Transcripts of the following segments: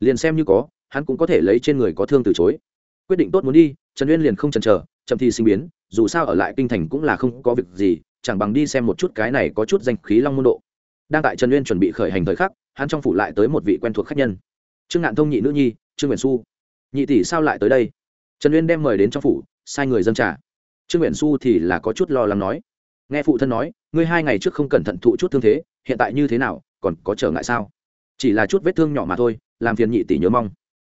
liền xem như có, hắn cũng có thể lấy trên người có thương từ chối. Quyết định tốt muốn đi, trần uyên liền không chần chờ, chậm thi sinh biến, dù sao ở lại kinh thành cũng là không có việc gì, chẳng bằng đi xem một chút cái này có chút danh khí long môn độ. Đang tại trần uyên chuẩn bị khởi hành thời khắc, hắn trong phủ lại tới một vị quen thuộc khách nhân. Trương ngạn thông nhị nữ nhi, trương nguyện xu. Nhị tỷ sao lại tới đây? Trần uyên đem mời đến trong phủ, sai người dân trả trương nguyện xu thì là có chút lo lắng nói. Nghe phụ thân nói, ngươi hai ngày trước không cẩn thận thụ chút thương thế, hiện tại như thế nào, còn có trở ngại sao? Chỉ là chút vết thương nhỏ mà thôi, làm phiền nhị tỷ nhớ mong.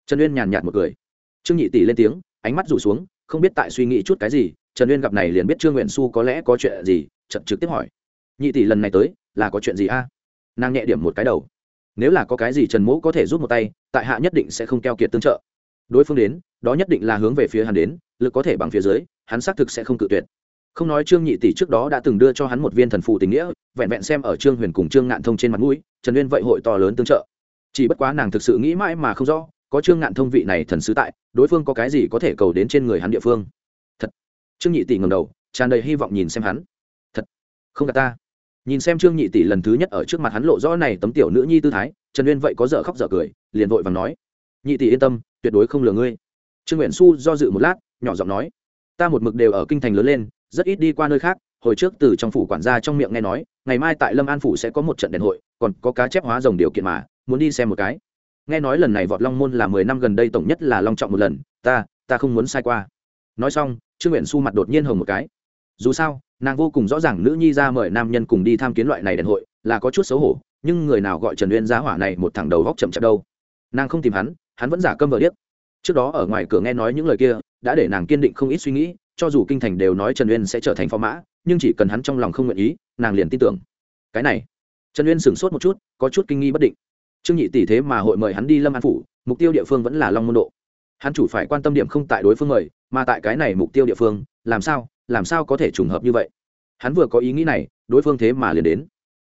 Trần uyên nhàn nhạt một cười. Trương nhị tỷ lên tiếng, ánh mắt rủ xuống, không biết tại suy nghĩ chút cái gì, trần uyên gặp này liền biết trương nguyện xu có lẽ có chuyện gì trận trực tiếp hỏi. Nhị tỷ lần này tới, là có chuyện gì a? Nàng nhẹ điểm một cái đầu. Nếu là có cái gì trần mỗ có thể giúp một tay, tại hạ nhất định sẽ không keo kiệt tương trợ. Đối phương đến, đó nhất định là hướng về phía hắn đến, lực có thể bằng phía dưới, hắn xác thực sẽ không cự tuyệt không nói trương nhị tỷ trước đó đã từng đưa cho hắn một viên thần phù tình nghĩa, vẹn vẹn xem ở trương huyền cùng trương ngạn thông trên mặt mũi, trần uyên vậy hội to lớn tương trợ. Chỉ bất quá nàng thực sự nghĩ mãi mà không rõ, có trương ngạn thông vị này thần sứ tại, đối phương có cái gì có thể cầu đến trên người hắn địa phương. Thật. Trương nhị tỷ ngầm đầu, tràn đầy hy vọng nhìn xem hắn. Thật. Không cả ta. Nhìn xem trương nhị tỷ lần thứ nhất ở trước mặt hắn lộ rõ này tấm tiểu nữ nhi tư thái, trần uyên vậy có dở khóc dở cười, liền vội và nói. Nhị tỷ yên tâm, tuyệt đối không lừa ngươi. Trương nguyện xu do dự một lát, nhỏ giọng nói. Ta một mực đều ở kinh thành lớn lên rất ít đi qua nơi khác, hồi trước từ trong phủ quản gia trong miệng nghe nói, ngày mai tại lâm an phủ sẽ có một trận đền hội, còn có cá chép hóa rồng điều kiện mà, muốn đi xem một cái. Nghe nói lần này vọt long môn là mười năm gần đây tổng nhất là long trọng một lần, ta ta không muốn sai qua. Nói xong, trương nguyện su mặt đột nhiên hồng một cái. Dù sao, nàng vô cùng rõ ràng nữ nhi ra mời nam nhân cùng đi tham kiến loại này đền hội, là có chút xấu hổ, nhưng người nào gọi trần uyên giá hỏa này một thằng đầu góc chậm chậm đâu. Nàng không tìm hắn hắn vẫn giả câm vờ điếc. Trước đó ở ngoài cửa nghe nói những lời kia, đã để nàng kiên định không ít suy nghĩ cho dù kinh thành đều nói trần uyên sẽ trở thành phó mã, nhưng chỉ cần hắn trong lòng không nguyện ý, nàng liền tin tưởng. Cái này, trần uyên sửng sốt một chút, có chút kinh nghi bất định. Trương nhị tỷ thế mà hội mời hắn đi lâm an phủ, mục tiêu địa phương vẫn là long môn độ. Hắn chủ phải quan tâm điểm không tại đối phương mời, mà tại cái này mục tiêu địa phương, làm sao làm sao có thể trùng hợp như vậy? Hắn vừa có ý nghĩ này, đối phương thế mà liền đến.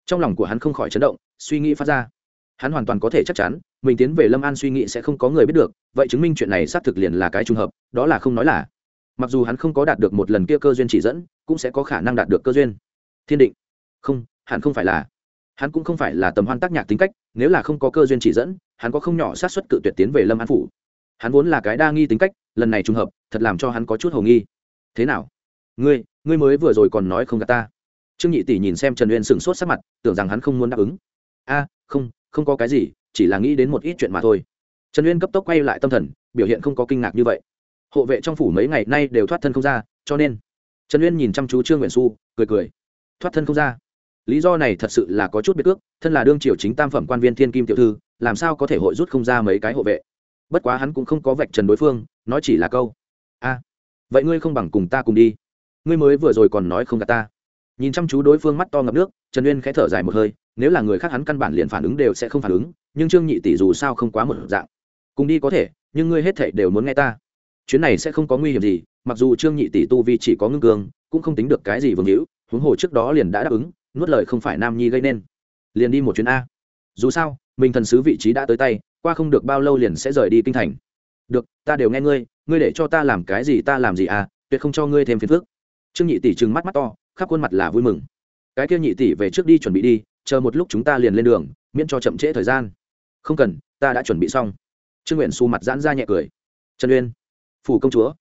Trong lòng của hắn không khỏi chấn động, suy nghĩ phát ra. Hắn hoàn toàn có thể chắc chắn, mình tiến về lâm an suy nghĩ sẽ không có người biết được, vậy chứng minh chuyện này xác thực liền là cái trùng hợp, đó là không nói là mặc dù hắn không có đạt được một lần kia cơ duyên chỉ dẫn, cũng sẽ có khả năng đạt được cơ duyên. Thiên định. Không, hẳn không phải là. Hắn cũng không phải là tầm hoan tác nhạc tính cách, nếu là không có cơ duyên chỉ dẫn, hắn có không nhỏ sát xuất cự tuyệt tiến về lâm an phủ. Hắn vốn là cái đa nghi tính cách, lần này trùng hợp, thật làm cho hắn có chút h ầ nghi. Thế nào? Ngươi ngươi mới vừa rồi còn nói không gạt ta. Trương nhị tỷ nhìn xem trần uyên sửng sốt sắc mặt, tưởng rằng hắn không muốn đáp ứng. A, không không có cái gì, chỉ là nghĩ đến một ít chuyện mà thôi. Trần uyên cấp tốc quay lại tâm thần, biểu hiện không có kinh ngạc như vậy hộ vệ trong phủ mấy ngày nay đều thoát thân không ra, cho nên trần uyên nhìn chăm chú trương nguyện xu, cười cười. Thoát thân không ra. Lý do này thật sự là có chút biệt ước thân là đương triều chính tam phẩm quan viên thiên kim tiểu thư, làm sao có thể hội rút không ra mấy cái hộ vệ? Bất quá hắn cũng không có vạch trần đối phương, nói chỉ là câu, a, vậy ngươi không bằng cùng ta cùng đi. Ngươi mới vừa rồi còn nói không gạt ta. Nhìn chăm chú đối phương mắt to ngập nước, trần uyên khẽ thở dài một hơi, nếu là người khác hắn căn bản liền phản ứng đều sẽ không phản ứng, nhưng trương nhị tỷ dù sao không quá một dạng. Cùng đi có thể, nhưng ngươi hết thảy đều muốn nghe ta chuyến này sẽ không có nguy hiểm gì, mặc dù trương nhị tỷ tu vi chỉ có ngưng cương, cũng không tính được cái gì vương hữu, huống hồ trước đó liền đã đáp ứng, nuốt lời không phải nam nhi gây nên. Liền đi một chuyến a. Dù sao, mình thần sứ vị trí đã tới tay, qua không được bao lâu liền sẽ rời đi kinh thành. Được, ta đều nghe ngươi ngươi để cho ta làm cái gì ta làm gì à tuyệt không cho ngươi thêm phiền phức. Trương nhị tỷ trừng mắt mắt to, khắp khuôn mặt là vui mừng. Cái kia nhị tỷ về trước đi chuẩn bị đi, chờ một lúc chúng ta liền lên đường, miễn cho chậm trễ thời gian. Không cần, ta đã chuẩn bị xong. Trương nguyện xù mặt giãn ra nhẹ cười. Trần uyên phủ công chúa.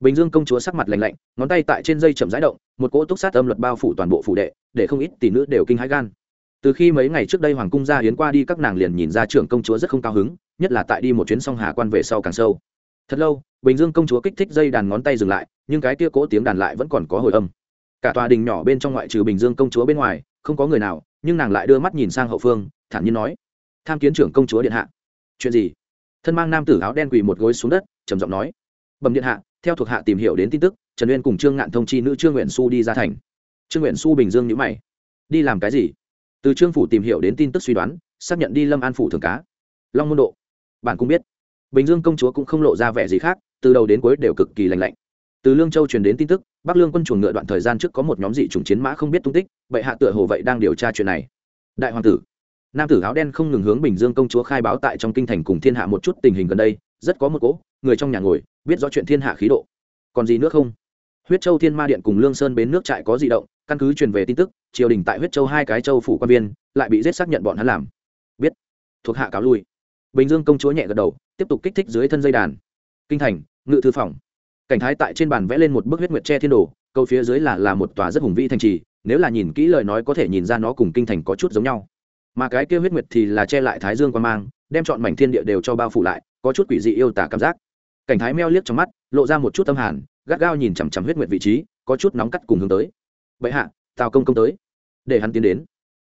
Bình dương công chúa sắc mặt lành lạnh, ngón tay tại trên dây chậm rãi động, một cỗ túc sát âm luật bao phủ toàn bộ phủ đệ, để không ít tỷ nữ đều kinh hãi gan. Từ khi mấy ngày trước đây hoàng cung ra hiến qua đi, các nàng liền nhìn ra trưởng công chúa rất không cao hứng, nhất là tại đi một chuyến sông hà quan về sau càng sâu. Thật lâu, bình dương công chúa kích thích dây đàn ngón tay dừng lại, nhưng cái kia cỗ tiếng đàn lại vẫn còn có hồi âm. Cả tòa đình nhỏ bên trong ngoại trừ bình dương công chúa bên ngoài, không có người nào, nhưng nàng lại đưa mắt nhìn sang hậu phương, thản nhiên nói, tham kiến trưởng công chúa điện hạ. Chuyện gì? Thân mang nam tử áo đen quỳ một gối xuống đất, trầm giọng nói bẩm điện hạ, theo thuộc hạ tìm hiểu đến tin tức, trần uyên cùng trương ngạn thông chi nữ trương nguyện su đi ra thành. Trương nguyện su bình dương nhữ mày. Đi làm cái gì? Từ trương phủ tìm hiểu đến tin tức suy đoán, xác nhận đi lâm an phủ thường cá. Long môn độ. Bạn cũng biết, bình dương công chúa cũng không lộ ra vẻ gì khác, từ đầu đến cuối đều cực kỳ lành lạnh. Từ lương châu truyền đến tin tức, bắc lương quân chuồng ngựa đoạn thời gian trước có một nhóm dị chủng chiến mã không biết tung tích, bệ hạ tựa hồ vậy đang điều tra chuyện này. Đại hoàng tử. Nam tử áo đen không ngừng hướng bình dương công chúa khai báo tại trong kinh thành cùng thiên hạ một chút tình hình gần đây, rất có một cỗ người trong nhà ngồi, biết rõ chuyện thiên hạ khí độ. Còn gì nữa không? Huyết châu thiên ma điện cùng lương sơn bến nước trại có di động, căn cứ truyền về tin tức, triều đình tại huyết châu hai cái châu phủ quan viên, lại bị giết xác nhận bọn hắn làm. Biết. Thuộc hạ cáo lui. Bình dương công chúa nhẹ gật đầu, tiếp tục kích thích dưới thân dây đàn. Kinh thành, ngự thư phòng. Cảnh thái tại trên bàn vẽ lên một bức huyết nguyệt tre thiên đồ, câu phía dưới là là một tòa rất hùng vĩ thành trì, nếu là nhìn kỹ lời nói có thể nhìn ra nó cùng kinh thành có chút giống nhau. Mà cái kia huyết nguyệt thì là che lại thái dương quan mang, đem chọn mảnh thiên địa đều cho bao phủ lại, có chút quỷ dị yêu tả cảm giác cảnh thái meo liếc trong mắt, lộ ra một chút tâm hàn, gắt gao nhìn chằm chằm huyết nguyệt vị trí, có chút nóng cắt cùng hướng tới. Bệ hạ, tào công công tới. Để hắn tiến đến.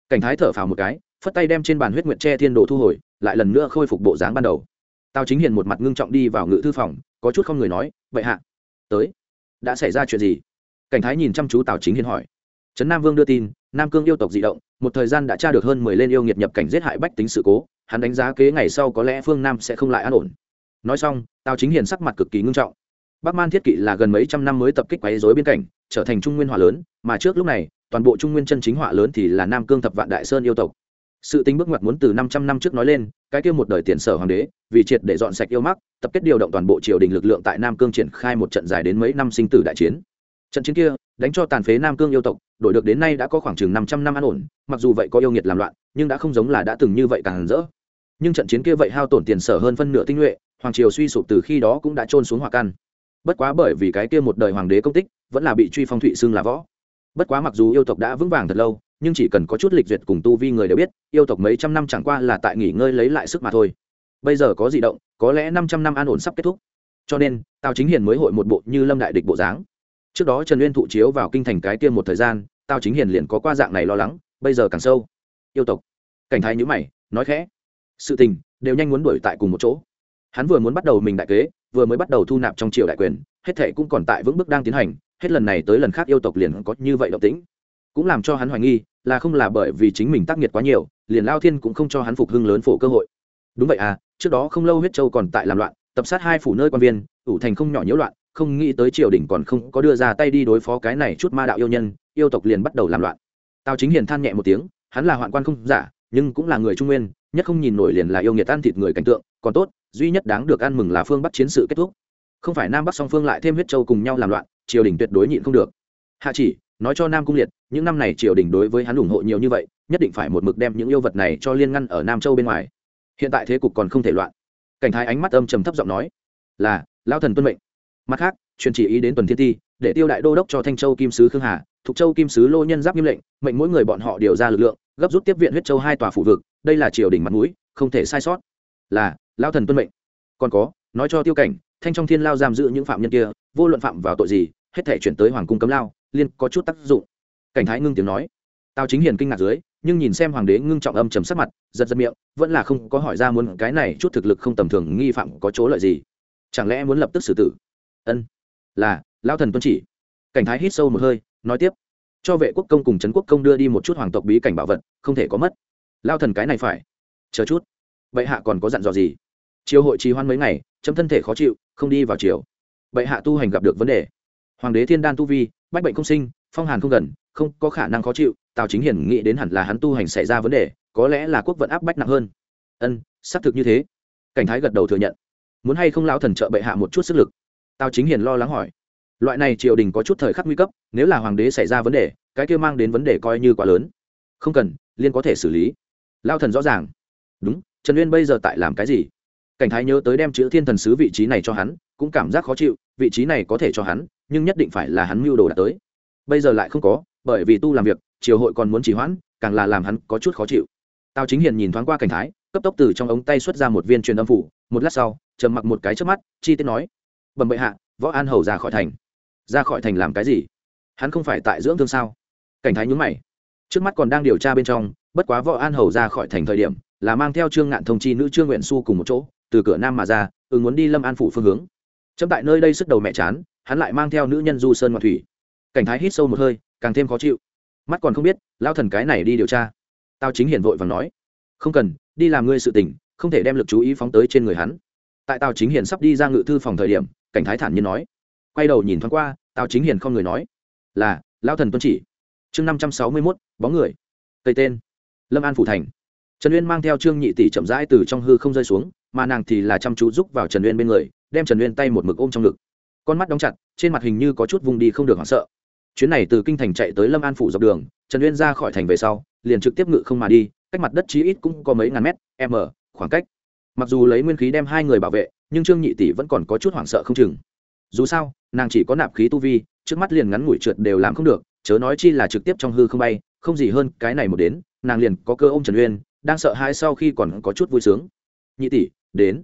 Cảnh thái thở phào một cái, phất tay đem trên bàn huyết nguyệt che thiên đồ thu hồi, lại lần nữa khôi phục bộ dáng ban đầu. Tào chính hiền một mặt ngưng trọng đi vào ngự thư phòng, có chút không người nói, bệ hạ, tới. Đã xảy ra chuyện gì? Cảnh thái nhìn chăm chú tào chính hiền hỏi. Trấn nam vương đưa tin, nam cương yêu tộc di động, một thời gian đã tra được hơn mười lên yêu nghiệt nhập cảnh giết hại bách tính sự cố, hắn đánh giá kế ngày sau có lẽ phương nam sẽ không lại an ổn nói xong, tào chính hiền sắc mặt cực kỳ ngưng trọng. Bắc man thiết kỵ là gần mấy trăm năm mới tập kích quấy dối biên cảnh, trở thành trung nguyên hỏa lớn, mà trước lúc này, toàn bộ trung nguyên chân chính hỏa lớn thì là nam cương thập vạn đại sơn yêu tộc. Sự tính bước ngoặt muốn từ năm trăm năm trước nói lên, cái kia một đời tiền sở hoàng đế, vì triệt để dọn sạch yêu mắc, tập kết điều động toàn bộ triều đình lực lượng tại nam cương triển khai một trận dài đến mấy năm sinh tử đại chiến. Trận chiến kia, đánh cho tàn phế nam cương yêu tộc, đổi được đến nay đã có khoảng chừng năm trăm năm an ổn, mặc dù vậy có yêu nghiệt làm loạn, nhưng đã không giống là đã từng như vậy càng rỡ. Nhưng trận chiến kia vậy hao tổn tiền sở hơn phân nửa tinh nhuệ hoàng triều suy sụp từ khi đó cũng đã trôn xuống hỏa căn. Bất quá bởi vì cái kia một đời hoàng đế công tích, vẫn là bị truy phong thụy xưng là võ. Bất quá mặc dù yêu tộc đã vững vàng thật lâu, nhưng chỉ cần có chút lịch duyệt cùng tu vi người đều biết, yêu tộc mấy trăm năm chẳng qua là tại nghỉ ngơi lấy lại sức mà thôi. Bây giờ có di động, có lẽ năm trăm năm an ổn sắp kết thúc. Cho nên, tào chính hiền mới hội một bộ như lâm đại địch bộ dáng. Trước đó trần uyên thụ chiếu vào kinh thành cái kia một thời gian, tào chính hiền liền có qua dạng này lo lắng, bây giờ càng sâu. Yêu tộc. Cảnh thái nhữ mày, nói khẽ. Sự tình, đều nhanh muốn đuổi tại cùng một chỗ hắn vừa muốn bắt đầu mình đại kế, vừa mới bắt đầu thu nạp trong triều đại quyền, hết thệ cũng còn tại vững bước đang tiến hành, hết lần này tới lần khác yêu tộc liền có như vậy động tĩnh. Cũng làm cho hắn hoài nghi, là không là bởi vì chính mình tác nghiệt quá nhiều, liền lao thiên cũng không cho hắn phục hưng lớn phổ cơ hội. Đúng vậy à trước đó không lâu huyết châu còn tại làm loạn, tập sát hai phủ nơi quan viên, ủ thành không nhỏ nhiễu loạn, không nghĩ tới triều đình còn không có đưa ra tay đi đối phó cái này chút ma đạo yêu nhân, yêu tộc liền bắt đầu làm loạn. Tào chính hiền than nhẹ một tiếng, hắn là hoạn quan không giả, nhưng cũng là người trung nguyên, nhất không nhìn nổi liền là yêu nghiệt tan thịt người cảnh tượng, còn tốt duy nhất đáng được ăn mừng là phương bắc chiến sự kết thúc. Không phải nam bắc song phương lại thêm huyết châu cùng nhau làm loạn, triều đình tuyệt đối nhịn không được. Hạ chỉ, nói cho nam cung liệt, những năm này triều đình đối với hắn ủng hộ nhiều như vậy, nhất định phải một mực đem những yêu vật này cho liên ngăn ở nam châu bên ngoài. Hiện tại thế cục còn không thể loạn. Cảnh thái ánh mắt âm trầm thấp giọng nói, là lao thần tuân mệnh. Mặt khác, truyền chỉ ý đến tuần thiên ti, để tiêu đại đô đốc cho thanh châu kim sứ khương hà, thục châu kim sứ lô nhân giáp nghiêm lệnh, mệnh mỗi người bọn họ điều ra lực lượng, gấp rút tiếp viện huyết châu hai tòa phủ vực, đây là triều đình mặt mũi, không thể sai sót. Là lao thần tuân mệnh. Còn có, nói cho tiêu cảnh, thanh trong thiên lao giam giữ những phạm nhân kia, vô luận phạm vào tội gì, hết thể chuyển tới hoàng cung cấm lao liên có chút tác dụng. Cảnh thái ngưng tiếng nói. Tào chính hiền kinh ngạc dưới, nhưng nhìn xem hoàng đế ngưng trọng âm chấm sắc mặt, giật giật miệng, vẫn là không có hỏi ra muốn cái này chút thực lực không tầm thường nghi phạm có chỗ lợi gì. Chẳng lẽ muốn lập tức xử tử? Ân, là lao thần tuân chỉ. Cảnh thái hít sâu một hơi, nói tiếp. Cho vệ quốc công cùng trấn quốc công đưa đi một chút hoàng tộc bí cảnh bảo vật, không thể có mất. Lao thần cái này phải. Chờ chút. Bệ hạ còn có dặn dò gì? Chiều hội trì hoan mấy ngày, chấm thân thể khó chịu, không đi vào chiều bệ hạ tu hành gặp được vấn đề. Hoàng đế thiên đan tu vi, bách bệnh không sinh, phong hàn không gần, không có khả năng khó chịu, tào chính hiển nghĩ đến hẳn là hắn tu hành xảy ra vấn đề, có lẽ là quốc vận áp bách nặng hơn. Ân, xác thực như thế. Cảnh thái gật đầu thừa nhận. Muốn hay không lão thần trợ bệ hạ một chút sức lực? Tào chính hiền lo lắng hỏi. Loại này triều đình có chút thời khắc nguy cấp, nếu là hoàng đế xảy ra vấn đề, cái kia mang đến vấn đề coi như quá lớn. Không cần, liên có thể xử lý. Lao thần rõ ràng. Đúng, trần uyên bây giờ tại làm cái gì? Cảnh thái nhớ tới đem chữ thiên thần sứ vị trí này cho hắn, cũng cảm giác khó chịu, vị trí này có thể cho hắn, nhưng nhất định phải là hắn mưu đồ đã tới. Bây giờ lại không có, bởi vì tu làm việc, triều hội còn muốn chỉ hoãn, càng là làm hắn có chút khó chịu. Tào chính hiền nhìn thoáng qua cảnh thái, cấp tốc từ trong ống tay xuất ra một viên truyền âm phủ, một lát sau, trầm mặc một cái trước mắt, chi tiết nói, bẩm bệ hạ, võ an hầu ra khỏi thành. Ra khỏi thành làm cái gì? Hắn không phải tại dưỡng thương sao? Cảnh thái nhúng mày. Trước mắt còn đang điều tra bên trong, bất quá võ an hầu ra khỏi thành thời điểm, là mang theo trương ngạn thông chi nữ trương nguyện su cùng một chỗ từ cửa nam mà ra ừ muốn đi lâm an phủ phương hướng. Chấm tại nơi đây sức đầu mẹ chán, hắn lại mang theo nữ nhân du sơn ngoại thủy. Cảnh thái hít sâu một hơi, càng thêm khó chịu. Mắt còn không biết lao thần cái này đi điều tra. Tao chính hiển vội và nói, không cần, đi làm ngươi sự tình, không thể đem lực chú ý phóng tới trên người hắn. Tại tào chính hiền sắp đi ra ngự thư phòng thời điểm, cảnh thái thản nhiên nói, quay đầu nhìn thoáng qua, tào chính hiền không người nói, là lao thần tuân chỉ. Chương năm trăm sáu mươi mốt, bóng người. Cây tên. Lâm an phủ thành. Trần uyên mang theo trương nhị tỷ chậm rãi từ trong hư không rơi xuống mà nàng thì là chăm chú giúp vào trần uyên bên người, đem trần uyên tay một mực ôm trong ngực. Con mắt đóng chặt, trên mặt hình như có chút vùng đi không được hoảng sợ. Chuyến này từ kinh thành chạy tới lâm an phủ dọc đường, trần uyên ra khỏi thành về sau, liền trực tiếp ngự không mà đi, cách mặt đất chí ít cũng có mấy ngàn mét m khoảng cách. Mặc dù lấy nguyên khí đem hai người bảo vệ, nhưng trương nhị tỷ vẫn còn có chút hoảng sợ không chừng. Dù sao, nàng chỉ có nạp khí tu vi, trước mắt liền ngắn ngủi trượt đều làm không được, chớ nói chi là trực tiếp trong hư không bay, không gì hơn cái này một đến, nàng liền có cơ ôm trần uyên, đang sợ hãi sau khi còn có chút vui sướng. Nhị tỷ đến.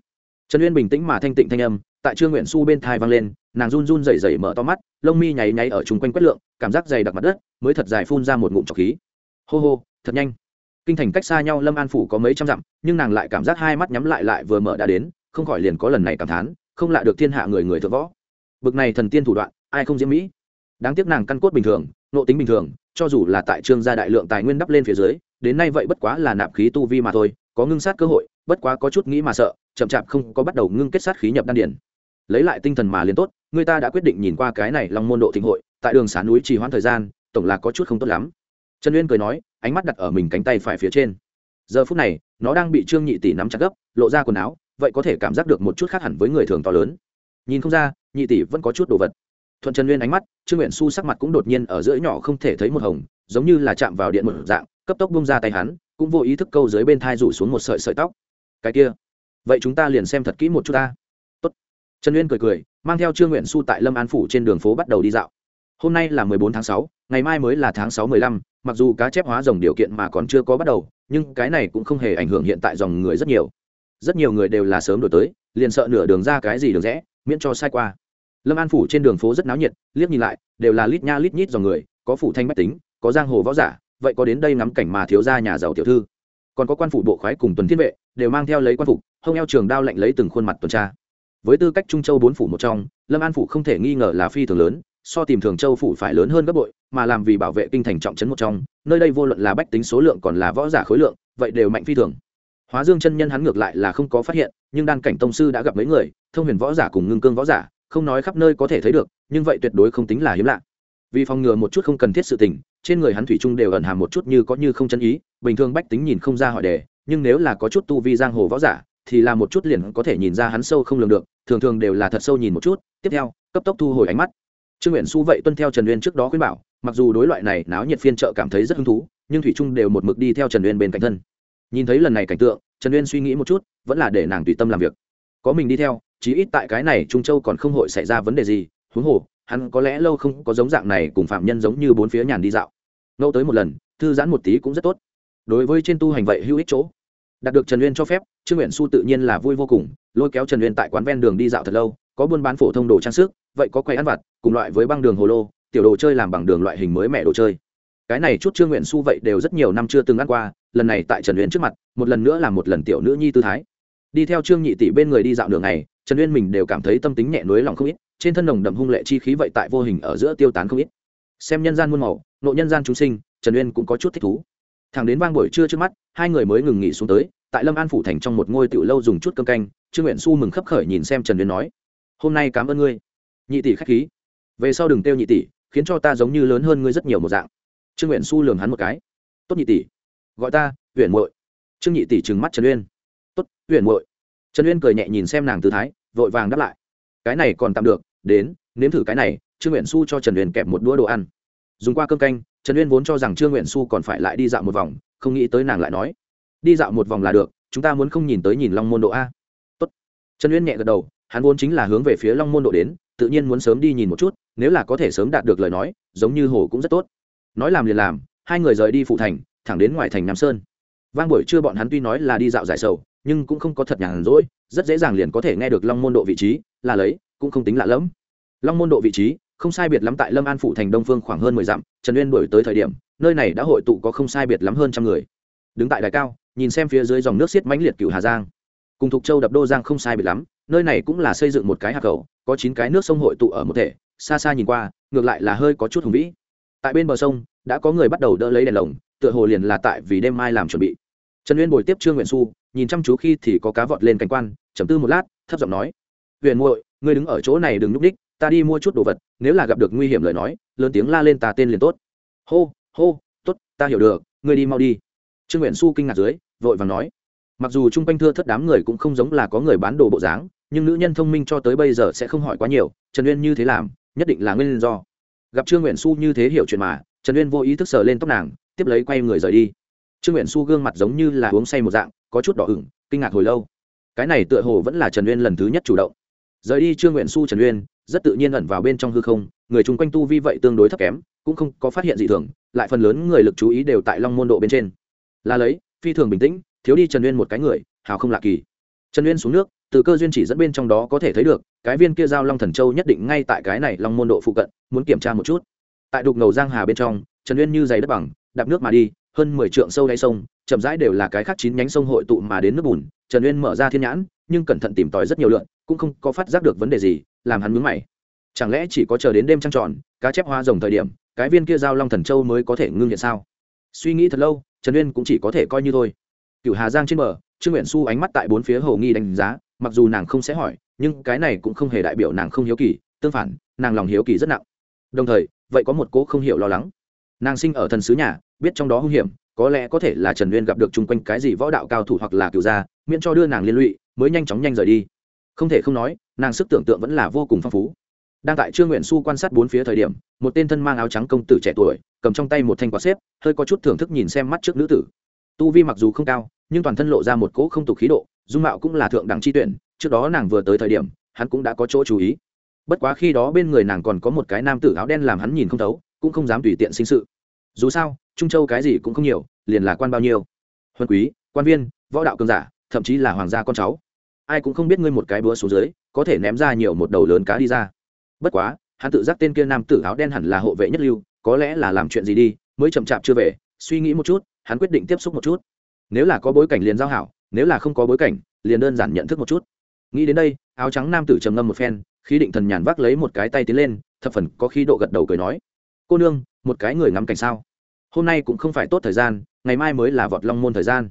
Trần uyên bình tĩnh mà thanh tịnh thanh âm, tại trương nguyện su bên thai vang lên, nàng run run rẩy rẩy mở to mắt, lông mi nháy nháy ở chung quanh quét lượng, cảm giác dày đặc mặt đất, mới thật dài phun ra một ngụm trọc khí. Hô hô, thật nhanh. Kinh thành cách xa nhau lâm an phủ có mấy trăm dặm, nhưng nàng lại cảm giác hai mắt nhắm lại lại vừa mở đã đến, không khỏi liền có lần này cảm thán, không lạ được thiên hạ người người thượng võ. Bực này thần tiên thủ đoạn, ai không diễm mỹ. Đáng tiếc nàng căn cốt bình thường nộ tính bình thường, cho dù là tại trương gia đại lượng tài nguyên đắp lên phía dưới, đến nay vậy bất quá là nạp khí tu vi mà thôi, có ngưng sát cơ hội bất quá có chút nghĩ mà sợ, chậm chạp không có bắt đầu ngưng kết sát khí nhập đan điển lấy lại tinh thần mà liền tốt, người ta đã quyết định nhìn qua cái này long môn độ thịnh hội, tại đường xá núi trì hoãn thời gian, tổng là có chút không tốt lắm. Trần uyên cười nói, ánh mắt đặt ở mình cánh tay phải phía trên. Giờ phút này, nó đang bị trương nhị tỷ nắm chặt gấp, lộ ra quần áo, vậy có thể cảm giác được một chút khác hẳn với người thường to lớn. Nhìn không ra, nhị tỷ vẫn có chút đồ vật. Thuận trần uyên ánh mắt, trương nguyện su sắc mặt cũng đột nhiên ở giữa nhỏ không thể thấy một hồng, giống như là chạm vào điện một dạng, cấp tốc bung ra tay hắn, cũng vô ý thức câu dưới bên thai rủ xuống một sợi sợi tóc cái kia. Vậy chúng ta liền xem thật kỹ một chút ta. Tốt. trần uyên cười cười, mang theo trương nguyện su tại lâm an phủ trên đường phố bắt đầu đi dạo. Hôm nay là mười bốn tháng sáu, ngày mai mới là tháng sáu mười lăm, mặc dù cá chép hóa dòng điều kiện mà còn chưa có bắt đầu, nhưng cái này cũng không hề ảnh hưởng hiện tại dòng người rất nhiều. Rất nhiều người đều là sớm đổi tới, liền sợ nửa đường ra cái gì đường rẽ, miễn cho sai qua. Lâm an phủ trên đường phố rất náo nhiệt, liếc nhìn lại, đều là lít nha lít nhít dòng người, có phủ thanh bách tính, có giang hồ võ giả, vậy có đến đây ngắm cảnh mà thiếu ra nhà giàu tiểu thư còn có quan phủ bộ khoái cùng tuần thiên vệ, đều mang theo lấy quan phục, hông eo trường đao lạnh lấy từng khuôn mặt tuần tra. Với tư cách trung châu bốn phủ một trong, lâm an phủ không thể nghi ngờ là phi thường lớn, so tìm thường châu phủ phải lớn hơn gấp bội, mà làm vì bảo vệ kinh thành trọng trấn một trong, nơi đây vô luận là bách tính số lượng còn là võ giả khối lượng, vậy đều mạnh phi thường. Hóa dương chân nhân hắn ngược lại là không có phát hiện, nhưng đan cảnh tông sư đã gặp mấy người, thông huyền võ giả cùng ngưng cương võ giả, không nói khắp nơi có thể thấy được, nhưng vậy tuyệt đối không tính là hiếm lạ vì phòng ngừa một chút không cần thiết sự tình, trên người hắn thủy trung đều ẩn hàm một chút như có như không chân ý, bình thường bách tính nhìn không ra hỏi đề, nhưng nếu là có chút tu vi giang hồ võ giả, thì là một chút liền có thể nhìn ra hắn sâu không lường được, thường thường đều là thật sâu nhìn một chút, tiếp theo, cấp tốc thu hồi ánh mắt. Trương nguyện su vậy tuân theo trần uyên trước đó khuyên bảo, mặc dù đối loại này náo nhiệt phiên trợ cảm thấy rất hứng thú, nhưng thủy trung đều một mực đi theo trần uyên bên cạnh thân. Nhìn thấy lần này cảnh tượng, trần uyên suy nghĩ một chút, vẫn là để nàng tùy tâm làm việc. Có mình đi theo, chí ít tại cái này trung châu còn không hội xảy ra vấn đề gì, huống hồ hắn có lẽ lâu không có giống dạng này cùng phạm nhân giống như bốn phía nhàn đi dạo. Ngẫu tới một lần, thư giãn một tí cũng rất tốt. Đối với trên tu hành vậy hữu ích chỗ. Đạt được trần uyên cho phép, trương nguyện su tự nhiên là vui vô cùng, lôi kéo trần uyên tại quán ven đường đi dạo thật lâu, có buôn bán phổ thông đồ trang sức, vậy có quay ăn vặt, cùng loại với băng đường hồ lô, tiểu đồ chơi làm bằng đường loại hình mới mẹ đồ chơi. Cái này chút trương nguyện su vậy đều rất nhiều năm chưa từng ăn qua, lần này tại trần uyên trước mặt, một lần nữa là một lần tiểu nữ nhi tư thái. Đi theo trương nhị tỷ bên người đi dạo đường này trần uyên mình đều cảm thấy tâm tính nhẹ nối lòng không ít trên thân nồng đậm hung lệ chi khí vậy tại vô hình ở giữa tiêu tán không ít. Xem nhân gian muôn màu nộ nhân gian chúng sinh, trần uyên cũng có chút thích thú. Thẳng đến vang buổi trưa trước mắt, hai người mới ngừng nghỉ xuống tới, tại lâm an phủ thành trong một ngôi tiểu lâu dùng chút cơm canh, trương nguyện su mừng khấp khởi nhìn xem trần uyên nói, hôm nay cảm ơn ngươi. Nhị tỷ khách khí. Về sau đừng tiêu nhị tỷ, khiến cho ta giống như lớn hơn ngươi rất nhiều một dạng. Trương nguyện su lường hắn một cái. Tốt nhị tỷ, gọi ta huyện muội. Trương nhị tỷ trừng mắt trần uyên. Tốt huyện muội. Trần uyên cười nhẹ nhìn xem nàng tư thái, vội vàng đáp lại. Cái này còn tạm được đến, nếm thử cái này, trương nguyện su cho trần uyên kẹp một đũa đồ ăn. Dùng qua cơm canh, trần uyên vốn cho rằng trương nguyện su còn phải lại đi dạo một vòng, không nghĩ tới nàng lại nói, đi dạo một vòng là được, chúng ta muốn không nhìn tới nhìn long môn độ a. Tốt. trần uyên nhẹ gật đầu, hắn vốn chính là hướng về phía long môn độ đến, tự nhiên muốn sớm đi nhìn một chút, nếu là có thể sớm đạt được lời nói, giống như hồ cũng rất tốt. Nói làm liền làm, hai người rời đi phụ thành, thẳng đến ngoài thành nam sơn. Vang buổi trưa bọn hắn tuy nói là đi dạo giải sầu, nhưng cũng không có thật nhàn rỗi, rất dễ dàng liền có thể nghe được long môn độ vị trí, là lấy cũng không tính lạ lẫm. Long môn độ vị trí, không sai biệt lắm tại lâm an phụ thành đông phương khoảng hơn mười dặm, trần uyên đổi tới thời điểm, nơi này đã hội tụ có không sai biệt lắm hơn trăm người. Đứng tại đài cao, nhìn xem phía dưới dòng nước xiết mãnh liệt cựu hà giang. Cùng thục châu đập đô giang không sai biệt lắm, nơi này cũng là xây dựng một cái hạc cầu, có chín cái nước sông hội tụ ở một thể, xa xa nhìn qua, ngược lại là hơi có chút hùng vĩ. Tại bên bờ sông, đã có người bắt đầu đỡ lấy đèn lồng, tựa hồ liền là tại vì đêm mai làm chuẩn bị. Trần uyên bồi tiếp trương nguyện xu, nhìn chăm chú khi thì có cá vọt lên cảnh quan chấm tư một lát, thấp giọng nói, huyền muội ngươi đứng ở chỗ này đừng núp đích ta đi mua chút đồ vật, nếu là gặp được nguy hiểm lời nói, lớn tiếng la lên ta tên liền tốt. Hô hô, tốt, ta hiểu được, ngươi đi mau đi. Trương nguyện su kinh ngạc dưới, vội vàng nói. Mặc dù chung quanh thưa thất đám người cũng không giống là có người bán đồ bộ dáng, nhưng nữ nhân thông minh cho tới bây giờ sẽ không hỏi quá nhiều, trần uyên như thế làm, nhất định là nguyên do. Gặp trương nguyện su như thế hiểu chuyện mà, trần uyên vô ý thức sờ lên tóc nàng, tiếp lấy quay người rời đi. Trương nguyện su gương mặt giống như là uống say một dạng, có chút đỏ ửng, kinh ngạc hồi lâu. Cái này tựa hồ vẫn là trần uyên lần thứ nhất chủ động rời đi trương nguyện su trần uyên, rất tự nhiên ẩn vào bên trong hư không, người chung quanh tu vi vậy tương đối thấp kém, cũng không có phát hiện gì thường, lại phần lớn người lực chú ý đều tại long môn độ bên trên. Là lấy, phi thường bình tĩnh, thiếu đi trần uyên một cái người, hào không lạ kỳ. Trần uyên xuống nước, từ cơ duyên chỉ dẫn bên trong đó có thể thấy được, cái viên kia giao long thần châu nhất định ngay tại cái này long môn độ phụ cận, muốn kiểm tra một chút. Tại đục ngầu giang hà bên trong, trần uyên như giày đất bằng, đạp nước mà đi, hơn mười trượng sâu đáy sông, chậm rãi đều là cái khác chín nhánh sông hội tụ mà đến nước bùn. Trần uyên mở ra thiên nhãn, nhưng cẩn thận tìm tòi rất nhiều lượn cũng không có phát giác được vấn đề gì, làm hắn mướn mày. Chẳng lẽ chỉ có chờ đến đêm trăng tròn, cá chép hoa rồng thời điểm, cái viên kia giao long thần châu mới có thể ngưng hiện sao? Suy nghĩ thật lâu, trần uyên cũng chỉ có thể coi như thôi. Cựu hà giang trên bờ, trương nguyện xu ánh mắt tại bốn phía hồ nghi đánh giá, mặc dù nàng không sẽ hỏi, nhưng cái này cũng không hề đại biểu nàng không hiếu kỳ, tương phản, nàng lòng hiếu kỳ rất nặng. Đồng thời, vậy có một cố không hiểu lo lắng. Nàng sinh ở thần sứ nhà, biết trong đó hung hiểm, có lẽ có thể là trần uyên gặp được chung quanh cái gì võ đạo cao thủ hoặc là cựu gia, miễn cho đưa nàng liên lụy, mới nhanh chóng nhanh rời đi không thể không nói, nàng sức tưởng tượng vẫn là vô cùng phong phú. Đang tại trương nguyện xu quan sát bốn phía thời điểm, một tên thân mang áo trắng công tử trẻ tuổi, cầm trong tay một thanh quạt xếp, hơi có chút thưởng thức nhìn xem mắt trước nữ tử. Tu vi mặc dù không cao, nhưng toàn thân lộ ra một cỗ không tục khí độ, dung mạo cũng là thượng đẳng chi tuyển, trước đó nàng vừa tới thời điểm, hắn cũng đã có chỗ chú ý. Bất quá khi đó bên người nàng còn có một cái nam tử áo đen làm hắn nhìn không thấu, cũng không dám tùy tiện sinh sự. Dù sao, trung châu cái gì cũng không nhiều, liền là quan bao nhiêu. Huân quý, quan viên, võ đạo cường giả, thậm chí là hoàng gia con cháu ai cũng không biết ngươi một cái búa xuống dưới, có thể ném ra nhiều một đầu lớn cá đi ra. Bất quá, hắn tự giác tên kia nam tử áo đen hẳn là hộ vệ nhất lưu, có lẽ là làm chuyện gì đi, mới chậm chạp chưa về, suy nghĩ một chút, hắn quyết định tiếp xúc một chút. Nếu là có bối cảnh liền giao hảo, nếu là không có bối cảnh, liền đơn giản nhận thức một chút. Nghĩ đến đây, áo trắng nam tử trầm ngâm một phen khi định thần nhàn vác lấy một cái tay tiến lên, thập phần có khí độ gật đầu cười nói, cô nương, một cái người ngắm cảnh sao? Hôm nay cũng không phải tốt thời gian, ngày mai mới là vọt long môn thời gian.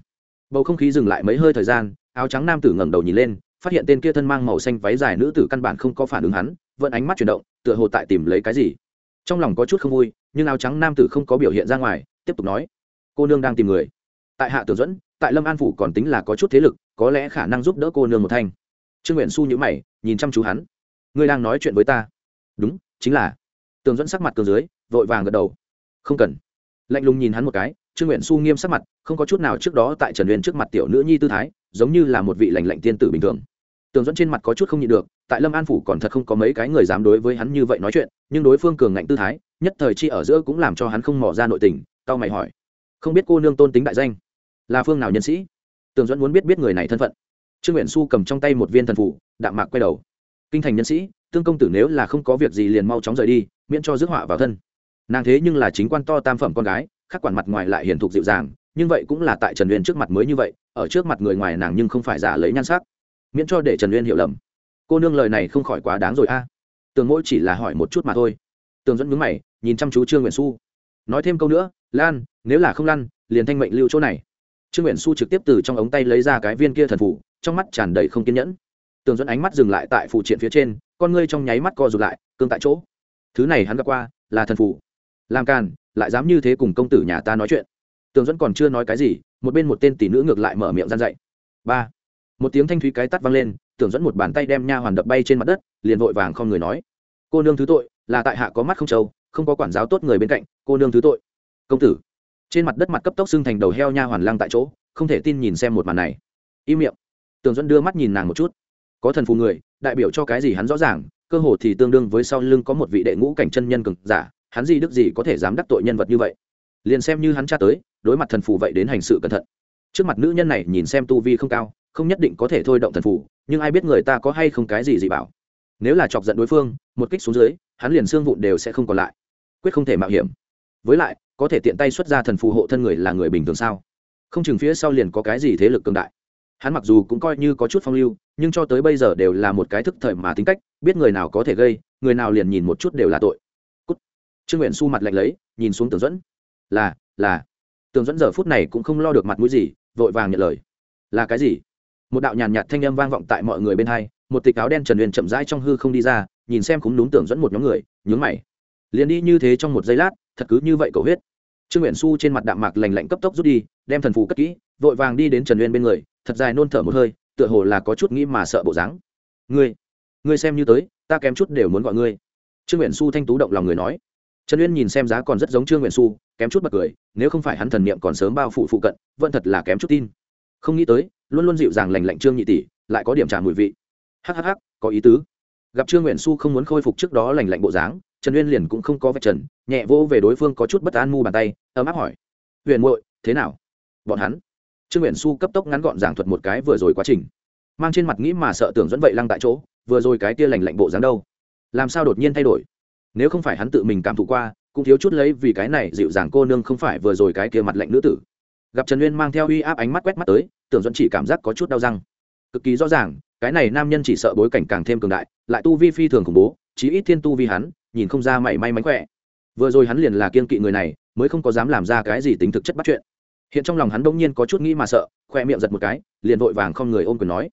Bầu không khí dừng lại mấy hơi thời gian áo trắng nam tử ngẩng đầu nhìn lên, phát hiện tên kia thân mang màu xanh váy dài nữ tử căn bản không có phản ứng hắn, vẫn ánh mắt chuyển động, tựa hồ tại tìm lấy cái gì. Trong lòng có chút không vui, nhưng áo trắng nam tử không có biểu hiện ra ngoài, tiếp tục nói, cô nương đang tìm người. Tại hạ tử dẫn tại lâm an phủ còn tính là có chút thế lực, có lẽ khả năng giúp đỡ cô nương một thanh. Trương nguyện su nhữ mày, nhìn chăm chú hắn. Ngươi đang nói chuyện với ta? Đúng, chính là. Tường dẫn sắc mặt cường dưới, vội vàng gật đầu. Không cần. Lạnh lùng nhìn hắn một cái, trương nguyện su nghiêm sắc mặt, không có chút nào trước đó tại trần uyên trước mặt tiểu nữ nhi tư thái giống như là một vị lành lạnh tiên tử bình thường. Tường dẫn trên mặt có chút không nhịn được, tại lâm an phủ còn thật không có mấy cái người dám đối với hắn như vậy nói chuyện, nhưng đối phương cường ngạnh tư thái, nhất thời chi ở giữa cũng làm cho hắn không mỏ ra nội tình tao mày hỏi, không biết cô nương tôn tính đại danh, là phương nào nhân sĩ? Tường dẫn muốn biết biết người này thân phận. Trương nguyện su cầm trong tay một viên thần phủ, đạm mạc quay đầu. Kinh thành nhân sĩ, tương công tử nếu là không có việc gì liền mau chóng rời đi, miễn cho rước họa vào thân. Nàng thế nhưng là chính quan to tam phẩm con gái khắc quản mặt ngoài lại hiền thục dịu dàng nhưng vậy cũng là tại trần uyên trước mặt mới như vậy, ở trước mặt người ngoài nàng nhưng không phải giả lấy nhan sắc. Miễn cho để trần uyên hiểu lầm. Cô nương lời này không khỏi quá đáng rồi a. Tường mỗi chỉ là hỏi một chút mà thôi. Tường dẫn mướn mày, nhìn chăm chú trương nguyện xu. Nói thêm câu nữa, lan, nếu là không lăn, liền thanh mệnh lưu chỗ này. Trương nguyện xu trực tiếp từ trong ống tay lấy ra cái viên kia thần phủ, trong mắt tràn đầy không kiên nhẫn. Tường dẫn ánh mắt dừng lại tại phụ triện phía trên, con ngươi trong nháy mắt co rụt lại, cương tại chỗ. Thứ này hắn gặp qua, là thần phủ. Làm càn, lại dám như thế cùng công tử nhà ta nói chuyện tường dẫn còn chưa nói cái gì, một bên một tên tỷ nữ ngược lại mở miệng gian dậy ba. Một tiếng thanh thúy cái tắt vang lên, Tường dẫn một bàn tay đem nha hoàn đập bay trên mặt đất, liền vội vàng không người nói. Cô nương thứ tội, là tại hạ có mắt không trâu, không có quản giáo tốt người bên cạnh, cô nương thứ tội. Công tử. Trên mặt đất mặt cấp tốc xưng thành đầu heo nha hoàn lăng tại chỗ, không thể tin nhìn xem một màn này. Im miệng. Tường dẫn đưa mắt nhìn nàng một chút. Có thần phù người, đại biểu cho cái gì hắn rõ ràng, cơ hồ thì tương đương với sau lưng có một vị đệ ngũ cảnh chân nhân cực giả, hắn gì đức gì có thể dám đắc tội nhân vật như vậy? Liền xem như hắn tra tới đối mặt thần phù vậy đến hành sự cẩn thận. Trước mặt nữ nhân này nhìn xem tu vi không cao, không nhất định có thể thôi động thần phù, nhưng ai biết người ta có hay không cái gì gì bảo. Nếu là chọc giận đối phương, một kích xuống dưới, hắn liền xương vụn đều sẽ không còn lại. Quyết không thể mạo hiểm. Với lại, có thể tiện tay xuất ra thần phù hộ thân người là người bình thường sao? Không chừng phía sau liền có cái gì thế lực cường đại. Hắn mặc dù cũng coi như có chút phong lưu, nhưng cho tới bây giờ đều là một cái thức thời mà tính cách, biết người nào có thể gây, người nào liền nhìn một chút đều là tội. Cút. trương nguyện su mặt lạnh lấy, nhìn xuống tưởng dẫn là là tường dẫn giờ phút này cũng không lo được mặt mũi gì, vội vàng nhận lời. Là cái gì? Một đạo nhàn nhạt thanh âm vang vọng tại mọi người bên hai, một tịch áo đen trần huyền chậm rãi trong hư không đi ra, nhìn xem cũng đúng tưởng dẫn một nhóm người, nhướng mày. Liền đi như thế trong một giây lát, thật cứ như vậy cầu huyết. Trương nguyện su trên mặt đạm mạc lành lạnh cấp tốc rút đi, đem thần phù cất kỹ, vội vàng đi đến trần huyền bên người, thật dài nôn thở một hơi, tựa hồ là có chút nghĩ mà sợ bộ dáng. Ngươi ngươi xem như tới, ta kém chút đều muốn gọi ngươi. Trương nguyện su thanh tú động lòng người nói trần uyên nhìn xem giá còn rất giống trương nguyện su kém chút bật cười, nếu không phải hắn thần niệm còn sớm bao phủ phụ cận, vẫn thật là kém chút tin. Không nghĩ tới, luôn luôn dịu dàng lành lạnh trương nhị tỷ, lại có điểm trả mùi vị. Hhh có ý tứ. Gặp trương nguyện su không muốn khôi phục trước đó lành lạnh bộ dáng, trần uyên liền cũng không có vạch trần, nhẹ vỗ về đối phương có chút bất an mu bàn tay, ấm áp hỏi. Huyền muội, thế nào? Bọn hắn. Trương nguyện su cấp tốc ngắn gọn giảng thuật một cái vừa rồi quá trình. Mang trên mặt nghĩ mà sợ tưởng dẫn vậy lăng tại chỗ, vừa rồi cái tia lành lạnh bộ dáng đâu? Làm sao đột nhiên thay đổi? Nếu không phải hắn tự mình cảm thụ qua, cũng thiếu chút lấy vì cái này dịu dàng cô nương không phải vừa rồi cái kia mặt lạnh nữ tử. Gặp trần uyên mang theo uy áp ánh mắt quét mắt tới, tưởng dẫn chỉ cảm giác có chút đau răng. Cực kỳ rõ ràng, cái này nam nhân chỉ sợ bối cảnh càng thêm cường đại, lại tu vi phi thường khủng bố, chí ít thiên tu vi hắn, nhìn không ra mảy may mánh khỏe. Vừa rồi hắn liền là kiên kỵ người này, mới không có dám làm ra cái gì tính thực chất bắt chuyện. Hiện trong lòng hắn đông nhiên có chút nghĩ mà sợ, khoe miệng giật một cái, liền vội vàng không người ôm quyền nói.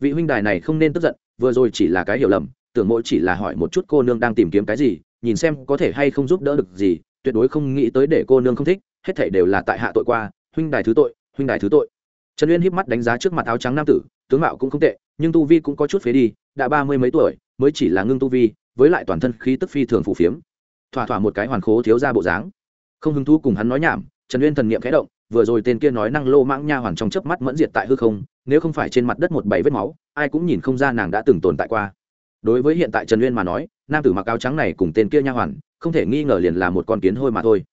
Vị huynh đài này không nên tức giận, vừa rồi chỉ là cái hiểu lầm, tưởng mỗi chỉ là hỏi một chút cô nương đang tìm kiếm cái gì nhìn xem có thể hay không giúp đỡ được gì, tuyệt đối không nghĩ tới để cô nương không thích, hết thảy đều là tại hạ tội qua, huynh đài thứ tội, huynh đài thứ tội. Trần uyên híp mắt đánh giá trước mặt áo trắng nam tử, tướng mạo cũng không tệ, nhưng tu vi cũng có chút phế đi, đã ba mươi mấy tuổi, mới chỉ là ngưng tu vi, với lại toàn thân khí tức phi thường phù phiếm. Thỏa thỏa một cái hoàn khố thiếu ra bộ dáng. Không hứng thú cùng hắn nói nhảm, trần uyên thần niệm khẽ động, vừa rồi tên kia nói năng lô mãng nha hoàn trong chớp mắt mẫn diệt tại hư không, nếu không phải trên mặt đất một bảy vết máu, ai cũng nhìn không ra nàng đã từng tồn tại qua. Đối với hiện tại trần uyên mà nói nam tử mặc áo trắng này cùng tên kia nha hoàn, không thể nghi ngờ liền là một con kiến hôi mà thôi.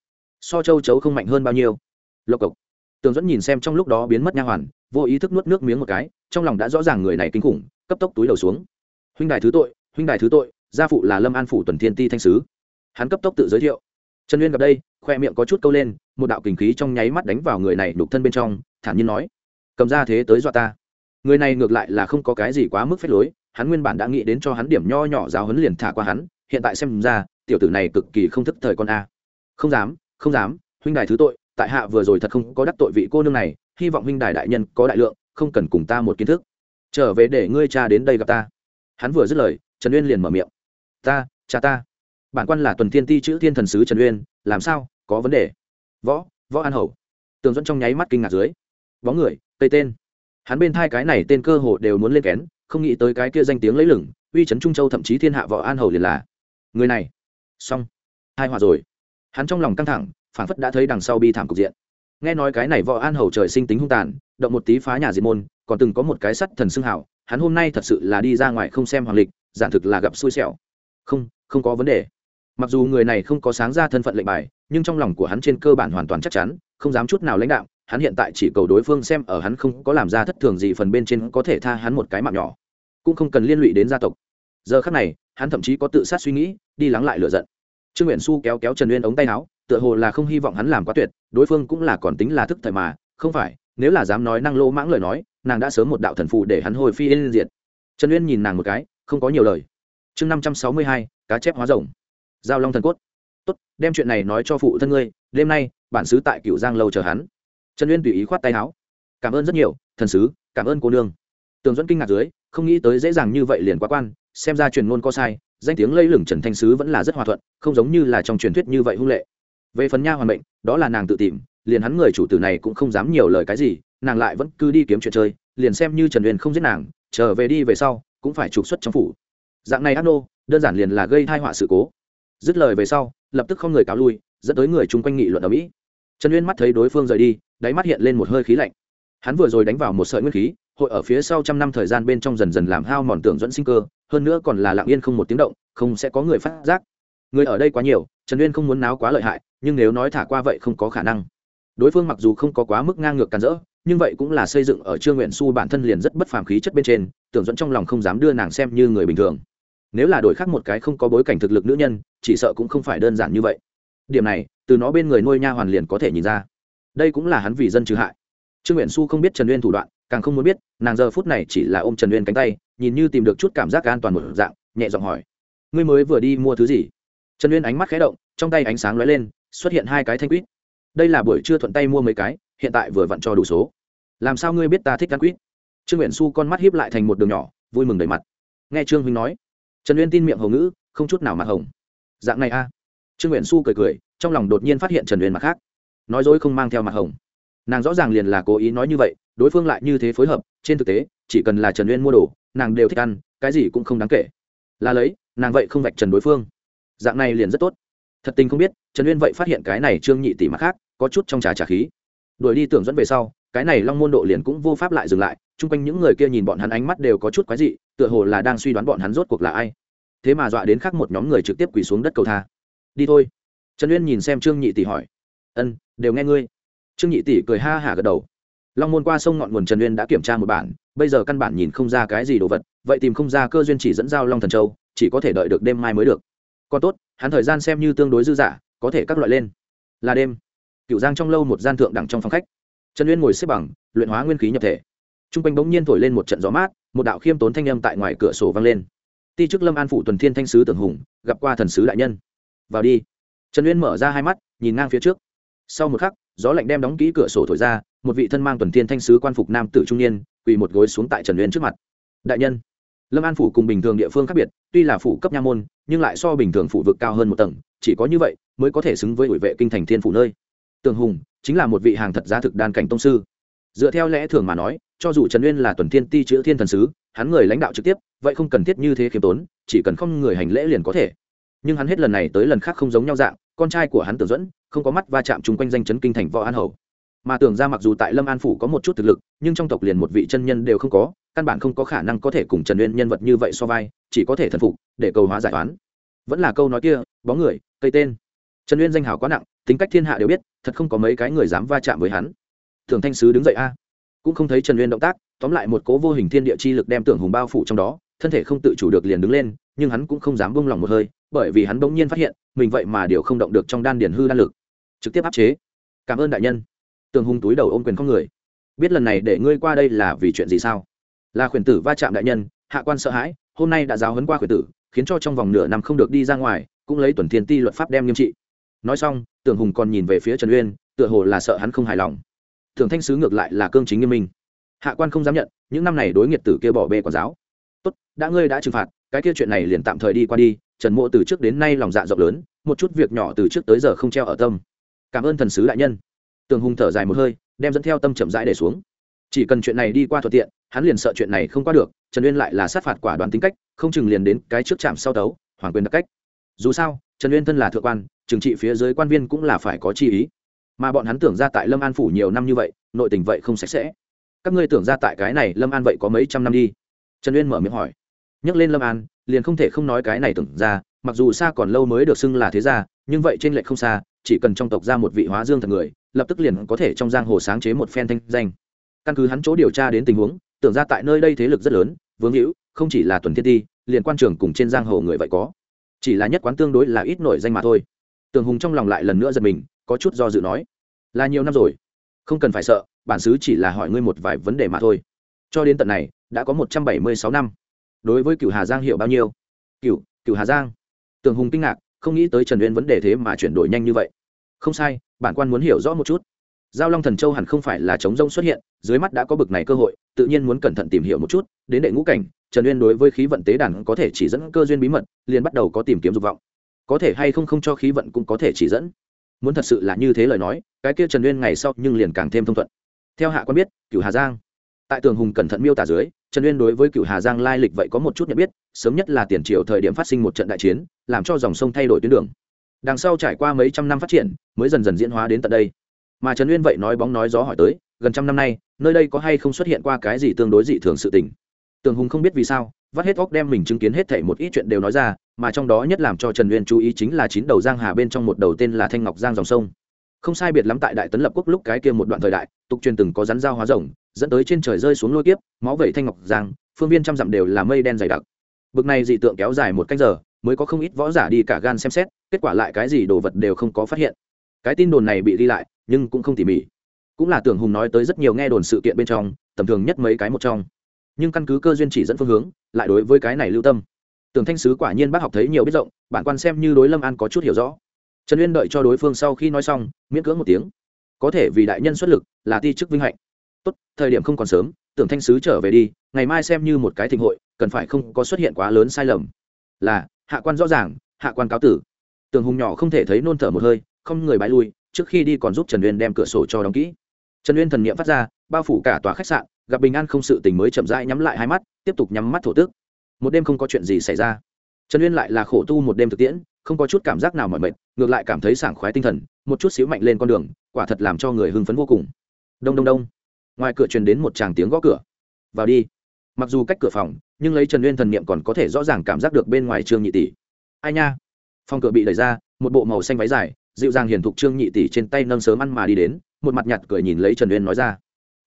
So châu chấu không mạnh hơn bao nhiêu? Lộc cộc. Tường dẫn nhìn xem trong lúc đó biến mất nha hoàn, vô ý thức nuốt nước miếng một cái, trong lòng đã rõ ràng người này kinh khủng, cấp tốc túi đầu xuống. Huynh đài thứ tội, huynh đài thứ tội, gia phụ là lâm an phủ tuần thiên ti thanh sứ. Hắn cấp tốc tự giới thiệu. Trần uyên gặp đây, khoe miệng có chút câu lên, một đạo kình khí trong nháy mắt đánh vào người này đục thân bên trong, thản nhiên nói, cầm ra thế tới dọa ta. Người này ngược lại là không có cái gì quá mức phép lối hắn nguyên bản đã nghĩ đến cho hắn điểm nho nhỏ giáo huấn liền thả qua hắn, hiện tại xem ra, tiểu tử này cực kỳ không thức thời con a. Không dám không dám, huynh đài thứ tội, tại hạ vừa rồi thật không có đắc tội vị cô nương này, hy vọng huynh đài đại nhân có đại lượng, không cần cùng ta một kiến thức. Trở về để ngươi cha đến đây gặp ta. Hắn vừa dứt lời, trần uyên liền mở miệng. Ta, cha ta. Bản quan là tuần thiên ti chữ thiên thần sứ trần uyên, làm sao, có vấn đề? Võ võ an hầu. Tường dẫn trong nháy mắt kinh ngạc dưới. Bóng người tây tên. Hắn bên thai cái này tên cơ hồ đều muốn lên kén không nghĩ tới cái kia danh tiếng lấy lửng, uy c trung châu thậm chí thiên hạ võ an hầu liền là. Người này. Xong. Hai hòa rồi. Hắn trong lòng căng thẳng phản phất đã thấy đằng sau bi thảm cục diện. Nghe nói cái này võ an hầu trời sinh tính hung tàn, động một tí phá nhà diệt môn, còn từng có một cái sắt thần xưng hảo, hắn hôm nay thật sự là đi ra ngoài không xem hoàng lịch, giản thực là gặp xui xẻo. Không không có vấn đề. Mặc dù người này không có sáng ra thân phận lệnh bài, nhưng trong lòng của hắn trên cơ bản hoàn toàn chắc chắn, không dám chút nào lãnh đạo hắn hiện tại chỉ cầu đối phương xem ở hắn không có làm ra thất thường gì phần bên trên có thể tha hắn một cái mạng nhỏ, cũng không cần liên lụy đến gia tộc. Giờ khắc này, hắn thậm chí có tự sát suy nghĩ, đi lắng lại lựa giận. Trương nguyện xu kéo kéo trần uyên ống tay áo, tựa hồ là không hy vọng hắn làm quá tuyệt, đối phương cũng là còn tính là thức thời mà, không phải, nếu là dám nói năng lô mãng lời nói, nàng đã sớm một đạo thần phù để hắn hồi phi yên diệt. Trần uyên nhìn nàng một cái, không có nhiều lời. Chương năm trăm sáu mươi hai, cá chép hóa rồng. Giao long thần cốt. Tốt, đem chuyện này nói cho phụ thân ngươi, đêm nay, bản sứ tại Cửu giang lâu chờ hắn trần uyên tùy ý khoát tay áo. Cảm ơn rất nhiều, thần sứ, cảm ơn cô nương. Tường dẫn kinh ngạc dưới, không nghĩ tới dễ dàng như vậy liền quá quan, xem ra truyền ngôn có sai, danh tiếng lây lửng trần thanh sứ vẫn là rất hòa thuận, không giống như là trong truyền thuyết như vậy hung lệ. Về phần nha hoàn mệnh, đó là nàng tự tìm, liền hắn người chủ tử này cũng không dám nhiều lời cái gì, nàng lại vẫn cứ đi kiếm chuyện chơi, liền xem như trần uyên không giết nàng, trở về đi về sau, cũng phải trục xuất trong phủ. Dạng này ác nô, đơn giản liền là gây thai họa sự cố. Dứt lời về sau, lập tức không người cáo lui, dẫn tới người chung quanh nghị luận ở mỹ. Trần uyên mắt thấy đối phương rời đi đáy mắt hiện lên một hơi khí lạnh. Hắn vừa rồi đánh vào một sợi nguyên khí, hội ở phía sau trăm năm thời gian bên trong dần dần làm hao mòn tưởng dẫn sinh cơ, hơn nữa còn là lặng yên không một tiếng động, không sẽ có người phát giác. Người ở đây quá nhiều, trần uyên không muốn náo quá lợi hại, nhưng nếu nói thả qua vậy không có khả năng. Đối phương mặc dù không có quá mức ngang ngược càn rỡ, nhưng vậy cũng là xây dựng ở trương nguyện su bản thân liền rất bất phàm khí chất bên trên, tưởng dẫn trong lòng không dám đưa nàng xem như người bình thường. Nếu là đổi khác một cái không có bối cảnh thực lực nữ nhân, chỉ sợ cũng không phải đơn giản như vậy. Điểm này, từ nó bên người nuôi nha hoàn liền có thể nhìn ra đây cũng là hắn vì dân trừ hại. Trương nguyện su không biết trần uyên thủ đoạn, càng không muốn biết, nàng giờ phút này chỉ là ôm trần uyên cánh tay, nhìn như tìm được chút cảm giác an toàn một dạng, nhẹ giọng hỏi, ngươi mới vừa đi mua thứ gì? Trần uyên ánh mắt khé động, trong tay ánh sáng lóe lên, xuất hiện hai cái thanh quýt. Đây là buổi trưa thuận tay mua mấy cái, hiện tại vừa vặn cho đủ số. Làm sao ngươi biết ta thích ăn quýt? Trương nguyện su con mắt hiếp lại thành một đường nhỏ, vui mừng đầy mặt. Nghe trương huynh nói, trần uyên tin miệng hầu ngữ, không chút nào mặt hồng. Dạng này a. Trương nguyện su cười cười, trong lòng đột nhiên phát hiện trần uyên mặt khác nói dối không mang theo mặt hồng. Nàng rõ ràng liền là cố ý nói như vậy, đối phương lại như thế phối hợp, trên thực tế, chỉ cần là trần uyên mua đồ, nàng đều thích ăn, cái gì cũng không đáng kể. Là lấy, nàng vậy không vạch trần đối phương. Dạng này liền rất tốt. Thật tình không biết, trần uyên vậy phát hiện cái này trương nhị tỷ mặt khác, có chút trong trà trà khí. Đuổi đi tưởng dẫn về sau, cái này long môn độ liền cũng vô pháp lại dừng lại, chung quanh những người kia nhìn bọn hắn ánh mắt đều có chút quái dị, tựa hồ là đang suy đoán bọn hắn rốt cuộc là ai. Thế mà dọa đến khác một nhóm người trực tiếp quỳ xuống đất cầu tha. Đi thôi. Trần uyên nhìn xem trương nhị tỷ hỏi. Ân đều nghe ngươi. Trương nhị tỷ cười ha hả gật đầu. Long môn qua sông ngọn nguồn trần uyên đã kiểm tra một bản, bây giờ căn bản nhìn không ra cái gì đồ vật, vậy tìm không ra cơ duyên chỉ dẫn giao long thần châu, chỉ có thể đợi được đêm mai mới được. Còn tốt, hắn thời gian xem như tương đối dư dả, có thể các loại lên. Là đêm. Cựu giang trong lâu một gian thượng đẳng trong phòng khách. Trần uyên ngồi xếp bằng, luyện hóa nguyên khí nhập thể. T r u n g quanh bỗng nhiên thổi lên một trận gió mát, một đạo khiêm tốn thanh âm tại ngoài cửa sổ vang lên. Ti chức lâm an phủ tuần thiên thanh sứ tưởng hùng, gặp qua thần sứ đại nhân. Vào đi. Trần uyên mở ra hai mắt, nhìn ngang phía trước sau một khắc, gió lạnh đem đóng kỹ cửa sổ thổi ra, một vị thân mang tuần thiên thanh sứ quan phục nam tử trung niên, quỳ một gối xuống tại trần uyên trước mặt. Đại nhân, lâm an phủ cùng bình thường địa phương khác biệt, tuy là phủ cấp nha môn, nhưng lại so bình thường phủ vực cao hơn một tầng, chỉ có như vậy mới có thể xứng với ủy vệ kinh thành thiên phủ nơi. Tường hùng chính là một vị hàng thật giá thực đan cảnh tông sư. Dựa theo lẽ thường mà nói, cho dù trần uyên là tuần thiên ti chữ thiên thần sứ, hắn người lãnh đạo trực tiếp, vậy không cần thiết như thế khiêm tốn, chỉ cần không người hành lễ liền có thể. Nhưng hắn hết lần này tới lần khác không giống nhau dạng con trai của hắn tưởng dẫn, không có mắt va chạm chung quanh danh chấn kinh thành võ an hầu. Mà tưởng ra mặc dù tại lâm an phủ có một chút thực lực, nhưng trong tộc liền một vị chân nhân đều không có, căn bản không có khả năng có thể cùng trần uyên nhân vật như vậy so vai, chỉ có thể thần phục, để cầu hóa giải toán vẫn là câu nói kia, bóng người, cây tên. Trần uyên danh hào quá nặng, tính cách thiên hạ đều biết, thật không có mấy cái người dám va chạm với hắn. Thường thanh sứ đứng dậy a. Cũng không thấy trần uyên động tác, tóm lại một cố vô hình thiên địa chi lực đem tưởng hùng bao phủ trong đó, thân thể không tự chủ được liền đứng lên nhưng hắn cũng không dám bông lòng một hơi, bởi vì hắn bỗng nhiên phát hiện, mình vậy mà điều không động được trong đan điển hư đan lực. Trực tiếp áp chế. Cảm ơn đại nhân. Tường hùng túi đầu ôm quyền con người. Biết lần này để ngươi qua đây là vì chuyện gì sao? Là khuyển tử va chạm đại nhân, hạ quan sợ hãi, hôm nay đã giáo hấn qua khuyển tử, khiến cho trong vòng nửa năm không được đi ra ngoài, cũng lấy tuần thiên ti luật pháp đem nghiêm trị. Nói xong tưởng hùng còn nhìn về phía trần uyên, tựa hồ là sợ hắn không hài lòng. Thường thanh sứ ngược lại là cương chính nghiêm minh. Hạ quan không dám nhận, những năm này đối nghiệt tử kia bỏ bê quản giáo. Tốt, đã ngươi đã trừng phạt cái kia chuyện này liền tạm thời đi qua đi, trần mộ từ trước đến nay lòng dạ rộng lớn, một chút việc nhỏ từ trước tới giờ không treo ở tâm. Cảm ơn thần sứ đại nhân. Tường hùng thở dài một hơi, đem dẫn theo tâm chậm rãi để xuống. Chỉ cần chuyện này đi qua thuận tiện, hắn liền sợ chuyện này không qua được, trần uyên lại là sát phạt quả đoán tính cách, không chừng liền đến cái trước chạm sau tấu, hoàng quyền đặc cách. Dù sao, trần uyên thân là thượng quan, trừng trị phía dưới quan viên cũng là phải có chi ý. Mà bọn hắn tưởng ra tại lâm an phủ nhiều năm như vậy, nội tình vậy không sạch sẽ. Các ngươi tưởng ra tại cái này lâm an vậy có mấy trăm năm đi? Trần uyên mở miệng hỏi nhắc lên lâm an, liền không thể không nói cái này tưởng ra, mặc dù xa còn lâu mới được xưng là thế gia, nhưng vậy trên lệch không xa, chỉ cần trong tộc ra một vị hóa dương thật người, lập tức liền có thể trong giang hồ sáng chế một phen thanh danh. Căn cứ hắn chỗ điều tra đến tình huống, tưởng ra tại nơi đây thế lực rất lớn vướng hữu, không chỉ là tuần thiên ti, liền quan trường cùng trên giang hồ người vậy có. Chỉ là nhất quán tương đối là ít nổi danh mà thôi. Tường hùng trong lòng lại lần nữa giật mình, có chút do dự nói, là nhiều năm rồi, không cần phải sợ, bản xứ chỉ là hỏi ngươi một vài vấn đề mà thôi. Cho đến tận này, đã có một trăm bảy mươi sáu năm đối với cựu hà giang hiểu bao nhiêu? Cựu cựu hà giang. Tường hùng kinh ngạc, không nghĩ tới trần uyên vấn đề thế mà chuyển đổi nhanh như vậy. Không sai, bản quan muốn hiểu rõ một chút. Giao long thần châu hẳn không phải là chống rông xuất hiện, dưới mắt đã có bực này cơ hội, tự nhiên muốn cẩn thận tìm hiểu một chút, đến đệ ngũ cảnh, trần uyên đối với khí vận tế đàn có thể chỉ dẫn cơ duyên bí mật, liền bắt đầu có tìm kiếm dục vọng. Có thể hay không không cho khí vận cũng có thể chỉ dẫn. Muốn thật sự là như thế lời nói, cái kia trần uyên ngày sau nhưng liền càng thêm thông thuận. Theo hạ quan biết cửu hà giang tại tường hùng cẩn thận miêu tả dưới, trần uyên đối với cựu hà giang lai lịch vậy có một chút nhận biết, sớm nhất là tiền triều thời điểm phát sinh một trận đại chiến, làm cho dòng sông thay đổi tuyến đường. Đằng sau trải qua mấy trăm năm phát triển, mới dần dần diễn hóa đến tận đây. Mà trần uyên vậy nói bóng nói gió hỏi tới, gần trăm năm nay, nơi đây có hay không xuất hiện qua cái gì tương đối dị thường sự tình? Tường hùng không biết vì sao, vắt hết óc đem mình chứng kiến hết thảy một ít chuyện đều nói ra, mà trong đó nhất làm cho trần uyên chú ý chính là chín đầu giang hà bên trong một đầu tên là thanh ngọc giang dòng sông. Không sai biệt lắm tại đại tấn lập quốc lúc cái kia một đoạn thời đại, tục truyền từng có rắn dao hóa rồng dẫn tới trên trời rơi xuống lôi kiếp, máu vẩy thanh ngọc giang, phương viên trăm dặm đều là mây đen dày đặc. Bực này dị tượng kéo dài một canh giờ, mới có không ít võ giả đi cả gan xem xét, kết quả lại cái gì đồ vật đều không có phát hiện. Cái tin đồn này bị đi lại, nhưng cũng không tỉ mỉ. Cũng là tưởng hùng nói tới rất nhiều nghe đồn sự kiện bên trong, tầm thường nhất mấy cái một trong. Nhưng căn cứ cơ duyên chỉ dẫn phương hướng, lại đối với cái này lưu tâm. Tưởng thanh sứ quả nhiên bác học thấy nhiều biết rộng, bản quan xem như đối lâm an có chút hiểu rõ. Trần uyên đợi cho đối phương sau khi nói xong, miễn cưỡng một tiếng. Có thể vì đại nhân xuất lực, là ti chức vinh hạnh tốt, thời điểm không còn sớm, tưởng thanh sứ trở về đi, ngày mai xem như một cái thịnh hội, cần phải không có xuất hiện quá lớn sai lầm. Là, hạ quan rõ ràng, hạ quan cáo tử. Tường hùng nhỏ không thể thấy nôn thở một hơi, không người bãi lui, trước khi đi còn giúp trần uyên đem cửa sổ cho đóng kỹ. Trần uyên thần n i ệ m phát ra, bao phủ cả tòa khách sạn, gặp bình an không sự tình mới chậm rãi nhắm lại hai mắt, tiếp tục nhắm mắt thổ tước một đêm không có chuyện gì xảy ra. Trần uyên lại là khổ tu một đêm thực tiễn, không có chút cảm giác nào mỏi mệt, ngược lại cảm thấy sảng khoái tinh thần, một chút xíu mạnh lên con đường, quả thật làm cho người hưng phấn vô cùng. Đông đông đông ngoài cửa truyền đến một tràng tiếng gõ cửa. Vào đi. Mặc dù cách cửa phòng, nhưng lấy trần uyên thần niệm còn có thể rõ ràng cảm giác được bên ngoài trương nhị tỷ. Ai nha. Phòng cửa bị đẩy ra, một bộ màu xanh váy dài, dịu dàng hiền thục trương nhị tỷ trên tay nâng sớm ăn mà đi đến, một mặt nhặt cười nhìn lấy trần uyên nói ra.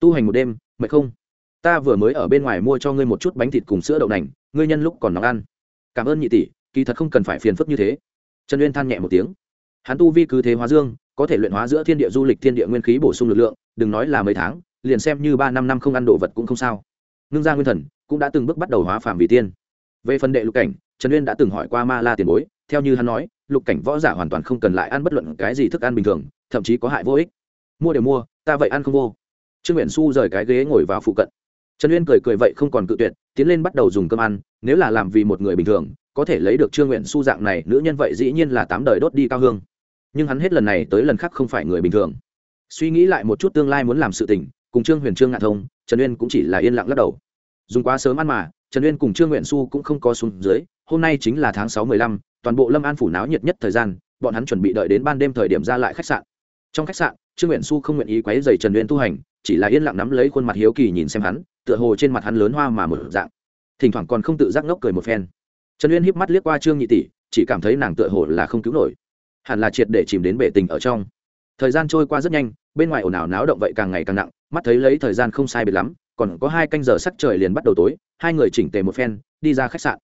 Tu hành một đêm, mệt không? Ta vừa mới ở bên ngoài mua cho ngươi một chút bánh thịt cùng sữa đậu nành, ngươi nhân lúc còn nóng ăn. Cảm ơn nhị tỷ, kỳ thật không cần phải phiền phức như thế. Trần uyên than nhẹ một tiếng. Hắn tu vi cứ thế hóa dương, có thể luyện hóa giữa thiên địa du lịch thiên địa nguyên khí bổ sung lực lượng, đừng nói là mấy tháng liền xem như ba năm năm không ăn đồ vật cũng không sao. Ngưng gia nguyên thần cũng đã từng bước bắt đầu hóa phàm vì tiên. Về phần đệ lục cảnh, trần uyên đã từng hỏi qua ma la tiền bối, theo như hắn nói, lục cảnh võ giả hoàn toàn không cần lại ăn bất luận cái gì thức ăn bình thường, thậm chí có hại vô ích. Mua đều mua, ta vậy ăn không vô. Trương nguyện su rời cái ghế ngồi vào phụ cận. Trần uyên cười cười vậy không còn cự tuyệt, tiến lên bắt đầu dùng cơm ăn, nếu là làm vì một người bình thường, có thể lấy được trương nguyện su dạng này, nữ nhân vậy dĩ nhiên là tám đời đốt đi cao hương. Nhưng hắn hết lần này tới lần khác không phải người bình thường. Suy nghĩ lại một chút tương lai muốn làm sự tình cùng trương huyền trương ngạn thông, trần uyên cũng chỉ là yên lặng lắc đầu. Dùng quá sớm ăn mà, trần uyên cùng trương nguyện xu cũng không có xuống dưới, hôm nay chính là tháng sáu mười lăm, toàn bộ lâm an phủ náo nhiệt nhất thời gian, bọn hắn chuẩn bị đợi đến ban đêm thời điểm ra lại khách sạn. Trong khách sạn, trương nguyện xu không nguyện ý quấy dày trần uyên tu hành, chỉ là yên lặng nắm lấy khuôn mặt hiếu kỳ nhìn xem hắn, tựa hồ trên mặt hắn lớn hoa mà mở dạng. Thỉnh thoảng còn không tự giác ngốc cười một phen. Trần uyên híp mắt liếc qua trương nhị tỷ, chỉ cảm thấy nàng tựa hồ là không cứu nổi. Hẳn là triệt để chìm đến bể tình ở trong thời gian trôi qua rất nhanh, bên ngoài ồn ào náo động vậy càng ngày càng nặng, mắt thấy lấy thời gian không sai biệt lắm, còn có hai canh giờ sắc trời liền bắt đầu tối, hai người chỉnh tề một phen, đi ra khách sạn.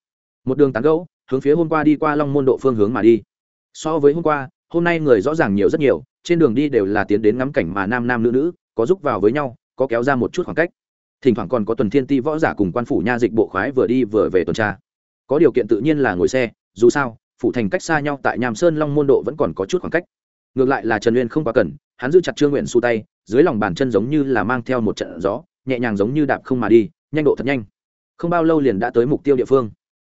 Một đường tán gẫu, hướng phía hôm qua đi qua long môn độ phương hướng mà đi. So với hôm qua, hôm nay người rõ ràng nhiều rất nhiều, trên đường đi đều là tiến đến ngắm cảnh mà nam nam nữ nữ, có giúp vào với nhau, có kéo ra một chút khoảng cách. Thỉnh thoảng còn có tuần thiên ti võ giả cùng quan phủ nha dịch bộ khoái vừa đi vừa về tuần tra. Có điều kiện tự nhiên là ngồi xe, dù sao, phủ thành cách xa nhau tại nhàm sơn long môn độ vẫn còn có chút khoảng cách ngược lại là trần uyên không quá cần, hắn giữ chặt trương nguyện xu tay, dưới lòng bàn chân giống như là mang theo một trận gió, nhẹ nhàng giống như đạp không mà đi, nhanh độ thật nhanh. Không bao lâu liền đã tới mục tiêu địa phương.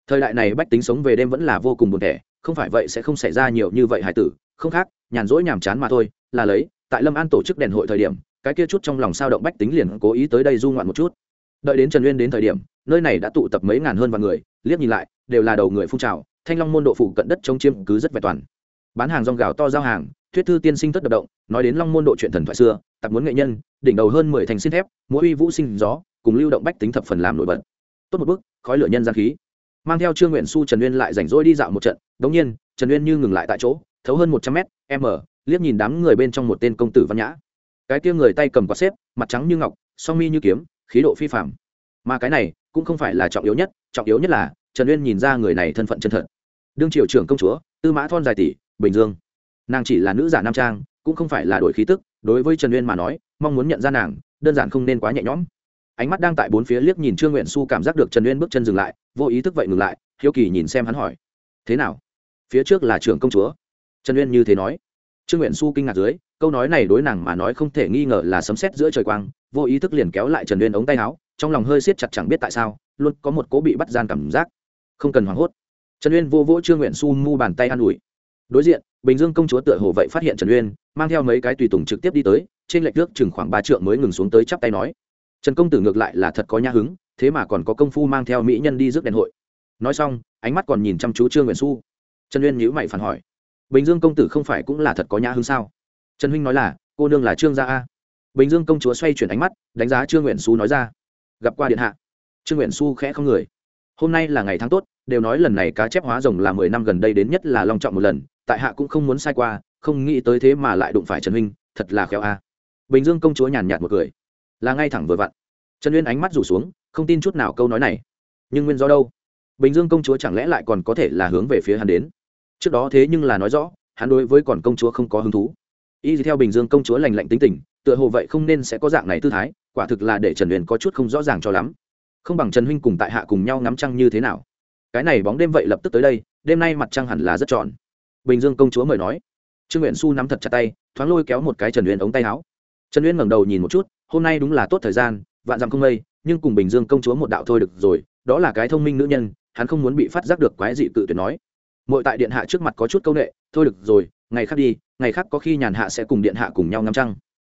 Thời đại này bách tính sống về đêm vẫn là vô cùng buồn thẻ không phải vậy sẽ không xảy ra nhiều như vậy hải tử. Không khác, nhàn rỗi nhàm chán mà thôi, là lấy, tại lâm an tổ chức đèn hội thời điểm, cái kia chút trong lòng sao động bách tính liền cố ý tới đây du ngoạn một chút. Đợi đến trần uyên đến thời điểm, nơi này đã tụ tập mấy ngàn hơn vạn người, liếc nhìn lại, đều là đầu người phun trào, thanh long môn độ phụ cận đất chống chiêm cứ rất vẹn toàn bán hàng rong gạo to giao hàng, thuyết thư tiên sinh tất đập động, nói đến long môn độ chuyện thần thoại xưa, tập muốn nghệ nhân, đỉnh đầu hơn mười thành xin thép mỗi uy vũ sinh gió, cùng lưu động bách tính thập phần làm nổi bật. Tốt một bước, khói lửa nhân gian khí. Mang theo trương nguyện su trần uyên lại rảnh rỗi đi dạo một trận, đống nhiên, trần uyên như ngừng lại tại chỗ, thấu hơn một trăm mét, m, liếc nhìn đám người bên trong một tên công tử văn nhã. Cái kia người tay cầm quạt xếp, mặt trắng như ngọc, song mi như kiếm, khí độ phi phạm mà cái này, cũng không phải là trọng yếu nhất, trọng yếu nhất là, trần uyên nhìn ra người này thân phận chân thật. Đương triều trưởng công chúa, tư mã thon dài tỷ bình dương. Nàng chỉ là nữ giả nam trang, cũng không phải là đổi khí tức, đối với trần uyên mà nói, mong muốn nhận ra nàng, đơn giản không nên quá nhẹ nhõm. Ánh mắt đang tại bốn phía liếc nhìn trương nguyện su cảm giác được trần uyên bước chân dừng lại, vô ý thức vậy ngừng lại, hiếu kỳ nhìn xem hắn hỏi, thế nào? Phía trước là trưởng công chúa? Trần uyên như thế nói. Trương nguyện su kinh ngạc dưới, câu nói này đối nàng mà nói không thể nghi ngờ là sấm sét giữa trời quang, vô ý thức liền kéo lại trần uyên ống tay áo, trong lòng hơi siết chặt chẳng biết tại sao, luôn có một cố bị bắt gian cảm giác. Không cần hoảng hốt. Trần uyên vô vỗ trương nguyện su mu bàn tay an ủi đối diện, bình dương công chúa tựa hồ vậy phát hiện trần uyên, mang theo mấy cái tùy tùng trực tiếp đi tới, trên lệch nước chừng khoảng ba trượng mới ngừng xuống tới chắp tay nói. Trần công tử ngược lại là thật có nhã hứng, thế mà còn có công phu mang theo mỹ nhân đi rước đèn hội. Nói xong, ánh mắt còn nhìn chăm chú trương nguyện su trần uyên nhữ mày phản hỏi. Bình dương công tử không phải cũng là thật có nhã hứng sao? Trần huynh nói là, cô nương là trương gia a. Bình dương công chúa xoay chuyển ánh mắt, đánh giá trương nguyện su nói ra. Gặp qua điện hạ. Trương nguyện su khẽ không người. Hôm nay là ngày tháng tốt, đều nói lần này cá chép hóa rồng là mười năm gần đây đến nhất là long trọng một lần tại hạ cũng không muốn sai qua, không nghĩ tới thế mà lại đụng phải trần huynh, thật là khéo a. Bình dương công chúa nhàn nhạt một cười. Là ngay thẳng vừa vặn. Trần uyên ánh mắt rủ xuống, không tin chút nào câu nói này. Nhưng nguyên do đâu? Bình dương công chúa chẳng lẽ lại còn có thể là hướng về phía hắn đến? Trước đó thế nhưng là nói rõ, hắn đối với còn công chúa không có hứng thú. Y theo bình dương công chúa lành lạnh tính tình, tựa hồ vậy không nên sẽ có dạng này tư thái, quả thực là để trần uyên có chút không rõ ràng cho lắm. Không bằng trần huynh cùng tại hạ cùng nhau ngắm trăng như thế nào. Cái này bóng đêm vậy lập tức tới đây, đêm nay mặt trăng hẳn là rất tròn bình dương công chúa mời nói. Trương nguyện su nắm thật chặt tay, thoáng lôi kéo một cái trần uyên ống tay áo. Trần uyên ngẩng đầu nhìn một chút, hôm nay đúng là tốt thời gian, vạn dặm không mây, nhưng cùng bình dương công chúa một đạo thôi được rồi, đó là cái thông minh nữ nhân, hắn không muốn bị phát giác được quái dị cự tuyệt nói. Mỗi tại điện hạ trước mặt có chút công nghệ thôi được rồi, ngày khác đi, ngày khác có khi nhàn hạ sẽ cùng điện hạ cùng nhau ngắm trăng.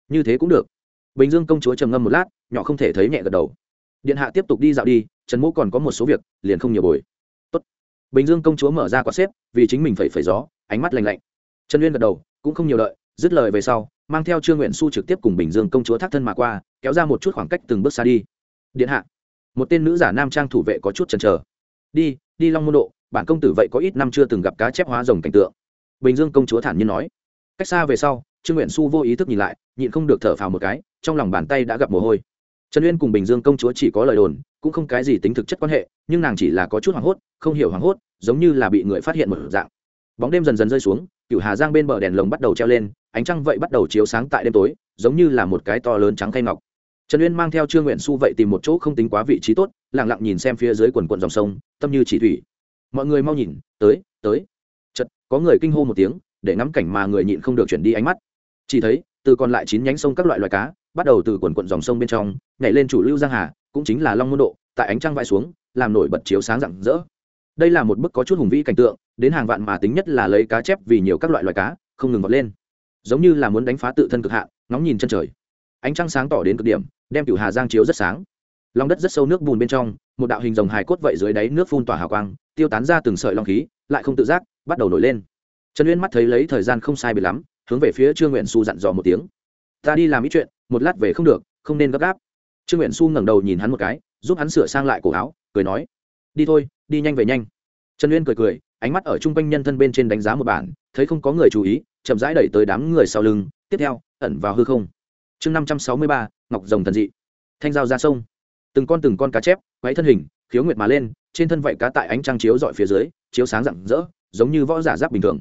Như thế cũng được. Bình dương công chúa trầm ngâm một lát, nhỏ không thể thấy nhẹ gật đầu. Điện hạ tiếp tục đi dạo đi, trần mỗ còn có một số việc, liền không nhiều bồi bình dương công chúa mở ra quạt xếp, vì chính mình phẩy phẩy gió, ánh mắt lành lạnh. Trần uyên gật đầu, cũng không nhiều đợi, dứt lời về sau, mang theo trương nguyện su trực tiếp cùng bình dương công chúa thác thân mà qua, kéo ra một chút khoảng cách từng bước xa đi. Điện hạ, một tên nữ giả nam trang thủ vệ có chút chần chờ. Đi đi long môn độ, bản công tử vậy có ít năm chưa từng gặp cá chép hóa rồng cảnh tượng. Bình dương công chúa thản nhiên nói. Cách xa về sau, trương nguyện su vô ý thức nhìn lại, nhịn không được thở phào một cái, trong lòng bàn tay đã gặp mồ hôi. Trần uyên cùng bình dương công chúa chỉ có lời đồn, cũng không cái gì tính thực chất quan hệ, nhưng nàng chỉ là có chút hoảng hốt không hiểu hoảng hốt, giống như là bị người phát hiện một dạng. Bóng đêm dần dần rơi xuống cựu hà giang bên bờ đèn lồng bắt đầu treo lên, ánh trăng vậy bắt đầu chiếu sáng tại đêm tối, giống như là một cái to lớn trắng khay ngọc. Trần uyên mang theo trương nguyện su vậy tìm một chỗ không tính quá vị trí tốt lẳng lặng nhìn xem phía dưới quần quận dòng sông, tâm như chỉ thủy. Mọi người mau nhìn, tới tới. Chật có người kinh hô một tiếng, để ngắm cảnh mà người nhịn không được chuyển đi ánh mắt. Chỉ thấy, từ còn lại chín nhánh sông các loại loài cá, bắt đầu từ quần quận dòng sông bên trong, nhảy lên chủ lưu giang hà, cũng chính là long môn độ, tại ánh trăng vai xuống, làm nổi bật chiếu sáng rạng rỡ đây là một bức có chút hùng vĩ cảnh tượng, đến hàng vạn mà tính nhất là lấy cá chép vì nhiều các loại loài cá, không ngừng vọt lên. Giống như là muốn đánh phá tự thân cực hạn, ngóng nhìn chân trời. Ánh trăng sáng tỏ đến cực điểm, đem cửu hà giang chiếu rất sáng. Lòng đất rất sâu nước bùn bên trong, một đạo hình rồng hài cốt vậy dưới đáy nước phun tỏa hào quang, tiêu tán ra từng sợi long khí, lại không tự giác, bắt đầu nổi lên. Trần uyên mắt thấy lấy thời gian không sai biệt lắm, hướng về phía trương nguyện su dặn dò một tiếng. Ta đi làm ít chuyện, một lát về không được, không nên gấp gáp. Trương nguyện su ngẩng đầu nhìn hắn một cái, giúp hắn sửa sang lại cổ áo, cười nói, đi thôi đi nhanh về nhanh. Trần uyên cười cười, ánh mắt ở chung quanh nhân thân bên trên đánh giá một bản, thấy không có người chú ý, chậm rãi đẩy tới đám người sau lưng, tiếp theo, ẩn vào hư không. Chương năm trăm sáu mươi ba, ngọc rồng thần dị. Thanh dao ra sông. Từng con từng con cá chép quáy thân hình, khiếu nguyệt mà lên, trên thân vậy cá tại ánh trăng chiếu dọi phía dưới, chiếu sáng rạng rỡ, giống như võ giả giáp bình thường.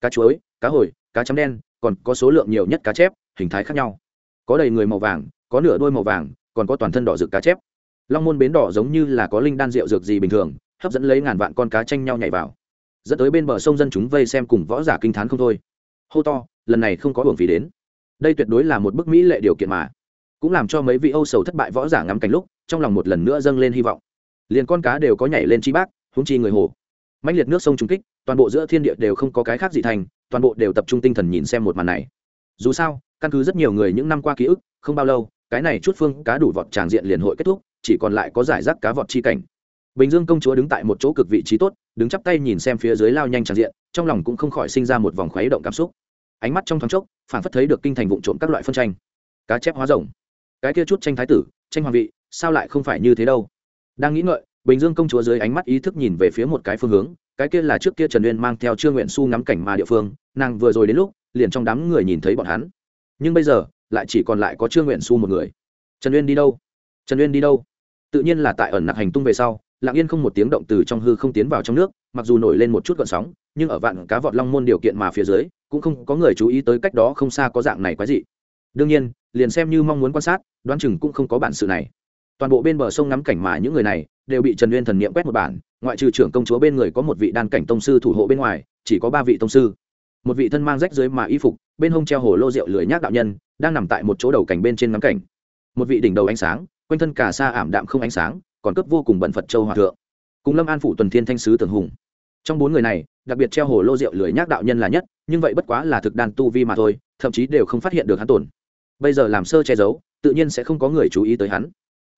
Cá chuối, cá hồi, cá chấm đen, còn có số lượng nhiều nhất cá chép, hình thái khác nhau. Có đầy người màu vàng, có nửa đôi màu vàng, còn có toàn thân đỏ rực cá chép. Long môn bến đỏ giống như là có linh đan rượu dược gì bình thường hấp dẫn lấy ngàn vạn con cá tranh nhau nhảy vào. Dẫn tới bên bờ sông dân chúng vây xem cùng võ giả kinh t h á n không thôi. Hô to, lần này không có hưởng phí đến. Đây tuyệt đối là một bức mỹ lệ điều kiện mà. Cũng làm cho mấy vị âu sầu thất bại võ giả ngắm cảnh lúc, trong lòng một lần nữa dâng lên hy vọng. Liền con cá đều có nhảy lên chi bác húng chi người hồ. Mạnh liệt nước sông trung kích, toàn bộ giữa thiên địa đều không có cái khác gì thành, toàn bộ đều tập trung tinh thần nhìn xem một màn này. Dù sao, căn cứ rất nhiều người những năm qua ký ức, không bao lâu, cái này chút phương cá đủ vọt tràng diện liền hội kết thúc, chỉ còn lại có giải rác cá vọt chi cảnh bình dương công chúa đứng tại một chỗ cực vị trí tốt, đứng chắp tay nhìn xem phía dưới lao nhanh tràn diện, trong lòng cũng không khỏi sinh ra một vòng khuấy động cảm xúc. Ánh mắt trong thoáng chốc, phản phất thấy được kinh thành vụ trộm các loại phân tranh. Cá chép hóa rồng. Cái kia chút tranh thái tử, tranh hoàng vị, sao lại không phải như thế đâu? Đang nghĩ ngợi, bình dương công chúa dưới ánh mắt ý thức nhìn về phía một cái phương hướng, cái kia là trước kia trần uyên mang theo trương nguyện su ngắm cảnh mà địa phương, nàng vừa rồi đến lúc, liền trong đám người nhìn thấy bọn hắn. Nhưng bây giờ, lại chỉ còn lại có trương nguyện su một người. Trần uyên đi đâu? Trần uyên đi đâu? Tự nhiên là tại ẩn nặc hành tung về sau lặng yên không một tiếng động từ trong hư không tiến vào trong nước, mặc dù nổi lên một chút gợn sóng, nhưng ở vạn cá vọt long môn điều kiện mà phía dưới, cũng không có người chú ý tới cách đó không xa có dạng này quái dị. Đương nhiên, liền xem như mong muốn quan sát, đoán chừng cũng không có bản sự này. Toàn bộ bên bờ sông ngắm cảnh mà những người này đều bị trần uyên thần niệm quét một bản, ngoại trừ trưởng công chúa bên người có một vị đan cảnh tông sư thủ hộ bên ngoài, chỉ có ba vị tông sư. Một vị thân mang rách dưới mà y phục, bên hông treo hồ lô rượu lười nhác đạo nhân, đang nằm tại một chỗ đầu cảnh bên trên ngắm cảnh. Một vị đỉnh đầu ánh sáng, quanh thân cả xa ảm đạm không ánh sáng còn cấp vô cùng bận phật châu hòa thượng. Cùng lâm an phụ tuần thiên thanh sứ tường hùng. Trong bốn người này, đặc biệt treo hồ lô rượu lười nhác đạo nhân là nhất, nhưng vậy bất quá là thực đàn tu vi mà thôi, thậm chí đều không phát hiện được hắn tổn bây giờ làm sơ che giấu, tự nhiên sẽ không có người chú ý tới hắn.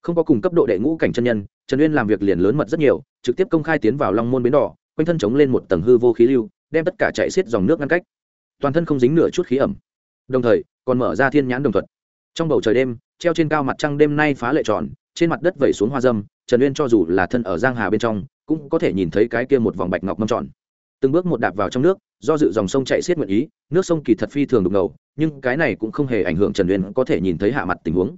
Không có cùng cấp độ đệ ngũ cảnh chân nhân, trần uyên làm việc liền lớn mật rất nhiều, trực tiếp công khai tiến vào long môn bến đỏ, quanh thân chống lên một tầng hư vô khí lưu, đem tất cả chạy xiết dòng nước ngăn cách. Toàn thân không dính nửa chút khí ẩm. Đồng thời, còn mở ra thiên nhãn đồng thuật. Trong bầu trời đêm, treo trên cao mặt trăng đêm nay phá lệ tròn trên mặt đất vẩy xuống hoa dâm, trần uyên cho dù là thân ở giang hà bên trong, cũng có thể nhìn thấy cái kia một vòng bạch ngọc mâm tròn. Từng bước một đạp vào trong nước, do dự dòng sông chạy xiết nguyện ý, nước sông kỳ thật phi thường đục ngầu, nhưng cái này cũng không hề ảnh hưởng trần uyên có thể nhìn thấy hạ mặt tình huống.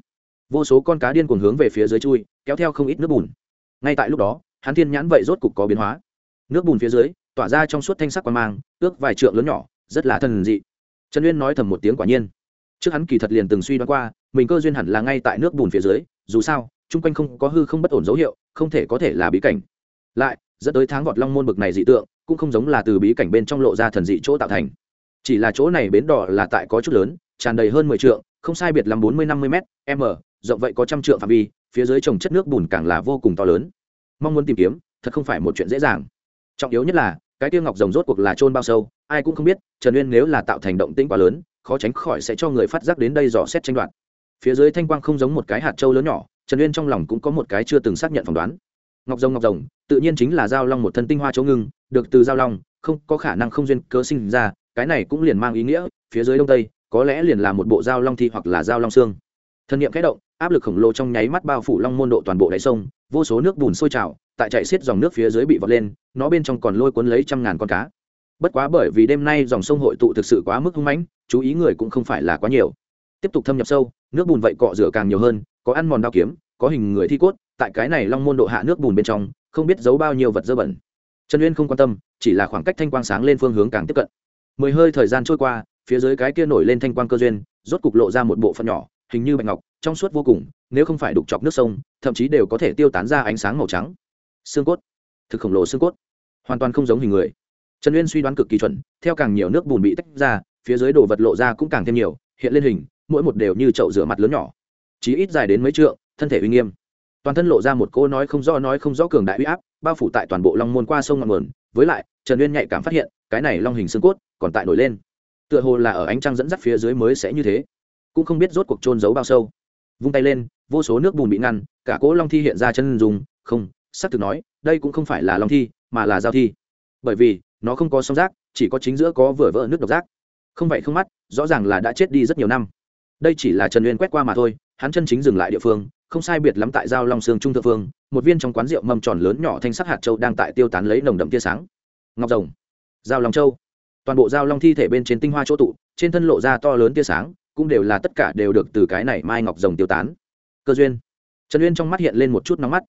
Vô số con cá điên cuồng hướng về phía dưới chui, kéo theo không ít nước bùn. Ngay tại lúc đó, hắn thiên nhãn vậy rốt cục có biến hóa. Nước bùn phía dưới, tỏa ra trong suốt thanh sắc quan mang, ước vài trượng lớn nhỏ, rất là thần dị. Trần uyên nói thầm một tiếng quả nhiên. Trước hắn kỳ thật liền từng suy đoán qua, mình cơ duyên hẳn là ngay tại nước bùn phía dưới, dù sao chung quanh không có hư không bất ổn dấu hiệu, không thể có thể là bí cảnh. Lại, dẫn tới tháng vọt long môn bực này dị tượng, cũng không giống là từ bí cảnh bên trong lộ ra thần dị chỗ tạo thành. Chỉ là chỗ này bến đỏ là tại có chút lớn, tràn đầy hơn mười t không sai biệt làm bốn mươi năm mươi m m, rộng vậy có trăm trượng phạm vi, phía dưới trồng chất nước bùn càng là vô cùng to lớn. Mong muốn tìm kiếm, thật không phải một chuyện dễ dàng. Trọng yếu nhất là, cái tiêu ngọc rồng rốt cuộc là trôn bao sâu, ai cũng không biết, trần uyên nếu là tạo thành động tĩnh quá lớn, khó tránh khỏi sẽ cho người phát giác đến đây dò xét tranh đoạt. Phía dưới thanh quang không giống một cái hạt trâu lớn nhỏ trần uyên trong lòng cũng có một cái chưa từng xác nhận phỏng đoán. Ngọc rồng ngọc rồng, tự nhiên chính là giao long một thân tinh hoa chỗ ngưng, được từ giao long, không có khả năng không duyên cớ sinh ra, cái này cũng liền mang ý nghĩa, phía dưới đông tây, có lẽ liền là một bộ giao long thi hoặc là giao long xương. Thân nhiệm kẽ động, áp lực khổng lồ trong nháy mắt bao phủ long môn độ toàn bộ đáy sông, vô số nước bùn sôi trào, tại chạy xiết dòng nước phía dưới bị vọt lên, nó bên trong còn lôi cuốn lấy trăm ngàn con cá. Bất quá bởi vì đêm nay dòng sông hội tụ thực sự quá mức hung mãnh, chú ý người cũng không phải là quá nhiều. Tiếp tục thâm nhập sâu, nước bùn vậy cọ rửa càng nhiều hơn có ăn mòn đao kiếm, có hình người thi cốt, tại cái này long môn độ hạ nước bùn bên trong, không biết giấu bao nhiêu vật dơ bẩn. Trần uyên không quan tâm, chỉ là khoảng cách thanh quang sáng lên phương hướng càng tiếp cận. Mười hơi thời gian trôi qua, phía dưới cái kia nổi lên thanh quang cơ duyên, rốt cục lộ ra một bộ phận nhỏ, hình như bạch ngọc, trong suốt vô cùng, nếu không phải đục chọc nước sông, thậm chí đều có thể tiêu tán ra ánh sáng màu trắng. Xương cốt. Thực khổng lồ xương cốt. Hoàn toàn không giống hình người. Trần uyên suy đoán cực kỳ chuẩn, theo càng nhiều nước bùn bị tách ra, phía dưới đồ vật lộ ra cũng càng thêm nhiều, hiện lên hình, mỗi một đều như chậu rửa mặt lớn nhỏ chí ít dài đến mấy trượng, thân thể uy nghiêm. Toàn thân lộ ra một cô nói không rõ nói không rõ cường đại uy áp, bao phủ tại toàn bộ long môn qua sông ngọn nguồn. Với lại, trần uyên nhạy cảm phát hiện, cái này long hình xương cốt còn tại nổi lên. Tựa hồ là ở ánh trăng dẫn dắt phía dưới mới sẽ như thế. Cũng không biết rốt cuộc trôn giấu bao sâu. Vung tay lên, vô số nước bùn bị ngăn, cả cỗ long thi hiện ra chân dùng không, xác thực nói, đây cũng không phải là long thi, mà là giao thi. Bởi vì, nó không có song rác chỉ có chính giữa có vừa vỡ nước độc rác không vậy không mắt, rõ ràng là đã chết đi rất nhiều năm. Đây chỉ là trần uyên quét qua mà thôi hắn chân chính dừng lại địa phương, không sai biệt lắm tại giao long sương trung thượng phương, một viên trong quán rượu mâm tròn lớn nhỏ thanh sắc hạt châu đang tại tiêu tán lấy nồng đậm tia sáng. Ngọc rồng, giao long châu. Toàn bộ giao long thi thể bên trên tinh hoa chỗ tụ, trên thân lộ ra to lớn tia sáng, cũng đều là tất cả đều được từ cái này mai ngọc rồng tiêu tán. Cơ duyên. Trần uyên trong mắt hiện lên một chút nóng mắt.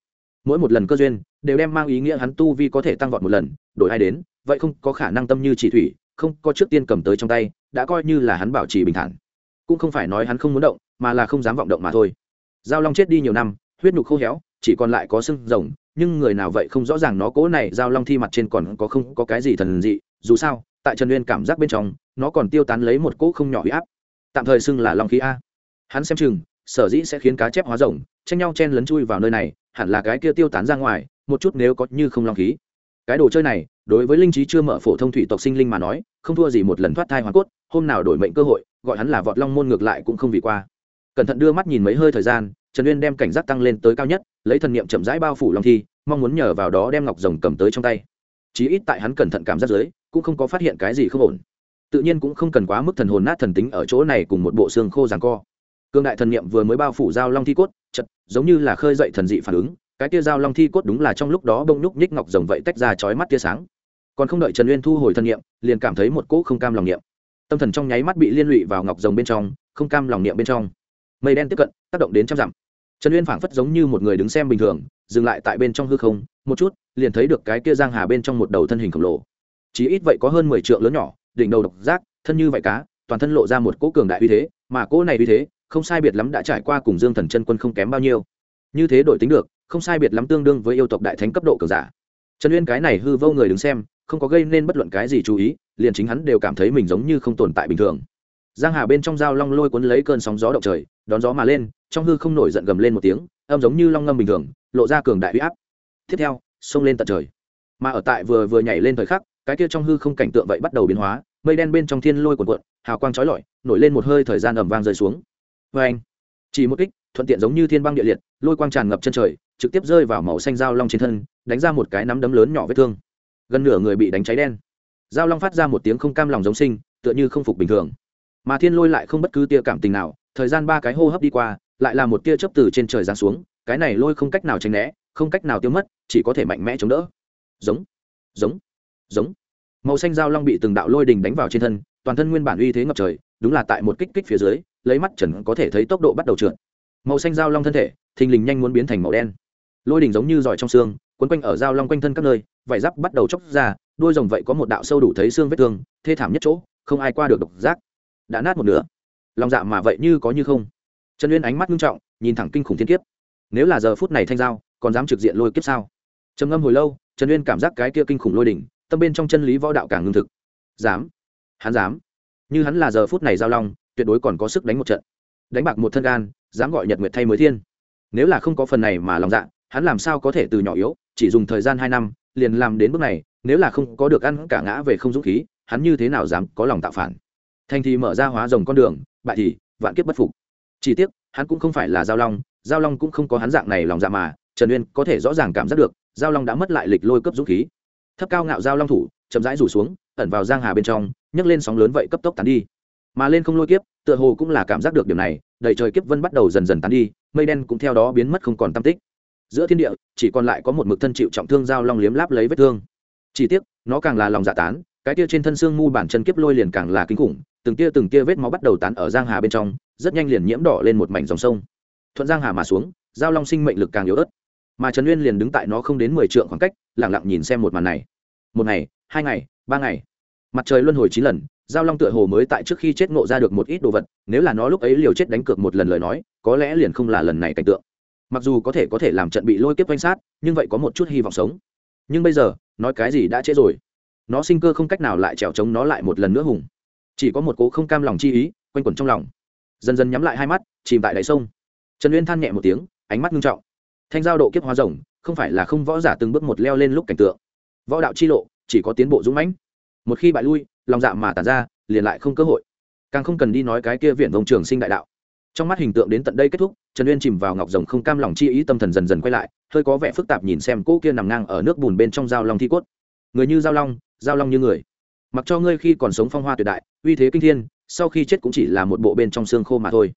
Mỗi một lần cơ duyên, đều đem mang ý nghĩa hắn tu vi có thể tăng vọt một lần, đổi ai đến, vậy không có khả năng tâm như chỉ thủy, không có trước tiên cầm tới trong tay, đã coi như là hắn bảo trì bình thản cũng không phải nói hắn không muốn động, mà là không dám vọng động mà thôi. Giao long chết đi nhiều năm, huyết nhục khô héo, chỉ còn lại có sưng rồng, nhưng người nào vậy không rõ ràng nó cố này giao long thi mặt trên còn có không có cái gì thần dị, dù sao, tại trần uyên cảm giác bên trong, nó còn tiêu tán lấy một cỗ không nhỏ huy áp. Tạm thời xưng là long khí a. Hắn xem chừng, sở dĩ sẽ khiến cá chép hóa rồng, tranh nhau chen lấn chui vào nơi này, hẳn là cái kia tiêu tán ra ngoài, một chút nếu có như không long khí. Cái đồ chơi này, đối với linh trí chưa mở phổ thông thủy tộc sinh linh mà nói, không thua gì một lần thoát thai hoàn cốt, hôm nào đổi mệnh cơ hội gọi hắn là vọt long môn ngược lại cũng không vì qua. Cẩn thận đưa mắt nhìn mấy hơi thời gian, trần uyên đem cảnh giác tăng lên tới cao nhất, lấy thần niệm chậm rãi bao phủ long thi, mong muốn nhờ vào đó đem ngọc rồng cầm tới trong tay. Chí ít tại hắn cẩn thận cảm giác dưới, cũng không có phát hiện cái gì không ổn. Tự nhiên cũng không cần quá mức thần hồn nát thần tính ở chỗ này cùng một bộ xương khô giằng co. Cương đại thần niệm vừa mới bao phủ giao long thi cốt, chật, giống như là khơi dậy thần dị phản ứng, cái tia giao long thi cốt đúng là trong lúc đó bông nhúc nhích ngọc rồng vậy tách ra chói mắt tia sáng. Còn không đợi trần uyên thu hồi thần niệm, liền cảm thấy một cỗ không cam lòng niệm tâm thần trong nháy mắt bị liên lụy vào ngọc rồng bên trong, không cam lòng niệm bên trong. Mây đen tiếp cận, tác động đến trăm dặm. Trần uyên phảng phất giống như một người đứng xem bình thường, dừng lại tại bên trong hư không, một chút, liền thấy được cái kia giang hà bên trong một đầu thân hình khổng lồ. Chỉ ít vậy có hơn mười trượng lớn nhỏ, đỉnh đầu độc giác, thân như vậy cá, toàn thân lộ ra một cỗ cường đại uy thế, mà cỗ này uy thế, không sai biệt lắm đã trải qua cùng dương thần chân quân không kém bao nhiêu. Như thế đổi tính được, không sai biệt lắm tương đương với yêu tộc đại thánh cấp độ cường giả. Trần uyên cái này hư vô người đứng xem, không có gây nên bất luận cái gì chú ý liền chính hắn đều cảm thấy mình giống như không tồn tại bình thường. Giang hà bên trong dao long lôi cuốn lấy cơn sóng gió động trời, đón gió mà lên, trong hư không nổi giận gầm lên một tiếng, âm giống như long ngâm bình thường, lộ ra cường đại uy áp. Tiếp theo, xông lên tận trời. Mà ở tại vừa vừa nhảy lên thời khắc, cái kia trong hư không cảnh tượng vậy bắt đầu biến hóa, mây đen bên trong thiên lôi cuộn cuộn, hào quang chói lọi, nổi lên một hơi thời gian ầm vang rơi xuống. Vê anh, chỉ một kích, thuận tiện giống như thiên băng địa liệt, lôi quang tràn ngập chân trời, trực tiếp rơi vào màu xanh dao long trên thân, đánh ra một cái nắm đấm lớn nhỏ vết thương. Gần nửa người bị đánh cháy đen. Giao long phát ra một tiếng không cam lòng giống sinh, tựa như không phục bình thường. Mà thiên lôi lại không bất cứ tia cảm tình nào, thời gian ba cái hô hấp đi qua, lại là một tia chớp từ trên trời giáng xuống, cái này lôi không cách nào tránh né, không cách nào tiêu mất, chỉ có thể mạnh mẽ chống đỡ. Giống giống giống. Màu xanh dao long bị từng đạo lôi đình đánh vào trên thân, toàn thân nguyên bản uy thế ngập trời, đúng là tại một kích kích phía dưới, lấy mắt trần có thể thấy tốc độ bắt đầu trượt. Màu xanh dao long thân thể, thình lình nhanh muốn biến thành màu đen. Lôi đình giống như giỏi trong xương, quấn quanh ở dao long quanh thân các nơi, vải giáp bắt đầu chóc ra đôi rồng vậy có một đạo sâu đủ thấy xương vết thương, thê thảm nhất chỗ, không ai qua được độc giác. Đã nát một nửa. Lòng dạ mà vậy như có như không. Trần uyên ánh mắt nghiêm trọng, nhìn thẳng kinh khủng thiên kiếp. Nếu là giờ phút này thanh giao, còn dám trực diện lôi kiếp sao? Trầm ngâm hồi lâu, trần uyên cảm giác cái kia kinh khủng lôi đỉnh, tâm bên trong chân lý võ đạo càng ngưng thực. Dám. Hắn dám. Như hắn là giờ phút này giao long, tuyệt đối còn có sức đánh một trận. Đánh bạc một thân gan, dám gọi nhật nguyệt thay mới thiên. Nếu là không có phần này mà lòng dạ hắn làm sao có thể từ nhỏ yếu, chỉ dùng thời gian hai năm liền làm đến bước này, nếu là không có được ăn cả ngã về không dũng khí, hắn như thế nào dám có lòng tạo phản? Thành thì mở ra hóa rồng con đường, bại thì vạn kiếp bất phục. Chỉ tiếc, hắn cũng không phải là giao long giao long cũng không có hắn dạng này lòng dạ mà, trần uyên có thể rõ ràng cảm giác được, giao long đã mất lại lịch lôi cấp dũng khí. Thấp cao ngạo giao long thủ, chậm rãi rủ xuống, ẩn vào giang hà bên trong, nhấc lên sóng lớn vậy cấp tốc tán đi. Mà lên không lôi kiếp, tựa hồ cũng là cảm giác được điểm này, đầy trời kiếp vân bắt đầu dần dần tán đi, mây đen cũng theo đó biến mất không còn tam tích giữa thiên địa, chỉ còn lại có một mực thân chịu trọng thương giao long liếm láp lấy vết thương. Chỉ tiếc, nó càng là lòng dạ tán, cái tia trên thân xương mu bản chân kiếp lôi liền càng là kinh khủng, từng tia từng tia vết máu bắt đầu tán ở giang hà bên trong, rất nhanh liền nhiễm đỏ lên một mảnh dòng sông. Thuận giang hà mà xuống, giao long sinh mệnh lực càng yếu ớt. Mà trần uyên liền đứng tại nó không đến mười trượng khoảng cách lẳng lặng nhìn xem một màn này. Một ngày, hai ngày, ba ngày. Mặt trời luân hồi chín lần, giao long tựa hồ mới tại trước khi chết ngộ ra được một ít đồ vật, nếu là nó lúc ấy liều chết đánh cược một lần lời nói, có lẽ liền không là lần này cảnh tượng mặc dù có thể có thể làm trận bị lôi kiếp quanh sát, nhưng vậy có một chút hy vọng sống. Nhưng bây giờ, nói cái gì đã trễ rồi. Nó sinh cơ không cách nào lại trèo trống nó lại một lần nữa hùng. Chỉ có một cố không cam lòng chi ý, quanh quẩn trong lòng. Dần dần nhắm lại hai mắt, chìm tại đáy sông. Trần uyên than nhẹ một tiếng, ánh mắt nghiêm trọng. Thanh giao độ kiếp hóa rồng, không phải là không võ giả từng bước một leo lên lúc cảnh tượng. Võ đạo chi lộ, chỉ có tiến bộ dũng mãnh. Một khi bại lui, lòng dạ mà tàn ra, liền lại không cơ hội. Càng không cần đi nói cái kia viện vông trường sinh đại đạo trong mắt hình tượng đến tận đây kết thúc, trần uyên chìm vào ngọc rồng không cam lòng chi ý tâm thần dần dần quay lại, hơi có vẻ phức tạp nhìn xem cỗ kia nằm ngang ở nước bùn bên trong dao long thi cốt. Người như dao long dao long như người. Mặc cho ngươi khi còn sống phong hoa tuyệt đại, uy thế kinh thiên, sau khi chết cũng chỉ là một bộ bên trong xương khô mà thôi.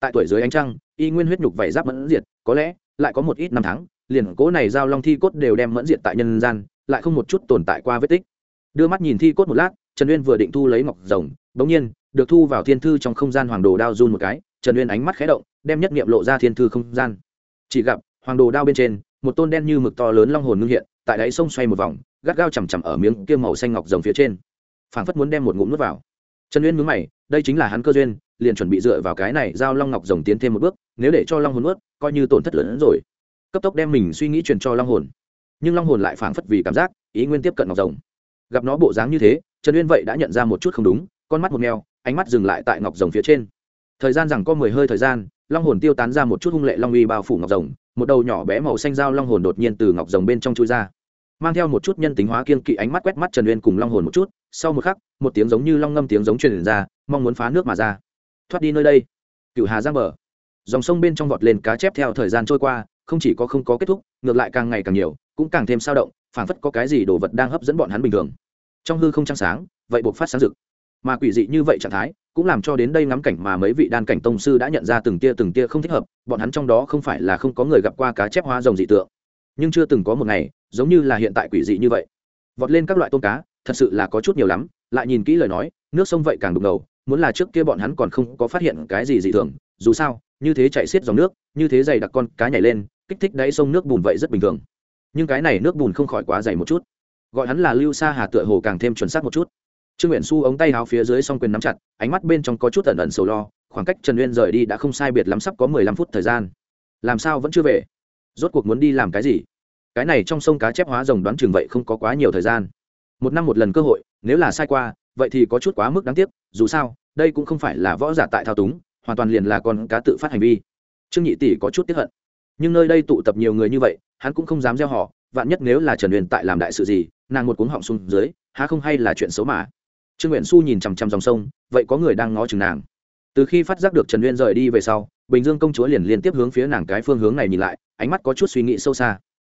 Tại tuổi dưới ánh trăng, y nguyên huyết nhục vảy giáp mẫn diệt, có lẽ lại có một ít năm tháng, liền cố này giao long thi cốt đều đem mẫn diệt tại nhân gian, lại không một chút tồn tại qua vết tích. Đưa mắt nhìn thi cốt một lát, trần uyên vừa định thu lấy ngọc rồng, bỗng nhiên được thu vào thiên thư trong không gian hoàng đồ đao run một cái trần uyên ánh mắt khé động, đem nhất nghiệm lộ ra thiên thư không gian. Chỉ gặp, hoàng đồ đao bên trên, một tôn đen như mực to lớn long hồn ngưng hiện, tại đáy sông xoay một vòng, gắt gao chằm chằm ở miếng kia màu xanh ngọc rồng phía trên. Phảng phất muốn đem một ngụm nước vào. Trần uyên mướn mày, đây chính là hắn cơ duyên, liền chuẩn bị dựa vào cái này giao long ngọc rồng tiến thêm một bước, nếu để cho long hồn nuốt, coi như tổn thất lớn hơn rồi. Cấp tốc đem mình suy nghĩ truyền cho long hồn. Nhưng long hồn lại phảng phất vì cảm giác, ý nguyên tiếp cận ngọc rồng. Gặp nó bộ dáng như thế, trần uyên vậy đã nhận ra một chút không đúng, con mắt một mèo, ánh mắt dừng lại tại ngọc rồng phía trên thời gian rằng có mười hơi thời gian, long hồn tiêu tán ra một chút hung lệ long uy bao phủ ngọc rồng, một đầu nhỏ bé màu xanh dao long hồn đột nhiên từ ngọc rồng bên trong chui ra. Mang theo một chút nhân tính hóa kiên kỵ ánh mắt quét mắt trần uyên cùng long hồn một chút, sau một khắc, một tiếng giống như long ngâm tiếng giống truyền ra, mong muốn phá nước mà ra. Thoát đi nơi đây. Cựu hà giang bờ. Dòng sông bên trong vọt lên cá chép theo thời gian trôi qua, không chỉ có không có kết thúc, ngược lại càng ngày càng nhiều, cũng càng thêm sao động, phảng phất có cái gì đồ vật đang hấp dẫn bọn hắn bình thường. Trong hư không trăng sáng, vậy buộc phát sáng rực mà quỷ dị như vậy trạng thái cũng làm cho đến đây ngắm cảnh mà mấy vị đan cảnh tông sư đã nhận ra từng tia từng tia không thích hợp, bọn hắn trong đó không phải là không có người gặp qua cá chép hoa rồng dị tượng, nhưng chưa từng có một ngày, giống như là hiện tại quỷ dị như vậy. Vọt lên các loại tôm cá, thật sự là có chút nhiều lắm, lại nhìn kỹ lời nói, nước sông vậy càng đục ngầu, muốn là trước kia bọn hắn còn không có phát hiện cái gì dị thường, dù sao, như thế chạy xiết dòng nước, như thế dày đặc con cá nhảy lên, kích thích đáy sông nước bùn vậy rất bình thường. Nhưng cái này nước bùn không khỏi quá dày một chút. Gọi hắn là lưu sa hà tựa hồ càng thêm chuẩn xác một chút trương nguyện xu ống tay háo phía dưới s o n g quyền nắm chặt, ánh mắt bên trong có chút ẩn ẩn sầu lo, khoảng cách trần uyên rời đi đã không sai biệt lắm sắp có mười lăm phút thời gian. Làm sao vẫn chưa về? Rốt cuộc muốn đi làm cái gì? Cái này trong sông cá chép hóa rồng đoán chừng vậy không có quá nhiều thời gian. Một năm một lần cơ hội, nếu là sai qua, vậy thì có chút quá mức đáng tiếc, dù sao, đây cũng không phải là võ giả tại thao túng, hoàn toàn liền là con cá tự phát hành vi. Trương nhị tỷ có chút tiếp hận. Nhưng nơi đây tụ tập nhiều người như vậy, hắn cũng không dám gieo họ, vạn nhất nếu là trần huyền tại làm đại sự gì, nàng một cuống họng xuống dưới, há không hay là chuyện xấu mà trương nguyện xu nhìn chằm chằm dòng sông, vậy có người đang ngó chừng nàng. Từ khi phát giác được trần uyên rời đi về sau, bình dương công chúa liền liên tiếp hướng phía nàng cái phương hướng này nhìn lại, ánh mắt có chút suy nghĩ sâu xa.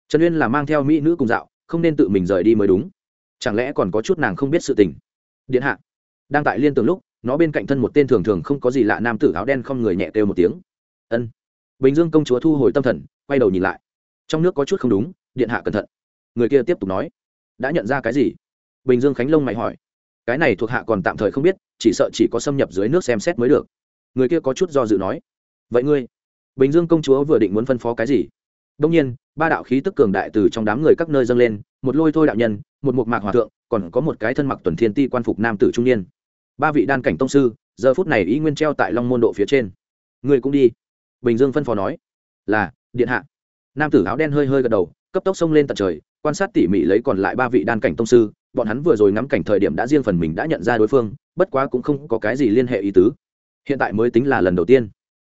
Trần uyên là mang theo mỹ nữ cùng dạo, không nên tự mình rời đi mới đúng. Chẳng lẽ còn có chút nàng không biết sự tình? Điện hạ. Đang tại liên tường lúc, nó bên cạnh thân một tên thường thường không có gì lạ nam tử áo đen không người nhẹ kêu một tiếng. Ân. Bình dương công chúa thu hồi tâm thần, quay đầu nhìn lại. Trong nước có chút không đúng, điện hạ cẩn thận. Người kia tiếp tục nói. Đã nhận ra cái gì? Bình dương khánh lông mày hỏi cái này thuộc hạ còn tạm thời không biết, chỉ sợ chỉ có xâm nhập dưới nước xem xét mới được. Người kia có chút do dự nói, vậy ngươi, bình dương công chúa vừa định muốn phân phó cái gì? Đông nhiên, ba đạo khí tức cường đại từ trong đám người các nơi dâng lên, một lôi thôi đạo nhân, một mục mạc hòa thượng, còn có một cái thân mặc tuần thiên ti quan phục nam tử trung niên. Ba vị đan cảnh tông sư, giờ phút này ý nguyên treo tại long môn độ phía trên. Người cũng đi. Bình dương phân phó nói, là, điện hạ. Nam tử áo đen hơi hơi gật đầu, cấp tốc xông lên tận trời, quan sát tỉ mỉ lấy còn lại ba vị đan cảnh tông sư bọn hắn vừa rồi ngắm cảnh thời điểm đã riêng phần mình đã nhận ra đối phương, bất quá cũng không có cái gì liên hệ ý tứ. Hiện tại mới tính là lần đầu tiên.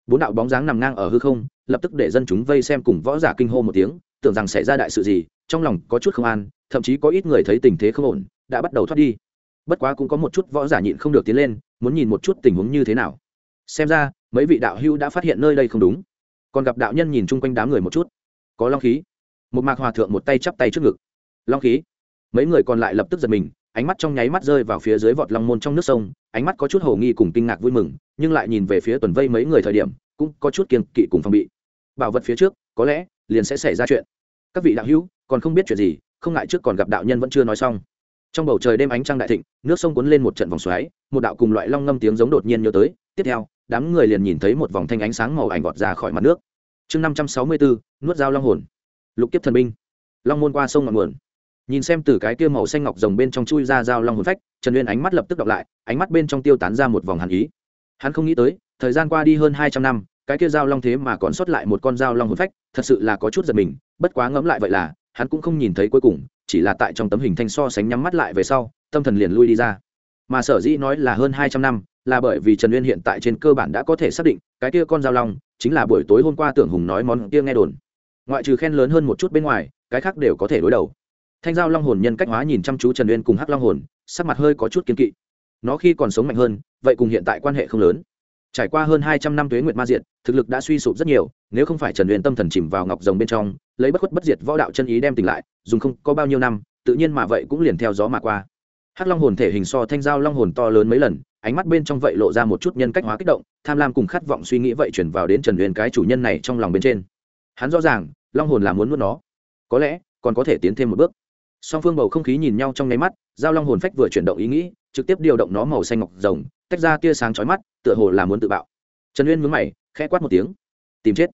Bốn đạo bóng dáng nằm ngang ở hư không, lập tức để dân chúng vây xem cùng võ giả kinh hô một tiếng, tưởng rằng xảy ra đại sự gì, trong lòng có chút không an, thậm chí có ít người thấy tình thế không ổn, đã bắt đầu thoát đi. Bất quá cũng có một chút võ giả nhịn không được tiến lên, muốn nhìn một chút tình huống như thế nào. Xem ra, mấy vị đạo hưu đã phát hiện nơi đây không đúng. Còn gặp đạo nhân nhìn chung quanh đám người một chút. Có long khí. Một mạc hòa thượng một tay chắp tay trước ngực. Long khí? Mấy người còn lại lập tức giật mình, ánh mắt trong nháy mắt rơi vào phía dưới vọt long môn trong nước sông, ánh mắt có chút hồ nghi cùng kinh ngạc vui mừng, nhưng lại nhìn về phía tuần vây mấy người thời điểm, cũng có chút kiên kỵ cùng phòng bị. Bảo vật phía trước, có lẽ, liền sẽ xảy ra chuyện. Các vị đạo hữu, còn không biết chuyện gì, không ngại trước còn gặp đạo nhân vẫn chưa nói xong. Trong bầu trời đêm ánh trăng đại thịnh, nước sông cuốn lên một trận vòng xoáy, một đạo cùng loại long ngâm tiếng giống đột nhiên nhớ tới, tiếp theo, đám người liền nhìn thấy một vòng thanh ánh sáng màu ảnh vọt ra khỏi mặt nước. Chương năm trăm sáu mươi bốn, nuốt dao long hồn. Lục kiếp thần binh. Long môn qua sông ngọn nguồn nhìn xem từ cái kia màu xanh ngọc rồng bên trong chui ra dao long hồn phách, trần uyên ánh mắt lập tức đọc lại, ánh mắt bên trong tiêu tán ra một vòng hàn ý. Hắn không nghĩ tới, thời gian qua đi hơn hai trăm năm, cái kia dao long thế mà còn sót lại một con dao long hồn phách, thật sự là có chút giật mình, bất quá ngẫm lại vậy là, hắn cũng không nhìn thấy cuối cùng, chỉ là tại trong tấm hình thanh so sánh nhắm mắt lại về sau, tâm thần liền lui đi ra. Mà sở dĩ nói là hơn hai trăm năm, là bởi vì trần uyên hiện tại trên cơ bản đã có thể xác định, cái kia con dao long, chính là buổi tối hôm qua tưởng hùng nói món kia nghe đồn. Ngoại trừ khen lớn hơn một chút bên ngoài, cái khác đều có thể đối đầu thanh giao long hồn nhân cách hóa nhìn chăm chú trần uyên cùng hắc long hồn, sắc mặt hơi có chút kiên kỵ. Nó khi còn sống mạnh hơn, vậy cùng hiện tại quan hệ không lớn. Trải qua hơn hai trăm năm tuế nguyệt ma diệt, thực lực đã suy sụp rất nhiều, nếu không phải trần uyên tâm thần chìm vào ngọc rồng bên trong, lấy bất khuất bất diệt võ đạo chân ý đem tỉnh lại, dùng không có bao nhiêu năm, tự nhiên mà vậy cũng liền theo gió mà qua. Hắc long hồn thể hình so thanh giao long hồn to lớn mấy lần, ánh mắt bên trong vậy lộ ra một chút nhân cách hóa kích động, tham lam cùng khát vọng suy nghĩ vậy chuyển vào đến trần uyên cái chủ nhân này trong lòng bên trên. Hắn rõ ràng, long hồn là muốn nuốt nó. Có lẽ, còn có thể tiến thêm một bước song phương bầu không khí nhìn nhau trong nháy mắt, giao long hồn phách vừa chuyển động ý nghĩ, trực tiếp điều động nó màu xanh ngọc rồng, tách ra tia sáng chói mắt, tựa hồ là muốn tự bạo. Trần uyên mướn mày, khẽ quát một tiếng. Tìm chết.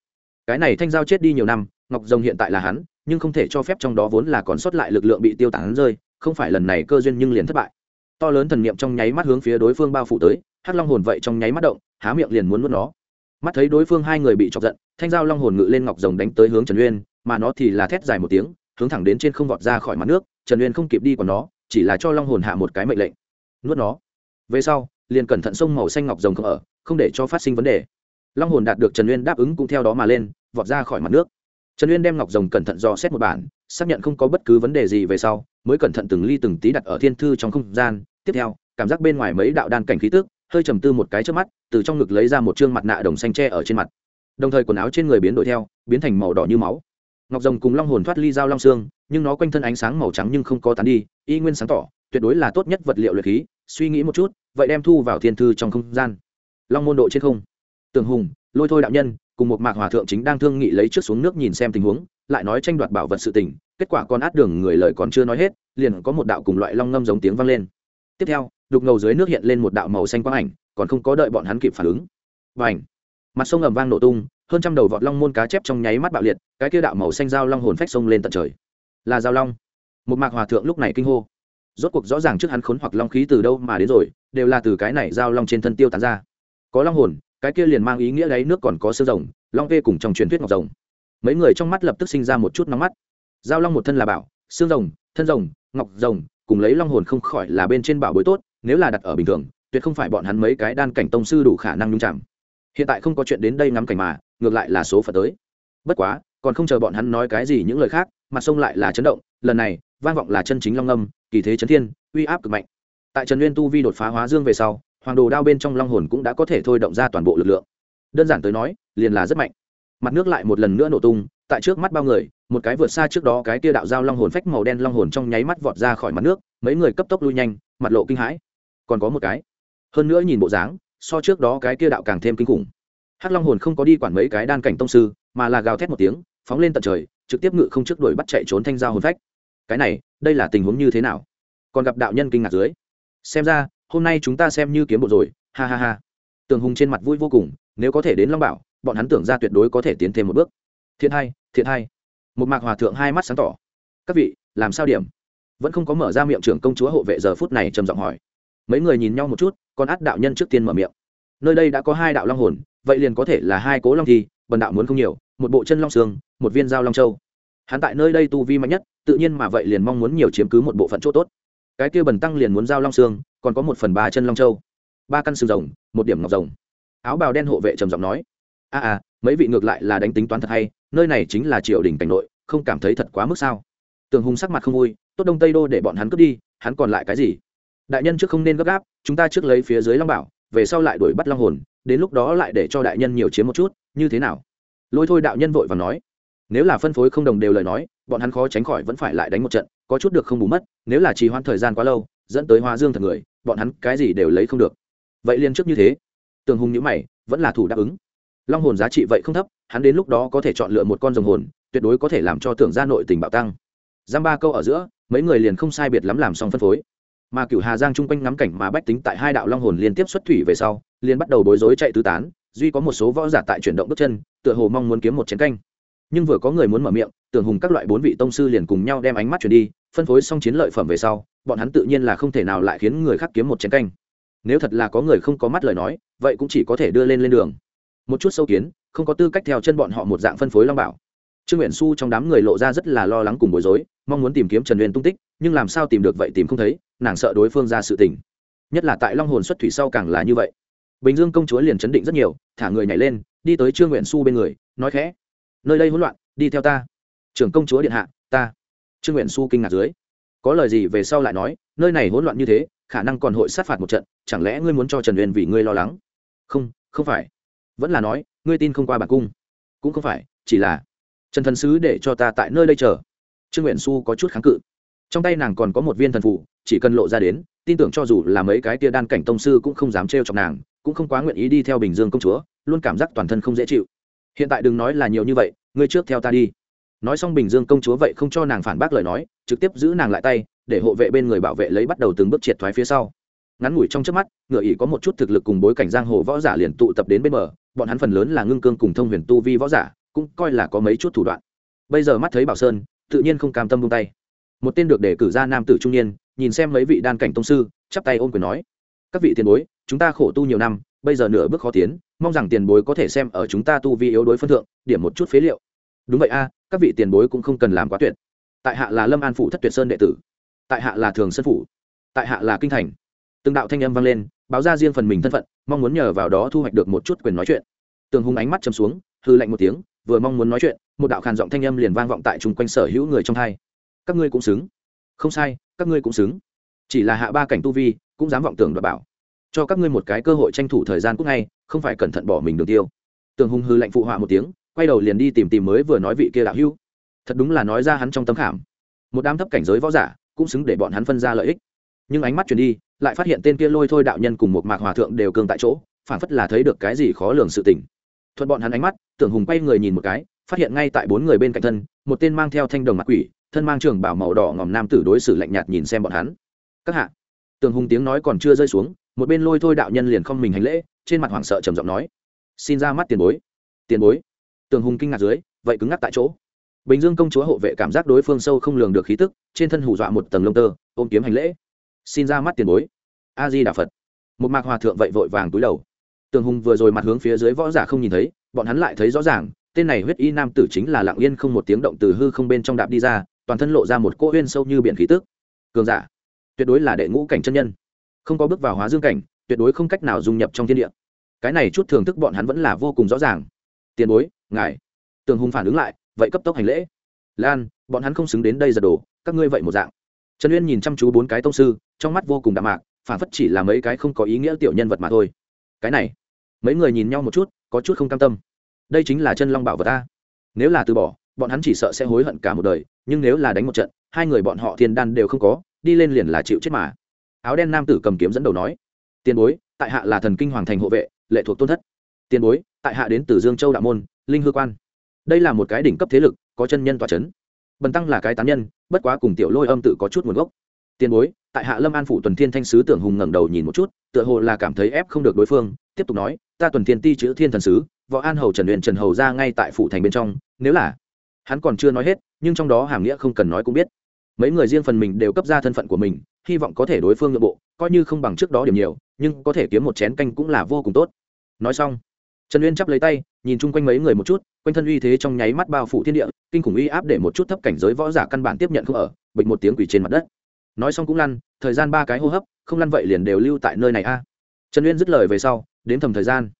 Cái này thanh giao chết đi nhiều năm, ngọc rồng hiện tại là hắn, nhưng không thể cho phép trong đó vốn là còn sót lại lực lượng bị tiêu tán rơi, không phải lần này cơ duyên nhưng liền thất bại. To lớn thần niệm trong nháy mắt hướng phía đối phương bao phủ tới, hắc long hồn vậy trong nháy mắt động, há miệng liền muốn nuốt nó. Mắt thấy đối phương hai người bị chọc giận, thanh giao long hồn ngự lên ngọc rồng đánh tới hướng trần uyên, mà nó thì là thét dài một tiếng hướng thẳng đến trên không vọt ra khỏi mặt nước, trần uyên không kịp đi còn nó, chỉ là cho long hồn hạ một cái mệnh lệnh, nuốt nó. Về sau, liền cẩn thận sông màu xanh ngọc rồng không ở, không để cho phát sinh vấn đề. Long hồn đạt được trần uyên đáp ứng cũng theo đó mà lên, vọt ra khỏi mặt nước. Trần uyên đem ngọc rồng cẩn thận dò xét một bản, xác nhận không có bất cứ vấn đề gì về sau, mới cẩn thận từng ly từng tí đặt ở thiên thư trong không gian. Tiếp theo, cảm giác bên ngoài mấy đạo đan cảnh khí tức, hơi trầm tư một cái trước mắt, từ trong ngực lấy ra một chương mặt nạ đồng xanh tre ở trên mặt. Đồng thời quần áo trên người biến đổi theo, biến thành màu đỏ như máu ngọc rồng cùng long hồn thoát ly dao long xương, nhưng nó quanh thân ánh sáng màu trắng nhưng không có tán đi, y nguyên sáng tỏ, tuyệt đối là tốt nhất vật liệu luyện khí, suy nghĩ một chút, vậy đem thu vào thiên thư trong không gian. Long môn độ trên không. Tường hùng, lôi thôi đạo nhân, cùng một mạc hòa thượng chính đang thương nghị lấy trước xuống nước nhìn xem tình huống, lại nói tranh đoạt bảo vật sự tình, kết quả con át đường người lời còn chưa nói hết, liền có một đạo cùng loại long ngâm giống tiếng vang lên. Tiếp theo, đục ngầu dưới nước hiện lên một đạo màu xanh quang ảnh, còn không có đợi bọn hắn kịp phản ứng. Và ảnh mặt sông ầm vang nổ tung hơn trăm đầu vọt long môn cá chép trong nháy mắt bạo liệt, cái kia đạo màu xanh dao long hồn phách sông lên tận trời. Là dao long. Một mạc hòa thượng lúc này kinh hô. Rốt cuộc rõ ràng trước hắn khốn hoặc long khí từ đâu mà đến rồi, đều là từ cái này dao long trên thân tiêu tán ra. Có long hồn, cái kia liền mang ý nghĩa đấy, nước còn có sương rồng, long vê cùng trong truyền thuyết ngọc rồng. Mấy người trong mắt lập tức sinh ra một chút nóng mắt. Giao long một thân là bảo, xương rồng, thân rồng, ngọc rồng, cùng lấy long hồn không khỏi là bên trên bảo bối tốt, nếu là đặt ở bình thường, tuyệt không phải bọn hắn mấy cái đan cảnh tông sư đủ khả năng nhung chạm hiện tại không có chuyện đến đây ngắm cảnh mà, ngược lại là số phận tới. Bất quá, còn không chờ bọn hắn nói cái gì những lời khác, mặt sông lại là chấn động, lần này, vang vọng là chân chính long âm, kỳ thế chấn thiên, uy áp cực mạnh. Tại trần nguyên tu vi đột phá hóa dương về sau, hoàng đồ đao bên trong long hồn cũng đã có thể thôi động ra toàn bộ lực lượng. Đơn giản tới nói, liền là rất mạnh. Mặt nước lại một lần nữa nổ tung, tại trước mắt bao người, một cái vượt xa trước đó cái kia đạo dao long hồn phách màu đen long hồn trong nháy mắt vọt ra khỏi mặt nước, mấy người cấp tốc lui nhanh, mặt lộ kinh hãi. Còn có một cái. Hơn nữa nhìn bộ dáng so trước đó cái kia đạo càng thêm kinh khủng. Hắc long hồn không có đi quản mấy cái đan cảnh tông sư, mà là gào thét một tiếng, phóng lên tận trời, trực tiếp ngự không trước đuổi bắt chạy trốn thanh giao hồn phách. Cái này, đây là tình huống như thế nào? Còn gặp đạo nhân kinh ngạc dưới. Xem ra, hôm nay chúng ta xem như kiếm bộ rồi, ha ha ha. Tường hùng trên mặt vui vô cùng, nếu có thể đến long bảo, bọn hắn tưởng ra tuyệt đối có thể tiến thêm một bước. Thiện hai thiện hai một mạc hòa thượng hai mắt sáng tỏ. Các vị, làm sao điểm? Vẫn không có mở ra miệng trưởng công chúa hộ vệ giờ phút này trầm giọng hỏi mấy người nhìn nhau một chút còn át đạo nhân trước tiên mở miệng. Nơi đây đã có hai đạo long hồn vậy liền có thể là hai cố long thi bần đạo muốn không nhiều một bộ chân long xương một viên dao long châu. Hắn tại nơi đây tu vi mạnh nhất tự nhiên mà vậy liền mong muốn nhiều chiếm cứ một bộ phận chỗ tốt. Cái kia bần tăng liền muốn giao long xương còn có một phần ba chân long châu. Ba căn xương rồng một điểm ngọc rồng. Áo bào đen hộ vệ trầm giọng nói a à, à mấy vị ngược lại là đánh tính toán thật hay nơi này chính là triều đình cảnh nội không cảm thấy thật quá mức sao? Tường hùng sắc mặt không vui tốt đông tây đô để bọn hắn cướp đi hắn còn lại cái gì? Đại nhân trước không nên gấp gáp, chúng ta trước lấy phía dưới long bảo, về sau lại đuổi bắt long hồn, đến lúc đó lại để cho đại nhân nhiều chiếm một chút, như thế nào? Lôi thôi đạo nhân vội và nói, nếu là phân phối không đồng đều lời nói, bọn hắn khó tránh khỏi vẫn phải lại đánh một trận, có chút được không bù mất, nếu là trì hoãn thời gian quá lâu, dẫn tới hoa dương thật người, bọn hắn cái gì đều lấy không được. Vậy liên trước như thế. Tường hùng nhữ mày, vẫn là thủ đáp ứng. Long hồn giá trị vậy không thấp, hắn đến lúc đó có thể chọn lựa một con rồng hồn, tuyệt đối có thể làm cho tưởng gia nội tình bạo tăng. Giam ba câu ở giữa, mấy người liền không sai biệt lắm làm xong phân phối mà cựu hà giang chung quanh ngắm cảnh mà bách tính tại hai đạo long hồn liên tiếp xuất thủy về sau, liền bắt đầu bối rối chạy tứ tán, duy có một số võ giả tại chuyển động bước chân, tựa hồ mong muốn kiếm một chiến canh. Nhưng vừa có người muốn mở miệng, tưởng hùng các loại bốn vị tông sư liền cùng nhau đem ánh mắt chuyển đi, phân phối xong chiến lợi phẩm về sau, bọn hắn tự nhiên là không thể nào lại khiến người khác kiếm một chiến canh. Nếu thật là có người không có mắt lời nói, vậy cũng chỉ có thể đưa lên lên đường. Một chút sâu kiến, không có tư cách theo chân bọn họ một dạng phân phối long bảo. Trương nguyện Su trong đám người lộ ra rất là lo lắng cùng bối rối, mong muốn tìm kiếm trần Uyên tung tích nhưng làm sao tìm được vậy tìm không thấy, nàng sợ đối phương ra sự tình. Nhất là tại long hồn xuất thủy sau càng là như vậy. Bình dương công chúa liền chấn định rất nhiều, thả người nhảy lên, đi tới trương nguyện xu bên người, nói khẽ, nơi đây hỗn loạn, đi theo ta. Trưởng công chúa điện hạ, ta. Trương nguyện xu kinh ngạc dưới, có lời gì về sau lại nói, nơi này hỗn loạn như thế, khả năng còn hội sát phạt một trận, chẳng lẽ ngươi muốn cho trần uyên vì ngươi lo lắng? Không không phải. Vẫn là nói, ngươi tin không qua bản cung. Cũng không phải, chỉ là trần thần sứ để cho ta tại nơi đây chờ. Trương nguyện xu có chút kháng cự trong tay nàng còn có một viên thần phụ, chỉ cần lộ ra đến, tin tưởng cho dù là mấy cái tia đan cảnh tông sư cũng không dám trêu chọc nàng, cũng không quá nguyện ý đi theo bình dương công chúa, luôn cảm giác toàn thân không dễ chịu. Hiện tại đừng nói là nhiều như vậy, ngươi trước theo ta đi. Nói xong bình dương công chúa vậy không cho nàng phản bác lời nói, trực tiếp giữ nàng lại tay, để hộ vệ bên người bảo vệ lấy bắt đầu từng bước triệt thoái phía sau. Ngắn ngủi trong trước mắt, ngựa ỉ có một chút thực lực cùng bối cảnh giang hồ võ giả liền tụ tập đến bên bờ, bọn hắn phần lớn là ngưng cương cùng thông huyền tu vi võ giả, cũng coi là có mấy chút thủ đoạn. Bây giờ mắt thấy bảo sơn, tự nhiên không cam tâm buông tay một tên được đề cử ra nam tử trung niên, nhìn xem mấy vị đan cảnh tông sư, chắp tay ôm quyền nói, các vị tiền bối, chúng ta khổ tu nhiều năm, bây giờ nửa bước khó tiến, mong rằng tiền bối có thể xem ở chúng ta tu vi yếu đối phân thượng, điểm một chút phế liệu. Đúng vậy a, các vị tiền bối cũng không cần làm quá tuyệt. Tại hạ là lâm an phủ thất tuyệt sơn đệ tử. Tại hạ là thường sơn phủ. Tại hạ là kinh thành. Từng đạo thanh âm vang lên, báo ra riêng phần mình thân phận, mong muốn nhờ vào đó thu hoạch được một chút quyền nói chuyện. Tường hùng ánh mắt chầm xuống hư lạnh một tiếng, vừa mong muốn nói chuyện, một đạo khàn giọng thanh âm liền vang vọng tại chung quanh sở hữu người trong hai các ngươi cũng xứng. Không sai, các ngươi cũng xứng. Chỉ là hạ ba cảnh tu vi, cũng dám vọng tưởng đoạt bảo. Cho các ngươi một cái cơ hội tranh thủ thời gian cũng ngay, không phải cẩn thận bỏ mình đường tiêu. Tường hùng hư lạnh phụ họa một tiếng, quay đầu liền đi tìm tìm mới vừa nói vị kia đạo hưu thật đúng là nói ra hắn trong tấm khảm. Một đám thấp cảnh giới võ giả, cũng xứng để bọn hắn phân ra lợi ích. Nhưng ánh mắt chuyển đi, lại phát hiện tên kia lôi thôi đạo nhân cùng một mạc hòa thượng đều cường tại chỗ phản phất là thấy được cái gì khó lường sự tình. Thuận bọn hắn ánh mắt tưởng hùng quay người nhìn một cái, phát hiện ngay tại bốn người bên cạnh thân, một tên mang theo thanh đồng mặt quỷ thân mang trường bảo màu đỏ ngòm nam tử đối xử lạnh nhạt nhìn xem bọn hắn. Các hạ. Tường hùng tiếng nói còn chưa rơi xuống, một bên lôi thôi đạo nhân liền không mình hành lễ, trên mặt hoảng sợ trầm giọng nói, xin ra mắt tiền bối. Tiền bối? Tường hùng kinh ngạc dưới, vậy cứng ngắc tại chỗ. Bình dương công chúa hộ vệ cảm giác đối phương sâu không lường được khí tức, trên thân hù dọa một tầng lông tơ, ôm kiếm hành lễ. Xin ra mắt tiền bối. A di đà phật. Một mạc hòa thượng vậy vội vàng túi đầu. Tường hùng vừa rồi mặt hướng phía dưới võ giả không nhìn thấy, bọn hắn lại thấy rõ ràng, tên này huyết y nam tử chính là lặng yên không một tiếng động từ hư không bên trong đạp đi ra toàn thân lộ ra một cỗ huyên sâu như biển khí tức. Cường giả, tuyệt đối là đệ ngũ cảnh chân nhân. Không có bước vào hóa dương cảnh, tuyệt đối không cách nào dung nhập trong thiên địa. Cái này chút thưởng thức bọn hắn vẫn là vô cùng rõ ràng. Tiền bối, ngài, tường hùng phản ứng lại, vậy cấp tốc hành lễ. Lan, bọn hắn không xứng đến đây giật đồ các ngươi vậy một dạng. Trần uyên nhìn chăm chú bốn cái tông sư, trong mắt vô cùng đạm mạc, phản phất chỉ là mấy cái không có ý nghĩa tiểu nhân vật mà thôi. Cái này, mấy người nhìn nhau một chút, có chút không cam tâm. Đây chính là chân long bảo vật ta. Nếu là từ bỏ bọn hắn chỉ sợ sẽ hối hận cả một đời, nhưng nếu là đánh một trận, hai người bọn họ thiên đan đều không có, đi lên liền là chịu chết mà. Áo đen nam tử cầm kiếm dẫn đầu nói, tiền bối, tại hạ là thần kinh hoàng thành hộ vệ, lệ thuộc tôn thất. Tiền bối, tại hạ đến từ dương châu đạo môn, linh hư quan. Đây là một cái đỉnh cấp thế lực, có chân nhân tòa c h ấ n bần tăng là cái tán nhân, bất quá cùng tiểu lôi âm tự có chút nguồn gốc. Tiền bối, tại hạ lâm an phủ tuần thiên thanh sứ tưởng hùng ngẩng đầu nhìn một chút, tựa hồ là cảm thấy ép không được đối phương, tiếp tục nói, ta tuần thiên ti chữ thiên thần sứ, võ an hầu trần luyện trần hầu ra ngay tại phủ thành bên trong, nếu là hắn còn chưa nói hết, nhưng trong đó hàm nghĩa không cần nói cũng biết. Mấy người riêng phần mình đều cấp ra thân phận của mình, hy vọng có thể đối phương nội bộ, coi như không bằng trước đó điểm nhiều, nhưng có thể kiếm một chén canh cũng là vô cùng tốt. Nói xong, trần uyên chắp lấy tay, nhìn chung quanh mấy người một chút, quanh thân uy thế trong nháy mắt bao phủ thiên địa, kinh khủng uy áp để một chút thấp cảnh giới võ giả căn bản tiếp nhận không ở, bịch một tiếng quỷ trên mặt đất. Nói xong cũng lăn, thời gian ba cái hô hấp, không lăn vậy liền đều lưu tại nơi này a. Trần uyên dứt lời về sau, đến thầm thời gian.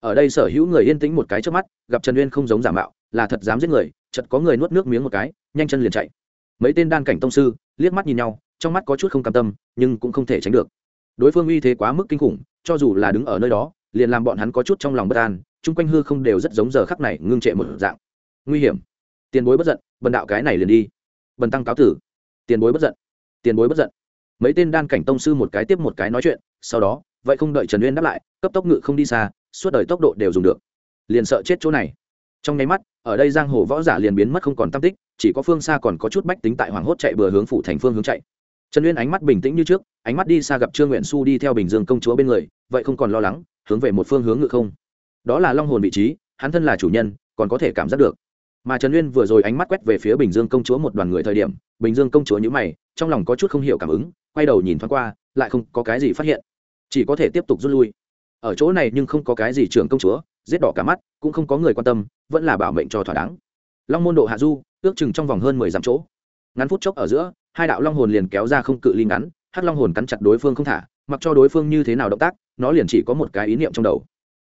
Ở đây sở hữu người yên tĩnh một cái trước mắt, gặp trần uyên không giống giả mạo, là thật dám giết người chợt có người nuốt nước miếng một cái, nhanh chân liền chạy. Mấy tên đan cảnh tông sư liếc mắt nhìn nhau, trong mắt có chút không cam tâm, nhưng cũng không thể tránh được. Đối phương uy thế quá mức kinh khủng, cho dù là đứng ở nơi đó, liền làm bọn hắn có chút trong lòng bất an, chung quanh hư không đều rất giống giờ khắc này ngưng trệ một dạng. Nguy hiểm. Tiền bối bất giận, bần đạo cái này liền đi. Bần tăng cáo tử. Tiền bối bất giận. Tiền bối bất giận. Mấy tên đan cảnh tông sư một cái tiếp một cái nói chuyện, sau đó, vậy không đợi trần uyên đáp lại, cấp tốc ngự không đi xa, suốt đời tốc độ đều dùng được. Liền sợ chết chỗ này. Trong nháy mắt ở đây giang hồ võ giả liền biến mất không còn tam tích, chỉ có phương xa còn có chút bách tính tại hoàng hốt chạy bừa hướng phủ thành phương hướng chạy. Trần uyên ánh mắt bình tĩnh như trước, ánh mắt đi xa gặp trương nguyện su đi theo bình dương công chúa bên người, vậy không còn lo lắng, hướng về một phương hướng ngự không. Đó là long hồn vị trí, hắn thân là chủ nhân, còn có thể cảm giác được. Mà trần uyên vừa rồi ánh mắt quét về phía bình dương công chúa một đoàn người thời điểm, bình dương công chúa nhữ mày, trong lòng có chút không hiểu cảm ứng, quay đầu nhìn thoáng qua, lại không có cái gì phát hiện. Chỉ có thể tiếp tục rút lui. Ở chỗ này nhưng không có cái gì trưởng công chúa, giết đỏ cả mắt, cũng không có người quan tâm vẫn là bảo mệnh cho thỏa đáng. Long môn độ hạ du, ước chừng trong vòng hơn mười dặm chỗ. Ngắn phút chốc ở giữa, hai đạo long hồn liền kéo ra không cự ly ngắn, hắc long hồn cắn chặt đối phương không thả, mặc cho đối phương như thế nào động tác, nó liền chỉ có một cái ý niệm trong đầu.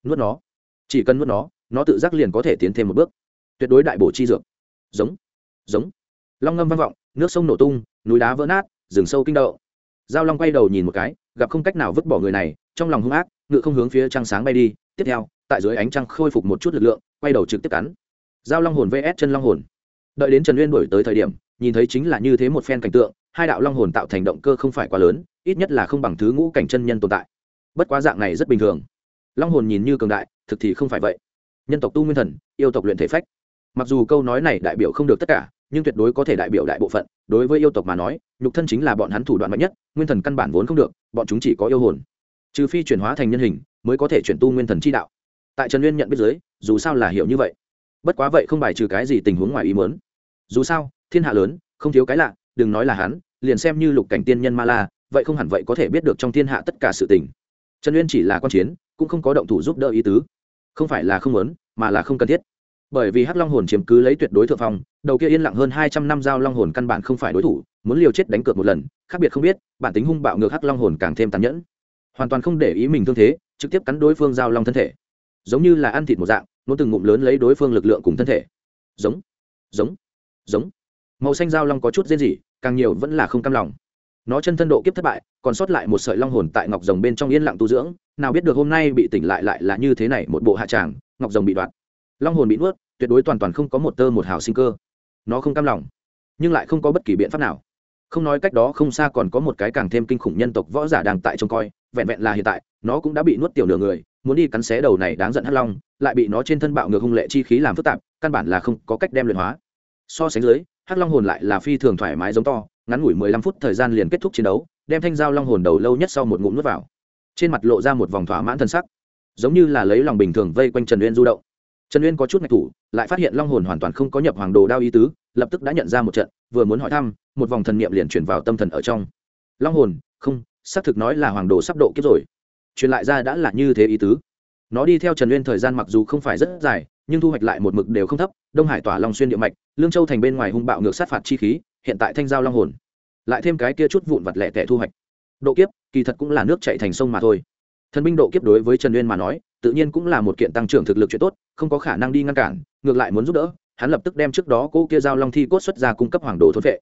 Nuốt nó. Chỉ cần nuốt nó nó tự giác liền có thể tiến thêm một bước. Tuyệt đối đại bổ chi dược. Giống. Giống. Long ngâm vang vọng, nước sông nổ tung, núi đá vỡ nát, rừng sâu kinh đậu. Giao long quay đầu nhìn một cái, gặp không cách nào vứt bỏ người này, trong lòng hung ác, ngự không hướng phía trăng sáng bay đi. Tiếp theo tại dưới ánh trăng khôi phục một chút lực lượng, quay đầu trực tiếp cắn. Giao long hồn vs chân long hồn. Đợi đến trần uyên đổi tới thời điểm, nhìn thấy chính là như thế một phen cảnh tượng, hai đạo long hồn tạo thành động cơ không phải quá lớn, ít nhất là không bằng thứ ngũ cảnh chân nhân tồn tại. Bất quá dạng này rất bình thường. Long hồn nhìn như cường đại, thực thì không phải vậy. Nhân tộc tu nguyên thần, yêu tộc luyện thể phách. Mặc dù câu nói này đại biểu không được tất cả, nhưng tuyệt đối có thể đại biểu đại bộ phận. Đối với yêu tộc mà nói, nhục thân chính là bọn hắn thủ đoạn mạnh nhất, nguyên thần căn bản vốn không được, bọn chúng chỉ có yêu hồn. Trừ phi chuyển hóa thành nhân hình, mới có thể chuyển tu nguyên thần chi đạo tại trần Uyên nhận biết giới dù sao là hiểu như vậy. Bất quá vậy không bài trừ cái gì tình huống ngoài ý muốn. Dù sao, thiên hạ lớn, không thiếu cái lạ, đừng nói là hắn, liền xem như lục cảnh tiên nhân ma la, vậy không hẳn vậy có thể biết được trong thiên hạ tất cả sự tình. Trần uyên chỉ là quan chiến, cũng không có động thủ giúp đỡ ý tứ. Không phải là không muốn, mà là không cần thiết. Bởi vì hắc long hồn chiếm cứ lấy tuyệt đối thượng phong, đầu kia yên lặng hơn hai trăm năm giao long hồn căn bản không phải đối thủ, muốn liều chết đánh cược một lần, khác biệt không biết, bản tính hung bạo ngược hắc long hồn càng thêm tàn nhẫn. Hoàn toàn không để ý mình thương thế, trực tiếp cắn đối phương giao long thân thể giống như là ăn thịt một dạng nôn từng ngụm lớn lấy đối phương lực lượng cùng thân thể. Giống giống giống. Màu xanh dao long có chút riêng gì càng nhiều vẫn là không cam lòng. Nó chân thân độ kiếp thất bại, còn sót lại một sợi long hồn tại ngọc rồng bên trong yên lặng tu dưỡng, nào biết được hôm nay bị tỉnh lại lại là như thế này một bộ hạ tràng, ngọc rồng bị đoạt. Long hồn bị nuốt, tuyệt đối toàn toàn không có một tơ một hào sinh cơ. Nó không cam lòng, nhưng lại không có bất kỳ biện pháp nào. Không nói cách đó không xa còn có một cái càng thêm kinh khủng nhân tộc võ giả đang tại trông coi, vẹn vẹn là hiện tại, nó cũng đã bị nuốt tiểu nửa người muốn đi cắn xé đầu này đáng giận hắc long, lại bị nó trên thân bạo ngược hung lệ chi khí làm phức tạp, căn bản là không có cách đem luyện hóa. So sánh dưới, hắc long hồn lại là phi thường thoải mái giống to, ngắn ngủi mười lăm phút thời gian liền kết thúc chiến đấu, đem thanh dao long hồn đầu lâu nhất sau một ngụm nuốt vào. Trên mặt lộ ra một vòng thỏa mãn thân sắc, giống như là lấy lòng bình thường vây quanh trần uyên du động. Trần uyên có chút ngạch thủ, lại phát hiện long hồn hoàn toàn không có nhập hoàng đồ đao ý tứ, lập tức đã nhận ra một trận, vừa muốn hỏi thăm, một vòng thần niệm liền chuyển vào tâm thần ở trong. Long hồn, không, xác thực nói là hoàng đồ sắp độ kiếp rồi truyền lại ra đã là như thế ý tứ. Nó đi theo trần uyên thời gian mặc dù không phải rất dài, nhưng thu hoạch lại một mực đều không thấp, đông hải tỏa long xuyên địa mạch, lương châu thành bên ngoài hung bạo ngược sát phạt chi khí, hiện tại thanh giao long hồn. Lại thêm cái kia chút vụn vặt lẻ tẻ thu hoạch. Độ kiếp, kỳ thật cũng là nước chạy thành sông mà thôi. Thần binh độ kiếp đối với trần uyên mà nói, tự nhiên cũng là một kiện tăng trưởng thực lực chuyện tốt, không có khả năng đi ngăn cản, ngược lại muốn giúp đỡ, hắn lập tức đem trước đó cô kia giao long thi cốt xuất ra cung cấp hoàng đồ thôn vệ.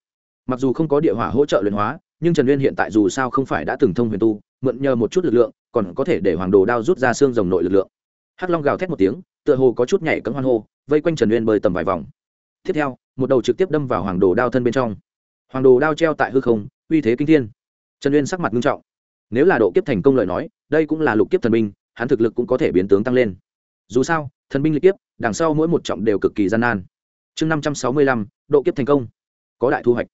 Mặc dù không có địa hỏa hỗ trợ luyện hóa nhưng trần uyên hiện tại dù sao không phải đã từng thông huyền tu, mượn nhờ một chút lực lượng, còn có thể để hoàng đồ đao rút ra xương rồng nội lực lượng. Hắc long gào thét một tiếng, tựa hồ có chút nhảy cấm hoan hô, vây quanh trần uyên bơi tầm vài vòng. Tiếp theo, một đầu trực tiếp đâm vào hoàng đồ đao thân bên trong. Hoàng đồ đao treo tại hư không, uy thế kinh thiên. Trần uyên sắc mặt nghiêm trọng. Nếu là độ kiếp thành công lời nói, đây cũng là lục kiếp thần binh, hắn thực lực cũng có thể biến tướng tăng lên. Dù sao, thần binh lịch kiếp, đằng sau mỗi một trọng đều cực kỳ gian nan. Chương năm trăm sáu mươi lăm, độ kiếp thành công. Có đại thu hoạch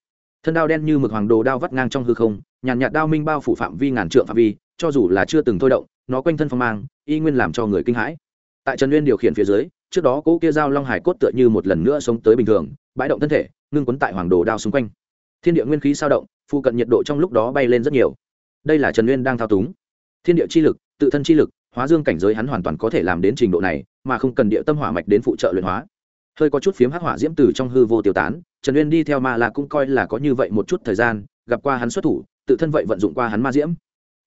thân đao đen như mực hoàng đồ đao vắt ngang trong hư không, nhàn nhạt đao minh bao phủ phạm vi ngàn trượng phạm vi, cho dù là chưa từng thôi động, nó quanh thân phong mang, y nguyên làm cho người kinh hãi. Tại trần uyên điều khiển phía dưới, trước đó cỗ kia dao long hải cốt tựa như một lần nữa sống tới bình thường, bãi động thân thể, ngưng quấn tại hoàng đồ đao xung quanh. Thiên địa nguyên khí sao động, phụ cận nhiệt độ trong lúc đó bay lên rất nhiều. Đây là trần uyên đang thao túng. Thiên địa chi lực, tự thân chi lực, hóa dương cảnh giới hắn hoàn toàn có thể làm đến trình độ này, mà không cần địa tâm hỏa mạch đến phụ trợ luyện hóa. Hơi có chút phiếm hắc hỏa diễm từ trong hư vô tiêu tán trần uyên đi theo ma la cũng coi là có như vậy một chút thời gian, gặp qua hắn xuất thủ, tự thân vậy vận dụng qua hắn ma diễm.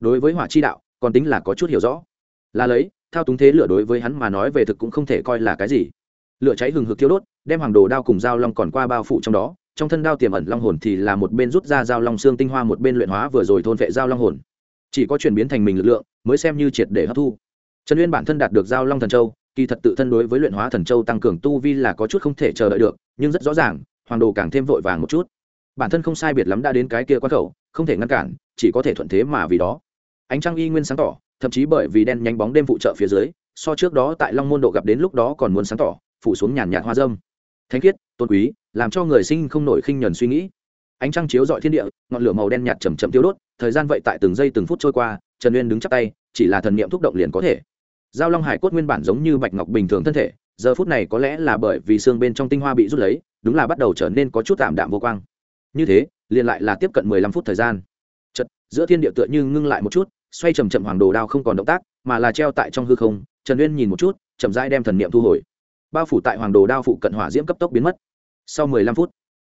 Đối với hỏa chi đạo, còn tính là có chút hiểu rõ. Là lấy, thao túng thế lửa đối với hắn mà nói về thực cũng không thể coi là cái gì. Lửa cháy hừng hực thiêu đốt, đem hoàng đồ đao cùng dao long còn qua bao phủ trong đó, trong thân đao tiềm ẩn long hồn thì là một bên rút ra dao long xương tinh hoa một bên luyện hóa vừa rồi thôn vệ dao long hồn. Chỉ có chuyển biến thành mình lực lượng, mới xem như triệt để hấp thu. Trần uyên bản thân đạt được dao long thần châu, kỳ thật tự thân đối với luyện hóa thần châu tăng cường tu vi là có chút không thể chờ đợi được, nhưng rất rõ ràng hoàng đồ càng thêm vội vàng một chút. Bản thân không sai biệt lắm đã đến cái kia quá khẩu, không thể ngăn cản, chỉ có thể thuận thế mà vì đó. Ánh trăng y nguyên sáng tỏ, thậm chí bởi vì đen nhánh bóng đêm phụ trợ phía dưới, so trước đó tại long môn độ gặp đến lúc đó còn muốn sáng tỏ, phủ xuống nhàn nhạt hoa dâm. Thánh khiết, tôn quý, làm cho người sinh không nổi khinh nhuần suy nghĩ. Ánh trăng chiếu dọi thiên địa, ngọn lửa màu đen nhạt chầm chậm tiêu đốt, thời gian vậy tại từng giây từng phút trôi qua, trần uyên đứng chắp tay, chỉ là thần niệm thúc động liền có thể. Giao long hải cốt nguyên bản giống như bạch ngọc bình thường thân thể, giờ phút này có lẽ là bởi vì xương bên trong tinh hoa bị rút lấy đúng là bắt đầu trở nên có chút tạm đạm vô quang. Như thế, liền lại là tiếp cận mười lăm phút thời gian. Chật giữa thiên địa tựa như ngưng lại một chút, xoay chầm chậm hoàng đồ đao không còn động tác, mà là treo tại trong hư không, trần uyên nhìn một chút, chậm rãi đem thần niệm thu hồi. Bao phủ tại hoàng đồ đao phụ cận hỏa diễm cấp tốc biến mất. Sau mười lăm phút,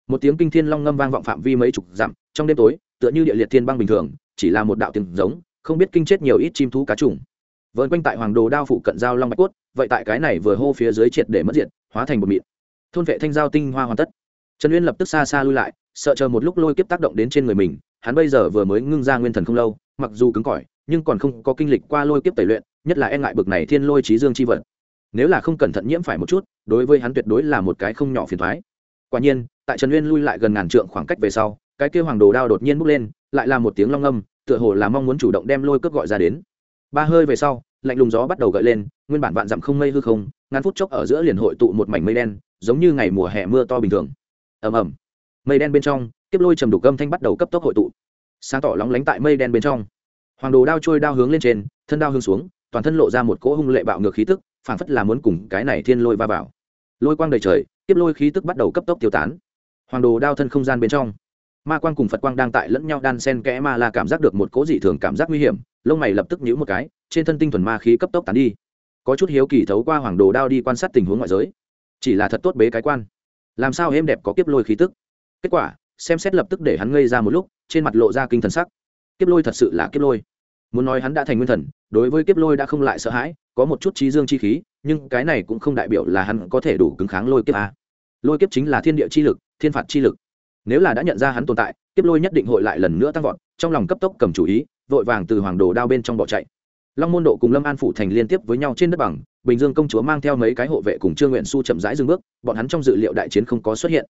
một tiếng kinh thiên long ngâm vang vọng phạm vi mấy chục dặm, trong đêm tối, tựa như địa liệt thiên băng bình thường, chỉ là một đạo tiếng giống, không biết kinh chết nhiều ít chim thú cá trùng vợn quanh tại hoàng đồ đao phụ cận giao long bạch cốt, vậy tại cái này vừa hô phía dưới triệt để mất diện hóa thành một mịn thôn vệ thanh giao tinh hoa hoàn tất. Trần uyên lập tức xa xa lui lại, sợ chờ một lúc lôi kiếp tác động đến trên người mình, hắn bây giờ vừa mới ngưng ra nguyên thần không lâu, mặc dù cứng cỏi, nhưng còn không có kinh lịch qua lôi kiếp tẩy luyện, nhất là e ngại bực này thiên lôi trí dương chi vật. Nếu là không cẩn thận nhiễm phải một chút, đối với hắn tuyệt đối là một cái không nhỏ phiền thoái quả nhiên, tại trần uyên lui lại gần ngàn trượng khoảng cách về sau, cái kêu hoàng đồ đao đột nhiên bốc lên, lại là một tiếng long âm, tựa hồ là mong muốn chủ động đem lôi cướp gọi ra đến. Ba hơi về sau, lạnh lùng gió bắt đầu gợi lên, nguyên bản vạn dặm không mây hư không ngắn phút chốc ở giữa liền hội tụ một mảnh mây đen giống như ngày mùa hè mưa to bình thường. Ầm ầm. Mây đen bên trong tiếp lôi trầm đục âm thanh bắt đầu cấp tốc hội tụ. Sáng tỏ lóng lánh tại mây đen bên trong. Hoàng đồ đao trôi đao hướng lên trên, thân đao hướng xuống, toàn thân lộ ra một cỗ hung lệ bạo ngược khí tức, phảng phất là muốn cùng cái này thiên lôi va vào. Lôi quang đầy trời tiếp lôi khí tức bắt đầu cấp tốc tiêu tán. Hoàng đồ đao thân không gian bên trong, ma quang cùng phật quang đang tại lẫn nhau đan sen kẽ ma là cảm giác được một cỗ dị thường cảm giác nguy hiểm, lông mày lập tức nhíu một cái, trên thân tinh thuần ma khí cấp tốc tán đi. Có chút hiếu kỳ thấu qua hoàng đồ đao đi quan sát tình huống ngoại giới chỉ là thật tốt bế cái quan. Làm sao êm đẹp có kiếp lôi khí tức? Kết quả, xem xét lập tức để hắn ngây ra một lúc, trên mặt lộ ra kinh thần sắc. Kiếp lôi thật sự là kiếp lôi. Muốn nói hắn đã thành nguyên thần, đối với kiếp lôi đã không lại sợ hãi, có một chút trí dương chi khí, nhưng cái này cũng không đại biểu là hắn có thể đủ cứng kháng lôi kiếp a. Lôi kiếp chính là thiên địa chi lực, thiên phạt chi lực. Nếu là đã nhận ra hắn tồn tại, kiếp lôi nhất định hội lại lần nữa tăng vọt, trong lòng cấp tốc cầm chủ ý, vội vàng từ hoàng đồ đao bên trong bỏ chạy long môn độ cùng lâm an phủ thành liên tiếp với nhau trên đất bằng, bình dương công chúa mang theo mấy cái hộ vệ cùng trương nguyện su chậm rãi dừng bước, bọn hắn trong dự liệu đại chiến không có xuất hiện.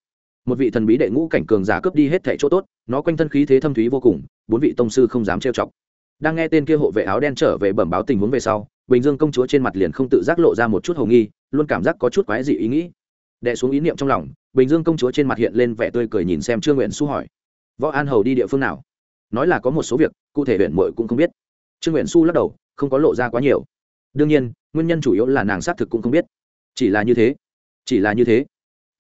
Một vị thần bí đệ ngũ cảnh cường giả cướp đi hết thẻ chỗ tốt, nó quanh thân khí thế thâm thúy vô cùng, bốn vị tông sư không dám trêu chọc. Đang nghe tên kia hộ vệ áo đen trở về bẩm báo tình huống về sau, bình dương công chúa trên mặt liền không tự giác lộ ra một chút hầu nghi, luôn cảm giác có chút quái dị ý nghĩ. Đệ xuống ý niệm trong lòng, bình dương công chúa trên mặt hiện lên vẻ tươi cười nhìn xem trương nguyện su hỏi, võ an hầu đi địa phương nào? Nói là có một số việc, cụ thể huyện mội cũng không biết. Trương nguyện su lắc đầu không có lộ ra quá nhiều. Đương nhiên, nguyên nhân chủ yếu là nàng xác thực cũng không biết. Chỉ là như thế. Chỉ là như thế.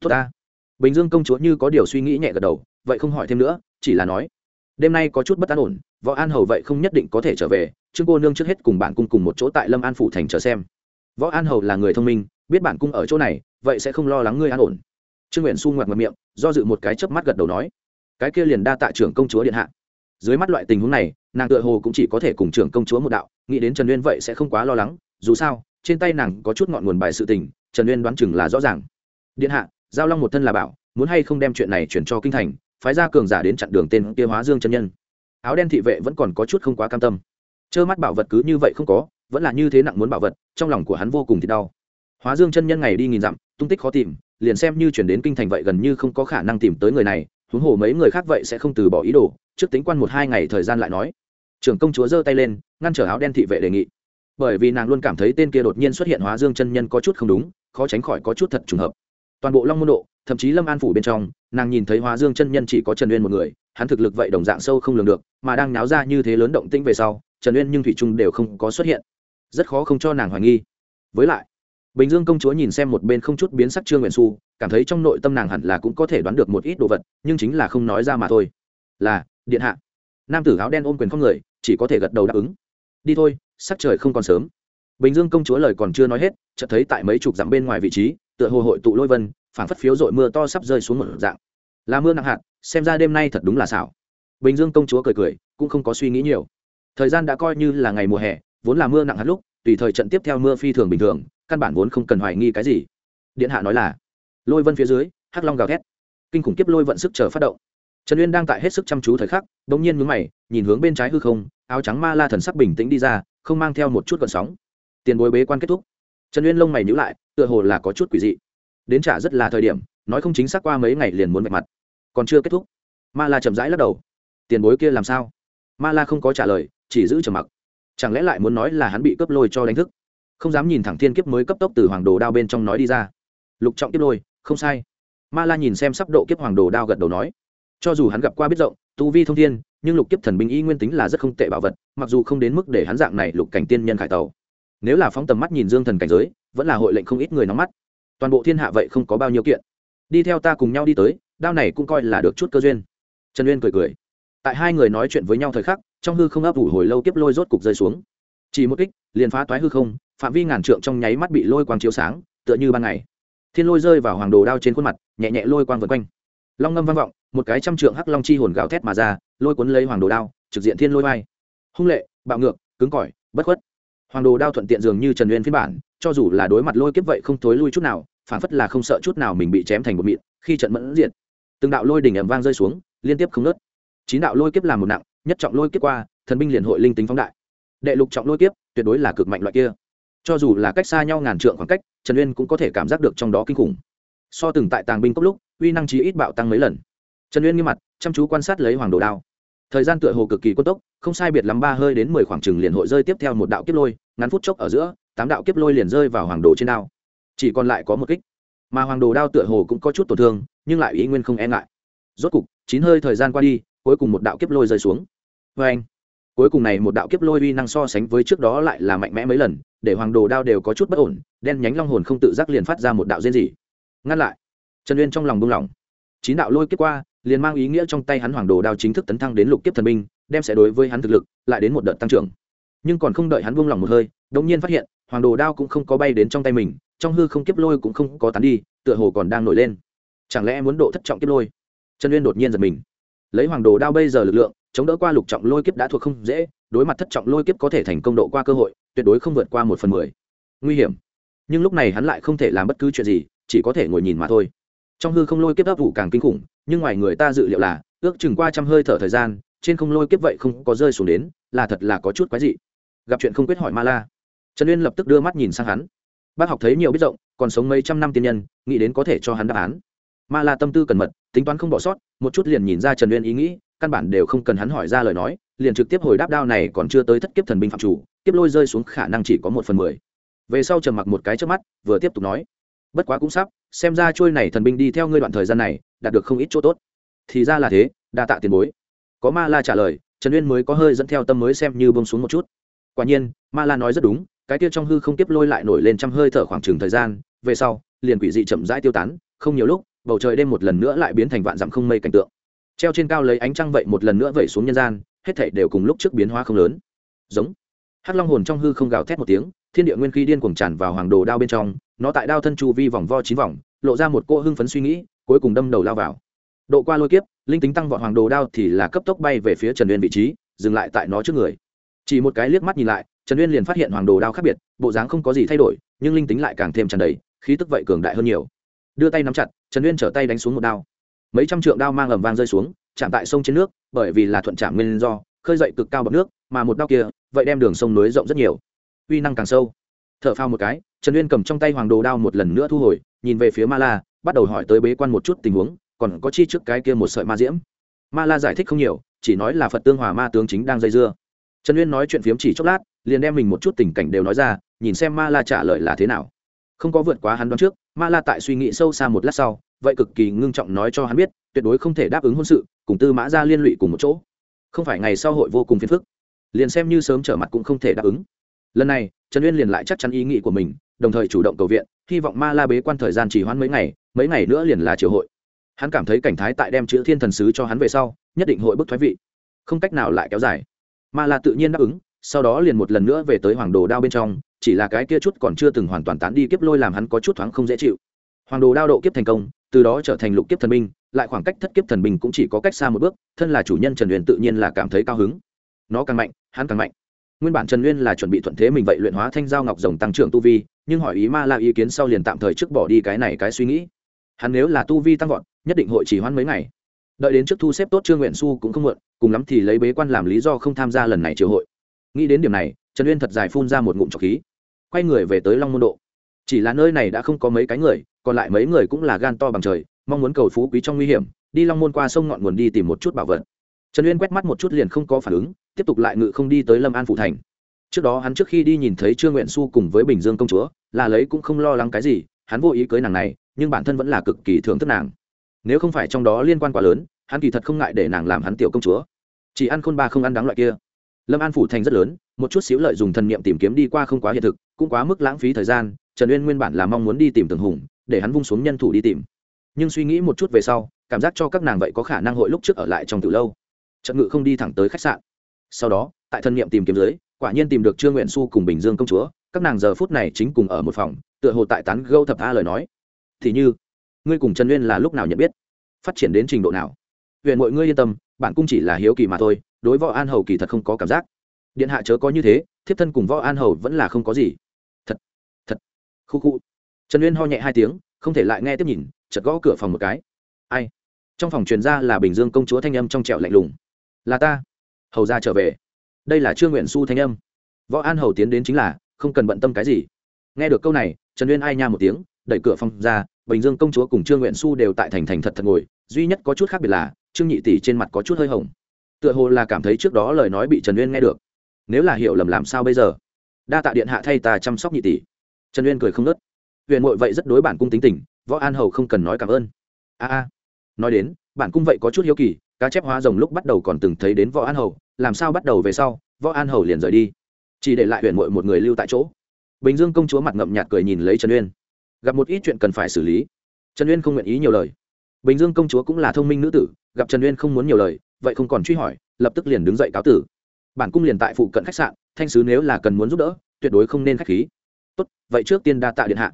Tốt ta. Bình dương công chúa như có điều suy nghĩ nhẹ gật đầu, vậy không hỏi thêm nữa, chỉ là nói. Đêm nay có chút bất an ổn, võ an hầu vậy không nhất định có thể trở về, trương cô nương trước hết cùng bạn cung cùng một chỗ tại lâm an phủ thành chờ xem. Võ an hầu là người thông minh, biết bản cung ở chỗ này, vậy sẽ không lo lắng ngươi an ổn. Trương nguyện su ngoặt ngậm miệng, do dự một cái chớp mắt gật đầu nói. Cái kia liền đa tạ trưởng công chúa điện hạ dưới mắt loại tình huống này, nàng tựa hồ cũng chỉ có thể cùng trưởng công chúa một đạo, nghĩ đến trần uyên vậy sẽ không quá lo lắng, dù sao, trên tay nàng có chút ngọn nguồn bài sự tình, trần uyên đoán chừng là rõ ràng. Điện hạ, giao long một thân là bảo, muốn hay không đem chuyện này chuyển cho kinh thành, phái ra cường giả đến chặn đường tên kia hóa dương chân nhân. Áo đen thị vệ vẫn còn có chút không quá cam tâm. Trơ mắt bảo vật cứ như vậy không có, vẫn là như thế nặng muốn bảo vật, trong lòng của hắn vô cùng thì đau. Hóa dương chân nhân ngày đi nghìn dặm, tung tích khó tìm, liền xem như chuyển đến kinh thành vậy gần như không có khả năng tìm tới người này, huống hồ mấy người khác vậy sẽ không từ bỏ ý đồ trước tính quan một hai ngày thời gian lại nói. Trưởng công chúa giơ tay lên, ngăn trở áo đen thị vệ đề nghị. Bởi vì nàng luôn cảm thấy tên kia đột nhiên xuất hiện hóa dương chân nhân có chút không đúng, khó tránh khỏi có chút thật trùng hợp. Toàn bộ long môn độ, thậm chí lâm an phủ bên trong, nàng nhìn thấy hóa dương chân nhân chỉ có trần uyên một người, hắn thực lực vậy đồng dạng sâu không lường được, mà đang náo ra như thế lớn động tĩnh về sau, trần uyên nhưng thủy trung đều không có xuất hiện. Rất khó không cho nàng hoài nghi. Với lại, bình dương công chúa nhìn xem một bên không chút biến sắc trương nguyện xu, cảm thấy trong nội tâm nàng hẳn là cũng có thể đoán được một ít đồ vật, nhưng chính là không nói ra mà thôi. Là điện hạ. Nam tử áo đen ôm quyền không người, chỉ có thể gật đầu đáp ứng. Đi thôi, sắc trời không còn sớm. Bình dương công chúa lời còn chưa nói hết, chợt thấy tại mấy chục dặm bên ngoài vị trí, tựa hồ hội tụ lôi vân, phảng phất phiếu dội mưa to sắp rơi xuống một dạng. Là mưa nặng hạt, xem ra đêm nay thật đúng là xảo. Bình dương công chúa cười cười, cũng không có suy nghĩ nhiều. Thời gian đã coi như là ngày mùa hè, vốn là mưa nặng hạt lúc, tùy thời trận tiếp theo mưa phi thường bình thường, căn bản vốn không cần hoài nghi cái gì. Điện hạ nói là, lôi vân phía dưới, hắc long gào thét. Kinh khủng kiếp lôi vận sức chờ phát động trần uyên đang tại hết sức chăm chú thời khắc đ ỗ n g nhiên mướn mày, nhìn hướng bên trái hư không, áo trắng ma la thần sắc bình tĩnh đi ra, không mang theo một chút gọn sóng. Tiền bối bế quan kết thúc. Trần uyên lông mày nhữ lại, tựa hồ là có chút quỷ dị. Đến trả rất là thời điểm, nói không chính xác qua mấy ngày liền muốn vạch mặt. Còn chưa kết thúc. Ma la chậm rãi lắc đầu. Tiền bối kia làm sao? Ma la không có trả lời, chỉ giữ trầm mặc. Chẳng lẽ lại muốn nói là hắn bị cướp lôi cho đánh thức? Không dám nhìn thẳng thiên kiếp mới cấp tốc từ hoàng đồ đao bên trong nói đi ra. Lục trọng kiếp lôi, không sai. Ma la nhìn xem sắp độ kiếp hoàng đồ đao gật đầu nói cho dù hắn gặp qua biết rộng, tu vi thông thiên, nhưng lục kiếp thần binh y nguyên tính là rất không tệ bảo vật, mặc dù không đến mức để hắn dạng này lục cảnh tiên nhân khải tàu nếu là phóng tầm mắt nhìn dương thần cảnh giới, vẫn là hội lệnh không ít người nóng mắt. Toàn bộ thiên hạ vậy không có bao nhiêu kiện. Đi theo ta cùng nhau đi tới, đao này cũng coi là được chút cơ duyên. Trần uyên cười cười. Tại hai người nói chuyện với nhau thời khắc, trong hư không ấp ủ hồi lâu kiếp lôi rốt cục rơi xuống. Chỉ một kích, liền phá toái hư không, phạm vi ngàn trượng trong nháy mắt bị lôi quang chiếu sáng, tựa như ban ngày. Thiên lôi rơi vào hoàng đồ đao trên khuôn mặt, nhẹ nhẹ lôi quang vân quanh. Long ngâm vang vọng một cái trăm trượng hắc long chi hồn gào thét mà ra, lôi cuốn lấy hoàng đồ đao, trực diện thiên lôi vai. Hung lệ, bạo ngược, cứng cỏi, bất khuất. Hoàng đồ đao thuận tiện dường như trần uyên phiên bản, cho dù là đối mặt lôi kiếp vậy không thối lui chút nào, phản phất là không sợ chút nào mình bị chém thành một mịn, khi trận mẫn diện từng đạo lôi đỉnh ẩm vang rơi xuống, liên tiếp không nớt chín đạo lôi kiếp làm một nặng, nhất trọng lôi kiếp qua, thần binh liền hội linh tính phóng đại. Đệ lục trọng lôi kiếp, tuyệt đối là cực mạnh loại kia. Cho dù là cách xa nhau ngàn trượng khoảng cách, trần uyên cũng có thể cảm giác được trong đó kinh khủng. So từng tại tàng binh cốc lúc, uy năng trí ít bạo tăng mấy lần trần uyên nghiêm mặt, chăm chú quan sát lấy hoàng đồ đao. Thời gian tựa hồ cực kỳ quân tốc, không sai biệt lắm ba hơi đến mười khoảng trừng liền hội rơi tiếp theo một đạo kiếp lôi, ngắn phút chốc ở giữa, tám đạo kiếp lôi liền rơi vào hoàng đồ trên đao. Chỉ còn lại có một kích. Mà hoàng đồ đao tựa hồ cũng có chút tổn thương, nhưng lại ý nguyên không e ngại. Rốt cục, chín hơi thời gian qua đi, cuối cùng một đạo kiếp lôi rơi xuống. Vê anh, cuối cùng này một đạo kiếp lôi uy năng so sánh với trước đó lại là mạnh mẽ mấy lần, để hoàng đồ đao đều có chút bất ổn, đen nhánh long hồn không tự giác liền phát ra một đạo riêng gì ngăn lại, trần uyên trong lòng buông lỏng. Chín đạo lôi kiếp qua liền mang ý nghĩa trong tay hắn hoàng đồ đao chính thức tấn thăng đến lục kiếp thần binh, đem sẽ đối với hắn thực lực lại đến một đợt tăng trưởng. Nhưng còn không đợi hắn buông lỏng một hơi, đột nhiên phát hiện, hoàng đồ đao cũng không có bay đến trong tay mình, trong hư không kiếp lôi cũng không có tán đi, tựa hồ còn đang nổi lên. Chẳng lẽ muốn độ thất trọng kiếp lôi? Trần uyên đột nhiên giật mình. Lấy hoàng đồ đao bây giờ lực lượng, chống đỡ qua lục trọng lôi kiếp đã thuộc không dễ, đối mặt thất trọng lôi kiếp có thể thành công độ qua cơ hội, tuyệt đối không vượt qua một phần mười. Nguy hiểm. Nhưng lúc này hắn lại không thể làm bất cứ chuyện gì, chỉ có thể ngồi nhìn mà thôi. Trong hư không lôi kiếp ấp ủ càng kinh khủng nhưng ngoài người ta dự liệu là, ước chừng qua trăm hơi thở thời gian, trên không lôi kiếp vậy không có rơi xuống đến, là thật là có chút quái dị. Gặp chuyện không quyết hỏi ma la. Trần uyên lập tức đưa mắt nhìn sang hắn. Bác học thấy nhiều biết rộng, còn sống mấy trăm năm tiên nhân, nghĩ đến có thể cho hắn đáp án. Ma la tâm tư cẩn mật, tính toán không bỏ sót, một chút liền nhìn ra trần uyên ý nghĩ, căn bản đều không cần hắn hỏi ra lời nói, liền trực tiếp hồi đáp đao này còn chưa tới thất kiếp thần binh phạm chủ, kiếp lôi rơi xuống khả năng chỉ có một phần mười. Về sau trầm mặc một cái trước mắt, vừa tiếp tục nói. Bất quá cũng sắp, xem ra trôi này thần binh đi theo ngươi đoạn thời gian này đạt được không ít chỗ tốt. Thì ra là thế, đa tạ tiền bối. Có ma la trả lời, trần uyên mới có hơi dẫn theo tâm mới xem như bông xuống một chút. Quả nhiên, ma la nói rất đúng, cái kia trong hư không tiếp lôi lại nổi lên trăm hơi thở khoảng trừng thời gian, về sau, liền quỷ dị chậm rãi tiêu tán, không nhiều lúc, bầu trời đêm một lần nữa lại biến thành vạn dặm không mây cảnh tượng. Treo trên cao lấy ánh trăng vậy một lần nữa vẩy xuống nhân gian, hết thảy đều cùng lúc trước biến hóa không lớn. Giống. Hắc long hồn trong hư không gào thét một tiếng, thiên địa nguyên khí điên cuồng tràn vào hoàng đồ đao bên trong, nó tại đao thân chu vi vòng vo chín vòng, lộ ra một cô hưng phấn suy nghĩ cuối cùng đâm đầu lao vào. Độ qua lôi kiếp, linh tính tăng vọt hoàng đồ đao thì là cấp tốc bay về phía trần uyên vị trí, dừng lại tại nó trước người. Chỉ một cái liếc mắt nhìn lại, trần uyên liền phát hiện hoàng đồ đao khác biệt, bộ dáng không có gì thay đổi, nhưng linh tính lại càng thêm tràn đầy, khí tức vậy cường đại hơn nhiều. Đưa tay nắm chặt, trần uyên trở tay đánh xuống một đao. Mấy trăm trượng đao mang ầm vang rơi xuống, chạm tại sông trên nước, bởi vì là thuận chạm nguyên do, khơi dậy cực cao bọc nước, mà một đao kia, vậy đem đường sông nối rộng rất nhiều. Uy năng càng sâu. Thở phào phao một cái, trần uyên cầm trong tay hoàng đồ đao một lần nữa thu hồi, nhìn về phía ma la bắt đầu hỏi tới bế quan một chút tình huống, còn có chi trước cái kia một sợi ma diễm. Ma la giải thích không nhiều, chỉ nói là phật tương hòa ma tướng chính đang dây dưa. Trần uyên nói chuyện phiếm chỉ chốc lát, liền đem mình một chút tình cảnh đều nói ra, nhìn xem ma la trả lời là thế nào. Không có vượt quá hắn đoán trước, ma la tại suy nghĩ sâu xa một lát sau, vậy cực kỳ ngưng trọng nói cho hắn biết, tuyệt đối không thể đáp ứng hôn sự, cùng tư mã ra liên lụy cùng một chỗ. Không phải ngày sau hội vô cùng phiền phức. Liền xem như sớm trở mặt cũng không thể đáp ứng. Lần này, trần uyên liền lại chắc chắn ý nghĩ của mình, đồng thời chủ động cầu viện, hy vọng ma la bế quan thời gian chỉ hoãn mấy ngày mấy ngày nữa liền là triều hội. Hắn cảm thấy cảnh thái tại đem chữ thiên thần sứ cho hắn về sau, nhất định hội bức thoái vị. Không cách nào lại kéo dài. Mà là tự nhiên đáp ứng, sau đó liền một lần nữa về tới hoàng đồ đao bên trong, chỉ là cái kia chút còn chưa từng hoàn toàn tán đi kiếp lôi làm hắn có chút thoáng không dễ chịu. Hoàng đồ đao độ kiếp thành công, từ đó trở thành lục kiếp thần binh, lại khoảng cách thất kiếp thần binh cũng chỉ có cách xa một bước, thân là chủ nhân trần huyền tự nhiên là cảm thấy cao hứng. Nó càng mạnh, hắn càng mạnh. Nguyên bản trần nguyên là chuẩn bị thuận thế mình vậy luyện hóa thanh giao ngọc rồng tăng trưởng tu vi, nhưng hỏi ý ma la ý kiến sau liền tạm thời trước bỏ đi cái này cái suy nghĩ hắn nếu là tu vi tăng vọt, nhất định hội chỉ hoãn mấy ngày. Đợi đến trước thu xếp tốt trương nguyện su cũng không muộn, cùng lắm thì lấy bế quan làm lý do không tham gia lần này triều hội. Nghĩ đến điểm này, trần uyên thật dài phun ra một ngụm trọc khí. Quay người về tới long môn độ. Chỉ là nơi này đã không có mấy cái người, còn lại mấy người cũng là gan to bằng trời, mong muốn cầu phú quý trong nguy hiểm, đi long môn qua sông ngọn nguồn đi tìm một chút bảo vật. Trần uyên quét mắt một chút liền không có phản ứng, tiếp tục lại ngự không đi tới lâm an phủ thành. Trước đó hắn trước khi đi nhìn thấy trương nguyện xu cùng với bình dương công chúa, là lấy cũng không lo lắng cái gì, hắn vô ý cưới nàng này nhưng bản thân vẫn là cực kỳ thưởng thức nàng. Nếu không phải trong đó liên quan quá lớn, hắn kỳ thật không ngại để nàng làm hắn tiểu công chúa. Chỉ ăn khôn ba không ăn đáng loại kia. Lâm an phủ thành rất lớn, một chút xíu lợi dùng thần niệm tìm kiếm đi qua không quá hiện thực, cũng quá mức lãng phí thời gian, trần uyên nguyên bản là mong muốn đi tìm tường hùng, để hắn vung xuống nhân thủ đi tìm. Nhưng suy nghĩ một chút về sau, cảm giác cho các nàng vậy có khả năng hội lúc trước ở lại trong từ lâu. Trận ngự không đi thẳng tới khách sạn. Sau đó, tại thân niệm tìm kiếm dưới, quả nhiên tìm được trương nguyện su cùng bình dương công chúa. Các nàng giờ phút này chính cùng ở một phòng, tựa hồ tại tán gâu thập a lời nói thì như, ngươi cùng trần uyên là lúc nào nhận biết? Phát triển đến trình độ nào? Huyện mọi ngươi yên tâm, bản cung chỉ là hiếu kỳ mà thôi, đối võ an hầu kỳ thật không có cảm giác. Điện hạ chớ có như thế, thiếp thân cùng võ an hầu vẫn là không có gì. Thật thật. Khu khu. Trần uyên ho nhẹ hai tiếng, không thể lại nghe tiếp nhìn chật gõ cửa phòng một cái. Ai? Trong phòng truyền ra là bình dương công chúa thanh âm trong trẹo lạnh lùng. Là ta. Hầu ra trở về. Đây là trương nguyện su thanh âm. Võ an hầu tiến đến chính là, không cần bận tâm cái gì. Nghe được câu này, trần uyên ai nha một tiếng đẩy cửa phòng ra, bình dương công chúa cùng trương nguyện su đều tại thành thành thật thật ngồi, duy nhất có chút khác biệt là, trương nhị tỷ trên mặt có chút hơi hồng. Tựa hồ là cảm thấy trước đó lời nói bị trần uyên nghe được. Nếu là hiểu lầm làm sao bây giờ? Đa tạ điện hạ thay ta chăm sóc nhị tỷ. Trần uyên cười không nớt huyền nội vậy rất đối bản cung tính tình, võ an hầu không cần nói cảm ơn. A a. Nói đến, bản cung vậy có chút hiếu kỳ, cá chép hóa rồng lúc bắt đầu còn từng thấy đến võ an hầu, làm sao bắt đầu về sau, võ an hầu liền rời đi. Chỉ để lại huyền nội một người lưu tại chỗ. Bình dương công chúa mặt ngậm nhạt cười nhìn lấy trần uyên gặp một ít chuyện cần phải xử lý. Trần uyên không nguyện ý nhiều lời. Bình dương công chúa cũng là thông minh nữ tử, gặp trần uyên không muốn nhiều lời, vậy không còn truy hỏi, lập tức liền đứng dậy cáo tử. Bản cung liền tại phụ cận khách sạn, thanh sứ nếu là cần muốn giúp đỡ, tuyệt đối không nên k h á c h khí. Tốt, vậy trước tiên đa tạ điện hạ.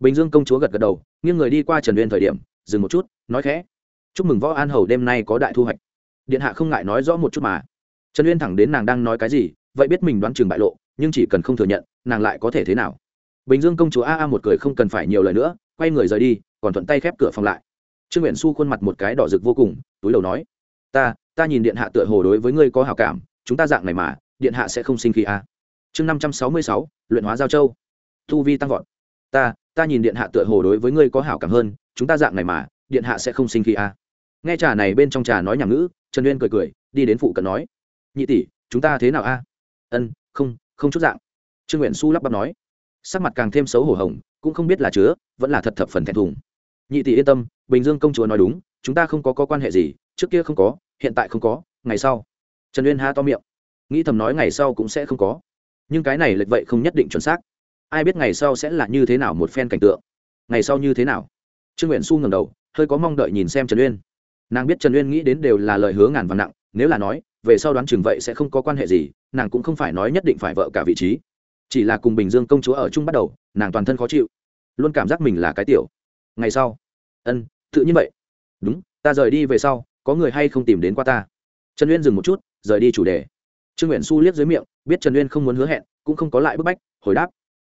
Bình dương công chúa gật gật đầu, nghiêng người đi qua trần uyên thời điểm, dừng một chút, nói khẽ. Chúc mừng võ an hầu đêm nay có đại thu hoạch. Điện hạ không ngại nói rõ một chút mà. Trần uyên thẳng đến nàng đang nói cái gì, vậy biết mình đoán chừng bại lộ, nhưng chỉ cần không thừa nhận, nàng lại có thể thế nào? Bình dương công chúa a a một cười không cần phải nhiều lời nữa, quay người rời đi, còn thuận tay khép cửa phòng lại. Trương nguyện su khuôn mặt một cái đỏ rực vô cùng, túi đầu nói, ta ta nhìn điện hạ tựa hồ đối với ngươi có hào cảm, chúng ta dạng này mà, điện hạ sẽ không sinh khí a. Chương năm trăm sáu mươi sáu, luyện hóa giao châu. Thu vi tăng vọt. Ta ta nhìn điện hạ tựa hồ đối với ngươi có hảo cảm hơn, chúng ta dạng này mà, điện hạ sẽ không sinh khí a. Nghe trà này bên trong trà nói nhảm ngữ, trần uyên cười cười, đi đến phụ cận nói, nhị tỷ, chúng ta thế nào a? Ân, không không chút dạng. Trương nguyện su lắp bắp nói sắc mặt càng thêm xấu hổ hồng cũng không biết là chứa vẫn là thật thập phần thẹn thùng. Nhị tỷ yên tâm bình dương công chúa nói đúng chúng ta không có, có quan hệ gì trước kia không có hiện tại không có ngày sau. Trần uyên ha to miệng. Nghĩ thầm nói ngày sau cũng sẽ không có. Nhưng cái này lệch vậy không nhất định chuẩn xác. Ai biết ngày sau sẽ là như thế nào một phen cảnh tượng. Ngày sau như thế nào? Trương nguyện su ngầm đầu hơi có mong đợi nhìn xem trần uyên. Nàng biết trần uyên nghĩ đến đều là lời hứa ngàn vàng nặng nếu là nói về sau đoán chừng vậy sẽ không có quan hệ gì nàng cũng không phải nói nhất định phải vợ cả vị trí chỉ là cùng bình dương công chúa ở chung bắt đầu, nàng toàn thân khó chịu, luôn cảm giác mình là cái tiểu. Ngày sau, ân, tự nhiên vậy. Đúng, ta rời đi về sau, có người hay không tìm đến qua ta? Trần uyên dừng một chút, rời đi chủ đề. Trương nguyện su liếc dưới miệng, biết trần uyên không muốn hứa hẹn, cũng không có lại bức bách, hồi đáp.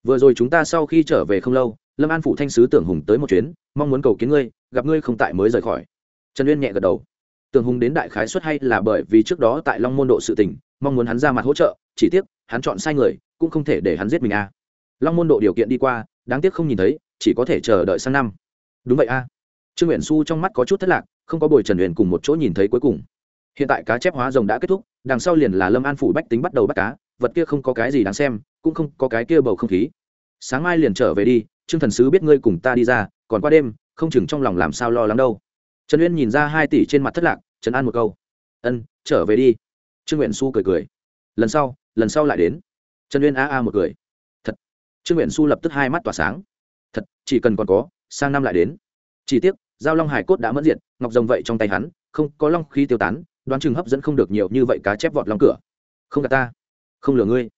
Vừa rồi chúng ta sau khi trở về không lâu, lâm an phụ thanh sứ tưởng hùng tới một chuyến, mong muốn cầu kiến ngươi, gặp ngươi không tại mới rời khỏi. Trần uyên nhẹ gật đầu. Tưởng hùng đến đại khái xuất hay là bởi vì trước đó tại long môn độ sự tình, mong muốn hắn ra mặt hỗ trợ, chỉ tiếc, hắn chọn sai người cũng không thể để hắn giết mình a long môn độ điều kiện đi qua, đáng tiếc không nhìn thấy, chỉ có thể chờ đợi sang năm. Đúng vậy a trương nguyện su trong mắt có chút thất lạc, không có bồi trần huyền cùng một chỗ nhìn thấy cuối cùng. Hiện tại cá chép hóa rồng đã kết thúc, đằng sau liền là lâm an phủ bách tính bắt đầu bắt cá, vật kia không có cái gì đáng xem, cũng không có cái kia bầu không khí. Sáng mai liền trở về đi, trương thần sứ biết ngươi cùng ta đi ra, còn qua đêm, không chừng trong lòng làm sao lo lắng đâu. Trần uyên nhìn ra hai tỷ trên mặt thất lạc trần an một câu. Ân, trở về đi. Trương nguyện su cười cười. Lần sau lần sau lại đến trần uyên a a một cười. Thật. Trương nguyện su lập tức hai mắt tỏa sáng. Thật, chỉ cần còn có, sang năm lại đến. Chỉ tiếc, giao long hải cốt đã mất diện ngọc rồng vậy trong tay hắn, không có long khí tiêu tán, đoán chừng hấp dẫn không được nhiều như vậy cá chép vọt long cửa. Không cả ta. Không lừa ngươi.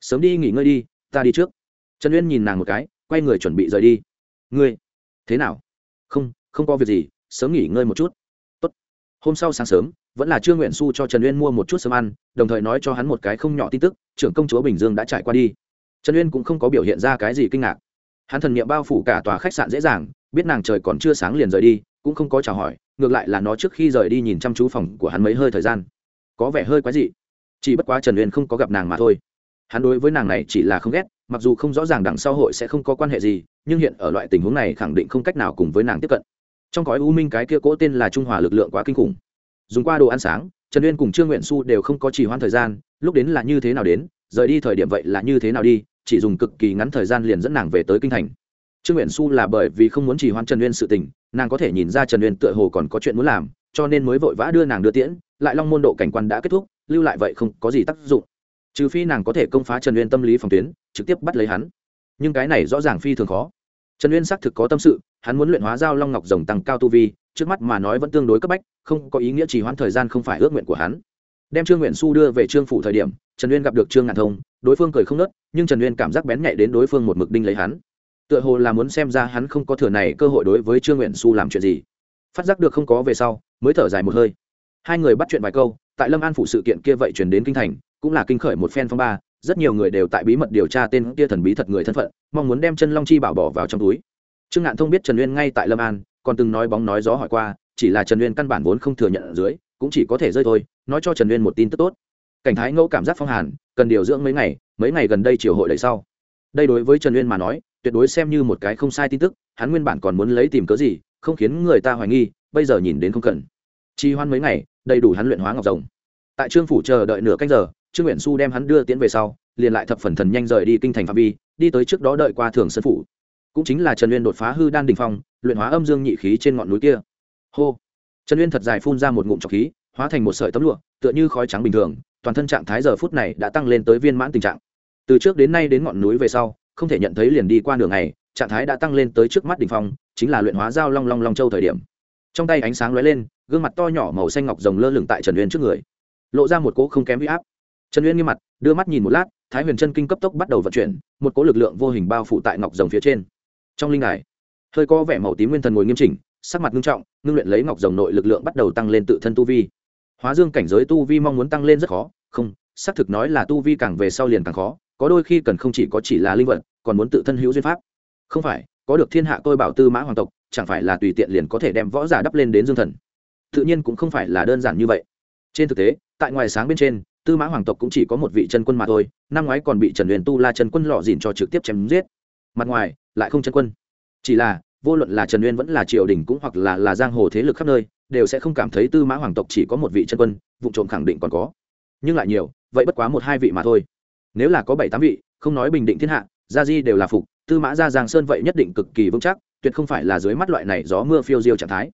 Sớm đi nghỉ ngơi đi, ta đi trước. Trần uyên nhìn nàng một cái, quay người chuẩn bị rời đi. Ngươi? Thế nào? Không không có việc gì, sớm nghỉ ngơi một chút. Tốt. hôm sau sáng sớm vẫn là trương nguyện su cho trần uyên mua một chút sớm ăn, đồng thời nói cho hắn một cái không nhỏ tin tức, trưởng công chúa bình dương đã trải qua đi. Trần uyên cũng không có biểu hiện ra cái gì kinh ngạc. Hắn thần nghiệm bao phủ cả tòa khách sạn dễ dàng, biết nàng trời còn chưa sáng liền rời đi, cũng không có chào hỏi, ngược lại là nó trước khi rời đi nhìn chăm chú phòng của hắn mấy hơi thời gian. Có vẻ hơi quái dị. Chỉ bất quá trần uyên không có gặp nàng mà thôi. Hắn đối với nàng này chỉ là không ghét, mặc dù không rõ ràng đằng sau hội sẽ không có quan hệ gì, nhưng hiện ở loại tình huống này khẳng định không cách nào cùng với nàng tiếp cận. Trong gói u minh cái kia cỗ tên là trung hòa lực lượng quá kinh khủng dùng qua đồ ăn sáng, trần uyên cùng trương nguyện xu đều không có trì hoãn thời gian, lúc đến là như thế nào đến, rời đi thời điểm vậy là như thế nào đi, chỉ dùng cực kỳ ngắn thời gian liền dẫn nàng về tới kinh thành. Trương nguyện xu là bởi vì không muốn trì hoãn trần uyên sự tình, nàng có thể nhìn ra trần uyên tựa hồ còn có chuyện muốn làm, cho nên mới vội vã đưa nàng đưa tiễn, lại long môn độ cảnh quan đã kết thúc, lưu lại vậy không có gì tác dụng. Trừ phi nàng có thể công phá trần uyên tâm lý phòng tuyến, trực tiếp bắt lấy hắn. Nhưng cái này rõ ràng phi thường khó. Trần uyên xác thực có tâm sự, hắn muốn luyện hóa giao long ngọc rồng tăng cao tu vi trước mắt mà nói vẫn tương đối cấp bách, không có ý nghĩa chỉ hoãn thời gian không phải ước nguyện của hắn. Đem trương nguyện su đưa về trương phủ thời điểm, trần uyên gặp được trương ngạn thông, đối phương cười không nớt, nhưng trần uyên cảm giác bén nhạy đến đối phương một mực đinh lấy hắn. Tựa hồ là muốn xem ra hắn không có thừa này cơ hội đối với trương nguyện su làm chuyện gì. Phát giác được không có về sau, mới thở dài một hơi. Hai người bắt chuyện vài câu, tại lâm an phủ sự kiện kia vậy chuyển đến kinh thành, cũng là kinh khởi một phen phong ba, rất nhiều người đều tại bí mật điều tra tên kia thần bí thật người thân phận, mong muốn đem chân long chi bảo bỏ vào trong túi. Trương ngạn thông biết trần uyên ngay tại lâm an còn từng nói bóng nói gió hỏi qua, chỉ là trần uyên căn bản vốn không thừa nhận ở dưới, cũng chỉ có thể rơi thôi, nói cho trần uyên một tin tức tốt. Cảnh thái ngẫu cảm giác phong hàn, cần điều dưỡng mấy ngày mấy ngày gần đây triều hội đầy sau. Đây đối với trần uyên mà nói, tuyệt đối xem như một cái không sai tin tức, hắn nguyên bản còn muốn lấy tìm cớ gì, không khiến người ta hoài nghi, bây giờ nhìn đến không cần. Chi hoan mấy ngày, đầy đủ hắn luyện hóa ngọc rồng. Tại trương phủ chờ đợi nửa canh giờ, trương nguyện su đem hắn đưa tiến về sau, liền lại thập phần thần nhanh rời đi kinh thành phạm vi, đi tới trước đó đợi qua thường sân phủ cũng chính là trần uyên đột phá hư đan đình phong, luyện hóa âm dương nhị khí trên ngọn núi kia. Hô! Trần uyên thật dài phun ra một ngụm trọc khí, hóa thành một sợi tấm lụa, tựa như khói trắng bình thường, toàn thân trạng thái giờ phút này đã tăng lên tới viên mãn tình trạng. Từ trước đến nay đến ngọn núi về sau, không thể nhận thấy liền đi qua đường này trạng thái đã tăng lên tới trước mắt đình phong, chính là luyện hóa dao long long long châu thời điểm. Trong tay ánh sáng lóe lên, gương mặt to nhỏ màu xanh ngọc rồng lơ lửng tại trần uyên trước người. Lộ ra một cỗ không kém huy áp. Trần uyên nghiêm mặt, đưa mắt nhìn một lát, thái huyền chân kinh cấp tốc bắt đầu vận chuyển, một cỗ lực lượng vô hình bao phủ tại ngọc rồng phía trên trong linh đài. Hơi có vẻ màu tím nguyên thần ngồi nghiêm chỉnh, sắc mặt nghiêm trọng, ngưng luyện lấy ngọc rồng nội lực lượng bắt đầu tăng lên tự thân tu vi. Hóa dương cảnh giới tu vi mong muốn tăng lên rất khó, không, xác thực nói là tu vi càng về sau liền càng khó, có đôi khi cần không chỉ có chỉ là linh vật, còn muốn tự thân hữu duyên pháp. Không phải, có được thiên hạ tôi bảo tư mã hoàng tộc, chẳng phải là tùy tiện liền có thể đem võ giả đắp lên đến dương thần. Tự nhiên cũng không phải là đơn giản như vậy. Trên thực tế, tại ngoài sáng bên trên, tư mã hoàng tộc cũng chỉ có một vị chân quân mà thôi, năm ngoái còn bị trần huyền tu la chân quân lọ dìn cho trực tiếp chém giết. Mặt ngoài lại không chân quân. Chỉ là, vô luận là trần uyên vẫn là triều đình cũng hoặc là là giang hồ thế lực khắp nơi, đều sẽ không cảm thấy tư mã hoàng tộc chỉ có một vị chân quân, vụ trộm khẳng định còn có. Nhưng lại nhiều, vậy bất quá một hai vị mà thôi. Nếu là có bảy tám vị, không nói bình định thiên hạ, gia di đều là phục, tư mã gia giang sơn vậy nhất định cực kỳ vững chắc, tuyệt không phải là dưới mắt loại này gió mưa phiêu diêu trạng thái.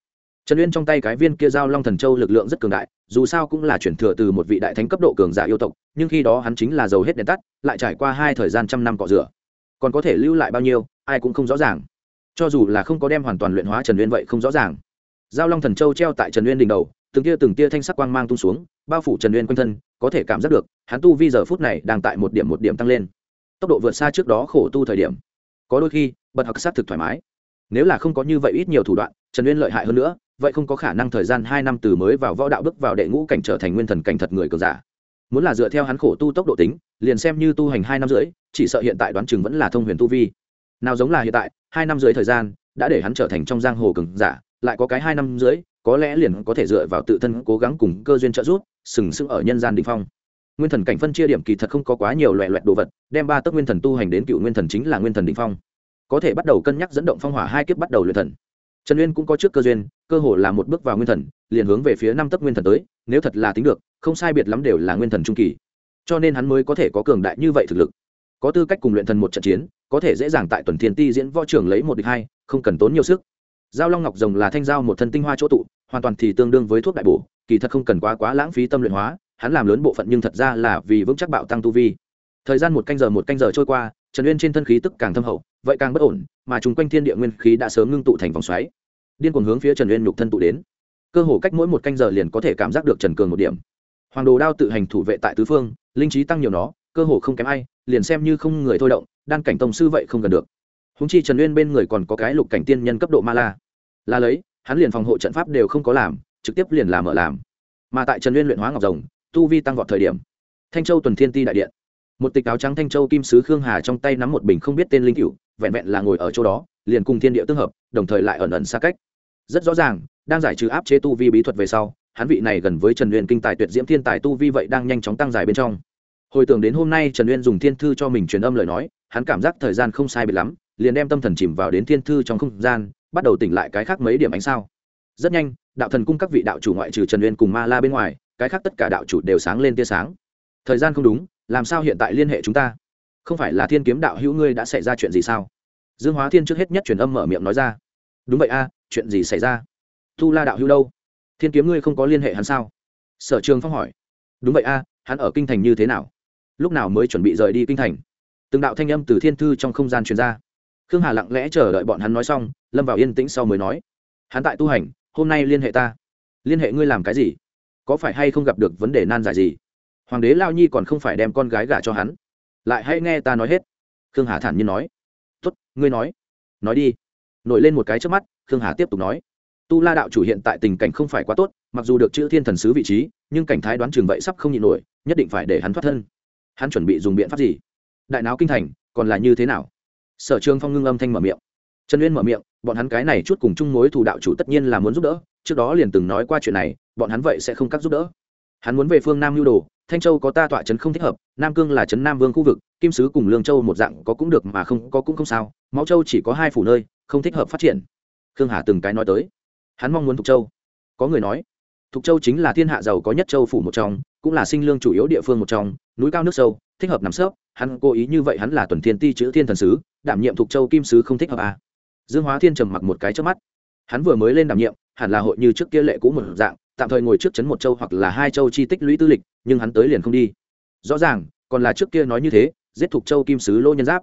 Trần uyên trong tay cái viên kia giao long thần châu lực lượng rất cường đại, dù sao cũng là chuyển thừa từ một vị đại thánh cấp độ cường giả yêu tộc, nhưng khi đó hắn chính là giàu hết đèn tắt, lại trải qua hai thời gian trăm năm cọ rửa. Còn có thể lưu lại bao nhiêu ai cũng không rõ ràng. Cho dù là không có đem hoàn toàn luyện hóa trần uyên vậy không rõ ràng. Giao long thần châu treo tại trần uyên đỉnh đầu, từng tia từng tia thanh sắc quang mang tung xuống, bao phủ trần uyên quanh thân, có thể cảm giác được, hắn tu vi giờ phút này đang tại một điểm một điểm tăng lên. Tốc độ vượt xa trước đó khổ tu thời điểm. Có đôi khi, bật học sát thực thoải mái. Nếu là không có như vậy ít nhiều thủ đoạn, trần uyên lợi hại hơn nữa, vậy không có khả năng thời gian hai năm từ mới vào võ đạo bước vào đệ ngũ cảnh trở thành nguyên thần cảnh thật người cường giả. Muốn là dựa theo hắn khổ tu tốc độ tính, liền xem như tu hành hai năm rưỡi, chỉ sợ hiện tại đoán chừng vẫn là thông huyền tu vi nào giống là hiện tại, hai năm dưới thời gian, đã để hắn trở thành trong giang hồ cường giả, lại có cái hai năm dưới có lẽ liền có thể dựa vào tự thân cố gắng cùng cơ duyên trợ giúp, sừng sững ở nhân gian đình phong. Nguyên thần cảnh phân chia điểm kỳ thật không có quá nhiều loại loại đồ vật, đem ba tấc nguyên thần tu hành đến cựu nguyên thần chính là nguyên thần đình phong. Có thể bắt đầu cân nhắc dẫn động phong hỏa hai kiếp bắt đầu luyện thần. Trần uyên cũng có trước cơ duyên, cơ hồ là một bước vào nguyên thần, liền hướng về phía năm tấc nguyên thần tới, nếu thật là tính được, không sai biệt lắm đều là nguyên thần trung kỳ. Cho nên hắn mới có thể có cường đại như vậy thực lực có tư cách cùng luyện thần một trận chiến, có thể dễ dàng tại tuần thiên ti diễn võ trường lấy một địch hai, không cần tốn nhiều sức. Giao long ngọc rồng là thanh giao một thân tinh hoa chỗ tụ, hoàn toàn thì tương đương với thuốc đại bổ, kỳ thật không cần quá quá lãng phí tâm luyện hóa, hắn làm lớn bộ phận nhưng thật ra là vì vững chắc bạo tăng tu vi. Thời gian một canh giờ một canh giờ trôi qua, trần uyên trên thân khí tức càng thâm hậu, vậy càng bất ổn, mà chung quanh thiên địa nguyên khí đã sớm ngưng tụ thành vòng xoáy. Điên cuồng hướng phía trần uyên nhục thân tụ đến. Cơ hồ cách mỗi một canh giờ liền có thể cảm giác được trần cường một điểm. Hoàng đồ đao tự hành thủ vệ tại tứ phương, linh trí tăng nhiều nó cơ hồ không kém ai, liền xem như không người thôi động, đan cảnh tông sư vậy không gần được. Húng chi trần uyên bên người còn có cái lục cảnh tiên nhân cấp độ ma la là lấy, hắn liền phòng hộ trận pháp đều không có làm, trực tiếp liền làm ở làm. Mà tại trần uyên luyện hóa ngọc rồng, tu vi tăng vọt thời điểm. Thanh châu tuần thiên ti đại điện. Một tịch áo trắng thanh châu kim sứ khương hà trong tay nắm một bình không biết tên linh cựu vẹn vẹn là ngồi ở chỗ đó, liền cùng thiên địa tương hợp, đồng thời lại ẩn ẩn xa cách. Rất rõ ràng, đang giải trừ áp chế tu vi bí thuật về sau, hắn vị này gần với trần uyên kinh tài tuyệt diễm thiên tài tu vi vậy đang nhanh chóng tăng dài bên trong hồi tưởng đến hôm nay trần uyên dùng thiên thư cho mình truyền âm lời nói, hắn cảm giác thời gian không sai biệt lắm, liền đem tâm thần chìm vào đến thiên thư trong không gian, bắt đầu tỉnh lại cái khác mấy điểm ánh sao. Rất nhanh, đạo thần cung các vị đạo chủ ngoại trừ trần uyên cùng ma la bên ngoài, cái khác tất cả đạo chủ đều sáng lên tia sáng. Thời gian không đúng, làm sao hiện tại liên hệ chúng ta? Không phải là thiên kiếm đạo hữu ngươi đã xảy ra chuyện gì sao? Dương hóa thiên trước hết nhất truyền âm mở miệng nói ra. Đúng vậy a, chuyện gì xảy ra? Thu la đạo hữu đâu? Thiên kiếm ngươi không có liên hệ hắn sao? Sở trường phong hỏi. Đúng vậy a, hắn ở kinh thành như thế nào? Lúc nào mới chuẩn bị rời đi kinh thành? Từng đạo thanh âm từ thiên thư trong không gian truyền ra. Khương hà lặng lẽ chờ đợi bọn hắn nói xong, lâm vào yên tĩnh sau mới nói, hắn tại tu hành, hôm nay liên hệ ta. Liên hệ ngươi làm cái gì? Có phải hay không gặp được vấn đề nan giải gì? Hoàng đế lao nhi còn không phải đem con gái gả cho hắn. Lại hãy nghe ta nói hết. Khương hà thản nhiên nói. Tuất ngươi nói. Nói đi. Nổi lên một cái trước mắt, khương hà tiếp tục nói. Tu la đạo chủ hiện tại tình cảnh không phải quá tốt, mặc dù được chữ thiên thần sứ vị trí, nhưng cảnh thái đoán trường vậy sắp không nhịn nổi, nhất định phải để hắn thoát thân hắn chuẩn bị dùng biện pháp gì? Đại não kinh thành, còn là như thế nào? Sở trường phong ngưng âm thanh mở miệng. Trần uyên mở miệng, bọn hắn cái này chút cùng chung mối thủ đạo chủ tất nhiên là muốn giúp đỡ, trước đó liền từng nói qua chuyện này, bọn hắn vậy sẽ không cắt giúp đỡ. Hắn muốn về phương nam lưu đồ, thanh châu có ta tọa trấn không thích hợp, nam cương là trấn nam vương khu vực, kim sứ cùng lương châu một dạng có cũng được mà không có cũng không sao, máu châu chỉ có hai phủ nơi, không thích hợp phát triển. Khương hà từng cái nói tới. Hắn mong muốn thục châu. Có người nói, thục châu chính là thiên hạ giàu có nhất châu phủ một trong cũng là sinh lương chủ yếu địa phương một trong, núi cao nước sâu, thích hợp nằm sấp, hắn cố ý như vậy hắn là tuần thiên ti chữ thiên thần sứ, đảm nhiệm thuộc châu kim sứ không thích hợp à. dương hóa thiên trầm mặc một cái trước mắt. Hắn vừa mới lên đảm nhiệm, hẳn là hội như trước kia lệ cũ một dạng, tạm thời ngồi trước chấn một châu hoặc là hai châu chi tích lũy tư lịch, nhưng hắn tới liền không đi. Rõ ràng, còn là trước kia nói như thế, giết thuộc châu kim sứ lô nhân giáp.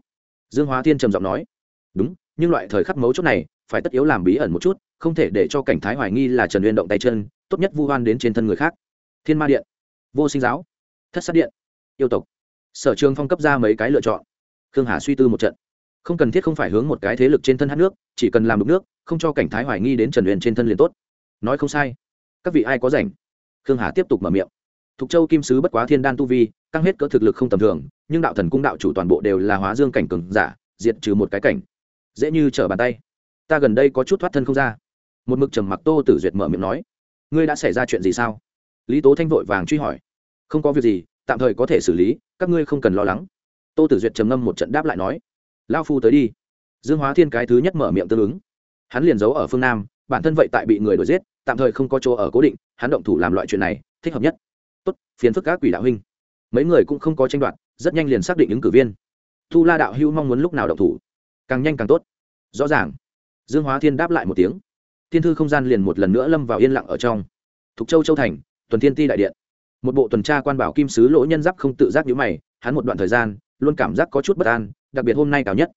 Dương hóa thiên trầm giọng nói. Đúng, nhưng loại thời khắc mấu chốt này, phải tất yếu làm bí ẩn một chút, không thể để cho cảnh thái hoài nghi là trần uyên động tay chân, tốt nhất vu hoan đến trên thân người khác. Thiên ma điện vô sinh giáo. Thất sát điện. Yêu tộc. Sở trường phong cấp ra mấy cái lựa chọn. Khương hà suy tư một trận. Không cần thiết không phải hướng một cái thế lực trên thân hát nước, chỉ cần làm đục nước, không cho cảnh thái hoài nghi đến trần huyền trên thân liền tốt. Nói không sai. Các vị ai có rảnh? Khương hà tiếp tục mở miệng. Thục châu kim sứ bất quá thiên đan tu vi, căng hết cỡ thực lực không tầm thường, nhưng đạo thần cung đạo chủ toàn bộ đều là hóa dương cảnh cường giả, diệt trừ một cái cảnh. Dễ như trở bàn tay. Ta gần đây có chút thoát thân không ra. Một mực trầm mặc tô tử duyệt mở miệng nói. Ngươi đã xảy ra chuyện gì sao? Lý tố thanh vội vàng truy hỏi. Không có việc gì, tạm thời có thể xử lý, các ngươi không cần lo lắng. Tô tử duyệt trầm ngâm một trận đáp lại nói. Lao phu tới đi. Dương hóa thiên cái thứ nhất mở miệng tương ứng. Hắn liền giấu ở phương nam, bản thân vậy tại bị người đuổi giết, tạm thời không có chỗ ở cố định, hắn động thủ làm loại chuyện này, thích hợp nhất. Tốt, phiền phức các quỷ đạo huynh. Mấy người cũng không có tranh đoạt, rất nhanh liền xác định ứng cử viên. Thu la đạo hưu mong muốn lúc nào động thủ? Càng nhanh càng tốt. Rõ ràng. Dương hóa thiên đáp lại một tiếng. Thiên thư không gian liền một lần nữa lâm vào yên lặng ở trong. Thục châu châu thành tuần thiên ti đại điện. Một bộ tuần tra quan bảo kim sứ lỗ nhân giáp không tự giác nhíu mày, hắn một đoạn thời gian, luôn cảm giác có chút bất an, đặc biệt hôm nay cao nhất.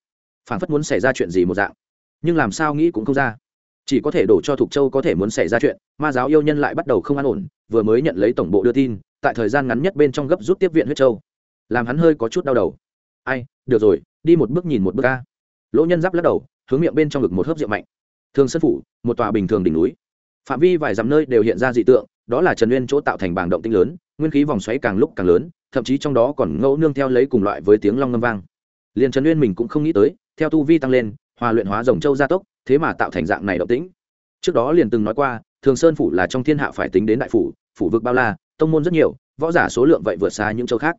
Phản phất muốn xảy ra chuyện gì một dạng. Nhưng làm sao nghĩ cũng không ra. Chỉ có thể đổ cho thục châu có thể muốn xảy ra chuyện, ma giáo yêu nhân lại bắt đầu không an ổn, vừa mới nhận lấy tổng bộ đưa tin, tại thời gian ngắn nhất bên trong gấp rút tiếp viện huyết châu. Làm hắn hơi có chút đau đầu. Ai, được rồi, đi một bước nhìn một bước ca lỗ nhân giáp lắc đầu, hướng miệng bên trong ngực một hớp rượu mạnh. Thường sân phủ, một tòa bình thường đỉnh núi. Phạm vi vài dặm nơi đều hiện ra dị tượng đó là trần nguyên chỗ tạo thành bảng động tinh lớn, nguyên khí vòng xoáy càng lúc càng lớn, thậm chí trong đó còn ngẫu nương theo lấy cùng loại với tiếng long ngâm vang. Liền trần nguyên mình cũng không nghĩ tới, theo tu vi tăng lên, hòa luyện hóa rồng châu gia tốc, thế mà tạo thành dạng này động tĩnh. Trước đó liền từng nói qua, thường sơn phủ là trong thiên hạ phải tính đến đại phủ phủ vực bao la, tông môn rất nhiều, võ giả số lượng vậy vượt xa những châu khác.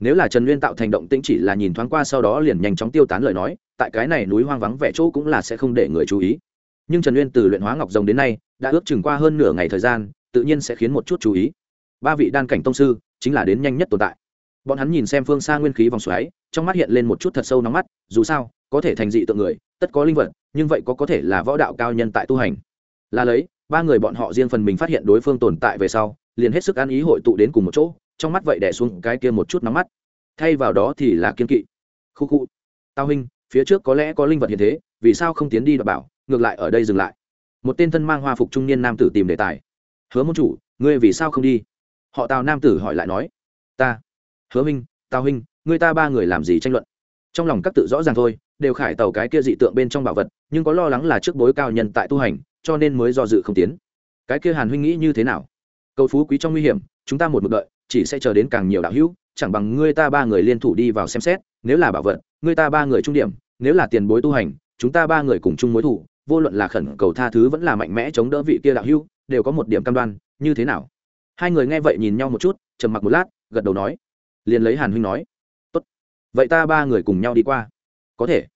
Nếu là trần nguyên tạo thành động tĩnh chỉ là nhìn thoáng qua sau đó liền nhanh chóng tiêu tán lời nói, tại cái này núi hoang vắng vẻ chỗ cũng là sẽ không để người chú ý. Nhưng trần nguyên từ luyện hóa ngọc rồng đến nay, đã ước chừng qua hơn nửa ngày thời gian tự nhiên sẽ khiến một chút chú ý. Ba vị đan cảnh tông sư chính là đến nhanh nhất tồn tại. Bọn hắn nhìn xem phương xa nguyên khí vòng xoáy, trong mắt hiện lên một chút thật sâu nóng mắt, dù sao, có thể thành dị tượng người, tất có linh vật, nhưng vậy có có thể là võ đạo cao nhân tại tu hành. Là lấy, ba người bọn họ riêng phần mình phát hiện đối phương tồn tại về sau, liền hết sức ăn ý hội tụ đến cùng một chỗ, trong mắt vậy đẻ xuống cái kia một chút nóng mắt. Thay vào đó thì là kiên kỵ. Khu khu. Tao huynh, phía trước có lẽ có linh vật hiện thế, vì sao không tiến đi đọc bảo, ngược lại ở đây dừng lại. Một tên thân mang hoa phục trung niên nam tử tìm đề tài hứa môn chủ, ngươi vì sao không đi? Họ tào nam tử hỏi lại nói. Ta. Hứa minh tào huynh, ngươi ta ba người làm gì tranh luận? Trong lòng các tự rõ ràng thôi, đều khải tàu cái kia dị tượng bên trong bảo vật, nhưng có lo lắng là trước bối cao nhân tại tu hành, cho nên mới do dự không tiến. Cái kia hàn huynh nghĩ như thế nào? Cầu phú quý trong nguy hiểm, chúng ta một mực đợi, chỉ sẽ chờ đến càng nhiều đạo hữu, chẳng bằng ngươi ta ba người liên thủ đi vào xem xét, nếu là bảo vật, ngươi ta ba người trung điểm, nếu là tiền bối tu hành, chúng ta ba người cùng chung mối thủ, vô luận là khẩn cầu tha thứ vẫn là mạnh mẽ chống đỡ vị kia đạo hữu đều có một điểm cam đoan, như thế nào? Hai người nghe vậy nhìn nhau một chút, trầm mặc một lát, gật đầu nói. Liền lấy hàn huynh nói. Tốt. Vậy ta ba người cùng nhau đi qua. Có thể.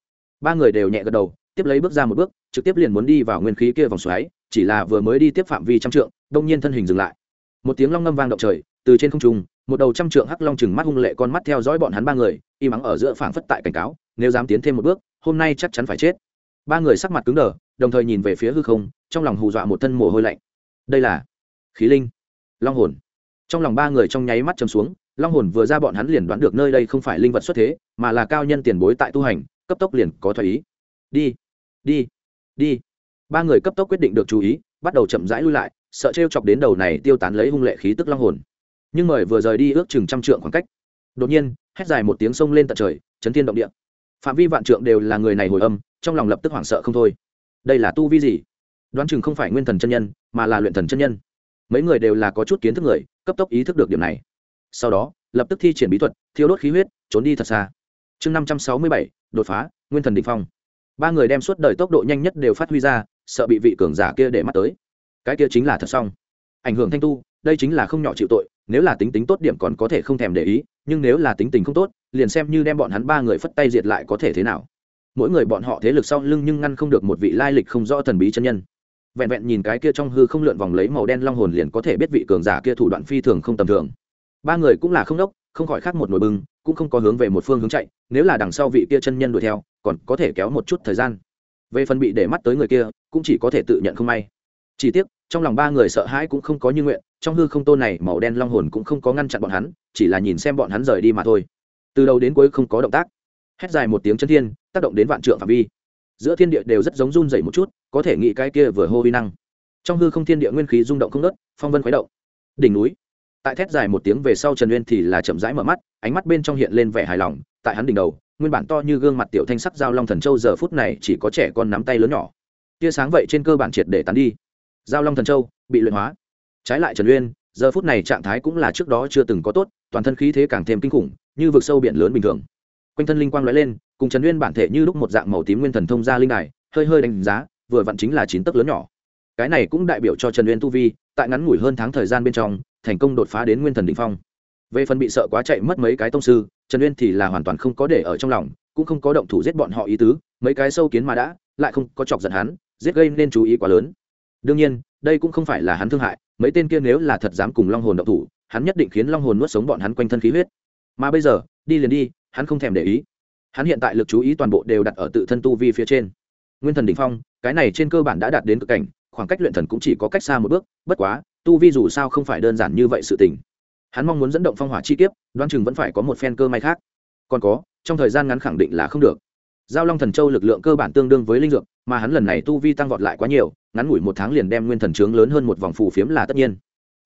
Ba người đều nhẹ gật đầu, tiếp lấy bước ra một bước, trực tiếp liền muốn đi vào nguyên khí kia vòng xoáy, chỉ là vừa mới đi tiếp phạm vi trăm trượng, đông nhiên thân hình dừng lại. Một tiếng long ngâm vang động trời, từ trên không trung, một đầu trăm trượng hắc long chừng mắt hung lệ con mắt theo dõi bọn hắn ba người, y mắng ở giữa phảng phất tại cảnh cáo, nếu dám tiến thêm một bước, hôm nay chắc chắn phải chết. Ba người sắc mặt cứng đờ, đồng thời nhìn về phía hư không, trong lòng hù dọa một thân mồ hôi lạnh đây là khí linh, long hồn. Trong lòng ba người trong nháy mắt chầm xuống, long hồn vừa ra bọn hắn liền đoán được nơi đây không phải linh vật xuất thế, mà là cao nhân tiền bối tại tu hành, cấp tốc liền có thoái ý. Đi đi đi. Ba người cấp tốc quyết định được chú ý, bắt đầu chậm rãi lui lại, sợ t chọc đến đầu này tiêu tán lấy hung lệ khí tức long hồn. Nhưng mời vừa rời đi ước chừng trăm trượng khoảng cách. Đột nhiên, hét dài một tiếng sông lên tận trời, chấn thiên động địa. Phạm vi vạn trượng đều là người này hồi âm, trong lòng lập tức hoảng sợ không thôi. Đây là tu vi gì? Đoán chừng không phải nguyên thần chân nhân, mà là luyện thần chân nhân. Mấy người đều là có chút kiến thức người, cấp tốc ý thức được điểm này. Sau đó, lập tức thi triển bí thuật, thiêu đốt khí huyết, trốn đi thật xa. Chương năm trăm sáu mươi bảy, đột phá, nguyên thần định phong. Ba người đem suốt đời tốc độ nhanh nhất đều phát huy ra, sợ bị vị cường giả kia để mắt tới. Cái kia chính là thật xong. Ảnh hưởng thanh tu, đây chính là không nhỏ chịu tội, nếu là tính tính tốt điểm còn có thể không thèm để ý, nhưng nếu là tính tình không tốt, liền xem như đem bọn hắn ba người phất tay diệt lại có thể thế nào. Mỗi người bọn họ thế lực sau lưng nhưng ngăn không được một vị lai lịch không rõ thần bí chân nhân vẹn vẹn nhìn cái kia trong hư không lượn vòng lấy màu đen long hồn liền có thể biết vị cường giả kia thủ đoạn phi thường không tầm thường. Ba người cũng là không đốc, không khỏi khác một nồi bưng cũng không có hướng về một phương hướng chạy, nếu là đằng sau vị kia chân nhân đuổi theo, còn có thể kéo một chút thời gian. Về phần bị để mắt tới người kia, cũng chỉ có thể tự nhận không may. Chỉ tiếc, trong lòng ba người sợ hãi cũng không có như nguyện, trong hư không tôn này màu đen long hồn cũng không có ngăn chặn bọn hắn, chỉ là nhìn xem bọn hắn rời đi mà thôi. Từ đầu đến cuối không có động tác. Hét dài một tiếng chân thiên, tác động đến vạn trượng phạm vi giữa thiên địa đều rất giống run dày một chút, có thể nghĩ cái kia vừa hô vi năng. Trong hư không thiên địa nguyên khí rung động không nớt phong vân khuấy động. Đỉnh núi. Tại thét dài một tiếng về sau trần uyên thì là chậm rãi mở mắt, ánh mắt bên trong hiện lên vẻ hài lòng, tại hắn đỉnh đầu, nguyên bản to như gương mặt tiểu thanh sắc giao long thần châu giờ phút này chỉ có trẻ con nắm tay lớn nhỏ. Tia sáng vậy trên cơ bản triệt để tán đi. Giao long thần châu bị luyện hóa. Trái lại trần uyên, giờ phút này trạng thái cũng là trước đó chưa từng có tốt, toàn thân khí thế càng thêm kinh khủng, như vực sâu biển lớn bình thường quanh thân linh quang lóe lên, cùng trần Nguyên bản thể như lúc một dạng màu tím nguyên thần thông ra linh đài, hơi hơi đánh giá, vừa vặn chính là chín tấc lớn nhỏ. Cái này cũng đại biểu cho trần Nguyên tu vi, tại ngắn ngủi hơn tháng thời gian bên trong, thành công đột phá đến nguyên thần đ ỉ n h phong. Về phần bị sợ quá chạy mất mấy cái tông sư, trần Nguyên thì là hoàn toàn không có để ở trong lòng, cũng không có động thủ giết bọn họ ý tứ, mấy cái sâu kiến mà đã, lại không có chọc giận hắn, giết gây nên chú ý quá lớn. Đương nhiên, đây cũng không phải là hắn thương hại, mấy tên kia nếu là thật dám cùng long hồn động thủ, hắn nhất định khiến long hồn nuốt sống bọn hắn quanh thân khí huyết. Mà bây giờ, đi liền đi hắn không thèm để ý. Hắn hiện tại lực chú ý toàn bộ đều đặt ở tự thân tu vi phía trên. Nguyên thần đ ỉ n h phong, cái này trên cơ bản đã đạt đến cực cảnh, khoảng cách luyện thần cũng chỉ có cách xa một bước, bất quá, tu vi dù sao không phải đơn giản như vậy sự tình. Hắn mong muốn dẫn động phong hỏa chi kiếp đoan chừng vẫn phải có một phen cơ may khác. Còn có, trong thời gian ngắn khẳng định là không được. Giao long thần châu lực lượng cơ bản tương đương với linh dược, mà hắn lần này tu vi tăng vọt lại quá nhiều, ngắn ngủi một tháng liền đem nguyên thần trướng lớn hơn một vòng phù phiếm là tất nhiên.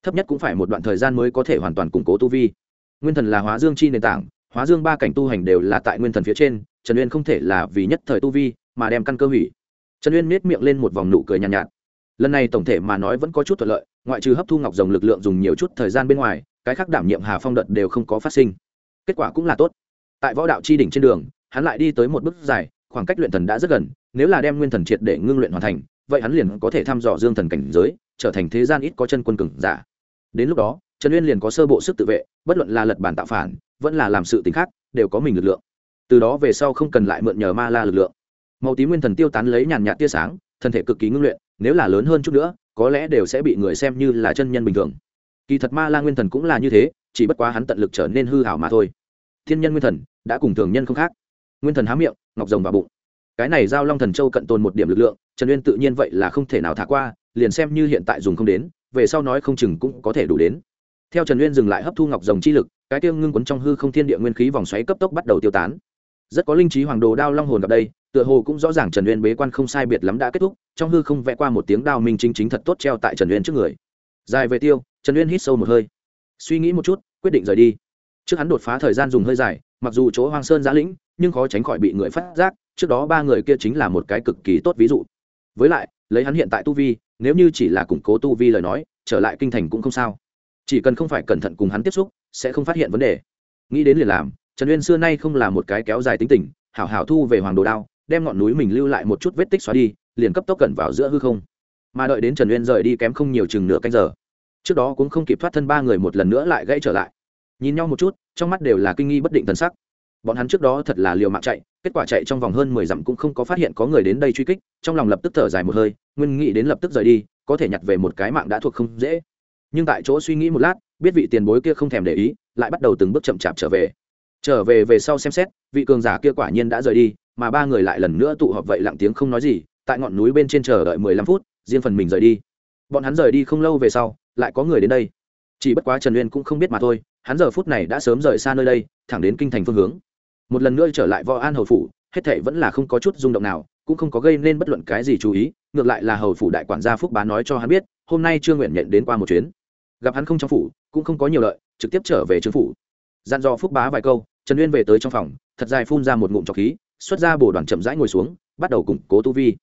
Thấp nhất cũng phải một đoạn thời gian mới có thể hoàn toàn củng cố tu vi. Nguyên thần là hóa dương chi nền tảng hóa dương ba cảnh tu hành đều là tại nguyên thần phía trên trần uyên không thể là vì nhất thời tu vi mà đem căn cơ hủy. Trần uyên miết miệng lên một vòng nụ cười nhàn nhạt, nhạt. Lần này tổng thể mà nói vẫn có chút thuận lợi ngoại trừ hấp thu ngọc rồng lực lượng dùng nhiều chút thời gian bên ngoài cái khác đảm nhiệm hà phong đợt đều không có phát sinh. Kết quả cũng là tốt. Tại võ đạo chi đỉnh trên đường hắn lại đi tới một bước dài khoảng cách luyện thần đã rất gần nếu là đem nguyên thần triệt để ngưng luyện hoàn thành vậy hắn liền có thể thăm dò dương thần cảnh giới trở thành thế gian ít có chân quân cừng giả. Đến lúc đó trần uyên liền có sơ bộ sức tự vệ bất luận là lật bản tạo phản vẫn là làm sự t khác, đều có mình lực lượng. Từ đó về sau không cần lại mượn nhờ ma la lực lượng. Màu tím nguyên thần tiêu tán lấy nhàn nhạt tia sáng, thân thể cực kỳ ngưng luyện, nếu là lớn hơn chút nữa, có lẽ đều sẽ bị người xem như là chân nhân bình thường. Kỳ thật ma la nguyên thần cũng là như thế, chỉ bất quá hắn tận lực trở nên hư hảo mà thôi. Thiên nhân nguyên thần, đã cùng thường nhân không khác. Nguyên thần há miệng, ngọc rồng vào bụng. Cái này giao long thần châu cận tồn một điểm lực lượng, trần uyên tự nhiên vậy là không thể nào thả qua, liền xem như hiện tại dùng không đến, về sau nói không chừng cũng có thể đủ đến. Theo trần uyên dừng lại hấp thu ngọc rồng chi lực cái tiêu ngưng quấn trong hư không thiên địa nguyên khí vòng xoáy cấp tốc bắt đầu tiêu tán. Rất có linh trí hoàng đồ đao long hồn gặp đây, tựa hồ cũng rõ ràng trần uyên bế quan không sai biệt lắm đã kết thúc, trong hư không vẽ qua một tiếng đao minh chính chính thật tốt treo tại trần uyên trước người. Dài về tiêu, trần uyên hít sâu một hơi. Suy nghĩ một chút, quyết định rời đi. Trước hắn đột phá thời gian dùng hơi dài, mặc dù chỗ hoang sơn giã lĩnh, nhưng khó tránh khỏi bị người phát giác, trước đó ba người kia chính là một cái cực kỳ tốt ví dụ. Với lại, lấy hắn hiện tại tu vi, nếu như chỉ là củng cố tu vi lời nói, trở lại kinh thành cũng không sao. Chỉ cần không phải cẩn thận cùng hắn tiếp xúc sẽ không phát hiện vấn đề. Nghĩ đến liền làm, trần uyên xưa nay không là một cái kéo dài tính tình, hảo hảo thu về hoàng đồ đao, đem ngọn núi mình lưu lại một chút vết tích xóa đi, liền cấp tốc cẩn vào giữa hư không. Mà đợi đến trần uyên rời đi kém không nhiều chừng nửa canh giờ, trước đó cũng không kịp thoát thân ba người một lần nữa lại gãy trở lại. Nhìn nhau một chút, trong mắt đều là kinh nghi bất định thần sắc. Bọn hắn trước đó thật là liều mạng chạy, kết quả chạy trong vòng hơn mười dặm cũng không có phát hiện có người đến đây truy kích, trong lòng lập tức thở dài một hơi, nguyên nghĩ đến lập tức rời đi, có thể nhặt về một cái mạng đã thuộc không dễ. Nhưng tại chỗ suy nghĩ một lát biết vị tiền bối kia không thèm để ý, lại bắt đầu từng bước chậm chạp trở về. Trở về về sau xem xét, vị cường giả kia quả nhiên đã rời đi, mà ba người lại lần nữa tụ họp vậy lặng tiếng không nói gì, tại ngọn núi bên trên chờ đợi mười lăm phút, riêng phần mình rời đi. Bọn hắn rời đi không lâu về sau, lại có người đến đây. Chỉ bất quá trần uyên cũng không biết mà thôi, hắn giờ phút này đã sớm rời xa nơi đây, thẳng đến kinh thành phương hướng. Một lần nữa trở lại võ an hầu phủ, hết thệ vẫn là không có chút rung động nào, cũng không có gây nên bất luận cái gì chú ý, ngược lại là hầu phủ đại quản gia phúc bá nói cho hắn biết, hôm nay chưa nguyện nhận đến qua một chuyến gặp hắn không trong phủ, cũng không có nhiều lợi, trực tiếp trở về trương phủ. Dặn dò phúc bá vài câu, trần uyên về tới trong phòng, thật dài phun ra một ngụm trọc khí, xuất ra bồ đoàn chậm rãi ngồi xuống, bắt đầu củng cố tu vi.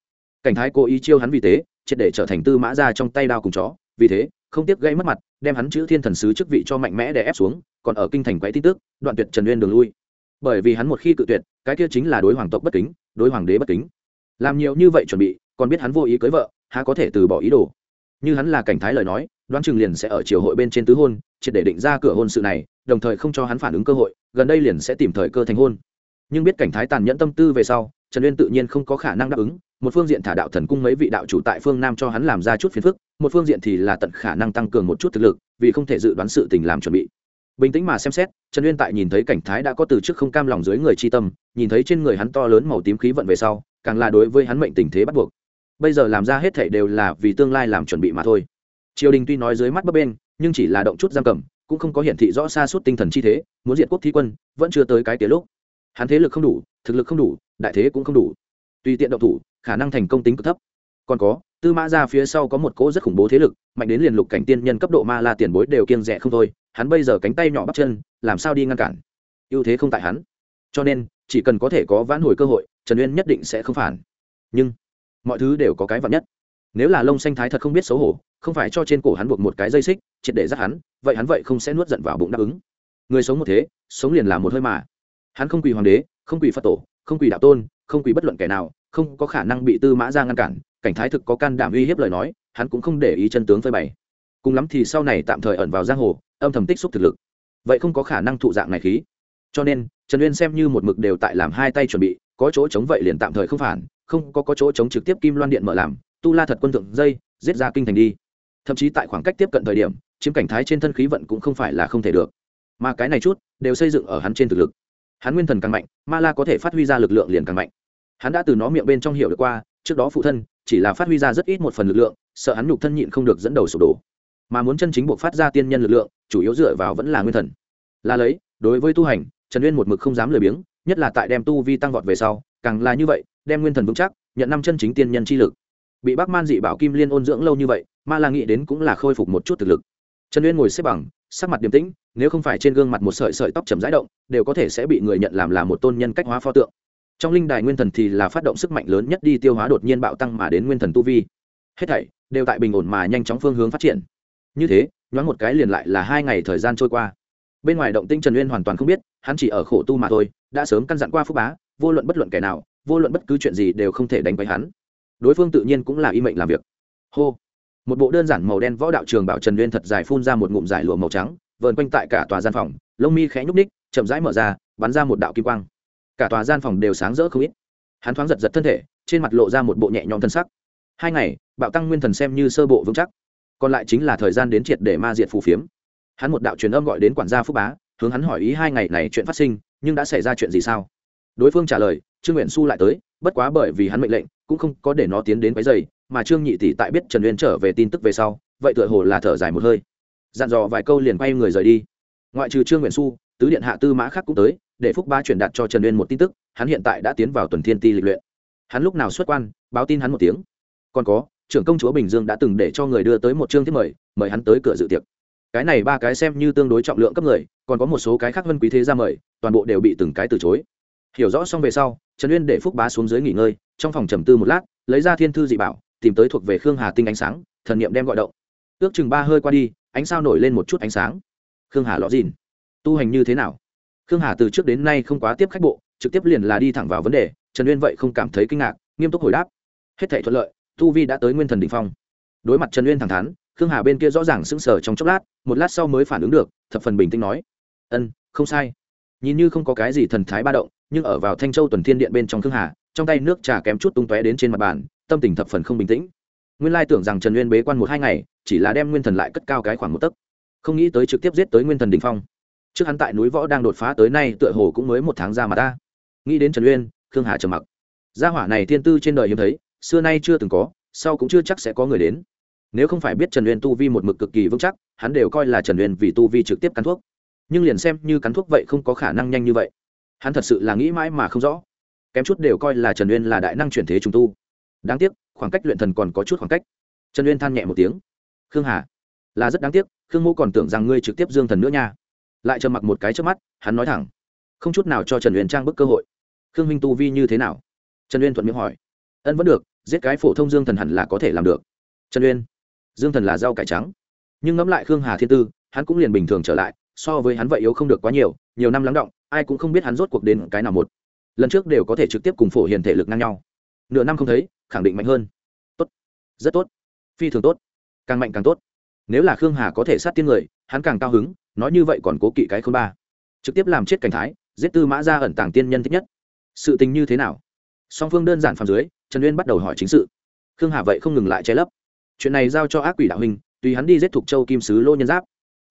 Cảnh thái cố ý chiêu hắn vì thế, triệt để trở thành tư mã ra trong tay đao cùng chó, vì thế, không tiếc gây mất mặt, đem hắn chữ thiên thần sứ chức vị cho mạnh mẽ để ép xuống, còn ở kinh thành quấy tin tức, đoạn tuyệt trần uyên đường lui. Bởi vì hắn một khi cự tuyệt, cái kia chính là đối hoàng tộc bất kính, đối hoàng đế bất kính. Làm nhiều như vậy chuẩn bị, còn biết hắn vô ý cưới vợ, há có thể từ bỏ ý đồ. Như hắn là cảnh thái lời nói đoán chừng liền sẽ ở triều hội bên trên tứ hôn, triệt để định ra cửa hôn sự này, đồng thời không cho hắn phản ứng cơ hội, gần đây liền sẽ tìm thời cơ thành hôn. Nhưng biết cảnh thái tàn nhẫn tâm tư về sau, trần uyên tự nhiên không có khả năng đáp ứng, một phương diện thả đạo thần cung mấy vị đạo chủ tại phương nam cho hắn làm ra chút phiền phức, một phương diện thì là tận khả năng tăng cường một chút thực lực, vì không thể dự đoán sự tình làm chuẩn bị. Bình tĩnh mà xem xét, trần uyên tại nhìn thấy cảnh thái đã có từ trước không cam lòng dưới người chi tâm, nhìn thấy trên người hắn to lớn màu tím khí vận về sau, càng là đối với hắn mệnh tình thế bắt buộc. Bây giờ làm ra hết thảy đều là vì tương lai làm chuẩn bị mà thôi triều đình tuy nói dưới mắt bấp bên nhưng chỉ là động chút giam cầm, cũng không có hiển thị rõ xa suốt tinh thần chi thế, muốn diện quốc thi quân, vẫn chưa tới cái tía lúc. Hắn thế lực không đủ, thực lực không đủ, đại thế cũng không đủ. Tùy tiện động thủ, khả năng thành công tính cực thấp. Còn có, tư mã ra phía sau có một cỗ rất khủng bố thế lực, mạnh đến liền lục cảnh tiên nhân cấp độ ma la tiền bối đều kiêng rẻ không thôi, hắn bây giờ cánh tay nhỏ bắp chân, làm sao đi ngăn cản? Ưu thế không tại hắn. Cho nên, chỉ cần có thể có vãn hồi cơ hội, trần uyên nhất định sẽ không phản. Nhưng, mọi thứ đều có cái vặn nhất nếu là lông xanh thái thật không biết xấu hổ không phải cho trên cổ hắn buộc một cái dây xích triệt để dắt hắn vậy hắn vậy không sẽ nuốt giận vào bụng đáp ứng. Người sống một thế sống liền là một hơi mà. Hắn không quỳ hoàng đế không quỳ phật tổ không quỳ đạo tôn không quỳ bất luận kẻ nào không có khả năng bị tư mã ra ngăn cản cảnh thái thực có can đảm uy hiếp lời nói hắn cũng không để ý chân tướng phơi bày. Cùng lắm thì sau này tạm thời ẩn vào giang hồ âm thầm tích xúc thực lực. Vậy không có khả năng thụ dạng này khí. Cho nên trần uyên xem như một mực đều tại làm hai tay chuẩn bị có chỗ chống vậy liền tạm thời không phản không có, có chỗ chống trực tiếp kim loan điện mở làm tu la thật quân thượng dây, giết ra kinh thành đi. Thậm chí tại khoảng cách tiếp cận thời điểm, chiếm cảnh thái trên thân khí vận cũng không phải là không thể được. Mà cái này chút, đều xây dựng ở hắn trên thực lực. Hắn nguyên thần càng mạnh, ma la có thể phát huy ra lực lượng liền càng mạnh. Hắn đã từ nó miệng bên trong hiểu được qua, trước đó phụ thân chỉ là phát huy ra rất ít một phần lực lượng, sợ hắn nhục thân nhịn không được dẫn đầu sụp đổ. Mà muốn chân chính buộc phát ra tiên nhân lực lượng, chủ yếu dựa vào vẫn là nguyên thần. Là lấy, đối với tu hành, trần uyên một mực không dám lười biếng, nhất là tại đem tu vi tăng vọt về sau, càng là như vậy, đem nguyên thần vững chắc, nhận năm chân chính tiên nhân chi lực bị bác man dị bảo kim liên ôn dưỡng lâu như vậy, ma la nghĩ đến cũng là khôi phục một chút thực lực. Trần uyên ngồi xếp bằng, sắc mặt điềm tĩnh, nếu không phải trên gương mặt một sợi sợi tóc chầm rãi động, đều có thể sẽ bị người nhận làm là một tôn nhân cách hóa pho tượng. Trong linh đài nguyên thần thì là phát động sức mạnh lớn nhất đi tiêu hóa đột nhiên bạo tăng mà đến nguyên thần tu vi. Hết thảy đều tại bình ổn mà nhanh chóng phương hướng phát triển. Như thế, nhoáng một cái liền lại là hai ngày thời gian trôi qua. Bên ngoài động tinh trần uyên hoàn toàn không biết, hắn chỉ ở khổ tu mà thôi, đã sớm căn dặn qua phúc bá, vô luận bất luận kẻ nào, vô luận bất cứ chuyện gì đều không thể đánh bại hắn đối phương tự nhiên cũng là y mệnh làm việc. Hô. Một bộ đơn giản màu đen võ đạo trường bảo trần liên thật dài phun ra một ngụm giải lụa màu trắng, vờn quanh tại cả tòa gian phòng, lông mi khẽ nhúc ních chậm rãi mở ra, bắn ra một đạo kim quang. Cả tòa gian phòng đều sáng rỡ không ít. Hắn thoáng giật giật thân thể, trên mặt lộ ra một bộ nhẹ nhõm thân sắc. Hai ngày, bạo tăng nguyên thần xem như sơ bộ vững chắc. Còn lại chính là thời gian đến triệt để ma diệt phù phiếm. Hắn một đạo truyền âm gọi đến quản gia phúc bá, hướng hắn hỏi ý hai ngày này chuyện phát sinh, nhưng đã xảy ra chuyện gì sao? Đối phương trả lời, trương nguyện su lại tới bất quá bởi vì hắn mệnh lệnh, cũng không có để nó tiến đến cái giày mà trương nhị tỷ tại biết trần uyên trở về tin tức về sau, vậy tựa hồ là thở dài một hơi. Dặn dò vài câu liền quay người rời đi. Ngoại trừ trương nguyễn su tứ điện hạ tư mã khác cũng tới, để phúc ba truyền đạt cho trần uyên một tin tức, hắn hiện tại đã tiến vào tuần thiên ti lịch luyện. Hắn lúc nào xuất quan, báo tin hắn một tiếng. Còn có, trưởng công chúa bình dương đã từng để cho người đưa tới một chương thiết mời mời hắn tới cửa dự tiệc. Cái này ba cái xem như tương đối trọng lượng cấp người, còn có một số cái khác vân quý thế ra mời, toàn bộ đều bị từng cái từ chối hiểu rõ xong về sau, trần uyên để phúc bá xuống dưới nghỉ ngơi, trong phòng trầm tư một lát, lấy ra thiên thư dị bảo, tìm tới thuộc về khương hà tinh ánh sáng, thần niệm đem gọi động. Ước chừng ba hơi qua đi, ánh sao nổi lên một chút ánh sáng. Khương hà lọ dìn. Tu hành như thế nào? Khương hà từ trước đến nay không quá tiếp khách bộ, trực tiếp liền là đi thẳng vào vấn đề, trần uyên vậy không cảm thấy kinh ngạc, nghiêm túc hồi đáp. Hết thể thuận lợi, tu vi đã tới nguyên thần đ ỉ n h phong. Đối mặt trần uyên thẳng thắn, khương hà bên kia rõ ràng sững sờ trong chốc lát, một lát sau mới phản ứng được, thập phần bình tĩnh nói, ân, không sai. Nhìn như không có cái gì thần thái ba động nhưng ở vào thanh châu tuần thiên điện bên trong khương hà, trong tay nước trà kém chút tung tóe đến trên mặt bàn, tâm tình thập phần không bình tĩnh. Nguyên lai tưởng rằng trần uyên bế quan một hai ngày, chỉ là đem nguyên thần lại cất cao cái khoảng một tấc. Không nghĩ tới trực tiếp giết tới nguyên thần đình phong. Trước hắn tại núi võ đang đột phá tới nay tựa hồ cũng mới một tháng ra mà ta. Nghĩ đến trần uyên khương hà trầm mặc. Gia hỏa này thiên tư trên đời hiếm thấy, xưa nay chưa từng có, sau cũng chưa chắc sẽ có người đến. Nếu không phải biết trần uyên tu vi một mực cực kỳ vững chắc, hắn đều coi là trần uyên vì tu vi trực tiếp cắn thuốc. Nhưng liền xem như cắn thuốc vậy không có khả năng nhanh như vậy hắn thật sự là nghĩ mãi mà không rõ. Kém chút đều coi là trần uyên là đại năng chuyển thế trùng tu. Đáng tiếc, khoảng cách luyện thần còn có chút khoảng cách. Trần uyên than nhẹ một tiếng. Khương hà, là rất đáng tiếc, khương mô còn tưởng rằng ngươi trực tiếp dương thần nữa nha. Lại trầm mặc một cái trước mắt, hắn nói thẳng. Không chút nào cho trần uyên trang bức cơ hội. Khương minh tu vi như thế nào? Trần uyên thuận miệng hỏi. Ân vẫn được, giết cái phổ thông dương thần hẳn là có thể làm được. Trần uyên, dương thần là rau cải trắng. Nhưng ngẫm lại khương hà thiên tư, hắn cũng liền bình thường trở lại, so với hắn vậy yếu không được quá nhiều nhiều năm lắng động ai cũng không biết hắn rốt cuộc đến cái nào một. Lần trước đều có thể trực tiếp cùng phổ hiền thể lực ngang nhau. Nửa năm không thấy, khẳng định mạnh hơn. Tốt. Rất tốt. Phi thường tốt. Càng mạnh càng tốt. Nếu là khương hà có thể sát tiên người, hắn càng cao hứng, nói như vậy còn cố kỵ cái không ba. Trực tiếp làm chết cảnh thái, giết tư mã ra ẩn tàng tiên nhân thích nhất. Sự tình như thế nào? Song phương đơn giản phàm dưới, trần uyên bắt đầu hỏi chính sự. Khương hà vậy không ngừng lại che lấp. Chuyện này giao cho ác quỷ đạo hình tùy hắn đi giết thục châu kim sứ lô nhân giáp.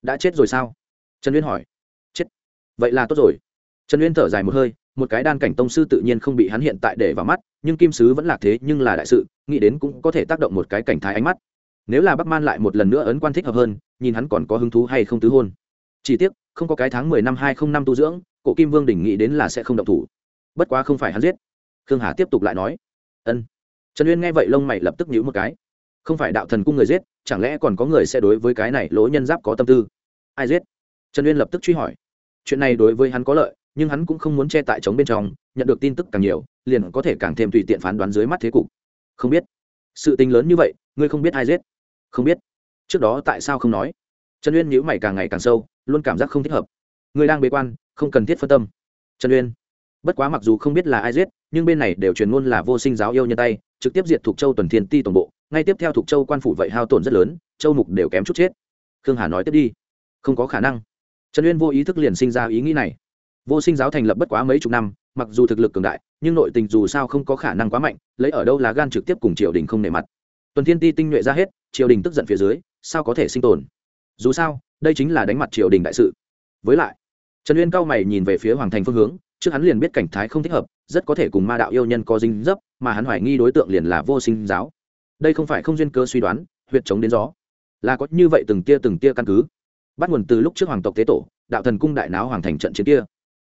Đã chết rồi sao? Trần uyên hỏi. Chết. Vậy là tốt rồi trần uyên thở dài một hơi, một cái đan cảnh tông sư tự nhiên không bị hắn hiện tại để vào mắt, nhưng kim sứ vẫn là thế nhưng là đại sự, nghĩ đến cũng có thể tác động một cái cảnh thái ánh mắt. Nếu là bắc man lại một lần nữa ấn quan thích hợp hơn, nhìn hắn còn có hứng thú hay không tứ hôn. Chỉ tiếc, không có cái tháng mười năm hai không năm tu dưỡng, cổ kim vương đỉnh nghĩ đến là sẽ không động thủ. Bất quá không phải hắn giết. Khương hà tiếp tục lại nói. Ân. Trần uyên nghe vậy lông mày lập tức nhíu một cái. Không phải đạo thần cung người giết, chẳng lẽ còn có người sẽ đối với cái này lỗ nhân giáp có tâm tư? Ai giết? Trần uyên lập tức truy hỏi. Chuyện này đối với hắn có lợi nhưng hắn cũng không muốn che tại trống bên trong, nhận được tin tức càng nhiều, liền có thể càng thêm tùy tiện phán đoán dưới mắt thế cục. Không biết. Sự tình lớn như vậy, ngươi không biết ai giết. Không biết. Trước đó tại sao không nói? Trần uyên nhíu mày càng ngày càng sâu, luôn cảm giác không thích hợp. Ngươi đang bế quan, không cần thiết phân tâm. Trần uyên. Bất quá mặc dù không biết là ai giết, nhưng bên này đều truyền ngôn là vô sinh giáo yêu nhân tay, trực tiếp diệt thuộc châu tuần thiên ti toàn bộ. Ngay tiếp theo thuộc châu quan phủ vậy hao tổn rất lớn, châu mục đều kém chút chết. Khương hà nói tiếp đi. Không có khả năng. Trần uyên vô ý thức liền sinh ra ý nghĩ này vô sinh giáo thành lập bất quá mấy chục năm, mặc dù thực lực cường đại, nhưng nội tình dù sao không có khả năng quá mạnh, lấy ở đâu là gan trực tiếp cùng triều đình không nề mặt. Tuần thiên ti tinh nhuệ ra hết, triều đình tức giận phía dưới, sao có thể sinh tồn? Dù sao, đây chính là đánh mặt triều đình đại sự. Với lại, trần uyên cao mày nhìn về phía hoàng thành phương hướng, trước hắn liền biết cảnh thái không thích hợp, rất có thể cùng ma đạo yêu nhân có dinh dấp, mà hắn hoài nghi đối tượng liền là vô sinh giáo. Đây không phải không duyên cơ suy đoán, huyệt chống đến gió. Là có như vậy từng tia từng tia căn cứ. Bắt nguồn từ lúc trước hoàng tộc tế tổ, đạo thần cung đại náo hoàng thành trận chiến kia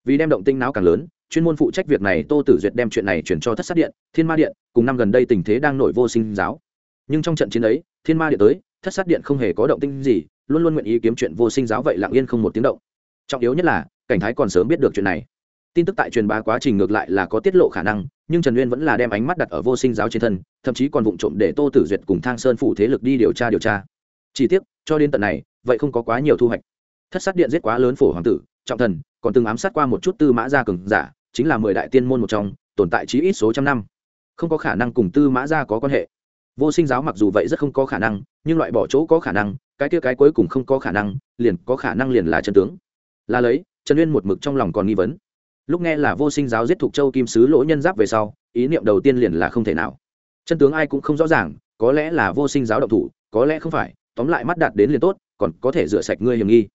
vì đem động tinh não càng lớn, chuyên môn phụ trách việc này tô tử duyệt đem chuyện này chuyển cho thất sát điện, thiên ma điện, cùng năm gần đây tình thế đang nổi vô sinh giáo. Nhưng trong trận chiến ấy, thiên ma điện tới, thất sát điện không hề có động tinh gì, luôn luôn nguyện ý kiếm chuyện vô sinh giáo vậy lặng yên không một tiếng động. Trọng yếu nhất là, cảnh thái còn sớm biết được chuyện này. Tin tức tại truyền bá quá trình ngược lại là có tiết lộ khả năng, nhưng trần uyên vẫn là đem ánh mắt đặt ở vô sinh giáo trên thân, thậm chí còn vụng trộm để tô tử duyệt cùng thang sơn phủ thế lực đi điều tra điều tra. Chỉ tiếc, cho đến tận này, vậy không có quá nhiều thu hoạch. Thất sát điện giết quá lớn phổ hoàng tử, trọng thần còn từng ám sát qua một chút tư mã gia cường giả, chính là mười đại tiên môn một trong, tồn tại chí ít số trăm năm. Không có khả năng cùng tư mã gia có quan hệ. Vô sinh giáo mặc dù vậy rất không có khả năng, nhưng loại bỏ chỗ có khả năng, cái kia cái cuối cùng không có khả năng, liền có khả năng liền là chân tướng. Là lấy, trần uyên một mực trong lòng còn nghi vấn. Lúc nghe là vô sinh giáo giết thục châu kim sứ lỗ nhân giáp về sau, ý niệm đầu tiên liền là không thể nào. Chân tướng ai cũng không rõ ràng, có lẽ là vô sinh giáo động thủ, có lẽ không phải, tóm lại mắt đạt đến liền tốt, còn có thể rửa sạch ngươi hiểm nghi.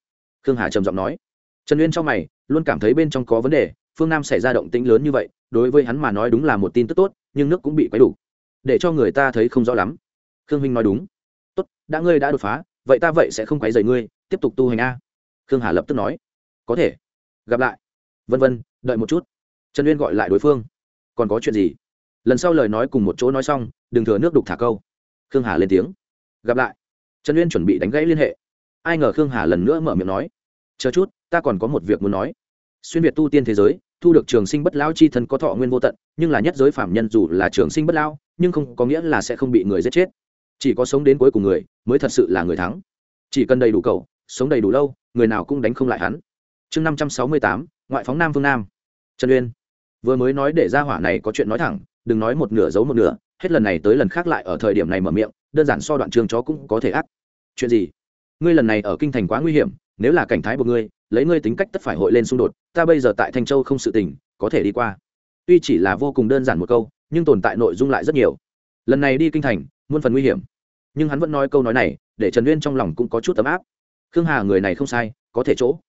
Khương hà trầm giọng nói trần uyên trong mày, luôn cảm thấy bên trong có vấn đề, phương nam xảy ra động tĩnh lớn như vậy, đối với hắn mà nói đúng là một tin tức tốt, nhưng nước cũng bị quấy đủ. Để cho người ta thấy không rõ lắm. Khương huynh nói đúng. Tốt, đã ngươi đã đột phá, vậy ta vậy sẽ không quấy rầy ngươi, tiếp tục tu hành a. Khương hà lập tức nói. Có thể. Gặp lại. Vân vân, đợi một chút. Trần uyên gọi lại đối phương. Còn có chuyện gì? Lần sau lời nói cùng một chỗ nói xong, đừng thừa nước đục thả câu. Khương hà lên tiếng. Gặp lại. Trần uyên chuẩn bị đánh gãy liên hệ. Ai ngờ khương hà lần nữa mở miệng nói. Chờ chút ta còn có một việc muốn nói. Xuyên việt tu tiên thế giới, thu được trường sinh bất lão chi thân có thọ nguyên vô tận, nhưng là nhất giới phạm nhân dù là trường sinh bất lão, nhưng không có nghĩa là sẽ không bị người giết chết. Chỉ có sống đến cuối cùng người mới thật sự là người thắng. Chỉ cần đầy đủ cầu, sống đầy đủ lâu, người nào cũng đánh không lại hắn. Chương năm trăm sáu mươi tám, ngoại phóng nam phương nam. Trần uyên, vừa mới nói để ra hỏa này có chuyện nói thẳng, đừng nói một nửa giấu một nửa, hết lần này tới lần khác lại ở thời điểm này mở miệng, đơn giản so đoạn trường chó cũng có thể ác. Chuyện gì? Ngươi lần này ở kinh thành quá nguy hiểm, nếu là cảnh thái của ngươi lấy ngươi tính cách tất phải hội lên xung đột, ta bây giờ tại thanh châu không sự tình, có thể đi qua. Tuy chỉ là vô cùng đơn giản một câu, nhưng tồn tại nội dung lại rất nhiều. Lần này đi kinh thành, muôn phần nguy hiểm. Nhưng hắn vẫn nói câu nói này, để trần uyên trong lòng cũng có chút ấm áp. Khương hà người này không sai, có thể chỗ.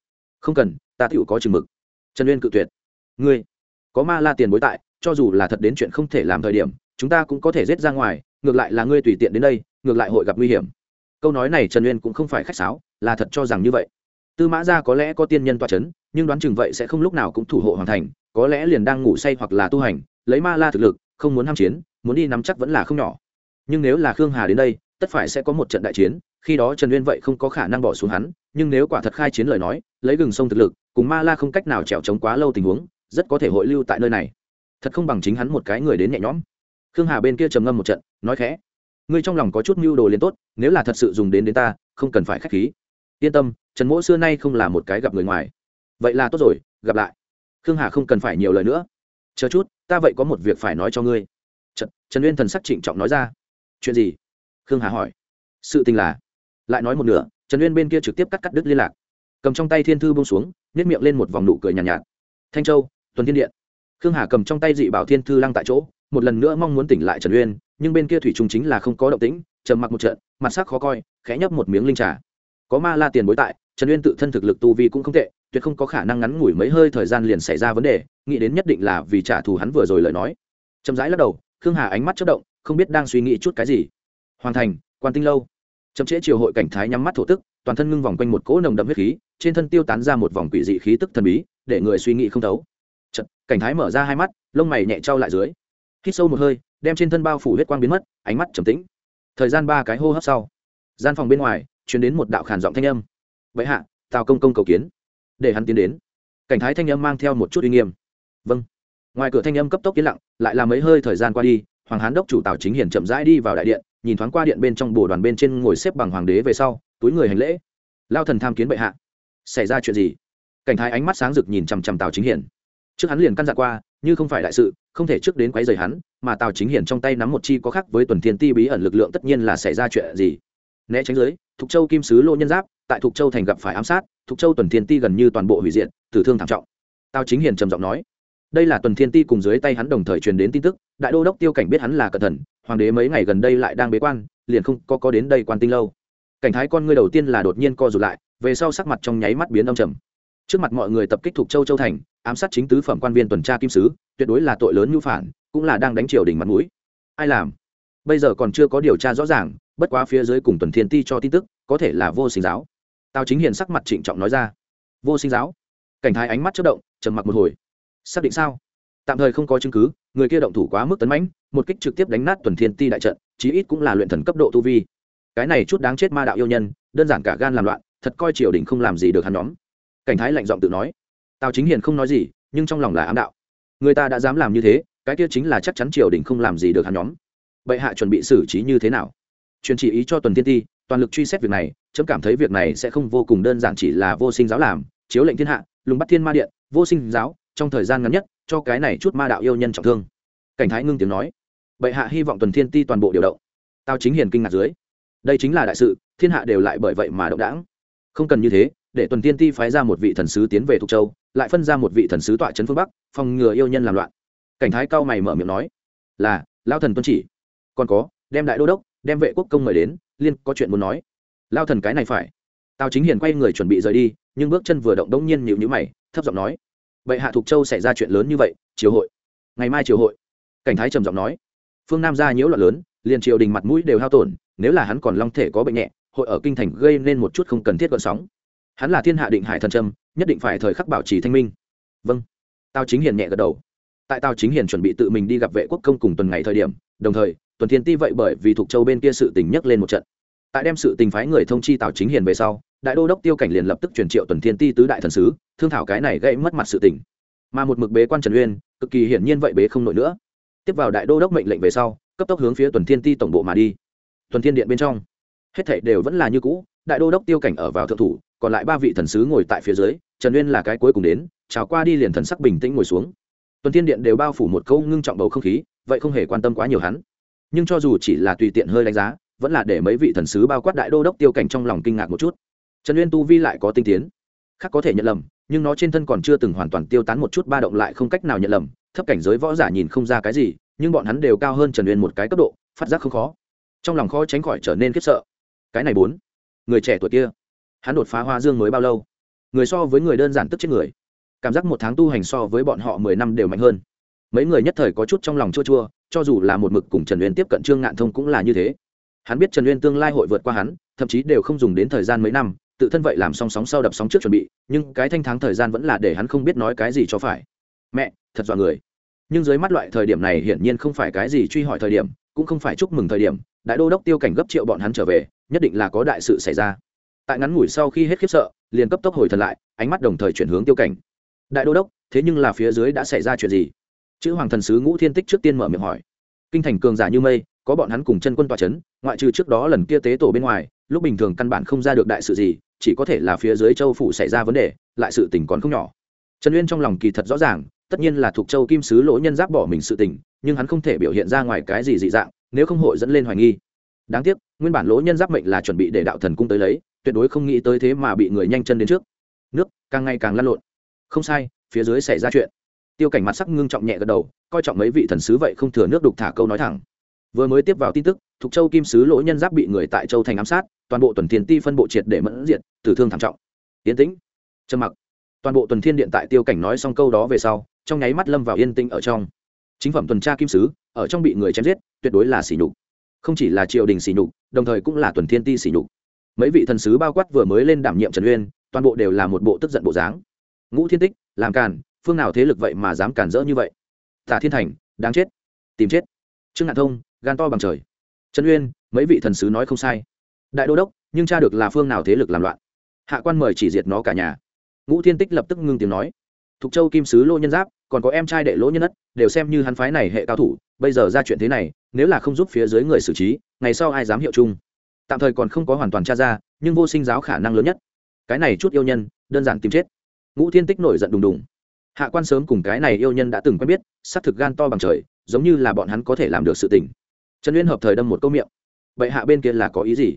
Không cần, ta tựu có chừng mực. Trần uyên cự tuyệt. Ngươi, có ma la tiền bối tại, cho dù là thật đến chuyện không thể làm thời điểm, chúng ta cũng có thể rết ra ngoài, ngược lại là ngươi tùy tiện đến đây, ngược lại hội gặp nguy hiểm. Câu nói này trần uyên cũng không phải khách sáo, là thật cho rằng như vậy tư mã gia có lẽ có tiên nhân toa c h ấ n nhưng đoán chừng vậy sẽ không lúc nào cũng thủ hộ hoàn thành, có lẽ liền đang ngủ say hoặc là tu hành, lấy ma la thực lực, không muốn ham chiến, muốn đi nắm chắc vẫn là không nhỏ. Nhưng nếu là khương hà đến đây, tất phải sẽ có một trận đại chiến, khi đó trần uyên vậy không có khả năng bỏ xuống hắn, nhưng nếu quả thật khai chiến lời nói, lấy gừng sông thực lực, cùng ma la không cách nào trèo trống quá lâu tình huống, rất có thể hội lưu tại nơi này. Thật không bằng chính hắn một cái người đến nhẹ nhõm. Khương hà bên kia trầm ngâm một trận, nói khẽ, ngươi trong lòng có chút mưu đồ liền tốt, nếu là thật sự dùng đến đến ta, không cần phải k h á c h khí. Yên tâm trần mỗ xưa nay không là một cái gặp người ngoài. Vậy là tốt rồi gặp lại. Khương hà không cần phải nhiều lời nữa. Chờ chút ta vậy có một việc phải nói cho ngươi. Trần, trần uyên thần sắc trịnh trọng nói ra. Chuyện gì? Khương hà hỏi. Sự tình là lại nói một nửa trần uyên bên kia trực tiếp cắt cắt đứt liên lạc. Cầm trong tay thiên thư bông xuống nhét miệng lên một vòng nụ cười nhàn nhạt, nhạt. Thanh châu tuần thiên điện. Khương hà cầm trong tay dị bảo thiên thư lăng tại chỗ một lần nữa mong muốn tỉnh lại trần uyên nhưng bên kia thủy trung chính là không có động tĩnh trầm mặc một trận mặt sắc khó coi khẽ nhấp một miếng linh trà. Có ma la tiền bối tại trần uyên tự thân thực lực tu vi cũng không tệ tuyệt không có khả năng ngắn ngủi mấy hơi thời gian liền xảy ra vấn đề nghĩ đến nhất định là vì trả thù hắn vừa rồi lời nói. Chậm rãi lắc đầu khương hà ánh mắt chất động không biết đang suy nghĩ chút cái gì. Hoàn thành quan tinh lâu. Chậm trễ triều hội cảnh thái nhắm mắt thổ tức toàn thân ngưng vòng quanh một cỗ nồng đậm huyết khí trên thân tiêu tán ra một vòng quỷ dị khí tức thần bí để người suy nghĩ không thấu. Chật, cảnh thái mở ra hai mắt lông mày nhẹ trao lại dưới. Hít sâu một hơi đem trên thân bao phủ huyết quang biến mất ánh mắt trầm tĩnh. Thời gian ba cái hô hấp sau gian phòng bên ngoài chuyển đến một đạo khản giọng thanh âm bệ hạ, tào công công cầu kiến. Để hắn tiến đến. Cảnh thái thanh âm mang theo một chút uy nghiêm. Vâng. Ngoài cửa thanh âm cấp tốc yên lặng, lại là mấy hơi thời gian qua đi, hoàng hán đốc chủ tào chính hiển chậm rãi đi vào đại điện, nhìn thoáng qua điện bên trong bồ đoàn bên trên ngồi xếp bằng hoàng đế về sau, túi người hành lễ. Lao thần tham kiến bệ hạ. Xảy ra chuyện gì? Cảnh thái ánh mắt sáng rực nhìn chằm chằm tào chính hiển trước hắn liền căn dặn qua, như không phải đại sự, không thể trước đến quấy rầy hắn, mà tào chính hiển trong tay nắm một chi có khác với tuần thiên ti bí ẩn lực lượng tất nhiên là xảy ra chuyện gì. Né tránh dưới, thục châu kim sứ lô nhân giáp tại thục châu thành gặp phải ám sát, thục châu tuần thiên ti gần như toàn bộ hủy diệt, tử thương thảm trọng. Tào chính Hiền trầm giọng nói, đây là tuần thiên ti cùng dưới tay hắn đồng thời truyền đến tin tức, đại đô đốc tiêu cảnh biết hắn là cẩn thận, hoàng đế mấy ngày gần đây lại đang bế quan, liền không có có đến đây quan tinh lâu. Cảnh thái con ngươi đầu tiên là đột nhiên co rụt lại, về sau sắc mặt trong nháy mắt biến âm trầm. Trước mặt mọi người tập kích thuộc châu châu thành, ám sát chính tứ phẩm quan viên tuần tra kim sứ, tuyệt đối là tội lớn như phản, cũng là đang đánh triều đỉnh mặt mũi. Ai làm? Bây giờ còn chưa có điều tra rõ ràng, bất quá phía dưới cùng tuần thiên ti cho tin tức, có thể là vô sinh giáo tào chính hiền sắc mặt trịnh trọng nói ra. Vô sinh giáo. Cảnh thái ánh mắt chất động, trầm mặc một hồi. Xác định sao? Tạm thời không có chứng cứ, người kia động thủ quá mức tấn mãnh, một kích trực tiếp đánh nát tuần thiên ti đại trận, chí ít cũng là luyện thần cấp độ tu vi. Cái này chút đáng chết ma đạo yêu nhân, đơn giản cả gan làm loạn, thật coi triều đình không làm gì được hắn nhóm. Cảnh thái lạnh giọng tự nói. Tào chính hiền không nói gì, nhưng trong lòng là ám đạo. Người ta đã dám làm như thế, cái kia chính là chắc chắn triều đình không làm gì được hắn nhóm. Bệ hạ chuẩn bị xử trí như thế nào? Truyền chỉ ý cho tuần tiên ti toàn lực truy xét việc này, chấm cảm thấy việc này sẽ không vô cùng đơn giản chỉ là vô sinh giáo làm, chiếu lệnh thiên hạ, lùng bắt thiên ma điện, vô sinh giáo, trong thời gian ngắn nhất, cho cái này chút ma đạo yêu nhân trọng thương. Cảnh thái ngưng tiếng nói. Bệ hạ hy vọng tuần thiên ti toàn bộ điều động. Tao chính hiền kinh ngạc dưới. Đây chính là đại sự, thiên hạ đều lại bởi vậy mà động đảng. Không cần như thế, để tuần tiên ti phái ra một vị thần sứ tiến về thục châu, lại phân ra một vị thần sứ tọa trấn phương bắc, phòng ngừa yêu nhân làm loạn. Cảnh thái cao mày mở miệng nói. Là lao thần tuân chỉ. Còn có, đem đại đô đốc, đem vệ quốc công mời đến liên có chuyện muốn nói. Lao thần cái này phải. Tào chính hiền quay người chuẩn bị rời đi, nhưng bước chân vừa động đống nhiên nhịu nhữ mày, thấp giọng nói vậy hạ thục châu xảy ra chuyện lớn như vậy, triều hội. Ngày mai triều hội. Cảnh thái trầm giọng nói, phương nam gia nhiễu loạn lớn, liền triều đình mặt mũi đều hao tổn, nếu là hắn còn long thể có bệnh nhẹ, hội ở kinh thành gây nên một chút không cần thiết gợn sóng. Hắn là thiên hạ định hải thần trâm, nhất định phải thời khắc bảo trì thanh minh. Vâng. Tào chính hiền nhẹ gật đầu. Tại tào chính hiền chuẩn bị tự mình đi gặp vệ quốc công cùng tuần ngày thời điểm, đồng thời tuần thiên ti vậy bởi vì thuộc châu bên kia sự tình nhấc lên một trận. Tại đem sự tình phái người thông chi tào chính hiền về sau, đại đô đốc tiêu cảnh liền lập tức truyền triệu tuần thiên ti tứ đại thần sứ, thương thảo cái này gây mất mặt sự tình. Mà một mực bế quan trần uyên, cực kỳ hiển nhiên vậy bế không nổi nữa. Tiếp vào đại đô đốc mệnh lệnh về sau, cấp tốc hướng phía tuần thiên ti tổng bộ mà đi. Tuần thiên điện bên trong, hết thảy đều vẫn là như cũ, đại đô đốc tiêu cảnh ở vào thượng thủ, còn lại ba vị thần sứ ngồi tại phía dưới, trần uyên là cái cuối cùng đến, chào qua đi liền thần sắc bình tĩnh ngồi xuống. Tuần thiên điện đều bao phủ một câu ngưng trọng bầu không khí, vậy không hề quan tâm quá nhiều hắn nhưng cho dù chỉ là tùy tiện hơi đánh giá, vẫn là để mấy vị thần sứ bao quát đại đô đốc tiêu cảnh trong lòng kinh ngạc một chút. Trần uyên tu vi lại có tinh tiến, khác có thể nhận lầm, nhưng nó trên thân còn chưa từng hoàn toàn tiêu tán một chút ba động lại không cách nào nhận lầm, thấp cảnh giới võ giả nhìn không ra cái gì, nhưng bọn hắn đều cao hơn trần uyên một cái cấp độ, phát giác không khó. Trong lòng khó tránh khỏi trở nên khiếp sợ. Cái này bốn, người trẻ tuổi kia, hắn đột phá hoa dương mới bao lâu? Người so với người đơn giản tức chết người. Cảm giác một tháng tu hành so với bọn họ mười năm đều mạnh hơn mấy người nhất thời có chút trong lòng chua chua, cho dù là một mực cùng trần uyên tiếp cận trương ngạn thông cũng là như thế. Hắn biết trần uyên tương lai hội vượt qua hắn, thậm chí đều không dùng đến thời gian mấy năm, tự thân vậy làm song sóng sau đập sóng trước chuẩn bị, nhưng cái thanh thắng thời gian vẫn là để hắn không biết nói cái gì cho phải. Mẹ, thật dọa người. Nhưng dưới mắt loại thời điểm này hiển nhiên không phải cái gì truy hỏi thời điểm, cũng không phải chúc mừng thời điểm, đại đô đốc tiêu cảnh gấp triệu bọn hắn trở về, nhất định là có đại sự xảy ra. Tại ngắn ngủi sau khi hết khiếp sợ, liền cấp tốc hồi thần lại, ánh mắt đồng thời chuyển hướng tiêu cảnh. Đại đô đốc, thế nhưng là phía dưới đã xảy ra chuyện gì? Chữ hoàng thần sứ ngũ thiên tích trước tiên mở miệng hỏi. Kinh thành cường giả như mây, có bọn hắn cùng chân quân tòa c h ấ n ngoại trừ trước đó lần kia tế tổ bên ngoài, lúc bình thường căn bản không ra được đại sự gì, chỉ có thể là phía dưới châu phủ xảy ra vấn đề, lại sự tình còn không nhỏ. Trần uyên trong lòng kỳ thật rõ ràng, tất nhiên là thuộc châu kim sứ lỗ nhân giáp bỏ mình sự tình, nhưng hắn không thể biểu hiện ra ngoài cái gì dị dạng, nếu không hội dẫn lên hoài nghi. Đáng tiếc, nguyên bản lỗ nhân giáp mệnh là chuẩn bị để đạo thần cung tới lấy, tuyệt đối không nghĩ tới thế mà bị người nhanh chân đến trước. Nước càng ngày càng lăn lộn. Không sai, phía dưới xảy ra chuyện tiêu cảnh mặt sắc ngưng trọng nhẹ gật đầu, coi trọng mấy vị thần sứ vậy không thừa nước đục thả câu nói thẳng. Vừa mới tiếp vào tin tức thuộc châu kim sứ lỗ nhân giáp bị người tại châu thành ám sát, toàn bộ tuần thiên ti phân bộ triệt để mẫn diện tử thương thảm trọng. Yên tĩnh. Trầm mặc. Toàn bộ tuần thiên điện tại tiêu cảnh nói xong câu đó về sau, trong nháy mắt lâm vào yên tĩnh ở trong. Chính phẩm tuần tra kim sứ, ở trong bị người chém giết, tuyệt đối là sỉ nhục. Không chỉ là triều đình sỉ nhục, đồng thời cũng là tuần thiên ti sỉ nhục. Mấy vị thần sứ bao quát vừa mới lên đảm nhiệm trần uyên, toàn bộ đều là một bộ tức giận bộ dáng. Ngũ thiên tích, làm càn phương nào thế lực vậy mà dám cản rỡ như vậy? Tả thiên thành, đáng chết. Tìm chết. Trương ngạn thông, gan to bằng trời. Trần uyên, mấy vị thần sứ nói không sai. Đại đô đốc, nhưng cha được là phương nào thế lực làm loạn. Hạ quan mời chỉ diệt nó cả nhà. Ngũ thiên tích lập tức ngưng tiếng nói. Thục châu kim sứ lô nhân giáp, còn có em trai đệ lỗ nhân đất đều xem như hắn phái này hệ cao thủ, bây giờ ra chuyện thế này, nếu là không giúp phía dưới người xử trí, ngày sau ai dám hiệu chung? Tạm thời còn không có hoàn toàn tra ra, nhưng vô sinh giáo khả năng lớn nhất. Cái này chút yêu nhân, đơn giản tìm chết. Ngũ thiên tích nổi giận đùng đùng hạ quan sớm cùng cái này yêu nhân đã từng quen biết, xác thực gan to bằng trời, giống như là bọn hắn có thể làm được sự tình. Trần uyên hợp thời đâm một câu miệng. Vậy hạ bên kia là có ý gì?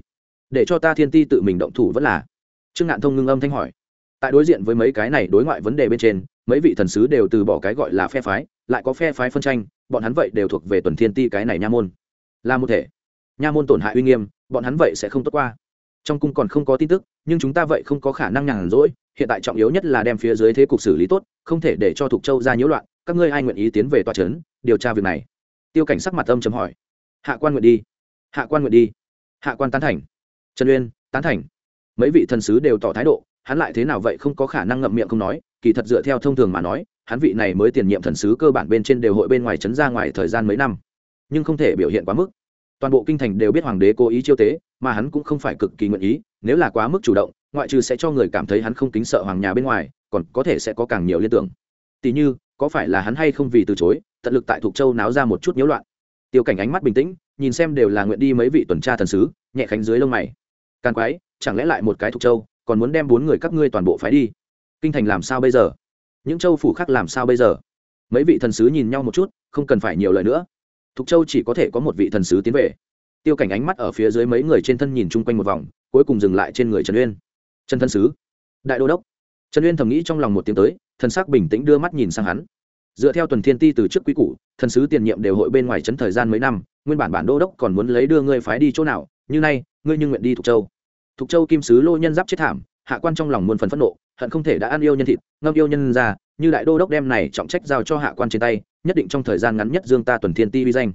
Để cho ta thiên ti tự mình động thủ vẫn là? Trương ngạn thông ngưng âm thanh hỏi. Tại đối diện với mấy cái này đối ngoại vấn đề bên trên, mấy vị thần sứ đều từ bỏ cái gọi là phe phái, lại có phe phái phân tranh, bọn hắn vậy đều thuộc về tuần thiên ti cái này nha môn. Là một thể. Nha môn tổn hại uy nghiêm, bọn hắn vậy sẽ không tốt qua trong cung còn không có tin tức, nhưng chúng ta vậy không có khả năng nhàn rỗi, hiện tại trọng yếu nhất là đem phía dưới thế cục xử lý tốt, không thể để cho thục châu ra nhiễu loạn, các ngươi ai nguyện ý tiến về tòa trấn, điều tra việc này? Tiêu cảnh sắc mặt âm chấm hỏi. Hạ quan nguyện đi, hạ quan nguyện đi. Hạ quan tán thành. Trần uyên, tán thành. Mấy vị thần sứ đều tỏ thái độ, hắn lại thế nào vậy không có khả năng ngậm miệng không nói, kỳ thật dựa theo thông thường mà nói, hắn vị này mới tiền nhiệm thần sứ cơ bản bên trên đều hội bên ngoài trấn ra ngoài thời gian mấy năm, nhưng không thể biểu hiện quá mức toàn bộ kinh thành đều biết hoàng đế cố ý chiêu tế, mà hắn cũng không phải cực kỳ nguyện ý, nếu là quá mức chủ động, ngoại trừ sẽ cho người cảm thấy hắn không kính sợ hoàng nhà bên ngoài, còn có thể sẽ có càng nhiều liên tưởng. Tỷ như, có phải là hắn hay không vì từ chối, tận lực tại thục châu náo ra một chút nhiễu loạn. Tiêu cảnh ánh mắt bình tĩnh, nhìn xem đều là nguyện đi mấy vị tuần tra thần sứ, nhẹ khánh dưới lông mày. Càng quái, chẳng lẽ lại một cái thục châu, còn muốn đem bốn người các ngươi toàn bộ phái đi? Kinh thành làm sao bây giờ? Những châu phủ khác làm sao bây giờ? Mấy vị thần sứ nhìn nhau một chút, không cần phải nhiều lời nữa thục châu chỉ có thể có một vị thần sứ tiến về. Tiêu cảnh ánh mắt ở phía dưới mấy người trên thân nhìn chung quanh một vòng, cuối cùng dừng lại trên người trần uyên. Trần thân sứ, đại đô đốc. Trần uyên thầm nghĩ trong lòng một tiếng tới, thần sắc bình tĩnh đưa mắt nhìn sang hắn. Dựa theo tuần thiên ti từ trước quý cũ thần sứ tiền nhiệm đều hội bên ngoài trấn thời gian mấy năm, nguyên bản bản đô đốc còn muốn lấy đưa ngươi phái đi chỗ nào, như nay, ngươi như nguyện đi thục châu. Thục châu kim sứ lô nhân giáp chết thảm, hạ quan trong lòng muôn phần phẫn nộ, hận không thể đã ăn yêu nhân thịt, ngâm yêu nhân ra, như đại đô đốc đem này trọng trách giao cho hạ quan trên tay nhất định trong thời gian ngắn nhất dương ta tuần thiên ti vi danh.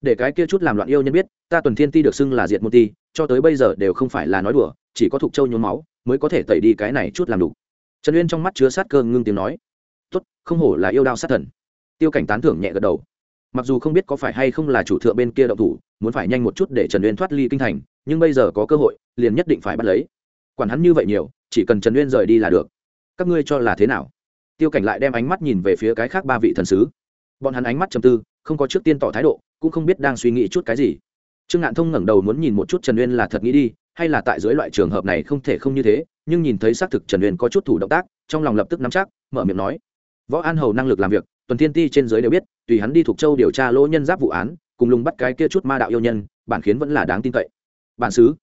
Để cái kia chút làm loạn yêu nhân biết, ta tuần thiên ti được xưng là diệt môn ti, cho tới bây giờ đều không phải là nói đùa, chỉ có thục châu nhuốm máu mới có thể tẩy đi cái này chút làm đủ trần uyên trong mắt chứa sát cơ ngưng tiếng nói, tốt, không hổ là yêu đao sát thần. Tiêu cảnh tán thưởng nhẹ gật đầu. Mặc dù không biết có phải hay không là chủ thượng bên kia động thủ, muốn phải nhanh một chút để trần uyên thoát ly kinh thành, nhưng bây giờ có cơ hội, liền nhất định phải bắt lấy. Quản hắn như vậy nhiều, chỉ cần trần uyên rời đi là được. Các ngươi cho là thế nào? Tiêu cảnh lại đem ánh mắt nhìn về phía cái khác ba vị thần sứ bọn hắn ánh mắt trầm tư, không có trước tiên tỏ thái độ, cũng không biết đang suy nghĩ chút cái gì. Trương ngạn thông ngẩng đầu muốn nhìn một chút trần uyên là thật nghĩ đi, hay là tại dưới loại trường hợp này không thể không như thế, nhưng nhìn thấy xác thực trần uyên có chút thủ động tác, trong lòng lập tức nắm chắc, mở miệng nói, võ an hầu năng lực làm việc, tuần thiên ti trên giới đều biết, tùy hắn đi thuộc châu điều tra lỗ nhân giáp vụ án, cùng lùng bắt cái kia chút ma đạo yêu nhân, bản khiến vẫn là đáng tin cậy. Bản xứ?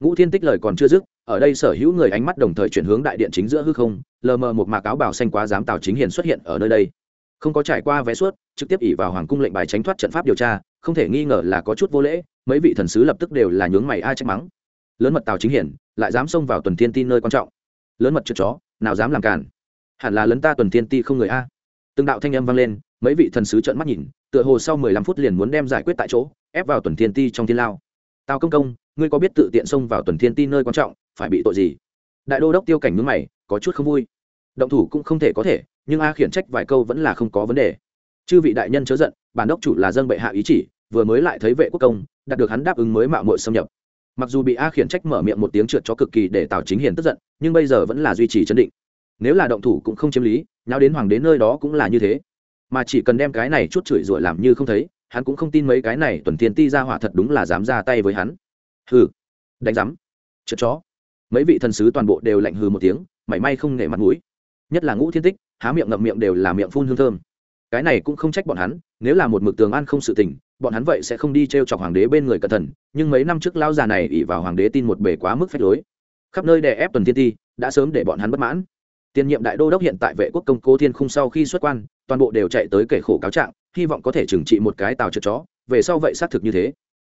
Ngũ thiên tích lời còn chưa dứt, ở đây sở hữu người ánh mắt đồng thời chuyển hướng đại điện chính giữa hư không, lờ mờ một mạc áo bảo xanh quá dám tào chính hiền xuất hiện ở nơi đây không có trải qua vé suốt, trực tiếp ỉ vào hoàng cung lệnh bài tránh thoát trận pháp điều tra, không thể nghi ngờ là có chút vô lễ, mấy vị thần sứ lập tức đều là nhướng mày ai trách mắng. Lớn mật tào chính hiển, lại dám xông vào tuần thiên ti nơi quan trọng. Lớn mật trượt chó, nào dám làm cản hẳn là lấn ta tuần thiên ti không người a. Từng đạo thanh âm vang lên, mấy vị thần sứ trợn mắt nhìn, tựa hồ sau mười lăm phút liền muốn đem giải quyết tại chỗ, ép vào tuần thiên ti trong thiên lao. Tào công công, ngươi có biết tự tiện xông vào tuần thiên ti nơi quan trọng, phải bị tội gì? Đại đô đốc tiêu cảnh mướn mày, có chút không vui. Động thủ cũng không thể có thể nhưng a khiển trách vài câu vẫn là không có vấn đề. Chư vị đại nhân chớ giận, bản đốc chủ là dân bệ hạ ý chỉ, vừa mới lại thấy vệ quốc công, đạt được hắn đáp ứng mới mạo muội xâm nhập. Mặc dù bị a khiển trách mở miệng một tiếng trượt cho cực kỳ để tào chính hiền tức giận, nhưng bây giờ vẫn là duy trì chấn định. Nếu là động thủ cũng không chiếm lý, nháo đến hoàng đến nơi đó cũng là như thế. Mà chỉ cần đem cái này chút chửi rủa làm như không thấy, hắn cũng không tin mấy cái này tuần thiên ti ra hỏa thật đúng là dám ra tay với hắn. Hừ, đánh rắm trượt chó. Mấy vị thần sứ toàn bộ đều lạnh hừ một tiếng, mảy may không nể mặt mũi nhất là ngũ thiên tích, há miệng ngậm miệng đều là miệng phun hương thơm. Cái này cũng không trách bọn hắn, nếu là một mực tường an không sự tình, bọn hắn vậy sẽ không đi t r e o chọc hoàng đế bên người cẩn thận, nhưng mấy năm trước lao già này ỉ vào hoàng đế tin một bể quá mức phách lối. Khắp nơi đè ép tuần thiên ti, đã sớm để bọn hắn bất mãn. Tiền nhiệm đại đô đốc hiện tại vệ quốc công cố thiên khung sau khi xuất quan, toàn bộ đều chạy tới kể khổ cáo trạng, hy vọng có thể trừng trị một cái tàu trượt chó, về sau vậy xác thực như thế.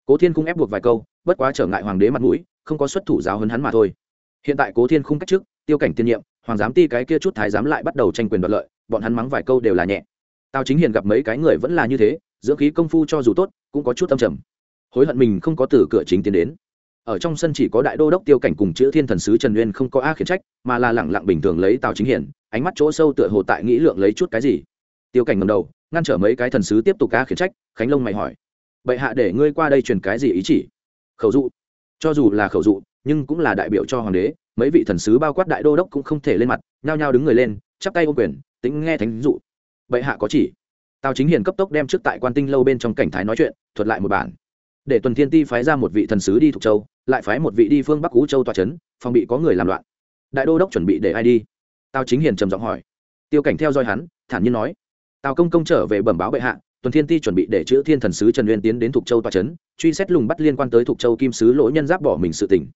Cố thiên khung ép buộc vài câu, bất quá trở ngại hoàng đế mặt mũi, không có xuất thủ giáo hấn hắn mà thôi. Hiện tại cố thiên khung cách trước tiêu cảnh tiên nhiệm hoàng giám ti cái kia chút thái giám lại bắt đầu tranh quyền đoạt lợi, bọn hắn mắng vài câu đều là nhẹ. Tào chính hiền gặp mấy cái người vẫn là như thế, dưỡng khí công phu cho dù tốt, cũng có chút tâm trầm. Hối hận mình không có từ cửa chính tiến đến. Ở trong sân chỉ có đại đô đốc tiêu cảnh cùng chữ thiên thần sứ trần uyên không có a khiển trách, mà là lẳng lặng bình thường lấy tào chính hiển ánh mắt chỗ sâu tựa hồ tại nghĩ lượng lấy chút cái gì. Tiêu cảnh ngầm đầu, ngăn trở mấy cái thần sứ tiếp tục a khiển trách, khánh lông mày hỏi. Bệ hạ để ngươi qua đây truyền cái gì ý chỉ? Khẩu dụ. Cho dù là khẩu dụ, nhưng cũng là đại biểu cho hoàng đế mấy vị thần sứ bao quát đại đô đốc cũng không thể lên mặt, nhao nhao đứng người lên, chắp tay ô quyền, tính nghe thánh dụ. Bệ hạ có chỉ. Tào chính hiền cấp tốc đem trước tại quan tinh lâu bên trong cảnh thái nói chuyện, thuật lại một bản. Để tuần thiên ti phái ra một vị thần sứ đi thuộc châu, lại phái một vị đi phương bắc cú châu tòa trấn phòng bị có người làm loạn. Đại đô đốc chuẩn bị để ai đi? Tào chính hiền trầm giọng hỏi. Tiêu cảnh theo dõi hắn, thản nhiên nói. Tào công công trở về bẩm báo bệ hạ, tuần thiên ti chuẩn bị để chữ thiên thần sứ trần uyên tiến đến thuộc châu tòa trấn truy xét lùng bắt liên quan tới thuộc châu kim sứ lỗ nhân giáp bỏ mình sự tỉnh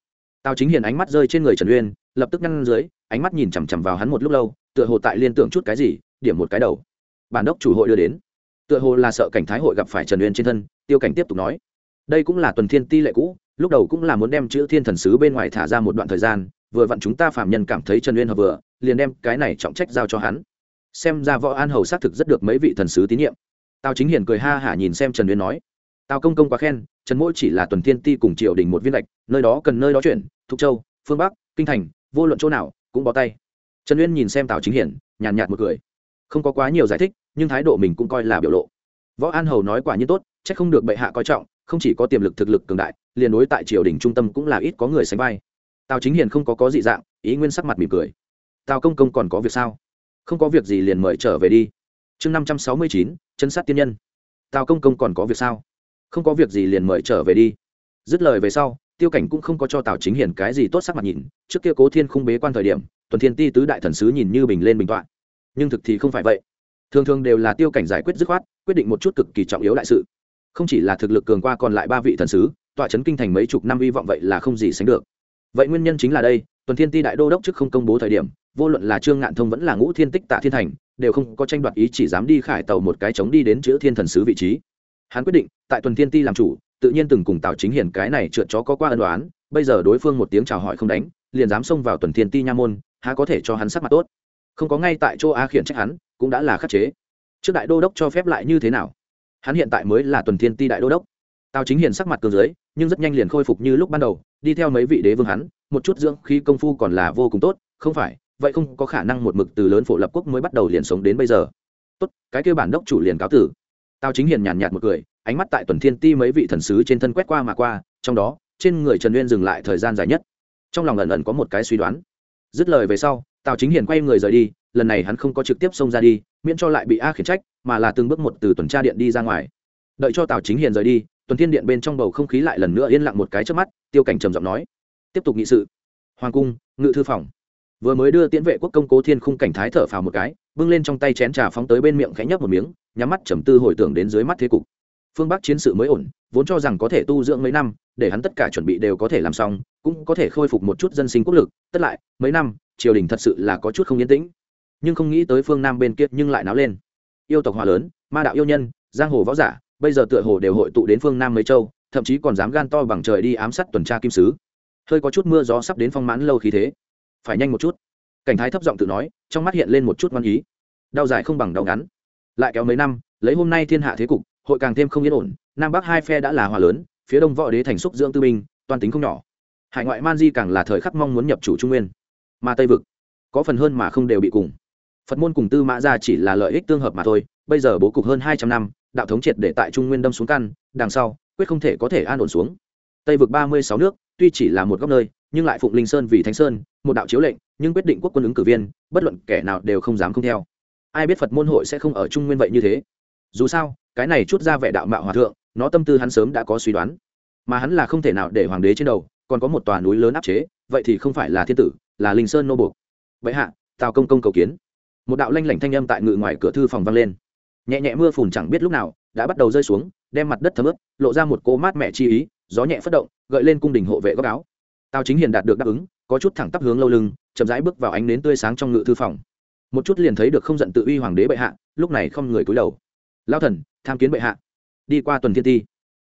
tào chính hiền ánh mắt rơi trên người trần uyên, lập tức ngăn dưới, ánh mắt nhìn chằm chằm vào hắn một lúc lâu, tựa hồ tại liên tưởng chút cái gì, điểm một cái đầu. Bản đốc chủ hội đưa đến. Tựa hồ là sợ cảnh thái hội gặp phải trần uyên trên thân, tiêu cảnh tiếp tục nói. Đây cũng là tuần thiên ti lệ cũ, lúc đầu cũng là muốn đem chữ thiên thần sứ bên ngoài thả ra một đoạn thời gian, vừa vặn chúng ta phạm nhân cảm thấy trần uyên hợp vừa, liền đem cái này trọng trách giao cho hắn. Xem ra võ an hầu xác thực rất được mấy vị thần sứ tín nhiệm. Tào chính hiền cười ha hả nhìn xem trần uyên nói tào công công quá khen, trần mỗi chỉ là tuần thiên ti cùng triều đình một viên lệch, nơi đó cần nơi đó chuyển, thục châu, phương bắc, kinh thành, vô luận chỗ nào, cũng bó tay. Trần uyên nhìn xem tào chính hiển, nhàn nhạt một cười. Không có quá nhiều giải thích, nhưng thái độ mình cũng coi là biểu lộ. Võ an hầu nói quả nhiên tốt c h ắ c không được bệ hạ coi trọng, không chỉ có tiềm lực thực lực cường đại, liền đối tại triều đình trung tâm cũng là ít có người sánh vai. Tào chính hiền không có có dị dạng, ý nguyên sắc mặt mỉm cười. Tào công công còn có việc sao? Không có việc gì liền mời trở về đi. Chương năm trăm sáu mươi chín, chân sát tiên nhân. Tào công công còn có việc sao? Không có việc gì liền mời trở về đi. Dứt lời về sau, tiêu cảnh cũng không có cho tào chính hiển cái gì tốt sắc mặt nhìn. Trước kia cố thiên không bế quan thời điểm, tuần thiên ti tứ đại thần sứ nhìn như bình lên bình t nhưng thực thì không phải vậy. Thường thường đều là tiêu cảnh giải quyết dứt khoát, quyết định một chút cực kỳ trọng yếu đại sự. Không chỉ là thực lực cường qua còn lại ba vị thần sứ, tọa chấn kinh thành mấy chục năm hy vọng vậy là không gì sánh được. Vậy nguyên nhân chính là đây, tuần thiên ti đại đô đốc trước không công bố thời điểm, vô luận là trương ngạn thông vẫn là ngũ thiên tích tạ thiên thành, đều không có tranh đoạt ý chỉ dám đi khải tàu một cái chống đi đến chữ thiên thần sứ vị trí hắn quyết định, tại tuần thiên ti làm chủ, tự nhiên từng cùng tào chính hiển cái này trượt chó có qua ân đoán bây giờ đối phương một tiếng chào hỏi không đánh, liền dám xông vào tuần thiên ti nha môn, há có thể cho hắn sắc mặt tốt. Không có ngay tại chỗ a khiển trách hắn, cũng đã là khắc chế. Trước đại đô đốc cho phép lại như thế nào? Hắn hiện tại mới là tuần thiên ti đại đô đốc. Tào chính hiền sắc mặt cường dưới nhưng rất nhanh liền khôi phục như lúc ban đầu, đi theo mấy vị đế vương hắn, một chút dưỡng khi công phu còn là vô cùng tốt, không phải, vậy không có khả năng một mực từ lớn phổ lập quốc mới bắt đầu liền sống đến bây giờ. Tốt, cái kêu bản đốc chủ liền cáo tử tào chính hiền nhàn nhạt một cười, ánh mắt tại tuần thiên ti mấy vị thần sứ trên thân quét qua mà qua, trong đó, trên người trần uyên dừng lại thời gian dài nhất. Trong lòng ẩn ẩn có một cái suy đoán. Dứt lời về sau, tào chính hiền quay người rời đi, lần này hắn không có trực tiếp xông ra đi, miễn cho lại bị a khiển trách, mà là từng bước một từ tuần tra điện đi ra ngoài. Đợi cho tào chính hiền rời đi, tuần thiên điện bên trong bầu không khí lại lần nữa yên lặng một cái trước mắt, tiêu cảnh trầm giọng nói. Tiếp tục nghị sự. Hoàng cung, ngự thư phòng. Vừa mới đưa tiễn vệ quốc công cố thiên khung cảnh thái thở phào một cái, bưng lên trong tay chén trà phóng tới bên miệng khẽ nhấp một miếng nhắm mắt trầm tư hồi tưởng đến dưới mắt thế cục. Phương bắc chiến sự mới ổn, vốn cho rằng có thể tu dưỡng mấy năm, để hắn tất cả chuẩn bị đều có thể làm xong, cũng có thể khôi phục một chút dân sinh quốc lực, tất lại, mấy năm, triều đình thật sự là có chút không yên tĩnh. Nhưng không nghĩ tới phương nam bên kia nhưng lại náo lên. Yêu tộc hòa lớn, ma đạo yêu nhân, giang hồ võ giả, bây giờ tựa hồ đều hội tụ đến phương nam mấy châu, thậm chí còn dám gan to bằng trời đi ám sát tuần tra kim sứ. Hơi có chút mưa gió sắp đến phong mãn lâu khí thế. Phải nhanh một chút. Cảnh thái thấp giọng tự nói, trong mắt hiện lên một chút ngoan ý. Đau dài không bằng đau ngắn lại kéo mấy năm, lấy hôm nay thiên hạ thế cục, hội càng thêm không yên ổn, nam bắc hai phe đã là hòa lớn, phía đông võ đế thành xúc dưỡng tư binh, toàn tính không nhỏ. Hải ngoại man di càng là thời khắc mong muốn nhập chủ trung nguyên. Mà tây vực, có phần hơn mà không đều bị cùng. Phật môn cùng tư mã ra chỉ là lợi ích tương hợp mà thôi, bây giờ bố cục hơn hai trăm năm, đạo thống triệt để tại trung nguyên đâm xuống căn, đằng sau, quyết không thể có thể an ổn xuống. Tây vực ba mươi sáu nước, tuy chỉ là một góc nơi, nhưng lại phụng linh sơn vì thánh sơn, một đạo chiếu lệnh, nhưng quyết định quốc quân ứng cử viên, bất luận kẻ nào đều không dám không theo ai biết phật môn hội sẽ không ở trung nguyên vậy như thế. Dù sao, cái này chút ra vẻ đạo mạo hòa thượng, nó tâm tư hắn sớm đã có suy đoán. Mà hắn là không thể nào để hoàng đế trên đầu, còn có một tòa núi lớn áp chế, vậy thì không phải là thiên tử, là linh sơn nô buộc. Vậy hạ, tào công công cầu kiến. Một đạo lanh lảnh thanh âm tại ngự ngoài cửa thư phòng vang lên. Nhẹ nhẹ mưa phùn chẳng biết lúc nào, đã bắt đầu rơi xuống, đem mặt đất thấm ướt, lộ ra một cô mát mẻ chi ý, gió nhẹ phất động, gợi lên cung đình hộ vệ góc áo. Tào chính hiền đạt được đáp ứng, có chút thẳng tắp hướng lâu lưng, chậm rãi bước vào ánh nến tươi sáng trong ngự thư phòng một chút liền thấy được không giận tự uy hoàng đế bệ hạ, lúc này không người cúi đầu. Lao thần, tham kiến bệ hạ. Đi qua tuần thiên ti.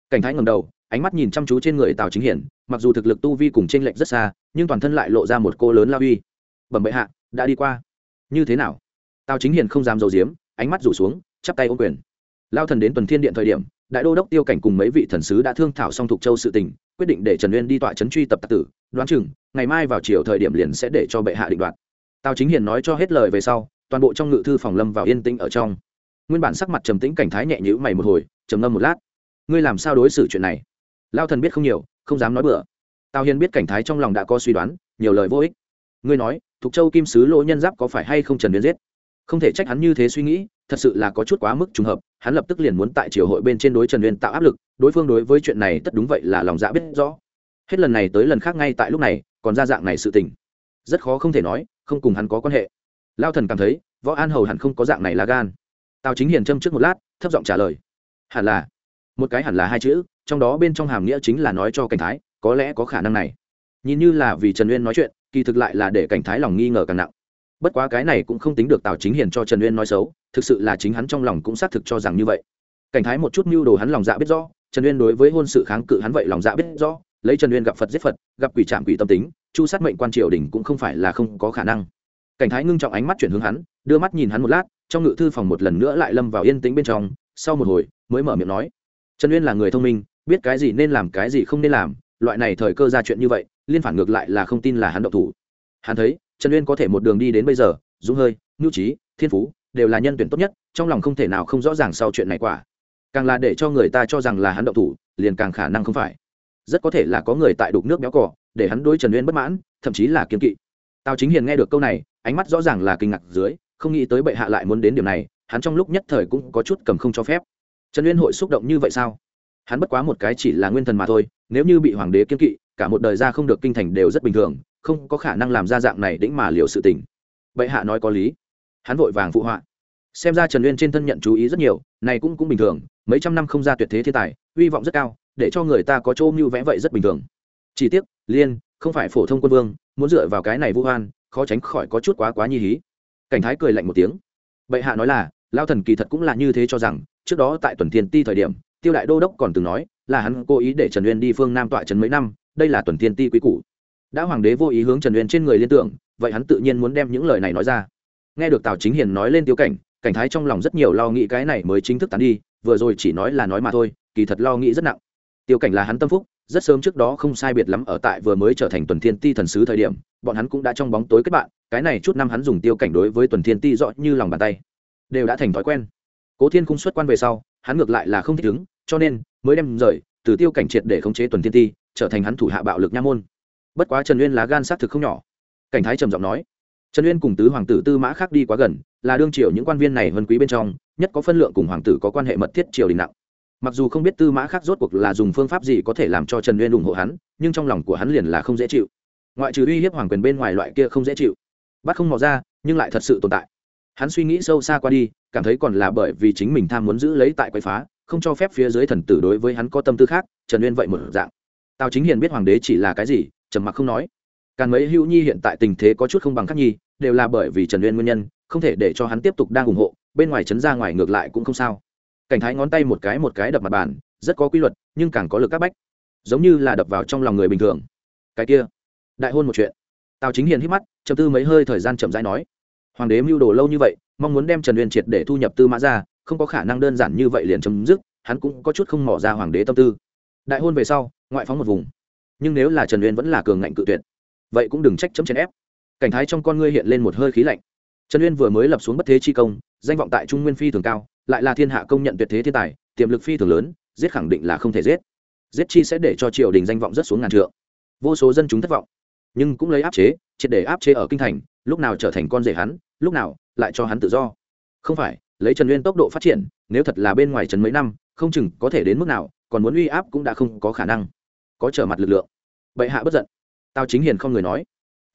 Cảnh thái ngầm đầu, ánh mắt nhìn chăm chú trên người tào chính hiển, mặc dù thực lực tu vi cùng t r ê n lệch rất xa, nhưng toàn thân lại lộ ra một cô lớn la uy. Bẩm bệ hạ, đã đi qua. Như thế nào? Tào chính hiển không dám dầu diếm, ánh mắt rủ xuống, chắp tay ô quyền. Lao thần đến tuần thiên điện thời điểm, đại đô đốc tiêu cảnh cùng mấy vị thần sứ đã thương thảo xong thục châu sự tình, quyết định để trần uyên đi tọa trấn truy tập tạc tử. Đoán chừng, ngày mai vào chiều thời điểm liền sẽ để cho bệ hạ định đoạt tào chính hiền nói cho hết lời về sau, toàn bộ trong ngự thư phòng lâm vào yên tĩnh ở trong. Nguyên bản sắc mặt trầm tĩnh cảnh thái nhẹ nhữ mày một hồi, trầm ngâm một lát. Ngươi làm sao đối xử chuyện này? Lao thần biết không nhiều, không dám nói bừa. Tào hiền biết cảnh thái trong lòng đã có suy đoán, nhiều lời vô ích. Ngươi nói, thục châu kim sứ lỗ nhân giáp có phải hay không trần biến giết? Không thể trách hắn như thế suy nghĩ, thật sự là có chút quá mức trùng hợp, hắn lập tức liền muốn tại triều hội bên trên đối trần uyên tạo áp lực, đối phương đối với chuyện này tất đúng vậy là lòng dạ biết rõ. Hết lần này tới lần khác ngay tại lúc này, còn ra dạng này sự tình. Rất khó không thể nói không cùng hắn có quan hệ. Lao thần cảm thấy, võ an hầu hẳn không có dạng này là gan. Tào chính hiền châm trước một lát, thấp giọng trả lời. Hẳn là. Một cái hẳn là hai chữ, trong đó bên trong hàm nghĩa chính là nói cho cảnh thái, có lẽ có khả năng này. Nhìn như là vì trần uyên nói chuyện, kỳ thực lại là để cảnh thái lòng nghi ngờ càng nặng. Bất quá cái này cũng không tính được tào chính hiền cho trần uyên nói xấu, thực sự là chính hắn trong lòng cũng xác thực cho rằng như vậy. Cảnh thái một chút mưu đồ hắn lòng dạ biết rõ, trần uyên đối với hôn sự kháng cự hắn vậy lòng dạ biết rõ lấy trần uyên gặp phật giết phật, gặp quỷ trạm quỷ tâm tính, chu sát mệnh quan triều đình cũng không phải là không có khả năng. Cảnh thái ngưng trọng ánh mắt chuyển hướng hắn, đưa mắt nhìn hắn một lát, trong ngự thư phòng một lần nữa lại lâm vào yên tĩnh bên trong, sau một hồi, mới mở miệng nói, trần uyên là người thông minh, biết cái gì nên làm cái gì không nên làm, loại này thời cơ ra chuyện như vậy, liên phản ngược lại là không tin là hắn động thủ. Hắn thấy, trần uyên có thể một đường đi đến bây giờ, dũng hơi nhu trí thiên phú, đều là nhân tuyển tốt nhất, trong lòng không thể nào không rõ ràng sau chuyện này quả. Càng là để cho người ta cho rằng là hắn động thủ, liền càng khả năng không phải rất có thể là có người tại đục nước béo cỏ để hắn đối trần uyên bất mãn, thậm chí là kiên kỵ. Tào chính hiền nghe được câu này, ánh mắt rõ ràng là kinh ngạc dưới, không nghĩ tới bệ hạ lại muốn đến điểm này, hắn trong lúc nhất thời cũng có chút cầm không cho phép. Trần uyên hội xúc động như vậy sao? Hắn bất quá một cái chỉ là nguyên thần mà thôi, nếu như bị hoàng đế kiên kỵ, cả một đời ra không được kinh thành đều rất bình thường, không có khả năng làm ra dạng này đĩnh mà liệu sự tình. Bệ hạ nói có lý. Hắn vội vàng phụ họa. Xem ra trần uyên trên thân nhận chú ý rất nhiều, này cũng cũng bình thường, mấy trăm năm không ra tuyệt thế thiên tài, hy vọng rất cao để cho người ta có chỗ mưu vẽ vậy rất bình thường. Chỉ tiếc, liên, không phải phổ thông quân vương, muốn dựa vào cái này vu hoan, khó tránh khỏi có chút quá quá nhi hí. Cảnh thái cười lạnh một tiếng. Bệ hạ nói là, lao thần kỳ thật cũng là như thế cho rằng, trước đó tại tuần thiên ti thời điểm, tiêu đại đô đốc còn từng nói là hắn cố ý để trần uyên đi phương nam tọa trấn mấy năm, đây là tuần thiên ti quý cũ đã hoàng đế vô ý hướng trần uyên trên người liên tưởng, vậy hắn tự nhiên muốn đem những lời này nói ra. Nghe được tào chính hiền nói lên tiêu cảnh cảnh thái trong lòng rất nhiều lo nghĩ cái này mới chính thức tán đi, vừa rồi chỉ nói là nói mà thôi, kỳ thật lo nghĩ rất nặng tiêu cảnh là hắn tâm phúc, rất sớm trước đó không sai biệt lắm ở tại vừa mới trở thành tuần thiên ti thần sứ thời điểm, bọn hắn cũng đã trong bóng tối kết bạn, cái này chút năm hắn dùng tiêu cảnh đối với tuần thiên ti rõ như lòng bàn tay, đều đã thành thói quen. Cố thiên cung xuất quan về sau, hắn ngược lại là không thích ứng, cho nên mới đem rời, từ tiêu cảnh triệt để khống chế tuần thiên ti, trở thành hắn thủ hạ bạo lực nha môn. Bất quá trần uyên lá gan xác thực không nhỏ. Cảnh thái trầm giọng nói, trần uyên cùng tứ hoàng tử tư mã khác đi quá gần, là đương triều những quan viên này vân quý bên trong, nhất có phân lượng cùng hoàng tử có quan hệ mật thiết triều đình nặng mặc dù không biết tư mã khác rốt cuộc là dùng phương pháp gì có thể làm cho trần uyên ủng hộ hắn, nhưng trong lòng của hắn liền là không dễ chịu. Ngoại trừ uy hiếp hoàng quyền bên ngoài loại kia không dễ chịu. Bắt không mò ra, nhưng lại thật sự tồn tại. Hắn suy nghĩ sâu xa qua đi, cảm thấy còn là bởi vì chính mình tham muốn giữ lấy tại quậy phá, không cho phép phía dưới thần tử đối với hắn có tâm tư khác, trần uyên vậy một dạng. Tào chính hiền biết hoàng đế chỉ là cái gì, trầm mặc không nói. Càn mấy hữu nhi hiện tại tình thế có chút không bằng khắc nhi, đều là bởi vì trần uyên nguyên nhân, không thể để cho hắn tiếp tục đang ủng hộ, bên ngoài trấn ra ngoài ngược lại cũng không sao cảnh thái ngón tay một cái một cái đập mặt bàn, rất có quy luật, nhưng càng có lực các bách. Giống như là đập vào trong lòng người bình thường. Cái kia, đại hôn một chuyện. Tào chính hiền hít mắt chầm tư mấy hơi thời gian chậm rãi nói. Hoàng đế mưu đồ lâu như vậy, mong muốn đem trần uyên triệt để thu nhập tư mã ra không có khả năng đơn giản như vậy liền chấm dứt, hắn cũng có chút không mỏ ra hoàng đế tâm tư. Đại hôn về sau, ngoại phóng một vùng. Nhưng nếu là trần uyên vẫn là cường ngạnh cự tuyệt, vậy cũng đừng trách chấm chèn ép. Cảnh thái trong con ngươi hiện lên một hơi khí lạnh. Trần uyên vừa mới lập xuống bất thế chi công, danh vọng tại trung nguyên phi thường cao lại là thiên hạ công nhận tuyệt thế thiên tài, tiềm lực phi thường lớn, giết khẳng định là không thể giết. Giết chi sẽ để cho triều đình danh vọng rất xuống ngàn trượng. Vô số dân chúng thất vọng. Nhưng cũng lấy áp chế, triệt để áp chế ở kinh thành, lúc nào trở thành con rể hắn, lúc nào lại cho hắn tự do. Không phải, lấy trần uyên tốc độ phát triển, nếu thật là bên ngoài trần mấy năm, không chừng có thể đến mức nào, còn muốn uy áp cũng đã không có khả năng. Có trở mặt lực lượng. Bệ hạ bất giận. Tào chính hiền không người nói.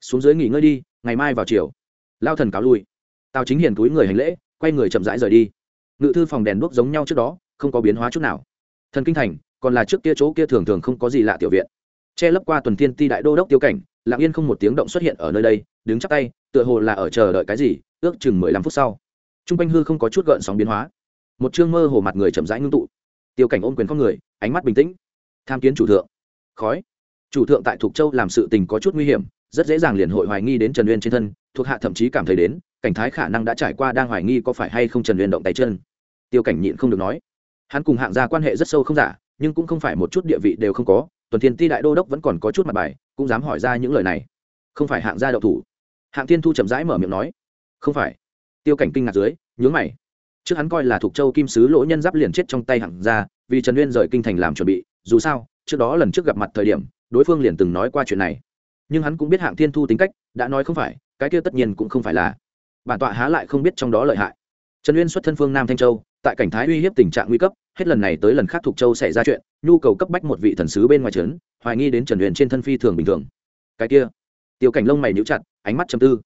Xuống dưới nghỉ ngơi đi, ngày mai vào chiều lao thần cáo lui. Tào chính hiền túi người hành lễ, quay người chậm rãi rời đi ngự thư phòng đèn đuốc giống nhau trước đó, không có biến hóa chút nào. Thần kinh thành, còn là trước kia chỗ kia thường thường không có gì lạ tiểu viện. Che lấp qua tuần thiên ti đại đô đốc tiêu cảnh, lặng yên không một tiếng động xuất hiện ở nơi đây, đứng chắc tay, tựa hồ là ở chờ đợi cái gì, ước chừng mười lăm phút sau. T r u n g quanh hư không có chút gợn sóng biến hóa. Một chương mơ hồ mặt người chậm rãi ngưng tụ. Tiêu cảnh ôm quyền con người, ánh mắt bình tĩnh. Tham kiến chủ thượng. Khói. Chủ thượng tại thục châu làm sự tình có chút nguy hiểm, rất dễ dàng liền hội hoài nghi đến trần uyên trên thân, thuộc hạ thậm chí cảm thấy đến, cảnh thái khả năng đã trải qua đang hoài nghi có phải hay không trần uyên động tay chân tiêu cảnh nhịn không được nói. Hắn cùng hạng gia quan hệ rất sâu không giả, nhưng cũng không phải một chút địa vị đều không có, tuần thiên ti đại đô đốc vẫn còn có chút mặt bài, cũng dám hỏi ra những lời này. Không phải hạng gia đậu thủ. Hạng thiên thu chậm rãi mở miệng nói. Không phải. Tiêu cảnh kinh ngạc dưới, nhướng mày. Trước hắn coi là thuộc châu kim sứ lỗ nhân giáp liền chết trong tay hạng gia, vì trần nguyên rời kinh thành làm chuẩn bị, dù sao, trước đó lần trước gặp mặt thời điểm, đối phương liền từng nói qua chuyện này. Nhưng hắn cũng biết hạng thiên thu tính cách, đã nói không phải, cái kia tất nhiên cũng không phải là. Bản tọa há lại không biết trong đó lợi hại. Trần uyên xuất thân phương nam thanh châu tại cảnh thái uy hiếp tình trạng nguy cấp, hết lần này tới lần khác thuộc châu xảy ra chuyện, nhu cầu cấp bách một vị thần sứ bên ngoài trấn, hoài nghi đến trần uyên trên thân phi thường bình thường. Cái kia, tiêu cảnh lông mày níu chặt, ánh mắt chầm tư.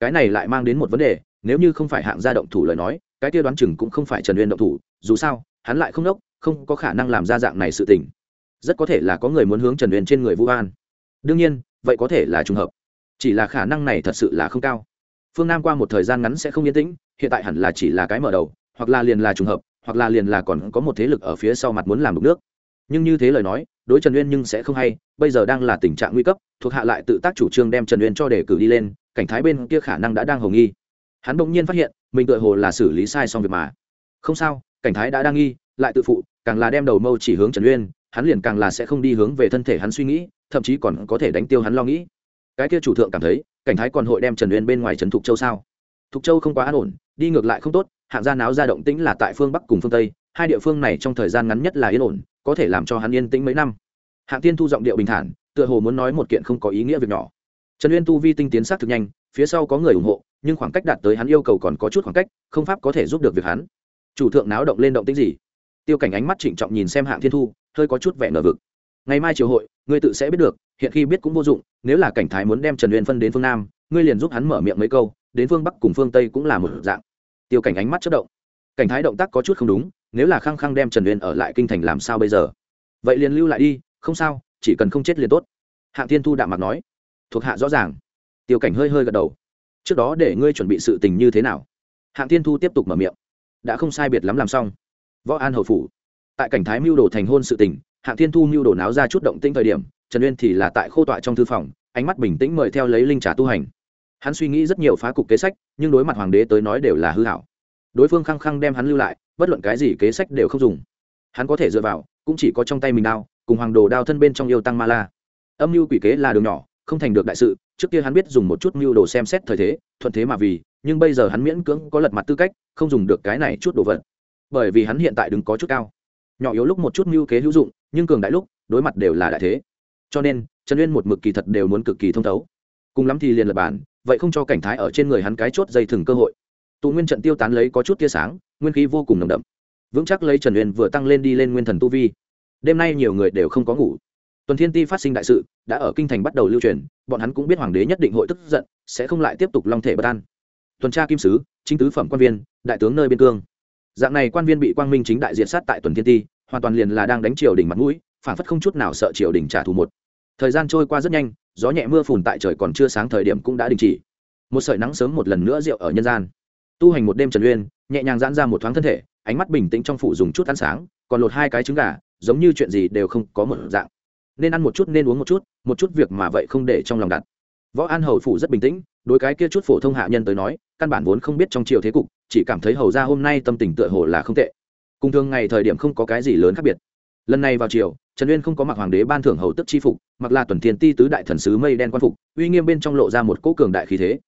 Cái này lại mang đến một vấn đề, nếu như không phải hạng gia động thủ lời nói, cái kia đoán chừng cũng không phải trần uyên động thủ, dù sao, hắn lại không đốc, không có khả năng làm ra dạng này sự tình. Rất có thể là có người muốn hướng trần uyên trên người vũ an đương nhiên, vậy có thể là trùng hợp. Chỉ là khả năng này thật sự là không cao. Phương nam qua một thời gian ngắn sẽ không yên tĩnh, hiện tại hẳn là chỉ là cái mở đầu hoặc là liền là trùng hợp, hoặc là liền là còn có một thế lực ở phía sau mặt muốn làm đục nước. Nhưng như thế lời nói, đối trần uyên nhưng sẽ không hay, bây giờ đang là tình trạng nguy cấp, thuộc hạ lại tự tác chủ trương đem trần uyên cho đề cử đi lên, cảnh thái bên kia khả năng đã đang hầu nghi. Hắn bỗng nhiên phát hiện, mình tự hồ là xử lý sai xong việc mà. Không sao, cảnh thái đã đang nghi, lại tự phụ, càng là đem đầu mâu chỉ hướng trần uyên, hắn liền càng là sẽ không đi hướng về thân thể hắn suy nghĩ, thậm chí còn có thể đánh tiêu hắn lo nghĩ. Cái kia chủ thượng cảm thấy, cảnh thái còn hội đem trần uyên bên ngoài trần thục châu sao? Thục châu không quá an ổn, đi ngược lại không tốt, hạng gia náo ra động tĩnh là tại phương bắc cùng phương tây, hai địa phương này trong thời gian ngắn nhất là yên ổn, có thể làm cho hắn yên tĩnh mấy năm. Hạng tiên thu giọng điệu bình thản, tựa hồ muốn nói một kiện không có ý nghĩa việc nhỏ. Trần uyên tu vi tinh tiến sát thực nhanh, phía sau có người ủng hộ, nhưng khoảng cách đạt tới hắn yêu cầu còn có chút khoảng cách, không pháp có thể giúp được việc hắn. Chủ thượng náo động lên động tĩnh gì? Tiêu cảnh ánh mắt trịnh trọng nhìn xem hạng thiên thu, hơi có chút vẻ nở vực ngày mai triều hội, ngươi tự sẽ biết được, hiện khi biết cũng vô dụng, nếu là cảnh thái muốn đem trần uyên phân đến phương nam, ngươi liền giúp hắn mở miệng mấy câu, đến phương bắc cùng phương tây cũng là một dạng. Tiêu cảnh ánh mắt chất động. Cảnh thái động tác có chút không đúng, nếu là khăng khăng đem trần uyên ở lại kinh thành làm sao bây giờ? Vậy liền lưu lại đi, không sao, chỉ cần không chết liền tốt. Hạng thiên thu đạm mặt nói. Thuộc hạ rõ ràng. Tiêu cảnh hơi hơi gật đầu. Trước đó để ngươi chuẩn bị sự tình như thế nào? Hạng thiên thu tiếp tục mở miệng. Đã không sai biệt lắm làm xong. Võ an hầu phủ. Tại cảnh thái mưu đồ thành hôn sự tình hạng thiên thu mưu đổ náo ra chút động tĩnh thời điểm, trần uyên thì là tại khô tọa trong thư phòng, ánh mắt bình tĩnh mời theo lấy linh trả tu hành. Hắn suy nghĩ rất nhiều phá cục kế sách, nhưng đối mặt hoàng đế tới nói đều là hư hảo. Đối phương khăng khăng đem hắn lưu lại, bất luận cái gì kế sách đều không dùng. Hắn có thể dựa vào, cũng chỉ có trong tay mình đao, cùng hoàng đồ đao thân bên trong yêu tăng ma la. Âm mưu quỷ kế là đường nhỏ, không thành được đại sự, trước kia hắn biết dùng một chút mưu đồ xem xét thời thế, thuận thế mà vì, nhưng bây giờ hắn miễn cưỡng có lật mặt tư cách, không dùng được cái này chút đồ vật. Bởi vì hắn hiện tại đứng có chút cao. Nhỏ yếu lúc một chút mưu kế hữu dụng nhưng cường đại lúc, đối mặt đều là đại thế. Cho nên, trần uyên một mực kỳ thật đều muốn cực kỳ thông thấu. Cùng lắm thì liền lập bản, vậy không cho cảnh thái ở trên người hắn cái chốt dây thừng cơ hội. Tụ nguyên trận tiêu tán lấy có chút tia sáng, nguyên khí vô cùng nồng đậm. Vững chắc lấy trần uyên vừa tăng lên đi lên nguyên thần tu vi. Đêm nay nhiều người đều không có ngủ. Tuần thiên ti phát sinh đại sự, đã ở kinh thành bắt đầu lưu truyền, bọn hắn cũng biết hoàng đế nhất định hội tức giận, sẽ không lại tiếp tục long thể bất an. Tuần tra kim sứ, chính tứ phẩm quan viên, đại tướng nơi biên cương. Dạng này quan viên bị quang minh chính đại diện sát tại tuần thiên ti hoàn toàn liền là đang đánh triều đình mặt mũi phản phất không chút nào sợ triều đình trả thù một. Thời gian trôi qua rất nhanh, gió nhẹ mưa phùn tại trời còn chưa sáng thời điểm cũng đã đình chỉ. Một sợi nắng sớm một lần nữa rượu ở nhân gian. Tu hành một đêm trần uyên, nhẹ nhàng giãn ra một thoáng thân thể, ánh mắt bình tĩnh trong phủ dùng chút ăn sáng, còn lột hai cái trứng gà, giống như chuyện gì đều không có một dạng. Nên ăn một chút nên uống một chút một chút việc mà vậy không để trong lòng đặt. Võ an hầu phủ rất bình tĩnh, đối cái kia chút phổ thông hạ nhân tới nói, căn bản vốn không biết trong triều thế cục, chỉ cảm thấy hầu ra hôm nay tâm tình tựa hồ là không tệ cùng thường ngày thời điểm không có cái gì lớn khác biệt. Lần này vào chiều trần uyên không có mặc hoàng đế ban thưởng hầu tức chi phục, mặc là tuần thiên ti tứ đại thần sứ mây đen quan phục, uy nghiêm bên trong lộ ra một cỗ cường đại khí thế.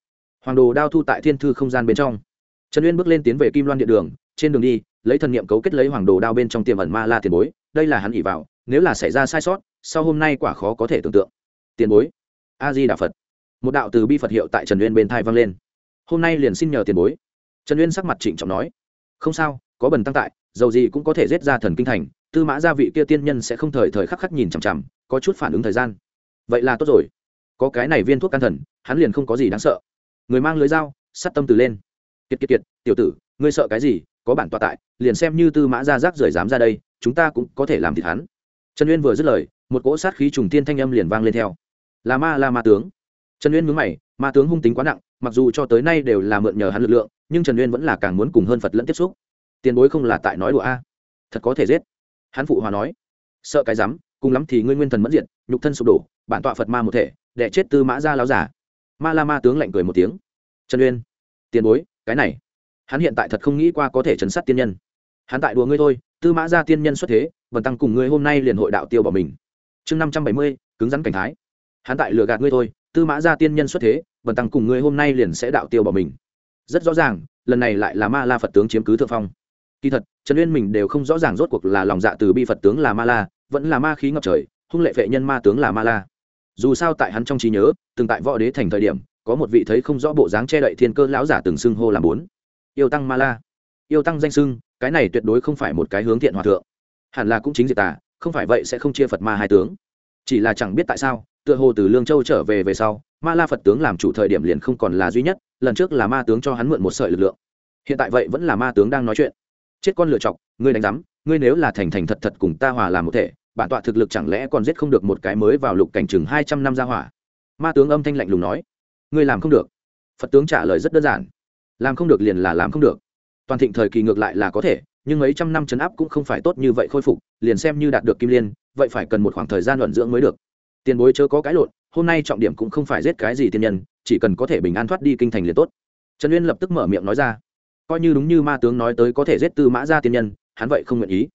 Hoàng đồ đao thu tại thiên thư không gian bên trong. Trần uyên bước lên tiến về kim loan điện đường, trên đường đi, lấy thần niệm cấu kết lấy hoàng đồ đao bên trong tiềm ẩn ma la tiền bối, đây là hắn ỉ vào, nếu là xảy ra sai sót, sau hôm nay quả khó có thể tưởng tượng. Tiền bối a di đà phật. Một đạo từ bi phật hiệu tại trần uyên bên thai vang lên. Hôm nay liền xin nhờ tiền bối. Trần uyên sắc mặt trịnh trọng nói, không sao có bần tăng tại, dầu gì cũng có thể giết ra thần kinh thành, tư mã gia vị kia tiên nhân sẽ không thời thời khắc khắc nhìn chằm chằm, có chút phản ứng thời gian. Vậy là tốt rồi. Có cái này viên thuốc can thần, hắn liền không có gì đáng sợ. Người mang lưới dao, sắt tâm từ lên. Kiệt kiệt kiệt, tiểu tử, ngươi sợ cái gì, có bản tọa tại, liền xem như tư mã gia rác rời dám ra đây, chúng ta cũng có thể làm thịt hắn. Trần uyên vừa dứt lời, một cỗ sát khí trùng tiên thanh âm liền vang lên theo. Là ma là ma tướng. Trần uyên mướn mày, ma tướng hung tính quá nặng, mặc dù cho tới nay đều là mượn nhờ hắn lực lượng, nhưng trần uyên vẫn là càng muốn cùng hơn phật lẫn tiếp xúc tiền bối không là tại nói đùa a. Thật có thể giết. Hắn phụ hòa nói. Sợ cái rắm, cùng lắm thì ngươi nguyên thần mẫn diện nhục thân sụp đổ, bản tọa phật ma một thể đẻ chết tư mã ra láo giả. Ma la ma tướng lạnh cười một tiếng. Trần uyên, tiền bối, cái này. Hắn hiện tại thật không nghĩ qua có thể chấn sát tiên nhân. Hắn tại đùa ngươi thôi, tư mã ra tiên nhân xuất thế, vần tăng cùng ngươi hôm nay liền hội đạo tiêu bỏ mình. Chương năm trăm bảy mươi, cứng rắn cảnh thái. Hắn tại lừa gạt ngươi thôi, tư mã ra tiên nhân xuất thế, vần tăng cùng ngươi hôm nay liền sẽ đạo tiêu bỏ mình. Rất rõ ràng, lần này lại là ma la phật tướng chiếm cứ thượng phong kỳ thật, trần uyên mình đều không rõ ràng rốt cuộc là lòng dạ từ bi phật tướng là ma la, vẫn là ma khí ngập trời, hung lệ vệ nhân ma tướng là ma la. Dù sao tại hắn trong trí nhớ, từng tại võ đế thành thời điểm, có một vị thấy không rõ bộ dáng che đậy thiên cơ lão giả từng xưng hô làm bốn. Yêu tăng ma la. Yêu tăng danh xưng, cái này tuyệt đối không phải một cái hướng thiện hòa thượng. Hẳn là cũng chính diệt tà, không phải vậy sẽ không chia phật ma hai tướng. Chỉ là chẳng biết tại sao, tựa hồ từ lương châu trở về về sau, ma la phật tướng làm chủ thời điểm liền không còn là duy nhất, lần trước là ma tướng cho hắn mượn một sợi lực lượng. Hiện tại vậy vẫn là ma tướng đang nói chuyện chết con lựa chọc, ngươi đánh giám, ngươi nếu là thành thành thật thật cùng ta hòa làm một thể, bản tọa thực lực chẳng lẽ còn giết không được một cái mới vào lục cảnh chừng hai trăm năm ra hỏa? Ma tướng âm thanh lạnh lùng nói. Ngươi làm không được. Phật tướng trả lời rất đơn giản. Làm không được liền là làm không được. Toàn thịnh thời kỳ ngược lại là có thể, nhưng mấy trăm năm chấn áp cũng không phải tốt như vậy khôi phục, liền xem như đạt được kim liên, vậy phải cần một khoảng thời gian luận dưỡng mới được. Tiền bối chớ có cái lộn, hôm nay trọng điểm cũng không phải giết cái gì tiên nhân, chỉ cần có thể bình an thoát đi kinh thành liền tốt. Trần uyên lập tức mở miệng nói ra coi như đúng như ma tướng nói tới có thể giết tư mã ra tiên nhân, hắn vậy không nguyện ý.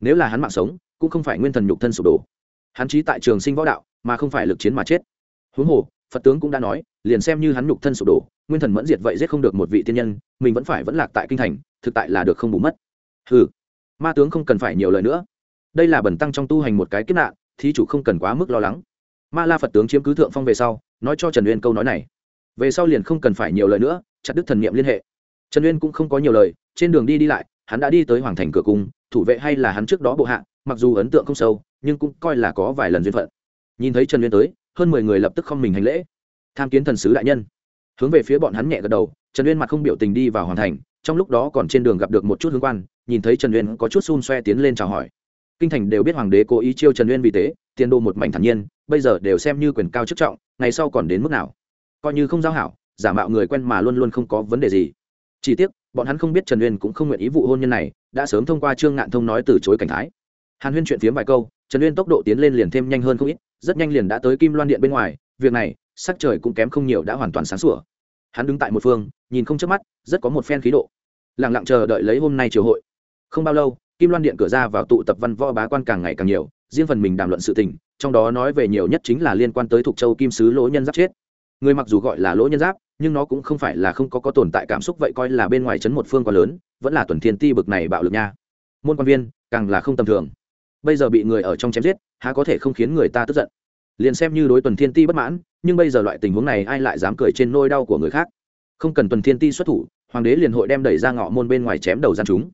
Nếu là hắn mạng sống, cũng không phải nguyên thần nhục thân sụp đổ. Hắn trí tại trường sinh võ đạo, mà không phải lực chiến mà chết. Huống hồ, phật tướng cũng đã nói, liền xem như hắn nhục thân sụp đổ, nguyên thần mẫn diệt vậy giết không được một vị tiên nhân, mình vẫn phải vẫn lạc tại kinh thành, thực tại là được không bù mất. Ừ ma tướng không cần phải nhiều lời nữa. Đây là bẩn tăng trong tu hành một cái kết nạn, thí chủ không cần quá mức lo lắng. Ma la phật tướng chiếm cứ thượng phong về sau, nói cho trần uyên câu nói này. Về sau liền không cần phải nhiều lời nữa, chặt đứt thần niệm liên hệ trần uyên cũng không có nhiều lời, trên đường đi đi lại, hắn đã đi tới hoàng thành cửa cung, thủ vệ hay là hắn trước đó bộ hạ, mặc dù ấn tượng không sâu, nhưng cũng coi là có vài lần duyên phận. Nhìn thấy trần uyên tới, hơn mười người lập tức không mình hành lễ. Tham kiến thần sứ đại nhân. Hướng về phía bọn hắn nhẹ gật đầu, trần uyên mặt không biểu tình đi vào hoàng thành, trong lúc đó còn trên đường gặp được một chút hướng quan, nhìn thấy trần uyên có chút xun xoe tiến lên chào hỏi. Kinh thành đều biết hoàng đế cố ý chiêu trần uyên vì thế tiền đô một mảnh thản nhiên, bây giờ đều xem như quyền cao chức trọng, ngày sau còn đến mức nào? Coi như không giao hảo, giả mạo người quen mà luôn luôn không có vấn đề gì chỉ tiếc, bọn hắn không biết trần uyên cũng không nguyện ý vụ hôn nhân này, đã sớm thông qua trương ngạn thông nói từ chối cảnh thái. Hàn huyên chuyện phiếm vài câu, trần uyên tốc độ tiến lên liền thêm nhanh hơn không ít, rất nhanh liền đã tới kim loan điện bên ngoài, việc này, sắc trời cũng kém không nhiều đã hoàn toàn sáng sủa. Hắn đứng tại một phương, nhìn không chớp mắt, rất có một phen khí độ. Lẳng lặng chờ đợi lấy hôm nay triều hội. Không bao lâu, kim loan điện cửa ra vào tụ tập văn võ bá quan càng ngày càng nhiều, riêng phần mình đàm luận sự tình, trong đó nói về nhiều nhất chính là liên quan tới thuộc châu kim sứ lỗ nhân giáp chết. Người mặc dù gọi là lỗ nhân giáp nhưng nó cũng không phải là không có có tồn tại cảm xúc vậy coi là bên ngoài chấn một phương quá lớn, vẫn là tuần thiên ti bực này bạo lực nha. Môn quan viên, càng là không tầm thường. Bây giờ bị người ở trong chém giết, há có thể không khiến người ta tức giận. Liền xem như đối tuần thiên ti bất mãn, nhưng bây giờ loại tình huống này ai lại dám cười trên nôi đau của người khác? Không cần tuần thiên ti xuất thủ, hoàng đế liền hội đem đẩy ra ngõ môn bên ngoài chém đầu gian chúng.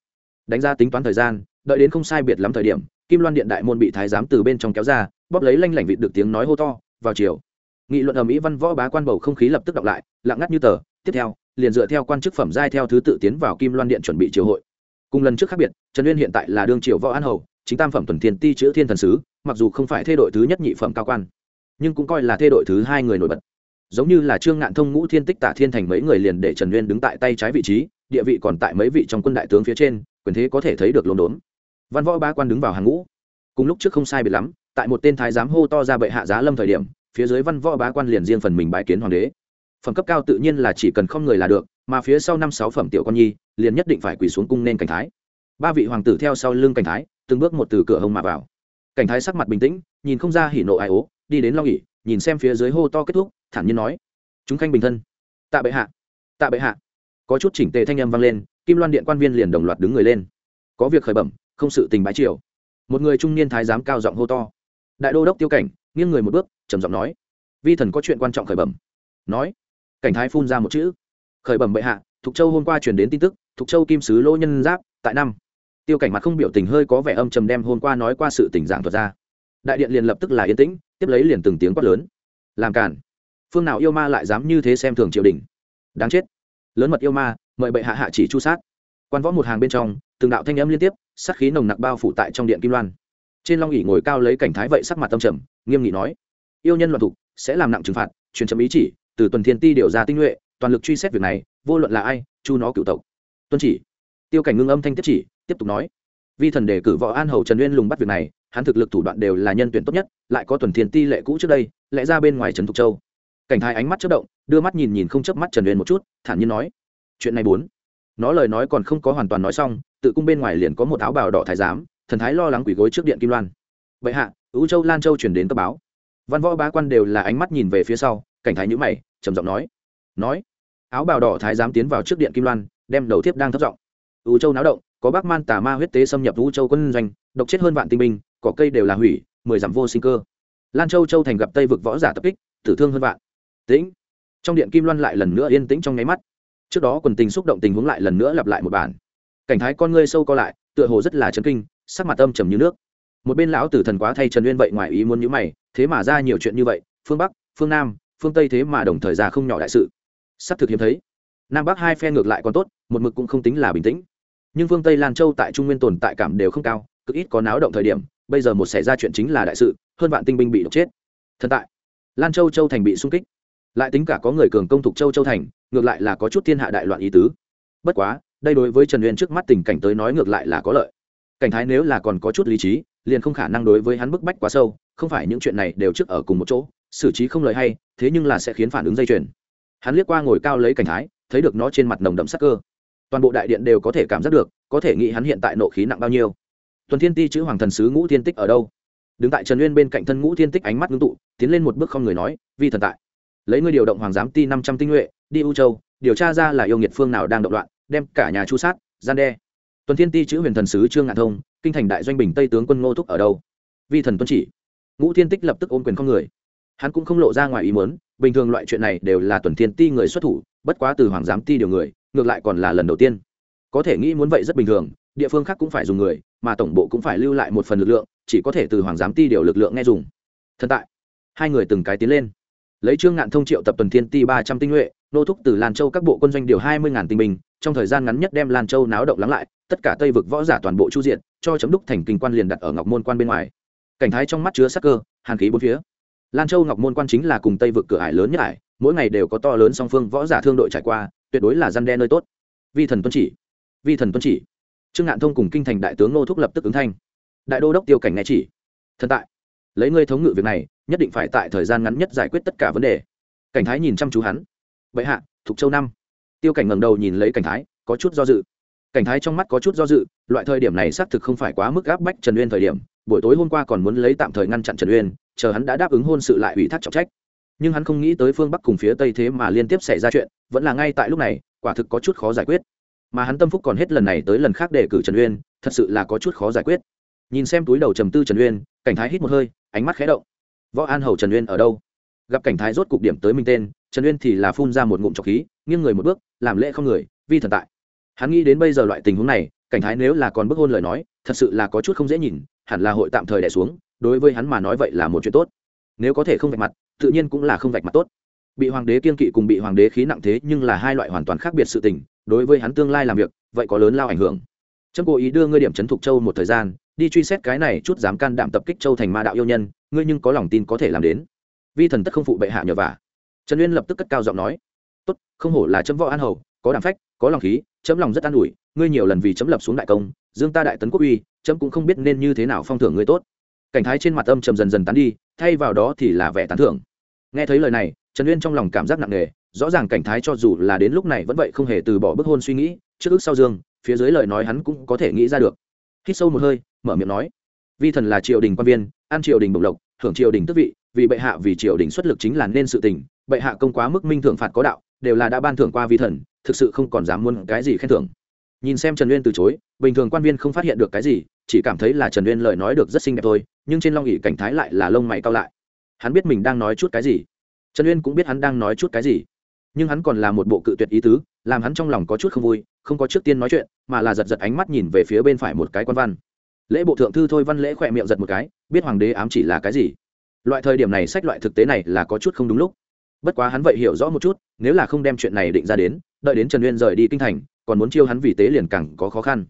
Đánh ra tính toán thời gian, đợi đến không sai biệt lắm thời điểm, kim loan điện đại môn bị thái giám từ bên trong kéo ra, bóp lấy lanh lảnh vịt được tiếng nói hô to, vào chiều nghị luận ở mỹ văn võ bá quan bầu không khí lập tức đọc lại, lặng ngắt như tờ. Tiếp theo, liền dựa theo quan chức phẩm giai theo thứ tự tiến vào kim loan điện chuẩn bị triều hội. Cùng lần trước khác biệt, trần uyên hiện tại là đương triều võ an hầu, chính tam phẩm tuần thiên ti chữ thiên thần sứ, mặc dù không phải thay đổi thứ nhất nhị phẩm cao quan, nhưng cũng coi là thay đổi thứ hai người nổi bật. Giống như là trương ngạn thông ngũ thiên tích tả thiên thành mấy người liền để trần uyên đứng tại tay trái vị trí, địa vị còn tại mấy vị trong quân đại tướng phía trên, quyền thế có thể thấy được lồn đốn. Văn võ ba quan đứng vào hàng ngũ. Cùng lúc trước không sai biệt lắm, tại một tên thái giám hô to ra bệ hạ giá lâm thời điểm phía dưới văn võ bá quan liền riêng phần mình bái kiến hoàng đế. Phẩm cấp cao tự nhiên là chỉ cần không người là được, mà phía sau năm sáu phẩm tiểu con nhi, liền nhất định phải quỳ xuống cung nên cảnh thái. Ba vị hoàng tử theo sau lưng cảnh thái, từng bước một từ cửa hông mà vào. Cảnh thái sắc mặt bình tĩnh, nhìn không ra hỉ nộ ai ố, đi đến lo nghỉ, nhìn xem phía dưới hô to kết thúc, thản nhiên nói, chúng khanh bình thân. Tạ bệ hạ. Tạ bệ hạ. Có chút chỉnh tề thanh âm vang lên, kim loan điện quan viên liền đồng loạt đứng người lên. Có việc khởi bẩm, không sự tình bái triều. Một người trung niên thái giám cao giọng hô to, đại đô đốc tiêu cảnh nghiêng người một bước, trầm giọng nói, vi thần có chuyện quan trọng khởi bẩm. Nói, cảnh thái phun ra một chữ, khởi bẩm bệ hạ, thục châu hôm qua truyền đến tin tức, thục châu kim sứ lỗ nhân giáp, tại năm. Tiêu cảnh mặt không biểu tình hơi có vẻ âm trầm đem hôm qua nói qua sự tình giảng thuật ra. Đại điện liền lập tức là yên tĩnh, tiếp lấy liền từng tiếng quát lớn. Làm cản phương nào yêu ma lại dám như thế xem thường triều đình? Đáng chết. Lớn mật yêu ma, mời bệ hạ hạ chỉ chu sát. Quan võ một hàng bên trong, từng đạo thanh âm liên tiếp, sát khí nồng nặc bao phủ tại trong điện kim loan. Trên long ỉ ngồi cao lấy cảnh thái vậy sắc mặt tâm trầm nghiêm nghị nói, yêu nhân loạn thục sẽ làm nặng trừng phạt, truyền chấm ý chỉ, từ tuần thiên ti điều ra tinh nhuệ, toàn lực truy xét việc này, vô luận là ai, chu nó cựu tộc. Tuân chỉ. Tiêu cảnh ngưng âm thanh tiếp chỉ, tiếp tục nói, vi thần đề cử võ an hầu trần uyên lùng bắt việc này, hắn thực lực thủ đoạn đều là nhân tuyển tốt nhất, lại có tuần thiên ti lệ cũ trước đây, lẽ ra bên ngoài trần thục châu. Cảnh thái ánh mắt chất động, đưa mắt nhìn nhìn không chớp mắt trần uyên một chút, thản nhiên nói, chuyện này bốn. Nó lời nói còn không có hoàn toàn nói xong, tự cung bên ngoài liền có một áo bào đỏ thái giám, thần thái lo lắng quỷ gối trước điện kim loan. Vậy hạ ưu châu lan châu chuyển đến cấp báo. Văn võ bá quan đều là ánh mắt nhìn về phía sau, cảnh thái nhữ mày, trầm giọng nói. Nói, áo bào đỏ thái giám tiến vào trước điện kim loan, đem đầu thiếp đang thấp giọng. Ưu châu náo động, có bác man tà ma huyết tế xâm nhập ưu châu quân doanh, độc chết hơn vạn tinh binh, cỏ cây đều là hủy, mười dặm vô sinh cơ. Lan châu châu thành gặp tây vực võ giả tập kích, tử thương hơn vạn. Tĩnh. Trong điện kim loan lại lần nữa yên tĩnh trong nháy mắt. Trước đó quần tình xúc động tình huống lại lần nữa lặp lại một bản. Cảnh thái con ngươi sâu co lại, tựa hồ rất là chấn kinh, sắc mặt âm trầm như nước một bên lão tử thần quá thay trần uyên vậy ngoài ý muốn nhữ mày, thế mà ra nhiều chuyện như vậy, phương bắc, phương nam, phương tây thế mà đồng thời ra không nhỏ đại sự. Sắp thực hiếm thấy, nam bắc hai phe ngược lại còn tốt, một mực cũng không tính là bình tĩnh. Nhưng phương tây lan châu tại trung nguyên tồn tại cảm đều không cao, cực ít có náo động thời điểm, bây giờ một xảy ra chuyện chính là đại sự, hơn vạn tinh binh bị độc chết. Thần tại, lan châu châu thành bị xung kích. Lại tính cả có người cường công thục châu châu thành, ngược lại là có chút thiên hạ đại loạn ý tứ. Bất quá, đây đối với trần uyên trước mắt tình cảnh tới nói ngược lại là có lợi. Cảnh thái nếu là còn có chút lý trí liền không khả năng đối với hắn bức bách quá sâu, không phải những chuyện này đều trước ở cùng một chỗ, xử trí không lời hay, thế nhưng là sẽ khiến phản ứng dây chuyền. Hắn liếc qua ngồi cao lấy cảnh thái, thấy được nó trên mặt nồng đậm sắc cơ. Toàn bộ đại điện đều có thể cảm giác được, có thể nghĩ hắn hiện tại nộ khí nặng bao nhiêu. Tuần thiên ti chữ hoàng thần sứ ngũ thiên tích ở đâu? Đứng tại trần uyên bên cạnh thân ngũ thiên tích ánh mắt ngưng tụ, tiến lên một bước không người nói, vi thần tại, lấy ngươi điều động hoàng giám ti năm trăm tinh nhuệ, đi u châu, điều tra ra là yêu nghiệt phương nào đang động loạn, đem cả nhà chu sát, gian đe. Tuần thiên ti chữ huyền thần sứ trương ngạn thông kinh thành đại doanh bình tây tướng quân ngô thúc ở đâu? Vi thần tuân chỉ. Ngũ thiên tích lập tức ôm quyền con người. Hắn cũng không lộ ra ngoài ý muốn, bình thường loại chuyện này đều là tuần thiên ti người xuất thủ, bất quá từ hoàng giám ti điều người, ngược lại còn là lần đầu tiên. Có thể nghĩ muốn vậy rất bình thường, địa phương khác cũng phải dùng người, mà tổng bộ cũng phải lưu lại một phần lực lượng, chỉ có thể từ hoàng giám ti điều lực lượng nghe dùng. Thân tại. Hai người từng cái tiến lên. Lấy trương ngạn thông triệu tập tuần thiên ti ba trăm tinh nhuệ nô thúc từ lan châu các bộ quân doanh điều hai mươi ngàn tinh binh, trong thời gian ngắn nhất đem lan châu náo động lắng lại, tất cả tây vực võ giả toàn bộ chu diện cho chấm đúc thành kinh quan liền đặt ở ngọc môn quan bên ngoài. Cảnh thái trong mắt chứa sắc cơ, hàn khí bốn phía. Lan châu ngọc môn quan chính là cùng tây vực cửa ải lớn nhất ải, mỗi ngày đều có to lớn song phương võ giả thương đội trải qua, tuyệt đối là răn đe nơi tốt. Vi thần tuân chỉ, vi thần tuân chỉ. Trương ngạn thông cùng kinh thành đại tướng nô thúc lập tức ứng thanh. Đại đô đốc tiêu cảnh nghe chỉ. Thần tại, lấy ngươi thống ngự việc này, nhất định phải tại thời gian ngắn nhất giải quyết tất cả vấn đề. Cảnh thái nhìn chăm chú hắn. Bệ hạ, thục châu năm. Tiêu cảnh ngẩng đầu nhìn lấy cảnh thái, có chút do dự cảnh thái trong mắt có chút do dự, loại thời điểm này xác thực không phải quá mức áp bách trần uyên thời điểm, buổi tối hôm qua còn muốn lấy tạm thời ngăn chặn trần uyên, chờ hắn đã đáp ứng hôn sự lại ủy thác trọng trách. Nhưng hắn không nghĩ tới phương bắc cùng phía tây thế mà liên tiếp xảy ra chuyện, vẫn là ngay tại lúc này, quả thực có chút khó giải quyết. Mà hắn tâm phúc còn hết lần này tới lần khác để cử trần uyên, thật sự là có chút khó giải quyết. Nhìn xem túi đầu trầm tư trần uyên, cảnh thái hít một hơi, ánh mắt khé động. Võ an hầu trần uyên ở đâu? Gặp cảnh thái rốt cục điểm tới minh tên, trần uyên thì là phun ra một ngụm trọc khí, nghiêng người một bước, làm lễ không người, vi thần tại hắn nghĩ đến bây giờ loại tình huống này, cảnh thái nếu là còn bức hôn lời nói, thật sự là có chút không dễ nhìn, hẳn là hội tạm thời đẻ xuống, đối với hắn mà nói vậy là một chuyện tốt. Nếu có thể không vạch mặt, tự nhiên cũng là không vạch mặt tốt. Bị hoàng đế kiên kỵ cùng bị hoàng đế khí nặng thế nhưng là hai loại hoàn toàn khác biệt sự tình, đối với hắn tương lai làm việc, vậy có lớn lao ảnh hưởng. Trâm cố ý đưa ngươi điểm trấn thục châu một thời gian, đi truy xét cái này chút dám can đảm tập kích châu thành ma đạo yêu nhân, ngươi nhưng có lòng tin có thể làm đến. Vi thần tất không phụ bệ hạ nhờ vả. Trần uyên lập tức cất cao giọng nói, tốt, không hổ là trâm võ an hầu có đảm phách, có lòng khí, chấm lòng rất an ủi, ngươi nhiều lần vì chấm lập xuống đại công, dương ta đại tấn quốc uy, chấm cũng không biết nên như thế nào phong thưởng ngươi tốt. Cảnh thái trên mặt âm trầm dần dần tán đi, thay vào đó thì là vẻ tán thưởng. Nghe thấy lời này, trần uyên trong lòng cảm giác nặng nề, rõ ràng cảnh thái cho dù là đến lúc này vẫn vậy không hề từ bỏ bức hôn suy nghĩ, trước ước sau dương, phía dưới lời nói hắn cũng có thể nghĩ ra được. Hít sâu một hơi, mở miệng nói, vi thần là triều đình quan viên, ăn triều đình bộc lộc, hưởng triều đình tước vị, vì bệ hạ vì triều đình xuất lực chính là nên sự tình bệ hạ công quá mức minh thưởng phạt có đạo, đều là đã ban thưởng qua vi thần, thực sự không còn dám muốn cái gì khen thưởng. Nhìn xem trần uyên từ chối, bình thường quan viên không phát hiện được cái gì, chỉ cảm thấy là trần uyên lời nói được rất xinh đẹp thôi, nhưng trên long ỉ cảnh thái lại là lông mày cao lại. Hắn biết mình đang nói chút cái gì. Trần uyên cũng biết hắn đang nói chút cái gì. Nhưng hắn còn là một bộ cự tuyệt ý tứ, làm hắn trong lòng có chút không vui, không có trước tiên nói chuyện, mà là giật giật ánh mắt nhìn về phía bên phải một cái quan văn. Lễ bộ thượng thư thôi văn lễ khỏe miệng giật một cái, biết hoàng đế ám chỉ là cái gì. Loại thời điểm này sách loại thực tế này là có chút không đúng lúc bất quá hắn vậy hiểu rõ một chút, nếu là không đem chuyện này định ra đến, đợi đến trần uyên rời đi kinh thành, còn muốn chiêu hắn vì tế liền càng có khó khăn.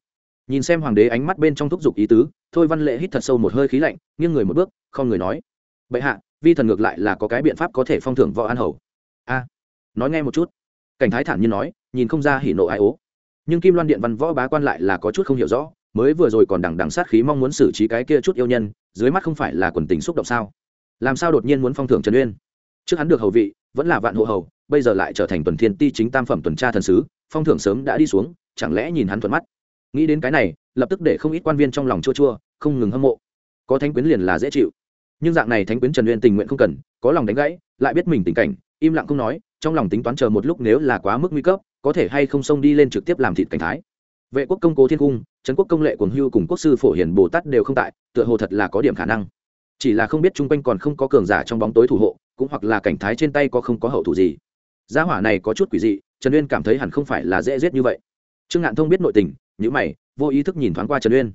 Nhìn xem hoàng đế ánh mắt bên trong thúc giục ý tứ, thôi văn Lệ hít thật sâu một hơi khí lạnh, nghiêng người một bước, không người nói. Bệ hạ, vi thần ngược lại là có cái biện pháp có thể phong thưởng võ an hầu. A, nói nghe một chút. Cảnh thái thản nhiên nói, nhìn không ra hỉ nộ ai ố. Nhưng kim loan điện văn võ bá quan lại là có chút không hiểu rõ, mới vừa rồi còn đằng đằng sát khí mong muốn xử trí cái kia chút yêu nhân, dưới mắt không phải là quần tình xúc động sao? Làm sao đột nhiên muốn phong thưởng trần uyên? Trước hắn được hầu vị, vẫn là vạn hộ hầu, bây giờ lại trở thành tuần thiên ti chính tam phẩm tuần tra thần sứ, phong thưởng sớm đã đi xuống, chẳng lẽ nhìn hắn thuận mắt? Nghĩ đến cái này, lập tức để không ít quan viên trong lòng chua chua, không ngừng hâm mộ. Có thánh quyến liền là dễ chịu. Nhưng dạng này thánh quyến trần uyên tình nguyện không cần, có lòng đánh gãy, lại biết mình tình cảnh, im lặng không nói, trong lòng tính toán chờ một lúc nếu là quá mức nguy cấp, có thể hay không xông đi lên trực tiếp làm thịt cảnh thái. Vệ quốc công cố thiên cung, trấn quốc công lệ quần hưu cùng quốc sư phổ hiền bồ tát đều không tại, tựa hồ thật là có điểm khả năng. Chỉ là không biết chung quanh còn không có cường giả trong bóng tối thủ hộ cũng hoặc là cảnh thái trên tay có không có hậu thủ gì. Gia hỏa này có chút quỷ dị, trần uyên cảm thấy hẳn không phải là dễ giết như vậy. Trương ngạn thông biết nội tình những mày, vô ý thức nhìn thoáng qua trần uyên.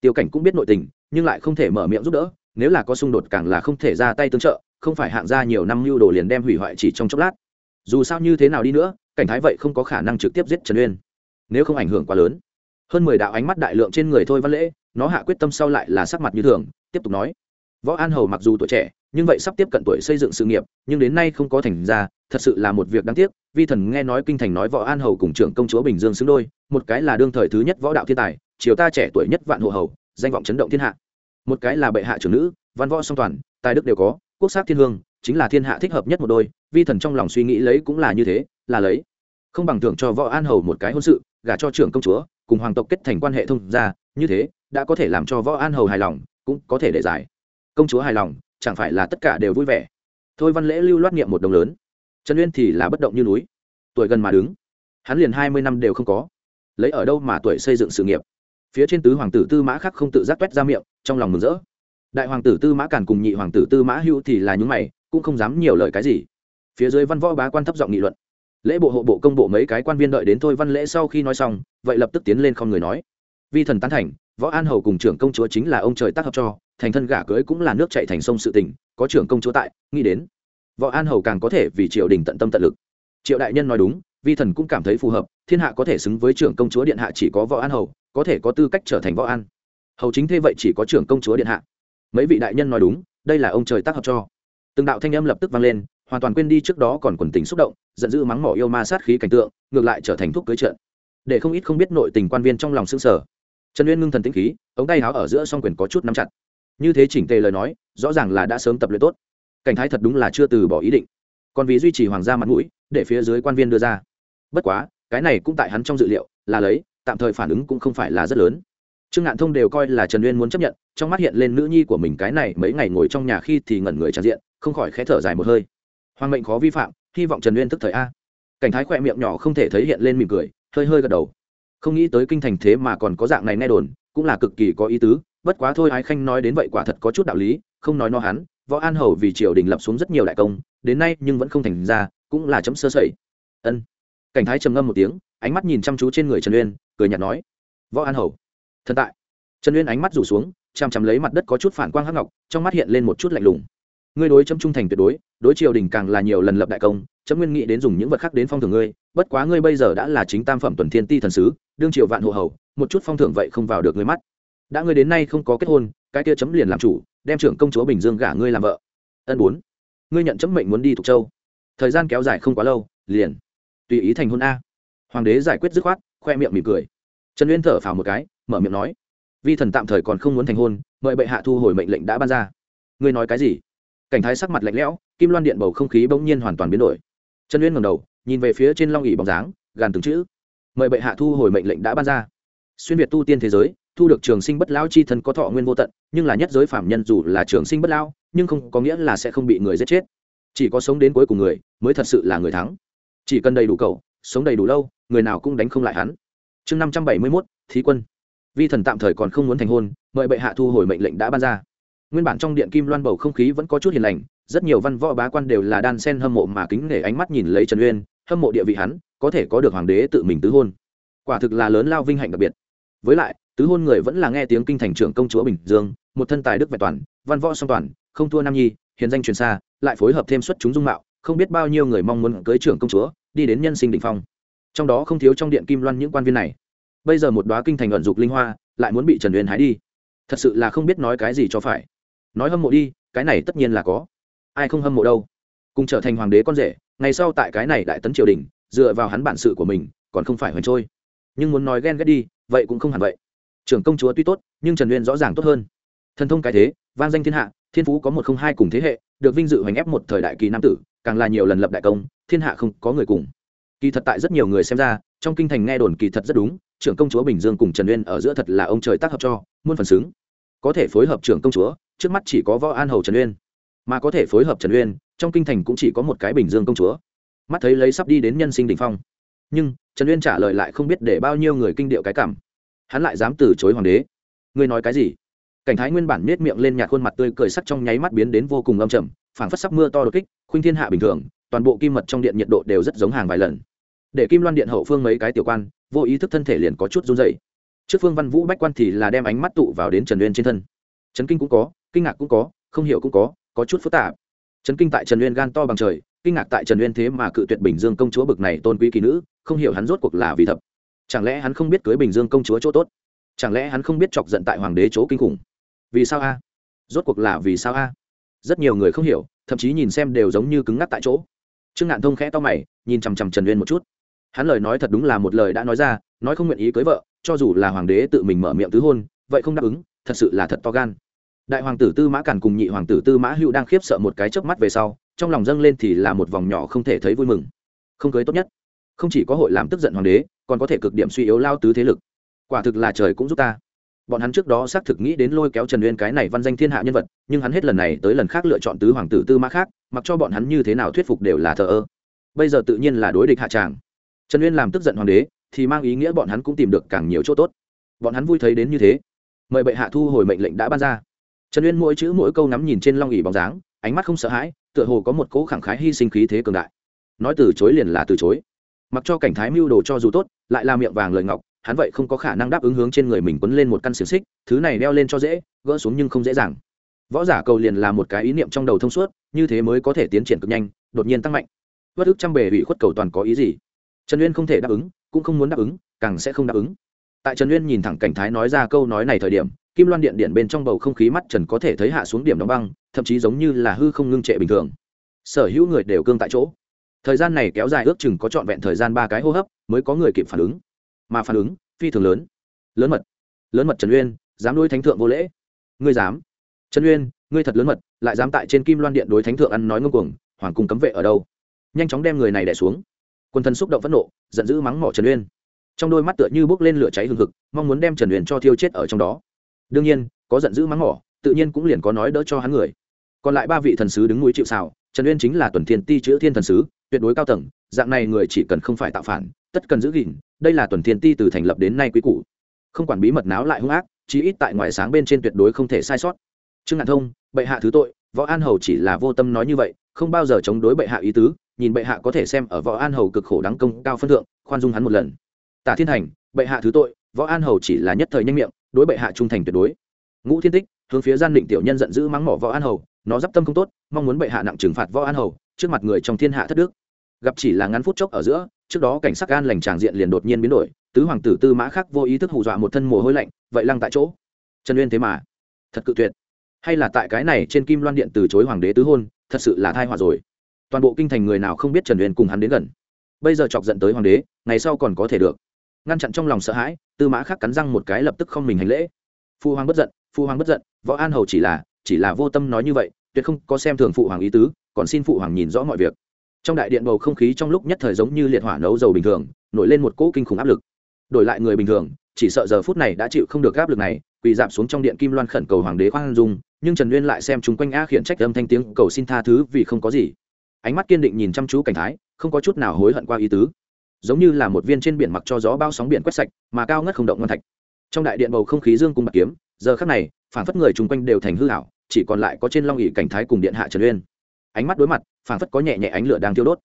Tiêu cảnh cũng biết nội tình, nhưng lại không thể mở miệng giúp đỡ, nếu là có xung đột càng là không thể ra tay tương trợ, không phải hạng gia nhiều năm mưu đồ liền đem hủy hoại chỉ trong chốc lát. Dù sao như thế nào đi nữa, cảnh thái vậy không có khả năng trực tiếp giết trần uyên. Nếu không ảnh hưởng quá lớn. Hơn mười đạo ánh mắt đại lượng trên người thôi văn lễ, nó hạ quyết tâm sau lại là sắc mặt như thường, tiếp tục nói. Võ an hầu mặc dù tuổi trẻ nhưng vậy sắp tiếp cận tuổi xây dựng sự nghiệp, nhưng đến nay không có thành ra, thật sự là một việc đáng tiếc, vi thần nghe nói kinh thành nói võ an hầu cùng trưởng công chúa bình dương xứng đôi, một cái là đương thời thứ nhất võ đạo thiên tài, chiều ta trẻ tuổi nhất vạn hộ hầu, danh vọng chấn động thiên hạ. Một cái là bệ hạ trưởng nữ, văn võ song toàn, tài đức đều có, quốc sắc thiên hương, chính là thiên hạ thích hợp nhất một đôi, vi thần trong lòng suy nghĩ lấy cũng là như thế, là lấy. Không bằng thưởng cho võ an hầu một cái hôn sự, gả cho trưởng công chúa, cùng hoàng tộc kết thành quan hệ thông ra như thế, đã có thể làm cho võ an hầu hài lòng, cũng có thể để giải. Công chúa hài lòng chẳng phải là tất cả đều vui vẻ. Thôi văn lễ lưu loát nghiệm một đồng lớn. Trần uyên thì là bất động như núi. Tuổi gần mà đứng. Hắn liền hai mươi năm đều không có. Lấy ở đâu mà tuổi xây dựng sự nghiệp? Phía trên tứ hoàng tử tư mã khắc không tự giác t ra miệng, trong lòng mừng rỡ. Đại hoàng tử tư mã càn cùng nhị hoàng tử tư mã hưu thì là nhúng mày, cũng không dám nhiều lời cái gì. Phía dưới văn võ bá quan thấp giọng nghị luận. Lễ bộ hộ bộ công bộ mấy cái quan viên đợi đến thôi văn lễ sau khi nói xong, vậy lập tức tiến lên không người nói. Vi thần tán thành, võ an hầu cùng trưởng công chúa chính là ông trời tác hợp cho thành thân gả cưới cũng là nước chạy thành sông sự tình, có trưởng công chúa tại, nghĩ đến. Võ an hầu càng có thể vì triều đình tận tâm tận lực. Triệu đại nhân nói đúng, vi thần cũng cảm thấy phù hợp, thiên hạ có thể xứng với trưởng công chúa điện hạ chỉ có võ an hầu, có thể có tư cách trở thành võ an. Hầu chính thế vậy chỉ có trưởng công chúa điện hạ. Mấy vị đại nhân nói đúng, đây là ông trời tác hợp cho. Từng đạo thanh âm lập tức vang lên, hoàn toàn quên đi trước đó còn quần tình xúc động, giận dữ mắng mỏ yêu ma sát khí cảnh tượng, ngược lại trở thành thuốc cưới trận để không ít không biết nội tình quan viên trong lòng xương sở trần uyên ngưng thần tĩnh khí, ống tay áo ở giữa song quyền có chút nắm chặt như thế chỉnh tề lời nói, rõ ràng là đã sớm tập luyện tốt. Cảnh thái thật đúng là chưa từ bỏ ý định. Còn vì duy trì hoàng gia mặt mũi, để phía dưới quan viên đưa ra. Bất quá, cái này cũng tại hắn trong dự liệu, là lấy, tạm thời phản ứng cũng không phải là rất lớn. Trương ngạn thông đều coi là trần uyên muốn chấp nhận, trong mắt hiện lên nữ nhi của mình cái này mấy ngày ngồi trong nhà khi thì ngẩn người tràn diện, không khỏi khẽ thở dài một hơi. Hoàng mệnh khó vi phạm, hy vọng trần uyên thức thời a. Cảnh thái khỏe miệng nhỏ không thể thấy hiện lên mỉm cười, hơi hơi gật đầu. Không nghĩ tới kinh thành thế mà còn có dạng này nghe đồn, cũng là cực kỳ có ý tứ bất quá thôi, ái khanh nói đến vậy quả thật có chút đạo lý, không nói no hắn, võ an hầu vì triều đình lập xuống rất nhiều đại công, đến nay nhưng vẫn không thành ra, cũng là chấm sơ sẩy. Ân. Cảnh thái trầm ngâm một tiếng, ánh mắt nhìn chăm chú trên người trần uyên, cười nhạt nói, võ an hầu, thần tại. Trần uyên ánh mắt rủ xuống, chằm chằm lấy mặt đất có chút phản quang hắc ngọc, trong mắt hiện lên một chút lạnh lùng. Ngươi đối chấm trung thành tuyệt đối đối triều đình càng là nhiều lần lập đại công, chấm nguyên nghĩ đến dùng những vật khác đến phong thưởng ngươi, bất quá ngươi bây giờ đã là chính tam phẩm tuần thiên ti thần sứ, đương triều vạn hộ hầu, một chút phong thưởng vậy không vào được ngươi mắt đã ngươi đến nay không có kết hôn, cái kia chấm liền làm chủ, đem trưởng công chúa bình dương gả ngươi làm vợ. Ân bốn, ngươi nhận chấm mệnh muốn đi thục châu. Thời gian kéo dài không quá lâu, liền. Tùy ý thành hôn a. Hoàng đế giải quyết dứt khoát, khoe miệng mỉm cười. Trần uyên thở phào một cái, mở miệng nói. Vi thần tạm thời còn không muốn thành hôn, mời bệ hạ thu hồi mệnh lệnh đã ban ra. Ngươi nói cái gì? Cảnh thái sắc mặt lạnh lẽo, kim loan điện bầu không khí bỗng nhiên hoàn toàn biến đổi. Trần uyên ngầm đầu, nhìn về phía trên long ỉ bóng dáng, gàn từng chữ. Mời bệ hạ thu hồi mệnh lệnh đã ban ra xuyên việt tu tiên thế giới, thu được trường sinh bất lao chi thân có thọ nguyên vô tận, nhưng là nhất giới phạm nhân dù là trường sinh bất lao nhưng không có nghĩa là sẽ không bị người giết chết. Chỉ có sống đến cuối cùng người mới thật sự là người thắng. Chỉ cần đầy đủ cầu, sống đầy đủ lâu, người nào cũng đánh không lại hắn. Chương năm trăm bảy mươi mốt, thí quân. Vi thần tạm thời còn không muốn thành hôn, mời bệ hạ thu hồi mệnh lệnh đã ban ra. Nguyên bản trong điện kim loan bầu không khí vẫn có chút hiền lành, rất nhiều văn võ bá quan đều là đan sen hâm mộ mà kính nể ánh mắt nhìn lấy trần uyên, hâm mộ địa vị hắn, có thể có được hoàng đế tự mình tứ hôn. Quả thực là lớn lao vinh hạnh đặc biệt với lại, tứ hôn người vẫn là nghe tiếng kinh thành trưởng công chúa bình dương, một thân tài đức vẹn toàn, văn võ song toàn, không thua nam nhi, hiền danh truyền xa, lại phối hợp thêm xuất chúng dung mạo, không biết bao nhiêu người mong muốn cưới trưởng công chúa, đi đến nhân sinh đ ỉ n h phong. Trong đó không thiếu trong điện kim loan những quan viên này. Bây giờ một đoá kinh thành ẩn dục linh hoa, lại muốn bị trần uyên hái đi. Thật sự là không biết nói cái gì cho phải. Nói hâm mộ đi, cái này tất nhiên là có. Ai không hâm mộ đâu. Cùng trở thành hoàng đế con rể, ngày sau tại cái này đại tấn triều đình, dựa vào hắn bản sự của mình, còn không phải hoành trôi nhưng muốn nói ghen ghét đi, vậy cũng không hẳn vậy. Trưởng công chúa tuy tốt, nhưng trần uyên rõ ràng tốt hơn. Thần thông cái thế, vang danh thiên hạ, thiên phú có một không hai cùng thế hệ, được vinh dự hoành ép một thời đại kỳ nam tử, càng là nhiều lần lập đại công, thiên hạ không có người cùng. Kỳ thật tại rất nhiều người xem ra, trong kinh thành nghe đồn kỳ thật rất đúng, trưởng công chúa bình dương cùng trần uyên ở giữa thật là ông trời tác hợp cho, muôn phần xứng. Có thể phối hợp trưởng công chúa, trước mắt chỉ có võ an hầu trần uyên. Mà có thể phối hợp trần uyên, trong kinh thành cũng chỉ có một cái bình dương công chúa. Mắt thấy lấy sắp đi đến nhân sinh đ ỉ n h phong. Nhưng trần uyên trả lời lại không biết để bao nhiêu người kinh điệu cái cảm. Hắn lại dám từ chối hoàng đế. Ngươi nói cái gì? Cảnh thái nguyên bản nết miệng lên nhạt khuôn mặt tươi cười sắc trong nháy mắt biến đến vô cùng âm trầm, phảng phất sắc mưa to đột kích, khuynh thiên hạ bình thường, toàn bộ kim mật trong điện nhiệt độ đều rất giống hàng vài lần. Để kim loan điện hậu phương mấy cái tiểu quan, vô ý thức thân thể liền có chút run dày trước phương văn vũ bách quan thì là đem ánh mắt tụ vào đến trần uyên trên thân. Trấn kinh cũng có, kinh ngạc cũng có, không hiểu cũng có có chút phức tạp. Trấn kinh tại trần uyên gan to bằng trời, kinh ngạc tại trần uyên thế mà cự tuyệt bình dương công chúa bực này tôn quý kỳ nữ không hiểu hắn rốt cuộc là vì thập. Chẳng lẽ hắn không biết cưới bình dương công chúa chỗ tốt? Chẳng lẽ hắn không biết chọc giận tại hoàng đế chỗ kinh khủng? Vì sao a? Rốt cuộc là vì sao a? Rất nhiều người không hiểu, thậm chí nhìn xem đều giống như cứng ngắc tại chỗ. Trương ngạn thông khẽ to mày, nhìn chằm chằm trần uyên một chút. Hắn lời nói thật đúng là một lời đã nói ra, nói không nguyện ý cưới vợ, cho dù là hoàng đế tự mình mở miệng tứ hôn, vậy không đáp ứng, thật sự là thật to gan. Đại hoàng tử tư mã càn cùng nhị hoàng tử tư mã hữu đang khiếp sợ một cái chớp mắt về sau, trong lòng dâng lên thì là một vòng nhỏ không thể thấy vui mừng. Không cưới tốt nhất không chỉ có hội làm tức giận hoàng đế, còn có thể cực điểm suy yếu lao tứ thế lực. Quả thực là trời cũng giúp ta. Bọn hắn trước đó xác thực nghĩ đến lôi kéo trần uyên cái này văn danh thiên hạ nhân vật, nhưng hắn hết lần này tới lần khác lựa chọn tứ hoàng tử tư mã khác, mặc cho bọn hắn như thế nào thuyết phục đều là thờ ơ. Bây giờ tự nhiên là đối địch hạ tràng. Trần uyên làm tức giận hoàng đế, thì mang ý nghĩa bọn hắn cũng tìm được càng nhiều chỗ tốt. Bọn hắn vui thấy đến như thế. Mời bệ hạ thu hồi mệnh lệnh đã ban ra. Trần uyên mỗi chữ mỗi câu nắm nhìn trên long ỉ bóng dáng, ánh mắt không sợ hãi, tựa hồ có một cỗ khẳng khái hy sinh khí thế cường đại. Nói từ chối liền là từ chối mặc cho cảnh thái mưu đồ cho dù tốt, lại là miệng vàng lời ngọc, hắn vậy không có khả năng đáp ứng hướng trên người mình quấn lên một căn xiềng xích, thứ này đeo lên cho dễ, gỡ xuống nhưng không dễ dàng. Võ giả cầu liền là một cái ý niệm trong đầu thông suốt, như thế mới có thể tiến triển cực nhanh, đột nhiên tăng mạnh. Bất ức trăm bề ủy khuất cầu toàn có ý gì? Trần uyên không thể đáp ứng, cũng không muốn đáp ứng, càng sẽ không đáp ứng. Tại trần uyên nhìn thẳng cảnh thái nói ra câu nói này thời điểm, kim loan điện điện bên trong bầu không khí mắt trần có thể thấy hạ xuống điểm đóng băng, thậm chí giống như là hư không ngưng trệ bình thường. Sở hữu người đều cương tại chỗ thời gian này kéo dài ước chừng có trọn vẹn thời gian ba cái hô hấp mới có người kịp phản ứng. Mà phản ứng phi thường lớn. Lớn mật. Lớn mật trần uyên, dám nuôi thánh thượng vô lễ. Ngươi dám. Trần uyên, ngươi thật lớn mật, lại dám tại trên kim loan điện đối thánh thượng ăn nói ngông cuồng, hoàng cung cấm vệ ở đâu? Nhanh chóng đem người này đẻ xuống. Quân thân xúc động phẫn nộ, giận dữ mắng mỏ trần uyên. Trong đôi mắt tựa như bốc lên lửa cháy hừng hực, mong muốn đem trần uyên cho thiêu chết ở trong đó. Đương nhiên, có giận dữ mắng mỏ, tự nhiên cũng liền có nói đỡ cho hắn người. Còn lại ba vị thần sứ đứng núi chịu xào trần uyên chính là tuần thiên ti chữ thiên thần sứ tuyệt đối cao tầng, dạng này người chỉ cần không phải tạo phản, tất cần giữ gìn, đây là tuần thiên ti từ thành lập đến nay quý cũ không quản bí mật náo lại hung ác, chí ít tại ngoài sáng bên trên tuyệt đối không thể sai sót. Trương ngạn thông, bệ hạ thứ tội, võ an hầu chỉ là vô tâm nói như vậy, không bao giờ chống đối bệ hạ ý tứ, nhìn bệ hạ có thể xem ở võ an hầu cực khổ đáng công cao phân thượng, khoan dung hắn một lần. Tả thiên thành, bệ hạ thứ tội, võ an hầu chỉ là nhất thời nhanh miệng, đối bệ hạ trung thành tuyệt đối. Ngũ thiên tích, hướng phía gian định tiểu nhân giận dữ mắng mỏ võ an hầu, nó d tâm không tốt, mong muốn bệ hạ nặng trừng phạt võ an hầu trước mặt người trong thiên hạ thất đức. Gặp chỉ là ngắn phút chốc ở giữa, trước đó cảnh sắc gan lành tràng diện liền đột nhiên biến đổi, tứ hoàng tử tư mã khắc vô ý thức hù dọa một thân mồ hôi lạnh, vậy lăng tại chỗ. Trần uyên thế mà, thật cự tuyệt. Hay là tại cái này trên kim loan điện từ chối hoàng đế tứ hôn, thật sự là thai họa rồi. Toàn bộ kinh thành người nào không biết trần uyên cùng hắn đến gần. Bây giờ chọc giận tới hoàng đế, ngày sau còn có thể được. Ngăn chặn trong lòng sợ hãi, tư mã khắc cắn răng một cái lập tức không mình hành lễ. Phu hoàng bất giận phụ hoàng bất giận, võ an hầu chỉ là chỉ là vô tâm nói như vậy, tuyệt không có xem thường phụ hoàng ý tứ còn xin phụ hoàng nhìn rõ mọi việc. Trong đại điện bầu không khí trong lúc nhất thời giống như liệt hỏa nấu dầu bình thường, nổi lên một cỗ kinh khủng áp lực. Đổi lại người bình thường, chỉ sợ giờ phút này đã chịu không được áp lực này, quỳ dạp xuống trong điện kim loan khẩn cầu hoàng đế khoan dung, nhưng trần nguyên lại xem chúng quanh a khiển trách âm thanh tiếng cầu xin tha thứ vì không có gì. Ánh mắt kiên định nhìn chăm chú cảnh thái, không có chút nào hối hận qua ý tứ. Giống như là một viên trên biển mặc cho gió bao sóng biển quét sạch, mà cao ngất không động ngon thạch. Trong đại điện bầu không khí dương cung bạc kiếm, giờ khắc này phản phất người chung quanh đều thành hư hảo chỉ còn lại có trên long ỉ cảnh thái cùng điện hạ trần uyên ánh mắt đối mặt phản phất có nhẹ nhẹ ánh lửa đang thiêu đốt.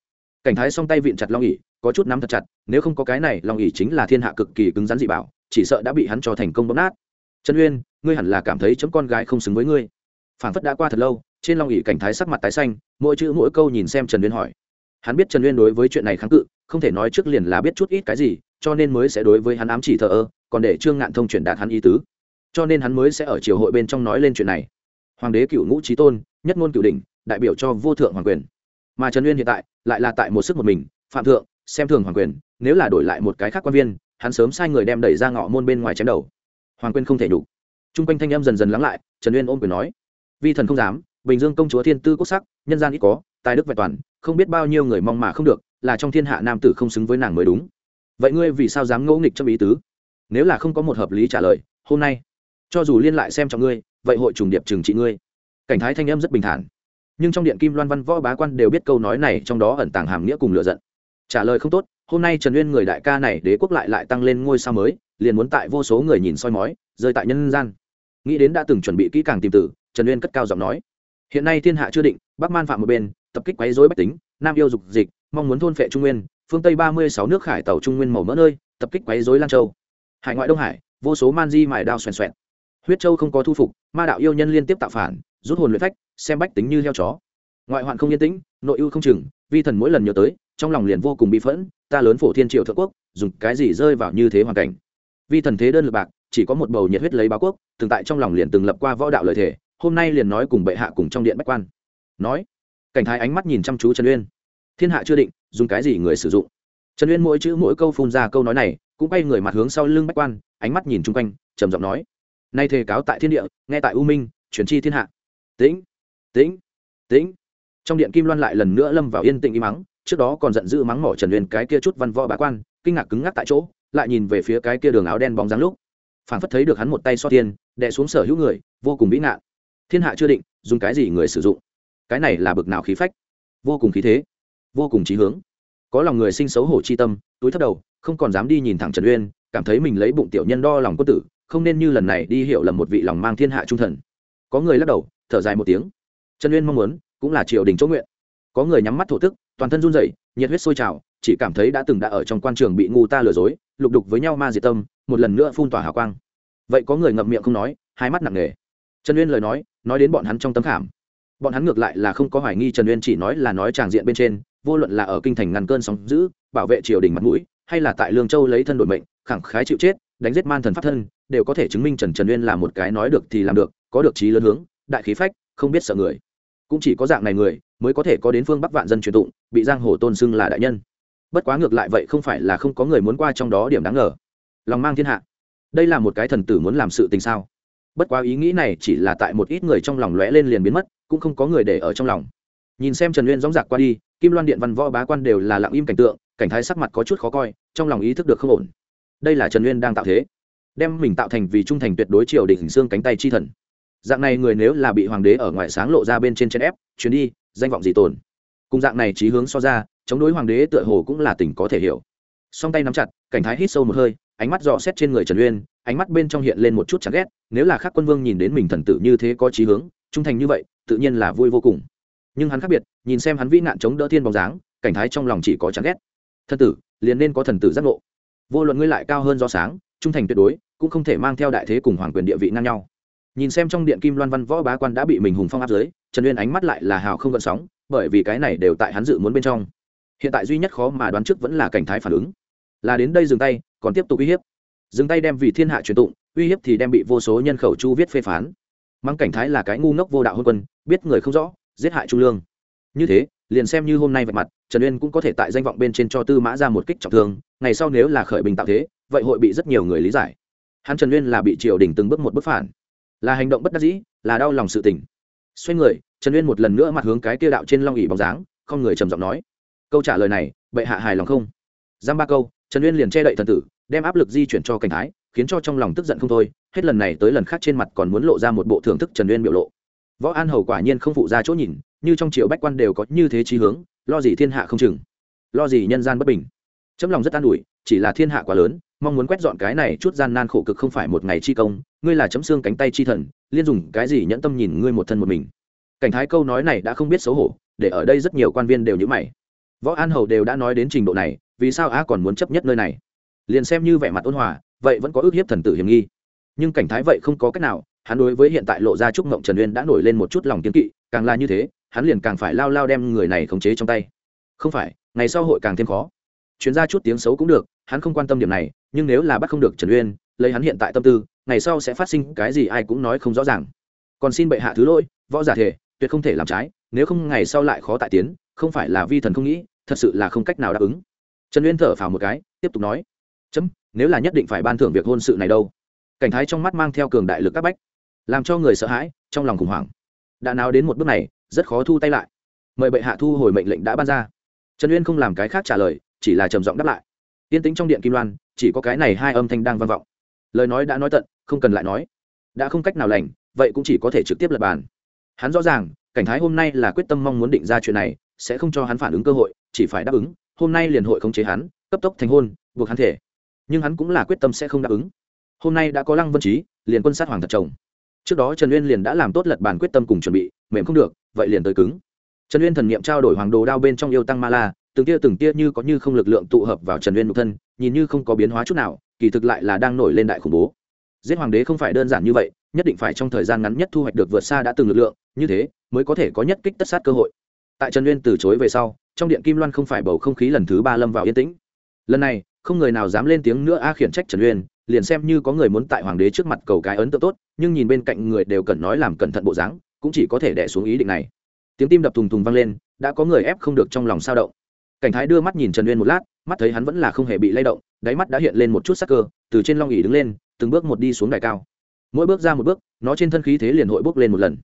Cảnh thái song tay vịn chặt long ỉ có chút nắm thật chặt, nếu không có cái này, long ỉ chính là thiên hạ cực kỳ cứng rắn dị bảo, chỉ sợ đã bị hắn cho thành công bóp nát. Trần uyên, ngươi hẳn là cảm thấy chấm con gái không xứng với ngươi. Phản phất đã qua thật lâu, trên long ỉ cảnh thái sắc mặt tái xanh, mỗi chữ mỗi câu nhìn xem trần uyên hỏi. Hắn biết trần uyên đối với chuyện này kháng cự, không thể nói trước liền là biết chút ít cái gì, cho nên mới sẽ đối với hắn ám chỉ thờ ơ, còn để trương ngạn thông truyền đạt hắn ý tứ. Cho nên hắn mới sẽ ở triều hội bên trong nói lên chuyện này. Hoàng đế cựu ngũ trí tôn, nhất ngôn cựu đỉnh đại biểu cho vô thượng hoàng quyền. Mà trần uyên hiện tại lại là tại một sức một mình, phạm thượng, xem thường hoàng quyền, nếu là đổi lại một cái khác quan viên, hắn sớm sai người đem đẩy ra ngõ môn bên ngoài chém đầu. Hoàng quyền không thể đủ t r u n g quanh thanh em dần dần lắng lại, trần uyên ôm quyền nói, vi thần không dám, bình dương công chúa thiên tư quốc sắc, nhân gian ít có, tài đức vẹn toàn, không biết bao nhiêu người mong mà không được, là trong thiên hạ nam tử không xứng với nàng mới đúng. Vậy ngươi vì sao dám ngẫu nghịch trong ý tứ? Nếu là không có một hợp lý trả lời, hôm nay, cho dù liên lại xem cho ngươi, vậy hội trùng điệp trừng trị ngươi. Cảnh thái thanh em rất bình thản nhưng trong điện kim loan văn võ bá quan đều biết câu nói này, trong đó ẩn tàng hàm nghĩa cùng lựa giận. Trả lời không tốt, hôm nay trần uyên người đại ca này đế quốc lại lại tăng lên ngôi sao mới, liền muốn tại vô số người nhìn soi mói, rơi tại nhân gian. Nghĩ đến đã từng chuẩn bị kỹ càng tìm tử, trần uyên cất cao giọng nói. Hiện nay thiên hạ chưa định, bắc man phạm một bên, tập kích quấy dối bách tính, nam yêu dục dịch, mong muốn thôn phệ trung nguyên, phương tây ba mươi sáu nước khải tàu trung nguyên màu mỡ nơi, tập kích quấy dối lan châu. Hải ngoại đông hải, vô số man di mài đao xoèn xoẹn. Huyết châu không có thu phục, ma đạo yêu nhân liên tiếp tạo phản, rút hồn luyện phách xem bách tính như heo chó. Ngoại hoạn không yên tĩnh, nội ưu không chừng, vi thần mỗi lần nhớ tới, trong lòng liền vô cùng bị phẫn, ta lớn phổ thiên triệu thượng quốc, dùng cái gì rơi vào như thế hoàn cảnh. Vi thần thế đơn lực bạc, chỉ có một bầu nhiệt huyết lấy báo quốc, từng tại trong lòng liền từng lập qua võ đạo lời thể hôm nay liền nói cùng bệ hạ cùng trong điện bách quan. Nói, cảnh thái ánh mắt nhìn chăm chú trần uyên. Thiên hạ chưa định, dùng cái gì người sử dụng? Trần uyên mỗi chữ mỗi câu phun ra câu nói này, cũng bay người mặt hướng sau lưng bách quan, ánh mắt nhìn chung quanh, trầm giọng nói, nay thề cáo tại thiên địa, nghe tại u minh chuyển chi thiên hạ. Tĩnh tĩnh tĩnh. Trong điện kim loan lại lần nữa lâm vào yên tĩnh im mắng trước đó còn giận dữ mắng mỏ trần uyên cái kia chút văn võ bá quan kinh ngạc cứng ngắc tại chỗ lại nhìn về phía cái kia đường áo đen bóng dáng lúc. Phảng phất thấy được hắn một tay so tiền, đè xuống sở hữu người vô cùng vĩ ngạ, thiên hạ chưa định dùng cái gì người sử dụng? Cái này là bực nào khí phách? Vô cùng khí thế vô cùng trí hướng. Có lòng người sinh xấu hổ chi tâm túi thấp đầu không còn dám đi nhìn thẳng trần uyên cảm thấy mình lấy bụng tiểu nhân đo lòng quân tử không nên như lần này đi hiểu lầm một vị lòng mang thiên hạ trung thần. Có người lắc đầu thở dài một tiếng trần uyên mong muốn, cũng là triều đình chỗ nguyện. Có người nhắm mắt thổ tức, toàn thân run rẩy, nhiệt huyết sôi trào, chỉ cảm thấy đã từng đã ở trong quan trường bị ngu ta lừa dối, lục đục với nhau ma diệt tâm, một lần nữa phun tỏa hào quang. Vậy có người ngậm miệng không nói, hai mắt nặng nề. Trần uyên lời nói nói đến bọn hắn trong tấm khảm. Bọn hắn ngược lại là không có hoài nghi trần uyên chỉ nói là nói tràng diện bên trên, vô luận là ở kinh thành ngăn cơn sóng giữ bảo vệ triều đình mặt mũi, hay là tại lương châu lấy thân đổi mệnh, khẳng khái chịu chết, đánh giết man thần pháp thân, đều có thể chứng minh trần trần uyên là một cái nói được thì làm được, có được trí lớn hướng, đại khí phách, không biết sợ người cũng chỉ có dạng này người mới có thể có đến phương bắc vạn dân truyền tụng, bị giang hồ tôn xưng là đại nhân. Bất quá ngược lại vậy không phải là không có người muốn qua trong đó điểm đáng ngờ. Lòng mang thiên hạ. Đây là một cái thần tử muốn làm sự tình sao? Bất quá ý nghĩ này chỉ là tại một ít người trong lòng lóe lên liền biến mất, cũng không có người để ở trong lòng. Nhìn xem trần uyên dóng dạc qua đi, kim loan điện văn võ bá quan đều là lặng im cảnh tượng, cảnh thái sắc mặt có chút khó coi, trong lòng ý thức được không ổn. Đây là trần uyên đang tạo thế, đem mình tạo thành vì trung thành tuyệt đối triều đình xương cánh tay chi thần dạng này người nếu là bị hoàng đế ở ngoài sáng lộ ra bên trên chân ép, chuyến đi, danh vọng gì tồn? Cùng dạng này trí hướng so ra, chống đối hoàng đế tựa hồ cũng là tình có thể hiểu. Song tay nắm chặt, cảnh thái hít sâu một hơi, ánh mắt dò xét trên người trần uyên, ánh mắt bên trong hiện lên một chút chán ghét, nếu là khác quân vương nhìn đến mình thần tử như thế có trí hướng, trung thành như vậy, tự nhiên là vui vô cùng. Nhưng hắn khác biệt, nhìn xem hắn vĩ nạn chống đỡ thiên bóng dáng, cảnh thái trong lòng chỉ có chán ghét. Thần tử, liền nên có thần tử giác ngộ. Vô luận ngươi lại cao hơn do sáng, trung thành tuyệt đối, cũng không thể mang theo đại thế cùng hoàng quyền địa vị ngang nhau nhìn xem trong điện kim loan văn võ bá quan đã bị mình hùng phong áp dưới, trần uyên ánh mắt lại là hào không gợn sóng, bởi vì cái này đều tại hắn dự muốn bên trong. Hiện tại duy nhất khó mà đoán trước vẫn là cảnh thái phản ứng. Là đến đây dừng tay, còn tiếp tục uy hiếp. Dừng tay đem vì thiên hạ truyền tụng, uy hiếp thì đem bị vô số nhân khẩu chu viết phê phán. Mang cảnh thái là cái ngu ngốc vô đạo hôn quân, biết người không rõ, giết hại trung lương. Như thế, liền xem như hôm nay vạch mặt, trần uyên cũng có thể tại danh vọng bên trên cho tư mã ra một kích trọng thương, ngày sau nếu là khởi bình tạo thế, vậy hội bị rất nhiều người lý giải. Hắn trần uyên là bị triều đình từng bước một bước phản là hành động bất đắc dĩ, là đau lòng sự tình. Xoay người, trần uyên một lần nữa mặt hướng cái kia đạo trên long ỉ bóng dáng, không người trầm giọng nói, câu trả lời này, bệ hạ hài lòng không? Giam ba câu, trần uyên liền che đậy thần tử, đem áp lực di chuyển cho cảnh thái, khiến cho trong lòng tức giận không thôi, hết lần này tới lần khác trên mặt còn muốn lộ ra một bộ thưởng thức trần uyên biểu lộ. Võ an hầu quả nhiên không phụ ra chỗ nhìn, như trong triều bách quan đều có như thế trí hướng, lo gì thiên hạ không chừng, lo gì nhân gian bất bình. Chấm lòng rất an ủi, chỉ là thiên hạ quá lớn mong muốn quét dọn cái này chút gian nan khổ cực không phải một ngày chi công, ngươi là chấm xương cánh tay chi thần, liên dùng cái gì nhẫn tâm nhìn ngươi một thân một mình. Cảnh thái câu nói này đã không biết xấu hổ, để ở đây rất nhiều quan viên đều nhữ mày. Võ an hầu đều đã nói đến trình độ này, vì sao á còn muốn chấp nhất nơi này? Liền xem như vẻ mặt ôn hòa, vậy vẫn có ước hiếp thần tử hiểm nghi. Nhưng cảnh thái vậy không có cách nào, hắn đối với hiện tại lộ ra trúc mộng trần uyên đã nổi lên một chút lòng kiên kỵ, càng là như thế, hắn liền càng phải lao lao đem người này khống chế trong tay. Không phải, ngày sau hội càng thêm khó. Chuyến ra chút tiếng xấu cũng được, hắn không quan tâm điểm này nhưng nếu là bắt không được trần uyên, lấy hắn hiện tại tâm tư, ngày sau sẽ phát sinh cái gì ai cũng nói không rõ ràng. Còn xin bệ hạ thứ lỗi, võ giả thể, tuyệt không thể làm trái, nếu không ngày sau lại khó tại tiến, không phải là vi thần không nghĩ, thật sự là không cách nào đáp ứng. Trần uyên thở phào một cái, tiếp tục nói, chấm, nếu là nhất định phải ban thưởng việc hôn sự này đâu. Cảnh thái trong mắt mang theo cường đại lực các bách, làm cho người sợ hãi, trong lòng khủng hoảng. Đã nào đến một bước này, rất khó thu tay lại. Mời bệ hạ thu hồi mệnh lệnh đã ban ra. Trần uyên không làm cái khác trả lời, chỉ là trầm giọng đáp lại yên tĩnh trong điện kim loan, chỉ có cái này hai âm thanh đang vang vọng. Lời nói đã nói tận, không cần lại nói. Đã không cách nào lành, vậy cũng chỉ có thể trực tiếp lập bàn. Hắn rõ ràng, cảnh thái hôm nay là quyết tâm mong muốn định ra chuyện này, sẽ không cho hắn phản ứng cơ hội, chỉ phải đáp ứng, hôm nay liền hội khống chế hắn, cấp tốc thành hôn, buộc hắn thể. Nhưng hắn cũng là quyết tâm sẽ không đáp ứng. Hôm nay đã có lăng vân trí liền quân sát hoàng thật chồng. Trước đó trần uyên liền đã làm tốt lật bàn quyết tâm cùng chuẩn bị, mềm không được, vậy liền tới cứng. Trần uyên thần n i ệ m trao đổi hoàng đồ đao bên trong yêu tăng ma la từng tia từng tia như có như không lực lượng tụ hợp vào trần uyên nhục thân, nhìn như không có biến hóa chút nào, kỳ thực lại là đang nổi lên đại khủng bố. Giết hoàng đế không phải đơn giản như vậy, nhất định phải trong thời gian ngắn nhất thu hoạch được vượt xa đã từng lực lượng, như thế mới có thể có nhất kích tất sát cơ hội. Tại trần uyên từ chối về sau, trong điện kim loan không phải bầu không khí lần thứ ba lâm vào yên tĩnh. Lần này, không người nào dám lên tiếng nữa a khiển trách trần uyên, liền xem như có người muốn tại hoàng đế trước mặt cầu cái ấn tượng tốt, nhưng nhìn bên cạnh người đều cần nói làm cẩn thận bộ dáng, cũng chỉ có thể đẻ xuống ý định này. Tiếng tim đập thùng thùng vang lên, đã có người ép không được trong lòng sao động cảnh thái đưa mắt nhìn trần uyên một lát, mắt thấy hắn vẫn là không hề bị lay động, đáy mắt đã hiện lên một chút sắc cơ, từ trên long ỉ đứng lên, từng bước một đi xuống đài cao. Mỗi bước ra một bước, nó trên thân khí thế liền hội bước lên một lần.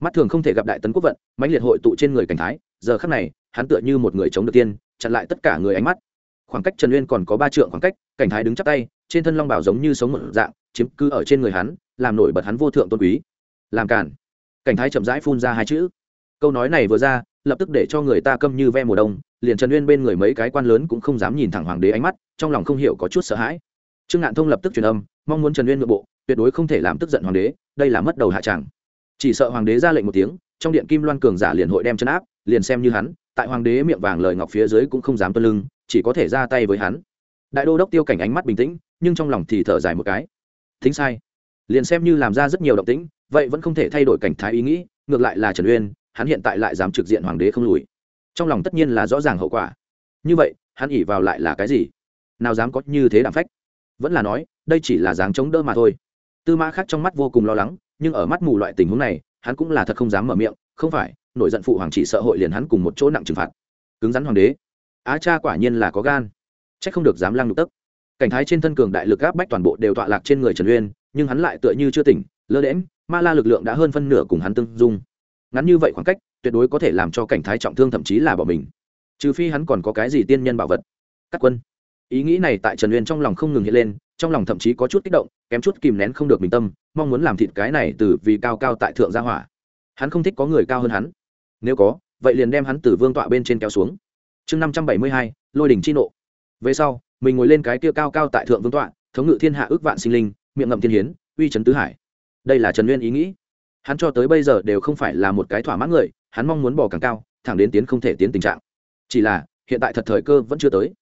Mắt thường không thể gặp đại tấn quốc vận, mãnh liệt hội tụ trên người cảnh thái, giờ khắc này, hắn tựa như một người chống được tiên, chặn lại tất cả người ánh mắt. Khoảng cách trần uyên còn có ba trượng khoảng cách, cảnh thái đứng chắp tay, trên thân long bảo giống như sống một dạng, chiếm cứ ở trên người hắn, làm nổi bật hắn vô thượng tôn quý. Làm cản cảnh thái chậm rãi phun ra hai chữ. Câu nói này vừa ra lập tức để cho người ta câm như ve mùa đông, liền trần uyên bên người mấy cái quan lớn cũng không dám nhìn thẳng hoàng đế ánh mắt, trong lòng không hiểu có chút sợ hãi. Trương ngạn thông lập tức truyền âm, mong muốn trần uyên nội bộ, tuyệt đối không thể làm tức giận hoàng đế, đây là mất đầu hạ tràng. Chỉ sợ hoàng đế ra lệnh một tiếng, trong điện kim loan cường giả liền hội đem chân áp, liền xem như hắn, tại hoàng đế miệng vàng lời ngọc phía dưới cũng không dám tuân lưng, chỉ có thể ra tay với hắn. Đại đô đốc tiêu cảnh ánh mắt bình tĩnh, nhưng trong lòng thì thở dài một cái. Thính sai. Liền xem như làm ra rất nhiều động tĩnh, vậy vẫn không thể thay đổi cảnh thái ý nghĩ, ngược lại là trần uyên hắn hiện tại lại dám trực diện hoàng đế không lùi. Trong lòng tất nhiên là rõ ràng hậu quả. Như vậy, hắn ỉ vào lại là cái gì? Nào dám có như thế đảm phách? Vẫn là nói, đây chỉ là dáng chống đỡ mà thôi. Tư mã khác trong mắt vô cùng lo lắng, nhưng ở mắt mù loại tình huống này, hắn cũng là thật không dám mở miệng, không phải, nổi giận phụ hoàng chỉ sợ hội liền hắn cùng một chỗ nặng trừng phạt. Cứng rắn hoàng đế. Á cha quả nhiên là có gan. C h ắ c không được dám lăng nhục tấc cảnh thái trên thân cường đại lực áp bách toàn bộ đều tọa lạc trên người trần uyên, nhưng hắn lại tựa như chưa tỉnh, lơ đễm ma la lực lượng đã hơn phân nửa cùng hắn tương dung ngắn như vậy khoảng cách, tuyệt đối có thể làm cho cảnh thái trọng thương thậm chí là bỏ mình. Trừ phi hắn còn có cái gì tiên nhân bảo vật. Cắt quân. Ý nghĩ này tại trần uyên trong lòng không ngừng hiện lên, trong lòng thậm chí có chút kích động, kém chút kìm nén không được bình tâm, mong muốn làm thịt cái này từ vì cao cao tại thượng gia hỏa. Hắn không thích có người cao hơn hắn. Nếu có, vậy liền đem hắn từ vương tọa bên trên kéo xuống. Chương năm trăm bảy mươi hai, lôi đỉnh chi nộ. Về sau, mình ngồi lên cái kia cao cao tại thượng vương tọa, thống ngự thiên hạ ước vạn sinh linh, miệng ngậm thiên hiến, uy trấn tứ hải. Đây là trần Uyên ý nghĩ hắn cho tới bây giờ đều không phải là một cái thỏa mãn người, hắn mong muốn bỏ càng cao, thẳng đến tiến không thể tiến tình trạng. Chỉ là, hiện tại thật thời cơ vẫn chưa tới.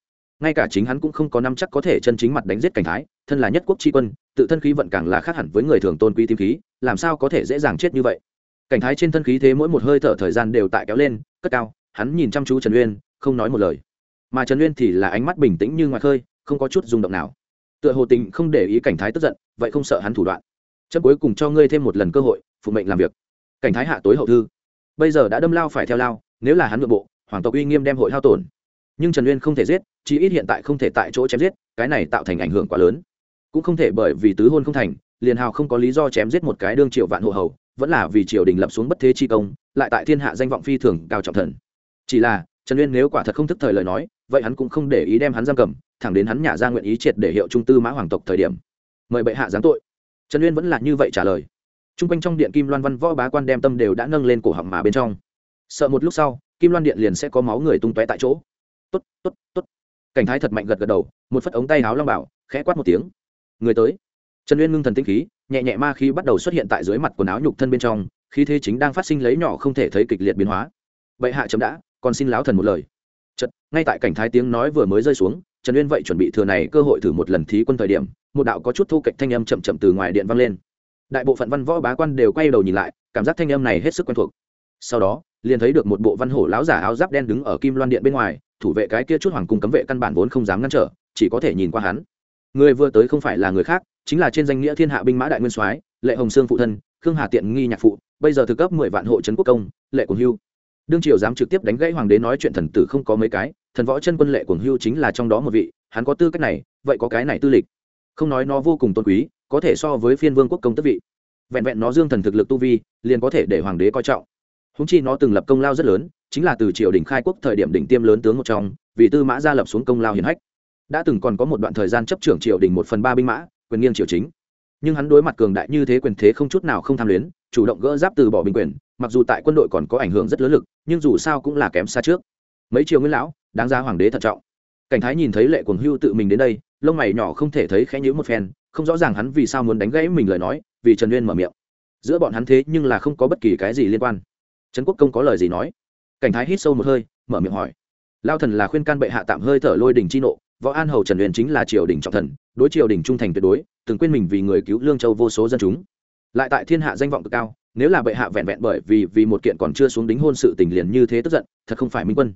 Ngay cả chính hắn cũng không có năm chắc có thể chân chính mặt đánh giết cảnh thái, thân là nhất quốc tri quân, tự thân khí vận càng là khác hẳn với người thường tôn quý tim khí, làm sao có thể dễ dàng chết như vậy? Cảnh thái trên thân khí thế mỗi một hơi thở thời gian đều tại kéo lên, cất cao, hắn nhìn chăm chú trần uyên, không nói một lời. Mà trần uyên thì là ánh mắt bình tĩnh như ngoài khơi, không có chút rung động nào. Tựa hồ tình không để ý cảnh thái tức giận, vậy không sợ hắn thủ đoạn. Chấp cuối cùng cho ngươi thêm một lần cơ hội phụ mệnh làm việc. Cảnh thái hạ tối hậu thư. Bây giờ đã đâm lao phải theo lao, nếu là hắn nội bộ, hoàng tộc uy nghiêm đem hội hao tổn. Nhưng trần uyên không thể giết, chí ít hiện tại không thể tại chỗ chém giết, cái này tạo thành ảnh hưởng quá lớn. Cũng không thể bởi vì tứ hôn không thành, liền hào không có lý do chém giết một cái đương triệu vạn hộ hầu, vẫn là vì triều đình lập xuống bất thế chi công, lại tại thiên hạ danh vọng phi thường cao trọng thần. Chỉ là, trần uyên nếu quả thật không thức thời lời nói, vậy hắn cũng không để ý đem hắn giam cầm, thẳng đến hắn nhả ra nguyện ý triệt để hiệu trung tư mã hoàng tộc thời điểm. Mời bệ hạ giáng tội. Trần uyên vẫn là như vậy trả lời t r u n g quanh trong điện kim loan văn võ bá quan đem tâm đều đã nâng lên cổ họng mà bên trong. Sợ một lúc sau, kim loan điện liền sẽ có máu người tung tóe tại chỗ. Tốt tốt tốt. Cảnh thái thật mạnh gật gật đầu, một phất ống tay háo long bảo, khẽ quát một tiếng. Người tới. Trần uyên ngưng thần tinh khí, nhẹ nhẹ ma khí bắt đầu xuất hiện tại dưới mặt quần áo nhục thân bên trong, khí thế chính đang phát sinh lấy nhỏ không thể thấy kịch liệt biến hóa. Bệ hạ chấm đã, còn xin láo thần một lời. Chật ngay tại cảnh thái tiếng nói vừa mới rơi xuống, trần uyên vậy chuẩn bị thừa này cơ hội thử một lần thí quân thời điểm, một đạo có chút thu kệch thanh âm chậm chậm từ ngoài điện vang lên đại bộ phận văn võ bá quan đều quay đầu nhìn lại, cảm giác thanh âm này hết sức quen thuộc. Sau đó, liền thấy được một bộ văn hổ láo giả áo giáp đen đứng ở kim loan điện bên ngoài, thủ vệ cái kia chút hoàng cung cấm vệ căn bản vốn không dám ngăn trở, chỉ có thể nhìn qua hắn. Người vừa tới không phải là người khác, chính là trên danh nghĩa thiên hạ binh mã đại nguyên soái, lệ hồng sương phụ thân, khương hà tiện nghi nhạc phụ, bây giờ thực cấp mười vạn hộ trấn quốc công, lệ quần hưu. Đương triều dám trực tiếp đánh gãy hoàng đế nói chuyện thần tử không có mấy cái, thần võ chân quân lệ quần hưu chính là trong đó một vị, hắn có tư cách này, vậy có cái này tư lịch. Không nói nó vô cùng tôn quý có thể so với phiên vương quốc công tức vị. Vẹn vẹn nó dương thần thực lực tu vi, liền có thể để hoàng đế coi trọng. Húng chi nó từng lập công lao rất lớn, chính là từ triều đình khai quốc thời điểm đỉnh tiêm lớn tướng một trong, vì tư mã gia lập xuống công lao hiển hách. Đã từng còn có một đoạn thời gian chấp trưởng triều đình một phần ba binh mã, quyền nghiêng triều chính. Nhưng hắn đối mặt cường đại như thế quyền thế không chút nào không tham luyến, chủ động gỡ giáp từ bỏ bình quyền, mặc dù tại quân đội còn có ảnh hưởng rất lớn lực, nhưng dù sao cũng là kém xa trước. Mấy triều nguyên lão, đáng ra hoàng đế thận trọng. Cảnh thái nhìn thấy lệ quần hưu tự mình đến đây, lông mày nhỏ không thể thấy khẽ nhữ một phen không rõ ràng hắn vì sao muốn đánh gãy mình lời nói, vì trần uyên mở miệng. Giữa bọn hắn thế nhưng là không có bất kỳ cái gì liên quan. Trấn quốc công có lời gì nói? Cảnh thái hít sâu một hơi, mở miệng hỏi. Lao thần là khuyên can bệ hạ tạm hơi thở lôi đình chi nộ, võ an hầu trần uyên chính là triều đình trọng thần, đối triều đình trung thành tuyệt đối, từng quên mình vì người cứu lương châu vô số dân chúng. Lại tại thiên hạ danh vọng cực cao, nếu là bệ hạ vẹn vẹn bởi vì vì một kiện còn chưa xuống đính hôn sự tình liền như thế tức giận, thật không phải minh quân.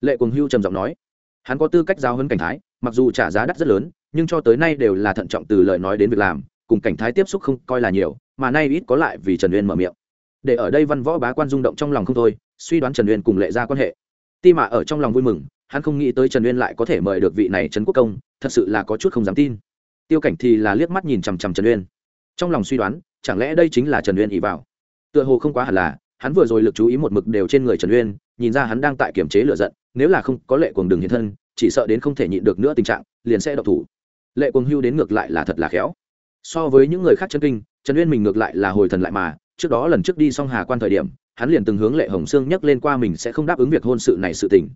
Lệ cuồng hưu trầm giọng nói. Hắn có tư cách giao hấn cảnh thái, mặc dù trả giá đắt rất lớn nhưng cho tới nay đều là thận trọng từ lời nói đến việc làm, cùng cảnh thái tiếp xúc không coi là nhiều, mà nay ít có lại vì trần uyên mở miệng. Để ở đây văn võ bá quan rung động trong lòng không thôi, suy đoán trần uyên cùng lệ ra quan hệ. Ti mà ở trong lòng vui mừng, hắn không nghĩ tới trần uyên lại có thể mời được vị này trấn quốc công, thật sự là có chút không dám tin. Tiêu cảnh thì là liếc mắt nhìn chằm chằm trần uyên. Trong lòng suy đoán, chẳng lẽ đây chính là trần uyên ý vào? Tựa hồ không quá hẳn là, hắn vừa rồi lực chú ý một mực đều trên người trần uyên, nhìn ra hắn đang tại kiểm chế lựa giận, nếu là không có lệ cuồng đường hiện thân, chỉ sợ đến không thể nhịn được nữa tình trạng, liền sẽ độc thủ lệ cuồng hưu đến ngược lại là thật là khéo. So với những người khác chân kinh, trần uyên mình ngược lại là hồi thần lại mà, trước đó lần trước đi xong hà quan thời điểm, hắn liền từng hướng lệ hồng sương nhắc lên qua mình sẽ không đáp ứng việc hôn sự này sự tình.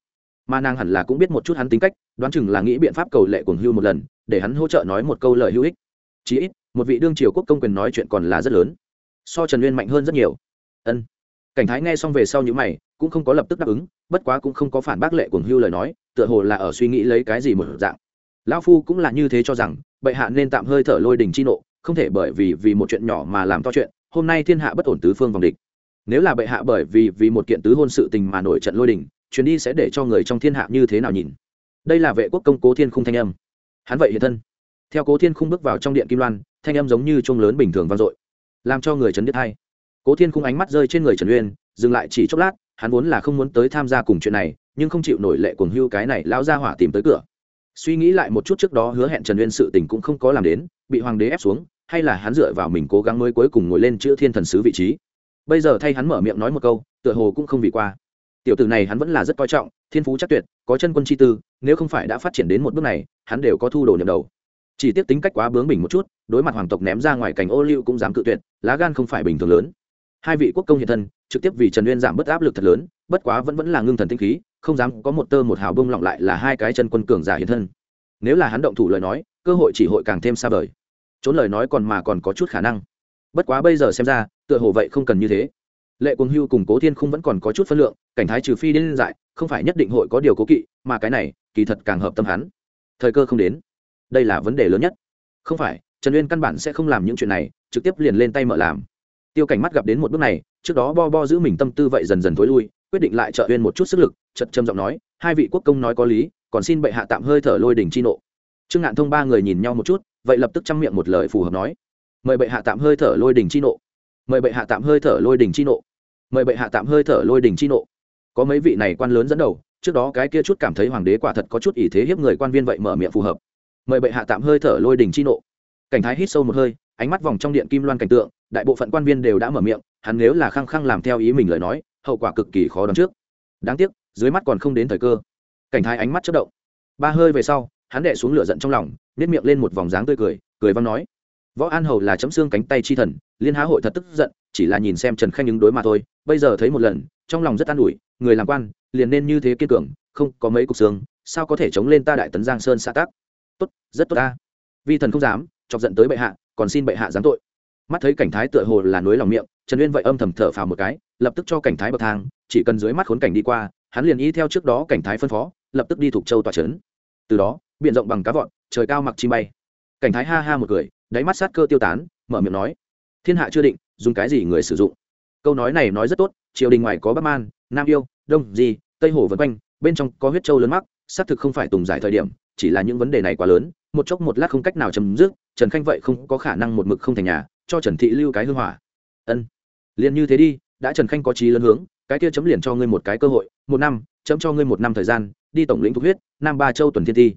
Mà nàng hẳn là cũng biết một chút hắn tính cách, đoán chừng là nghĩ biện pháp cầu lệ cuồng hưu một lần, để hắn hỗ trợ nói một câu lời hữu ích. Chí ít, một vị đương triều quốc công quyền nói chuyện còn là rất lớn. So trần uyên mạnh hơn rất nhiều. Ân. Cảnh thái nghe xong về sau những mày, cũng không có lập tức đáp ứng, bất quá cũng không có phản bác lệ cuồng hưu lời nói, tựa hồ là ở suy nghĩ lấy cái gì một dạng lão phu cũng là như thế cho rằng, bệ hạ nên tạm hơi thở lôi đình chi nộ, không thể bởi vì vì một chuyện nhỏ mà làm to chuyện, hôm nay thiên hạ bất ổn tứ phương vòng địch. Nếu là bệ hạ bởi vì vì một kiện tứ hôn sự tình mà nổi trận lôi đình, chuyến đi sẽ để cho người trong thiên hạ như thế nào nhìn? Đây là vệ quốc công cố thiên khung thanh âm. Hắn vậy hiện thân. Theo cố thiên khung bước vào trong điện kim loan, thanh âm giống như chuông lớn bình thường vang dội, làm cho người trấn biết hay cố thiên khung ánh mắt rơi trên người trần uyên, dừng lại chỉ chốc lát, hắn vốn là không muốn tới tham gia cùng chuyện này, nhưng không chịu nổi lệ cuồng hưu cái này lão ra hỏa tìm tới cửa suy nghĩ lại một chút trước đó hứa hẹn trần uyên sự tình cũng không có làm đến, bị hoàng đế ép xuống, hay là hắn dựa vào mình cố gắng mới cuối cùng ngồi lên chữ thiên thần sứ vị trí. Bây giờ thay hắn mở miệng nói một câu, tựa hồ cũng không vì qua. Tiểu tử này hắn vẫn là rất coi trọng, thiên phú chắc tuyệt, có chân quân chi tư, nếu không phải đã phát triển đến một bước này, hắn đều có thu đồ nhầm đầu. Chỉ tiếc tính cách quá bướng bỉnh một chút, đối mặt hoàng tộc ném ra ngoài cảnh ô liu cũng dám cự tuyệt, lá gan không phải bình thường lớn. Hai vị quốc công hiện thân trực tiếp vì trần uyên giảm bớt áp lực thật lớn, bất quá vẫn vẫn là ngưng thần tinh khí, không dám có một tơ một hào bông lọng lại là hai cái chân quân cường giả hiện thân. Nếu là hắn động thủ lời nói, cơ hội chỉ hội càng thêm xa vời. Trốn lời nói còn mà còn có chút khả năng. Bất quá bây giờ xem ra, tựa hồ vậy không cần như thế. Lệ cuồng hưu cùng cố thiên không vẫn còn có chút phân lượng, cảnh thái trừ phi đến dại, không phải nhất định hội có điều cố kỵ, mà cái này, kỳ thật càng hợp tâm hắn. Thời cơ không đến. Đây là vấn đề lớn nhất. Không phải, trần uyên căn bản sẽ không làm những chuyện này, trực tiếp liền lên tay mở làm tiêu cảnh mắt gặp đến một bước này, trước đó bo bo giữ mình tâm tư vậy dần dần thối lui, quyết định lại trợ uyên một chút sức lực chật trầm giọng nói, hai vị quốc công nói có lý, còn xin bệ hạ tạm hơi thở lôi đỉnh chi nộ. Trương ngạn thông ba người nhìn nhau một chút, vậy lập tức chăm miệng một lời phù hợp nói, mời bệ hạ tạm hơi thở lôi đỉnh chi nộ. Mời bệ hạ tạm hơi thở lôi đỉnh chi nộ. Mời bệ hạ tạm hơi thở lôi đỉnh chi nộ. Có mấy vị này quan lớn dẫn đầu, trước đó cái kia chút cảm thấy hoàng đế quả thật có chút ý thế hiếp người quan viên vậy mở miệng phù hợp. Mời bệ hạ tạm hơi thở lôi đỉnh chi nộ. Cảnh thái hít sâu một hơi ánh mắt vòng trong điện kim loan cảnh tượng, đại bộ phận quan viên đều đã mở miệng, hắn nếu là khăng khăng làm theo ý mình lời nói, hậu quả cực kỳ khó đoán trước. Đáng tiếc, dưới mắt còn không đến thời cơ. Cảnh thái ánh mắt chất động. Ba hơi về sau, hắn đệ xuống lửa giận trong lòng nếp miệng lên một vòng dáng tươi cười cười văn nói võ an hầu là chấm xương cánh tay chi thần, liên há hội thật tức giận, chỉ là nhìn xem trần khanh ứng đối mà thôi, bây giờ thấy một lần, trong lòng rất an ủi, người làm quan, liền nên như thế kiên cường, không có mấy cục xương, sao có thể chống lên ta đại tấn giang sơn xã tác? Tốt, rất tốt ta. Vi thần không dám, chọc giận tới bệ hạ còn xin bệ hạ giáng tội. Mắt thấy cảnh thái tựa hồ là nối lòng miệng, trần uyên vậy âm thầm thở phào một cái, lập tức cho cảnh thái bậc thang, chỉ cần dưới mắt khốn cảnh đi qua, hắn liền y theo trước đó cảnh thái phân phó, lập tức đi thuộc châu tòa trấn. Từ đó biện rộng bằng cá vọn, trời cao mặc chim bay. Cảnh thái ha ha một cười, đáy mắt sát cơ tiêu tán, mở miệng nói, thiên hạ chưa định, dùng cái gì người sử dụng? Câu nói này nói rất tốt, triều đình ngoài có bắc man, nam yêu, đông di, tây hồ vân quanh, bên trong có huyết châu lớn mắc, xác thực không phải tùng giải thời điểm chỉ là những vấn đề này quá lớn, một chốc một lát không cách nào chấm dứt, trần khanh vậy không có khả năng một mực không thành nhà, cho trần thị lưu cái hư hỏa. Ân. Liền như thế đi, đã trần khanh có trí lớn hướng, cái kia chấm liền cho ngươi một cái cơ hội, một năm, chấm cho ngươi một năm thời gian, đi tổng lĩnh thuộc huyết, nam ba châu tuần thiên thi.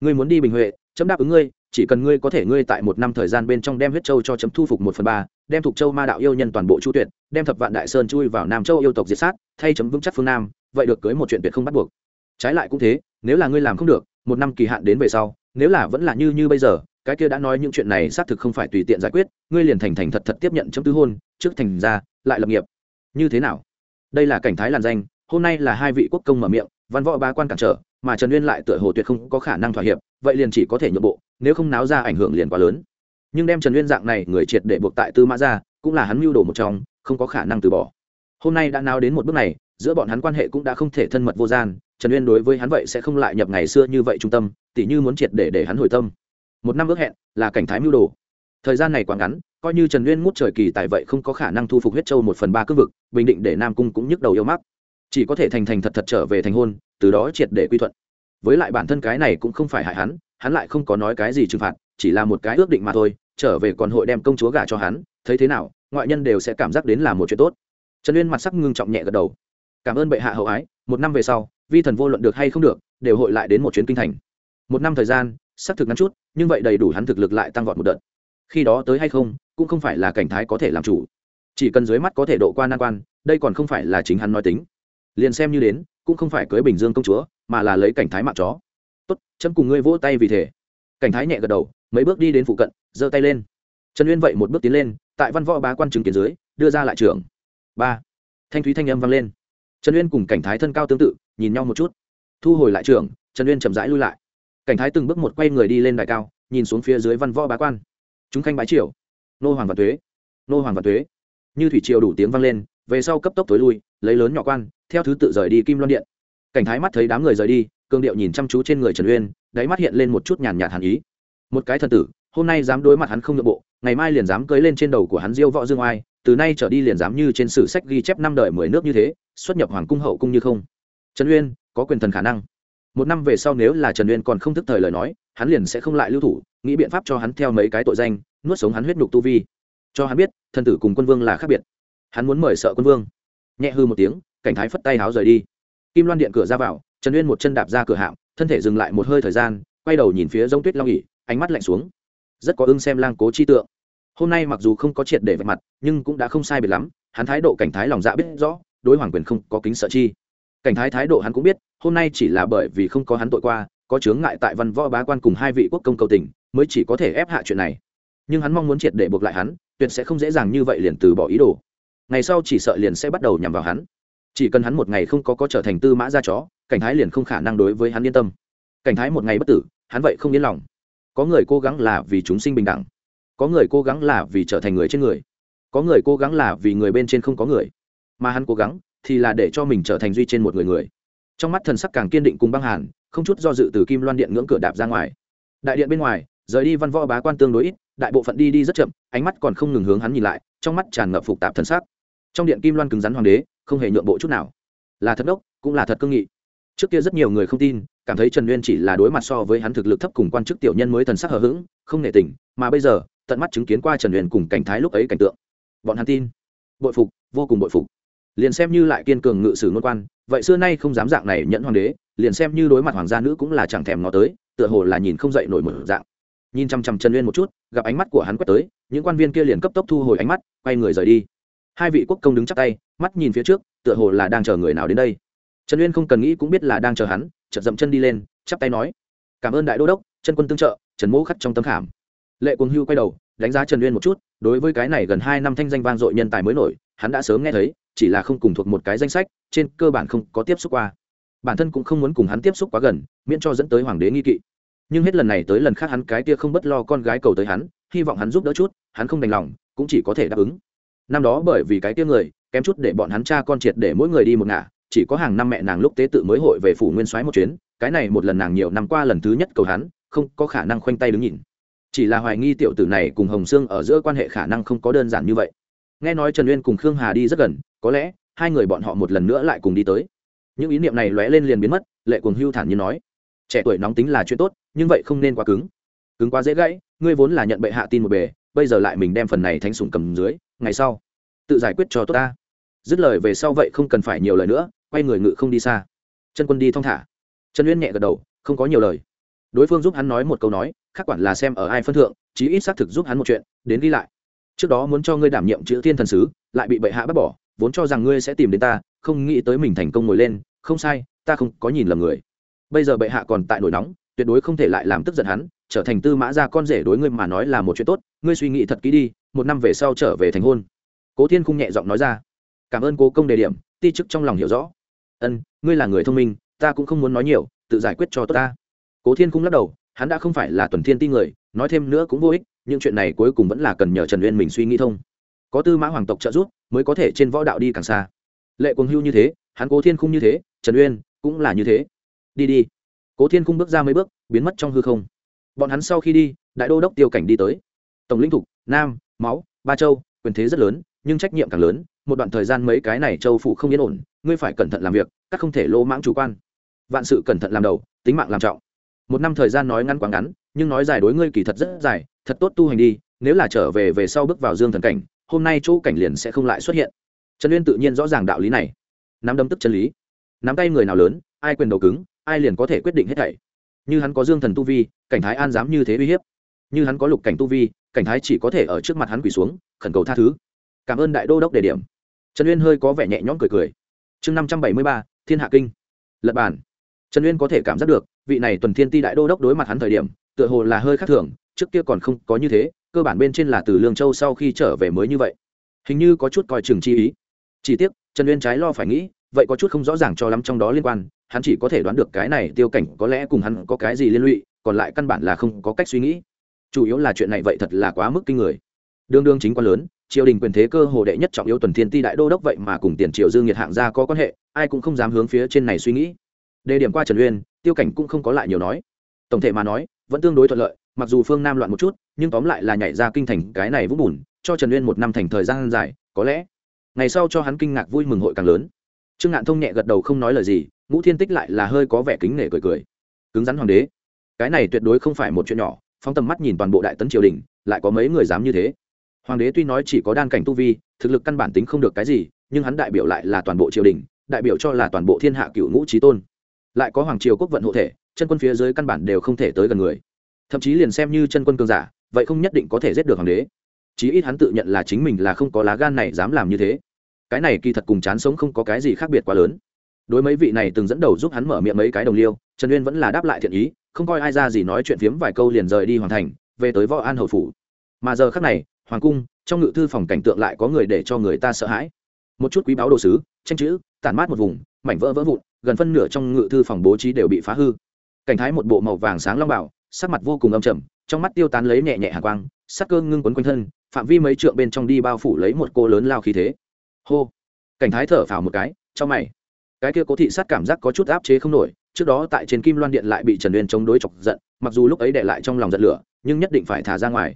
Ngươi muốn đi bình huệ, chấm đáp ứng ngươi, chỉ cần ngươi có thể ngươi tại một năm thời gian bên trong đem huyết châu cho chấm thu phục một phần ba, đem thuộc châu ma đạo yêu nhân toàn bộ chu tuyệt, đem thập vạn đại sơn chui vào nam châu yêu tộc diệt sát, thay chấm vững chắc phương nam, vậy được cưới một chuyện tuyệt không bắt buộc trái lại cũng thế, nếu là ngươi làm không được, một năm kỳ hạn đến về sau, nếu là vẫn là như như bây giờ, cái kia đã nói những chuyện này xác thực không phải tùy tiện giải quyết, ngươi liền thành thành thật thật tiếp nhận chấm tứ hôn, trước thành ra, lại lập nghiệp. Như thế nào? Đây là cảnh thái làn danh, hôm nay là hai vị quốc công mở miệng, văn võ ba quan cản trở, mà trần uyên lại tựa hồ tuyệt không có khả năng thỏa hiệp, vậy liền chỉ có thể nhượng bộ, nếu không náo ra ảnh hưởng liền quá lớn. Nhưng đem trần uyên dạng này người triệt để buộc tại tư mã ra, cũng là hắn mưu đồ một trong, không có khả năng từ bỏ. Hôm nay đã náo đến một bước này giữa bọn hắn quan hệ cũng đã không thể thân mật vô gian, trần uyên đối với hắn vậy sẽ không lại nhập ngày xưa như vậy trung tâm, tỉ như muốn triệt để để hắn hồi tâm. Một năm ước hẹn là cảnh thái mưu đồ. Thời gian này quá ngắn, coi như trần uyên ngút trời kỳ tại vậy không có khả năng thu phục huyết châu một phần ba cương vực, bình định để nam cung cũng nhức đầu yêu mắc. Chỉ có thể thành thành thật thật trở về thành hôn, từ đó triệt để quy thuận. Với lại bản thân cái này cũng không phải hại hắn hắn lại không có nói cái gì trừng phạt, chỉ là một cái ước định mà thôi, trở về còn hội đem công chúa gả cho hắn, thấy thế nào, ngoại nhân đều sẽ cảm giác đến là một chuyện tốt. Trần uyên mặt sắc ngưng trọng nhẹ gật đầu cảm ơn bệ hạ hậu ái, một năm về sau, vi thần vô luận được hay không được, đều hội lại đến một chuyến kinh thành. Một năm thời gian, xác thực ngắn chút, nhưng vậy đầy đủ hắn thực lực lại tăng vọt một đợt. Khi đó tới hay không, cũng không phải là cảnh thái có thể làm chủ. Chỉ cần dưới mắt có thể độ qua nan quan, đây còn không phải là chính hắn nói tính. Liền xem như đến, cũng không phải cưới bình dương công chúa, mà là lấy cảnh thái mạng chó. Tốt, chấm cùng ngươi vỗ tay vì thế. Cảnh thái nhẹ gật đầu, mấy bước đi đến phụ cận, giơ tay lên. Trần uyên vậy một bước tiến lên, tại văn võ bá quan chứng kiến dưới, đưa ra lại trưởng. Ba. Thanh thúy thanh âm vang lên trần uyên cùng cảnh thái thân cao tương tự nhìn nhau một chút. Thu hồi lại trường, trần uyên chậm rãi lui lại. Cảnh thái từng bước một quay người đi lên đài cao nhìn xuống phía dưới văn võ bá quan. Chúng khanh bái triều. Nô hoàng và thuế nô hoàng và thuế như thủy triều đủ tiếng vang lên về sau cấp tốc tối lui lấy lớn nhỏ quan theo thứ tự rời đi kim loan điện. Cảnh thái mắt thấy đám người rời đi cương điệu nhìn chăm chú trên người trần uyên đáy mắt hiện lên một chút nhàn nhạt hàn ý. Một cái thần tử hôm nay dám đối mặt hắn không nội bộ ngày mai liền dám cưới lên trên đầu của hắn diêu võ dương oai từ nay trở đi liền dám như trên sử sách ghi chép năm đời mười nước như thế xuất nhập hoàng cung hậu cung như không. Trần uyên, có quyền thần khả năng. Một năm về sau nếu là trần uyên còn không thức thời lời nói, hắn liền sẽ không lại lưu thủ, nghĩ biện pháp cho hắn theo mấy cái tội danh, nuốt sống hắn huyết nhục tu vi. Cho hắn biết, thần tử cùng quân vương là khác biệt. Hắn muốn mời sợ quân vương. Nhẹ hư một tiếng, cảnh thái phất tay háo rời đi. Kim loan điện cửa ra vào, trần uyên một chân đạp ra cửa hạm, thân thể dừng lại một hơi thời gian, quay đầu nhìn phía giống tuyết long ỉ ánh mắt lạnh xuống. Rất có ưng xem lang cố chi tượng. Hôm nay mặc dù không có triệt để vạch mặt, nhưng cũng đã không sai biệt lắm, hắn thái độ cảnh thái lòng dạ biết rõ đối hoàng quyền không có kính sợ chi. Cảnh thái thái độ hắn cũng biết, hôm nay chỉ là bởi vì không có hắn tội qua, có chướng ngại tại văn võ bá quan cùng hai vị quốc công cầu tình, mới chỉ có thể ép hạ chuyện này. Nhưng hắn mong muốn triệt để buộc lại hắn, tuyệt sẽ không dễ dàng như vậy liền từ bỏ ý đồ. Ngày sau chỉ sợ liền sẽ bắt đầu nhằm vào hắn. Chỉ cần hắn một ngày không có có trở thành tư mã ra chó, cảnh thái liền không khả năng đối với hắn yên tâm. Cảnh thái một ngày bất tử, hắn vậy không yên lòng. Có người cố gắng là vì chúng sinh bình đẳng. Có người cố gắng là vì trở thành người trên người. Có người cố gắng là vì người bên trên không có người mà hắn cố gắng thì là để cho mình trở thành duy trên một người người. Trong mắt thần sắc càng kiên định cùng băng hàn, không chút do dự từ kim loan điện ngưỡng cửa đạp ra ngoài. Đại điện bên ngoài, rời đi văn võ bá quan tương đối ít, đại bộ phận đi đi rất chậm, ánh mắt còn không ngừng hướng hắn nhìn lại, trong mắt tràn ngập phục tạp thần sắc. Trong điện kim loan cứng rắn hoàng đế, không hề nhượng bộ chút nào. Là thật đốc, cũng là thật cương nghị. Trước kia rất nhiều người không tin, cảm thấy trần uyên chỉ là đối mặt so với hắn thực lực thấp cùng quan chức tiểu nhân mới thần sắc hờ hững, không nể tình, mà bây giờ, tận mắt chứng kiến qua trần uyên cùng cảnh thái lúc ấy cảnh tượng. Bọn hắn tin. Bội phục, vô cùng bội phục liền xem như lại kiên cường ngự sử ngôn quan, vậy xưa nay không dám dạng này nhẫn hoàng đế, liền xem như đối mặt hoàng gia nữ cũng là chẳng thèm ngó tới, tựa hồ là nhìn không dậy nổi một dạng. Nhìn chăm chăm trần uyên một chút, gặp ánh mắt của hắn quét tới, những quan viên kia liền cấp tốc thu hồi ánh mắt, quay người rời đi. Hai vị quốc công đứng chắp tay, mắt nhìn phía trước, tựa hồ là đang chờ người nào đến đây. Trần uyên không cần nghĩ cũng biết là đang chờ hắn, chợt dậm chân đi lên, chắp tay nói, cảm ơn đại đô đốc, chân quân tương trợ, trần mỗ khắc trong tấm khảm. Lệ cuồng hưu quay đầu, đánh giá trần uyên một chút, đối với cái này gần hai năm thanh danh vang dội nhân tài mới nổi, hắn đã sớm nghe thấy chỉ là không cùng thuộc một cái danh sách, trên cơ bản không có tiếp xúc qua. Bản thân cũng không muốn cùng hắn tiếp xúc quá gần, miễn cho dẫn tới hoàng đế nghi kỵ. Nhưng hết lần này tới lần khác hắn cái kia không bất lo con gái cầu tới hắn, hy vọng hắn giúp đỡ chút, hắn không đành lòng, cũng chỉ có thể đáp ứng. Năm đó bởi vì cái kia người, kém chút để bọn hắn cha con triệt để mỗi người đi một ngả, chỉ có hàng năm mẹ nàng lúc tế tự mới hội về phủ nguyên soái một chuyến, cái này một lần nàng nhiều năm qua lần thứ nhất cầu hắn, không có khả năng khoanh tay đứng nhìn. Chỉ là hoài nghi tiểu tử này cùng hồng sương ở giữa quan hệ khả năng không có đơn giản như vậy. Nghe nói trần uyên cùng khương hà đi rất gần có lẽ hai người bọn họ một lần nữa lại cùng đi tới. Những ý niệm này lóe lên liền biến mất, lệ cuồng hưu thản như nói, trẻ tuổi nóng tính là chuyện tốt, nhưng vậy không nên quá cứng. Cứng quá dễ gãy, ngươi vốn là nhận bệ hạ tin một bề, bây giờ lại mình đem phần này thánh sủng cầm dưới, ngày sau tự giải quyết cho tốt ta. Dứt lời về sau vậy không cần phải nhiều lời nữa, quay người ngự không đi xa. Chân quân đi thong thả. Trần uyên nhẹ gật đầu, không có nhiều lời. Đối phương giúp hắn nói một câu nói, khác quản là xem ở ai phân thượng, chí ít xác thực giúp hắn một chuyện, đến đi lại. Trước đó muốn cho ngươi đảm nhiệm chữ thiên thần sứ, lại bị bệ hạ bắt bỏ vốn cho rằng ngươi sẽ tìm đến ta, không nghĩ tới mình thành công ngồi lên, không sai, ta không có nhìn lầm người. Bây giờ bệ hạ còn tại nổi nóng, tuyệt đối không thể lại làm tức giận hắn, trở thành tư mã ra con rể đối ngươi mà nói là một chuyện tốt, ngươi suy nghĩ thật kỹ đi, một năm về sau trở về thành hôn. Cố thiên khung nhẹ giọng nói ra. Cảm ơn cố công đề điểm, ti chức trong lòng hiểu rõ. Ân, ngươi là người thông minh, ta cũng không muốn nói nhiều, tự giải quyết cho tốt ta. Cố thiên khung lắc đầu, hắn đã không phải là tuần thiên ti người, nói thêm nữa cũng vô ích, những chuyện này cuối cùng vẫn là cần nhờ trần uyên mình suy nghĩ thông có tư mã hoàng tộc trợ giúp, mới có thể trên võ đạo đi càng xa. Lệ cuồng hưu như thế, hắn cố thiên khung như thế, trần uyên cũng là như thế. Đi đi. Cố thiên khung bước ra mấy bước, biến mất trong hư không. Bọn hắn sau khi đi, đại đô đốc tiêu cảnh đi tới. Tổng linh thục, nam, máu, ba châu, quyền thế rất lớn, nhưng trách nhiệm càng lớn, một đoạn thời gian mấy cái này châu phụ không yên ổn, ngươi phải cẩn thận làm việc, các không thể lỗ mãng chủ quan. Vạn sự cẩn thận làm đầu, tính mạng làm trọng. Một năm thời gian nói ngắn quá ngắn, nhưng nói dài đối ngươi kỳ thật rất dài, thật tốt tu hành đi, nếu là trở về về sau bước vào dương thần cảnh hôm nay chỗ cảnh liền sẽ không lại xuất hiện. Trần uyên tự nhiên rõ ràng đạo lý này. Nắm đấm tức chân lý. Nắm tay người nào lớn, ai quyền đầu cứng, ai liền có thể quyết định hết thảy. Như hắn có dương thần tu vi, cảnh thái an dám như thế uy hiếp. Như hắn có lục cảnh tu vi, cảnh thái chỉ có thể ở trước mặt hắn quỳ xuống, khẩn cầu tha thứ. Cảm ơn đại đô đốc đề điểm. Trần uyên hơi có vẻ nhẹ nhõm cười cười. Chương năm trăm bảy mươi ba, thiên hạ kinh. Lật bản trần uyên có thể cảm giác được, vị này tuần thiên ti đại đô đốc đối mặt hắn thời điểm, tựa hồ là hơi khác thường, trước kia còn không có như thế cơ bản bên trên là từ lương châu sau khi trở về mới như vậy. Hình như có chút coi chừng chi ý. Chỉ tiếc, trần uyên trái lo phải nghĩ, vậy có chút không rõ ràng cho lắm trong đó liên quan, hắn chỉ có thể đoán được cái này tiêu cảnh có lẽ cùng hắn có cái gì liên lụy, còn lại căn bản là không có cách suy nghĩ. Chủ yếu là chuyện này vậy thật là quá mức kinh người. Đương đương chính quan lớn, triều đình quyền thế cơ hồ đệ nhất trọng yếu tuần thiên ti đại đô đốc vậy mà cùng tiền triều dương nhiệt hạng gia có quan hệ, ai cũng không dám hướng phía trên này suy nghĩ. Đề điểm qua trần uyên, tiêu cảnh cũng không có lại nhiều nói. Tổng thể mà nói, vẫn tương đối thuận lợi, mặc dù phương nam loạn một chút nhưng tóm lại là nhảy ra kinh thành cái này vũng bùn, cho trần uyên một năm thành thời gian dài, có lẽ ngày sau cho hắn kinh ngạc vui mừng hội càng lớn. Trương ngạn thông nhẹ gật đầu không nói lời gì, ngũ thiên tích lại là hơi có vẻ kính nể cười cười. Cứng rắn hoàng đế, cái này tuyệt đối không phải một chuyện nhỏ, phóng tầm mắt nhìn toàn bộ đại tấn triều đình, lại có mấy người dám như thế. Hoàng đế tuy nói chỉ có đan cảnh tu vi, thực lực căn bản tính không được cái gì, nhưng hắn đại biểu lại là toàn bộ triều đình, đại biểu cho là toàn bộ thiên hạ cựu ngũ trí tôn. Lại có hoàng triều quốc vận hộ thể, chân quân phía dưới căn bản đều không thể tới gần người. Thậm chí liền xem như chân quân cường giả vậy không nhất định có thể giết được hoàng đế. Chí ít hắn tự nhận là chính mình là không có lá gan này dám làm như thế. Cái này kỳ thật cùng chán sống không có cái gì khác biệt quá lớn. Đối mấy vị này từng dẫn đầu giúp hắn mở miệng mấy cái đồng liêu, trần uyên vẫn là đáp lại thiện ý, không coi ai ra gì nói chuyện phiếm vài câu liền rời đi hoàn thành, về tới võ an hầu phủ. Mà giờ khác này, hoàng cung, trong ngự thư phòng cảnh tượng lại có người để cho người ta sợ hãi. Một chút quý báo đồ sứ, tranh chữ, tản mát một vùng, mảnh vỡ vỡ vụn, gần phân nửa trong ngự thư phòng bố trí đều bị phá hư. Cảnh thái một bộ màu vàng sáng long bảo, sắc mặt vô cùng âm trầm trong mắt tiêu tán lấy nhẹ nhẹ hạ quang, sắc cơ ngưng quấn quanh thân, phạm vi mấy trượng bên trong đi bao phủ lấy một cô lớn lao khí thế. Hô! Cảnh thái thở phào một cái trong mày. Cái kia cố thị sát cảm giác có chút áp chế không nổi, trước đó tại trên kim loan điện lại bị trần uyên chống đối chọc giận, mặc dù lúc ấy để lại trong lòng giận lửa, nhưng nhất định phải thả ra ngoài.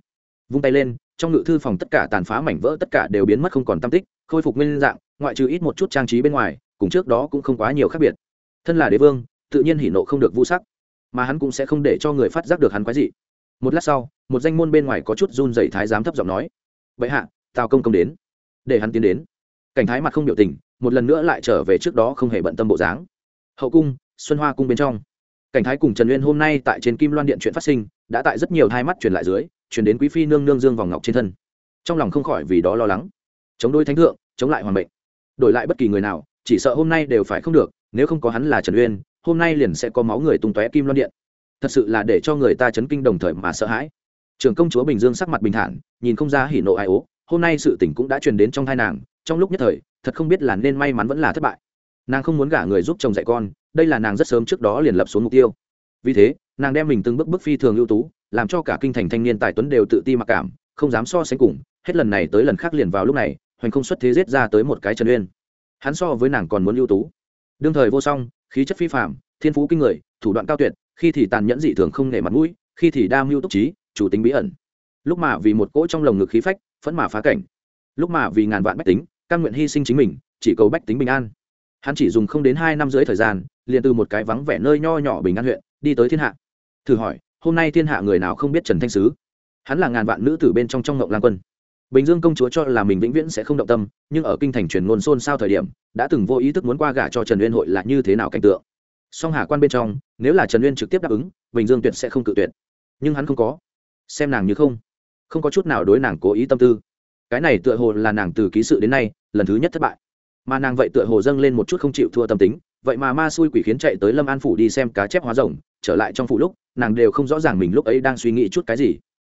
Vung tay lên, trong ngự thư phòng tất cả tàn phá mảnh vỡ tất cả đều biến mất không còn tam tích, khôi phục nguyên dạng, ngoại trừ ít một chút trang trí bên ngoài, cùng trước đó cũng không quá nhiều khác biệt. Thân là đế vương, tự nhiên hỉ nộ không được vũ sắc, mà hắn cũng sẽ không để cho người phát giác được hắn quái dị một lát sau, một danh môn bên ngoài có chút run dậy thái giám thấp giọng nói vậy hạ, tào công công đến. Để hắn tiến đến. Cảnh thái mặt không biểu tình, một lần nữa lại trở về trước đó không hề bận tâm bộ dáng. Hậu cung, xuân hoa cung bên trong. Cảnh thái cùng trần uyên hôm nay tại trên kim loan điện chuyện phát sinh, đã tại rất nhiều hai mắt truyền lại dưới chuyển đến quý phi nương nương dương vòng ngọc trên thân. Trong lòng không khỏi vì đó lo lắng. Chống đôi thánh thượng, chống lại hoàng mệnh. Đổi lại bất kỳ người nào, chỉ sợ hôm nay đều phải không được, nếu không có hắn là trần uyên, hôm nay liền sẽ có máu người tung tóe kim loan điện thật sự là để cho người ta chấn kinh đồng thời mà sợ hãi. Trưởng công chúa bình dương sắc mặt bình thản, nhìn không ra hỉ nộ ai ố, hôm nay sự tỉnh cũng đã truyền đến trong hai nàng, trong lúc nhất thời, thật không biết là nên may mắn vẫn là thất bại. Nàng không muốn gả người giúp chồng dạy con, đây là nàng rất sớm trước đó liền lập xuống mục tiêu. Vì thế, nàng đem mình từng bước bước phi thường ưu tú, làm cho cả kinh thành thanh niên tài tuấn đều tự ti mặc cảm, không dám so sánh cùng, hết lần này tới lần khác liền vào lúc này, hoành không xuất thế giết ra tới một cái trần uyên. Hắn so với nàng còn muốn ưu tú. Đương thời vô song, khí chất phi phạm thiên phú kinh người, thủ đoạn cao tuyệt khi thì tàn nhẫn dị thường không nể mặt mũi, khi thì đa mưu túc trí, chủ tính bí ẩn. Lúc mà vì một cỗ trong lồng ngực khí phách, phẫn mà phá cảnh. Lúc mà vì ngàn vạn bách tính căn nguyện hy sinh chính mình, chỉ cầu bách tính bình an. Hắn chỉ dùng không đến hai năm dưới thời gian, liền từ một cái vắng vẻ nơi nho nhỏ bình an huyện, đi tới thiên hạ. Thử hỏi, hôm nay thiên hạ người nào không biết trần thanh sứ? Hắn là ngàn vạn nữ tử bên trong trong ngộng lang quân. Bình dương công chúa cho là mình vĩnh viễn sẽ không động tâm, nhưng ở kinh thành truyền ngôn xôn xao thời điểm, đã từng vô ý thức muốn qua gả cho trần uyên hội là như thế nào cảnh tượng? Song hà quan bên trong, nếu là trần uyên trực tiếp đáp ứng, bình dương tuyệt sẽ không cự tuyệt. Nhưng hắn không có. Xem nàng như không. Không có chút nào đối nàng cố ý tâm tư. Cái này tựa hồ là nàng từ ký sự đến nay, lần thứ nhất thất bại. Mà nàng vậy tựa hồ dâng lên một chút không chịu thua tâm tính, vậy mà ma xui quỷ khiến chạy tới lâm an phủ đi xem cá chép hóa rồng, trở lại trong phủ lúc, nàng đều không rõ ràng mình lúc ấy đang suy nghĩ chút cái gì.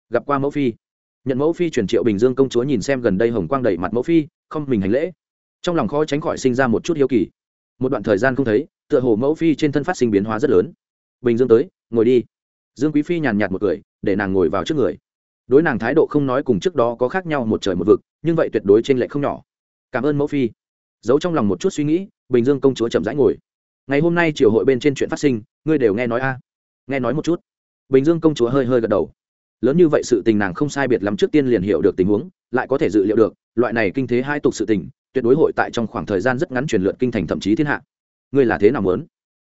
Gặp qua mẫu phi. Nhận mẫu phi truyền triệu bình dương công chúa nhìn xem gần đây hồng quang đẩy mặt mẫu phi, không mình hành lễ. Trong lòng khó tránh khỏi sinh ra một chút hiếu kỳ một đoạn thời gian không thấy, tựa hồ mẫu phi trên thân phát sinh biến hóa rất lớn. Bình dương tới, ngồi đi. Dương quý phi nhàn nhạt một cười, để nàng ngồi vào trước người. Đối nàng thái độ không nói cùng trước đó có khác nhau một trời một vực, nhưng vậy tuyệt đối trên lệ không nhỏ. Cảm ơn mẫu phi. Giấu trong lòng một chút suy nghĩ, bình dương công chúa chậm rãi ngồi. Ngày hôm nay triều hội bên trên chuyện phát sinh, ngươi đều nghe nói a. Nghe nói một chút. Bình dương công chúa hơi hơi gật đầu. Lớn như vậy sự tình nàng không sai biệt lắm trước tiên liền hiểu được tình huống, lại có thể dự liệu được, loại này kinh thế hai tục sự tình tuyệt đối hội tại trong khoảng thời gian rất ngắn truyền lượt kinh thành thậm chí thiên hạ. Ngươi là thế nào muốn?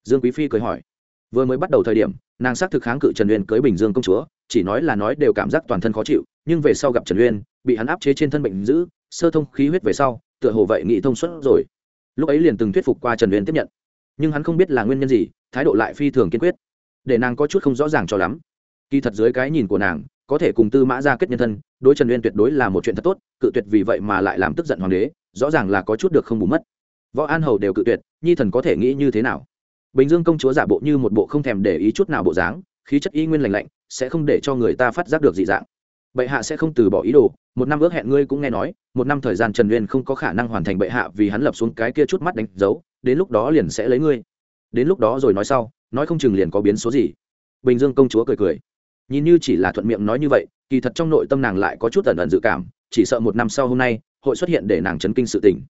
Dương quý phi cười hỏi. Vừa mới bắt đầu thời điểm, nàng xác thực kháng cự trần uyên cưới bình dương công chúa, chỉ nói là nói đều cảm giác toàn thân khó chịu, nhưng về sau gặp trần uyên, bị hắn áp chế trên thân bệnh dữ, sơ thông khí huyết về sau, tựa hồ vậy nghị thông suất rồi. Lúc ấy liền từng thuyết phục qua trần uyên tiếp nhận. Nhưng hắn không biết là nguyên nhân gì, thái độ lại phi thường kiên quyết. Để nàng có chút không rõ ràng cho lắm. Kỳ thật dưới cái nhìn của nàng có thể cùng tư mã ra kết nhân thân, đối trần uyên tuyệt đối là một chuyện thật tốt, cự tuyệt vì vậy mà lại làm tức giận hoàng đế, rõ ràng là có chút được không bù mất. Võ an hầu đều cự tuyệt, nhi thần có thể nghĩ như thế nào? Bình dương công chúa giả bộ như một bộ không thèm để ý chút nào bộ dáng, khí chất y nguyên lành lạnh, sẽ không để cho người ta phát giác được dị dạng. Bệ hạ sẽ không từ bỏ ý đồ, một năm ước hẹn ngươi cũng nghe nói, một năm thời gian trần uyên không có khả năng hoàn thành bệ hạ vì hắn lập xuống cái kia chút mắt đánh dấu, đến lúc đó liền sẽ lấy ngươi. Đến lúc đó rồi nói sau, nói không chừng liền có biến số gì. Bình dương công chúa cười cười nhìn như chỉ là thuận miệng nói như vậy, kỳ thật trong nội tâm nàng lại có chút ẩn ẩn dự cảm, chỉ sợ một năm sau hôm nay, hội xuất hiện để nàng chấn kinh sự tình.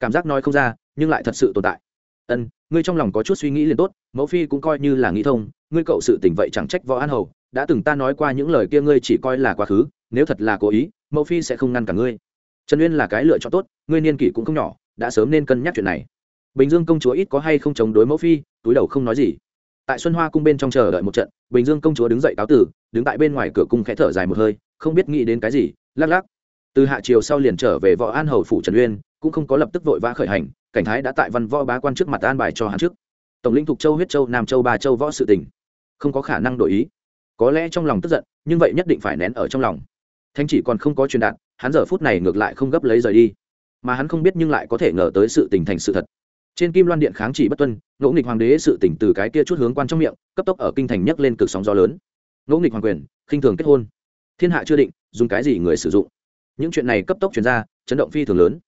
Cảm giác nói không ra, nhưng lại thật sự tồn tại. Ân, ngươi trong lòng có chút suy nghĩ liền tốt, mẫu phi cũng coi như là nghĩ thông, ngươi cậu sự tình vậy chẳng trách võ an hầu, đã từng ta nói qua những lời kia ngươi chỉ coi là quá khứ, nếu thật là cố ý, mẫu phi sẽ không ngăn cả ngươi. Trần uyên là cái lựa chọn tốt, ngươi niên kỷ cũng không nhỏ, đã sớm nên cân nhắc chuyện này. Bình dương công chúa ít có hay không chống đối mẫu phi, túi đầu không nói gì tại xuân hoa cung bên trong chờ đợi một trận, bình dương công chúa đứng dậy cáo tử đứng tại bên ngoài cửa cung khẽ thở dài một hơi, không biết nghĩ đến cái gì, lắc lắc. Từ hạ triều sau liền trở về võ an hầu phủ trần uyên, cũng không có lập tức vội vã khởi hành, cảnh thái đã tại văn võ bá quan trước mặt an bài cho hắn trước. Tổng lĩnh thuộc châu huyết châu, nam châu, ba châu võ sự tỉnh không có khả năng đổi ý. Có lẽ trong lòng tức giận, nhưng vậy nhất định phải nén ở trong lòng. Thanh chỉ còn không có truyền đạt, hắn giờ phút này ngược lại không gấp lấy rời đi. Mà hắn không biết nhưng lại có thể ngờ tới sự tình thành sự thật trên kim loan điện kháng chỉ bất tuân ngỗ nghịch hoàng đế sự tỉnh từ cái kia chút hướng quan trong miệng, cấp tốc ở kinh thành nhấc lên cực sóng gió lớn. Ngỗ nghịch hoàng quyền, khinh thường kết hôn. Thiên hạ chưa định, dùng cái gì người sử dụng? Những chuyện này cấp tốc chuyển ra, chấn động phi thường lớn.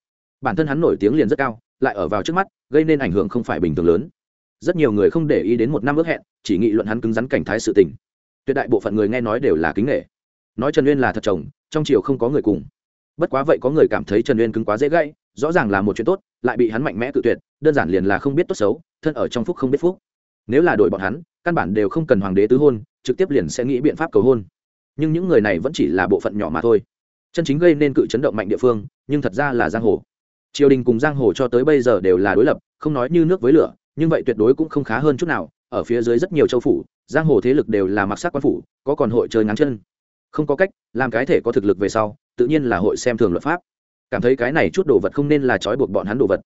Bản thân hắn nổi tiếng liền rất cao, lại ở vào trước mắt, gây nên ảnh hưởng không phải bình thường lớn. Rất nhiều người không để ý đến một năm ước hẹn, chỉ nghị luận hắn cứng rắn cảnh thái sự tình. Tuyệt đại bộ phận người nghe nói đều là kính nghệ nói trần uyên là thật chồng, trong triều không có người cùng. Bất quá vậy có người cảm thấy trần uyên cứng quá dễ gãy, rõ ràng là một chuyện tốt, lại bị hắn mạnh mẽ tự tuyệt đơn giản liền là không biết tốt xấu, thân ở trong phúc không biết phúc. Nếu là đội bọn hắn, căn bản đều không cần hoàng đế tứ hôn, trực tiếp liền sẽ nghĩ biện pháp cầu hôn. Nhưng những người này vẫn chỉ là bộ phận nhỏ mà thôi. Chân chính gây nên cự chấn động mạnh địa phương, nhưng thật ra là giang hồ. Triều đình cùng giang hồ cho tới bây giờ đều là đối lập, không nói như nước với lửa, nhưng vậy tuyệt đối cũng không khá hơn chút nào. Ở phía dưới rất nhiều châu phủ, giang hồ thế lực đều là mặc sắc quan phủ, có còn hội chơi ngắn chân. Không có cách, làm cái thể có thực lực về sau, tự nhiên là hội xem thường luật pháp. Cảm thấy cái này chút đồ vật không nên là trói buộc bọn hắn đồ vật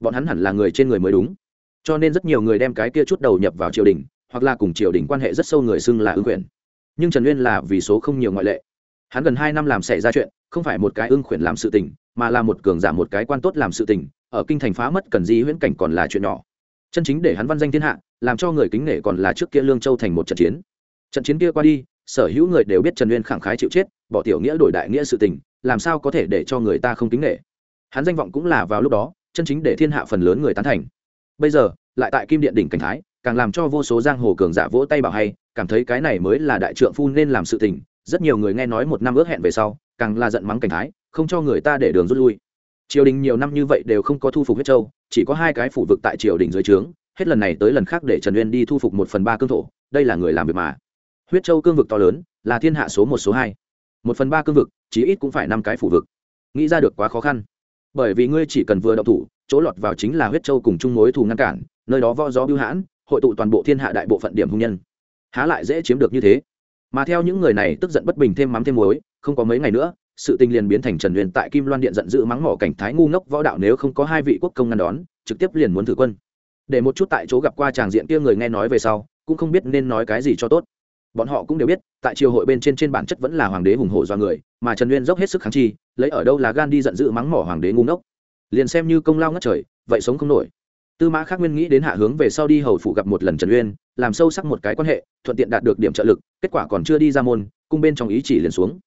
bọn hắn hẳn là người trên người mới đúng. Cho nên rất nhiều người đem cái kia chút đầu nhập vào triều đình, hoặc là cùng triều đình quan hệ rất sâu người xưng là ưng quyền nhưng trần uyên là vì số không nhiều ngoại lệ. Hắn gần hai năm làm xảy ra chuyện, không phải một cái ưng khuyển làm sự tình, mà là một cường giả một cái quan tốt làm sự tình, ở kinh thành phá mất cần di huyễn cảnh còn là chuyện nhỏ. Chân chính để hắn văn danh thiên hạ, làm cho người kính nể còn là trước kia lương châu thành một trận chiến. Trận chiến kia qua đi, sở hữu người đều biết trần uyên khẳng khái chịu chết, bỏ tiểu nghĩa đổi đại nghĩa sự tình, làm sao có thể để cho người ta không kính nể. Hắn danh vọng cũng là vào lúc đó chân chính để thiên hạ phần lớn người tán thành. Bây giờ, lại tại kim điện đỉnh cảnh thái, càng làm cho vô số giang hồ cường giả vỗ tay bảo hay, cảm thấy cái này mới là đại trượng phu nên làm sự tình. Rất nhiều người nghe nói một năm ước hẹn về sau, càng là giận mắng cảnh thái, không cho người ta để đường rút lui. Triều đình nhiều năm như vậy đều không có thu phục huyết châu, chỉ có hai cái phủ vực tại triều đình dưới trướng, hết lần này tới lần khác để trần uyên đi thu phục một phần ba cương thổ, đây là người làm việc mà. Huyết châu cương vực to lớn, là thiên hạ số một số hai. Một phần ba cương vực, chí ít cũng phải năm cái phủ vực. Nghĩ ra được quá khó khăn bởi vì ngươi chỉ cần vừa động thủ, chỗ lọt vào chính là huyết châu cùng chung mối thù ngăn cản, nơi đó vo gió bưu hãn, hội tụ toàn bộ thiên hạ đại bộ phận điểm hung nhân. Há lại dễ chiếm được như thế. Mà theo những người này tức giận bất bình thêm mắm thêm muối, không có mấy ngày nữa, sự tình liền biến thành trần huyền tại kim loan điện giận dữ mắng mỏ cảnh thái ngu ngốc võ đạo nếu không có hai vị quốc công ngăn đón, trực tiếp liền muốn thử quân. Để một chút tại chỗ gặp qua tràng diện kia người nghe nói về sau, cũng không biết nên nói cái gì cho tốt. Bọn họ cũng đều biết, tại triều hội bên trên trên bản chất vẫn là hoàng đế hùng hổ do người, mà trần nguyên dốc hết sức kháng chi lấy ở đâu là gan đi giận dữ mắng mỏ hoàng đế ngu ngốc? Liền xem như công lao ngất trời, vậy sống không nổi. Tư mã khác nguyên nghĩ đến hạ hướng về sau đi hầu phụ gặp một lần trần uyên, làm sâu sắc một cái quan hệ, thuận tiện đạt được điểm trợ lực, kết quả còn chưa đi ra môn, cung bên trong ý chỉ liền xuống.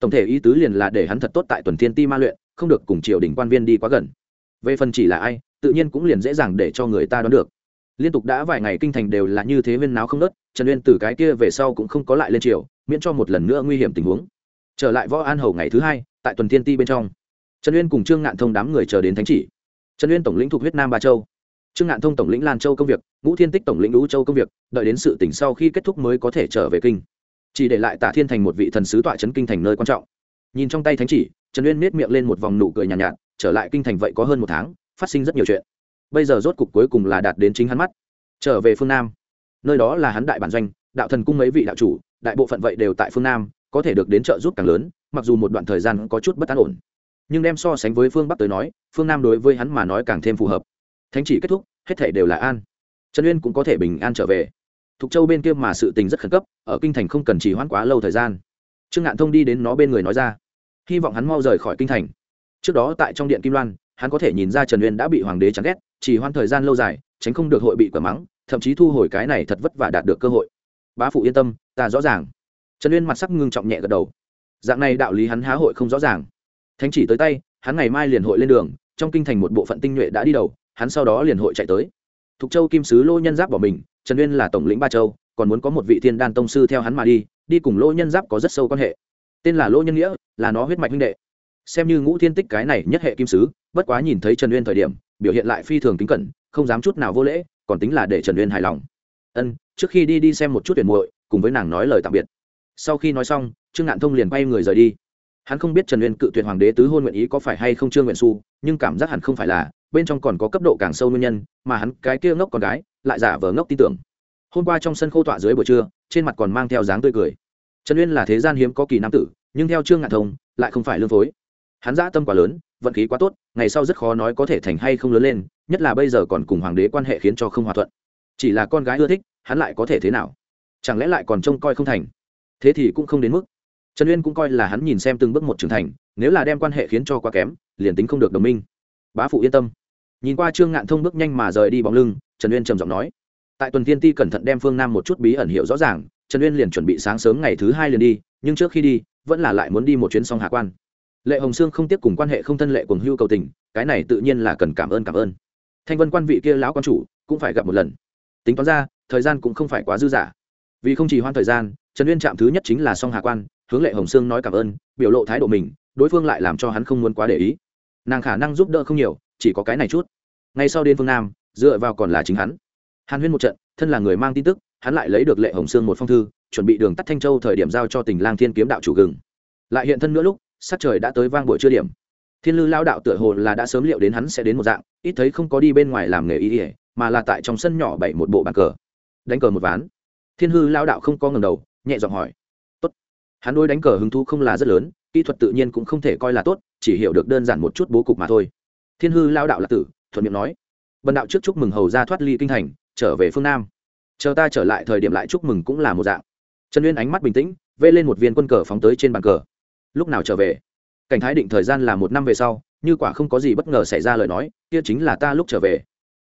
Tổng thể ý tứ liền là để hắn thật tốt tại tuần thiên ti ma luyện, không được cùng triều đình quan viên đi quá gần. Về phần chỉ là ai, tự nhiên cũng liền dễ dàng để cho người ta đoán được. Liên tục đã vài ngày kinh thành đều là như thế viên náo không nớt trần uyên từ cái kia về sau cũng không có lại lên triều, miễn cho một lần nữa nguy hiểm tình huống. Trở lại võ an hầu ngày thứ hai tại tuần thiên ti bên trong. Trần uyên cùng trương ngạn thông đám người chờ đến thánh chỉ. Trần uyên tổng lĩnh thuộc huyết nam ba châu. Trương ngạn thông tổng lĩnh lan châu công việc ngũ thiên tích tổng lĩnh lũ châu công việc đợi đến sự tỉnh sau khi kết thúc mới có thể trở về kinh. Chỉ để lại tả thiên thành một vị thần sứ tọa trấn kinh thành nơi quan trọng. Nhìn trong tay thánh chỉ trần uyên nết miệng lên một vòng nụ cười nhàn nhạt, nhạt trở lại kinh thành vậy có hơn một tháng phát sinh rất nhiều chuyện. Bây giờ rốt cục cuối cùng là đạt đến chính hắn mắt. Trở về phương nam. Nơi đó là hắn đại bản doanh đạo thần cung mấy vị đạo chủ đại bộ phận vậy đều tại phương nam có thể được đến trợ giúp càng lớn mặc dù một đoạn thời gian có chút bất an ổn, nhưng đem so sánh với phương bắc tới nói, phương nam đối với hắn mà nói càng thêm phù hợp. Thánh chỉ kết thúc, hết thể đều là an. Trần uyên cũng có thể bình an trở về. Thục châu bên kia mà sự tình rất khẩn cấp, ở kinh thành không cần chỉ hoãn quá lâu thời gian. Trương ngạn thông đi đến nó bên người nói ra, hy vọng hắn mau rời khỏi kinh thành. Trước đó tại trong điện kim loan, hắn có thể nhìn ra trần uyên đã bị hoàng đế chán ghét chỉ hoãn thời gian lâu dài, tránh không được hội bị quả mắng, thậm chí thu hồi cái này thật vất vả đạt được cơ hội. Bá phụ yên tâm, ta rõ ràng. Trần uyên mặt sắc ngưng trọng nhẹ gật đầu dạng này đạo lý hắn há hội không rõ ràng. Thánh chỉ tới tay, hắn ngày mai liền hội lên đường, trong kinh thành một bộ phận tinh nhuệ đã đi đầu, hắn sau đó liền hội chạy tới. Thục châu kim sứ lô nhân giáp bỏ mình, trần uyên là tổng lĩnh ba châu, còn muốn có một vị thiên đan tông sư theo hắn mà đi đi cùng lô nhân giáp có rất sâu quan hệ. Tên là lô nhân nghĩa, là nó huyết mạch huynh đệ. Xem như ngũ thiên tích cái này nhất hệ kim sứ, bất quá nhìn thấy trần uyên thời điểm, biểu hiện lại phi thường kính cẩn, không dám chút nào vô lễ, còn tính là để trần uyên hài lòng. Ân, trước khi đi đi xem một chút tuyển muội, cùng với nàng nói lời tạm biệt. Sau khi nói xong trương ngạn thông liền quay người rời đi. Hắn không biết trần uyên cự tuyệt hoàng đế tứ hôn nguyện ý có phải hay không trương nguyện su nhưng cảm giác hẳn không phải là, bên trong còn có cấp độ càng sâu nguyên nhân, mà hắn, cái kia ngốc con gái, lại giả vờ ngốc tin tưởng. Hôm qua trong sân khô tọa dưới buổi trưa, trên mặt còn mang theo dáng tươi cười. Trần uyên là thế gian hiếm có kỳ nam tử, nhưng theo trương ngạn thông, lại không phải lương phối. Hắn dã tâm quá lớn, vận khí quá tốt, ngày sau rất khó nói có thể thành hay không lớn lên, nhất là bây giờ còn cùng hoàng đế quan hệ khiến cho không hòa thuận. Chỉ là con gái ưa thích, hắn lại có thể thế nào? Chẳng lẽ lại còn trông coi không thành? Thế thì cũng không đến mức trần uyên cũng coi là hắn nhìn xem từng bước một trưởng thành, nếu là đem quan hệ khiến cho quá kém, liền tính không được đồng minh. Bá phụ yên tâm. Nhìn qua trương ngạn thông bước nhanh mà rời đi bóng lưng, trần uyên trầm giọng nói, tại tuần tiên ti cẩn thận đem phương nam một chút bí ẩn hiệu rõ ràng, trần uyên liền chuẩn bị sáng sớm ngày thứ hai liền đi, nhưng trước khi đi, vẫn là lại muốn đi một chuyến song hạ quan. Lệ hồng sương không tiếp cùng quan hệ không thân lệ cùng hưu cầu tình, cái này tự nhiên là cần cảm ơn cảm ơn. Thanh vân quan vị kia lão quan chủ, cũng phải gặp một lần. Tính toán ra, thời gian cũng không phải quá dư dả. Vì không chỉ hoãn thời gian, trần uyên chạm thứ nhất chính là song hà quan hướng lệ hồng sương nói cảm ơn, biểu lộ thái độ mình, đối phương lại làm cho hắn không muốn quá để ý. Nàng khả năng giúp đỡ không nhiều, chỉ có cái này chút. Ngay sau đến phương nam, dựa vào còn là chính hắn. Hàn huyên một trận, thân là người mang tin tức, hắn lại lấy được lệ hồng sương một phong thư, chuẩn bị đường tắt thanh châu thời điểm giao cho tình lang thiên kiếm đạo chủ gừng. Lại hiện thân nữa lúc, sắc trời đã tới vang buổi trưa điểm. Thiên lư lao đạo tựa hồ là đã sớm liệu đến hắn sẽ đến một dạng, ít thấy không có đi bên ngoài làm nghề y ỉa mà là tại trong sân nhỏ bảy một bộ bàn cờ. Đánh cờ một ván. Thiên hư lao đạo không có ngầm đầu, nhẹ giọng hỏi hắn đôi đánh cờ hứng thú không là rất lớn, kỹ thuật tự nhiên cũng không thể coi là tốt, chỉ hiểu được đơn giản một chút bố cục mà thôi. Thiên hư lao đạo lạc tử, thuận miệng nói. Bần đạo trước chúc mừng hầu ra thoát ly kinh thành, trở về phương nam. Chờ ta trở lại thời điểm lại chúc mừng cũng là một dạng. Trần uyên ánh mắt bình tĩnh, vê lên một viên quân cờ phóng tới trên bàn cờ. Lúc nào trở về? Cảnh thái định thời gian là một năm về sau, như quả không có gì bất ngờ xảy ra lời nói, kia chính là ta lúc trở về.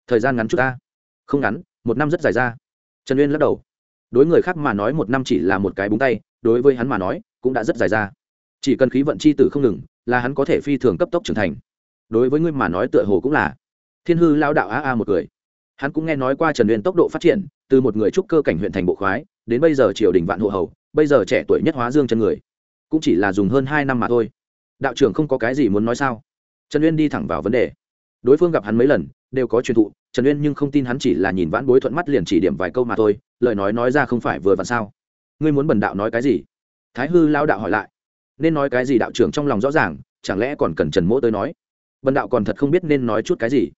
Thời gian ngắn chút ta. Không ngắn, một năm rất dài ra. Trần uyên lắc đầu. Đối người khác mà nói một năm chỉ là một cái búng tay đối với hắn mà nói, cũng đã rất dài ra. Chỉ cần khí vận c h i tử không ngừng, là hắn có thể phi thường cấp tốc trưởng thành. Đối với ngươi mà nói tựa hồ cũng là. Thiên hư lao đạo a a một người hắn cũng nghe nói qua trần uyên tốc độ phát triển, từ một người trúc cơ cảnh huyện thành bộ khoái, đến bây giờ triều đình vạn hộ hầu, bây giờ trẻ tuổi nhất hóa dương chân người. Cũng chỉ là dùng hơn hai năm mà thôi. Đạo trưởng không có cái gì muốn nói sao? Trần uyên đi thẳng vào vấn đề. Đối phương gặp hắn mấy lần, đều có truyền thụ, trần uyên nhưng không tin hắn chỉ là nhìn vãn bối thuận mắt liền chỉ điểm vài câu mà thôi, lời nói nói ra không phải vừa vặn sao? Ngươi muốn bần đạo nói cái gì? Thái hư lao đạo hỏi lại. Nên nói cái gì đạo trưởng trong lòng rõ ràng, chẳng lẽ còn cần trần mỗ tới nói? Bần đạo còn thật không biết nên nói chút cái gì.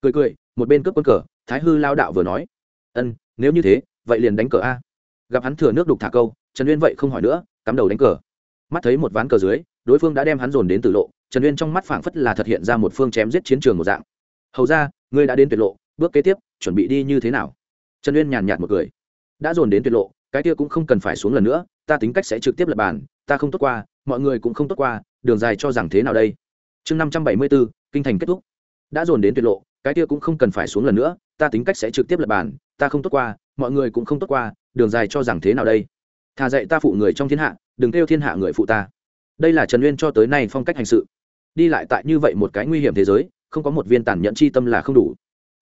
Cười cười, một bên cướp quân cờ, thái hư lao đạo vừa nói. Ân, nếu như thế, vậy liền đánh cờ a. Gặp hắn thừa nước đục thả câu, trần uyên vậy không hỏi nữa, cắm đầu đánh cờ. Mắt thấy một ván cờ dưới, đối phương đã đem hắn dồn đến tử lộ, trần uyên trong mắt phảng phất là thật hiện ra một phương chém giết chiến trường một dạng. Hầu ra ngươi đã đến tuyệt lộ, bước kế tiếp, chuẩn bị đi như thế nào? Trần uyên nhàn nhạt một cười. Đã dồn đến tuyệt lộ cái kia cũng không cần phải xuống lần nữa, ta tính cách sẽ trực tiếp lập bàn, ta không tốt qua, mọi người cũng không tốt qua, đường dài cho rằng thế nào đây? Chương năm trăm bảy mươi bốn kinh thành kết thúc. Đã dồn đến tuyệt lộ, cái kia cũng không cần phải xuống lần nữa, ta tính cách sẽ trực tiếp lập bàn, ta không tốt qua, mọi người cũng không tốt qua, đường dài cho rằng thế nào đây? Thà dạy ta phụ người trong thiên hạ, đừng kêu thiên hạ người phụ ta. Đây là trần uyên cho tới nay phong cách hành sự. Đi lại tại như vậy một cái nguy hiểm thế giới, không có một viên tàn nhẫn chi tâm là không đủ.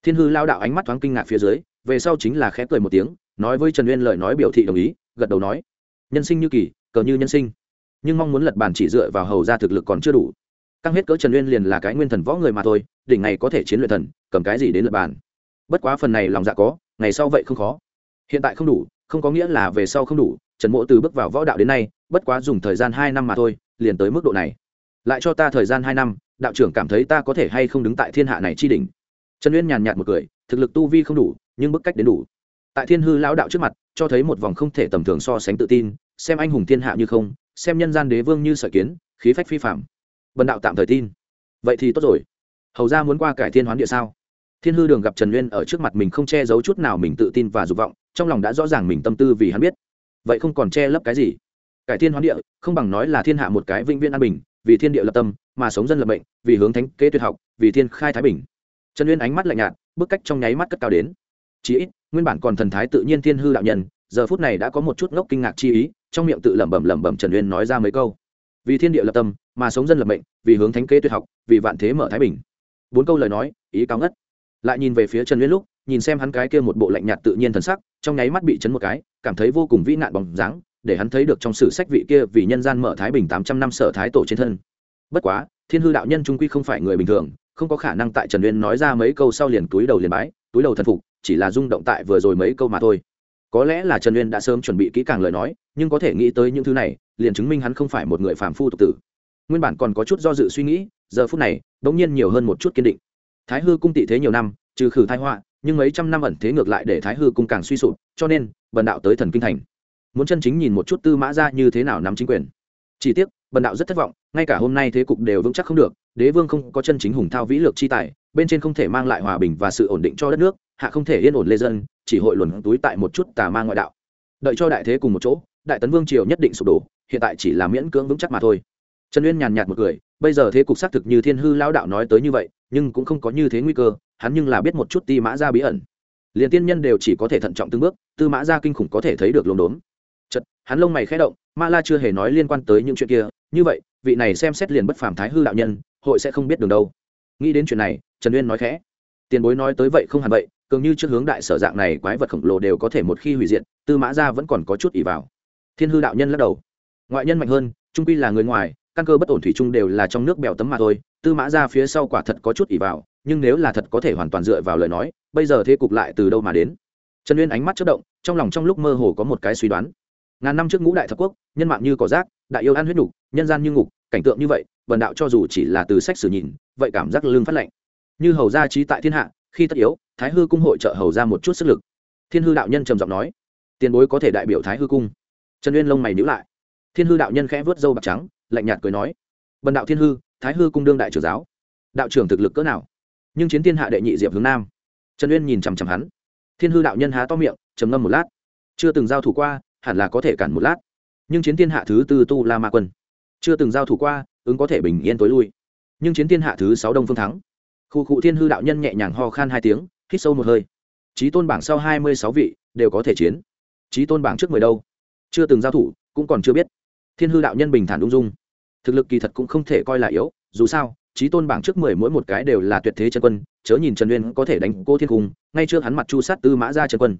Thiên hư lao đạo ánh mắt thoáng kinh ngạc phía dưới, về sau chính là khẽ cười một tiếng nói với trần uyên lời nói biểu thị đồng ý, gật đầu nói, nhân sinh như kỳ, cờ như nhân sinh. Nhưng mong muốn lật bàn chỉ dựa vào hầu ra thực lực còn chưa đủ. Căng hết cỡ trần uyên liền là cái nguyên thần võ người mà thôi, đỉnh này có thể chiến luyện thần, cầm cái gì đến lật bàn? Bất quá phần này lòng dạ có, ngày sau vậy không khó. Hiện tại không đủ, không có nghĩa là về sau không đủ, trần mộ từ bước vào võ đạo đến nay, bất quá dùng thời gian hai năm mà thôi, liền tới mức độ này. Lại cho ta thời gian hai năm, đạo trưởng cảm thấy ta có thể hay không đứng tại thiên hạ này chi đỉnh. Trần uyên nhàn nhạt một cười, thực lực tu vi không đủ, nhưng bức cách đến đủ tại thiên hư lão đạo trước mặt cho thấy một vòng không thể tầm thường so sánh tự tin xem anh hùng thiên hạ như không xem nhân gian đế vương như sợi kiến khí phách phi phạm bần đạo tạm thời tin. Vậy thì tốt rồi. Hầu ra muốn qua cải thiên hoán địa sao? Thiên hư đường gặp trần Nguyên ở trước mặt mình không che giấu chút nào mình tự tin và dục vọng trong lòng đã rõ ràng mình tâm tư vì hắn biết. Vậy không còn che lấp cái gì. Cải thiên hoán địa không bằng nói là thiên hạ một cái vĩnh viễn an bình vì thiên địa lập tâm mà sống dân lập bệnh, vì hướng thánh kế tuyệt học vì thiên khai thái bình. Trần uyên ánh mắt lạnh nhạt bức cách trong nháy mắt cất cao đến. Chí ít nguyên bản còn thần thái tự nhiên thiên hư đạo nhân, giờ phút này đã có một chút ngốc kinh ngạc chi ý, trong miệng tự lẩm bẩm lẩm bẩm trần uyên nói ra mấy câu. Vì thiên địa lập tâm, mà sống dân lập mệnh, vì hướng thánh kế tuyệt học, vì vạn thế mở thái bình. Bốn câu lời nói, ý cao ngất. Lại nhìn về phía trần uyên lúc, nhìn xem hắn cái kia một bộ lạnh nhạt tự nhiên thần sắc, trong nháy mắt bị chấn một cái, cảm thấy vô cùng vĩ nạn bóng dáng, để hắn thấy được trong sử sách vị kia vì nhân gian mở thái bình tám trăm năm sở thái tổ trên thân. Bất quá, thiên hư đạo nhân trung quy không phải người bình thường, không có khả năng tại trần uyên nói ra mấy câu sau liền túi đầu liền bái, túi đầu thần phục chỉ là rung động tại vừa rồi mấy câu mà thôi. Có lẽ là trần uyên đã sớm chuẩn bị kỹ càng lời nói, nhưng có thể nghĩ tới những thứ này, liền chứng minh hắn không phải một người phàm phu tục tử. Nguyên bản còn có chút do dự suy nghĩ, giờ phút này đ ỗ n g nhiên nhiều hơn một chút kiên định. Thái hư cung tị thế nhiều năm, trừ khử thái họa, nhưng mấy trăm năm ẩn thế ngược lại để thái hư cung càng suy sụp, cho nên, bần đạo tới thần kinh thành. Muốn chân chính nhìn một chút tư mã ra như thế nào nắm chính quyền. Chỉ tiếc, bần đạo rất thất vọng, ngay cả hôm nay thế cục đều vững chắc không được, đế vương không có chân chính hùng thao vĩ lược chi tài bên trên không thể mang lại hòa bình và sự ổn định cho đất nước, hạ không thể yên ổn lê dân, chỉ hội luồn túi tại một chút tà ma ngoại đạo. Đợi cho đại thế cùng một chỗ, đại tấn vương triều nhất định sụp đổ, hiện tại chỉ là miễn cưỡng vững chắc mà thôi. Trần uyên nhàn nhạt một cười, bây giờ thế cục xác thực như thiên hư lão đạo nói tới như vậy, nhưng cũng không có như thế nguy cơ, hắn nhưng là biết một chút ti mã ra bí ẩn. Liền tiên nhân đều chỉ có thể thận trọng từng bước, tư mã ra kinh khủng có thể thấy được lồn đốn chật hắn lông mày khẽ động, ma la chưa hề nói liên quan tới những chuyện kia, như vậy, vị này xem xét liền bất phàm thái hư đạo nhân, hội sẽ không biết đường đâu nghĩ đến chuyện này, trần uyên nói khẽ. Tiền bối nói tới vậy không hẳn vậy, cường như trước hướng đại sở dạng này quái vật khổng lồ đều có thể một khi hủy diệt, tư mã ra vẫn còn có chút ỉ vào. Thiên hư đạo nhân lắc đầu. Ngoại nhân mạnh hơn, trung quy là người ngoài, căn cơ bất ổn thủy chung đều là trong nước bèo tấm mà thôi, tư mã ra phía sau quả thật có chút ỉ vào, nhưng nếu là thật có thể hoàn toàn dựa vào lời nói, bây giờ thế cục lại từ đâu mà đến? Trần uyên ánh mắt chất động, trong lòng trong lúc mơ hồ có một cái suy đoán. Ngàn năm trước ngũ đại thập quốc, nhân mạng như cỏ rác, đại yêu ăn huyết nhục, nhân gian như ngục, cảnh tượng như vậy, vần đạo cho dù chỉ là từ sách sử nhìn vậy cảm giác lương phát lệnh như hầu gia trí tại thiên hạ, khi tất yếu, thái hư cung hội trợ hầu ra một chút sức lực. Thiên hư đạo nhân trầm giọng nói, tiền bối có thể đại biểu thái hư cung. Trần uyên lông mày nhữ lại. Thiên hư đạo nhân khẽ vớt râu bạc trắng, lạnh nhạt cười nói, bần đạo thiên hư, thái hư cung đương đại trưởng giáo. Đạo trưởng thực lực cỡ nào? Nhưng chiến thiên hạ đệ nhị diệp hướng nam. Trần uyên nhìn chằm chằm hắn. Thiên hư đạo nhân há to miệng, trầm ngâm một lát. Chưa từng giao thủ qua, hẳn là có thể cản một lát. Nhưng chiến thiên hạ thứ tư tu la ma quân, chưa từng giao thủ qua, ứng có thể bình yên tối lui nhưng chiến thiên hạ thứ sáu đông phương thắng. Khu cụ thiên hư đạo nhân nhẹ nhàng ho khan hai tiếng, hít sâu một hơi. Trí tôn bảng sau hai mươi sáu vị đều có thể chiến. Trí tôn bảng trước mười đâu? Chưa từng giao thủ, cũng còn chưa biết. Thiên hư đạo nhân bình thản ung dung. Thực lực kỳ thật cũng không thể coi là yếu, dù sao trí tôn bảng trước mười mỗi một cái đều là tuyệt thế chân quân, chớ nhìn trần uyên có thể đánh cô thiên cung, ngay trước hắn mặt chu sát tư mã ra chân quân.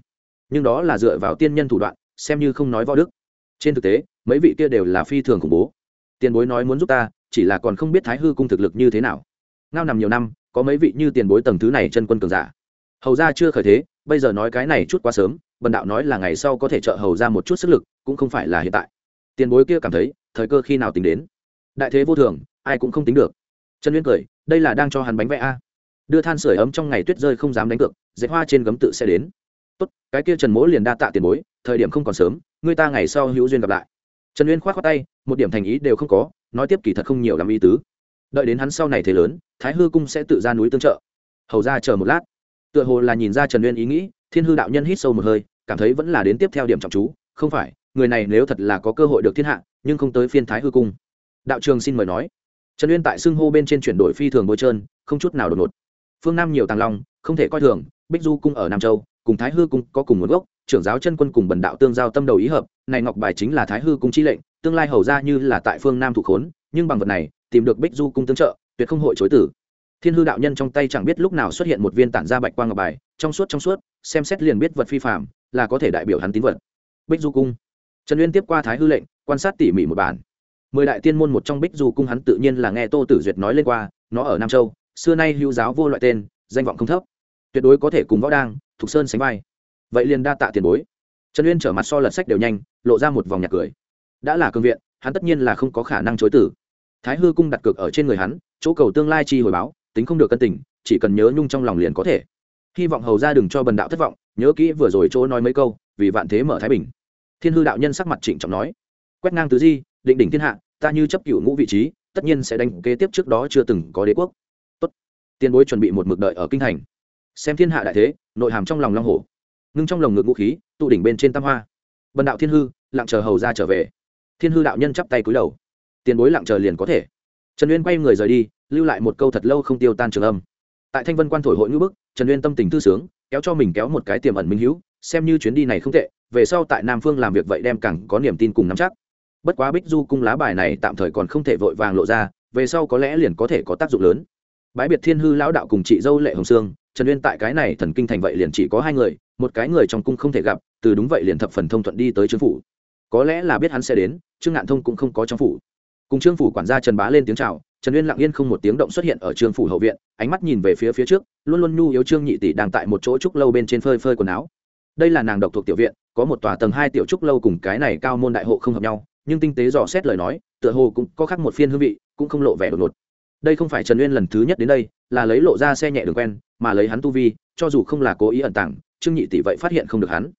Nhưng đó là dựa vào tiên nhân thủ đoạn, xem như không nói võ đức. Trên thực tế, mấy vị kia đều là phi thường khủng bố. Tiền bối nói muốn giúp ta chỉ là còn không biết thái hư cung thực lực như thế nào. Ngao nằm nhiều năm, có mấy vị như tiền bối tầng thứ này chân quân cường giả. Hầu ra chưa khởi thế, bây giờ nói cái này chút quá sớm, bần đạo nói là ngày sau có thể trợ hầu ra một chút sức lực, cũng không phải là hiện tại. Tiền bối kia cảm thấy, thời cơ khi nào tính đến? Đại thế vô thường, ai cũng không tính được. Trần uyên cười, đây là đang cho hắn bánh vẽ a. Đưa than sửa ấm trong ngày tuyết rơi không dám đánh cược, dệt hoa trên gấm tự sẽ đến. Tốt, cái kia trần mỗ liền đa tạ tiền bối, thời điểm không còn sớm, người ta ngày sau hữu duyên gặp lại. Trần uyên k h o á t khoác tay, một điểm thành ý đều không có nói tiếp kỳ thật không nhiều làm ý tứ. Đợi đến hắn sau này thế lớn, thái hư cung sẽ tự ra núi tương trợ. Hầu ra chờ một lát. Tựa hồ là nhìn ra trần uyên ý nghĩ, thiên hư đạo nhân hít sâu một hơi, cảm thấy vẫn là đến tiếp theo điểm trọng chú. Không phải, người này nếu thật là có cơ hội được thiên hạ, nhưng không tới phiên thái hư cung. Đạo trường xin mời nói. Trần uyên tại xưng hô bên trên chuyển đổi phi thường bôi trơn, không chút nào đột ngột. Phương nam nhiều tàng long, không thể coi thường, bích du cung ở nam châu, cùng thái hư cung có cùng nguồn gốc trưởng giáo chân quân cùng bần đạo tương giao tâm đầu ý hợp, này ngọc bài chính là thái hư cung chi lệnh, tương lai hầu ra như là tại phương nam thủ khốn, nhưng bằng vật này, tìm được bích du cung tương trợ, tuyệt không hội chối tử. Thiên hư đạo nhân trong tay chẳng biết lúc nào xuất hiện một viên tản ra bạch quang ngọc bài, trong suốt trong suốt, xem xét liền biết vật phi phạm là có thể đại biểu hắn tín vật. Bích du cung. Trần uyên tiếp qua thái hư lệnh, quan sát tỉ mỉ một bản. Mười đại tiên môn một trong bích du cung hắn tự nhiên là nghe tô tử duyệt nói lên qua, nó ở nam châu, xưa nay hữu giáo vô loại tên, danh vọng không thấp. Tuyệt đối có thể cùng võ đang, thục sơn sánh vai vậy liền đa tạ tiền bối. Trần uyên trở mặt so lật sách đều nhanh, lộ ra một vòng nhạc cười. Đã là cương viện, hắn tất nhiên là không có khả năng chối tử thái hư cung đặt cược ở trên người hắn, chỗ cầu tương lai chi hồi báo, tính không được cân tình, chỉ cần nhớ nhung trong lòng liền có thể. Hy vọng hầu ra đừng cho bần đạo thất vọng, nhớ kỹ vừa rồi chỗ nói mấy câu, vì vạn thế mở thái bình. Thiên hư đạo nhân sắc mặt trịnh trọng nói, quét ngang tứ di, định đỉnh thiên hạ, ta như chấp cựu ngũ vị trí, tất nhiên sẽ đánh kế tiếp trước đó chưa từng có đế quốc. Tốt. Tiền bối chuẩn bị một mực đợi ở kinh thành. Xem thiên hạ đại thế, nội hàm trong lòng long hổ ngưng trong lồng ngực vũ khí, tụ đỉnh bên trên tam hoa. Bần đạo thiên hư, lặng chờ hầu ra trở về. Thiên hư đạo nhân chắp tay cúi đầu. Tiền bối lặng chờ liền có thể. Trần uyên quay người rời đi, lưu lại một câu thật lâu không tiêu tan trường âm. Tại thanh vân quan thổi hội ngữ bức, trần uyên tâm tình thư sướng, kéo cho mình kéo một cái tiềm ẩn minh hữu, xem như chuyến đi này không tệ, về sau tại nam phương làm việc vậy đem càng có niềm tin cùng nắm chắc. Bất quá bích du cung lá bài này tạm thời còn không thể vội vàng lộ ra, về sau có lẽ liền có thể có tác dụng lớn. Bãi biệt thiên hư lão đạo cùng chị dâu lệ hồng sương, trần uyên tại cái này thần kinh thành vậy liền chỉ có hai người một cái người trong cung không thể gặp, từ đúng vậy liền thập phần thông thuận đi tới trương phủ. Có lẽ là biết hắn sẽ đến, trương ngạn thông cũng không có trong phủ. Cùng trương phủ quản gia trần bá lên tiếng chào, trần uyên lặng yên không một tiếng động xuất hiện ở trương phủ hậu viện, ánh mắt nhìn về phía phía trước, luôn luôn nhu yếu trương nhị tỷ đang tại một chỗ trúc lâu bên trên phơi phơi quần áo. Đây là nàng độc thuộc tiểu viện, có một tòa tầng hai tiểu trúc lâu cùng cái này cao môn đại hộ không hợp nhau, nhưng tinh tế dò xét lời nói, tựa hồ cũng có khác một phiên hương vị, cũng không lộ vẻ đột ngột. Đây không phải trần uyên lần thứ nhất đến đây, là lấy lộ ra xe nhẹ đường quen, mà lấy hắn tu vi, cho dù không là cố ý ẩn tàng trương nhị tỷ vậy phát hiện không được hắn.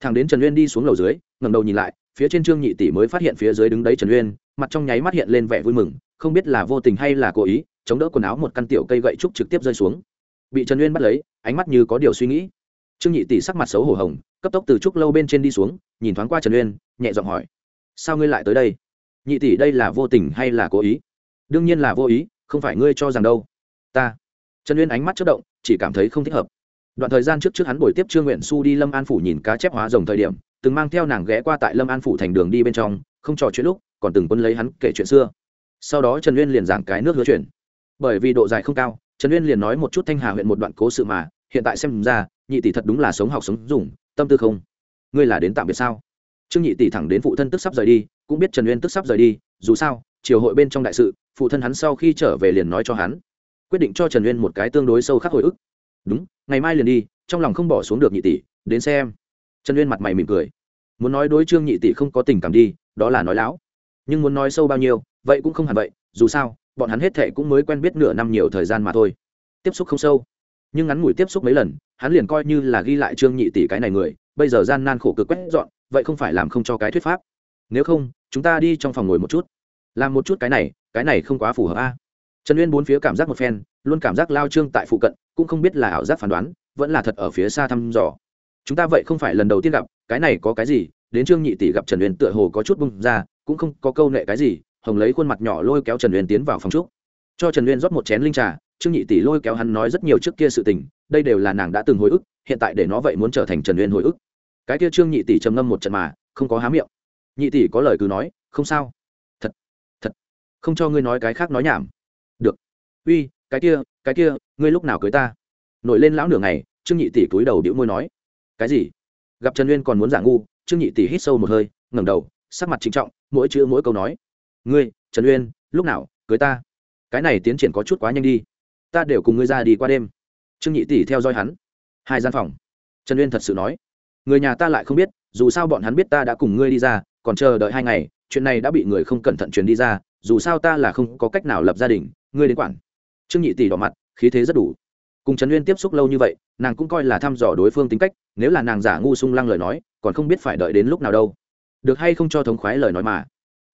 Thằng đến trần uyên đi xuống lầu dưới ngầm đầu nhìn lại, phía trên trương nhị tỷ mới phát hiện phía dưới đứng đấy trần uyên, mặt trong nháy mắt hiện lên vẻ vui mừng, không biết là vô tình hay là cố ý, chống đỡ quần áo một căn tiểu cây gậy trúc trực tiếp rơi xuống. Bị trần uyên bắt lấy, ánh mắt như có điều suy nghĩ. Trương nhị tỷ sắc mặt xấu hổ hồng, cấp tốc từ trúc lâu bên trên đi xuống, nhìn thoáng qua trần uyên, nhẹ giọng hỏi, sao ngươi lại tới đây? Nhị tỷ đây là vô tình hay là cố ý? Đương nhiên là vô ý, không phải ngươi cho rằng đâu. Ta. Trần uyên ánh mắt chất động, chỉ cảm thấy không thích hợp đoạn thời gian trước trước hắn buổi tiếp trương nguyện su đi lâm an phủ nhìn cá chép hóa rồng thời điểm, từng mang theo nàng ghé qua tại lâm an phủ thành đường đi bên trong, không trò chuyện lúc, còn từng quân lấy hắn kể chuyện xưa. Sau đó trần uyên liền giảng cái nước hứa chuyển bởi vì độ dài không cao, trần uyên liền nói một chút thanh hà huyện một đoạn cố sự mà, hiện tại xem ra, nhị tỷ thật đúng là sống học sống dùng, tâm tư không. Ngươi là đến tạm biệt sao? Trương nhị tỷ thẳng đến phụ thân tức sắp rời đi, cũng biết trần uyên tức sắp rời đi, dù sao, triều hội bên trong đại sự, phụ thân hắn sau khi trở về liền nói cho hắn. Quyết định cho trần uyên một cái tương đối sâu khắc hồi ức đúng, ngày mai liền đi, trong lòng không bỏ xuống được nhị tỷ, đến xem. Trần uyên mặt mày mỉm cười. Muốn nói đối trương nhị tỷ không có tình cảm đi, đó là nói láo. Nhưng muốn nói sâu bao nhiêu, vậy cũng không hẳn vậy, dù sao, bọn hắn hết thệ cũng mới quen biết nửa năm nhiều thời gian mà thôi. Tiếp xúc không sâu. Nhưng ngắn ngủi tiếp xúc mấy lần, hắn liền coi như là ghi lại trương nhị tỷ cái này người, bây giờ gian nan khổ cực quét dọn, vậy không phải làm không cho cái thuyết pháp. Nếu không, chúng ta đi trong phòng ngồi một chút. Làm một chút cái này cái này không quá phù hợp a trần uyên bốn phía cảm giác một phen, luôn cảm giác lao trương tại phụ cận, cũng không biết là ảo giác phán đoán, vẫn là thật ở phía xa thăm dò. Chúng ta vậy không phải lần đầu tiên gặp, cái này có cái gì? Đến trương nhị tỷ gặp trần uyên tựa hồ có chút bung ra, cũng không có câu nệ cái gì, hồng lấy khuôn mặt nhỏ lôi kéo trần uyên tiến vào phòng trúc cho trần uyên rót một chén linh trà, trương nhị tỷ lôi kéo hắn nói rất nhiều trước kia sự tình, đây đều là nàng đã từng hồi ức, hiện tại để nó vậy muốn trở thành trần uyên hồi ức. Cái kia trương nhị tỷ trầm ngâm một trận mà, không có há miệng. Nhị tỷ có lời cứ nói, không sao. Thật thật, không cho ngươi nói cái khác nói nhảm uy, cái kia cái kia, ngươi lúc nào cưới ta? Nổi lên lão nửa ngày, trương nhị tỷ cúi đầu đĩu môi nói. Cái gì? Gặp trần uyên còn muốn giả ngu, trương nhị tỷ hít sâu một hơi, ngẩng đầu, sắc mặt trinh trọng, mỗi chữ mỗi câu nói. Ngươi, trần uyên, lúc nào cưới ta? Cái này tiến triển có chút quá nhanh đi. Ta đều cùng ngươi ra đi qua đêm. Trương nhị tỷ theo dõi hắn. Hai gian phòng. Trần uyên thật sự nói. Người nhà ta lại không biết, dù sao bọn hắn biết ta đã cùng ngươi đi ra, còn chờ đợi hai ngày, chuyện này đã bị người không cẩn thận truyền đi ra, dù sao ta là không có cách nào lập gia đình, ngươi đến quản trương nhị tỷ đỏ mặt, khí thế rất đủ. Cùng trần uyên tiếp xúc lâu như vậy, nàng cũng coi là thăm dò đối phương tính cách, nếu là nàng giả ngu sung lăng lời nói, còn không biết phải đợi đến lúc nào đâu. Được hay không cho thống khoái lời nói mà.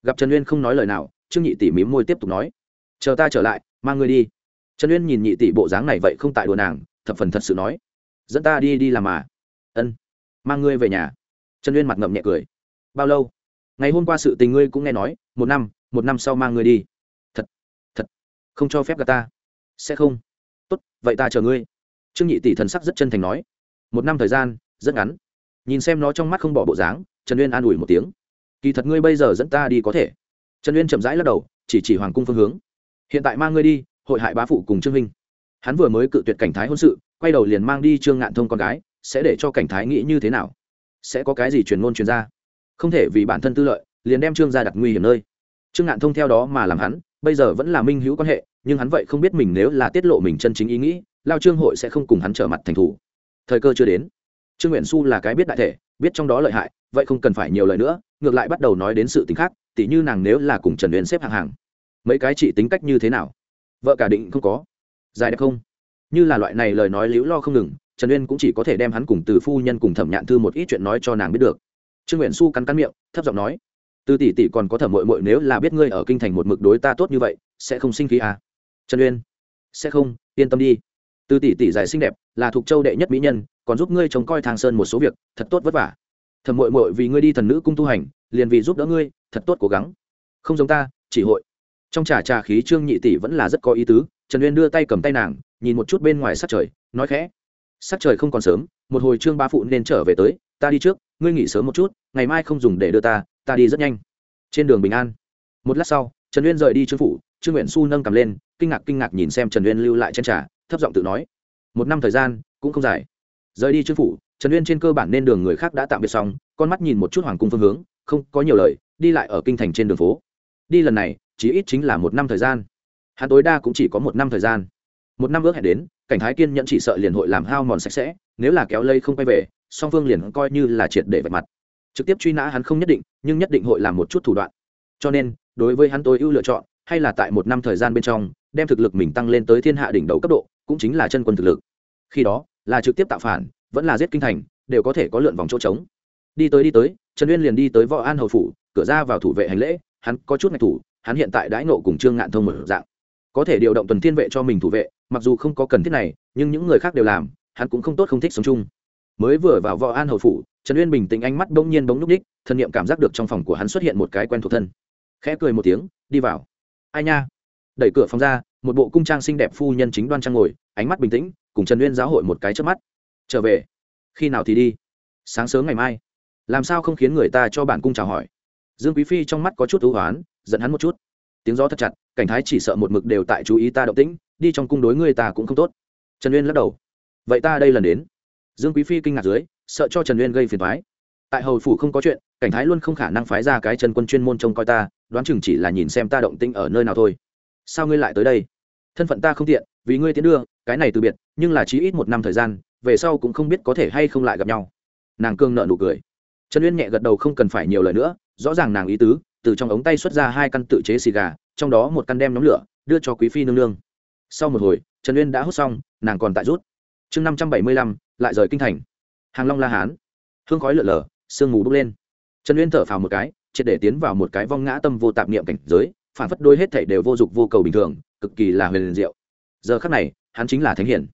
Gặp trần uyên không nói lời nào, trương nhị tỷ mím môi tiếp tục nói. Chờ ta trở lại, mang ngươi đi. Trần uyên nhìn nhị tỷ bộ dáng này vậy không tại đùa nàng, thập phần thật sự nói. Dẫn ta đi đi làm mà. Ân. Mang ngươi về nhà. Trần uyên mặt ngậm nhẹ cười. Bao lâu? Ngày hôm qua sự tình ngươi cũng nghe nói, một năm một năm sau mang ngươi đi. Thật thật. Không cho phép gà ta sẽ không. Tốt, vậy ta chờ ngươi. Trương nhị tỷ thần sắc rất chân thành nói. Một năm thời gian, rất ngắn. Nhìn xem nó trong mắt không bỏ bộ dáng, trần uyên an ủi một tiếng. Kỳ thật ngươi bây giờ dẫn ta đi có thể. Trần uyên chậm rãi lắc đầu, chỉ chỉ hoàng cung phương hướng. Hiện tại mang ngươi đi, hội hại bá phụ cùng trương minh. Hắn vừa mới cự tuyệt cảnh thái hôn sự, quay đầu liền mang đi trương ngạn thông con gái, sẽ để cho cảnh thái nghĩ như thế nào? Sẽ có cái gì truyền ngôn truyền ra? Không thể vì bản thân tư lợi, liền đem trương ra đặt nguy hiểm nơi. Trương ngạn thông theo đó mà làm hắn bây giờ vẫn là minh hữu quan hệ, nhưng hắn vậy không biết mình nếu là tiết lộ mình chân chính ý nghĩ, lao trương hội sẽ không cùng hắn trở mặt thành thủ. Thời cơ chưa đến. Trương nguyện xu là cái biết đại thể, biết trong đó lợi hại, vậy không cần phải nhiều lời nữa, ngược lại bắt đầu nói đến sự t ì n h khác, tỉ như nàng nếu là cùng trần huyền xếp hàng hàng. Mấy cái chị tính cách như thế nào? Vợ cả định không có. Dài đẹp không? Như là loại này lời nói liễu lo không ngừng, trần uyên cũng chỉ có thể đem hắn cùng từ phu nhân cùng thẩm nhạn thư một ít chuyện nói cho nàng biết được. Trương nguyện xu cắn cắn miệng, thấp giọng nói từ tỷ tỷ còn có thẩm mội mội nếu là biết ngươi ở kinh thành một mực đối ta tốt như vậy, sẽ không sinh khí à? Trần uyên, sẽ không, yên tâm đi. Từ tỷ tỷ giải xinh đẹp, là thuộc châu đệ nhất mỹ nhân, còn giúp ngươi trông coi thang sơn một số việc, thật tốt vất vả. Thầm mội mội vì ngươi đi thần nữ cung tu hành, liền vì giúp đỡ ngươi, thật tốt cố gắng. Không giống ta, chỉ hội. Trong trà trà khí trương nhị tỷ vẫn là rất có ý tứ, trần uyên đưa tay cầm tay nàng, nhìn một chút bên ngoài sắc trời, nói khẽ. Sắc trời không còn sớm, một hồi trương ba phụ nên trở về tới, ta đi trước ngươi nghỉ sớm một chút, ngày mai không dùng để đưa ta ta đi rất nhanh. Trên đường bình an. Một lát sau, trần uyên rời đi trương phủ, trương nguyện su nâng cầm lên, kinh ngạc kinh ngạc nhìn xem trần uyên lưu lại trên trà, thấp giọng tự nói, một năm thời gian, cũng không dài. Rời đi trương phủ, trần uyên trên cơ bản nên đường người khác đã tạm biệt xong, con mắt nhìn một chút hoàng cung phương hướng, không có nhiều lời, đi lại ở kinh thành trên đường phố. Đi lần này chỉ ít chính là một năm thời gian. Hắn tối đa cũng chỉ có một năm thời gian. Một năm ước hẹn đến, cảnh thái kiên nhận chỉ sợ liền hội làm hao mòn sạch sẽ, nếu là kéo lây không quay về song phương liền coi như là triệt để vạch mặt. Trực tiếp truy nã hắn không nhất định, nhưng nhất định hội làm một chút thủ đoạn. Cho nên, đối với hắn tôi ưu lựa chọn, hay là tại một năm thời gian bên trong, đem thực lực mình tăng lên tới thiên hạ đỉnh đầu cấp độ, cũng chính là chân quân thực lực. Khi đó, là trực tiếp tạo phản, vẫn là giết kinh thành, đều có thể có lượn vòng chỗ trống. Đi tới đi tới, trần uyên liền đi tới võ an hầu phủ, cửa ra vào thủ vệ hành lễ, hắn có chút ngạch thủ, hắn hiện tại đãi nộ cùng trương ngạn thông mở dạng. Có thể điều động tuần thiên vệ cho mình thủ vệ, mặc dù không có cần thiết này, nhưng những người khác đều làm, hắn cũng không tốt không thích sống chung mới vừa vào võ an hầu phủ, trần uyên bình tĩnh ánh mắt bỗng nhiên bỗng núp ních, thân nhiệm cảm giác được trong phòng của hắn xuất hiện một cái quen thuộc thân. Khẽ cười một tiếng, đi vào. Ai nha? Đẩy cửa phòng ra, một bộ cung trang xinh đẹp phu nhân chính đoan trang ngồi, ánh mắt bình tĩnh, cùng trần uyên giáo hội một cái trước mắt. Trở về. Khi nào thì đi? Sáng sớm ngày mai. Làm sao không khiến người ta cho bản cung chào hỏi? Dương quý phi trong mắt có chút ưu hoán dẫn hắn một chút. Tiếng gió thật chặt, cảnh thái chỉ sợ một mực đều tại chú ý ta động tĩnh, đi trong cung đối người ta cũng không tốt. Trần uyên lắc đầu. Vậy ta đây lần đến dương quý phi kinh ngạc dưới, sợ cho trần uyên gây phiền thoái tại hầu phủ không có chuyện, cảnh thái luôn không khả năng phái ra cái chân quân chuyên môn trông coi ta, đoán chừng chỉ là nhìn xem ta động tĩnh ở nơi nào thôi. Sao ngươi lại tới đây? Thân phận ta không tiện, vì ngươi tiến đưa, cái này từ biệt, nhưng là chí ít một năm thời gian, về sau cũng không biết có thể hay không lại gặp nhau. Nàng cương nợ nụ cười. Trần uyên nhẹ gật đầu không cần phải nhiều lời nữa, rõ ràng nàng ý tứ, từ trong ống tay xuất ra hai căn tự chế xì gà, trong đó một căn đem nhóm lửa, đưa cho quý phi nương nương. Sau một hồi, trần uyên đã hút xong, nàng còn tại rút. Chương năm trăm bảy mươi lăm lại rời kinh thành. Hàng long la hán. Hương khói lợn lở, sương mù bốc lên. Trần uyên thở phào một cái, triệt để tiến vào một cái vong ngã tâm vô tạp niệm cảnh giới, phản phất đôi hết thảy đều vô dụng vô cầu bình thường, cực kỳ là huyền diệu. Giờ khắc này, hắn chính là thánh hiển.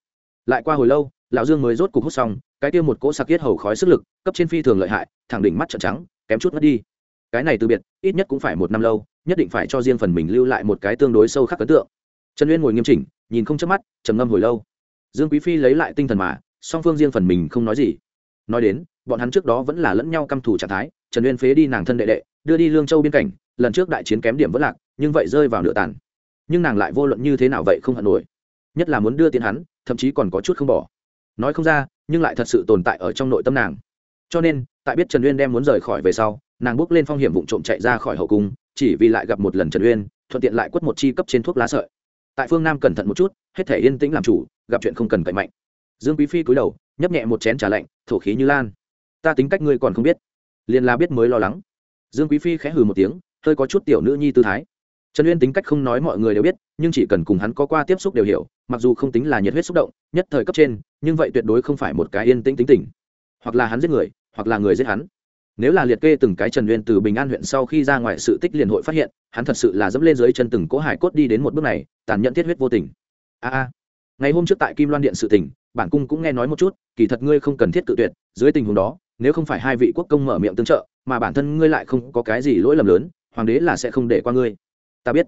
Lại qua hồi lâu, lão dương mới rốt cục hút xong, cái kia một cỗ sặc kiết hầu khói sức lực, cấp trên phi thường lợi hại, thẳng đỉnh mắt trợn trắng, kém chút mất đi. Cái này từ biệt, ít nhất cũng phải một năm lâu, nhất định phải cho riêng phần mình lưu lại một cái tương đối sâu khắc ấn tượng. Trần uyên ngồi nghiêm chỉnh, nhìn không chớp mắt, trầm ngâm hồi lâu. Dương quý phi lấy lại tinh thần mà song phương riêng phần mình không nói gì. Nói đến, bọn hắn trước đó vẫn là lẫn nhau căm thù trạng thái, trần uyên phế đi nàng thân đệ đệ, đưa đi lương châu biên cảnh, lần trước đại chiến kém điểm vất lạc, nhưng vậy rơi vào nửa tàn. Nhưng nàng lại vô luận như thế nào vậy không hận nổi. Nhất là muốn đưa tiền hắn, thậm chí còn có chút không bỏ. Nói không ra, nhưng lại thật sự tồn tại ở trong nội tâm nàng. Cho nên, tại biết trần uyên đem muốn rời khỏi về sau, nàng bước lên phong hiểm vụ trộm chạy ra khỏi hậu cung, chỉ vì lại gặp một lần trần uyên, thuận tiện lại quất một chi cấp trên thuốc lá sợi. Tại phương nam cẩn thận một chút, hết thể yên tĩnh làm chủ, gặp chuyện không cần cậy mạnh dương quý phi cúi đầu, nhấp nhẹ một chén trà lạnh, thổ khí như lan. Ta tính cách ngươi còn không biết, liền là biết mới lo lắng. Dương quý phi khẽ hừ một tiếng, hơi có chút tiểu nữ nhi tư thái. Trần uyên tính cách không nói mọi người đều biết, nhưng chỉ cần cùng hắn có qua tiếp xúc đều hiểu, mặc dù không tính là nhiệt huyết xúc động, nhất thời cấp trên, nhưng vậy tuyệt đối không phải một cái yên tĩnh tính tình. Hoặc là hắn giết người, hoặc là người giết hắn. Nếu là liệt kê từng cái trần uyên từ bình an huyện sau khi ra ngoài sự tích liền hội phát hiện, hắn thật sự là dẫm lên dưới chân từng cỗ hải cốt đi đến một bước này, tàn nhẫn thiết huyết vô tình. A a ngày hôm trước tại kim loan điện sự tỉnh, bản cung cũng nghe nói một chút kỳ thật ngươi không cần thiết tự tuyệt dưới tình huống đó nếu không phải hai vị quốc công mở miệng tương trợ mà bản thân ngươi lại không có cái gì lỗi lầm lớn hoàng đế là sẽ không để qua ngươi. Ta biết.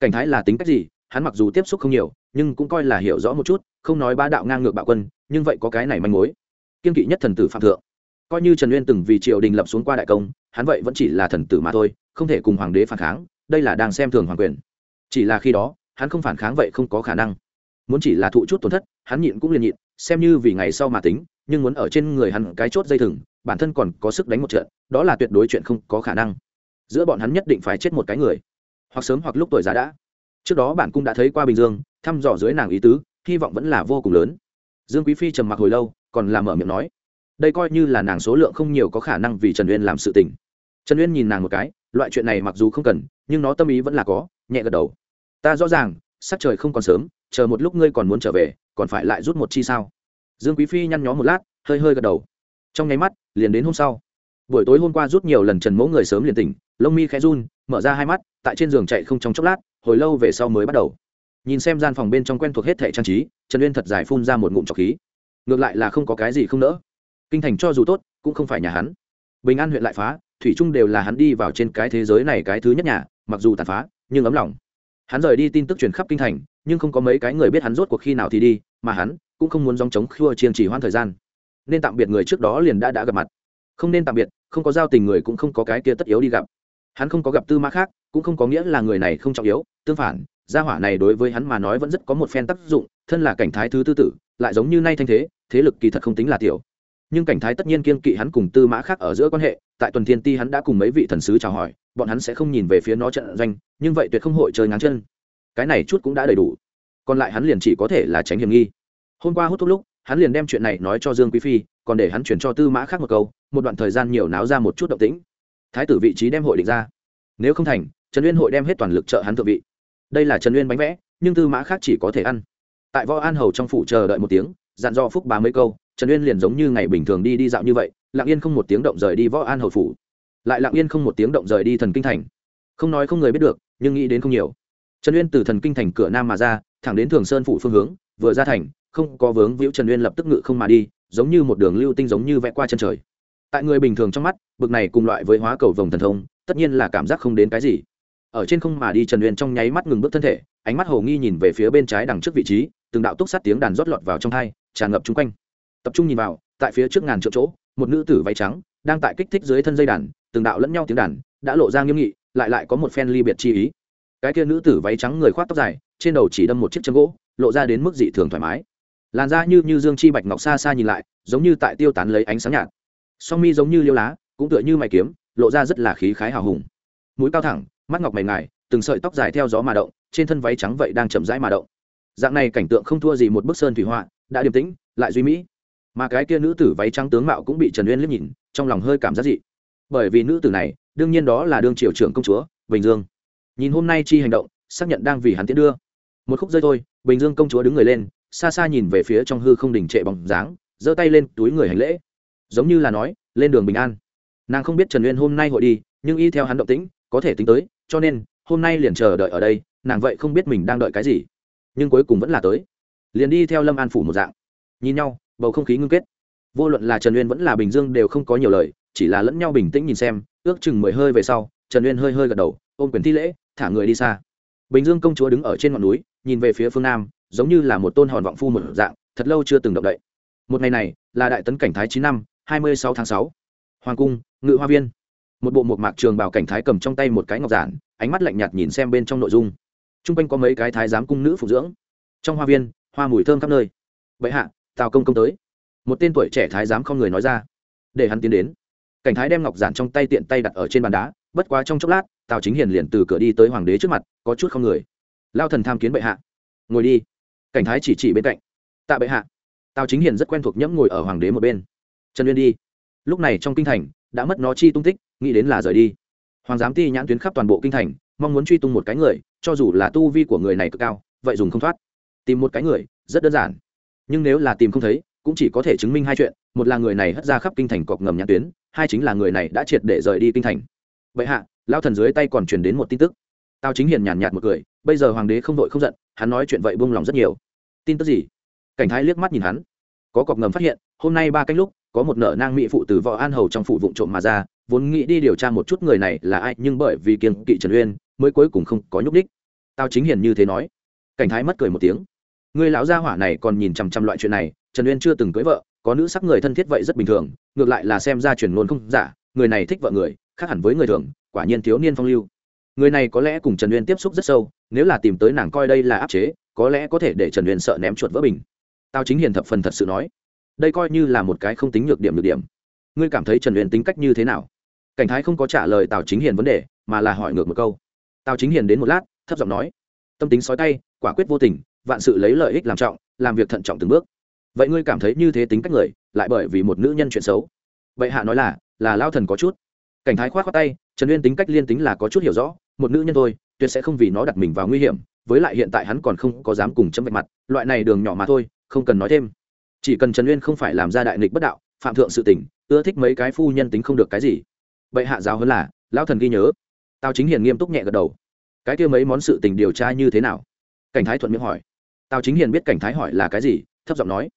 Cảnh thái là tính cách gì hắn mặc dù tiếp xúc không nhiều nhưng cũng coi là hiểu rõ một chút không nói ba đạo ngang ngược bạo quân nhưng vậy có cái này manh mối. Kiên kỵ nhất thần tử phạm thượng. Coi như trần uyên từng vì triều đình lập xuống qua đại công hắn vậy vẫn chỉ là thần tử mà thôi không thể cùng hoàng đế phản kháng đây là đang xem thường hoàng quyền. Chỉ là khi đó hắn không phản kháng vậy không có khả năng muốn chỉ là thụ chút tổn thất, hắn nhịn cũng liền nhịn, xem như vì ngày sau mà tính, nhưng muốn ở trên người hắn cái chốt dây thừng, bản thân còn có sức đánh một trận, đó là tuyệt đối chuyện không có khả năng. Giữa bọn hắn nhất định phải chết một cái người. Hoặc sớm hoặc lúc tuổi già đã. Trước đó bản cung đã thấy qua bình dương, thăm dò dưới nàng ý tứ, hy vọng vẫn là vô cùng lớn. Dương quý phi trầm mặc hồi lâu, còn làm mở miệng nói, đây coi như là nàng số lượng không nhiều có khả năng vì trần uyên làm sự tình. Trần uyên nhìn nàng một cái, loại chuyện này mặc dù không cần, nhưng nó tâm ý vẫn là có, nhẹ gật đầu. Ta rõ ràng sắc trời không còn sớm chờ một lúc ngươi còn muốn trở về, còn phải lại rút một chi sao? Dương quý phi nhăn nhó một lát, hơi hơi gật đầu. Trong nháy mắt, liền đến hôm sau. Buổi tối hôm qua rút nhiều lần trần mẫu người sớm liền tỉnh, lông mi khẽ run, mở ra hai mắt, tại trên giường chạy không trong chốc lát, hồi lâu về sau mới bắt đầu. Nhìn xem gian phòng bên trong quen thuộc hết thẻ trang trí, trần uyên thật dài phun ra một ngụm trọc khí. Ngược lại là không có cái gì không nỡ. Kinh thành cho dù tốt, cũng không phải nhà hắn. Bình an huyện lại phá, thủy trung đều là hắn đi vào trên cái thế giới này cái thứ nhất nhà, mặc dù tàn phá, nhưng ấm lòng hắn rời đi tin tức truyền khắp kinh thành, nhưng không có mấy cái người biết hắn rốt cuộc khi nào thì đi, mà hắn cũng không muốn dòng chống khua chiên chỉ hoãn thời gian. Nên tạm biệt người trước đó liền đã đã gặp mặt. Không nên tạm biệt, không có giao tình người cũng không có cái kia tất yếu đi gặp. Hắn không có gặp tư mã khác, cũng không có nghĩa là người này không trọng yếu, tương phản, gia hỏa này đối với hắn mà nói vẫn rất có một phen tác dụng, thân là cảnh thái thứ tư tử, lại giống như nay thanh thế thế lực kỳ thật không tính là tiểu nhưng cảnh thái tất nhiên kiên kỵ hắn cùng tư mã khác ở giữa quan hệ, tại tuần thiên ti hắn đã cùng mấy vị thần sứ chào hỏi, bọn hắn sẽ không nhìn về phía nó trận doanh, nhưng vậy tuyệt không hội chơi ngáng chân. Cái này chút cũng đã đầy đủ. Còn lại hắn liền chỉ có thể là tránh hiểm nghi. Hôm qua hút thuốc lúc, hắn liền đem chuyện này nói cho dương quý phi, còn để hắn chuyển cho tư mã khác một câu, một đoạn thời gian nhiều náo ra một chút động tĩnh. Thái tử vị trí đem hội định ra. Nếu không thành, trần uyên hội đem hết toàn lực trợ hắn thượng vị. Đây là trần uyên bánh vẽ, nhưng tư mã khác chỉ có thể ăn. Tại võ an hầu trong phủ chờ đợi một tiếng dặn dò phúc bá mấy câu, trần uyên liền giống như ngày bình thường đi đi dạo như vậy, lặng yên không một tiếng động rời đi võ an hầu phủ. Lại lặng yên không một tiếng động rời đi thần kinh thành. Không nói không người biết được, nhưng nghĩ đến không nhiều. Trần uyên từ thần kinh thành cửa nam mà ra, thẳng đến thường sơn phủ phương hướng, vừa ra thành, không có vướng víu trần uyên lập tức ngự không mà đi, giống như một đường lưu tinh giống như vẽ qua chân trời. Tại người bình thường trong mắt, bực này cùng loại với hóa cầu vồng thần thông, tất nhiên là cảm giác không đến cái gì. Ở trên không mà đi trần uyên trong nháy mắt ngừng bước thân thể, ánh mắt hồ nghi nhìn về phía bên trái đằng trước vị trí, từng đạo túc sát tiếng đàn rót lọt vào trong thai tràn ngập chung quanh. Tập trung nhìn vào, tại phía trước ngàn triệu chỗ, một nữ tử váy trắng, đang tại kích thích dưới thân dây đàn, từng đạo lẫn nhau tiếng đàn, đã lộ ra nghiêm nghị, lại lại có một phen ly biệt chi ý. Cái kia nữ tử váy trắng người khoác tóc dài, trên đầu chỉ đâm một chiếc chân gỗ, lộ ra đến mức dị thường thoải mái. Làn da như như dương chi bạch ngọc xa xa nhìn lại, giống như tại tiêu tán lấy ánh sáng nhạt. Song mi giống như liêu lá, cũng tựa như mày kiếm, lộ ra rất là khí khái hào hùng. Mũi cao thẳng, mắt ngọc mày ngài, từng sợi tóc dài theo gió mà động, trên thân váy trắng vậy đang chậm rãi mà động. Dạng này cảnh tượng không thua gì một bức sơn thủy họa đã điềm tĩnh, lại duy mỹ. Mà cái kia nữ tử váy trắng tướng mạo cũng bị trần uyên liếc nhìn, trong lòng hơi cảm giác dị. Bởi vì nữ tử này, đương nhiên đó là đương triều trưởng công chúa, bình dương. Nhìn hôm nay chi hành động, xác nhận đang vì hắn tiến đưa. Một khúc rơi thôi, bình dương công chúa đứng người lên, xa xa nhìn về phía trong hư không đình trệ bóng dáng, giơ tay lên túi người hành lễ. Giống như là nói, lên đường bình an. Nàng không biết trần uyên hôm nay hội đi, nhưng y theo hắn động tĩnh, có thể tính tới, cho nên, hôm nay liền chờ đợi ở đây, nàng vậy không biết mình đang đợi cái gì. Nhưng cuối cùng vẫn là tới liền đi theo lâm an phủ một dạng. Nhìn nhau, bầu không khí ngưng kết. Vô luận là trần uyên vẫn là bình dương đều không có nhiều lời, chỉ là lẫn nhau bình tĩnh nhìn xem, ước chừng mười hơi về sau, trần uyên hơi hơi gật đầu, ôm quyền thi lễ, thả người đi xa. Bình dương công chúa đứng ở trên ngọn núi, nhìn về phía phương nam, giống như là một tôn hòn vọng phu một dạng, thật lâu chưa từng động đậy. Một ngày này, là đại tấn cảnh thái chín năm, hai mươi sáu tháng sáu. Hoàng cung, ngự hoa viên. Một bộ một mạc trường bảo cảnh thái cầm trong tay một cái ngọc giản, ánh mắt lạnh nhạt nhìn xem bên trong nội dung. T r u n g quanh có mấy cái thái giám cung nữ phục dưỡng. Trong hoa viên hoa mùi thơm khắp nơi. Vậy hạ, tào công công tới. Một tên tuổi trẻ thái giám không người nói ra. Để hắn tiến đến. Cảnh thái đem ngọc giản trong tay tiện tay đặt ở trên bàn đá, bất quá trong chốc lát, tào chính hiền liền từ cửa đi tới hoàng đế trước mặt, có chút không người. Lao thần tham kiến bệ hạ. Ngồi đi. Cảnh thái chỉ chỉ bên cạnh. Tạ bệ hạ. Tào chính hiền rất quen thuộc nhẫm ngồi ở hoàng đế một bên. Trần uyên đi. Lúc này trong kinh thành, đã mất nó chi tung tích, nghĩ đến là rời đi. Hoàng giám ti nhãn tuyến khắp toàn bộ kinh thành, mong muốn truy tung một cái người, cho dù là tu vi của người này cực cao, vậy dùng không thoát tìm một cái người, rất đơn giản. Nhưng nếu là tìm không thấy, cũng chỉ có thể chứng minh hai chuyện, một là người này hất ra khắp kinh thành cọc ngầm nhãn tuyến, hai chính là người này đã triệt để rời đi kinh thành. Vậy hạ lao thần dưới tay còn truyền đến một tin tức. Tao chính hiền nhàn nhạt một cười, bây giờ hoàng đế không đội không giận, hắn nói chuyện vậy buông lòng rất nhiều. Tin tức gì? Cảnh thái liếc mắt nhìn hắn. Có cọc ngầm phát hiện, hôm nay ba canh lúc, có một nợ nang mỹ phụ từ võ an hầu trong phụ vụ trộm mà ra, vốn nghĩ đi điều tra một chút người này là ai, nhưng bởi vì kiên kỵ trần uyên, mới cuối cùng không có nhúc đích tao chính hiền như thế nói. Cảnh thái mất cười một tiếng người lão gia hỏa này còn nhìn chằm chằm loại chuyện này, trần uyên chưa từng cưới vợ, có nữ sắc người thân thiết vậy rất bình thường, ngược lại là xem ra truyền ngôn không giả, người này thích vợ người, khác hẳn với người thường, quả nhiên thiếu niên phong lưu. Người này có lẽ cùng trần uyên tiếp xúc rất sâu, nếu là tìm tới nàng coi đây là áp chế, có lẽ có thể để trần uyên sợ ném chuột vỡ bình. Tao chính hiền thập phần thật sự nói, đây coi như là một cái không tính nhược điểm nhược điểm. Ngươi cảm thấy trần uyên tính cách như thế nào? Cảnh thái không có trả lời tào chính hiền vấn đề, mà là hỏi ngược một câu. Tào chính hiền đến một lát, thấp giọng nói, tâm tính sói tay quả quyết vô tình vạn sự lấy lợi ích làm trọng, làm việc thận trọng từng bước. Vậy ngươi cảm thấy như thế tính cách người, lại bởi vì một nữ nhân chuyện xấu. Vậy hạ nói là là lao thần có chút. Cảnh thái khoát khoát tay, trần uyên tính cách liên tính là có chút hiểu rõ, một nữ nhân thôi, tuyệt sẽ không vì nó đặt mình vào nguy hiểm, với lại hiện tại hắn còn không có dám cùng chấm vạch mặt, loại này đường nhỏ mà thôi, không cần nói thêm. Chỉ cần trần uyên không phải làm ra đại nghịch bất đạo, phạm thượng sự tình, ưa thích mấy cái phu nhân tính không được cái gì. Bệ hạ giáo hơn là, lao thần ghi nhớ. Tào chính hiền nghiêm túc nhẹ gật đầu. Cái kia mấy món sự tình điều tra như thế nào? Cảnh thái thuận miệng hỏi tào chính hiền biết cảnh thái hỏi là cái gì, thấp giọng nói.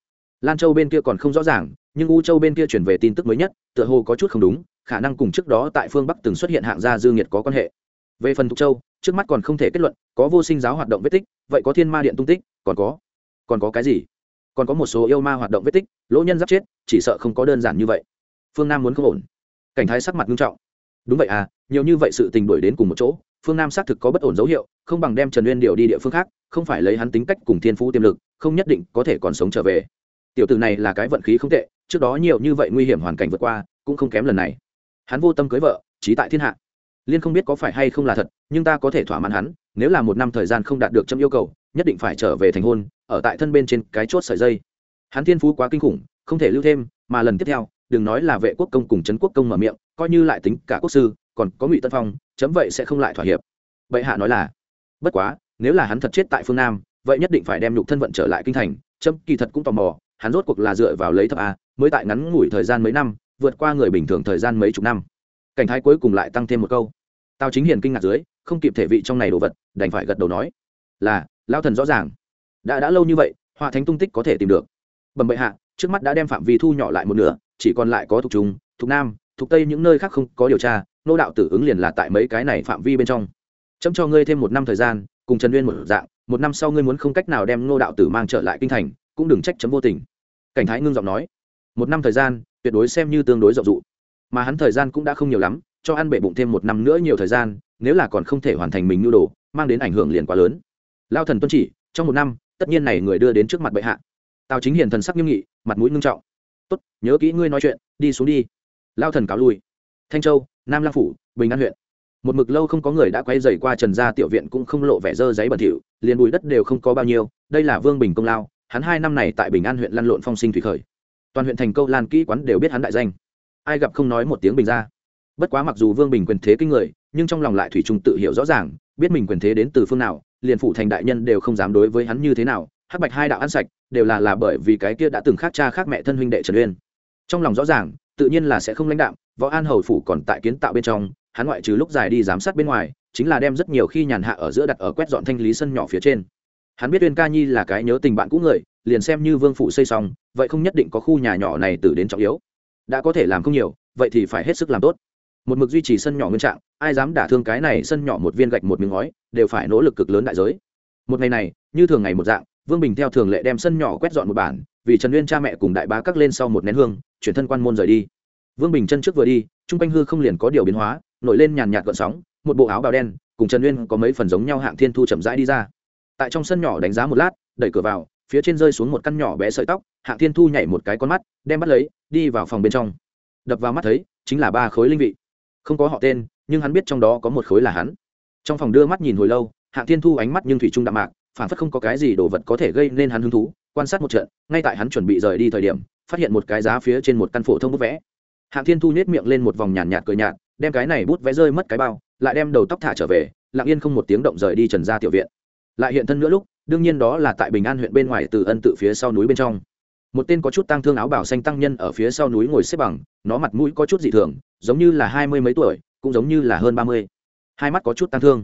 Lan châu bên kia còn không rõ ràng, nhưng u châu bên kia chuyển về tin tức mới nhất, tựa hồ có chút không đúng, khả năng cùng trước đó tại phương bắc từng xuất hiện hạng gia dư nghiệt có quan hệ. Về phần thục châu, trước mắt còn không thể kết luận, có vô sinh giáo hoạt động vết tích, vậy có thiên ma điện tung tích, còn có còn có cái gì? Còn có một số yêu ma hoạt động vết tích, lỗ nhân giáp chết, chỉ sợ không có đơn giản như vậy. Phương nam muốn không ổn. Cảnh thái sắc mặt nghiêm trọng. Đúng vậy à nhiều như vậy sự tình đổi đến cùng một chỗ phương nam xác thực có bất ổn dấu hiệu, không bằng đem trần uyên điều đi địa phương khác, không phải lấy hắn tính cách cùng thiên phú tiềm lực, không nhất định có thể còn sống trở về. Tiểu tử này là cái vận khí không tệ, trước đó nhiều như vậy nguy hiểm hoàn cảnh vượt qua, cũng không kém lần này. Hắn vô tâm cưới vợ trí tại thiên hạ. Liên không biết có phải hay không là thật, nhưng ta có thể thỏa mãn hắn, nếu là một năm thời gian không đạt được trong yêu cầu, nhất định phải trở về thành hôn, ở tại thân bên trên cái chốt sợi dây. Hắn thiên phú quá kinh khủng, không thể lưu thêm, mà lần tiếp theo đừng nói là vệ quốc công cùng trấn quốc công mở miệng, coi như lại tính cả quốc sư, còn có ngụy tân phong, chấm vậy sẽ không lại thỏa hiệp. Bệ hạ nói là, bất quá, nếu là hắn thật chết tại phương nam, vậy nhất định phải đem nhục thân vận trở lại kinh thành. Chấm kỳ thật cũng tò mò, hắn rốt cuộc là dựa vào lấy thập a, mới tại ngắn ngủi thời gian mấy năm, vượt qua người bình thường thời gian mấy chục năm. Cảnh thái cuối cùng lại tăng thêm một câu. Tao chính hiền kinh ngạc dưới, không kịp thể vị trong này đồ vật, đành phải gật đầu nói, là lao thần rõ ràng. Đã đã lâu như vậy, họa thánh tung tích có thể tìm được. Bẩm bệ hạ, trước mắt đã đem phạm vi thu nhỏ lại một nửa chỉ còn lại có thuộc trung, thuộc nam, thuộc tây những nơi khác không có điều tra, nô đạo tử ứng liền là tại mấy cái này phạm vi bên trong. Chấm cho ngươi thêm một năm thời gian, cùng trần uyên một dạng, một năm sau ngươi muốn không cách nào đem nô đạo tử mang trở lại kinh thành, cũng đừng trách chấm vô tình. Cảnh thái ngưng giọng nói. Một năm thời gian, tuyệt đối xem như tương đối rộng dụ. Mà hắn thời gian cũng đã không nhiều lắm, cho ăn bệ bụng thêm một năm nữa nhiều thời gian, nếu là còn không thể hoàn thành mình nhu đồ, mang đến ảnh hưởng liền quá lớn. Lao thần tuân chỉ, trong một năm, tất nhiên này người đưa đến trước mặt bệ hạ. Tào chính hiền thần sắc nghiêm nghị, mặt mũi ngưng trọng tốt, nhớ kỹ ngươi nói chuyện, đi xuống đi. Lao thần cáo lui. Thanh châu, nam lang phủ, bình an huyện. Một mực lâu không có người đã quay dày qua trần gia tiểu viện cũng không lộ vẻ dơ giấy bẩn thỉu, liền bùi đất đều không có bao nhiêu, đây là vương bình công lao, hắn hai năm này tại bình an huyện lăn lộn phong sinh thủy khởi. Toàn huyện thành câu lan kỹ quán đều biết hắn đại danh. Ai gặp không nói một tiếng bình ra. Bất quá mặc dù vương bình quyền thế kinh người, nhưng trong lòng lại thủy trung tự hiểu rõ ràng, biết mình quyền thế đến từ phương nào, liền phủ thành đại nhân đều không dám đối với hắn như thế nào hắc bạch hai đạo ăn sạch, đều là là bởi vì cái kia đã từng khác cha khác mẹ thân huynh đệ trần uyên. Trong lòng rõ ràng, tự nhiên là sẽ không lãnh đạm, võ an hầu phủ còn tại kiến tạo bên trong, hắn ngoại trừ lúc dài đi giám sát bên ngoài, chính là đem rất nhiều khi nhàn hạ ở giữa đặt ở quét dọn thanh lý sân nhỏ phía trên. Hắn biết uyên ca nhi là cái nhớ tình bạn cũ người, liền xem như vương phủ xây xong, vậy không nhất định có khu nhà nhỏ này từ đến trọng yếu. Đã có thể làm không nhiều, vậy thì phải hết sức làm tốt. Một mực duy trì sân nhỏ nguyên trạng, ai dám đả thương cái này sân nhỏ một viên gạch một miếng ngói, đều phải nỗ lực cực lớn đại giới. Một ngày này, như thường ngày một dạng vương bình theo thường lệ đem sân nhỏ quét dọn một bản, vì trần nguyên cha mẹ cùng đại bá các lên sau một nén hương, chuyển thân quan môn rời đi. Vương bình chân trước vừa đi Trung quanh hư không liền có điều biến hóa, nổi lên nhàn nhạt gợn sóng, một bộ áo bào đen, cùng trần nguyên có mấy phần giống nhau hạng thiên thu chậm rãi đi ra. Tại trong sân nhỏ đánh giá một lát, đẩy cửa vào, phía trên rơi xuống một căn nhỏ bé sợi tóc, hạng thiên thu nhảy một cái con mắt, đem bắt lấy, đi vào phòng bên trong. Đập vào mắt thấy, chính là ba khối linh vị. Không có họ tên, nhưng hắn biết trong đó có một khối là hắn. Trong phòng đưa mắt nhìn hồi lâu, hạng thiên thu ánh mắt nhưng thủy trung đạm mạc phản phất không có cái gì đồ vật có thể gây nên hắn hứng thú, quan sát một trận, ngay tại hắn chuẩn bị rời đi thời điểm, phát hiện một cái giá phía trên một căn phổ thông bút vẽ. Hạng thiên thu nhét miệng lên một vòng nhàn nhạt cười nhạt, đem cái này bút vẽ rơi mất cái bao, lại đem đầu tóc thả trở về, lặng yên không một tiếng động rời đi trần ra tiểu viện. Lại hiện thân nữa lúc, đương nhiên đó là tại bình an huyện bên ngoài từ ân tự phía sau núi bên trong. Một tên có chút tang thương áo bảo xanh tăng nhân ở phía sau núi ngồi xếp bằng, nó mặt mũi có chút dị thường, giống như là hai mươi mấy tuổi, cũng giống như là hơn ba mươi. Hai mắt có chút tang thương.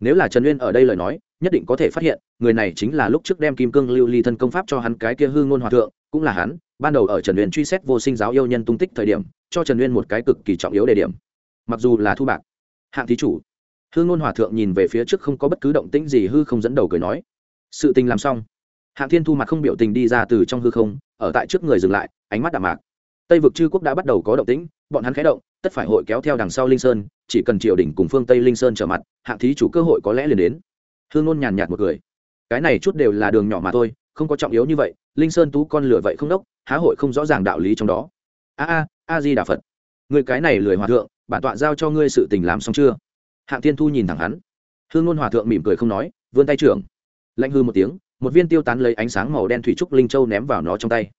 Nếu là trần uyên ở đây lời nói nhất định có thể phát hiện, người này chính là lúc trước đem kim cương lưu ly thân công pháp cho hắn cái kia hư ngôn hòa thượng, cũng là hắn, ban đầu ở trần uyên truy xét vô sinh giáo yêu nhân tung tích thời điểm, cho trần uyên một cái cực kỳ trọng yếu đề điểm. Mặc dù là thu bạc, hạng thí chủ, hư ngôn hòa thượng nhìn về phía trước không có bất cứ động tĩnh gì, hư không dẫn đầu cười nói, sự tình làm xong. Hạng thiên thu mặt không biểu tình đi ra từ trong hư không, ở tại trước người dừng lại, ánh mắt đạm mạc. Tây vực chư quốc đã bắt đầu có động tĩnh, bọn hắn khẽ động, tất phải hội kéo theo đằng sau linh sơn, chỉ cần triều đình cùng phương tây linh sơn trở mặt, hạng thí chủ cơ hội có lẽ liền đến hương Nôn nhàn nhạt một người cái này chút đều là đường nhỏ mà thôi, không có trọng yếu như vậy, linh sơn tú con lửa vậy không đốc, há hội không rõ ràng đạo lý trong đó. A a a di đà phật. Người cái này lười hòa thượng, bản tọa giao cho ngươi sự tình làm xong chưa? Hạng thiên thu nhìn thẳng hắn. Hương Nôn hòa thượng mỉm cười không nói, vươn tay trưởng. Lạnh hư một tiếng, một viên tiêu tán lấy ánh sáng màu đen thủy trúc linh châu ném vào nó trong tay.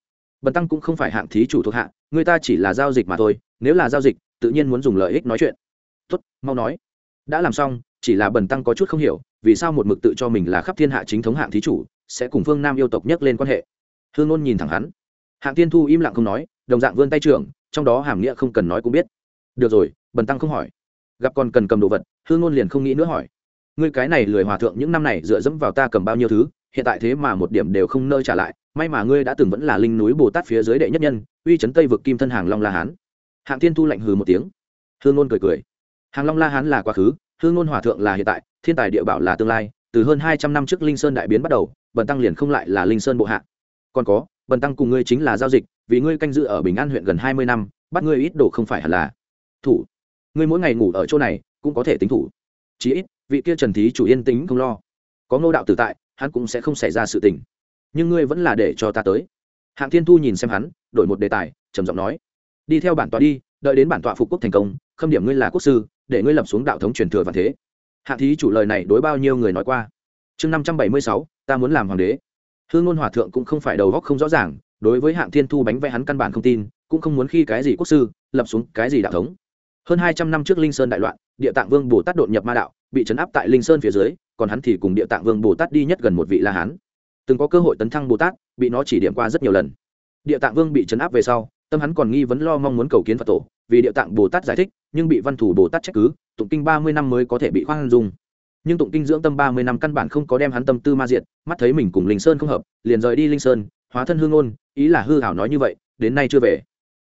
Bần tăng cũng không phải hạng thí chủ thuộc hạ, người ta chỉ là giao dịch mà thôi, nếu là giao dịch, tự nhiên muốn dùng lợi ích nói chuyện. Tốt, mau nói. Đã làm xong chỉ là bần tăng có chút không hiểu, vì sao một mực tự cho mình là khắp thiên hạ chính thống hạng thí chủ, sẽ cùng phương nam yêu tộc nhắc lên quan hệ. Hương ngôn nhìn thẳng hắn. Hạng tiên thu im lặng không nói, đồng dạng vươn tay trưởng, trong đó hàm nghĩa không cần nói cũng biết. Được rồi, bần tăng không hỏi. Gặp còn cần cầm đồ vật, hương ngôn liền không nghĩ nữa hỏi. Ngươi cái này lười hòa thượng những năm này dựa dẫm vào ta cầm bao nhiêu thứ, hiện tại thế mà một điểm đều không nơi trả lại, may mà ngươi đã từng vẫn là linh núi bồ tát phía dưới đệ nhất nhân, uy chấn tây vực kim thân hàng long la hán. Hạng thiên thu lạnh hừ một tiếng. Hương ngôn cười cười. Hàng long la hán là quá khứ hương ngôn hòa thượng là hiện tại, thiên tài địa bảo là tương lai, từ hơn hai trăm năm trước linh sơn đại biến bắt đầu, bần tăng liền không lại là linh sơn bộ hạ. Còn có, bần tăng cùng ngươi chính là giao dịch, vì ngươi canh dự ở bình an huyện gần hai mươi năm, bắt ngươi ít đồ không phải hẳn là thủ. Ngươi mỗi ngày ngủ ở chỗ này, cũng có thể tính thủ. Chí ít, vị kia trần thí chủ yên tính không lo. Có ngô đạo tử tại, hắn cũng sẽ không xảy ra sự tình. Nhưng ngươi vẫn là để cho ta tới. Hạng thiên thu nhìn xem hắn, đổi một đề tài, trầm giọng nói. Đi theo bản tọa đi, đợi đến bản tọa phục quốc thành công, khâm điểm ngươi là quốc sư để ngươi lập xuống đạo thống truyền thừa và thế. Hạ thí chủ lời này đối bao nhiêu người nói qua? Chương năm trăm bảy mươi sáu, ta muốn làm hoàng đế. Hương ngôn hòa thượng cũng không phải đầu góc không rõ ràng, đối với hạng thiên thu bánh vẽ hắn căn bản không tin, cũng không muốn khi cái gì quốc sư, lập xuống cái gì đạo thống. Hơn hai trăm năm trước linh sơn đại loạn, địa tạng vương bồ tát đột nhập ma đạo, bị chấn áp tại linh sơn phía dưới, còn hắn thì cùng địa tạng vương bồ tát đi nhất gần một vị la hán. Từng có cơ hội tấn thăng bồ tát, bị nó chỉ điểm qua rất nhiều lần. Địa tạng vương bị chấn áp về sau, tâm hắn còn nghi vấn lo mong muốn cầu kiến phật tổ vì địa tạng bồ tát giải thích, nhưng bị văn thủ bồ tát trách cứ, tụng kinh ba mươi năm mới có thể bị khoan dung. Nhưng tụng kinh dưỡng tâm ba mươi năm căn bản không có đem hắn tâm tư ma diện mắt thấy mình cùng linh sơn không hợp, liền rời đi linh sơn, hóa thân hương ôn ý là hư hảo nói như vậy, đến nay chưa về.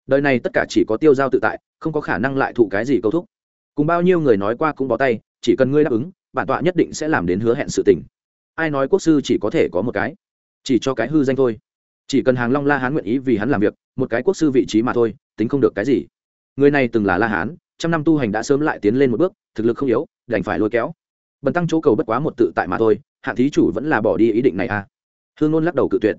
Đời này tất cả chỉ có tiêu giao tự tại, không có khả năng lại thụ cái gì câu thúc. Cùng bao nhiêu người nói qua cũng bó tay, chỉ cần ngươi đáp ứng, bản tọa nhất định sẽ làm đến hứa hẹn sự tình. Ai nói quốc sư chỉ có thể có một cái? Chỉ cho cái hư danh thôi. Chỉ cần hàng long la hán nguyện ý vì hắn làm việc, một cái quốc sư vị trí mà thôi, tính không được cái gì người này từng là la hán, trăm năm tu hành đã sớm lại tiến lên một bước, thực lực không yếu, đành phải lôi kéo. Bần tăng chỗ cầu bất quá một tự tại mà thôi, hạng thí chủ vẫn là bỏ đi ý định này à? Hương nôn lắc đầu cự tuyệt.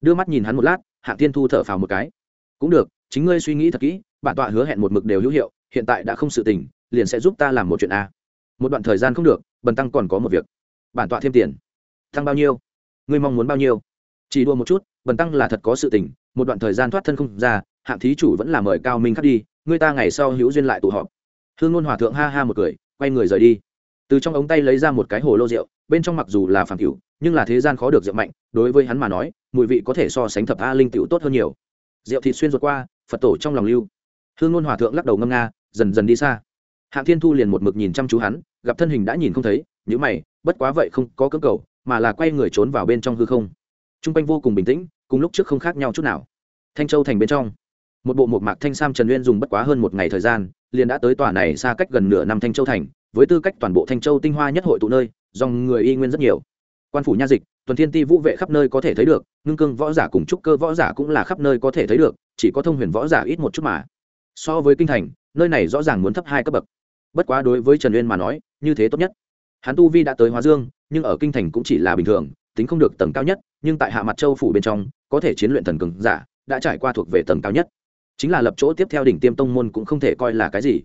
Đưa mắt nhìn hắn một lát, hạng tiên thu thở phào một cái. Cũng được, chính ngươi suy nghĩ thật kỹ, bản tọa hứa hẹn một mực đều hữu hiệu, hiện tại đã không sự tình, liền sẽ giúp ta làm một chuyện a một đoạn thời gian không được, bần tăng còn có một việc. Bản tọa thêm tiền. Tăng bao nhiêu? Ngươi mong muốn bao nhiêu? Chỉ đua một chút, bần tăng là thật có sự tình, một đoạn thời gian thoát thân không ra, hạng thí chủ vẫn là mời cao minh khắc đi ngươi ta ngày sau hữu duyên lại tụ họp. Hương ngôn hòa thượng ha ha một cười, quay người rời đi. Từ trong ống tay lấy ra một cái hồ lô rượu, bên trong mặc dù là phản cửu, nhưng là thế gian khó được rượu mạnh, đối với hắn mà nói, mùi vị có thể so sánh thập a linh tiểu tốt hơn nhiều. Rượu thịt xuyên ruột qua, phật tổ trong lòng lưu. Hương ngôn hòa thượng lắc đầu ngâm nga, dần dần đi xa. Hạng thiên thu liền một mực nhìn chăm chú hắn, gặp thân hình đã nhìn không thấy nhữ mày, bất quá vậy không có cơ cầu, mà là quay người trốn vào bên trong hư không. T r u n g quanh vô cùng bình tĩnh, cùng lúc trước không khác nhau chút nào. Thanh châu thành bên trong một bộ một mạc thanh sam trần uyên dùng bất quá hơn một ngày thời gian, liền đã tới tòa này xa cách gần nửa năm thanh châu thành, với tư cách toàn bộ thanh châu tinh hoa nhất hội tụ nơi, dòng người y nguyên rất nhiều. Quan phủ nha dịch, tuần thiên ti vũ vệ khắp nơi có thể thấy được, ngưng cương võ giả cùng trúc cơ võ giả cũng là khắp nơi có thể thấy được, chỉ có thông huyền võ giả ít một chút mà. So với kinh thành, nơi này rõ ràng muốn thấp hai cấp bậc. Bất quá đối với trần uyên mà nói, như thế tốt nhất. Hắn tu vi đã tới hóa dương, nhưng ở kinh thành cũng chỉ là bình thường, tính không được tầng cao nhất, nhưng tại hạ mặt châu phủ bên trong, có thể chiến luyện thần cường giả, đã trải qua thuộc về tầng cao nhất chính là lập chỗ tiếp theo đỉnh tiêm tông môn cũng không thể coi là cái gì.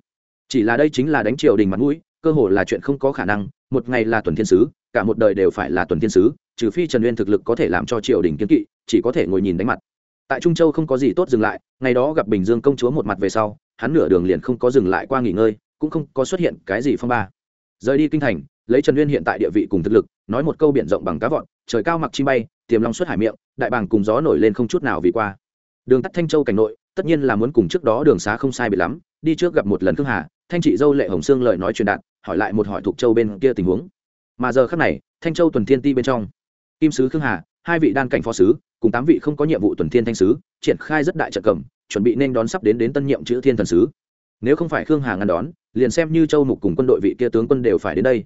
Chỉ là đây chính là đánh triều đình mặt mũi, cơ hồ là chuyện không có khả năng, một ngày là tuần thiên sứ, cả một đời đều phải là tuần thiên sứ, trừ phi trần uyên thực lực có thể làm cho triều đình kiến kỵ, chỉ có thể ngồi nhìn đánh mặt. Tại trung châu không có gì tốt dừng lại, ngày đó gặp bình dương công chúa một mặt về sau, hắn nửa đường liền không có dừng lại qua nghỉ ngơi, cũng không có xuất hiện cái gì phong ba. Rời đi kinh thành, lấy trần uyên hiện tại địa vị cùng thực lực, nói một câu biển rộng bằng cá vọn, trời cao mặc chi bay, tiềm long xuất hải miệng, đại bàng cùng gió nổi lên không chút nào vì qua. Đường tắt thanh châu cảnh nội tất nhiên là muốn cùng trước đó đường xá không sai bị lắm, đi trước gặp một lần khương hà, thanh trị dâu lệ hồng sương lời nói truyền đạt, hỏi lại một hỏi thuộc châu bên kia tình huống. Mà giờ khác này, thanh châu tuần thiên ti bên trong, kim sứ khương hà, hai vị đan cảnh phó sứ, cùng tám vị không có nhiệm vụ tuần thiên thanh sứ, triển khai rất đại trận cầm, chuẩn bị nên đón sắp đến đến tân nhiệm chữ thiên thần sứ. Nếu không phải khương hà ngăn đón, liền xem như châu mục cùng quân đội vị kia tướng quân đều phải đến đây.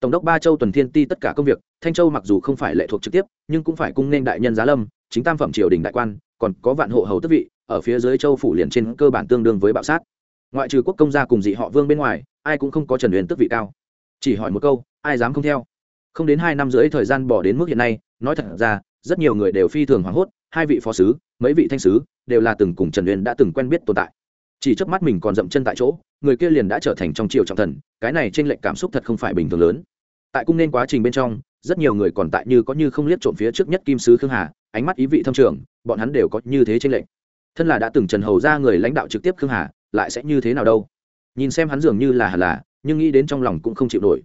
Tổng đốc ba châu tuần thiên ti tất cả công việc, thanh châu mặc dù không phải lệ thuộc trực tiếp, nhưng cũng phải cung nên đại nhân giá lâm, chính tam phẩm triều đình đại quan, còn có vạn hộ hầu tức vị ở phía dưới châu phủ liền trên cơ bản tương đương với bạo sát. Ngoại trừ quốc công gia cùng dị họ vương bên ngoài, ai cũng không có trần huyền tức vị cao. Chỉ hỏi một câu, ai dám không theo? Không đến hai năm rưỡi thời gian bỏ đến mức hiện nay, nói thật ra, rất nhiều người đều phi thường hoảng hốt, hai vị phó sứ, mấy vị thanh sứ, đều là từng cùng trần huyền đã từng quen biết tồn tại. Chỉ trước mắt mình còn dậm chân tại chỗ, người kia liền đã trở thành trong triều trọng thần, cái này trên lệnh cảm xúc thật không phải bình thường lớn. Tại cung nên quá trình bên trong, rất nhiều người còn tại như có như không liếc trộm phía trước nhất kim sứ khương hà, ánh mắt ý vị thâm trường, bọn hắn đều có như thế trên lệnh thân là đã từng trần hầu ra người lãnh đạo trực tiếp khương hà, lại sẽ như thế nào đâu? Nhìn xem hắn dường như là hà là, nhưng nghĩ đến trong lòng cũng không chịu nổi.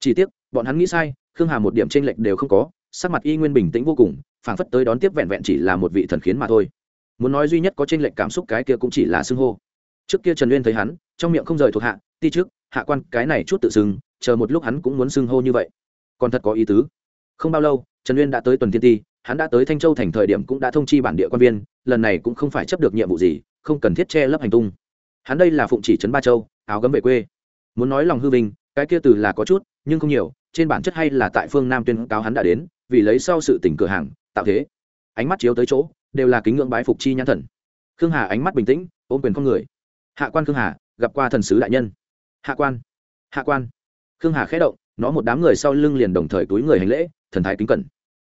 Chỉ tiếc, bọn hắn nghĩ sai, khương hà một điểm t r ê n lệch đều không có, sắc mặt y nguyên bình tĩnh vô cùng, phảng phất tới đón tiếp vẹn vẹn chỉ là một vị thần khiến mà thôi. Muốn nói duy nhất có t r ê n lệch cảm xúc cái kia cũng chỉ là xưng hô. Trước kia trần uyên thấy hắn, trong miệng không rời thuộc hạ, ti trước, hạ quan, cái này chút tự xưng, chờ một lúc hắn cũng muốn xưng hô như vậy. Còn thật có ý tứ. Không bao lâu, trần uyên đã tới tuần thiên ti hắn đã tới thanh châu thành thời điểm cũng đã thông chi bản địa quan viên, lần này cũng không phải chấp được nhiệm vụ gì, không cần thiết che lấp hành tung. Hắn đây là phụng chỉ trấn ba châu, áo gấm về quê. Muốn nói lòng hư vinh, cái kia từ là có chút, nhưng không nhiều, trên bản chất hay là tại phương nam tuyên cáo hắn đã đến, vì lấy sau sự tỉnh cửa hàng, tạo thế. Ánh mắt chiếu tới chỗ, đều là kính ngưỡng bái phục chi nhãn thần. Khương hà ánh mắt bình tĩnh, ôm quyền con người. Hạ quan khương hà, gặp qua thần sứ đại nhân. Hạ quan hạ quan. Khương hà khẽ động, nó một đám người sau lưng liền đồng thời túi người hành lễ, thần thái kính cẩn.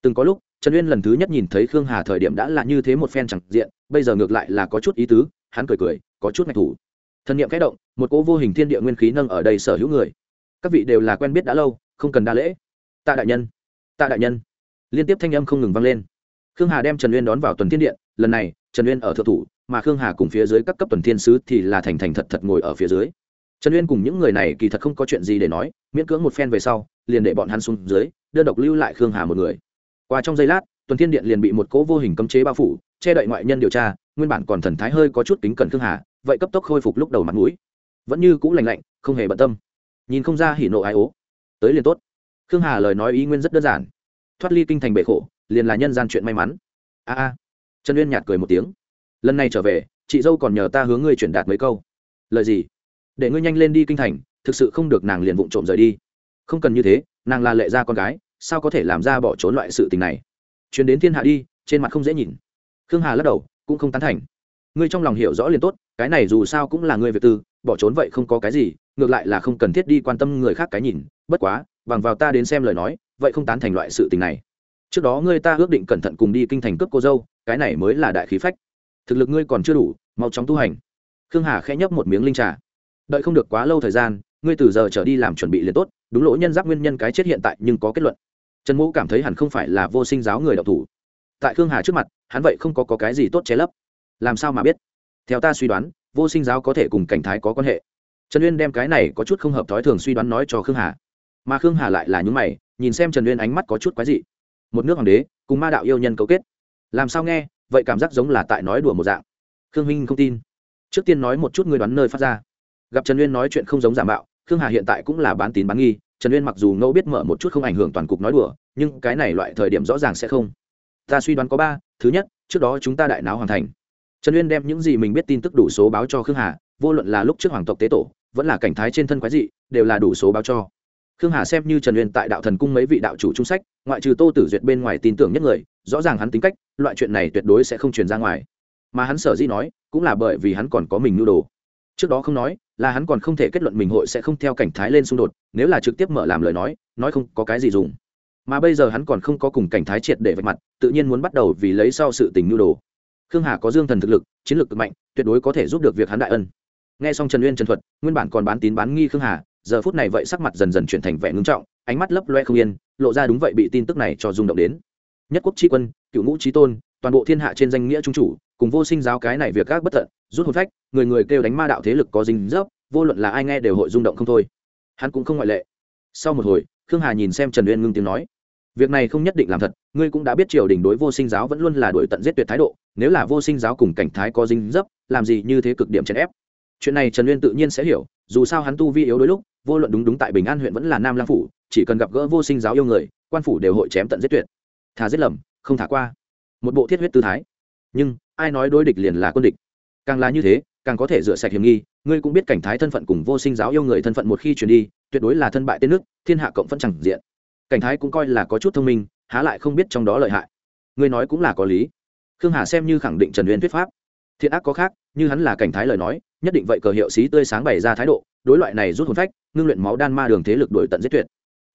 Từng có lúc trần uyên lần thứ nhất nhìn thấy khương hà thời điểm đã là như thế một phen chẳng diện, bây giờ ngược lại là có chút ý tứ, hắn cười cười, có chút ngạch thủ. Thần niệm kẽ động, một cỗ vô hình thiên địa nguyên khí nâng ở đây sở hữu người. Các vị đều là quen biết đã lâu, không cần đa lễ. Tạ đại nhân, tạ đại nhân. Liên tiếp thanh âm không ngừng vang lên. Khương hà đem trần uyên đón vào tuần thiên điện, lần này, trần uyên ở thượng thủ, mà khương hà cùng phía dưới các cấp tuần thiên sứ thì là thành thành thật thật ngồi ở phía dưới. Trần uyên cùng những người này kỳ thật không có chuyện gì để nói, miễn cưỡng một phen về sau, liền để bọn hắn xuống dưới, đơn độc lưu lại khương hà một người qua trong giây lát, tuần thiên điện liền bị một cỗ vô hình cấm chế bao phủ, che đậy ngoại nhân điều tra, nguyên bản còn thần thái hơi có chút kính cẩn khương hà, vậy cấp tốc khôi phục lúc đầu mặt mũi. Vẫn như cũ lành lạnh, không hề bận tâm. Nhìn không ra hỉ nộ ai ố. Tới liền tốt. Khương hà lời nói ý nguyên rất đơn giản. Thoát ly kinh thành bệ khổ, liền là nhân gian chuyện may mắn. A a. Trần uyên nhạt cười một tiếng. Lần này trở về, chị dâu còn nhờ ta hướng ngươi chuyển đạt mấy câu. Lời gì? Để ngươi nhanh lên đi kinh thành, thực sự không được nàng liền vụng trộm rời đi. Không cần như thế, nàng là lệ gia con gái sao có thể làm ra bỏ trốn loại sự tình này? Chuyến đến thiên hạ đi, trên mặt không dễ nhìn. Khương hà lắc đầu, cũng không tán thành. Ngươi trong lòng hiểu rõ liền tốt, cái này dù sao cũng là ngươi việc tư, bỏ trốn vậy không có cái gì, ngược lại là không cần thiết đi quan tâm người khác cái nhìn. Bất quá, bằng vào ta đến xem lời nói, vậy không tán thành loại sự tình này. Trước đó ngươi ta ước định cẩn thận cùng đi kinh thành cướp cô dâu, cái này mới là đại khí phách. Thực lực ngươi còn chưa đủ, mau chóng tu hành. Khương hà khẽ nhấp một miếng linh trà. Đợi không được quá lâu thời gian, ngươi từ giờ trở đi làm chuẩn bị liền tốt, đúng lỗ nhân giác nguyên nhân cái chết hiện tại nhưng có kết luận trần mũ cảm thấy hẳn không phải là vô sinh giáo người đọc thủ. Tại khương hà trước mặt hắn vậy không có, có cái gì tốt che lấp. Làm sao mà biết? Theo ta suy đoán vô sinh giáo có thể cùng cảnh thái có quan hệ. Trần uyên đem cái này có chút không hợp thói thường suy đoán nói cho khương hà. Mà khương hà lại là những mày nhìn xem trần uyên ánh mắt có chút quái dị. Một nước hoàng đế cùng ma đạo yêu nhân cấu kết. Làm sao nghe vậy cảm giác giống là tại nói đùa một dạng. Khương Minh không tin. Trước tiên nói một chút người đoán nơi phát ra. Gặp trần uyên nói chuyện không giống giả mạo khương hà hiện tại cũng là bán tín bán nghi trần uyên mặc dù ngẫu biết mở một chút không ảnh hưởng toàn cục nói đùa, nhưng cái này loại thời điểm rõ ràng sẽ không. Ta suy đoán có ba, thứ nhất, trước đó chúng ta đại náo hoàn thành. Trần uyên đem những gì mình biết tin tức đủ số báo cho khương hà, vô luận là lúc trước hoàng tộc tế tổ, vẫn là cảnh thái trên thân quái dị, đều là đủ số báo cho. Khương hà xem như trần uyên tại đạo thần cung mấy vị đạo chủ trung sách, ngoại trừ tô tử duyệt bên ngoài tin tưởng nhất người, rõ ràng hắn tính cách, loại chuyện này tuyệt đối sẽ không truyền ra ngoài. Mà hắn sở dĩ nói, cũng là bởi vì hắn còn có mình nhu đồ. Trước đó không nói là hắn còn không thể kết luận mình hội sẽ không theo cảnh thái lên xung đột, nếu là trực tiếp mở làm lời nói nói không có cái gì dùng. Mà bây giờ hắn còn không có cùng cảnh thái triệt để vạch mặt, tự nhiên muốn bắt đầu vì lấy sau sự tình nhu đồ. Khương hà có dương thần thực lực, chiến lược cực mạnh, tuyệt đối có thể giúp được việc hắn đại ân. Nghe xong trần uyên trần thuật, nguyên bản còn bán tín bán nghi khương hà, giờ phút này vậy sắc mặt dần dần chuyển thành vẻ ngưng trọng, ánh mắt lấp loe không yên, lộ ra đúng vậy bị tin tức này cho rung động đến. Nhất quốc tri quân, cựu ngũ trí tôn, toàn bộ thiên hạ trên danh nghĩa trung chủ cùng vô sinh giáo cái này việc các bất tận, rút hồn phách, người người kêu đánh ma đạo thế lực có dính dấp, vô luận là ai nghe đều hội rung động không thôi. Hắn cũng không ngoại lệ. Sau một hồi, khương hà nhìn xem trần uyên ngưng tiếng nói, việc này không nhất định làm thật, ngươi cũng đã biết triều đình đối vô sinh giáo vẫn luôn là đổi tận giết tuyệt thái độ, nếu là vô sinh giáo cùng cảnh thái có dính dấp, làm gì như thế cực điểm chèn ép? Chuyện này trần uyên tự nhiên sẽ hiểu, dù sao hắn tu vi yếu đôi lúc, vô luận đúng đúng tại bình an huyện vẫn là nam lang phủ, chỉ cần gặp gỡ vô sinh giáo yêu người, quan phủ đều hội chém tận giết tuyệt. Thà giết lầm, không thả qua. Một bộ thiết huyết tư thái nhưng, ai nói đối địch liền là quân địch? Càng là như thế, càng có thể rửa sạch hiểm nghi. Ngươi cũng biết cảnh thái thân phận cùng vô sinh giáo yêu người thân phận một khi chuyển đi, tuyệt đối là thân bại tên nước, thiên hạ cộng phân chẳng diện. Cảnh thái cũng coi là có chút thông minh, há lại không biết trong đó lợi hại. Ngươi nói cũng là có lý. Khương hà xem như khẳng định trần uyên thuyết pháp. Thiện ác có khác, như hắn là cảnh thái lời nói, nhất định vậy cờ hiệu sĩ tươi sáng bày ra thái độ, đối loại này rút hồn phách, ngưng luyện máu đan ma đường thế lực đổi tận giết tuyệt.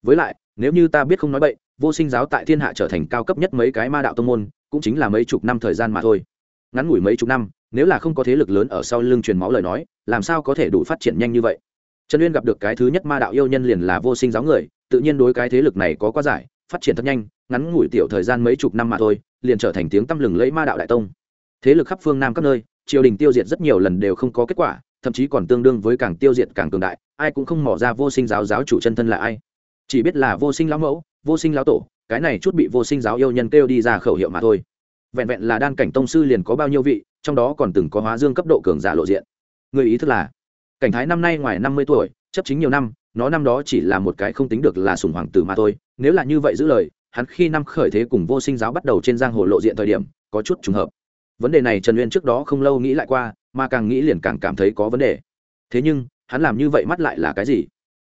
Với lại, nếu như ta biết không nói bậy, vô sinh giáo tại thiên hạ trở thành cao cấp nhất mấy cái ma đạo tông môn cũng chính là mấy chục năm thời gian mà thôi. Ngắn ngủi mấy chục năm, nếu là không có thế lực lớn ở sau lưng truyền máu lời nói, làm sao có thể đủ phát triển nhanh như vậy? Trần uyên gặp được cái thứ nhất ma đạo yêu nhân liền là vô sinh giáo người, tự nhiên đối cái thế lực này có quá giải, phát triển thật nhanh, ngắn ngủi tiểu thời gian mấy chục năm mà thôi, liền trở thành tiếng tăm lừng lẫy ma đạo đại tông. Thế lực khắp phương nam các nơi, triều đình tiêu diệt rất nhiều lần đều không có kết quả, thậm chí còn tương đương với càng tiêu diệt càng cường đại, ai cũng không mỏ ra vô sinh giáo giáo chủ chân thân là ai. Chỉ biết là vô sinh lão mẫu, vô sinh lão tổ cái này chút bị vô sinh giáo yêu nhân kêu đi ra khẩu hiệu mà thôi. Vẹn vẹn là đan cảnh tông sư liền có bao nhiêu vị, trong đó còn từng có hóa dương cấp độ cường giả lộ diện. Người ý thức là, cảnh thái năm nay ngoài năm mươi tuổi, chấp chính nhiều năm, nó năm đó chỉ là một cái không tính được là sùng hoàng tử mà thôi. Nếu là như vậy giữ lời, hắn khi năm khởi thế cùng vô sinh giáo bắt đầu trên giang hồ lộ diện thời điểm, có chút trùng hợp. Vấn đề này trần uyên trước đó không lâu nghĩ lại qua, mà càng nghĩ liền càng cảm thấy có vấn đề. Thế nhưng, hắn làm như vậy mắt lại là cái gì?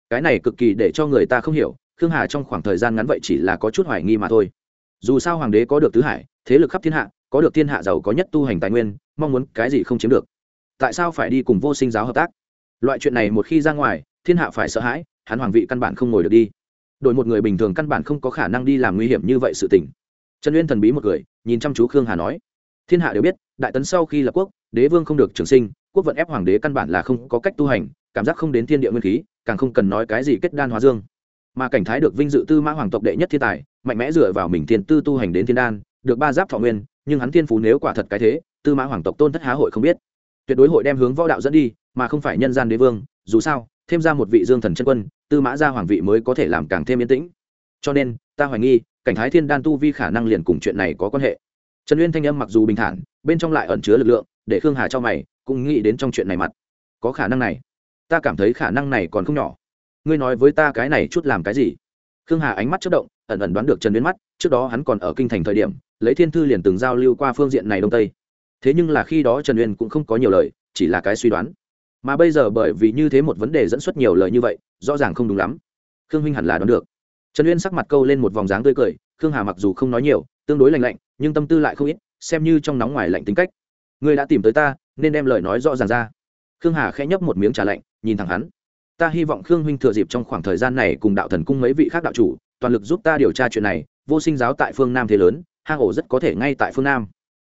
Cái này cực kỳ để cho người ta không hiểu khương hà trong khoảng thời gian ngắn vậy chỉ là có chút hoài nghi mà thôi. Dù sao hoàng đế có được tứ hải, thế lực khắp thiên hạ, có được thiên hạ giàu có nhất tu hành tài nguyên, mong muốn cái gì không chiếm được. Tại sao phải đi cùng vô sinh giáo hợp tác? Loại chuyện này một khi ra ngoài, thiên hạ phải sợ hãi, hắn hoàng vị căn bản không ngồi được đi. Đổi một người bình thường căn bản không có khả năng đi làm nguy hiểm như vậy sự tình. Trần uyên thần bí một người, nhìn chăm chú khương hà nói, thiên hạ đều biết, đại tấn sau khi lập quốc, đế vương không được trường sinh, quốc vận ép hoàng đế căn bản là không có cách tu hành, cảm giác không đến thiên địa nguyên khí, càng không cần nói cái gì kết đan hóa dương mà cảnh thái được vinh dự tư mã hoàng tộc đệ nhất thiên tài, mạnh mẽ dựa vào mình thiên tư tu hành đến thiên đan, được ba giáp thọ nguyên, nhưng hắn thiên phú nếu quả thật cái thế, tư mã hoàng tộc tôn thất há hội không biết. Tuyệt đối hội đem hướng võ đạo dẫn đi, mà không phải nhân gian đế vương, dù sao, thêm ra một vị dương thần chân quân, tư mã gia hoàng vị mới có thể làm càng thêm yên tĩnh. Cho nên, ta hoài nghi, cảnh thái thiên đan tu vi khả năng liền cùng chuyện này có quan hệ. Trần uyên thanh âm mặc dù bình thản, bên trong lại ẩn chứa lực lượng, để khương hà cho mày, cũng nghĩ đến trong chuyện này mặt. Có khả năng này. Ta cảm thấy khả năng này còn không nhỏ ngươi nói với ta cái này chút làm cái gì? Khương hà ánh mắt chất động, ẩn ẩn đoán được trần uyên mắt, trước đó hắn còn ở kinh thành thời điểm, lấy thiên thư liền từng giao lưu qua phương diện này đông tây. Thế nhưng là khi đó trần uyên cũng không có nhiều lời, chỉ là cái suy đoán. Mà bây giờ bởi vì như thế một vấn đề dẫn xuất nhiều lời như vậy, rõ ràng không đúng lắm. Khương huynh hẳn là đoán được. Trần uyên sắc mặt câu lên một vòng dáng tươi cười, khương hà mặc dù không nói nhiều, tương đối lành lạnh, nhưng tâm tư lại không ít, xem như trong nóng ngoài lạnh tính cách. Ngươi đã tìm tới ta, nên đem lời nói rõ ràng ra. Khương hà khẽ nhấp một miếng trà lạnh, nhìn thẳng hắn ta hy vọng khương huynh thừa dịp trong khoảng thời gian này cùng đạo thần cung mấy vị khác đạo chủ, toàn lực giúp ta điều tra chuyện này, vô sinh giáo tại phương nam thế lớn, hang ổ rất có thể ngay tại phương nam.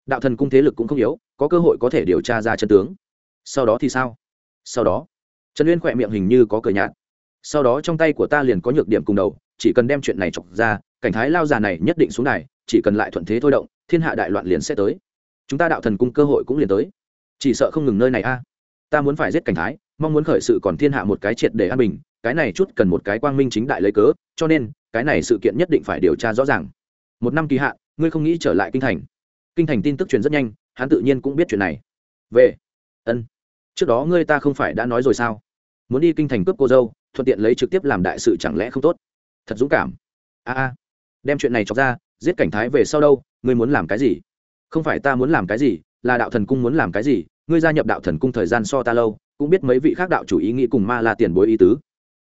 Đạo thần cung thế lực cũng không yếu, có cơ hội có thể điều tra ra chân tướng. Sau đó thì sao? Sau đó, trần uyên khỏe miệng hình như có cờ nhạt. Sau đó trong tay của ta liền có nhược điểm cùng đầu, chỉ cần đem chuyện này chọc ra, cảnh thái lao già này nhất định xuống này chỉ cần lại thuận thế thôi động, thiên hạ đại loạn liền sẽ tới. Chúng ta đạo thần cung cơ hội cũng liền tới. Chỉ sợ không ngừng nơi này a. Ta muốn phải giết cảnh thái mong muốn khởi sự còn thiên hạ một cái triệt để an bình, cái này chút cần một cái quang minh chính đại lấy cớ, cho nên, cái này sự kiện nhất định phải điều tra rõ ràng. Một năm kỳ hạn, ngươi không nghĩ trở lại kinh thành. Kinh thành tin tức truyền rất nhanh, hắn tự nhiên cũng biết chuyện này. Về. Ân. Trước đó ngươi ta không phải đã nói rồi sao? Muốn đi kinh thành cướp cô dâu, thuận tiện lấy trực tiếp làm đại sự chẳng lẽ không tốt? Thật dũng cảm. A a. Đem chuyện này cho ra, giết cảnh thái về sau đâu, ngươi muốn làm cái gì? Không phải ta muốn làm cái gì, là đạo thần cung muốn làm cái gì, ngươi gia nhập đạo thần cung thời gian so ta lâu cũng biết mấy vị khác đạo chủ ý nghĩ cùng ma la tiền bối ý tứ.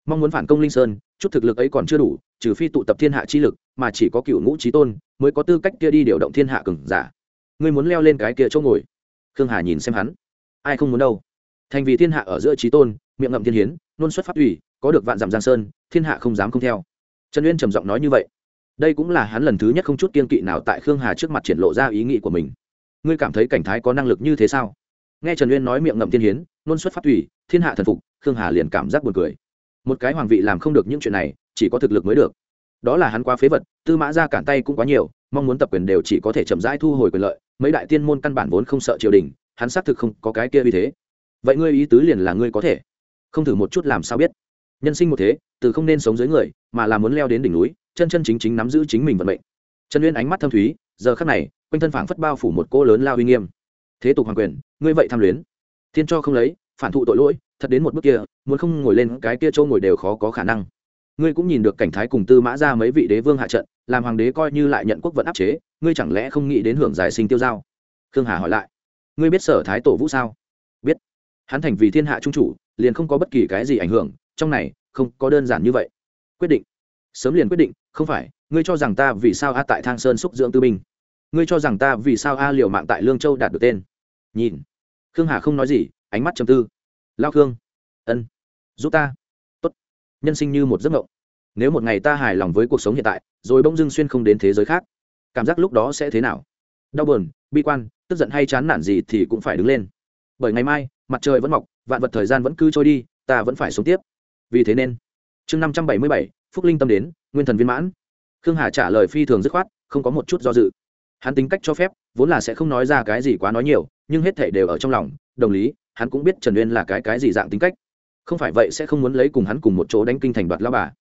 Mong muốn phản công linh sơn, chút thực lực ấy còn chưa đủ, trừ phi tụ tập thiên hạ chi lực, mà chỉ có cựu ngũ trí tôn mới có tư cách kia đi điều động thiên hạ cừng giả. Ngươi muốn leo lên cái kia chỗ ngồi. Khương hà nhìn xem hắn. Ai không muốn đâu. Thành vì thiên hạ ở giữa trí tôn, miệng ngậm thiên hiến, nôn xuất phát ủy có được vạn dặm giang sơn, thiên hạ không dám không theo. Trần uyên trầm giọng nói như vậy. Đây cũng là hắn lần thứ nhất không chút kiên kỵ nào tại khương hà trước mặt triển lộ ra ý nghĩ của mình. Ngươi cảm thấy cảnh thái có năng lực như thế sao? Nghe trần uyên nói miệng ngậm thiên hiến nôn xuất phát tùy, thiên hạ thần phục, khương hà liền cảm giác buồn cười. Một cái hoàng vị làm không được những chuyện này, chỉ có thực lực mới được. Đó là hắn quá phế vật, tư mã ra cản tay cũng quá nhiều, mong muốn tập quyền đều chỉ có thể chậm rãi thu hồi quyền lợi, mấy đại tiên môn căn bản vốn không sợ triều đình, hắn xác thực không có cái kia uy thế. Vậy ngươi ý tứ liền là ngươi có thể. Không thử một chút làm sao biết. Nhân sinh một thế, từ không nên sống dưới người, mà là muốn leo đến đỉnh núi, chân chân chính chính nắm giữ chính mình vận mệnh. Trần uyên ánh mắt thâm thúy, giờ khắc này, quanh thân phảng phất bao phủ một cô lớn lao uy nghiêm. Thế tục hoàng quyền, ngươi vậy tham luyến thiên cho không lấy, phản thụ tội lỗi, thật đến một bước kia, muốn không ngồi lên cái kia châu ngồi đều khó có khả năng. Ngươi cũng nhìn được cảnh thái cùng tư mã ra mấy vị đế vương hạ trận, làm hoàng đế coi như lại nhận quốc vận áp chế, ngươi chẳng lẽ không nghĩ đến hưởng giải sinh tiêu giao? Khương hà hỏi lại. Ngươi biết sở thái tổ vũ sao? Biết. Hắn thành vì thiên hạ trung chủ, liền không có bất kỳ cái gì ảnh hưởng, trong này, không có đơn giản như vậy. Quyết định. Sớm liền quyết định, không phải, ngươi cho rằng ta vì sao a tại thang sơn xúc dưỡng tư binh? Ngươi cho rằng ta vì sao a liều mạng tại lương châu đạt được tên? Nhìn khương hà không nói gì, ánh mắt chầm tư. Lao khương, ân, giúp ta. Tốt. Nhân sinh như một giấc mộng. Nếu một ngày ta hài lòng với cuộc sống hiện tại, rồi bỗng dưng xuyên không đến thế giới khác, cảm giác lúc đó sẽ thế nào? Đau buồn, bi quan, tức giận hay chán nản gì thì cũng phải đứng lên. Bởi ngày mai, mặt trời vẫn mọc, vạn vật thời gian vẫn cứ trôi đi, ta vẫn phải sống tiếp. Vì thế nên, chương năm trăm bảy mươi bảy, phúc linh tâm đến, nguyên thần viên mãn. Khương hà trả lời phi thường dứt khoát, không có một chút do dự hắn tính cách cho phép, vốn là sẽ không nói ra cái gì quá nói nhiều, nhưng hết thể đều ở trong lòng, đồng lý, hắn cũng biết trần uyên là cái cái gì dạng tính cách. Không phải vậy sẽ không muốn lấy cùng hắn cùng một chỗ đánh kinh thành đoạt lao bà.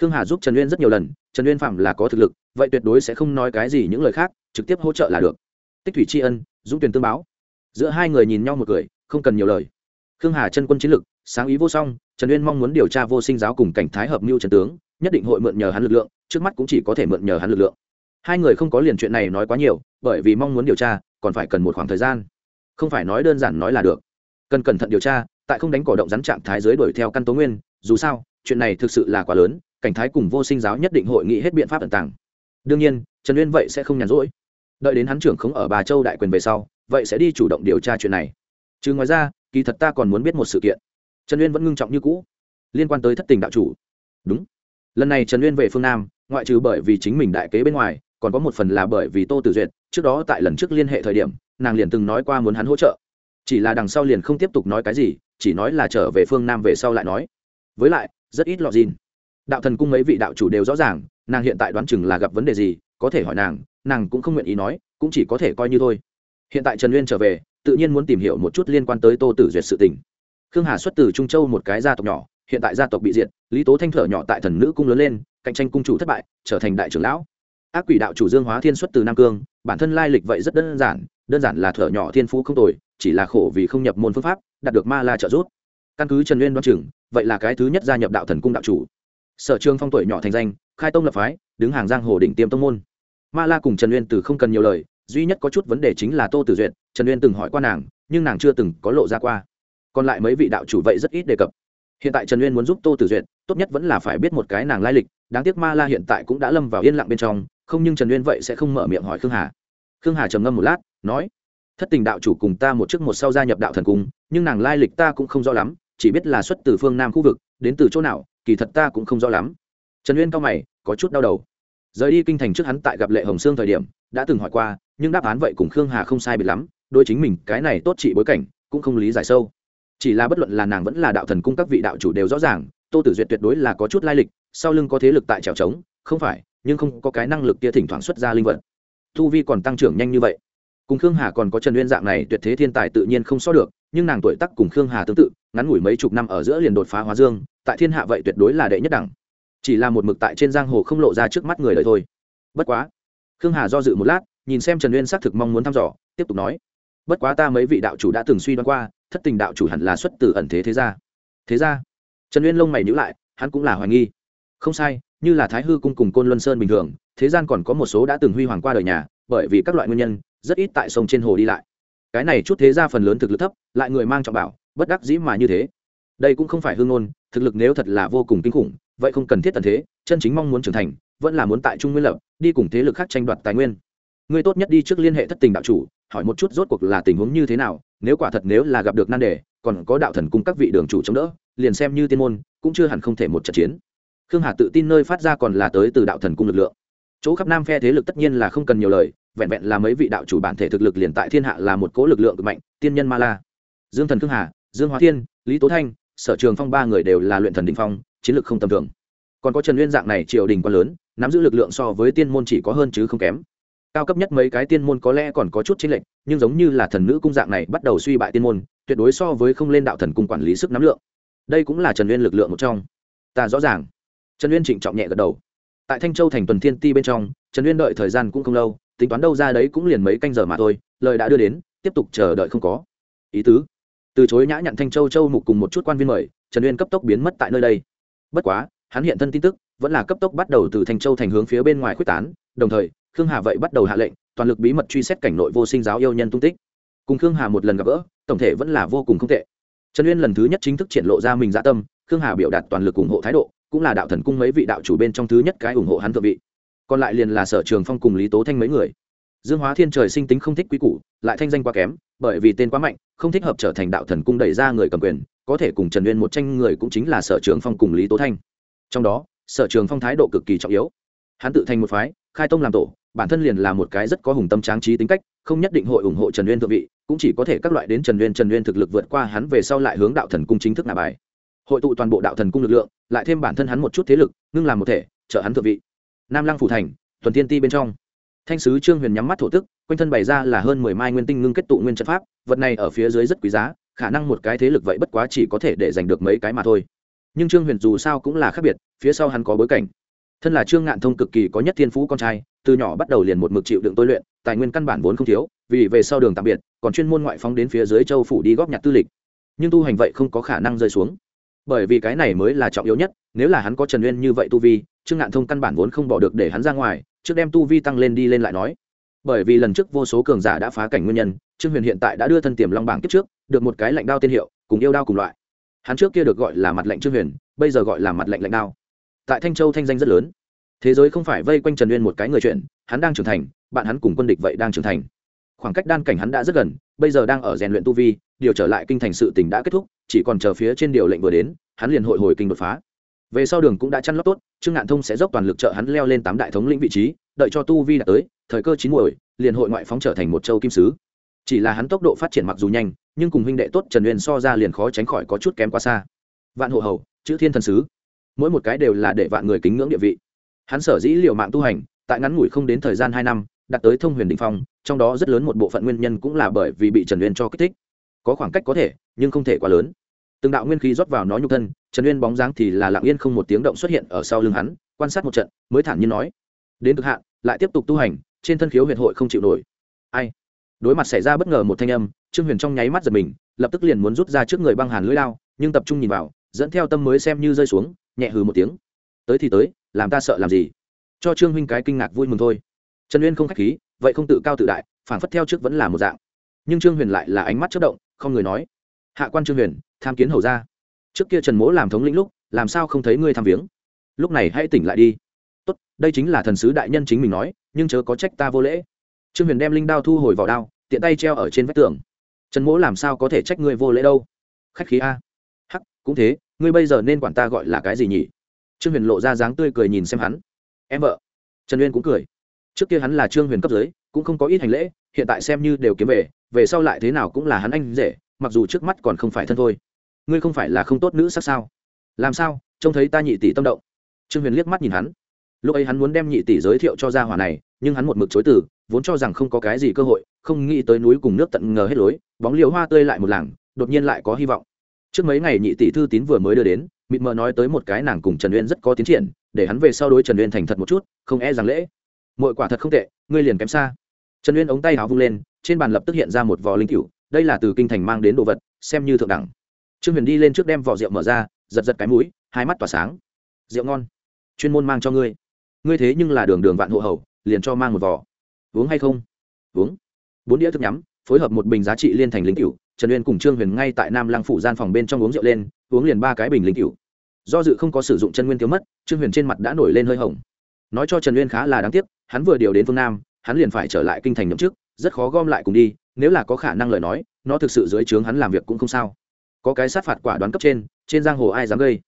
Khương hà giúp trần uyên rất nhiều lần, trần uyên phạm là có thực lực, vậy tuyệt đối sẽ không nói cái gì những lời khác, trực tiếp hỗ trợ là được. Tích thủy tri ân, dũng tuyển tương báo. Giữa hai người nhìn nhau một cười, không cần nhiều lời. Khương hà chân quân chiến lực, sáng ý vô song, trần uyên mong muốn điều tra vô sinh giáo cùng cảnh thái hợp mưu trần tướng, nhất định hội mượn nhờ hắn lực lượng, trước mắt cũng chỉ có thể mượn nhờ hắn lực lượng hai người không có liền chuyện này nói quá nhiều, bởi vì mong muốn điều tra, còn phải cần một khoảng thời gian. Không phải nói đơn giản nói là được. Cần cẩn thận điều tra, tại không đánh cổ động rắn trạng thái giới đuổi theo căn tố nguyên, dù sao, chuyện này thực sự là quá lớn, cảnh thái cùng vô sinh giáo nhất định hội nghị hết biện pháp tận tàng. Đương nhiên, trần uyên vậy sẽ không nhàn rỗi. Đợi đến hắn trưởng khống ở bà châu đại quyền về sau, vậy sẽ đi chủ động điều tra chuyện này. Chứ ngoài ra, kỳ thật ta còn muốn biết một sự kiện. Trần uyên vẫn ngưng trọng như cũ. Liên quan tới thất tình đạo chủ. Đúng. Lần này trần uyên về phương nam, ngoại trừ bởi vì chính mình đại kế bên ngoài còn có một phần là bởi vì tô tử duyệt, trước đó tại lần trước liên hệ thời điểm, nàng liền từng nói qua muốn hắn hỗ trợ. Chỉ là đằng sau liền không tiếp tục nói cái gì, chỉ nói là trở về phương nam về sau lại nói. Với lại, rất ít lọt gìn. Đạo thần cung mấy vị đạo chủ đều rõ ràng, nàng hiện tại đoán chừng là gặp vấn đề gì, có thể hỏi nàng nàng cũng không nguyện ý nói, cũng chỉ có thể coi như thôi. Hiện tại trần uyên trở về, tự nhiên muốn tìm hiểu một chút liên quan tới tô tử duyệt sự tình. Khương hà xuất từ trung châu một cái gia tộc nhỏ, hiện tại gia tộc bị diệt, lý tố thanh thở nhỏ tại thần nữ cung lớn lên, cạnh tranh cung chủ thất bại, trở thành đại trưởng lão ác quỷ đạo chủ dương hóa thiên xuất từ nam cương, bản thân lai lịch vậy rất đơn giản đơn giản là thở nhỏ thiên phú không tồi, chỉ là khổ vì không nhập môn phương pháp, đạt được ma la trợ giúp. Căn cứ trần uyên đoán chừng, vậy là cái thứ nhất gia nhập đạo thần cung đạo chủ. Sở trường phong tuổi nhỏ thành danh, khai tông lập phái, đứng hàng giang hồ đỉnh tiêm tông môn. Ma la cùng trần uyên từ không cần nhiều lời, duy nhất có chút vấn đề chính là tô tử duyệt, trần uyên từng hỏi qua nàng, nhưng nàng chưa từng có lộ ra qua. Còn lại mấy vị đạo chủ vậy rất ít đề cập. Hiện tại trần uyên muốn giúp tô tử duyệt, tốt nhất vẫn là phải biết một cái nàng lai lịch, đáng tiếc ma la hiện tại cũng đã lâm vào yên lặng bên trong không nhưng trần uyên vậy sẽ không mở miệng hỏi khương hà khương hà trầm ngâm một lát nói thất tình đạo chủ cùng ta một trước một sau gia nhập đạo thần cung nhưng nàng lai lịch ta cũng không rõ lắm chỉ biết là xuất từ phương nam khu vực đến từ chỗ nào kỳ thật ta cũng không rõ lắm trần uyên cao mày có chút đau đầu rời đi kinh thành trước hắn tại gặp lệ hồng sương thời điểm đã từng hỏi qua nhưng đáp án vậy cùng khương hà không sai biệt lắm đôi chính mình cái này tốt trị bối cảnh cũng không lý giải sâu chỉ là bất luận là nàng vẫn là đạo thần cung các vị đạo chủ đều rõ ràng tô tử duyệt tuyệt đối là có chút lai lịch sau lưng có thế lực tại trèo trống không phải nhưng không có cái năng lực kia thỉnh thoảng xuất ra linh vật. Thu vi còn tăng trưởng nhanh như vậy. Cùng khương hà còn có trần uyên dạng này tuyệt thế thiên tài tự nhiên không so được, nhưng nàng tuổi tắc cùng khương hà tương tự, ngắn ngủi mấy chục năm ở giữa liền đột phá hóa dương, tại thiên hạ vậy tuyệt đối là đệ nhất đẳng. Chỉ là một mực tại trên giang hồ không lộ ra trước mắt người đời thôi. Bất quá, khương hà do dự một lát, nhìn xem trần uyên xác thực mong muốn thăm dò, tiếp tục nói, bất quá ta mấy vị đạo chủ đã từng suy đoán qua, thất tình đạo chủ hẳn là xuất từ ẩn thế thế gia. Thế gia? Trần uyên lông mày nhữ lại, hắn cũng là hoài nghi. Không sai như là thái hư cung cùng côn luân sơn bình thường, thế gian còn có một số đã từng huy hoàng qua đời nhà, bởi vì các loại nguyên nhân, rất ít tại sông trên hồ đi lại. Cái này chút thế ra phần lớn thực lực thấp, lại người mang trọng bảo, bất đắc dĩ mà như thế. Đây cũng không phải hương ngôn, thực lực nếu thật là vô cùng kinh khủng, vậy không cần thiết tần thế, chân chính mong muốn trưởng thành, vẫn là muốn tại trung nguyên lập, đi cùng thế lực khác tranh đoạt tài nguyên. Ngươi tốt nhất đi trước liên hệ thất tình đạo chủ, hỏi một chút rốt cuộc là tình huống như thế nào, nếu quả thật nếu là gặp được nan đề, còn có đạo thần cung các vị đường chủ chống đỡ, liền xem như tiên môn, cũng chưa hẳn không thể một trận chiến khương hà tự tin nơi phát ra còn là tới từ đạo thần cung lực lượng. Chỗ khắp nam phe thế lực tất nhiên là không cần nhiều lời, vẹn vẹn là mấy vị đạo chủ bản thể thực lực liền tại thiên hạ là một cố lực lượng cực mạnh, tiên nhân ma la, dương thần khương hà, dương hóa thiên, lý tố thanh, sở trường phong ba người đều là luyện thần đình phong, chiến lược không tầm thường. Còn có trần nguyên dạng này triều đình quá lớn, nắm giữ lực lượng so với tiên môn chỉ có hơn chứ không kém. Cao cấp nhất mấy cái tiên môn có lẽ còn có chút chênh lệch, nhưng giống như là thần nữ cung dạng này bắt đầu suy bại tiên môn, tuyệt đối so với không lên đạo thần cung quản lý sức nắm lượng. Đây cũng là trần uyên lực lượng một trong. Ta rõ ràng trần uyên trịnh trọng nhẹ gật đầu. Tại thanh châu thành tuần thiên ti bên trong, trần uyên đợi thời gian cũng không lâu, tính toán đâu ra đấy cũng liền mấy canh giờ mà thôi, lời đã đưa đến, tiếp tục chờ đợi không có. Ý tứ, từ chối nhã nhặn thanh châu châu mục cùng một chút quan viên mời, trần uyên cấp tốc biến mất tại nơi đây. Bất quá, hắn hiện thân tin tức, vẫn là cấp tốc bắt đầu từ thanh châu thành hướng phía bên ngoài quyết tán, đồng thời, khương hà vậy bắt đầu hạ lệnh, toàn lực bí mật truy xét cảnh nội vô sinh giáo yêu nhân tung tích. Cùng khương hà một lần gặp gỡ, tổng thể vẫn là vô cùng không tệ. Trần uyên lần thứ nhất chính thức triển lộ ra mình dạ tâm, khương hà biểu đạt toàn lực ủng hộ thái độ cũng là đạo thần cung mấy vị đạo chủ bên trong thứ nhất cái ủng hộ hắn thượng vị. Còn lại liền là sở trường phong cùng lý tố thanh mấy người. Dương hóa thiên trời sinh tính không thích quý củ, lại thanh danh quá kém, bởi vì tên quá mạnh, không thích hợp trở thành đạo thần cung đẩy ra người cầm quyền, có thể cùng trần uyên một tranh người cũng chính là sở trường phong cùng lý tố thanh. Trong đó, sở trường phong thái độ cực kỳ trọng yếu. Hắn tự thành một phái, khai tông làm tổ, bản thân liền là một cái rất có hùng tâm tráng trí tính cách, không nhất định hội ủng hộ trần uyên thượng vị, cũng chỉ có thể các loại đến trần uyên trần uyên thực lực vượt qua hắn về sau lại hướng đạo thần cung chính thức nạ bài hội tụ toàn bộ đạo thần cung lực lượng, lại thêm bản thân hắn một chút thế lực, ngưng làm một thể, trợ hắn thượng vị. Nam lăng phủ thành, tuần tiên ti bên trong. Thanh sứ trương huyền nhắm mắt thổ tức, quanh thân bày ra là hơn mười mai nguyên tinh ngưng kết tụ nguyên trận pháp, vật này ở phía dưới rất quý giá, khả năng một cái thế lực vậy bất quá chỉ có thể để giành được mấy cái mà thôi. Nhưng trương huyền dù sao cũng là khác biệt, phía sau hắn có bối cảnh. Thân là trương ngạn thông cực kỳ có nhất thiên phú con trai, từ nhỏ bắt đầu liền một mực chịu đựng tôi luyện, tài nguyên căn bản vốn không thiếu, vì về sau đường tạm biệt, còn chuyên môn ngoại phóng đến phía dưới châu phủ đi góp nhặt tư lịch. Nhưng tu hành vậy không có khả năng rơi xuống bởi vì cái này mới là trọng yếu nhất, nếu là hắn có trần uyên như vậy tu vi, trương ngạn thông căn bản vốn không bỏ được để hắn ra ngoài, trước đem tu vi tăng lên đi lên lại nói. Bởi vì lần trước vô số cường giả đã phá cảnh nguyên nhân, trương huyền hiện tại đã đưa thân tiềm long bảng kiếp trước, được một cái lạnh đao tên hiệu, cùng yêu đao cùng loại. Hắn trước kia được gọi là mặt lạnh trương huyền, bây giờ gọi là mặt lạnh lạnh đao. Tại thanh châu thanh danh rất lớn. Thế giới không phải vây quanh trần uyên một cái người chuyện, hắn đang trưởng thành, bạn hắn cùng quân địch vậy đang trưởng thành. Khoảng cách đan cảnh hắn đã rất gần, bây giờ đang ở rèn luyện tu vi, điều trở lại kinh thành sự tình đã kết thúc chỉ còn chờ phía trên điều lệnh vừa đến, hắn liền hội hồi kinh đột phá. Về sau đường cũng đã chăn lót tốt, trương ngạn thông sẽ dốc toàn lực trợ hắn leo lên tám đại thống lĩnh vị trí, đợi cho tu vi đã tới, thời cơ chín muồi, liền hội ngoại phóng trở thành một châu kim sứ. Chỉ là hắn tốc độ phát triển mặc dù nhanh, nhưng cùng huynh đệ tốt trần uyên so ra liền khó tránh khỏi có chút kém quá xa. Vạn hộ hầu, chữ thiên thần sứ. Mỗi một cái đều là để vạn người kính ngưỡng địa vị. Hắn sở dĩ liều mạng tu hành, tại ngắn ngủi không đến thời gian hai năm, đạt tới thông huyền đình phong, trong đó rất lớn một bộ phận nguyên nhân cũng là bởi vì bị trần uyên cho kích thích. Có khoảng cách có thể, nhưng không thể quá lớn từng đạo nguyên khí rót vào nó nhục thân, trần uyên bóng dáng thì là lặng yên không một tiếng động xuất hiện ở sau lưng hắn, quan sát một trận, mới thản nhiên nói, đến cực hạn, lại tiếp tục tu hành, trên thân khiếu huyện hội không chịu nổi. Ai? Đối mặt xảy ra bất ngờ một thanh âm, trương huyền trong nháy mắt giật mình, lập tức liền muốn rút ra trước người băng hàn lưỡi lao, nhưng tập trung nhìn vào, dẫn theo tâm mới xem như rơi xuống, nhẹ hừ một tiếng, tới thì tới, làm ta sợ làm gì? Cho trương huynh cái kinh ngạc vui mừng thôi. Trần uyên không k h á c h khí, vậy không tự cao tự đại, phản phất theo trước vẫn là một dạng. Nhưng trương huyền lại là ánh mắt chất động, không người nói, hạ quan trương huyền tham kiến hầu ra trước kia trần mỗ làm thống lĩnh lúc, làm sao không thấy ngươi tham viếng? Lúc này hãy tỉnh lại đi. Tốt, đây chính là thần sứ đại nhân chính mình nói, nhưng chớ có trách ta vô lễ. Trương huyền đem linh đao thu hồi vào đao, tiện tay treo ở trên vách tường. Trần mỗ làm sao có thể trách ngươi vô lễ đâu? Khách khí a. Hắc, cũng thế, ngươi bây giờ nên quản ta gọi là cái gì nhỉ? Trương huyền lộ ra dáng tươi cười nhìn xem hắn. Em vợ. Trần uyên cũng cười. Trước kia hắn là trương huyền cấp dưới, cũng không có ít hành lễ, hiện tại xem như đều kiếm về về sau lại thế nào cũng là hắn anh rể, mặc dù trước mắt còn không phải thân thôi ngươi không phải là không tốt nữ sắc sao? Làm sao? Trông thấy ta nhị tỷ tâm động. Trương huyền liếc mắt nhìn hắn. Lúc ấy hắn muốn đem nhị tỷ giới thiệu cho gia hỏa này, nhưng hắn một mực chối từ, vốn cho rằng không có cái gì cơ hội, không nghĩ tới núi cùng nước tận ngờ hết lối, bóng liều hoa tươi lại một làng, đột nhiên lại có hy vọng. Trước mấy ngày nhị tỷ thư tín vừa mới đưa đến, mịt mờ nói tới một cái nàng cùng trần uyên rất có tiến triển, để hắn về sau đối trần uyên thành thật một chút, không e rằng lễ. Mọi quả thật không tệ, ngươi liền kém xa. Trần uyên ống tay áo vung lên, trên bàn lập tức hiện ra một vò linh cựu đây là từ kinh thành mang đến đồ vật, xem như thượng đẳng trương huyền đi lên trước đem vỏ rượu mở ra, giật giật cái mũi, hai mắt tỏa sáng. Rượu ngon, chuyên môn mang cho ngươi. Ngươi thế nhưng là đường đường vạn hộ hầu, liền cho mang một vỏ uống hay không? Uống. Bốn đĩa thức nhắm, phối hợp một bình giá trị liên thành lính cựu trần uyên cùng trương huyền ngay tại nam lăng phủ gian phòng bên trong uống rượu lên, uống liền ba cái bình lính cựu do dự không có sử dụng chân nguyên thiếu mất, trương huyền trên mặt đã nổi lên hơi hồng. Nói cho trần uyên khá là đáng tiếc, hắn vừa điều đến phương nam, hắn liền phải trở lại kinh thành nhậm chức, rất khó gom lại cùng đi, nếu là có khả năng lời nói, nó thực sự dưới trướng hắn làm việc cũng không sao có cái sát phạt quả đoán cấp trên trên giang hồ ai dám gây?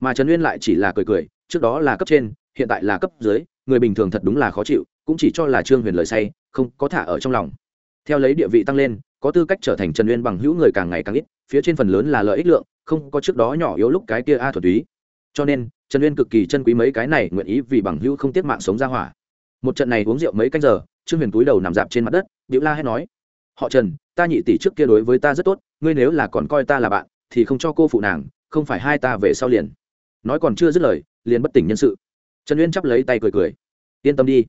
Mà trần uyên lại chỉ là cười cười, trước đó là cấp trên, hiện tại là cấp dưới, người bình thường thật đúng là khó chịu, cũng chỉ cho là trương huyền lời say, không có thả ở trong lòng. Theo lấy địa vị tăng lên, có tư cách trở thành trần uyên bằng hữu người càng ngày càng ít, phía trên phần lớn là lợi ích lượng, không có trước đó nhỏ yếu lúc cái kia a thuật túy. Cho nên, trần uyên cực kỳ chân quý mấy cái này nguyện ý vì bằng hữu không tiết mạng sống ra hỏa. Một trận này uống rượu mấy canh giờ, trương huyền túi đầu nằm dạp trên mặt đất, điệu la hét nói họ trần, ta nhị tỷ trước kia đối với ta rất tốt, ngươi nếu là còn coi ta là bạn, thì không cho cô phụ nàng, không phải hai ta về sau liền. Nói còn chưa dứt lời, liền bất tỉnh nhân sự. Trần uyên chắp lấy tay cười cười. Yên tâm đi.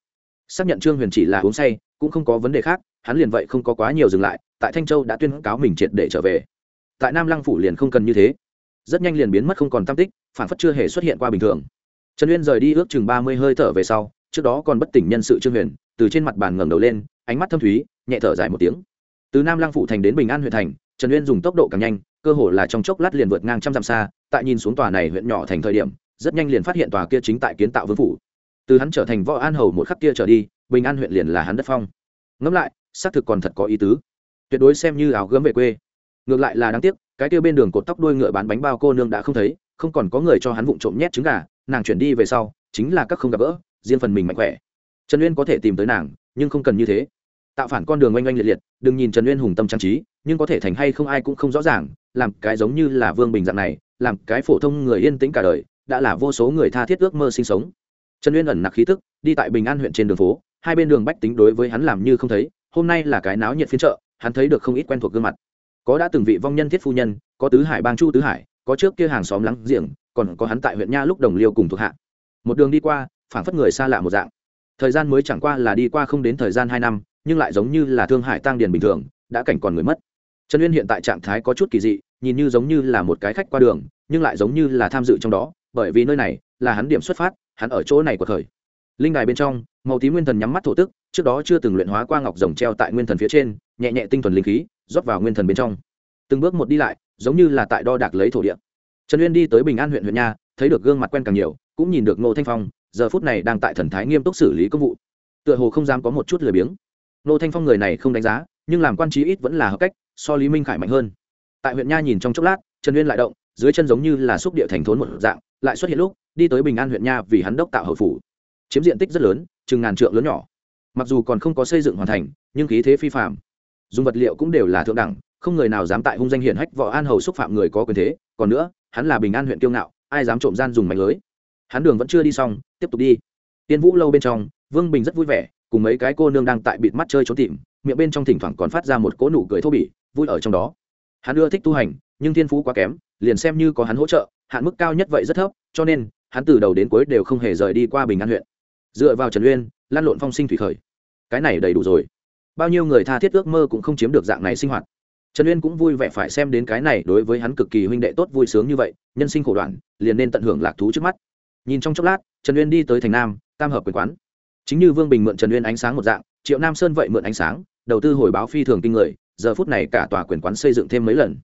Xác nhận trương huyền chỉ là uống say, cũng không có vấn đề khác, hắn liền vậy không có quá nhiều dừng lại, tại thanh châu đã tuyên cáo mình triệt để trở về. Tại nam lăng phủ liền không cần như thế. Rất nhanh liền biến mất không còn tam tích, phản phất chưa hề xuất hiện qua bình thường. Trần uyên rời đi ước chừng ba mươi hơi thở về sau, trước đó còn bất tỉnh nhân sự trương huyền, từ trên mặt bàn ngẩng đầu lên, ánh mắt thâm thúy, nhẹ thở dài một tiếng từ nam lăng phủ thành đến bình an huyện thành, trần uyên dùng tốc độ càng nhanh, cơ hồ là trong chốc lát liền vượt ngang trăm dặm xa, tại nhìn xuống tòa này huyện nhỏ thành thời điểm, rất nhanh liền phát hiện tòa kia chính tại kiến tạo vương phủ. Từ hắn trở thành võ an hầu một khắc kia trở đi, bình an huyện liền là hắn đất phong. Ngẫm lại, xác thực còn thật có ý tứ. Tuyệt đối xem như áo gấm về quê. Ngược lại là đáng tiếc, cái kia bên đường cột tóc đuôi ngựa bán bánh bao cô nương đã không thấy, không còn có người cho hắn vụng trộm nhét trứng gà, nàng chuyển đi về sau, chính là các không gặp gỡ, riêng phần mình mạnh khỏe. Trần uyên có thể tìm tới nàng, nhưng không cần như thế tạo phản con đường oanh oanh liệt liệt, đừng nhìn trần uyên hùng tâm trang trí, nhưng có thể thành hay không ai cũng không rõ ràng, làm cái giống như là vương bình dạng này, làm cái phổ thông người yên tĩnh cả đời, đã là vô số người tha thiết ước mơ sinh sống. Trần uyên ẩn nặc khí tức, đi tại bình an huyện trên đường phố, hai bên đường bách tính đối với hắn làm như không thấy, hôm nay là cái náo nhiệt phiên chợ, hắn thấy được không ít quen thuộc gương mặt. Có đã từng vị vong nhân thiết phu nhân, có tứ hải bang chu tứ hải, có trước kia hàng xóm lắng giềng, còn có hắn tại huyện nha lúc đồng liêu cùng thuộc hạ. Một đường đi qua phản phất người xa lạ một dạng. Thời gian mới chẳng qua là đi qua không đến thời gian hai năm nhưng lại giống như là thương hải tăng điền bình thường, đã cảnh còn người mất. Trần uyên hiện tại trạng thái có chút kỳ dị, nhìn như giống như là một cái khách qua đường, nhưng lại giống như là tham dự trong đó, bởi vì nơi này là hắn điểm xuất phát, hắn ở chỗ này của thời. Linh đài bên trong, màu tím nguyên thần nhắm mắt thổ tức, trước đó chưa từng luyện hóa qua ngọc rồng treo tại nguyên thần phía trên, nhẹ nhẹ tinh thuần linh khí, rót vào nguyên thần bên trong. Từng bước một đi lại, giống như là tại đo đạc lấy thổ địa. Trần uyên đi tới bình an huyện huyện nha, thấy được gương mặt quen càng nhiều, cũng nhìn được ngô thanh phong, giờ phút này đang tại thần thái nghiêm túc xử lý công vụ. Tựa hồ không dám có một chút lười biếng. Nô thanh phong người này không đánh giá, nhưng làm quan trí ít vẫn là hợp cách, so lý minh khải mạnh hơn. Tại huyện nha nhìn trong chốc lát, trần uyên lại động, dưới chân giống như là xúc địa thành thốn một dạng, lại xuất hiện lúc, đi tới bình an huyện nha vì hắn đốc tạo hậu phủ. Chiếm diện tích rất lớn, chừng ngàn trượng lớn nhỏ. Mặc dù còn không có xây dựng hoàn thành, nhưng khí thế phi phạm dùng vật liệu cũng đều là thượng đẳng, không người nào dám tại hung danh hiển hách võ an hầu xúc phạm người có quyền thế. Còn nữa, hắn là bình an huyện kiêu ngạo, ai dám trộm gian dùng mạnh lưới. Hắn đường vẫn chưa đi xong, tiếp tục đi. Tiên vũ lâu bên trong, vương bình rất vui vẻ cùng mấy cái cô nương đang tại bịt mắt chơi trốn tìm, miệng bên trong thỉnh thoảng còn phát ra một cỗ nụ cười thô bỉ, vui ở trong đó. Hắn ưa thích tu hành, nhưng thiên phú quá kém, liền xem như có hắn hỗ trợ, hạn mức cao nhất vậy rất thấp, cho nên, hắn từ đầu đến cuối đều không hề rời đi qua bình an huyện. Dựa vào trần uyên, lan lộn phong sinh thủy khởi. Cái này đầy đủ rồi. Bao nhiêu người tha thiết ước mơ cũng không chiếm được dạng này sinh hoạt. Trần uyên cũng vui vẻ phải xem đến cái này đối với hắn cực kỳ huynh đệ tốt vui sướng như vậy, nhân sinh khổ đoạn, liền nên tận hưởng lạc thú trước mắt. Nhìn trong chốc lát, trần uyên đi tới thành nam, tam hợp quyền quán chính như vương bình mượn trần uyên ánh sáng một dạng, triệu nam sơn vậy mượn ánh sáng, đầu tư hồi báo phi thường kinh người, giờ phút này cả tòa quyền quán xây dựng thêm mấy lần.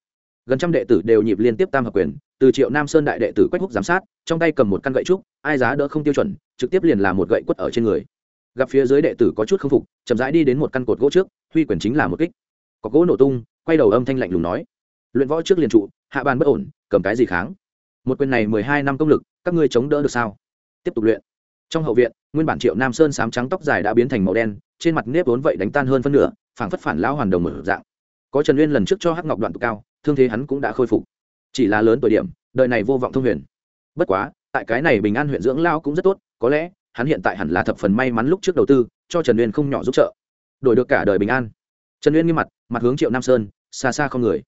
Gần trăm đệ tử đều nhịp liên tiếp tam hợp quyền, từ triệu nam sơn đại đệ tử quách húc giám sát, trong tay cầm một căn gậy trúc, ai giá đỡ không tiêu chuẩn, trực tiếp liền làm một gậy quất ở trên người. Gặp phía dưới đệ tử có chút không phục, chậm rãi đi đến một căn cột gỗ trước, huy quyền chính là một kích. Có gỗ nổ tung, quay đầu âm thanh lạnh lùng nói, luyện võ trước liền trụ, hạ bàn bất ổn, cầm cái gì kháng? Một quyền này mười hai năm công lực, các ngươi chống đỡ được sao? Tiếp tục luyện trong hậu viện, nguyên bản triệu nam sơn sám trắng tóc dài đã biến thành màu đen, trên mặt nếp vốn vậy đánh tan hơn phân nửa, phảng phất phản lão hoàn đồng mở dạng. Có trần uyên lần trước cho hắc ngọc đoạn tụ cao, thương thế hắn cũng đã khôi phục. Chỉ là lớn tuổi điểm, đời này vô vọng thông huyền. Bất quá, tại cái này bình an huyện dưỡng lao cũng rất tốt, có lẽ, hắn hiện tại hẳn là thập phần may mắn lúc trước đầu tư, cho trần uyên không nhỏ giúp trợ. Đổi được cả đời bình an. Trần uyên nghiêm mặt mặt hướng triệu nam sơn, xa xa không người.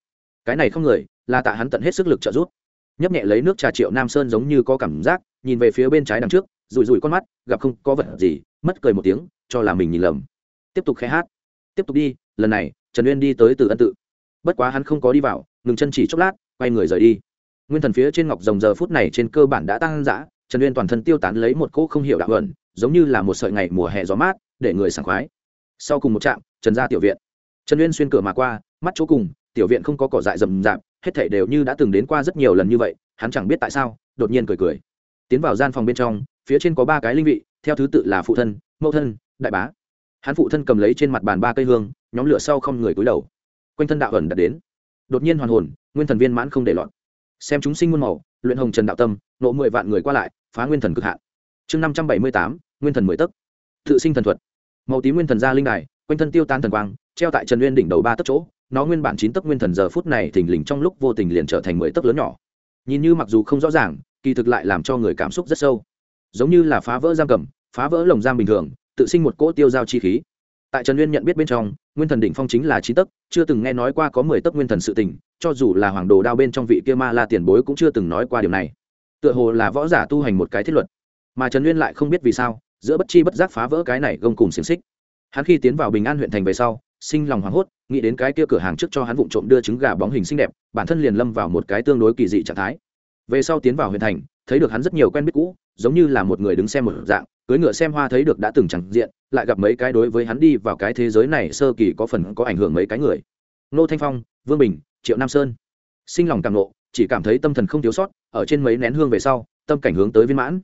Cái này không người, là tạ hắn tận hết sức lực trợ giúp. Nhấp nhẹ lấy nước trà triệu nam sơn giống như có cảm giác, nhìn về phía bên trái đằng trước rủi rủi con mắt, gặp không có vật gì, mất cười một tiếng, cho là mình nhìn lầm. Tiếp tục khai hát. Tiếp tục đi, lần này, trần uyên đi tới từ ân tự. Bất quá hắn không có đi vào, ngừng chân chỉ chốc lát, quay người rời đi. Nguyên thần phía trên ngọc rồng giờ phút này trên cơ bản đã tăng dã, trần uyên toàn thân tiêu tán lấy một cỗ không hiểu đạo ẩn giống như là một sợi ngày mùa hè gió mát, để người sảng khoái. Sau cùng một trạm, trần gia tiểu viện. Trần uyên xuyên cửa mà qua, mắt chỗ cùng, tiểu viện không có cỏ dại rầm rạp, hết thảy đều như đã từng đến qua rất nhiều lần như vậy, hắn chẳng biết tại sao, đột nhiên cười cười. Tiến vào gian phòng bên trong phía trên có ba cái linh vị, theo thứ tự là phụ thân, mẫu thân, đại bá. Hắn phụ thân cầm lấy trên mặt bàn ba cây hương, nhóm lửa sau không người cúi đầu. Quanh thân đạo ẩn đã đến. Đột nhiên hoàn hồn, nguyên thần viên mãn không để lọt. Xem chúng sinh muôn màu, luyện hồng trần đạo tâm, nộ mười vạn người qua lại, phá nguyên thần cực hạn. Chương năm trăm bảy mươi tám, nguyên thần mười tấc. Tự sinh thần thuật. Màu tím nguyên thần ra linh đài, quanh thân tiêu tan thần quang, treo tại trần nguyên đỉnh đầu ba tấc chỗ. Nó nguyên bản chín tấc nguyên thần giờ phút này thình lình trong lúc vô tình liền trở thành mười tấc lớn nhỏ. Nhìn như mặc dù không rõ ràng, kỳ thực lại làm cho người cảm xúc rất sâu giống như là phá vỡ giam cầm, phá vỡ lồng giam bình thường, tự sinh một cỗ tiêu giao chi khí. Tại trần uyên nhận biết bên trong, nguyên thần đỉnh phong chính là chín tấc, chưa từng nghe nói qua có mười tấc nguyên thần sự tình, cho dù là hoàng đồ đao bên trong vị kia ma la tiền bối cũng chưa từng nói qua điều này. Tựa hồ là võ giả tu hành một cái thiết luật, mà trần uyên lại không biết vì sao, giữa bất chi bất giác phá vỡ cái này gông cùng xiềng xích. Hắn khi tiến vào bình an huyện thành về sau, sinh lòng hoảng hốt, nghĩ đến cái kia cửa hàng trước cho hắn vụng trộm đưa trứng gà bóng hình xinh đẹp, bản thân liền lâm vào một cái tương đối kỳ dị trạng thái về sau tiến vào huyện thành, thấy được hắn rất nhiều quen biết cũ, giống như là một người đứng xem một dạng, cưới ngựa xem hoa thấy được đã từng chẳng diện, lại gặp mấy cái đối với hắn đi vào cái thế giới này sơ kỳ có phần có ảnh hưởng mấy cái người. Nô thanh phong, vương bình, triệu nam sơn. Sinh lòng càng nộ chỉ cảm thấy tâm thần không thiếu sót, ở trên mấy nén hương về sau, tâm cảnh hướng tới viên mãn.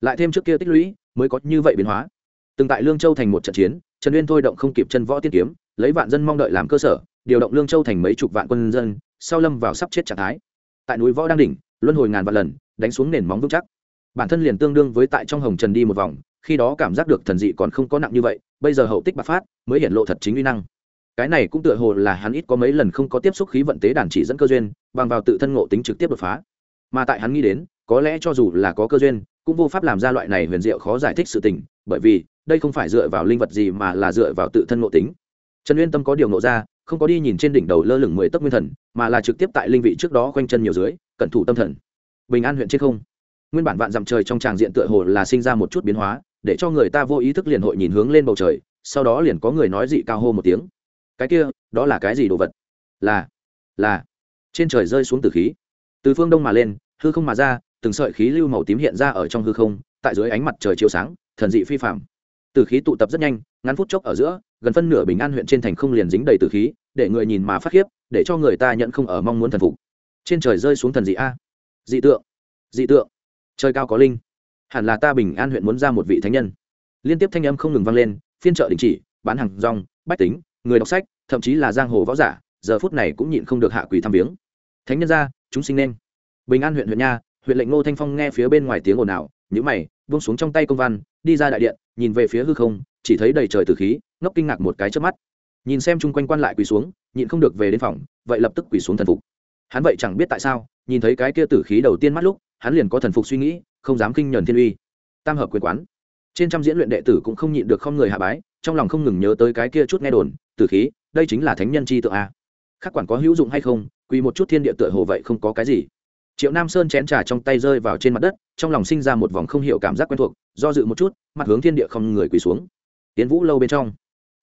Lại thêm trước kia tích lũy, mới có như vậy biến hóa. Từng tại lương châu thành một trận chiến, trần uyên thôi động không kịp chân võ tiên kiếm, lấy vạn dân mong đợi làm cơ sở, điều động lương châu thành mấy chục vạn quân dân, sau lâm vào sắp chết trạng thái. Tại núi võ đang đỉnh luân hồi ngàn vạn lần, đánh xuống nền móng vững chắc. Bản thân liền tương đương với tại trong hồng trần đi một vòng, khi đó cảm giác được thần dị còn không có nặng như vậy, bây giờ hậu tích bạc phát, mới hiện lộ thật chính uy năng. Cái này cũng tựa hồ là hắn ít có mấy lần không có tiếp xúc khí vận tế đàn chỉ dẫn cơ duyên, bằng vào tự thân ngộ tính trực tiếp đột phá. Mà tại hắn nghĩ đến, có lẽ cho dù là có cơ duyên, cũng vô pháp làm ra loại này huyền diệu khó giải thích sự tình, bởi vì, đây không phải dựa vào linh vật gì mà là dựa vào tự thân ngộ tính. Trần uyên tâm có điều ngộ ra, không có đi nhìn trên đỉnh đầu lơ lửng mười tấc nguyên thần, mà là trực tiếp tại linh vị trước đó khoanh chân nhiều dưới cẩn thủ tâm thần. Bình an huyện trên không. Nguyên bản vạn dặm trời trong tràng diện tựa hồ là sinh ra một chút biến hóa, để cho người ta vô ý thức liền hội nhìn hướng lên bầu trời, sau đó liền có người nói dị cao hô một tiếng. Cái kia, đó là cái gì đồ vật? Là là. Trên trời rơi xuống từ khí. Từ phương đông mà lên, hư không mà ra, từng sợi khí lưu màu tím hiện ra ở trong hư không, tại dưới ánh mặt trời chiếu sáng, thần dị phi phạm từ khí tụ tập rất nhanh, ngắn phút chốc ở giữa, gần phân nửa bình an huyện trên thành không liền dính đầy từ khí, để người nhìn mà phát khiếp, để cho người ta nhận không ở mong muốn thần phục trên trời rơi xuống thần dị a. Dị tượng dị tượng. Trời cao có linh. Hẳn là ta bình an huyện muốn ra một vị thánh nhân. Liên tiếp thanh âm không ngừng vang lên, phiên chợ đình chỉ, bán hàng rong, bách tính, người đọc sách, thậm chí là giang hồ võ giả, giờ phút này cũng nhịn không được hạ quỳ thăm viếng. Thánh nhân ra, chúng sinh nên. Bình an huyện huyện nha, huyện lệnh ngô thanh phong nghe phía bên ngoài tiếng ồn ào nhữ mày, buông xuống trong tay công văn, đi ra đại điện, nhìn về phía hư không, chỉ thấy đầy trời từ khí, ngốc kinh ngạc một cái trước mắt. Nhìn xem chung quanh quan lại quỳ xuống, nhịn không được về đến phòng, vậy lập tức quỳ xuống thần phục hắn vậy chẳng biết tại sao, nhìn thấy cái kia tử khí đầu tiên mắt lúc, hắn liền có thần phục suy nghĩ, không dám kinh nhờn thiên uy. Tam hợp quyền quán. Trên trăm diễn luyện đệ tử cũng không nhịn được không người hạ bái, trong lòng không ngừng nhớ tới cái kia chút nghe đồn, tử khí, đây chính là thánh nhân chi tượng a. Khác quản có hữu dụng hay không quỳ một chút thiên địa tựa hồ vậy không có cái gì. Triệu nam sơn chén trà trong tay rơi vào trên mặt đất, trong lòng sinh ra một vòng không hiểu cảm giác quen thuộc, do dự một chút, mặt hướng thiên địa không người quỳ xuống. Tiến vũ lâu bên trong.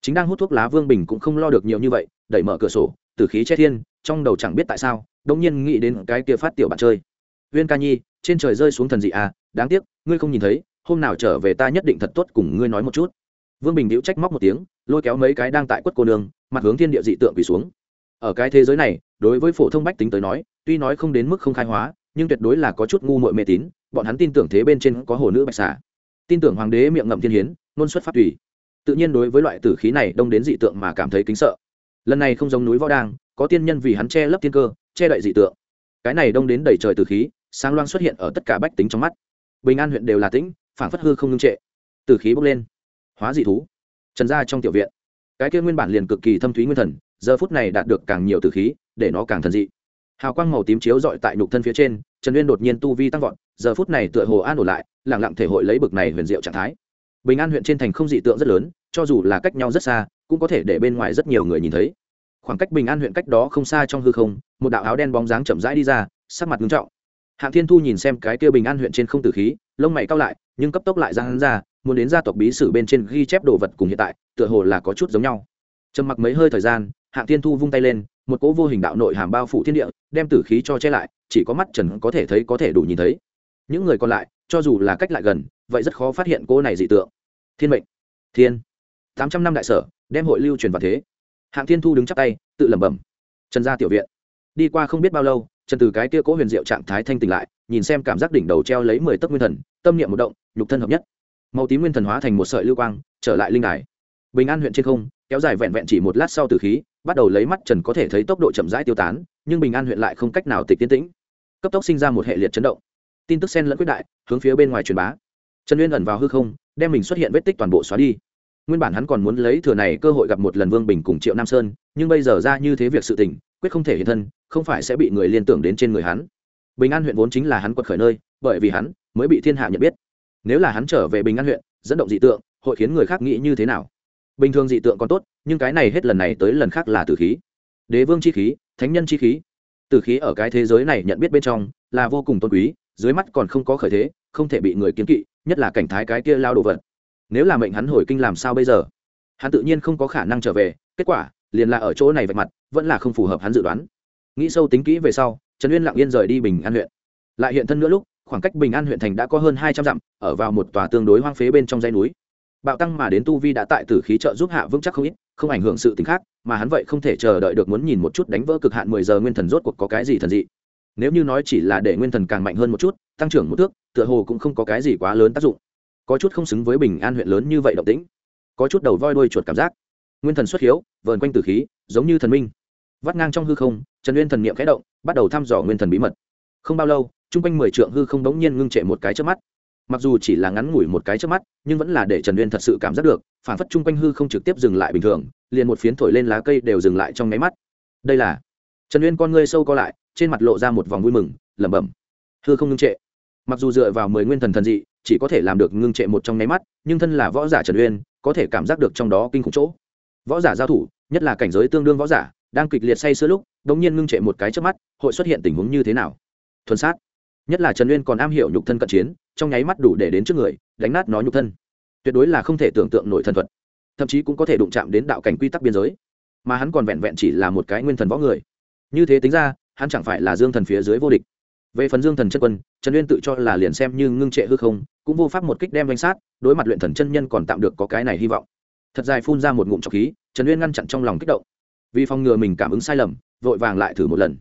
Chính đang hút thuốc lá vương bình cũng không lo được nhiều như vậy, đẩy mở cửa sổ từ khí che thiên, trong đầu chẳng biết tại sao đông nhiên nghĩ đến cái kia phát tiểu bạn chơi. Viên ca nhi, trên trời rơi xuống thần dị à đáng tiếc, ngươi không nhìn thấy, hôm nào trở về ta nhất định thật tốt cùng ngươi nói một chút. Vương bình đĩu trách móc một tiếng, lôi kéo mấy cái đang tại quất cô nương, mặt hướng thiên địa dị tượng quỳ xuống. Ở cái thế giới này, đối với phổ thông bách tính tới nói, tuy nói không đến mức không khai hóa, nhưng tuyệt đối là có chút ngu muội mê tín, bọn hắn tin tưởng thế bên trên có hồ nữ bạch xà. Tin tưởng hoàng đế miệng ngậm thiên hiến, ngôn xuất phát tùy. Tự nhiên đối với loại tử khí này đông đến dị tượng mà cảm thấy kính sợ. Lần này không giống núi võ đang có tiên nhân vì hắn che lấp thiên cơ che đậy dị tượng. Cái này đông đến đầy trời từ khí, sáng loang xuất hiện ở tất cả bách tính trong mắt. Bình an huyện đều là tĩnh phản phất hư không ngưng trệ. Từ khí bốc lên. Hóa dị thú. Trần ra trong tiểu viện. Cái kia nguyên bản liền cực kỳ thâm thúy nguyên thần, giờ phút này đạt được càng nhiều từ khí, để nó càng thần dị. Hào quang màu tím chiếu dọi tại nhục thân phía trên, trần uyên đột nhiên tu vi tăng vọt, giờ phút này tựa hồ an ổn lại lẳng lặng thể hội lấy bực này huyền diệu trạng thái. Bình an huyện trên thành không dị tượng rất lớn, cho dù là cách nhau rất xa, cũng có thể để bên ngoài rất nhiều người nhìn thấy khoảng cách bình an huyện cách đó không xa trong hư không, một đạo áo đen bóng dáng chậm rãi đi ra, sắc mặt nghiêm trọng. Hạng thiên thu nhìn xem cái kia bình an huyện trên không tử khí, lông mày cao lại, nhưng cấp tốc lại ra hắn ra, muốn đến gia tộc bí sử bên trên ghi chép đồ vật cùng hiện tại, tựa hồ là có chút giống nhau. Trầm mặc mấy hơi thời gian, hạng thiên thu vung tay lên, một cỗ vô hình đạo nội hàm bao phủ thiên địa, đem tử khí cho che lại, chỉ có mắt trần có thể thấy có thể đủ nhìn thấy. Những người còn lại, cho dù là cách lại gần, vậy rất khó phát hiện cỗ này dị tượng. Thiên mệnh. Thiên. Tám trăm năm đại sở, đem hội lưu truyền vào thế hạng thiên thu đứng chắp tay, tự lẩm bẩm. Trần gia tiểu viện. Đi qua không biết bao lâu, trần từ cái kia cố huyền diệu trạng thái thanh tỉnh lại, nhìn xem cảm giác đỉnh đầu treo lấy mười tấc nguyên thần, tâm niệm một động, nhục thân hợp nhất. Màu tím nguyên thần hóa thành một sợi lưu quang, trở lại linh đài. Bình an huyện trên không, kéo dài vẹn vẹn chỉ một lát sau từ khí, bắt đầu lấy mắt trần có thể thấy tốc độ chậm rãi tiêu tán, nhưng bình an huyện lại không cách nào tịch tiến tĩnh. Cấp tốc sinh ra một hệ liệt chấn động. Tin tức sen lẫn quyết đại, hướng phía bên ngoài truyền bá. Trần uyên ẩn vào hư không, đem mình xuất hiện vết tích toàn bộ xóa đi nguyên bản hắn còn muốn lấy thừa này cơ hội gặp một lần vương bình cùng triệu nam sơn, nhưng bây giờ ra như thế việc sự tình, quyết không thể hiện thân, không phải sẽ bị người liên tưởng đến trên người hắn. Bình an huyện vốn chính là hắn quật khởi nơi, bởi vì hắn mới bị thiên hạ nhận biết. Nếu là hắn trở về bình an huyện, dẫn động dị tượng, hội khiến người khác nghĩ như thế nào? Bình thường dị tượng còn tốt, nhưng cái này hết lần này tới lần khác là tử khí. Đế vương chi khí, thánh nhân chi khí. Tử khí ở cái thế giới này nhận biết bên trong, là vô cùng tôn quý, dưới mắt còn không có khởi thế, không thể bị người kiến kỵ, nhất là cảnh thái cái kia lao đồ vật nếu là mệnh hắn hồi kinh làm sao bây giờ? Hắn tự nhiên không có khả năng trở về, kết quả, liền là ở chỗ này vạch mặt, vẫn là không phù hợp hắn dự đoán. Nghĩ sâu tính kỹ về sau, trần uyên lặng yên rời đi bình an huyện. Lại hiện thân nữa lúc, khoảng cách bình an huyện thành đã có hơn hai trăm dặm, ở vào một tòa tương đối hoang phế bên trong dãy núi. Bạo tăng mà đến tu vi đã tại tử khí trợ giúp hạ vững chắc không ít, không ảnh hưởng sự t khác, mà hắn vậy không thể chờ đợi được muốn nhìn một chút đánh vỡ cực hạn mười giờ nguyên thần rốt cuộc có cái gì thần dị. Nếu như nói chỉ là để nguyên thần càng mạnh hơn một chút, tăng trưởng một thước, tựa hồ cũng không có cái gì quá lớn tác dụng có chút không xứng với bình an huyện lớn như vậy động tĩnh. Có chút đầu voi đuôi chuột cảm giác. Nguyên thần xuất hiếu, vờn quanh tử khí, giống như thần minh. Vắt ngang trong hư không, trần nguyên thần niệm khẽ động, bắt đầu thăm dò nguyên thần bí mật. Không bao lâu chung quanh mười trượng hư không đống nhiên ngưng trệ một cái trước mắt. Mặc dù chỉ là ngắn ngủi một cái trước mắt, nhưng vẫn là để trần uyên thật sự cảm giác được, phản phất chung quanh hư không trực tiếp dừng lại bình thường, liền một phiến thổi lên lá cây đều dừng lại trong nháy mắt. Đây là trần uyên con ngươi sâu co lại, trên mặt lộ ra một vòng vui mừng, lẩm bẩm. Hư không ngưng trệ. Mặc dù dựa vào mười nguyên thần thần dị chỉ có thể làm được ngưng trệ một trong nháy mắt, nhưng thân là võ giả trần uyên, có thể cảm giác được trong đó kinh khủng chỗ. Võ giả giao thủ, nhất là cảnh giới tương đương võ giả, đang kịch liệt say sưa lúc đ ỗ n g nhiên ngưng trệ một cái trước mắt, hội xuất hiện tình huống như thế nào? Thuần sát. Nhất là trần uyên còn am hiểu nhục thân cận chiến, trong nháy mắt đủ để đến trước người, đánh nát nó nhục thân. Tuyệt đối là không thể tưởng tượng nổi thần thuật. Thậm chí cũng có thể đụng chạm đến đạo cảnh quy tắc biên giới. Mà hắn còn vẹn vẹn chỉ là một cái nguyên thần võ người. Như thế tính ra, hắn chẳng phải là dương thần phía dưới vô địch về phần dương thần chân quân, trần uyên tự cho là liền xem như ngưng trệ hư không, cũng vô pháp một kích đem danh sát, đối mặt luyện thần chân nhân còn tạm được có cái này hy vọng. Thật dài phun ra một ngụm trọc khí, trần uyên ngăn chặn trong lòng kích động. Vì phòng ngừa mình cảm ứng sai lầm, vội vàng lại thử một lần.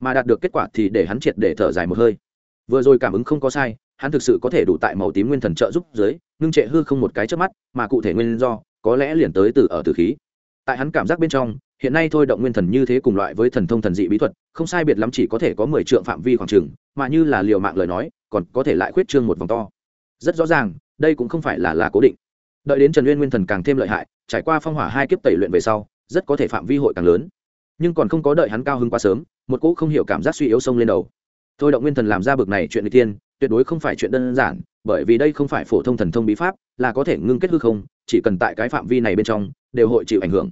Mà đạt được kết quả thì để hắn triệt để thở dài một hơi. Vừa rồi cảm ứng không có sai, hắn thực sự có thể đủ tại màu tím nguyên thần trợ giúp dưới, ngưng trệ hư không một cái trước mắt, mà cụ thể nguyên do, có lẽ liền tới từ ở từ khí. Tại hắn cảm giác bên trong hiện nay thôi động nguyên thần như thế cùng loại với thần thông thần dị bí thuật, không sai biệt lắm chỉ có thể có mười trượng phạm vi khoảng trừng mà như là liều mạng lời nói, còn có thể lại khuyết trương một vòng to. Rất rõ ràng, đây cũng không phải là là cố định. Đợi đến trần uyên nguyên thần càng thêm lợi hại, trải qua phong hỏa hai kiếp tẩy luyện về sau, rất có thể phạm vi hội càng lớn. Nhưng còn không có đợi hắn cao hơn quá sớm, một cỗ không hiểu cảm giác suy yếu sông lên đầu. Thôi động nguyên thần làm ra bực này chuyện n tiên tuyệt đối không phải chuyện đơn giản, bởi vì đây không phải phổ thông thần thông bí pháp, là có thể ngưng kết hư không, chỉ cần tại cái phạm vi này bên trong, đều hội chịu ảnh hưởng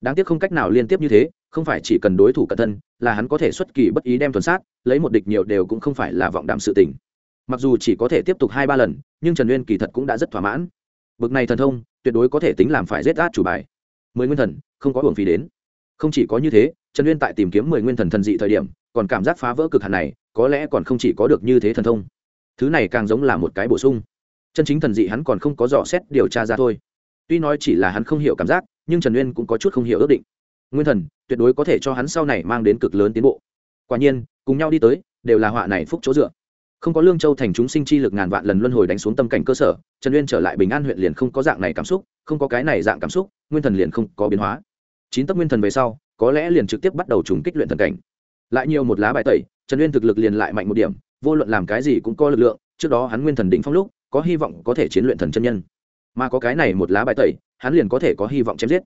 đáng tiếc không cách nào liên tiếp như thế, không phải chỉ cần đối thủ cẩn thân là hắn có thể xuất kỳ bất ý đem tuần sát, lấy một địch nhiều đều cũng không phải là vọng đạm sự tình. Mặc dù chỉ có thể tiếp tục hai ba lần, nhưng trần uyên kỳ thật cũng đã rất thỏa mãn. Bực này thần thông, tuyệt đối có thể tính làm phải giết át chủ bài. Mười nguyên thần, không có hưởng phí đến. Không chỉ có như thế, trần uyên tại tìm kiếm mười nguyên thần thần dị thời điểm, còn cảm giác phá vỡ cực hạn này, có lẽ còn không chỉ có được như thế thần thông. Thứ này càng giống là một cái bổ sung. Chân chính thần dị hắn còn không có dò xét điều tra ra thôi tuy nói chỉ là hắn không hiểu cảm giác, nhưng trần uyên cũng có chút không hiểu ước định. Nguyên thần, tuyệt đối có thể cho hắn sau này mang đến cực lớn tiến bộ. Quả nhiên, cùng nhau đi tới, đều là họa này phúc chỗ dựa. Không có lương châu thành chúng sinh chi lực ngàn vạn lần luân hồi đánh xuống tâm cảnh cơ sở, trần uyên trở lại bình an huyện liền không có dạng này cảm xúc, không có cái này dạng cảm xúc, nguyên thần liền không có biến hóa. Chín tấc nguyên thần về sau, có lẽ liền trực tiếp bắt đầu trùng kích luyện thần cảnh. Lại nhiều một lá bài tẩy, trần uyên thực lực liền lại mạnh một điểm, vô luận làm cái gì cũng có lực lượng, trước đó hắn nguyên thần định phong lúc, có hy vọng có thể chiến luyện thần chân nhân mà có cái này một lá bài tẩy, hắn liền có thể có hy vọng chém giết.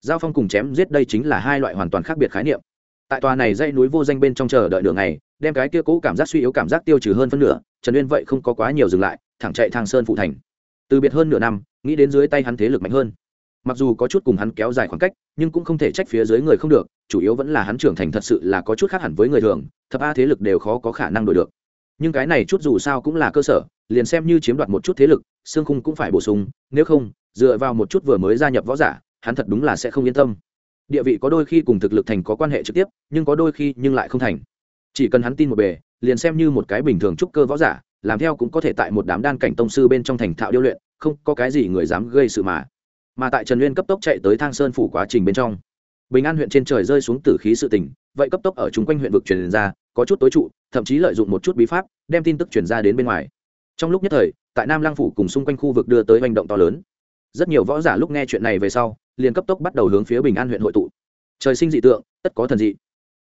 Giao phong cùng chém giết đây chính là hai loại hoàn toàn khác biệt khái niệm. Tại tòa này dãy núi vô danh bên trong chờ đợi đường này đem cái kia cũ cảm giác suy yếu cảm giác tiêu trừ hơn phân nửa, trần uyên vậy không có quá nhiều dừng lại, thẳng chạy thang sơn phụ thành. Từ biệt hơn nửa năm, nghĩ đến dưới tay hắn thế lực mạnh hơn. Mặc dù có chút cùng hắn kéo dài khoảng cách, nhưng cũng không thể trách phía dưới người không được, chủ yếu vẫn là hắn trưởng thành thật sự là có chút khác hẳn với người thường, thập a thế lực đều khó có khả năng đổi được nhưng cái này chút dù sao cũng là cơ sở, liền xem như chiếm đoạt một chút thế lực xương khung cũng phải bổ sung, nếu không, dựa vào một chút vừa mới gia nhập võ giả, hắn thật đúng là sẽ không yên tâm. Địa vị có đôi khi cùng thực lực thành có quan hệ trực tiếp, nhưng có đôi khi nhưng lại không thành. Chỉ cần hắn tin một bề, liền xem như một cái bình thường trúc cơ võ giả, làm theo cũng có thể tại một đám đan cảnh tông sư bên trong thành thạo điêu luyện, không có cái gì người dám gây sự mà. Mà tại trần uyên cấp tốc chạy tới thang sơn phủ quá trình bên trong, bình an huyện trên trời rơi xuống tử khí sự tình, vậy cấp tốc ở chung quanh huyện vực truyền ra, có chút tối trụ thậm chí lợi dụng một chút bí pháp, đem tin tức truyền ra đến bên ngoài. Trong lúc nhất thời, tại nam lang phủ cùng xung quanh khu vực đưa tới hành động to lớn. Rất nhiều võ giả lúc nghe chuyện này về sau, liền cấp tốc bắt đầu hướng phía bình an huyện hội tụ. Trời sinh dị tượng, tất có thần dị.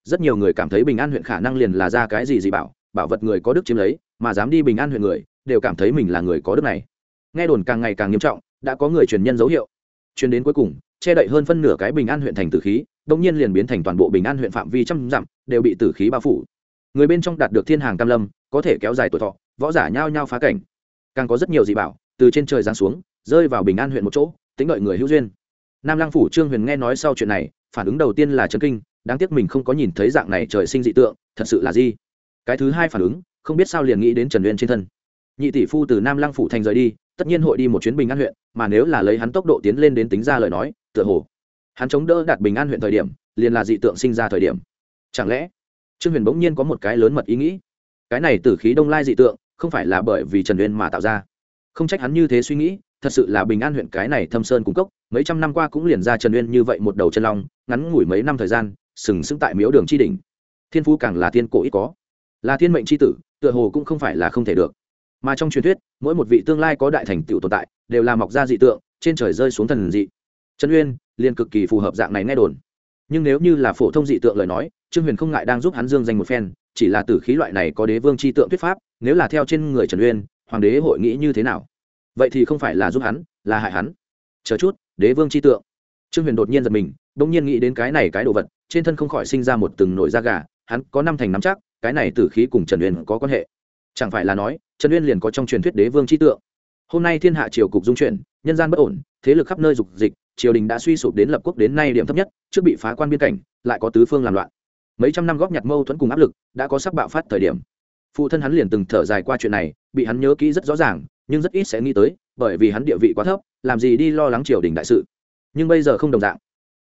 Rất nhiều người cảm thấy bình an huyện khả năng liền là ra cái gì dị bảo bảo vật người có đức chiếm lấy, mà dám đi bình an huyện người, đều cảm thấy mình là người có đức này. Nghe đồn càng ngày càng nghiêm trọng, đã có người truyền nhân dấu hiệu. Truyền đến cuối cùng, che đậy hơn phân nửa cái bình an huyện thành tử khí đông nhiên liền biến thành toàn bộ bình an huyện phạm vi trăm dặm, đều bị tử khí bao phủ người bên trong đạt được thiên hàng cam lâm, có thể kéo dài tuổi thọ, võ giả nhao nhao phá cảnh. Càng có rất nhiều dị bảo, từ trên trời giáng xuống, rơi vào bình an huyện một chỗ, tính đợi người hữu duyên. Nam lăng phủ trương huyền nghe nói sau chuyện này, phản ứng đầu tiên là trấn kinh, đáng tiếc mình không có nhìn thấy dạng này trời sinh dị tượng, thật sự là gì? Cái thứ hai phản ứng, không biết sao liền nghĩ đến trần uyên trên thân. Nhị tỷ phu từ nam lăng phủ thành rời đi, tất nhiên hội đi một chuyến bình an huyện, mà nếu là lấy hắn tốc độ tiến lên đến tính ra lời nói, tựa hồ, hắn chống đỡ đạt bình an huyện thời điểm, liền là dị tượng sinh ra thời điểm. Chẳng lẽ trương huyền bỗng nhiên có một cái lớn mật ý nghĩ. Cái này từ khí đông lai dị tượng, không phải là bởi vì trần uyên mà tạo ra. Không trách hắn như thế suy nghĩ, thật sự là bình an huyện cái này thâm sơn cung cốc, mấy trăm năm qua cũng liền ra trần uyên như vậy một đầu chân long, ngắn ngủi mấy năm thời gian, sừng sững tại miếu đường tri đỉnh. Thiên phú càng là thiên cổ ít có. Là thiên mệnh tri tử, tựa hồ cũng không phải là không thể được. Mà trong truyền thuyết, mỗi một vị tương lai có đại thành tựu tồn tại, đều là mọc ra dị tượng, trên trời rơi xuống thần dị. Trần uyên liền cực kỳ phù hợp dạng này nghe đồn. Nhưng nếu như là phổ thông dị tượng lời nói trương huyền không ngại đang giúp hắn dương danh một phen, chỉ là tử khí loại này có đế vương c h i tượng thuyết pháp, nếu là theo trên người trần uyên, hoàng đế hội nghĩ như thế nào? Vậy thì không phải là giúp hắn, là hại hắn. Chờ chút, đế vương c h i tượng. Trương huyền đột nhiên giật mình đ ỗ n g nhiên nghĩ đến cái này cái đồ vật, trên thân không khỏi sinh ra một từng nổi da gà, hắn có năm thành nắm chắc, cái này tử khí cùng trần uyên có quan hệ. Chẳng phải là nói, trần uyên liền có trong truyền thuyết đế vương c tượng. Hôm nay thiên hạ triều cục dung chuyển, nhân gian bất ổn, thế lực khắp nơi dục dịch, triều đình đã suy sụp đến lập quốc đến nay điểm thấp nhất, trước bị phá quan biên cảnh, lại có tứ phương làm loạn mấy trăm năm góp nhặt mâu thuẫn cùng áp lực, đã có sắc bạo phát thời điểm. Phụ thân hắn liền từng thở dài qua chuyện này, bị hắn nhớ kỹ rất rõ ràng, nhưng rất ít sẽ nghĩ tới, bởi vì hắn địa vị quá thấp, làm gì đi lo lắng triều đình đại sự. Nhưng bây giờ không đồng dạng.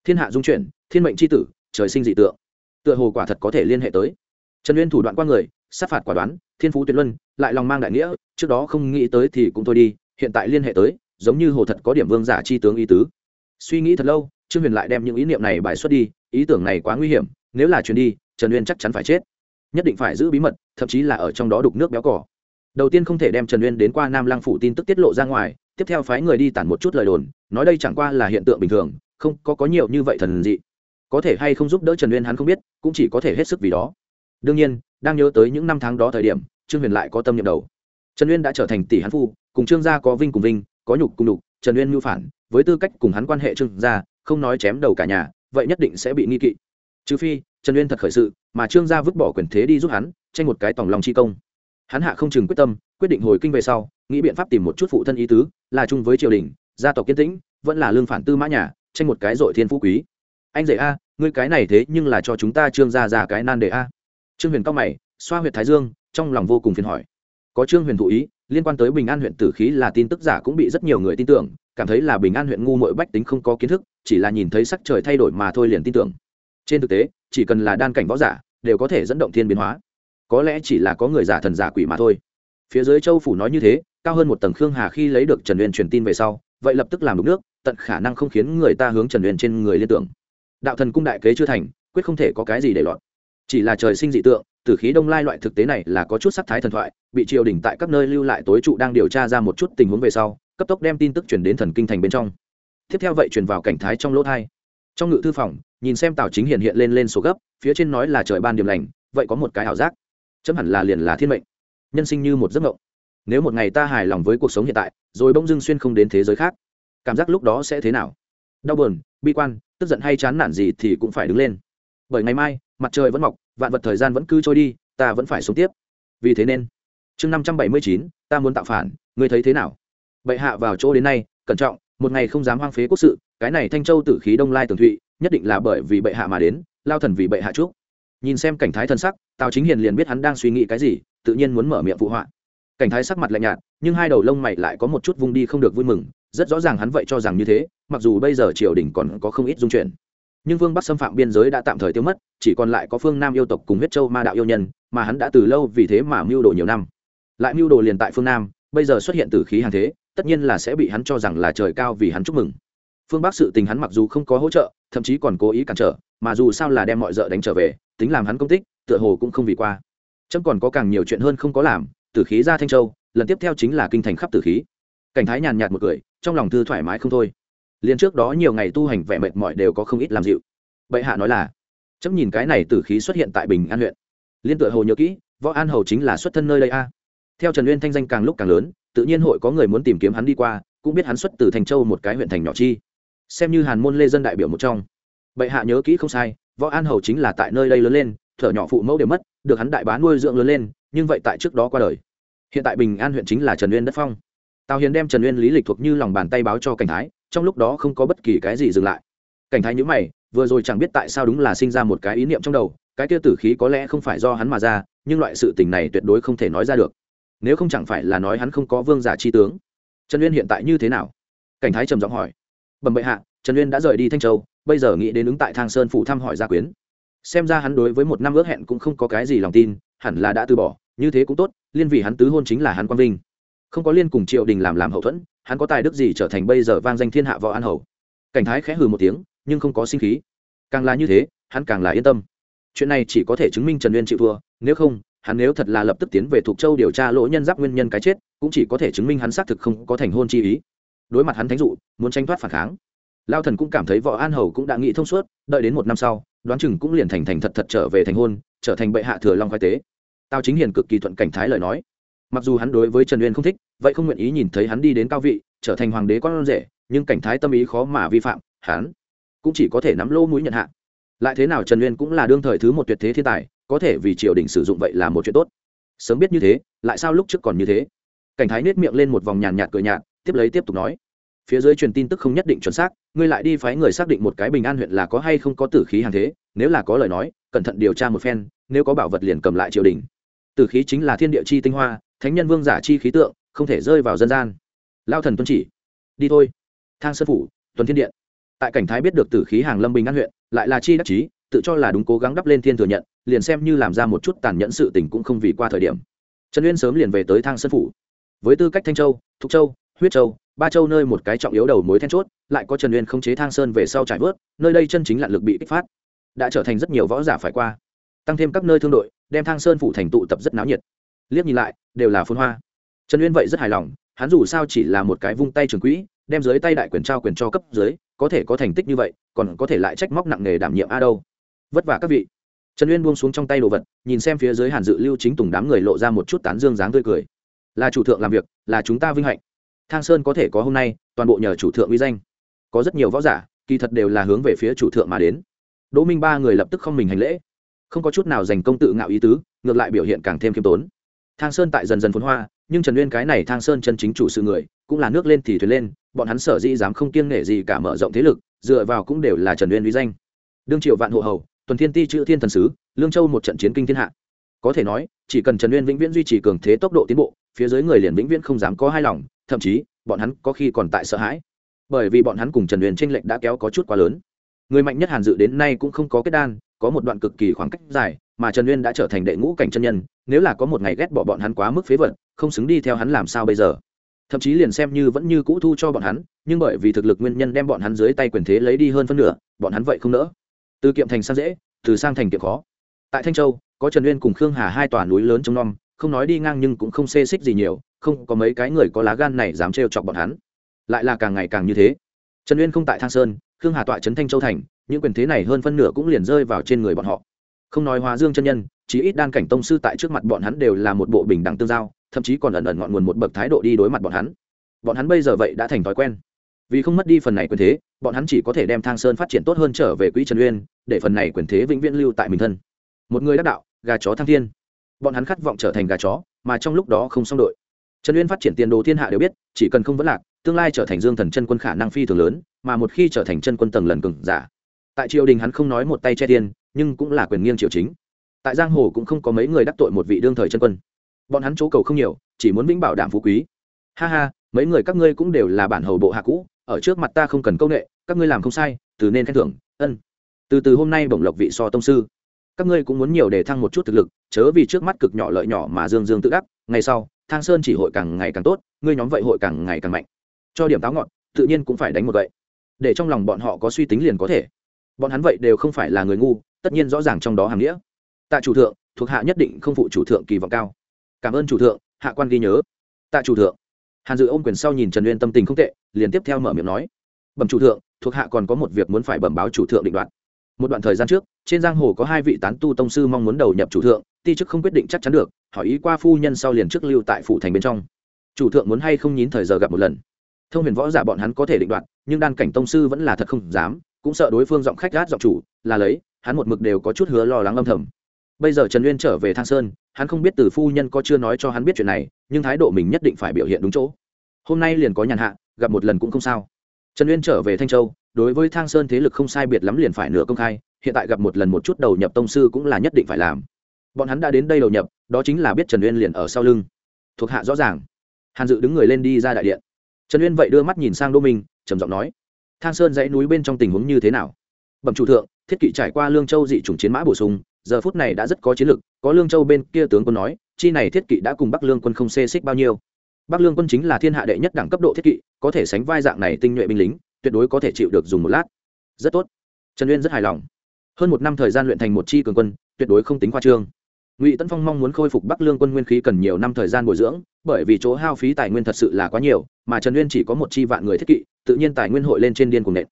Thiên hạ dung chuyển, thiên mệnh c h i tử, trời sinh dị tượng. Tựa hồ quả thật có thể liên hệ tới. Trần uyên thủ đoạn qua người, sát phạt quả đoán, thiên phú tuyệt luân, lại lòng mang đại nghĩa, trước đó không nghĩ tới thì cũng thôi đi, hiện tại liên hệ tới, giống như hồ thật có điểm vương giả c h i tướng ý tứ. Suy nghĩ thật lâu, trương huyền lại đem những ý niệm này bài xuất đi, ý tưởng này quá nguy hiểm nếu là chuyến đi, trần uyên chắc chắn phải chết. Nhất định phải giữ bí mật, thậm chí là ở trong đó đục nước béo cỏ. Đầu tiên không thể đem trần uyên đến qua nam lăng phủ tin tức tiết lộ ra ngoài, tiếp theo phái người đi tản một chút lời đồn, nói đây chẳng qua là hiện tượng bình thường, không, có có nhiều như vậy thần dị. Có thể hay không giúp đỡ trần uyên hắn không biết, cũng chỉ có thể hết sức vì đó. Đương nhiên, đang nhớ tới những năm tháng đó thời điểm, trương huyền lại có tâm nhiệm đầu. Trần uyên đã trở thành tỷ hắn phu, cùng trương gia có vinh cùng vinh, có nhục cùng nhục, trần uyên mưu phản, với tư cách cùng hắn quan hệ trương gia, không nói chém đầu cả nhà, vậy nhất định sẽ bị nghi kỵ trừ phi, trần uyên thật khởi sự, mà trương gia vứt bỏ quyền thế đi giúp hắn, tranh một cái tòng lòng chi công. Hắn hạ không chừng quyết tâm, quyết định hồi kinh về sau, nghĩ biện pháp tìm một chút phụ thân ý tứ, là chung với triều đình, gia tộc kiên tĩnh, vẫn là lương phản tư mã nhà, tranh một cái dội thiên phú quý. Anh dạy a, ngươi cái này thế nhưng là cho chúng ta trương gia già cái nan đề a. Trương huyền cao mày, xoa huyện thái dương, trong lòng vô cùng phiền hỏi. Có trương huyền thụ ý, liên quan tới bình an huyện tử khí là tin tức giả cũng bị rất nhiều người tin tưởng, cảm thấy là bình an huyện ngu mội bách tính không có kiến thức, chỉ là nhìn thấy sắc trời thay đổi mà thôi liền tin tưởng trên thực tế, chỉ cần là đan cảnh võ giả, đều có thể dẫn động thiên biến hóa. Có lẽ chỉ là có người giả thần giả quỷ mà thôi. Phía dưới châu phủ nói như thế, cao hơn một tầng khương hà khi lấy được trần uyên truyền tin về sau, vậy lập tức làm đục nước, tận khả năng không khiến người ta hướng trần uyên trên người liên tưởng. Đạo thần cung đại kế chưa thành, quyết không thể có cái gì để lọt. Chỉ là trời sinh dị tượng từ khí đông lai loại thực tế này là có chút sắc thái thần thoại, bị triều đình tại các nơi lưu lại tối trụ đang điều tra ra một chút tình huống về sau, cấp tốc đem tin tức chuyển đến thần kinh thành bên trong. Tiếp theo vậy truyền vào cảnh thái trong lỗ thai trong ngự thư phòng, nhìn xem tào chính hiện hiện lên lên số gấp, phía trên nói là trời ban điểm lành, vậy có một cái ảo giác. Chấm hẳn là liền là thiên mệnh. Nhân sinh như một giấc mộng. Nếu một ngày ta hài lòng với cuộc sống hiện tại, rồi bỗng dưng xuyên không đến thế giới khác, cảm giác lúc đó sẽ thế nào? Đau buồn, bi quan, tức giận hay chán nản gì thì cũng phải đứng lên. Bởi ngày mai, mặt trời vẫn mọc, vạn vật thời gian vẫn cứ trôi đi, ta vẫn phải sống tiếp. Vì thế nên, chương năm trăm bảy mươi chín, ta muốn tạo phản, ngươi thấy thế nào? Bệ hạ vào chỗ đến nay, cẩn trọng một ngày không dám hoang phế quốc sự, cái này thanh châu tử khí đông lai tường thụy, nhất định là bởi vì bệ hạ mà đến, lao thần vì bệ hạ trước nhìn xem cảnh thái thân sắc, tào chính hiền liền biết hắn đang suy nghĩ cái gì, tự nhiên muốn mở miệng phụ họa. Cảnh thái sắc mặt lạnh nhạt, nhưng hai đầu lông mày lại có một chút vung đi không được vui mừng, rất rõ ràng hắn vậy cho rằng như thế, mặc dù bây giờ triều đình còn có không ít dung chuyển nhưng vương bắc xâm phạm biên giới đã tạm thời tiêu mất, chỉ còn lại có phương nam yêu tộc cùng huyết châu ma đạo yêu nhân, mà hắn đã từ lâu vì thế mà mưu đồ nhiều năm. Lại mưu đồ liền tại phương nam, bây giờ xuất hiện tử khí hàng thế tất nhiên là sẽ bị hắn cho rằng là trời cao vì hắn chúc mừng. Phương bắc sự tình hắn mặc dù không có hỗ trợ, thậm chí còn cố ý cản trở, mà dù sao là đem mọi d đánh trở về, tính làm hắn công tích, tựa hồ cũng không vì qua. Trâm còn có càng nhiều chuyện hơn không có làm, tử khí ra thanh châu, lần tiếp theo chính là kinh thành khắp tử khí. Cảnh thái nhàn nhạt một cười, trong lòng thư thoải mái không thôi. Liền trước đó nhiều ngày tu hành vẻ mệt mỏi đều có không ít làm dịu. Bệ hạ nói là, chấm nhìn cái này tử khí xuất hiện tại bình an huyện. Liên tựa hồ nhớ kỹ, võ an hầu chính là xuất thân nơi đây a. Theo trần uyên thanh danh càng lúc càng lớn tự nhiên hội có người muốn tìm kiếm hắn đi qua, cũng biết hắn xuất từ thành châu một cái huyện thành nhỏ chi. Xem như hàn môn lê dân đại biểu một trong. Bệ hạ nhớ kỹ không sai, võ an hầu chính là tại nơi đây lớn lên, thở nhỏ phụ mẫu đều mất, được hắn đại bá nuôi dưỡng lớn lên, nhưng vậy tại trước đó qua đời. Hiện tại bình an huyện chính là trần uyên đất phong. Tào hiền đem trần uyên lý lịch thuộc như lòng bàn tay báo cho cảnh thái, trong lúc đó không có bất kỳ cái gì dừng lại. Cảnh thái nhữ mày, vừa rồi chẳng biết tại sao đúng là sinh ra một cái ý niệm trong đầu, cái kia tử khí có lẽ không phải do hắn mà ra, nhưng loại sự tình này tuyệt đối không thể nói ra được nếu không chẳng phải là nói hắn không có vương giả chi tướng. Trần uyên hiện tại như thế nào? Cảnh thái trầm giọng hỏi. Bẩm bệ hạ, trần uyên đã rời đi thanh châu, bây giờ nghĩ đến ứng tại thang sơn phủ thăm hỏi gia quyến. Xem ra hắn đối với một năm ước hẹn cũng không có cái gì lòng tin, hẳn là đã từ bỏ, như thế cũng tốt, liên vì hắn tứ hôn chính là hắn quang vinh. Không có liên cùng triệu đình làm làm hậu thuẫn, hắn có tài đức gì trở thành bây giờ vang danh thiên hạ võ an hầu? Cảnh thái khẽ hừ một tiếng, nhưng không có sinh khí. Càng là như thế, hắn càng là yên tâm. Chuyện này chỉ có thể chứng minh trần uyên chịu thua, nếu không hắn nếu thật là lập tức tiến về thuộc châu điều tra lỗ nhân giáp nguyên nhân cái chết, cũng chỉ có thể chứng minh hắn xác thực không có thành hôn chi ý. Đối mặt hắn thánh dụ, muốn tranh thoát phản kháng. Lao thần cũng cảm thấy võ an hầu cũng đã nghĩ thông suốt, đợi đến một năm sau, đoán chừng cũng liền thành thành thật thật trở về thành hôn, trở thành bệ hạ thừa long khoai tế. Tao chính hiền cực kỳ thuận cảnh thái lời nói. Mặc dù hắn đối với trần uyên không thích, vậy không nguyện ý nhìn thấy hắn đi đến cao vị, trở thành hoàng đế con rể, nhưng cảnh thái tâm ý khó mà vi phạm, hắn cũng chỉ có thể nắm lỗ mũi nhận hạ. Lại thế nào trần uyên cũng là đương thời thứ một tuyệt thế thiên tài có thể vì triều đình sử dụng vậy là một chuyện tốt. Sớm biết như thế, lại sao lúc trước còn như thế? Cảnh thái nết miệng lên một vòng nhàn nhạt cười nhạt, tiếp lấy tiếp tục nói. Phía dưới truyền tin tức không nhất định chuẩn xác, ngươi lại đi phái người xác định một cái bình an huyện là có hay không có tử khí hàng thế, nếu là có lời nói, cẩn thận điều tra một phen, nếu có bảo vật liền cầm lại triều đình. Tử khí chính là thiên địa chi tinh hoa, thánh nhân vương giả chi khí tượng, không thể rơi vào dân gian. Lao thần tuân chỉ. Đi thôi. Thang sơn phủ, tuần thiên điện. Tại cảnh thái biết được tử khí hàng lâm bình an huyện, lại là chi đắc chí tự cho là đúng cố gắng đắp lên thiên thừa nhận, liền xem như làm ra một chút tàn nhẫn sự tình cũng không vì qua thời điểm. Trần uyên sớm liền về tới thang sơn phủ. Với tư cách thanh châu, thục châu, huyết châu, ba châu nơi một cái trọng yếu đầu mối then chốt, lại có trần uyên không chế thang sơn về sau trải vớt, nơi đây chân chính lặn lực bị kích phát. Đã trở thành rất nhiều võ giả phải qua. Tăng thêm các nơi thương đội, đem thang sơn phủ thành tụ tập rất náo nhiệt. Liếc nhìn lại, đều là phun hoa. Trần uyên vậy rất hài lòng, hắn dù sao chỉ là một cái vung tay trường quỹ, đem dưới tay đại quyền trao quyền cho cấp dưới, có thể có thành tích như vậy, còn có thể lại trách móc nặng nề đảm nhiệm a đâu vất vả các vị. Trần uyên buông xuống trong tay đồ vật, nhìn xem phía dưới hàn dự lưu chính tùng đám người lộ ra một chút tán dương dáng tươi cười. Là chủ thượng làm việc, là chúng ta vinh hạnh. Thang sơn có thể có hôm nay, toàn bộ nhờ chủ thượng uy danh. Có rất nhiều võ giả, kỳ thật đều là hướng về phía chủ thượng mà đến. Đỗ minh ba người lập tức không mình hành lễ. Không có chút nào dành công tự ngạo ý tứ, ngược lại biểu hiện càng thêm khiêm tốn. Thang sơn tại dần dần phồn hoa, nhưng trần uyên cái này thang sơn chân chính chủ sự người, cũng là nước lên thì thuyền lên, bọn hắn sở dĩ dám không kiêng nể gì cả mở rộng thế lực, dựa vào cũng đều là trần uyên uy danh. Đương triệu vạn hộ hầu tuần thiên ti chữ thiên thần sứ, lương châu một trận chiến kinh thiên hạ. Có thể nói, chỉ cần trần uyên vĩnh viễn duy trì cường thế tốc độ tiến bộ, phía dưới người liền vĩnh viễn không dám có hai lòng, thậm chí, bọn hắn có khi còn tại sợ hãi. Bởi vì bọn hắn cùng trần uyên tranh lệch đã kéo có chút quá lớn. Người mạnh nhất hàn dự đến nay cũng không có kết đan, có một đoạn cực kỳ khoảng cách dài, mà trần uyên đã trở thành đệ ngũ cảnh chân nhân, nếu là có một ngày ghét bỏ bọn hắn quá mức phế vật, không xứng đi theo hắn làm sao bây giờ? Thậm chí liền xem như vẫn như cũ thu cho bọn hắn, nhưng bởi vì thực lực nguyên nhân đem bọn hắn dưới tay quyền thế lấy đi hơn phân nửa, bọn hắn vậy không nỡ từ kiệm thành sang dễ, từ sang thành kiệm khó. Tại thanh châu, có trần uyên cùng khương hà hai tòa núi lớn trong non không nói đi ngang nhưng cũng không xê xích gì nhiều, không có mấy cái người có lá gan này dám trêu chọc bọn hắn. Lại là càng ngày càng như thế. Trần uyên không tại thang sơn, khương hà tọa trấn thanh châu thành, những quyền thế này hơn phân nửa cũng liền rơi vào trên người bọn họ. Không nói hóa dương chân nhân, chí ít đan cảnh tông sư tại trước mặt bọn hắn đều là một bộ bình đẳng tương giao, thậm chí còn ẩn ẩn ngọn nguồn một bậc thái độ đi đối mặt bọn hắn. Bọn hắn bây giờ vậy đã thành thói quen vì không mất đi phần này quyền thế, bọn hắn chỉ có thể đem thang sơn phát triển tốt hơn trở về quỹ trần uyên, để phần này quyền thế vĩnh viễn lưu tại mình thân. Một người đắc đạo, gà chó thăng thiên. Bọn hắn khát vọng trở thành gà chó, mà trong lúc đó không xong đội. Trần uyên phát triển tiền đồ thiên hạ đều biết, chỉ cần không vấn lạc, tương lai trở thành dương thần chân quân khả năng phi thường lớn, mà một khi trở thành chân quân tầng lần cừng giả. Tại triều đình hắn không nói một tay che tiền nhưng cũng là quyền nghiêng triều chính. Tại giang hồ cũng không có mấy người đắc tội một vị đương thời chân quân. Bọn hắn chỗ cầu không nhiều, chỉ muốn vĩnh bảo đảm phú quý. Ha ha, mấy người các ngươi cũng đều là bản hầu bộ hạ cũ ở trước mặt ta không cần công nghệ, các ngươi làm không sai, từ nên khen thưởng, ân. Từ từ hôm nay bổng lộc vị so tông sư. Các ngươi cũng muốn nhiều để thăng một chút thực lực, chớ vì trước mắt cực nhỏ lợi nhỏ mà dương dương tự gắp ngày sau, thang sơn chỉ hội càng ngày càng tốt, ngươi nhóm vậy hội càng ngày càng mạnh. Cho điểm táo ngọn, tự nhiên cũng phải đánh một vậy để trong lòng bọn họ có suy tính liền có thể. Bọn hắn vậy đều không phải là người ngu, tất nhiên rõ ràng trong đó hàm nghĩa. Tạ chủ thượng, thuộc hạ nhất định không phụ chủ thượng kỳ vọng cao. Cảm ơn chủ thượng, hạ quan ghi nhớ. Tạ chủ thượng hàn dự ôm quyền sau nhìn trần uyên tâm tình không tệ, liền tiếp theo mở miệng nói. Bẩm chủ thượng, thuộc hạ còn có một việc muốn phải bẩm báo chủ thượng định đoạt. Một đoạn thời gian trước, trên giang hồ có hai vị tán tu tông sư mong muốn đầu nhập chủ thượng, ti chức không quyết định chắc chắn được, hỏi ý qua phu nhân sau liền trước lưu tại phủ thành bên trong. Chủ thượng muốn hay không nhín thời giờ gặp một lần. Thông huyền võ giả bọn hắn có thể định đoạt, nhưng đan cảnh tông sư vẫn là thật không dám, cũng sợ đối phương giọng khách gát giọng chủ, là lấy, hắn một mực đều có chút hứa lo lắng âm thầm bây giờ trần uyên trở về thang sơn, hắn không biết từ phu nhân có chưa nói cho hắn biết chuyện này, nhưng thái độ mình nhất định phải biểu hiện đúng chỗ. Hôm nay liền có nhàn hạ, gặp một lần cũng không sao. Trần uyên trở về thanh châu, đối với thang sơn thế lực không sai biệt lắm liền phải nửa công khai, hiện tại gặp một lần một chút đầu nhập tông sư cũng là nhất định phải làm. Bọn hắn đã đến đây đầu nhập, đó chính là biết trần uyên liền ở sau lưng. Thuộc hạ rõ ràng. Hàn dự đứng người lên đi ra đại điện. Trần uyên vậy đưa mắt nhìn sang đô minh, trầm giọng nói, thang sơn dãy núi bên trong tình huống như thế nào? Bẩm chủ thượng, thiết kỵ trải qua lương châu dị chủng chiến mã bổ sung giờ phút này đã rất có chiến lược có lương châu bên kia tướng quân nói, chi này thiết kỵ đã cùng bắc lương quân không xê xích bao nhiêu. Bắc lương quân chính là thiên hạ đệ nhất đẳng cấp độ thiết kỵ, có thể sánh vai dạng này tinh nhuệ binh lính, tuyệt đối có thể chịu được dùng một lát. Rất tốt. Trần uyên rất hài lòng. Hơn một năm thời gian luyện thành một chi cường quân, tuyệt đối không tính khoa trương. Ngụy tân phong mong muốn khôi phục bắc lương quân nguyên khí cần nhiều năm thời gian bồi dưỡng, bởi vì chỗ hao phí tài nguyên thật sự là quá nhiều, mà trần uyên chỉ có một chi vạn người thiết kỵ, tự nhiên tài nguyên hội lên trên điên cùng nện.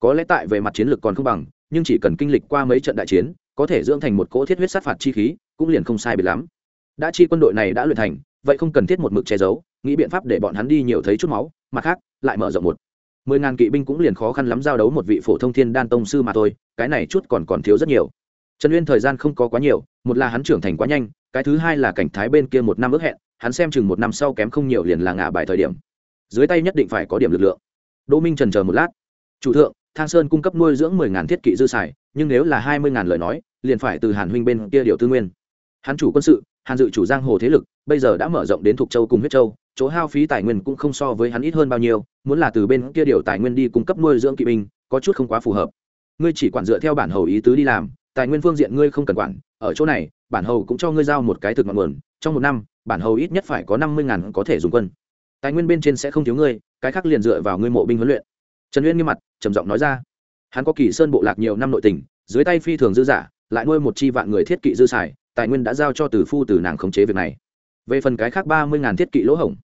Có lẽ tại về mặt chiến lược còn không bằng, nhưng chỉ cần kinh lịch qua mấy trận đại chiến có thể dưỡng thành một cỗ thiết huyết sát phạt chi khí, cũng liền không sai biệt lắm. Đã chi quân đội này đã luyện thành, vậy không cần thiết một mực che giấu, nghĩ biện pháp để bọn hắn đi nhiều thấy chút máu, mặt khác, lại mở rộng một mười ngàn kỵ binh cũng liền khó khăn lắm giao đấu một vị phổ thông thiên đan tông sư mà thôi, cái này chút còn còn thiếu rất nhiều. Trần uyên thời gian không có quá nhiều, một là hắn trưởng thành quá nhanh, cái thứ hai là cảnh thái bên kia một năm ước hẹn, hắn xem chừng một năm sau kém không nhiều liền là ngả bài thời điểm. Dưới tay nhất định phải có điểm lực lượng. Đỗ minh trần chờ một lát. Chủ thượng, thang sơn cung cấp nuôi dưỡng mười ngàn thiết kỵ dư xài nhưng nếu là hai mươi ngàn lời nói, liền phải từ hàn huynh bên kia điều tư nguyên. Hắn chủ quân sự, hàn dự chủ giang hồ thế lực, bây giờ đã mở rộng đến thục châu cùng huyết châu, chỗ hao phí tài nguyên cũng không so với hắn ít hơn bao nhiêu, muốn là từ bên kia điều tài nguyên đi cung cấp nuôi dưỡng kỵ binh, có chút không quá phù hợp. Ngươi chỉ quản dựa theo bản hầu ý tứ đi làm, tài nguyên phương diện ngươi không cần quản, ở chỗ này, bản hầu cũng cho ngươi giao một cái thực ngọn nguồn, trong một năm, bản hầu ít nhất phải có năm mươi ngàn có thể dùng quân. Tài nguyên bên trên sẽ không thiếu ngươi, cái khác liền dựa vào ngươi mộ binh huấn luyện. Trần uyên nghiêm mặt, trầm giọng nói ra hắn có kỳ sơn bộ lạc nhiều năm nội tình, dưới tay phi thường dư giả, lại nuôi một chi vạn người thiết kỵ dư xài, tài nguyên đã giao cho từ phu từ nàng khống chế việc này. Về phần cái khác ba mươi ngàn thiết kỵ lỗ hổng,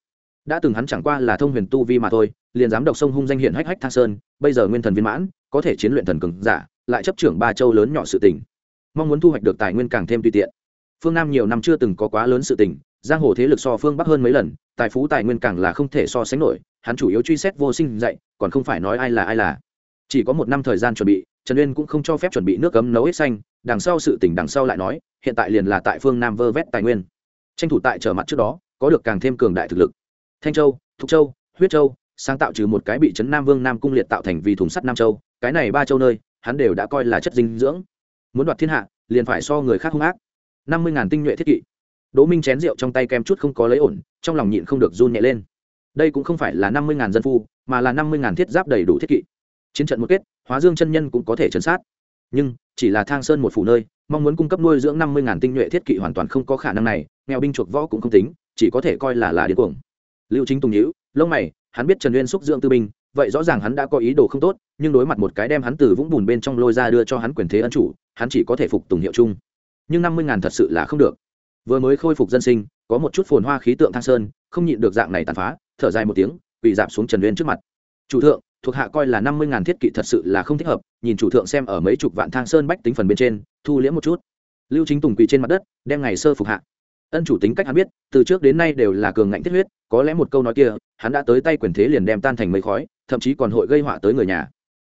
đã từng hắn chẳng qua là thông huyền tu vi mà thôi, liền dám độc sông hung danh hiện hách hách thang sơn, bây giờ nguyên thần viên mãn, có thể chiến luyện thần cường giả, lại chấp trưởng ba châu lớn nhỏ sự tình. Mong muốn thu hoạch được tài nguyên càng thêm tùy tiện. Phương nam nhiều năm chưa từng có quá lớn sự tình, giang hồ thế lực so phương bắc hơn mấy lần, tài phú tài nguyên càng là không thể so sánh nổi, hắn chủ yếu truy xét vô sinh dạy, còn không phải nói ai là ai là chỉ có một năm thời gian chuẩn bị, trần uyên cũng không cho phép chuẩn bị nước cấm nấu hết xanh, đằng sau sự tỉnh đằng sau lại nói, hiện tại liền là tại phương nam vơ vét tài nguyên. Tranh thủ tại trở mặt trước đó, có được càng thêm cường đại thực lực. Thanh châu, thục châu, huyết châu, sáng tạo trừ một cái bị trấn nam vương nam cung liệt tạo thành vì thùng sắt nam châu, cái này ba châu nơi, hắn đều đã coi là chất dinh dưỡng. Muốn đoạt thiên hạ, liền phải so người khác hung ác. Năm mươi ngàn tinh nhuệ thiết kỵ. Đỗ minh chén rượu trong tay kem chút không có lấy ổn, trong lòng nhịn không được run nhẹ lên. Đây cũng không phải là năm mươi ngàn dân phu, mà là năm mươi ngàn thiết giáp đầy đủ thiết kỵ chiến trận một kết, hóa dương chân nhân cũng có thể chấn sát. Nhưng, chỉ là thang sơn một phủ nơi, mong muốn cung cấp nuôi dưỡng năm mươi ngàn tinh nhuệ thiết kỵ hoàn toàn không có khả năng này, nghèo binh chuộc võ cũng không tính, chỉ có thể coi là là điên cuồng. Lưu chính tùng nhữ lông mày, hắn biết trần uyên xúc dưỡng tư binh, vậy rõ ràng hắn đã có ý đồ không tốt, nhưng đối mặt một cái đem hắn từ vũng bùn bên trong lôi ra đưa cho hắn quyền thế ân chủ, hắn chỉ có thể phục tùng hiệu chung nhưng năm mươi ngàn thật sự là không được. Vừa mới khôi phục dân sinh, có một chút phồn hoa khí tượng thang sơn, không nhịn được dạng này tàn phá, thở dài một tiếng bị dạp xuống trần uyên trước mặt. Chủ thượng thuộc hạ coi là năm mươi ngàn thiết kỵ thật sự là không thích hợp, nhìn chủ thượng xem ở mấy chục vạn thang sơn bách tính phần bên trên, thu liễm một chút. Lưu chính tùng quỳ trên mặt đất, đem ngày sơ phục hạ. Ân chủ tính cách hắn biết, từ trước đến nay đều là cường ngạnh thiết huyết, có lẽ một câu nói kia, hắn đã tới tay quyền thế liền đem tan thành mấy khói, thậm chí còn hội gây họa tới người nhà.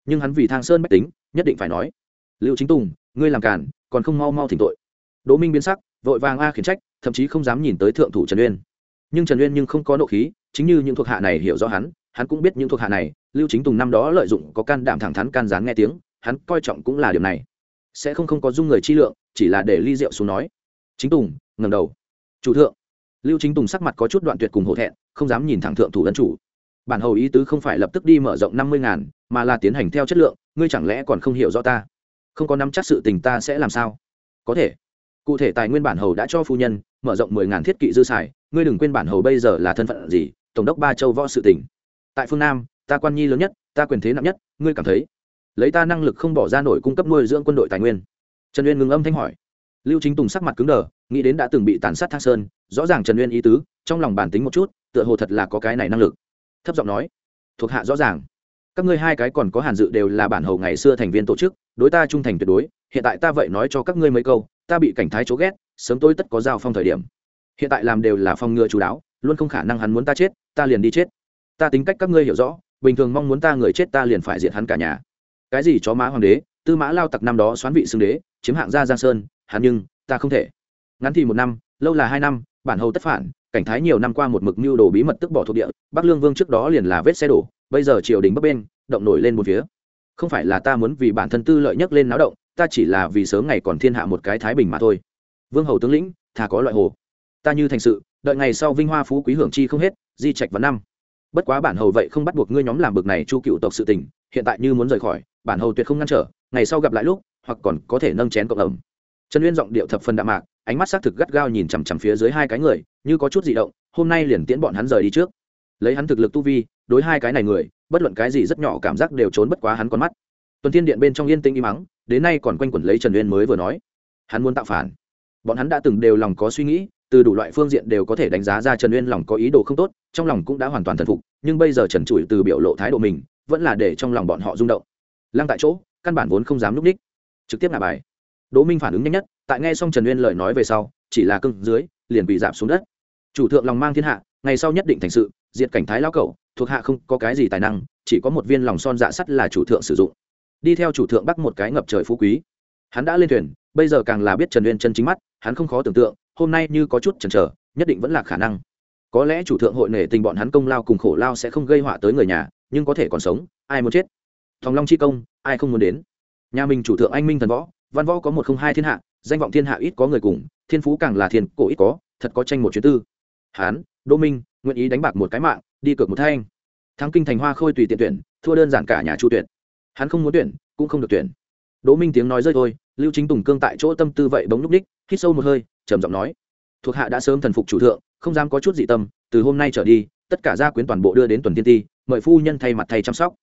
Nhưng hắn vì thang sơn bách tính, nhất định phải nói, lưu chính tùng, ngươi làm cản còn không mau mau thỉnh tội. Đỗ minh biến sắc, vội vàng a khiển trách, thậm chí không dám nhìn tới thượng thủ trần uyên. Nhưng trần uyên nhưng không có nộ khí, chính như những thuộc hạ này hiểu rõ hắn hắn cũng biết những thuộc hạ này lưu chính tùng năm đó lợi dụng có can đảm thẳng thắn can gián nghe tiếng, hắn coi trọng cũng là điều này. Sẽ không không có dung người chi lượng, chỉ là để ly rượu xuống nói. Chính tùng ngầm đầu. Chủ thượng. Lưu chính tùng sắc mặt có chút đoạn tuyệt cùng hổ thẹn, không dám nhìn thẳng thượng thủ ân chủ. Bản hầu ý tứ không phải lập tức đi mở rộng năm mươi ngàn, mà là tiến hành theo chất lượng, ngươi chẳng lẽ còn không hiểu rõ ta? Không có nắm chắc sự tình ta sẽ làm sao? Có thể. Cụ thể tài nguyên bản hầu đã cho phu nhân, mở rộng mười ngàn thiết kỵ dư xài, ngươi đừng quên bản hầu bây giờ là thân phận gì, tổng đốc ba châu võ sự tỉnh tại phương nam ta quan nhi lớn nhất, ta quyền thế nặng nhất, ngươi cảm thấy? Lấy ta năng lực không bỏ ra nổi cung cấp nuôi dưỡng quân đội tài nguyên. Trần uyên ngừng âm thanh hỏi. Lưu chính tùng sắc mặt cứng đờ, nghĩ đến đã từng bị tàn sát thác sơn, rõ ràng trần uyên ý tứ, trong lòng bản tính một chút, tựa hồ thật là có cái này năng lực. Thấp giọng nói, thuộc hạ rõ ràng. Các ngươi hai cái còn có hàn dự đều là bản hầu ngày xưa thành viên tổ chức, đối ta trung thành tuyệt đối, hiện tại ta vậy nói cho các ngươi mấy câu, ta bị cảnh thái chỗ ghét, sớm tôi tất có giao phong thời điểm. Hiện tại làm đều là phong ngừa chú đáo luôn không khả năng hắn muốn ta chết, ta liền đi chết. Ta tính cách các ngươi hiểu rõ bình thường mong muốn ta người chết ta liền phải diệt hắn cả nhà. Cái gì chó má hoàng đế, tư mã lao tặc năm đó xoán vị xưng đế, chiếm hạng gia giang sơn, hắn nhưng, ta không thể. Ngắn thì một năm, lâu là hai năm, bản hầu tất phản, cảnh thái nhiều năm qua một mực mưu đồ bí mật tức bỏ thuộc địa, bắc lương vương trước đó liền là vết xe đổ, bây giờ triều đình bấp bên động nổi lên một phía. Không phải là ta muốn vì bản thân tư lợi nhất lên náo động, ta chỉ là vì sớm ngày còn thiên hạ một cái thái bình mà thôi. Vương hầu tướng lĩnh, thà có loại hồ. Ta như thành sự, đợi ngày sau vinh hoa phú quý hưởng chi không hết, di trạch vào năm bất quá bản hầu vậy không bắt buộc ngươi nhóm làm bực này chu cựu tộc sự tình, hiện tại như muốn rời khỏi, bản hầu tuyệt không ngăn trở, ngày sau gặp lại lúc, hoặc còn có thể nâng chén cộng ẩm trần uyên giọng điệu thập phần đạm mạc, ánh mắt xác thực gắt gao nhìn chằm chằm phía dưới hai cái người, như có chút di động, hôm nay liền tiễn bọn hắn rời đi trước. Lấy hắn thực lực tu vi, đối hai cái này người, bất luận cái gì rất nhỏ cảm giác đều trốn bất quá hắn con mắt. Tuần thiên điện bên trong yên tĩnh im mắng, đến nay còn quanh quẩn lấy trần uyên mới vừa nói. Hắn muốn tạo phản. Bọn hắn đã từng đều lòng có suy nghĩ từ đủ loại phương diện đều có thể đánh giá ra trần uyên lòng có ý đồ không tốt, trong lòng cũng đã hoàn toàn thần phục, nhưng bây giờ trần trụi từ biểu lộ thái độ mình, vẫn là để trong lòng bọn họ rung động. Lăng tại chỗ, căn bản vốn không dám núp ních. Trực tiếp là bài. Đỗ minh phản ứng nhanh nhất, tại nghe xong trần uyên lời nói về sau, chỉ là cưng dưới, liền bị giảm xuống đất. Chủ thượng lòng mang thiên hạ, ngày sau nhất định thành sự, diệt cảnh thái lao cẩu, thuộc hạ không có cái gì tài năng, chỉ có một viên lòng son dạ sắt là chủ thượng sử dụng. Đi theo chủ thượng bắt một cái ngập trời phú quý. Hắn đã lên thuyền, bây giờ càng là biết trần uyên chân chính mắt, hắn không khó tưởng tượng hôm nay như có chút chần chờ, nhất định vẫn là khả năng. Có lẽ chủ thượng hội nể tình bọn hắn công lao cùng khổ lao sẽ không gây họa tới người nhà, nhưng có thể còn sống, ai muốn chết? Thòng long chi công, ai không muốn đến? Nhà mình chủ thượng anh minh thần võ, văn võ có một không hai thiên hạ, danh vọng thiên hạ ít có người cùng, thiên phú càng là thiên cổ ít có, thật có tranh một chuyến tư. Hán, đỗ minh, nguyện ý đánh bạc một cái mạng, đi cược một thanh. Thắng kinh thành hoa khôi tùy tiện tuyển, thua đơn giản cả nhà chu tuyển. Hắn không muốn tuyển, cũng không được tuyển đỗ minh tiếng nói rơi thôi, lưu chính tùng cương tại chỗ tâm tư vậy bỗng lúc ních, hít sâu một hơi, trầm giọng nói, thuộc hạ đã sớm thần phục chủ thượng, không dám có chút dị tâm, từ hôm nay trở đi, tất cả gia quyến toàn bộ đưa đến tuần tiên ti, mời phu nhân thay mặt thay chăm sóc.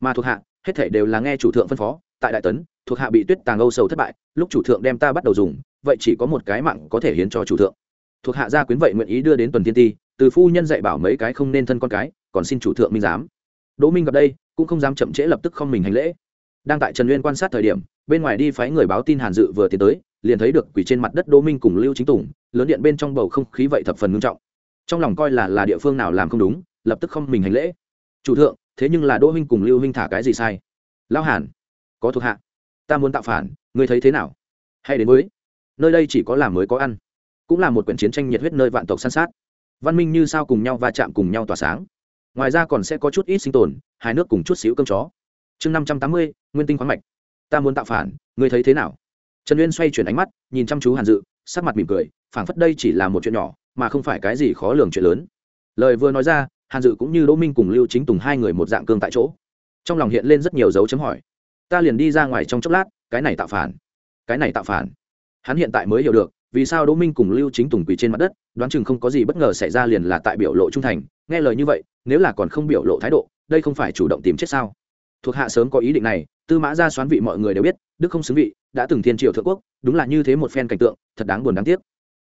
Mà thuộc hạ, hết thể đều là nghe chủ thượng phân phó, tại đại tấn, thuộc hạ bị tuyết tàng âu sầu thất bại, lúc chủ thượng đem ta bắt đầu dùng, vậy chỉ có một cái mạng có thể hiến cho chủ thượng. Thuộc hạ gia quyến vậy nguyện ý đưa đến tuần tiên ti, từ phu nhân dạy bảo mấy cái không nên thân con cái, còn xin chủ thượng minh giám. Đỗ minh gặp đây, cũng không dám chậm trễ lập tức không mình hành lễ. Đang tại trần uyên quan sát thời điểm bên ngoài đi phái người báo tin hàn dự vừa tiến tới, liền thấy được quỷ trên mặt đất đỗ minh cùng lưu chính tùng, lớn điện bên trong bầu không khí vậy thập phần nghiêm trọng. Trong lòng coi là là địa phương nào làm không đúng, lập tức không mình hành lễ. Chủ thượng, thế nhưng là đỗ minh cùng lưu minh thả cái gì sai? Lão hàn, có thuộc hạ. Ta muốn tạo phản, ngươi thấy thế nào? Hay đến mới nơi đây chỉ có làm mới có ăn. Cũng là một quyển chiến tranh nhiệt huyết nơi vạn tộc san sát. Văn minh như sao cùng nhau va chạm cùng nhau tỏa sáng. Ngoài ra còn sẽ có chút ít sinh tồn hai nước cùng chút xíu cơm chó. Chương năm trăm tám mươi, nguyên tinh khoáng mạch ta muốn tạo phản, ngươi thấy thế nào? Trần uyên xoay chuyển ánh mắt, nhìn chăm chú hàn dự, sắc mặt mỉm cười, phảng phất đây chỉ là một chuyện nhỏ, mà không phải cái gì khó lường chuyện lớn. Lời vừa nói ra, hàn dự cũng như đỗ minh cùng lưu chính tùng hai người một dạng cương tại chỗ. Trong lòng hiện lên rất nhiều dấu chấm hỏi. Ta liền đi ra ngoài trong chốc lát, cái này tạo phản. Cái này tạo phản. Hắn hiện tại mới hiểu được, vì sao đỗ minh cùng lưu chính tùng quỳ trên mặt đất, đoán chừng không có gì bất ngờ xảy ra liền là tại biểu lộ trung thành. Nghe lời như vậy, nếu là còn không biểu lộ thái độ, đây không phải chủ động tìm chết sao? Thuộc hạ sớm có ý định này, tư mã ra xoán vị mọi người đều biết, đức không xứng vị, đã từng thiên triều thượng quốc, đúng là như thế một phen cảnh tượng, thật đáng buồn đáng tiếc.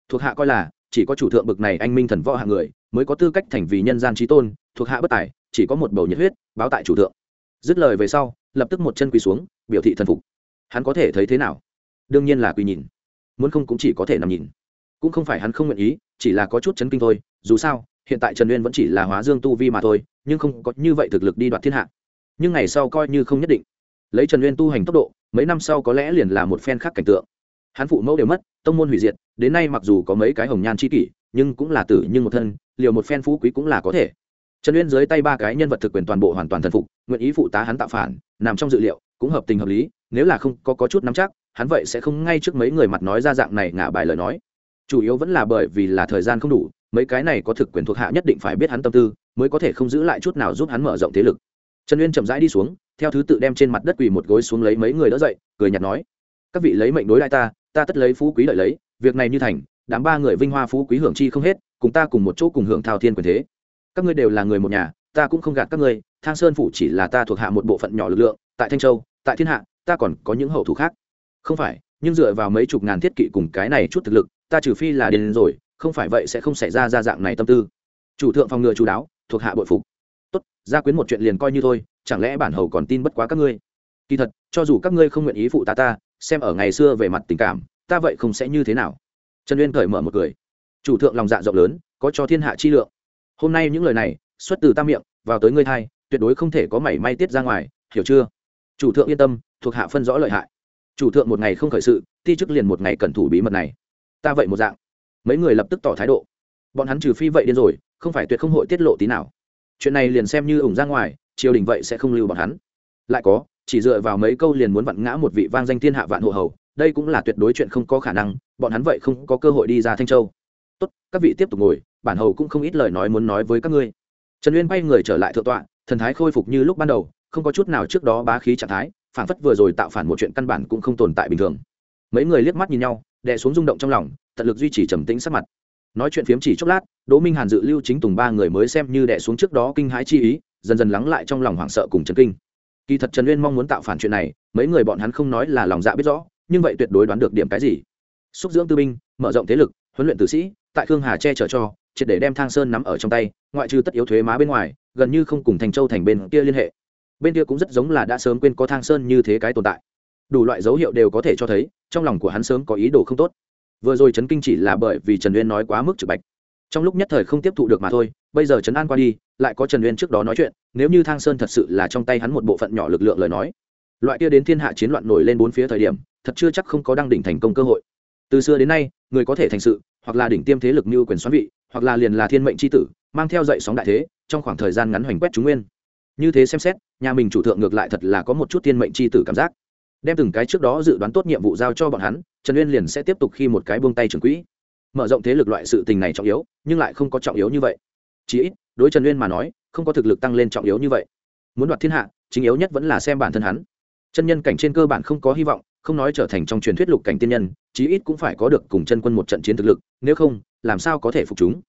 Thuộc hạ coi là, chỉ có chủ thượng bực này anh minh thần võ hạng người, mới có tư cách thành vì nhân gian trí tôn, thuộc hạ bất tài, chỉ có một bầu nhiệt huyết, báo tại chủ thượng. Dứt lời về sau, lập tức một chân quỳ xuống, biểu thị thần phục. Hắn có thể thấy thế nào? Đương nhiên là quỳ nhìn. Muốn không cũng chỉ có thể nằm nhìn. Cũng không phải hắn không nguyện ý, chỉ là có chút chấn kinh thôi. Dù sao, hiện tại trần uyên vẫn chỉ là hóa dương tu vi mà thôi, nhưng không có như vậy thực lực đi đoạt thiên hạ nhưng ngày sau coi như không nhất định. Lấy trần uyên tu hành tốc độ mấy năm sau có lẽ liền là một phen khác cảnh tượng. Hắn phụ mẫu đều mất tông môn hủy diệt đến nay mặc dù có mấy cái hồng nhan c h i kỷ nhưng cũng là tử nhưng một thân liều một phen phú quý cũng là có thể. Trần uyên dưới tay ba cái nhân vật thực quyền toàn bộ hoàn toàn thần phục nguyện ý phụ tá hắn tạo phản nằm trong dự liệu cũng hợp tình hợp lý nếu là không có, có chút nắm chắc hắn vậy sẽ không ngay trước mấy người mặt nói ra dạng này ngả bài lời nói. Chủ yếu vẫn là bởi vì là thời gian không đủ mấy cái này có thực quyền thuộc hạ nhất định phải biết hắn tâm tư mới có thể không giữ lại chút nào giúp hắn mở rộng thế lực trần uyên chậm rãi đi xuống, theo thứ tự đem trên mặt đất quỳ một gối xuống lấy mấy người đỡ dậy, cười nhạt nói, các vị lấy mệnh đối lại ta ta tất lấy phú quý lợi lấy, việc này như thành, đám ba người vinh hoa phú quý hưởng chi không hết, cùng ta cùng một chỗ cùng hưởng thao thiên quyền thế. Các ngươi đều là người một nhà, ta cũng không gạt các ngươi, thang sơn phủ chỉ là ta thuộc hạ một bộ phận nhỏ lực lượng, tại thanh châu, tại thiên hạ, ta còn có những hậu thủ khác. Không phải, nhưng dựa vào mấy chục ngàn thiết kỵ cùng cái này chút thực lực, ta trừ phi là điên rồi, không phải vậy sẽ không xảy ra ra dạng này tâm tư. Chủ thượng phòng ngừa chú đáo, thuộc hạ bội phục tốt, gia quyến một chuyện liền coi như thôi, chẳng lẽ bản hầu còn tin bất quá các ngươi? Kỳ thật, cho dù các ngươi không nguyện ý phụ ta ta, xem ở ngày xưa về mặt tình cảm, ta vậy không sẽ như thế nào. Trần uyên cởi mở một cười. Chủ thượng lòng dạ rộng lớn, có cho thiên hạ chi lượng. Hôm nay những lời này, xuất từ tam miệng, vào tới ngươi thai, tuyệt đối không thể có mảy may tiết ra ngoài, hiểu chưa? Chủ thượng yên tâm, thuộc hạ phân rõ lợi hại. Chủ thượng một ngày không khởi sự, ti chức liền một ngày cẩn thủ bí mật này. Ta vậy một dạng. Mấy người lập tức tỏ thái độ. Bọn hắn trừ phi vậy điên rồi, không phải tuyệt không hội tiết lộ tí nào chuyện này liền xem như ủng ra ngoài, triều đình vậy sẽ không lưu bọn hắn. Lại có, chỉ dựa vào mấy câu liền muốn vặn ngã một vị vang danh thiên hạ vạn hộ hầu, đây cũng là tuyệt đối chuyện không có khả năng, bọn hắn vậy không có cơ hội đi ra thanh châu. Tốt, các vị tiếp tục ngồi, bản hầu cũng không ít lời nói muốn nói với các ngươi. Trần uyên bay người trở lại thượng tọa, thần thái khôi phục như lúc ban đầu, không có chút nào trước đó bá khí trạng thái phản phất vừa rồi tạo phản một chuyện căn bản cũng không tồn tại bình thường. Mấy người liếc mắt nhìn nhau, đè xuống rung động trong lòng, tận lực duy trì trầm tĩnh sắc mặt nói chuyện phiếm chỉ chốc lát, đỗ minh hàn dự lưu chính tùng ba người mới xem như đẻ xuống trước đó kinh hãi chi ý, dần dần lắng lại trong lòng hoảng sợ cùng trần kinh. Kỳ thật trần uyên mong muốn tạo phản chuyện này, mấy người bọn hắn không nói là lòng dạ biết rõ, nhưng vậy tuyệt đối đoán được điểm cái gì. Xúc dưỡng tư binh, mở rộng thế lực, huấn luyện tử sĩ, tại khương hà che chở cho, triệt để đem thang sơn nắm ở trong tay, ngoại trừ tất yếu thuế má bên ngoài, gần như không cùng thành châu thành bên kia liên hệ. Bên kia cũng rất giống là đã sớm quên có thang sơn như thế cái tồn tại. Đủ loại dấu hiệu đều có thể cho thấy, trong lòng của hắn sớm có ý đồ không tốt vừa rồi trấn kinh chỉ là bởi vì trần uyên nói quá mức trực bạch. Trong lúc nhất thời không tiếp thụ được mà thôi, bây giờ trấn an qua đi, lại có trần uyên trước đó nói chuyện, nếu như thang sơn thật sự là trong tay hắn một bộ phận nhỏ lực lượng lời nói, loại kia đến thiên hạ chiến loạn nổi lên bốn phía thời điểm, thật chưa chắc không có đăng đỉnh thành công cơ hội. Từ xưa đến nay, người có thể thành sự, hoặc là đỉnh tiêm thế lực như quyền xoắn vị, hoặc là liền là thiên mệnh c h i tử, mang theo dậy sóng đại thế, trong khoảng thời gian ngắn hoành quét chúng nguyên. Như thế xem xét, nhà mình chủ thượng ngược lại thật là có một chút thiên mệnh c h i tử cảm giác đem từng cái trước đó dự đoán tốt nhiệm vụ giao cho bọn hắn, trần uyên liền sẽ tiếp tục khi một cái buông tay trưởng quỹ. Mở rộng thế lực loại sự tình này trọng yếu, nhưng lại không có trọng yếu như vậy. Chí ít, đối trần uyên mà nói, không có thực lực tăng lên trọng yếu như vậy. Muốn đoạt thiên hạ, chính yếu nhất vẫn là xem bản thân hắn. Chân nhân cảnh trên cơ bản không có hy vọng, không nói trở thành trong truyền thuyết lục cảnh tiên nhân, chí ít cũng phải có được cùng chân quân một trận chiến thực lực, nếu không, làm sao có thể phục chúng?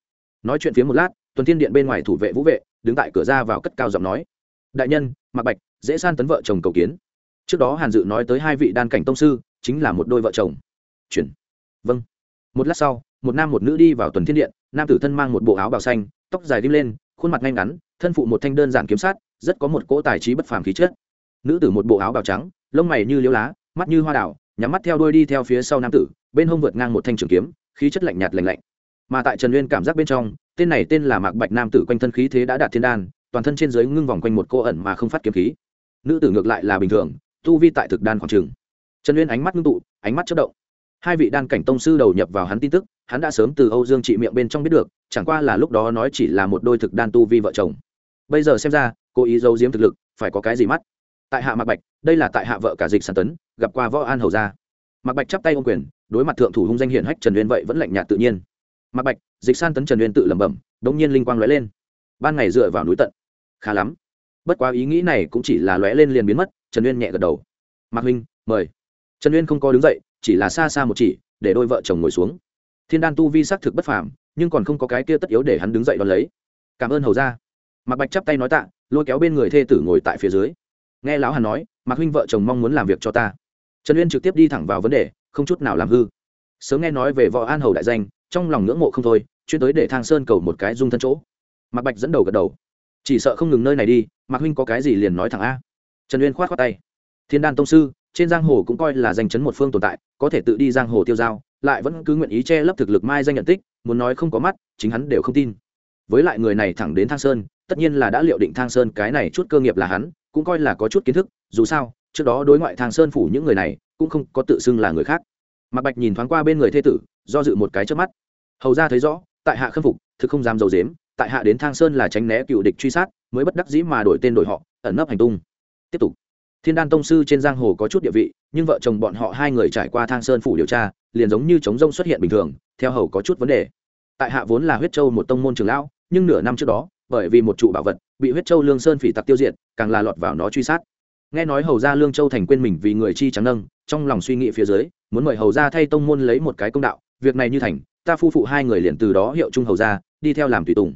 Nói chuyện phía một lát, tuần thiên điện bên ngoài thủ vệ vũ vệ, đứng tại cửa ra vào cất cao giọng nói, đại nhân, mạc bạch, dễ san tấn vợ chồng cầu kiến trước đó hàn dự nói tới hai vị đan cảnh tông sư, chính là một đôi vợ chồng. Chuyển. Vâng. Một lát sau, một nam một nữ đi vào tuần thiên điện, nam tử thân mang một bộ áo bào xanh, tóc dài đim lên, khuôn mặt ngay ngắn, thân phụ một thanh đơn giản kiếm sát, rất có một cỗ tài trí bất phàm khí chất. Nữ tử một bộ áo bào trắng, lông mày như liễu lá, mắt như hoa đảo nhắm mắt theo đuôi đi theo phía sau nam tử, bên hông vượt ngang một thanh trường kiếm, khí chất lạnh nhạt lạnh lạnh. Mà tại trần uyên cảm giác bên trong, tên này tên là mạc bạch nam tử quanh thân khí thế đã đạt thiên đan, toàn thân trên dưới ngưng vòng quanh một cô ẩn mà không phát kiếm khí. Nữ tử ngược lại là bình thường tu vi tại thực đan khoảng trường. Trần uyên ánh mắt ngưng tụ, ánh mắt chất động. Hai vị đan cảnh tông sư đầu nhập vào hắn tin tức, hắn đã sớm từ âu dương trị miệng bên trong biết được, chẳng qua là lúc đó nói chỉ là một đôi thực đan tu vi vợ chồng. Bây giờ xem ra cô ý giấu giếm thực lực, phải có cái gì mắt? Tại hạ mạc bạch, đây là tại hạ vợ cả dịch sàn tấn, gặp qua võ an hầu gia. Mạc bạch chắp tay ô quyền, đối mặt thượng thủ hung danh hiển hách trần uyên vậy vẫn lạnh nhạt tự nhiên. Mạc bạch, dịch san tấn trần uyên tự lẩm bẩm, đống nhiên linh quang lóe lên. Ban ngày dựa vào núi tận. Khá lắm. Bất quá ý nghĩ này cũng chỉ là lóe lên liền biến mất trần uyên nhẹ gật đầu. Mạc huynh, mời. Trần uyên không có đứng dậy, chỉ là xa xa một chỉ, để đôi vợ chồng ngồi xuống. Thiên đan tu vi xác thực bất phàm, nhưng còn không có cái kia tất yếu để hắn đứng dậy đón lấy. Cảm ơn hầu ra mạc bạch chắp tay nói tạ, lôi kéo bên người thê tử ngồi tại phía dưới. Nghe lão hàn nói, mạc huynh vợ chồng mong muốn làm việc cho ta. Trần uyên trực tiếp đi thẳng vào vấn đề, không chút nào làm hư. Sớm nghe nói về võ an hầu đại danh, trong lòng ngưỡng mộ không thôi, chuyên tới để thang sơn cầu một cái dung thân chỗ. Mạc bạch dẫn đầu gật đầu. Chỉ sợ không ngừng nơi này đi, mạc huynh có cái gì liền nói thẳng a trần uyên khoát khoát tay. Thiên đan tông sư trên giang hồ cũng coi là danh chấn một phương tồn tại có thể tự đi giang hồ tiêu dao lại vẫn cứ nguyện ý che lấp thực lực mai danh nhận tích muốn nói không có mắt chính hắn đều không tin. Với lại người này thẳng đến thang sơn tất nhiên là đã liệu định thang sơn cái này chút cơ nghiệp là hắn cũng coi là có chút kiến thức dù sao trước đó đối ngoại thang sơn phủ những người này cũng không có tự xưng là người khác. Mạc bạch nhìn thoáng qua bên người thê tử do dự một cái trước mắt. Hầu ra thấy rõ tại hạ khâm phục thực không dám dầu giếm, tại hạ đến thang sơn là tránh né cựu địch truy sát mới bất đắc dĩ mà đổi tên đổi họ ẩn nấp hành tung tiếp tục. Thiên đan tông sư trên giang hồ có chút địa vị, nhưng vợ chồng bọn họ hai người trải qua thang sơn phủ điều tra, liền giống như chống rông xuất hiện bình thường, theo hầu có chút vấn đề. Tại hạ vốn là huyết châu một tông môn trường lão, nhưng nửa năm trước đó, bởi vì một trụ bảo vật, bị huyết châu lương sơn phỉ tặc tiêu diệt, càng là lọt vào nó truy sát. Nghe nói hầu ra lương châu thành quên mình vì người chi trắng nâng, trong lòng suy nghĩ phía dưới, muốn mời hầu ra thay tông môn lấy một cái công đạo, việc này như thành, ta phu phụ hai người liền từ đó hiệu trung hầu ra đi theo làm tùy tùng.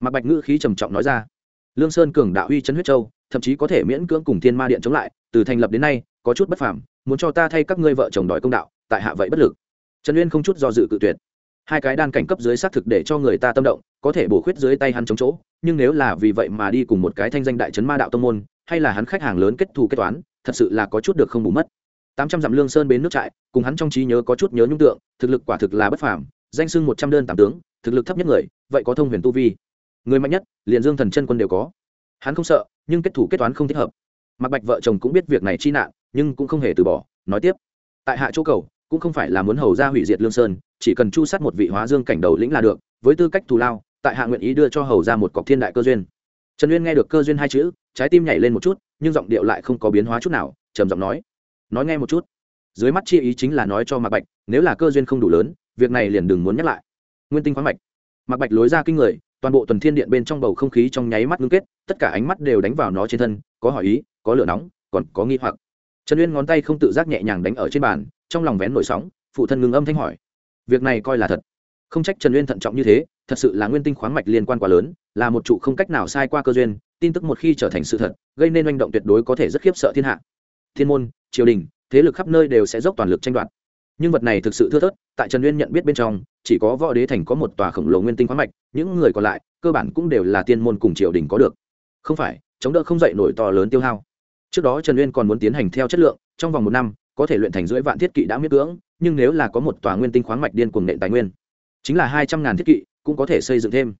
Mặc bạch ngữ khí trầm trọng nói ra, lương sơn cường đạo uy trấn huyết châu thậm chí có thể miễn cưỡng cùng thiên ma điện chống lại, từ thành lập đến nay, có chút bất phàm, muốn cho ta thay các ngươi vợ chồng đòi công đạo, tại hạ vậy bất lực. Trần uyên không chút do dự cự tuyệt. Hai cái đan cảnh cấp dưới xác thực để cho người ta tâm động, có thể bổ khuyết dưới tay hắn chống chỗ, nhưng nếu là vì vậy mà đi cùng một cái thanh danh đại trấn ma đạo tông môn, hay là hắn khách hàng lớn kết thù kết toán, thật sự là có chút được không bù mất. Tám trăm dặm lương sơn bến nước trại, cùng hắn trong trí nhớ có chút nhớ nhung tượng, thực lực quả thực là bất phàm, danh sưng một trăm đơn tám tướng, thực lực thấp nhất người, vậy có thông huyền tu vi. Người mạnh nhất, liền dương thần chân quân đều có. Hắn không sợ nhưng kết thủ kết toán không thích hợp. Mặc bạch vợ chồng cũng biết việc này chi nạn, nhưng cũng không hề từ bỏ, nói tiếp. Tại hạ chỗ cầu, cũng không phải là muốn hầu ra hủy diệt lương sơn, chỉ cần chu sát một vị hóa dương cảnh đầu lĩnh là được, với tư cách thù lao, tại hạ nguyện ý đưa cho hầu ra một cọc thiên đại cơ duyên. Trần uyên nghe được cơ duyên hai chữ, trái tim nhảy lên một chút, nhưng giọng điệu lại không có biến hóa chút nào, trầm giọng nói. Nói nghe một chút. Dưới mắt chi ý chính là nói cho mạc bạch, nếu là cơ duyên không đủ lớn, việc này liền đừng muốn nhắc lại. Nguyên tinh khoáng mạch. Mạc bạch lối ra kinh người toàn bộ tuần thiên điện bên trong bầu không khí trong nháy mắt ngưng kết, tất cả ánh mắt đều đánh vào nó trên thân, có hỏi ý, có lửa nóng, còn có nghi hoặc. Trần uyên ngón tay không tự giác nhẹ nhàng đánh ở trên bàn, trong lòng vén nổi sóng, phụ thân ngừng âm thanh hỏi, việc này coi là thật? Không trách trần uyên thận trọng như thế, thật sự là nguyên tinh khoáng mạch liên quan quá lớn, là một trụ không cách nào sai qua cơ duyên, tin tức một khi trở thành sự thật, gây nên manh động tuyệt đối có thể rất khiếp sợ thiên hạ. Thiên môn, triều đình, thế lực khắp nơi đều sẽ dốc toàn lực tranh đoạt nhưng vật này thực sự thưa thớt, tại trần uyên nhận biết bên trong, chỉ có võ đế thành có một tòa khổng lồ nguyên tinh khoáng mạch, những người còn lại, cơ bản cũng đều là tiên môn cùng triều đình có được. Không phải, chống đỡ không dậy nổi to lớn tiêu hao. Trước đó trần uyên còn muốn tiến hành theo chất lượng, trong vòng một năm, có thể luyện thành rưỡi vạn thiết kỵ đã miết cưỡng, nhưng nếu là có một tòa nguyên tinh khoáng mạch điên cuồng nện tài nguyên, chính là hai trăm ngàn thiết kỵ, cũng có thể xây dựng thêm.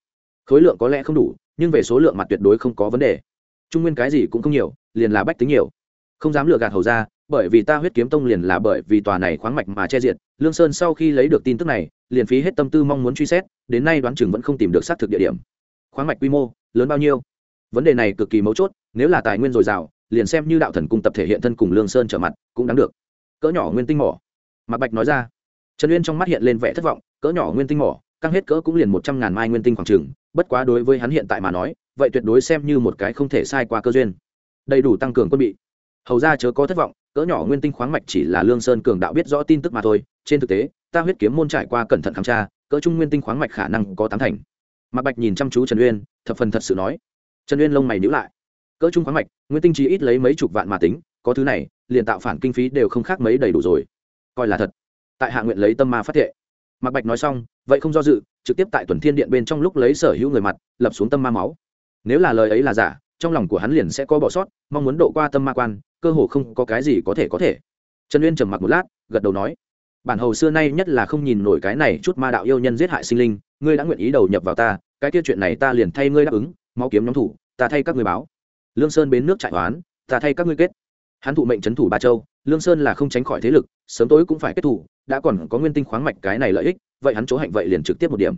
Khối lượng có lẽ không đủ, nhưng về số lượng mặt tuyệt đối không có vấn đề. Trung nguyên cái gì cũng không nhiều, liền là bách tính nhiều. Không dám lừa gạt hầu ra bởi vì ta huyết kiếm tông liền là bởi vì tòa này khoáng mạch mà che diệt. Lương sơn sau khi lấy được tin tức này, liền phí hết tâm tư mong muốn truy xét, đến nay đoán chừng vẫn không tìm được xác thực địa điểm. Khoáng mạch quy mô, lớn bao nhiêu? Vấn đề này cực kỳ mấu chốt, nếu là tài nguyên dồi dào, liền xem như đạo thần cung tập thể hiện thân cùng lương sơn trở mặt, cũng đáng được. Cỡ nhỏ nguyên tinh mỏ. Mạc bạch nói ra. Trần uyên trong mắt hiện lên vẻ thất vọng, cỡ nhỏ nguyên tinh mỏ, căng hết cỡ cũng liền một trăm ngàn mai nguyên tinh khoảng trừng bất quá đối với hắn hiện tại mà nói, vậy tuyệt đối xem như một cái không thể sai qua cơ duyên. Đầy đủ tăng cường quân bị. Hầu ra chớ có thất vọng cỡ nhỏ nguyên tinh khoáng mạch chỉ là lương sơn cường đạo biết rõ tin tức mà thôi, trên thực tế, ta huyết kiếm môn trải qua cẩn thận khám tra, cỡ trung nguyên tinh khoáng mạch khả năng có tám thành. Mạc bạch nhìn chăm chú trần uyên, thập phần thật sự nói. Trần uyên lông mày nhữ lại. Cỡ trung khoáng mạch, nguyên tinh chỉ ít lấy mấy chục vạn mà tính, có thứ này, liền tạo phản kinh phí đều không khác mấy đầy đủ rồi. Coi là thật. Tại hạ nguyện lấy tâm ma phát thệ. Mạc bạch nói xong, vậy không do dự, trực tiếp tại tuần thiên điện bên trong lúc lấy sở hữu người mặt, lập xuống tâm ma máu. Nếu là lời ấy là giả, trong lòng của hắn liền sẽ có bỏ sót, mong muốn độ qua tâm ma quan cơ hồ không có cái gì có thể có thể. Trần uyên trầm mặc một lát, gật đầu nói, bản hầu xưa nay nhất là không nhìn nổi cái này chút ma đạo yêu nhân giết hại sinh linh, ngươi đã nguyện ý đầu nhập vào ta, cái kia chuyện này ta liền thay ngươi đáp ứng, máu kiếm nhóm thủ, ta thay các ngươi báo. Lương sơn bến nước trại hoán, ta thay các ngươi kết. Hắn thụ mệnh trấn thủ ba châu, lương sơn là không tránh khỏi thế lực, sớm tối cũng phải kết thủ, đã còn có nguyên tinh khoáng mạch cái này lợi ích, vậy hắn chỗ hạnh vậy liền trực tiếp một điểm.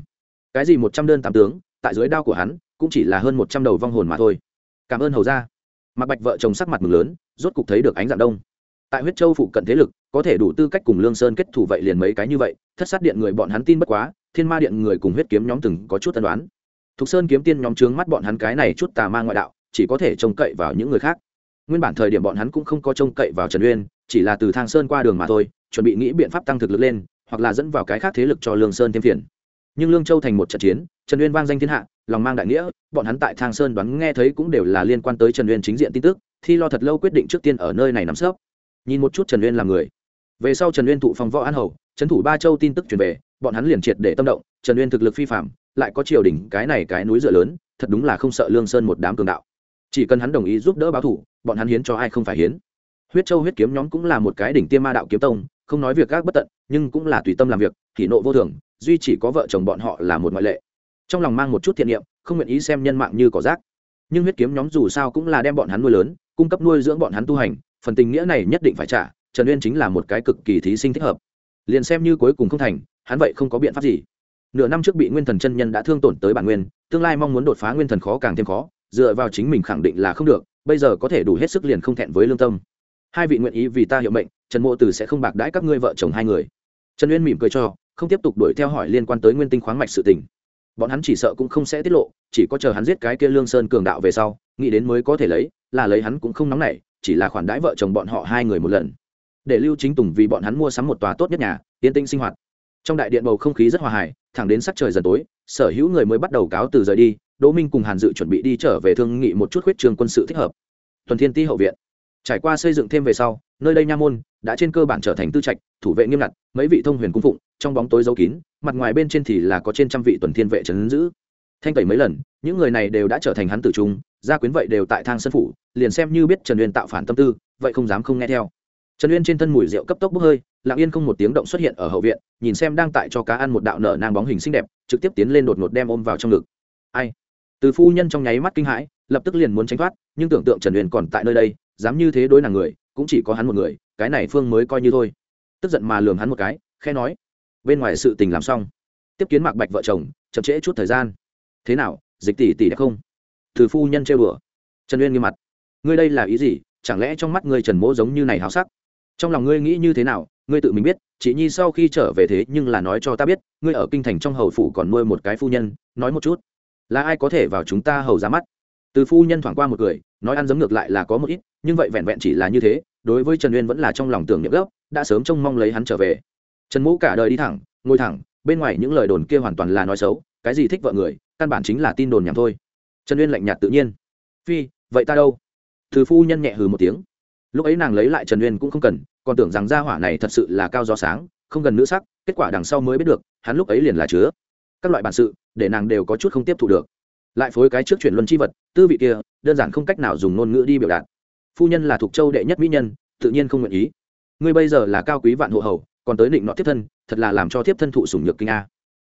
Cái gì một trăm đơn tám tướng, tại dưới đao của hắn, cũng chỉ là hơn một trăm đầu vong hồn mà thôi. Cảm ơn hầu ra mặc bạch vợ chồng sắc mặt mừng lớn rốt cục thấy được ánh dạng đông. Tại huyết châu phụ cận thế lực, có thể đủ tư cách cùng lương sơn kết thủ vậy liền mấy cái như vậy, thất sát điện người bọn hắn tin bất quá, thiên ma điện người cùng huyết kiếm nhóm từng có chút tân đoán thục sơn kiếm tiên nhóm trướng mắt bọn hắn cái này chút tà ma ngoại đạo, chỉ có thể trông cậy vào những người khác. Nguyên bản thời điểm bọn hắn cũng không có trông cậy vào trần uyên, chỉ là từ thang sơn qua đường mà thôi, chuẩn bị nghĩ biện pháp tăng thực lực lên, hoặc là dẫn vào cái khác thế lực cho lương sơn thêm phiền. Nhưng lương châu thành một trận chiến, trần uyên vang danh thiên hạ lòng mang đại nghĩa, bọn hắn tại thang sơn đoán nghe thấy cũng đều là liên quan tới trần uyên chính diện tin tức, thi lo thật lâu quyết định trước tiên ở nơi này nắm sấp. Nhìn một chút trần uyên là người. Về sau trần uyên thụ phòng võ an hầu, trấn thủ ba châu tin tức truyền về, bọn hắn liền triệt để tâm động, trần uyên thực lực phi phạm lại có triều đình cái này cái núi dựa lớn, thật đúng là không sợ lương sơn một đám cường đạo. Chỉ cần hắn đồng ý giúp đỡ báo thủ, bọn hắn hiến cho ai không phải hiến. Huyết châu huyết kiếm nhóm cũng là một cái đỉnh tiêm ma đạo kiếm tông, không nói việc gác bất tận, nhưng cũng là tùy tâm làm việc kỷ nộ vô thường, duy chỉ có vợ chồng bọn họ là một ngoại lệ trong lòng mang một chút thiện niệm, không nguyện ý xem nhân mạng như cỏ rác. Nhưng huyết kiếm nhóm dù sao cũng là đem bọn hắn nuôi lớn, cung cấp nuôi dưỡng bọn hắn tu hành, phần tình nghĩa này nhất định phải trả, trần uyên chính là một cái cực kỳ thí sinh thích hợp. Liền xem như cuối cùng không thành, hắn vậy không có biện pháp gì. Nửa năm trước bị nguyên thần chân nhân đã thương tổn tới bản nguyên, tương lai mong muốn đột phá nguyên thần khó càng thêm khó, dựa vào chính mình khẳng định là không được, bây giờ có thể đủ hết sức liền không thẹn với lương tâm. Hai vị nguyện ý vì ta hiệu mệnh, trần mộ Từ sẽ không bạc đãi các ngươi vợ chồng hai người. Trần uyên mỉm cười cho, không tiếp tục đuổi theo hỏi liên quan tới nguyên tinh khoáng mạch sự tình bọn hắn chỉ sợ cũng không sẽ tiết lộ, chỉ có chờ hắn giết cái kia lương sơn cường đạo về sau, nghĩ đến mới có thể lấy, là lấy hắn cũng không nóng nảy, chỉ là khoản đãi vợ chồng bọn họ hai người một lần. Để lưu chính tùng vì bọn hắn mua sắm một tòa tốt nhất nhà, yên tĩnh sinh hoạt. Trong đại điện bầu không khí rất hòa hài, thẳng đến sắc trời dần tối, sở hữu người mới bắt đầu cáo từ rời đi, đỗ minh cùng hàn dự chuẩn bị đi trở về thương nghị một chút khuyết trường quân sự thích hợp. Tuần thiên ti hậu viện trải qua xây dựng thêm về sau, nơi đây nha môn đã trên cơ bản trở thành tư trạch, thủ vệ nghiêm ngặt, mấy vị thông huyền cung phụng, trong bóng tối giấu kín, mặt ngoài bên trên thì là có trên trăm vị tuần thiên vệ trấn giữ. Thanh tẩy mấy lần, những người này đều đã trở thành hắn tử trung, gia quyến vậy đều tại thang sân phủ, liền xem như biết trần uyên tạo phản tâm tư, vậy không dám không nghe theo. Trần uyên trên thân mùi rượu cấp tốc bốc hơi, lặng yên không một tiếng động xuất hiện ở hậu viện, nhìn xem đang tại cho cá ăn một đạo nở nang bóng hình xinh đẹp, trực tiếp tiến lên đột ngột đem ôm vào trong ngực. Ai? Từ phu nhân trong nháy mắt kinh hãi, lập tức liền muốn tránh thoát, nhưng tưởng tượng trần uyên còn tại nơi đây dám như thế đối nàng người, cũng chỉ có hắn một người, cái này phương mới coi như thôi. Tức giận mà lường hắn một cái khe nói, bên ngoài sự tình làm xong, tiếp kiến mạc bạch vợ chồng, chậm trễ chút thời gian. Thế nào, dịch tỷ tỷ đẹp không? Từ phu nhân trêu đùa. Trần uyên nghiêm mặt, ngươi đây là ý gì? Chẳng lẽ trong mắt ngươi trần mỗ giống như này háo sắc? Trong lòng ngươi nghĩ như thế nào? Ngươi tự mình biết, chị nhi sau khi trở về thế nhưng là nói cho ta biết, ngươi ở kinh thành trong hầu phủ còn nuôi một cái phu nhân, nói một chút. Là ai có thể vào chúng ta hầu ra mắt? Từ phu nhân thoảng qua một người nói ăn giấm ngược lại là có một ít, nhưng vậy vẹn vẹn chỉ là như thế, đối với trần uyên vẫn là trong lòng tưởng nhậm gấp, đã sớm trông mong lấy hắn trở về. Trần mũ cả đời đi thẳng, ngồi thẳng, bên ngoài những lời đồn kia hoàn toàn là nói xấu, cái gì thích vợ người, căn bản chính là tin đồn nhảm thôi. Trần uyên lạnh nhạt tự nhiên. Phi, vậy ta đâu? Thư phu nhân nhẹ hừ một tiếng. Lúc ấy nàng lấy lại trần uyên cũng không cần, còn tưởng rằng gia hỏa này thật sự là cao gió sáng, không gần nữ sắc, kết quả đằng sau mới biết được, hắn lúc ấy liền là chứa. Các loại bản sự, để nàng đều có chút không tiếp thu được. Lại phối cái trước chuyển luân chi vật, tư vị kia đơn giản không cách nào dùng ngôn ngữ đi biểu đạt. Phu nhân là thuộc châu đệ nhất mỹ nhân, tự nhiên không nguyện ý. Ngươi bây giờ là cao quý vạn hộ hầu, còn tới định nọ tiếp thân, thật là làm cho tiếp thân thụ sủng nhược kinh a.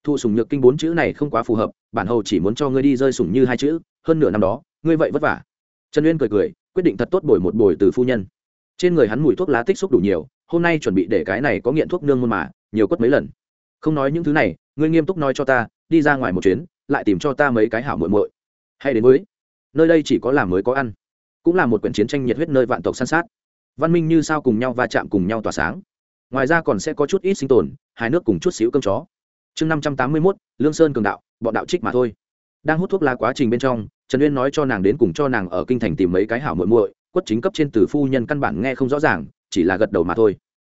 Thụ sủng nhược kinh bốn chữ này không quá phù hợp, bản hầu chỉ muốn cho ngươi đi rơi sủng như hai chữ, hơn nửa năm đó, ngươi vậy vất vả. Trần uyên cười cười, quyết định thật tốt bồi một bồi từ phu nhân. Trên người hắn mùi thuốc lá tích xúc đủ nhiều, hôm nay chuẩn bị để cái này có nghiện thuốc nương môn mà, nhiều quất mấy lần. Không nói những thứ này, ngươi nghiêm túc nói cho ta, đi ra ngoài một chuyến, lại tìm cho ta mấy cái hảo muội muội. Hay đến mới nơi đây chỉ có làm mới có ăn, cũng là một quyển chiến tranh nhiệt huyết nơi vạn tộc săn sát. Văn minh như sao cùng nhau va chạm cùng nhau tỏa sáng. Ngoài ra còn sẽ có chút ít sinh tồn hai nước cùng chút xíu cơm chó. Chương năm trăm tám mươi mốt, lương sơn cường đạo, bọn đạo trích mà thôi. Đang hút thuốc lá quá trình bên trong, trần uyên nói cho nàng đến cùng cho nàng ở kinh thành tìm mấy cái hảo muội muội, quất chính cấp trên từ phu nhân căn bản nghe không rõ ràng, chỉ là gật đầu mà thôi.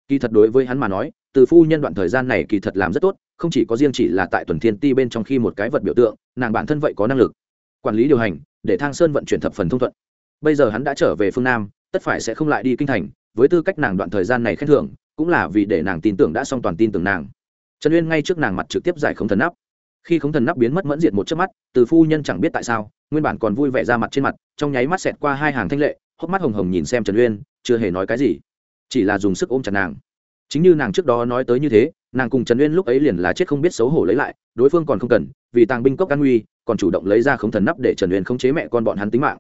Kỳ thật đối với hắn mà nói, từ phu nhân đoạn thời gian này kỳ thật làm rất tốt, không chỉ có riêng chỉ là tại tuần thiên ti bên trong khi một cái vật biểu tượng, nàng bản thân vậy có năng lực. Quản lý điều hành để thang sơn vận chuyển thập phần thông thuận. Bây giờ hắn đã trở về phương nam, tất phải sẽ không lại đi kinh thành, với tư cách nàng đoạn thời gian này khen thưởng, cũng là vì để nàng tin tưởng đã xong toàn tin tưởng nàng. Trần uyên ngay trước nàng mặt trực tiếp giải khống thần nắp. Khi khống thần nắp biến mất mẫn diệt một chớp mắt, từ phu nhân chẳng biết tại sao, nguyên bản còn vui vẻ ra mặt trên mặt, trong nháy mắt xẹt qua hai hàng thanh lệ, hốc mắt hồng hồng nhìn xem trần uyên, chưa hề nói cái gì, chỉ là dùng sức ôm chặt nàng chính như nàng trước đó nói tới như thế, nàng cùng trần uyên lúc ấy liền là chết không biết xấu hổ lấy lại, đối phương còn không cần, vì tàng binh cốc an nguy, còn chủ động lấy ra không thần nắp để trần uyên khống chế mẹ con bọn hắn tính mạng.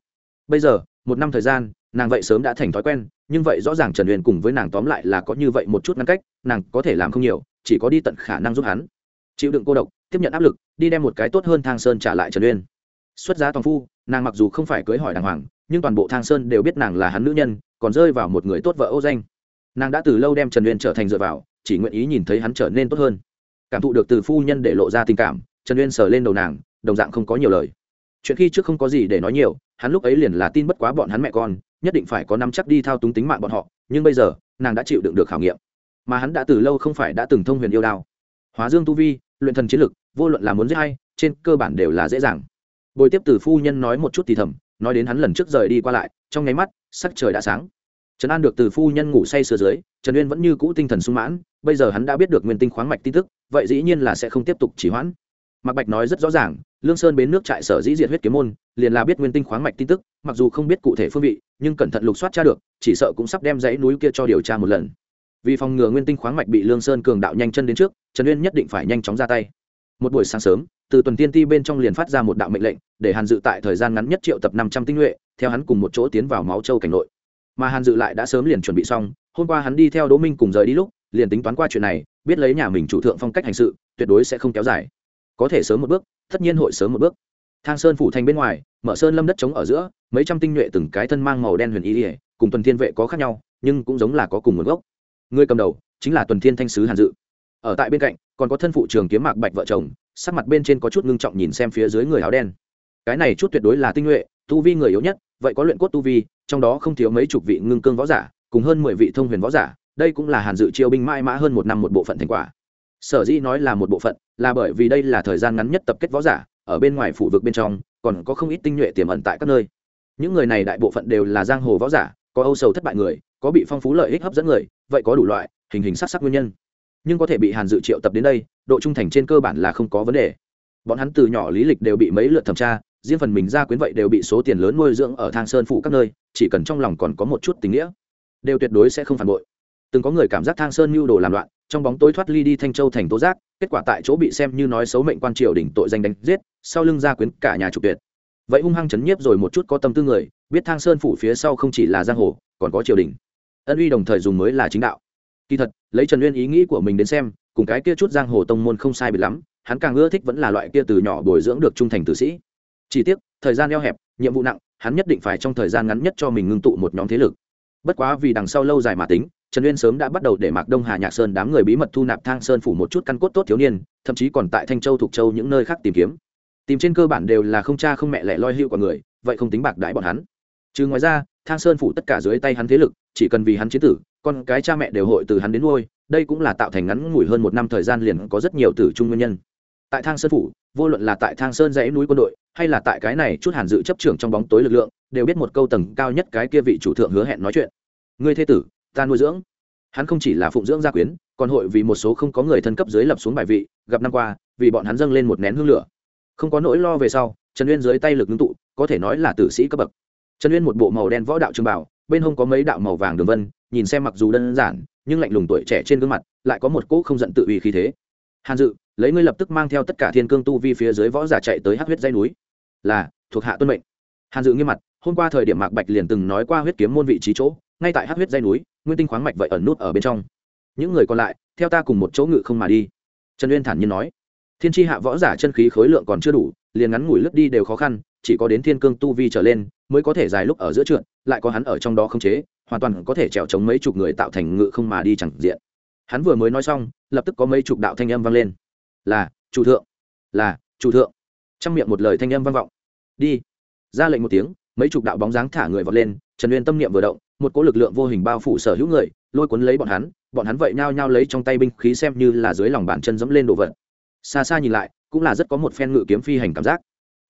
Bây giờ, một năm thời gian, nàng vậy sớm đã thành thói quen, nhưng vậy rõ ràng trần uyên cùng với nàng tóm lại là có như vậy một chút ngăn cách, nàng có thể làm không nhiều, chỉ có đi tận khả năng giúp hắn. Chịu đựng cô độc, tiếp nhận áp lực, đi đem một cái tốt hơn thang sơn trả lại trần uyên. Xuất giá toàn phu, nàng mặc dù không phải cưới hỏi đàng hoàng, nhưng toàn bộ thang sơn đều biết nàng là hắn nữ nhân, còn rơi vào một người tốt vợ ô danh nàng đã từ lâu đem trần uyên trở thành dựa vào, chỉ nguyện ý nhìn thấy hắn trở nên tốt hơn. cảm thụ được từ phu nhân để lộ ra tình cảm, trần uyên sờ lên đầu nàng, đồng dạng không có nhiều lời. chuyện khi trước không có gì để nói nhiều, hắn lúc ấy liền là tin bất quá bọn hắn mẹ con, nhất định phải có năm chắc đi thao túng tính mạng bọn họ, nhưng bây giờ, nàng đã chịu đựng được khảo nghiệm. mà hắn đã từ lâu không phải đã từng thông huyền yêu đao. hóa dương tu vi, luyện thần chiến lực, vô luận là muốn giết hay, trên cơ bản đều là dễ dàng. bồi tiếp từ phu nhân nói một chút thì thầm, nói đến hắn lần trước rời đi qua lại, trong nháy mắt, sắc trời đã sáng trần an được từ phu nhân ngủ say sưa dưới, trần uyên vẫn như cũ tinh thần sung mãn, bây giờ hắn đã biết được nguyên tinh khoáng mạch tin tức, vậy dĩ nhiên là sẽ không tiếp tục chỉ hoãn. Mạc bạch nói rất rõ ràng, lương sơn bến nước trại sở dĩ diệt huyết kiếm môn, liền là biết nguyên tinh khoáng mạch tin tức, mặc dù không biết cụ thể phương vị, nhưng cẩn thận lục soát tra được, chỉ sợ cũng sắp đem dãy núi kia cho điều tra một lần. Vì phòng ngừa nguyên tinh khoáng mạch bị lương sơn cường đạo nhanh chân đến trước, trần uyên nhất định phải nhanh chóng ra tay. Một buổi sáng sớm, từ tuần tiên ti bên trong liền phát ra một đạo mệnh lệnh, để hàn dự tại thời gian ngắn nhất triệu tập năm trăm tinh nhuệ, theo hắn cùng một chỗ tiến vào máu châu cảnh nội mà hàn dự lại đã sớm liền chuẩn bị xong, hôm qua hắn đi theo đỗ minh cùng rời đi lúc, liền tính toán qua chuyện này, biết lấy nhà mình chủ thượng phong cách hành sự, tuyệt đối sẽ không kéo dài. Có thể sớm một bước, tất nhiên hội sớm một bước. Thang sơn phủ thành bên ngoài, mở sơn lâm đất trống ở giữa, mấy trăm tinh nhuệ từng cái thân mang màu đen huyền y ỉa cùng tuần thiên vệ có khác nhau, nhưng cũng giống là có cùng nguồn gốc. Người cầm đầu chính là tuần thiên thanh sứ hàn dự. Ở tại bên cạnh, còn có thân phụ trường kiếm mạc bạch vợ chồng, sắc mặt bên trên có chút ngưng trọng nhìn xem phía dưới người áo đen. Cái này chút tuyệt đối là tinh nhuệ, tu vi người yếu nhất vậy có luyện cốt tu vi, trong đó không thiếu mấy chục vị ngưng cương võ giả, cùng hơn mười vị thông huyền võ giả, đây cũng là hàn dự chiêu binh mãi mã hơn một năm một bộ phận thành quả. Sở dĩ nói là một bộ phận, là bởi vì đây là thời gian ngắn nhất tập kết võ giả, ở bên ngoài phủ vực bên trong, còn có không ít tinh nhuệ tiềm ẩn tại các nơi. Những người này đại bộ phận đều là giang hồ võ giả, có âu sầu thất bại người, có bị phong phú lợi ích hấp dẫn người, vậy có đủ loại, hình hình sắc sắc nguyên nhân. Nhưng có thể bị hàn dự triệu tập đến đây, độ trung thành trên cơ bản là không có vấn đề. Bọn hắn từ nhỏ lý lịch đều bị mấy lượt thẩm tra riêng phần mình ra quyến vậy đều bị số tiền lớn nuôi dưỡng ở thang sơn phủ các nơi, chỉ cần trong lòng còn có một chút tình nghĩa, đều tuyệt đối sẽ không phản bội. Từng có người cảm giác thang sơn mưu đồ làm loạn, trong bóng tối thoát ly đi thanh châu thành tố giác, kết quả tại chỗ bị xem như nói xấu mệnh quan triều đỉnh tội danh đánh giết, sau lưng gia quyến cả nhà trục tuyệt. Vậy hung hăng chấn nhiếp rồi một chút có tâm tư người, biết thang sơn phủ phía sau không chỉ là giang hồ, còn có triều đình. Ân uy đồng thời dùng mới là chính đạo. Kỳ thật, lấy trần uyên ý nghĩ của mình đến xem, cùng cái kia chút giang hồ tông môn không sai biệt lắm, hắn càng ưa thích vẫn là loại kia từ nhỏ bồi dưỡng được trung thành tử sĩ chỉ tiếc, thời gian eo hẹp, nhiệm vụ nặng, hắn nhất định phải trong thời gian ngắn nhất cho mình ngưng tụ một nhóm thế lực. Bất quá vì đằng sau lâu dài mà tính, trần uyên sớm đã bắt đầu để mạc đông hà nhạc sơn đám người bí mật thu nạp thang sơn phủ một chút căn cốt tốt thiếu niên, thậm chí còn tại thanh châu, thục châu những nơi khác tìm kiếm. Tìm trên cơ bản đều là không cha không mẹ lẻ loi hữu của người, vậy không tính bạc đãi bọn hắn. Chứ ngoài ra, thang sơn phủ tất cả dưới tay hắn thế lực, chỉ cần vì hắn chiến tử, con cái cha mẹ đều hội từ hắn đến nuôi, đây cũng là tạo thành ngắn ngủi hơn một năm thời gian liền có rất nhiều tử trung nguyên nhân. Tại thang sơn phủ, vô luận là tại thang sơn dãy núi quân đội hay là tại cái này chút hàn dự chấp trưởng trong bóng tối lực lượng, đều biết một câu tầng cao nhất cái kia vị chủ thượng hứa hẹn nói chuyện. Ngươi thê tử, ta nuôi dưỡng. Hắn không chỉ là phụng dưỡng gia quyến, còn hội vì một số không có người thân cấp dưới lập xuống bài vị, gặp năm qua, vì bọn hắn dâng lên một nén hương lửa. Không có nỗi lo về sau, trần uyên dưới tay lực ngưng tụ, có thể nói là tử sĩ cấp bậc. Trần uyên một bộ màu đen võ đạo trường bảo, bên hông có mấy đạo màu vàng đường vân, nhìn xem mặc dù đơn giản, nhưng lạnh lùng tuổi trẻ trên gương mặt, lại có một cỗ không giận tự uy khí thế. Hàn dự, lấy ngươi lập tức mang theo tất cả thiên cương tu vi phía dưới võ giả chạy tới hát huyết dây núi là thuộc hạ tuân mệnh. Hàn dự nghiêm mặt, hôm qua thời điểm mạc bạch liền từng nói qua huyết kiếm môn vị trí chỗ, ngay tại hát huyết dây núi, nguyên tinh khoáng mạch vậy ẩn nút ở bên trong. Những người còn lại, theo ta cùng một chỗ ngự không mà đi. Trần uyên thản nhiên nói, thiên tri hạ võ giả chân khí khối lượng còn chưa đủ, liền ngắn ngủi lướt đi đều khó khăn, chỉ có đến thiên cương tu vi trở lên, mới có thể dài lúc ở giữa trượt, lại có hắn ở trong đó không chế, hoàn toàn có thể trèo chống mấy chục người tạo thành ngự không mà đi chẳng diện. Hắn vừa mới nói xong, lập tức có mấy chục đạo thanh âm vang lên. Là, chủ thượng. Là, chủ thượng trong miệng một lời thanh âm vang vọng. Đi. Ra lệnh một tiếng, mấy chục đạo bóng dáng thả người vọt lên, trần uyên tâm niệm vừa động, một cỗ lực lượng vô hình bao phủ sở hữu người, lôi cuốn lấy bọn hắn bọn hắn vậy nhao nhao lấy trong tay binh khí xem như là dưới lòng bàn chân dẫm lên đồ vật. Xa xa nhìn lại, cũng là rất có một phen ngự kiếm phi hành cảm giác.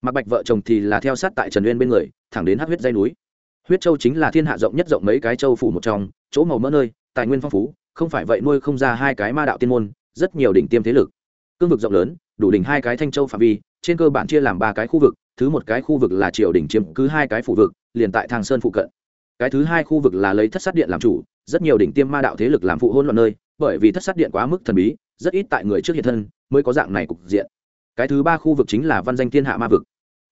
Mặc bạch vợ chồng thì là theo sát tại trần uyên bên người, thẳng đến hát huyết dây núi. Huyết châu chính là thiên hạ rộng nhất rộng mấy cái châu phủ một trong, chỗ màu mỡ nơi, tài nguyên phong phú, không phải vậy nuôi không ra hai cái ma đạo tiên môn, rất nhiều đỉnh tiêm thế lực. Cương vực rộng lớn, đủ đỉnh hai cái thanh châu phạm vi trên cơ bản chia làm ba cái khu vực, thứ một cái khu vực là triều đỉnh chiếm cứ hai cái phủ vực, liền tại thang sơn phụ cận. Cái thứ hai khu vực là lấy thất sát điện làm chủ, rất nhiều đỉnh tiêm ma đạo thế lực làm phụ hôn loạn nơi, bởi vì thất sát điện quá mức thần bí, rất ít tại người trước hiện thân mới có dạng này cục diện. Cái thứ ba khu vực chính là văn danh thiên hạ ma vực.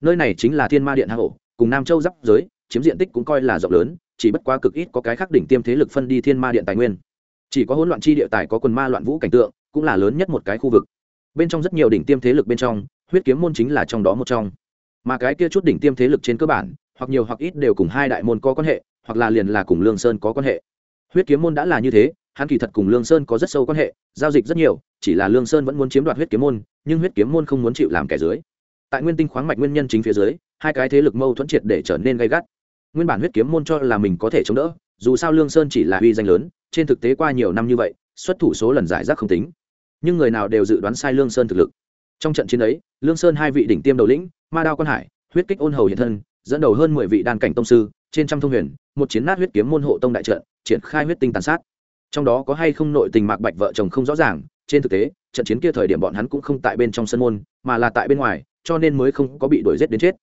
Nơi này chính là thiên ma điện hạ hộ cùng nam châu giáp giới, chiếm diện tích cũng coi là rộng lớn, chỉ bất quá cực ít có cái khác đỉnh tiêm thế lực phân đi thiên ma điện tài nguyên. Chỉ có hỗn loạn chi địa tài có quần ma loạn vũ cảnh tượng, cũng là lớn nhất một cái khu vực. Bên trong rất nhiều đỉnh tiêm thế lực bên trong huyết kiếm môn chính là trong đó một trong. Mà cái kia chút đỉnh tiêm thế lực trên cơ bản, hoặc nhiều hoặc ít đều cùng hai đại môn có quan hệ, hoặc là liền là cùng lương sơn có quan hệ. Huyết kiếm môn đã là như thế, hắn kỳ thật cùng lương sơn có rất sâu quan hệ, giao dịch rất nhiều, chỉ là lương sơn vẫn muốn chiếm đoạt huyết kiếm môn, nhưng huyết kiếm môn không muốn chịu làm kẻ dưới. Tại nguyên tinh khoáng mạch nguyên nhân chính phía dưới, hai cái thế lực mâu thuẫn triệt để trở nên gay gắt. Nguyên bản huyết kiếm môn cho là mình có thể chống đỡ, dù sao lương sơn chỉ là uy danh lớn, trên thực tế qua nhiều năm như vậy, xuất thủ số lần giải rác không tính. Nhưng người nào đều dự đoán sai lương sơn thực lực. Trong trận chiến ấy lương sơn hai vị đỉnh tiêm đầu lĩnh, ma đao quan hải, huyết kích ôn hầu hiện thân, dẫn đầu hơn mười vị đan cảnh tông sư, trên trăm thông huyền, một chiến nát huyết kiếm môn hộ tông đại trận, triển khai huyết tinh tàn sát. Trong đó có hay không nội tình mạc bạch vợ chồng không rõ ràng, trên thực tế, trận chiến kia thời điểm bọn hắn cũng không tại bên trong sân môn, mà là tại bên ngoài, cho nên mới không có bị đuổi giết đến chết.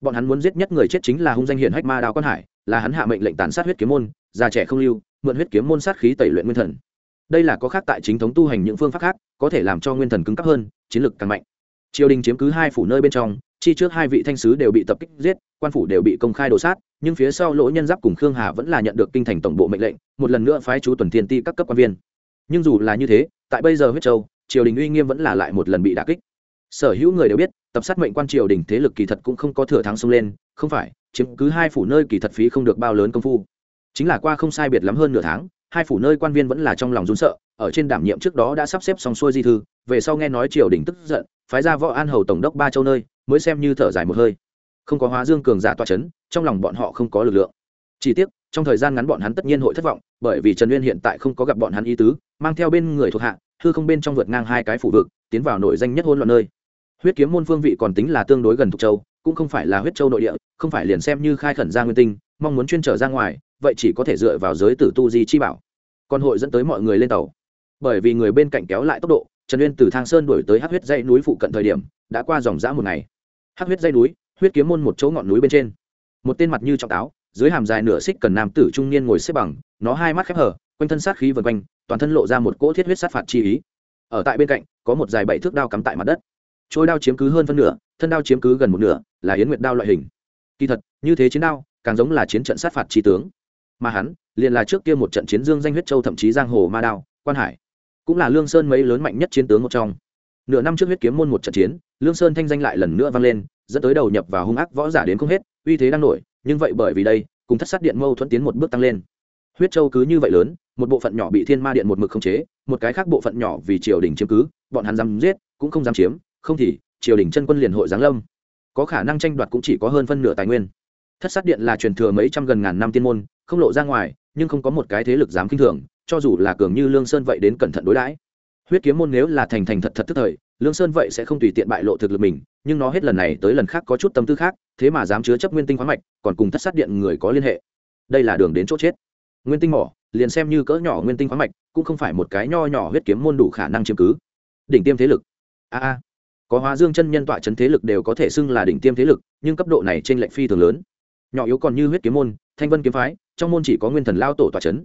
Bọn hắn muốn giết nhất người chết chính là hung danh hiển hách ma đao quan hải, là hắn hạ mệnh lệnh tàn sát huyết kiếm môn, già trẻ không lưu, mượn huyết kiếm môn sát khí tẩy luyện nguyên thần. Đây là có khác tại chính thống tu hành những phương pháp khác, có thể làm cho nguyên thần cứng cấp hơn, chiến lực càng mạnh triều đình chiếm cứ hai phủ nơi bên trong, chi trước hai vị thanh sứ đều bị tập kích giết, quan phủ đều bị công khai đổ sát, nhưng phía sau lỗ nhân giáp cùng khương hà vẫn là nhận được kinh thành tổng bộ mệnh lệnh, một lần nữa phái chú tuần thiên ti các cấp quan viên. Nhưng dù là như thế, tại bây giờ huyết châu, triều đình uy nghiêm vẫn là lại một lần bị đả kích. Sở hữu người đều biết, tập sát mệnh quan triều đình thế lực kỳ thật cũng không có thừa thắng xông lên, không phải, chiếm cứ hai phủ nơi kỳ thật phí không được bao lớn công phu. Chính là qua không sai biệt lắm hơn nửa tháng, hai phủ nơi quan viên vẫn là trong lòng run sợ, ở trên đảm nhiệm trước đó đã sắp xếp xong xuôi di thư, về sau nghe nói triều đình tức giận phái ra võ an hầu tổng đốc ba châu nơi, mới xem như thở dài một hơi. Không có hóa dương cường giả toa c h ấ n trong lòng bọn họ không có lực lượng. Chỉ tiếc, trong thời gian ngắn bọn hắn tất nhiên hội thất vọng, bởi vì trần uyên hiện tại không có gặp bọn hắn ý tứ, mang theo bên người thuộc hạ thư không bên trong vượt ngang hai cái phủ vực, tiến vào nội danh nhất hôn loạn nơi. Huyết kiếm môn phương vị còn tính là tương đối gần thuộc châu, cũng không phải là huyết châu nội địa, không phải liền xem như khai khẩn ra nguyên tinh, mong muốn chuyên trở ra ngoài, vậy chỉ có thể dựa vào giới tử tu di chi bảo. Còn hội dẫn tới mọi người lên tàu. Bởi vì người bên cạnh kéo lại tốc độ trần uyên từ thang sơn đổi tới hát huyết Dây núi phụ cận thời điểm, đã qua dòng dã một ngày. Hát huyết Dây núi, huyết kiếm môn một chỗ ngọn núi bên trên. Một tên mặt như trọng táo, dưới hàm dài nửa xích cần nam tử trung niên ngồi xếp bằng, nó hai mắt khép hở quanh thân sát khí vần quanh, toàn thân lộ ra một cỗ thiết huyết sát phạt chi ý. Ở tại bên cạnh, có một dài bảy thước đao cắm tại mặt đất. Trôi đao chiếm cứ hơn phân nửa, thân đao chiếm cứ gần một nửa, là yến nguyệt đao loại hình. Kỳ thật, như thế chiến đao, càng giống là chiến trận sát phạt chi tướng. Mà hắn, liền là trước kia một trận chiến dương danh huyết châu thậm chí giang hồ ma đao, quan hải cũng là lương sơn mấy lớn mạnh nhất chiến tướng một trong. Nửa năm trước huyết kiếm môn một trận chiến, lương sơn thanh danh lại lần nữa vang lên, dẫn tới đầu nhập và hung ác võ giả đến không hết, uy thế đang nổi, nhưng vậy bởi vì đây, cùng thất sát điện mâu thuẫn tiến một bước tăng lên. Huyết châu cứ như vậy lớn, một bộ phận nhỏ bị thiên ma điện một mực khống chế, một cái khác bộ phận nhỏ vì triều đình chiếm cứ, bọn hắn dám giết, cũng không dám chiếm, không thì, triều đình chân quân liền hội giáng lâm. Có khả năng tranh đoạt cũng chỉ có hơn phân nửa tài nguyên. Thất sát điện là truyền thừa mấy trăm gần ngàn năm tiên môn, không lộ ra ngoài, nhưng không có một cái thế lực dám kinh thường cho dù là cường như lương sơn vậy đến cẩn thận đối đãi. Huyết kiếm môn nếu là thành thành thật thật tức thời, lương sơn vậy sẽ không tùy tiện bại lộ thực lực mình, nhưng nó hết lần này tới lần khác có chút tâm tư khác, thế mà dám chứa chấp nguyên tinh khoáng mạch, còn cùng thất sát điện người có liên hệ. Đây là đường đến chỗ chết. Nguyên tinh mỏ, liền xem như cỡ nhỏ nguyên tinh khoáng mạch, cũng không phải một cái nho nhỏ huyết kiếm môn đủ khả năng chiếm cứ. Đỉnh tiêm thế lực. A a. Có hóa dương chân nhân tọa chấn thế lực đều có thể xưng là đỉnh tiêm thế lực, nhưng cấp độ này trên lệnh phi thường lớn. Nhỏ yếu còn như huyết kiếm môn, thanh vân kiếm phái, trong môn chỉ có nguyên thần lao tổ tọa chấn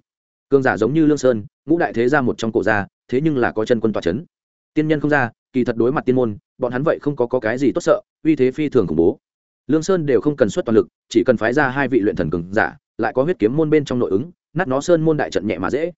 cương giả giống như lương sơn ngũ đại thế ra một trong cổ gia thế nhưng là có chân quân tọa chấn. Tiên nhân không ra kỳ thật đối mặt tiên môn bọn hắn vậy không có, có cái gì tốt sợ uy thế phi thường khủng bố. Lương sơn đều không cần xuất toàn lực chỉ cần phái ra hai vị luyện thần cường giả lại có huyết kiếm môn bên trong nội ứng nát nó sơn môn đại trận nhẹ mà dễ.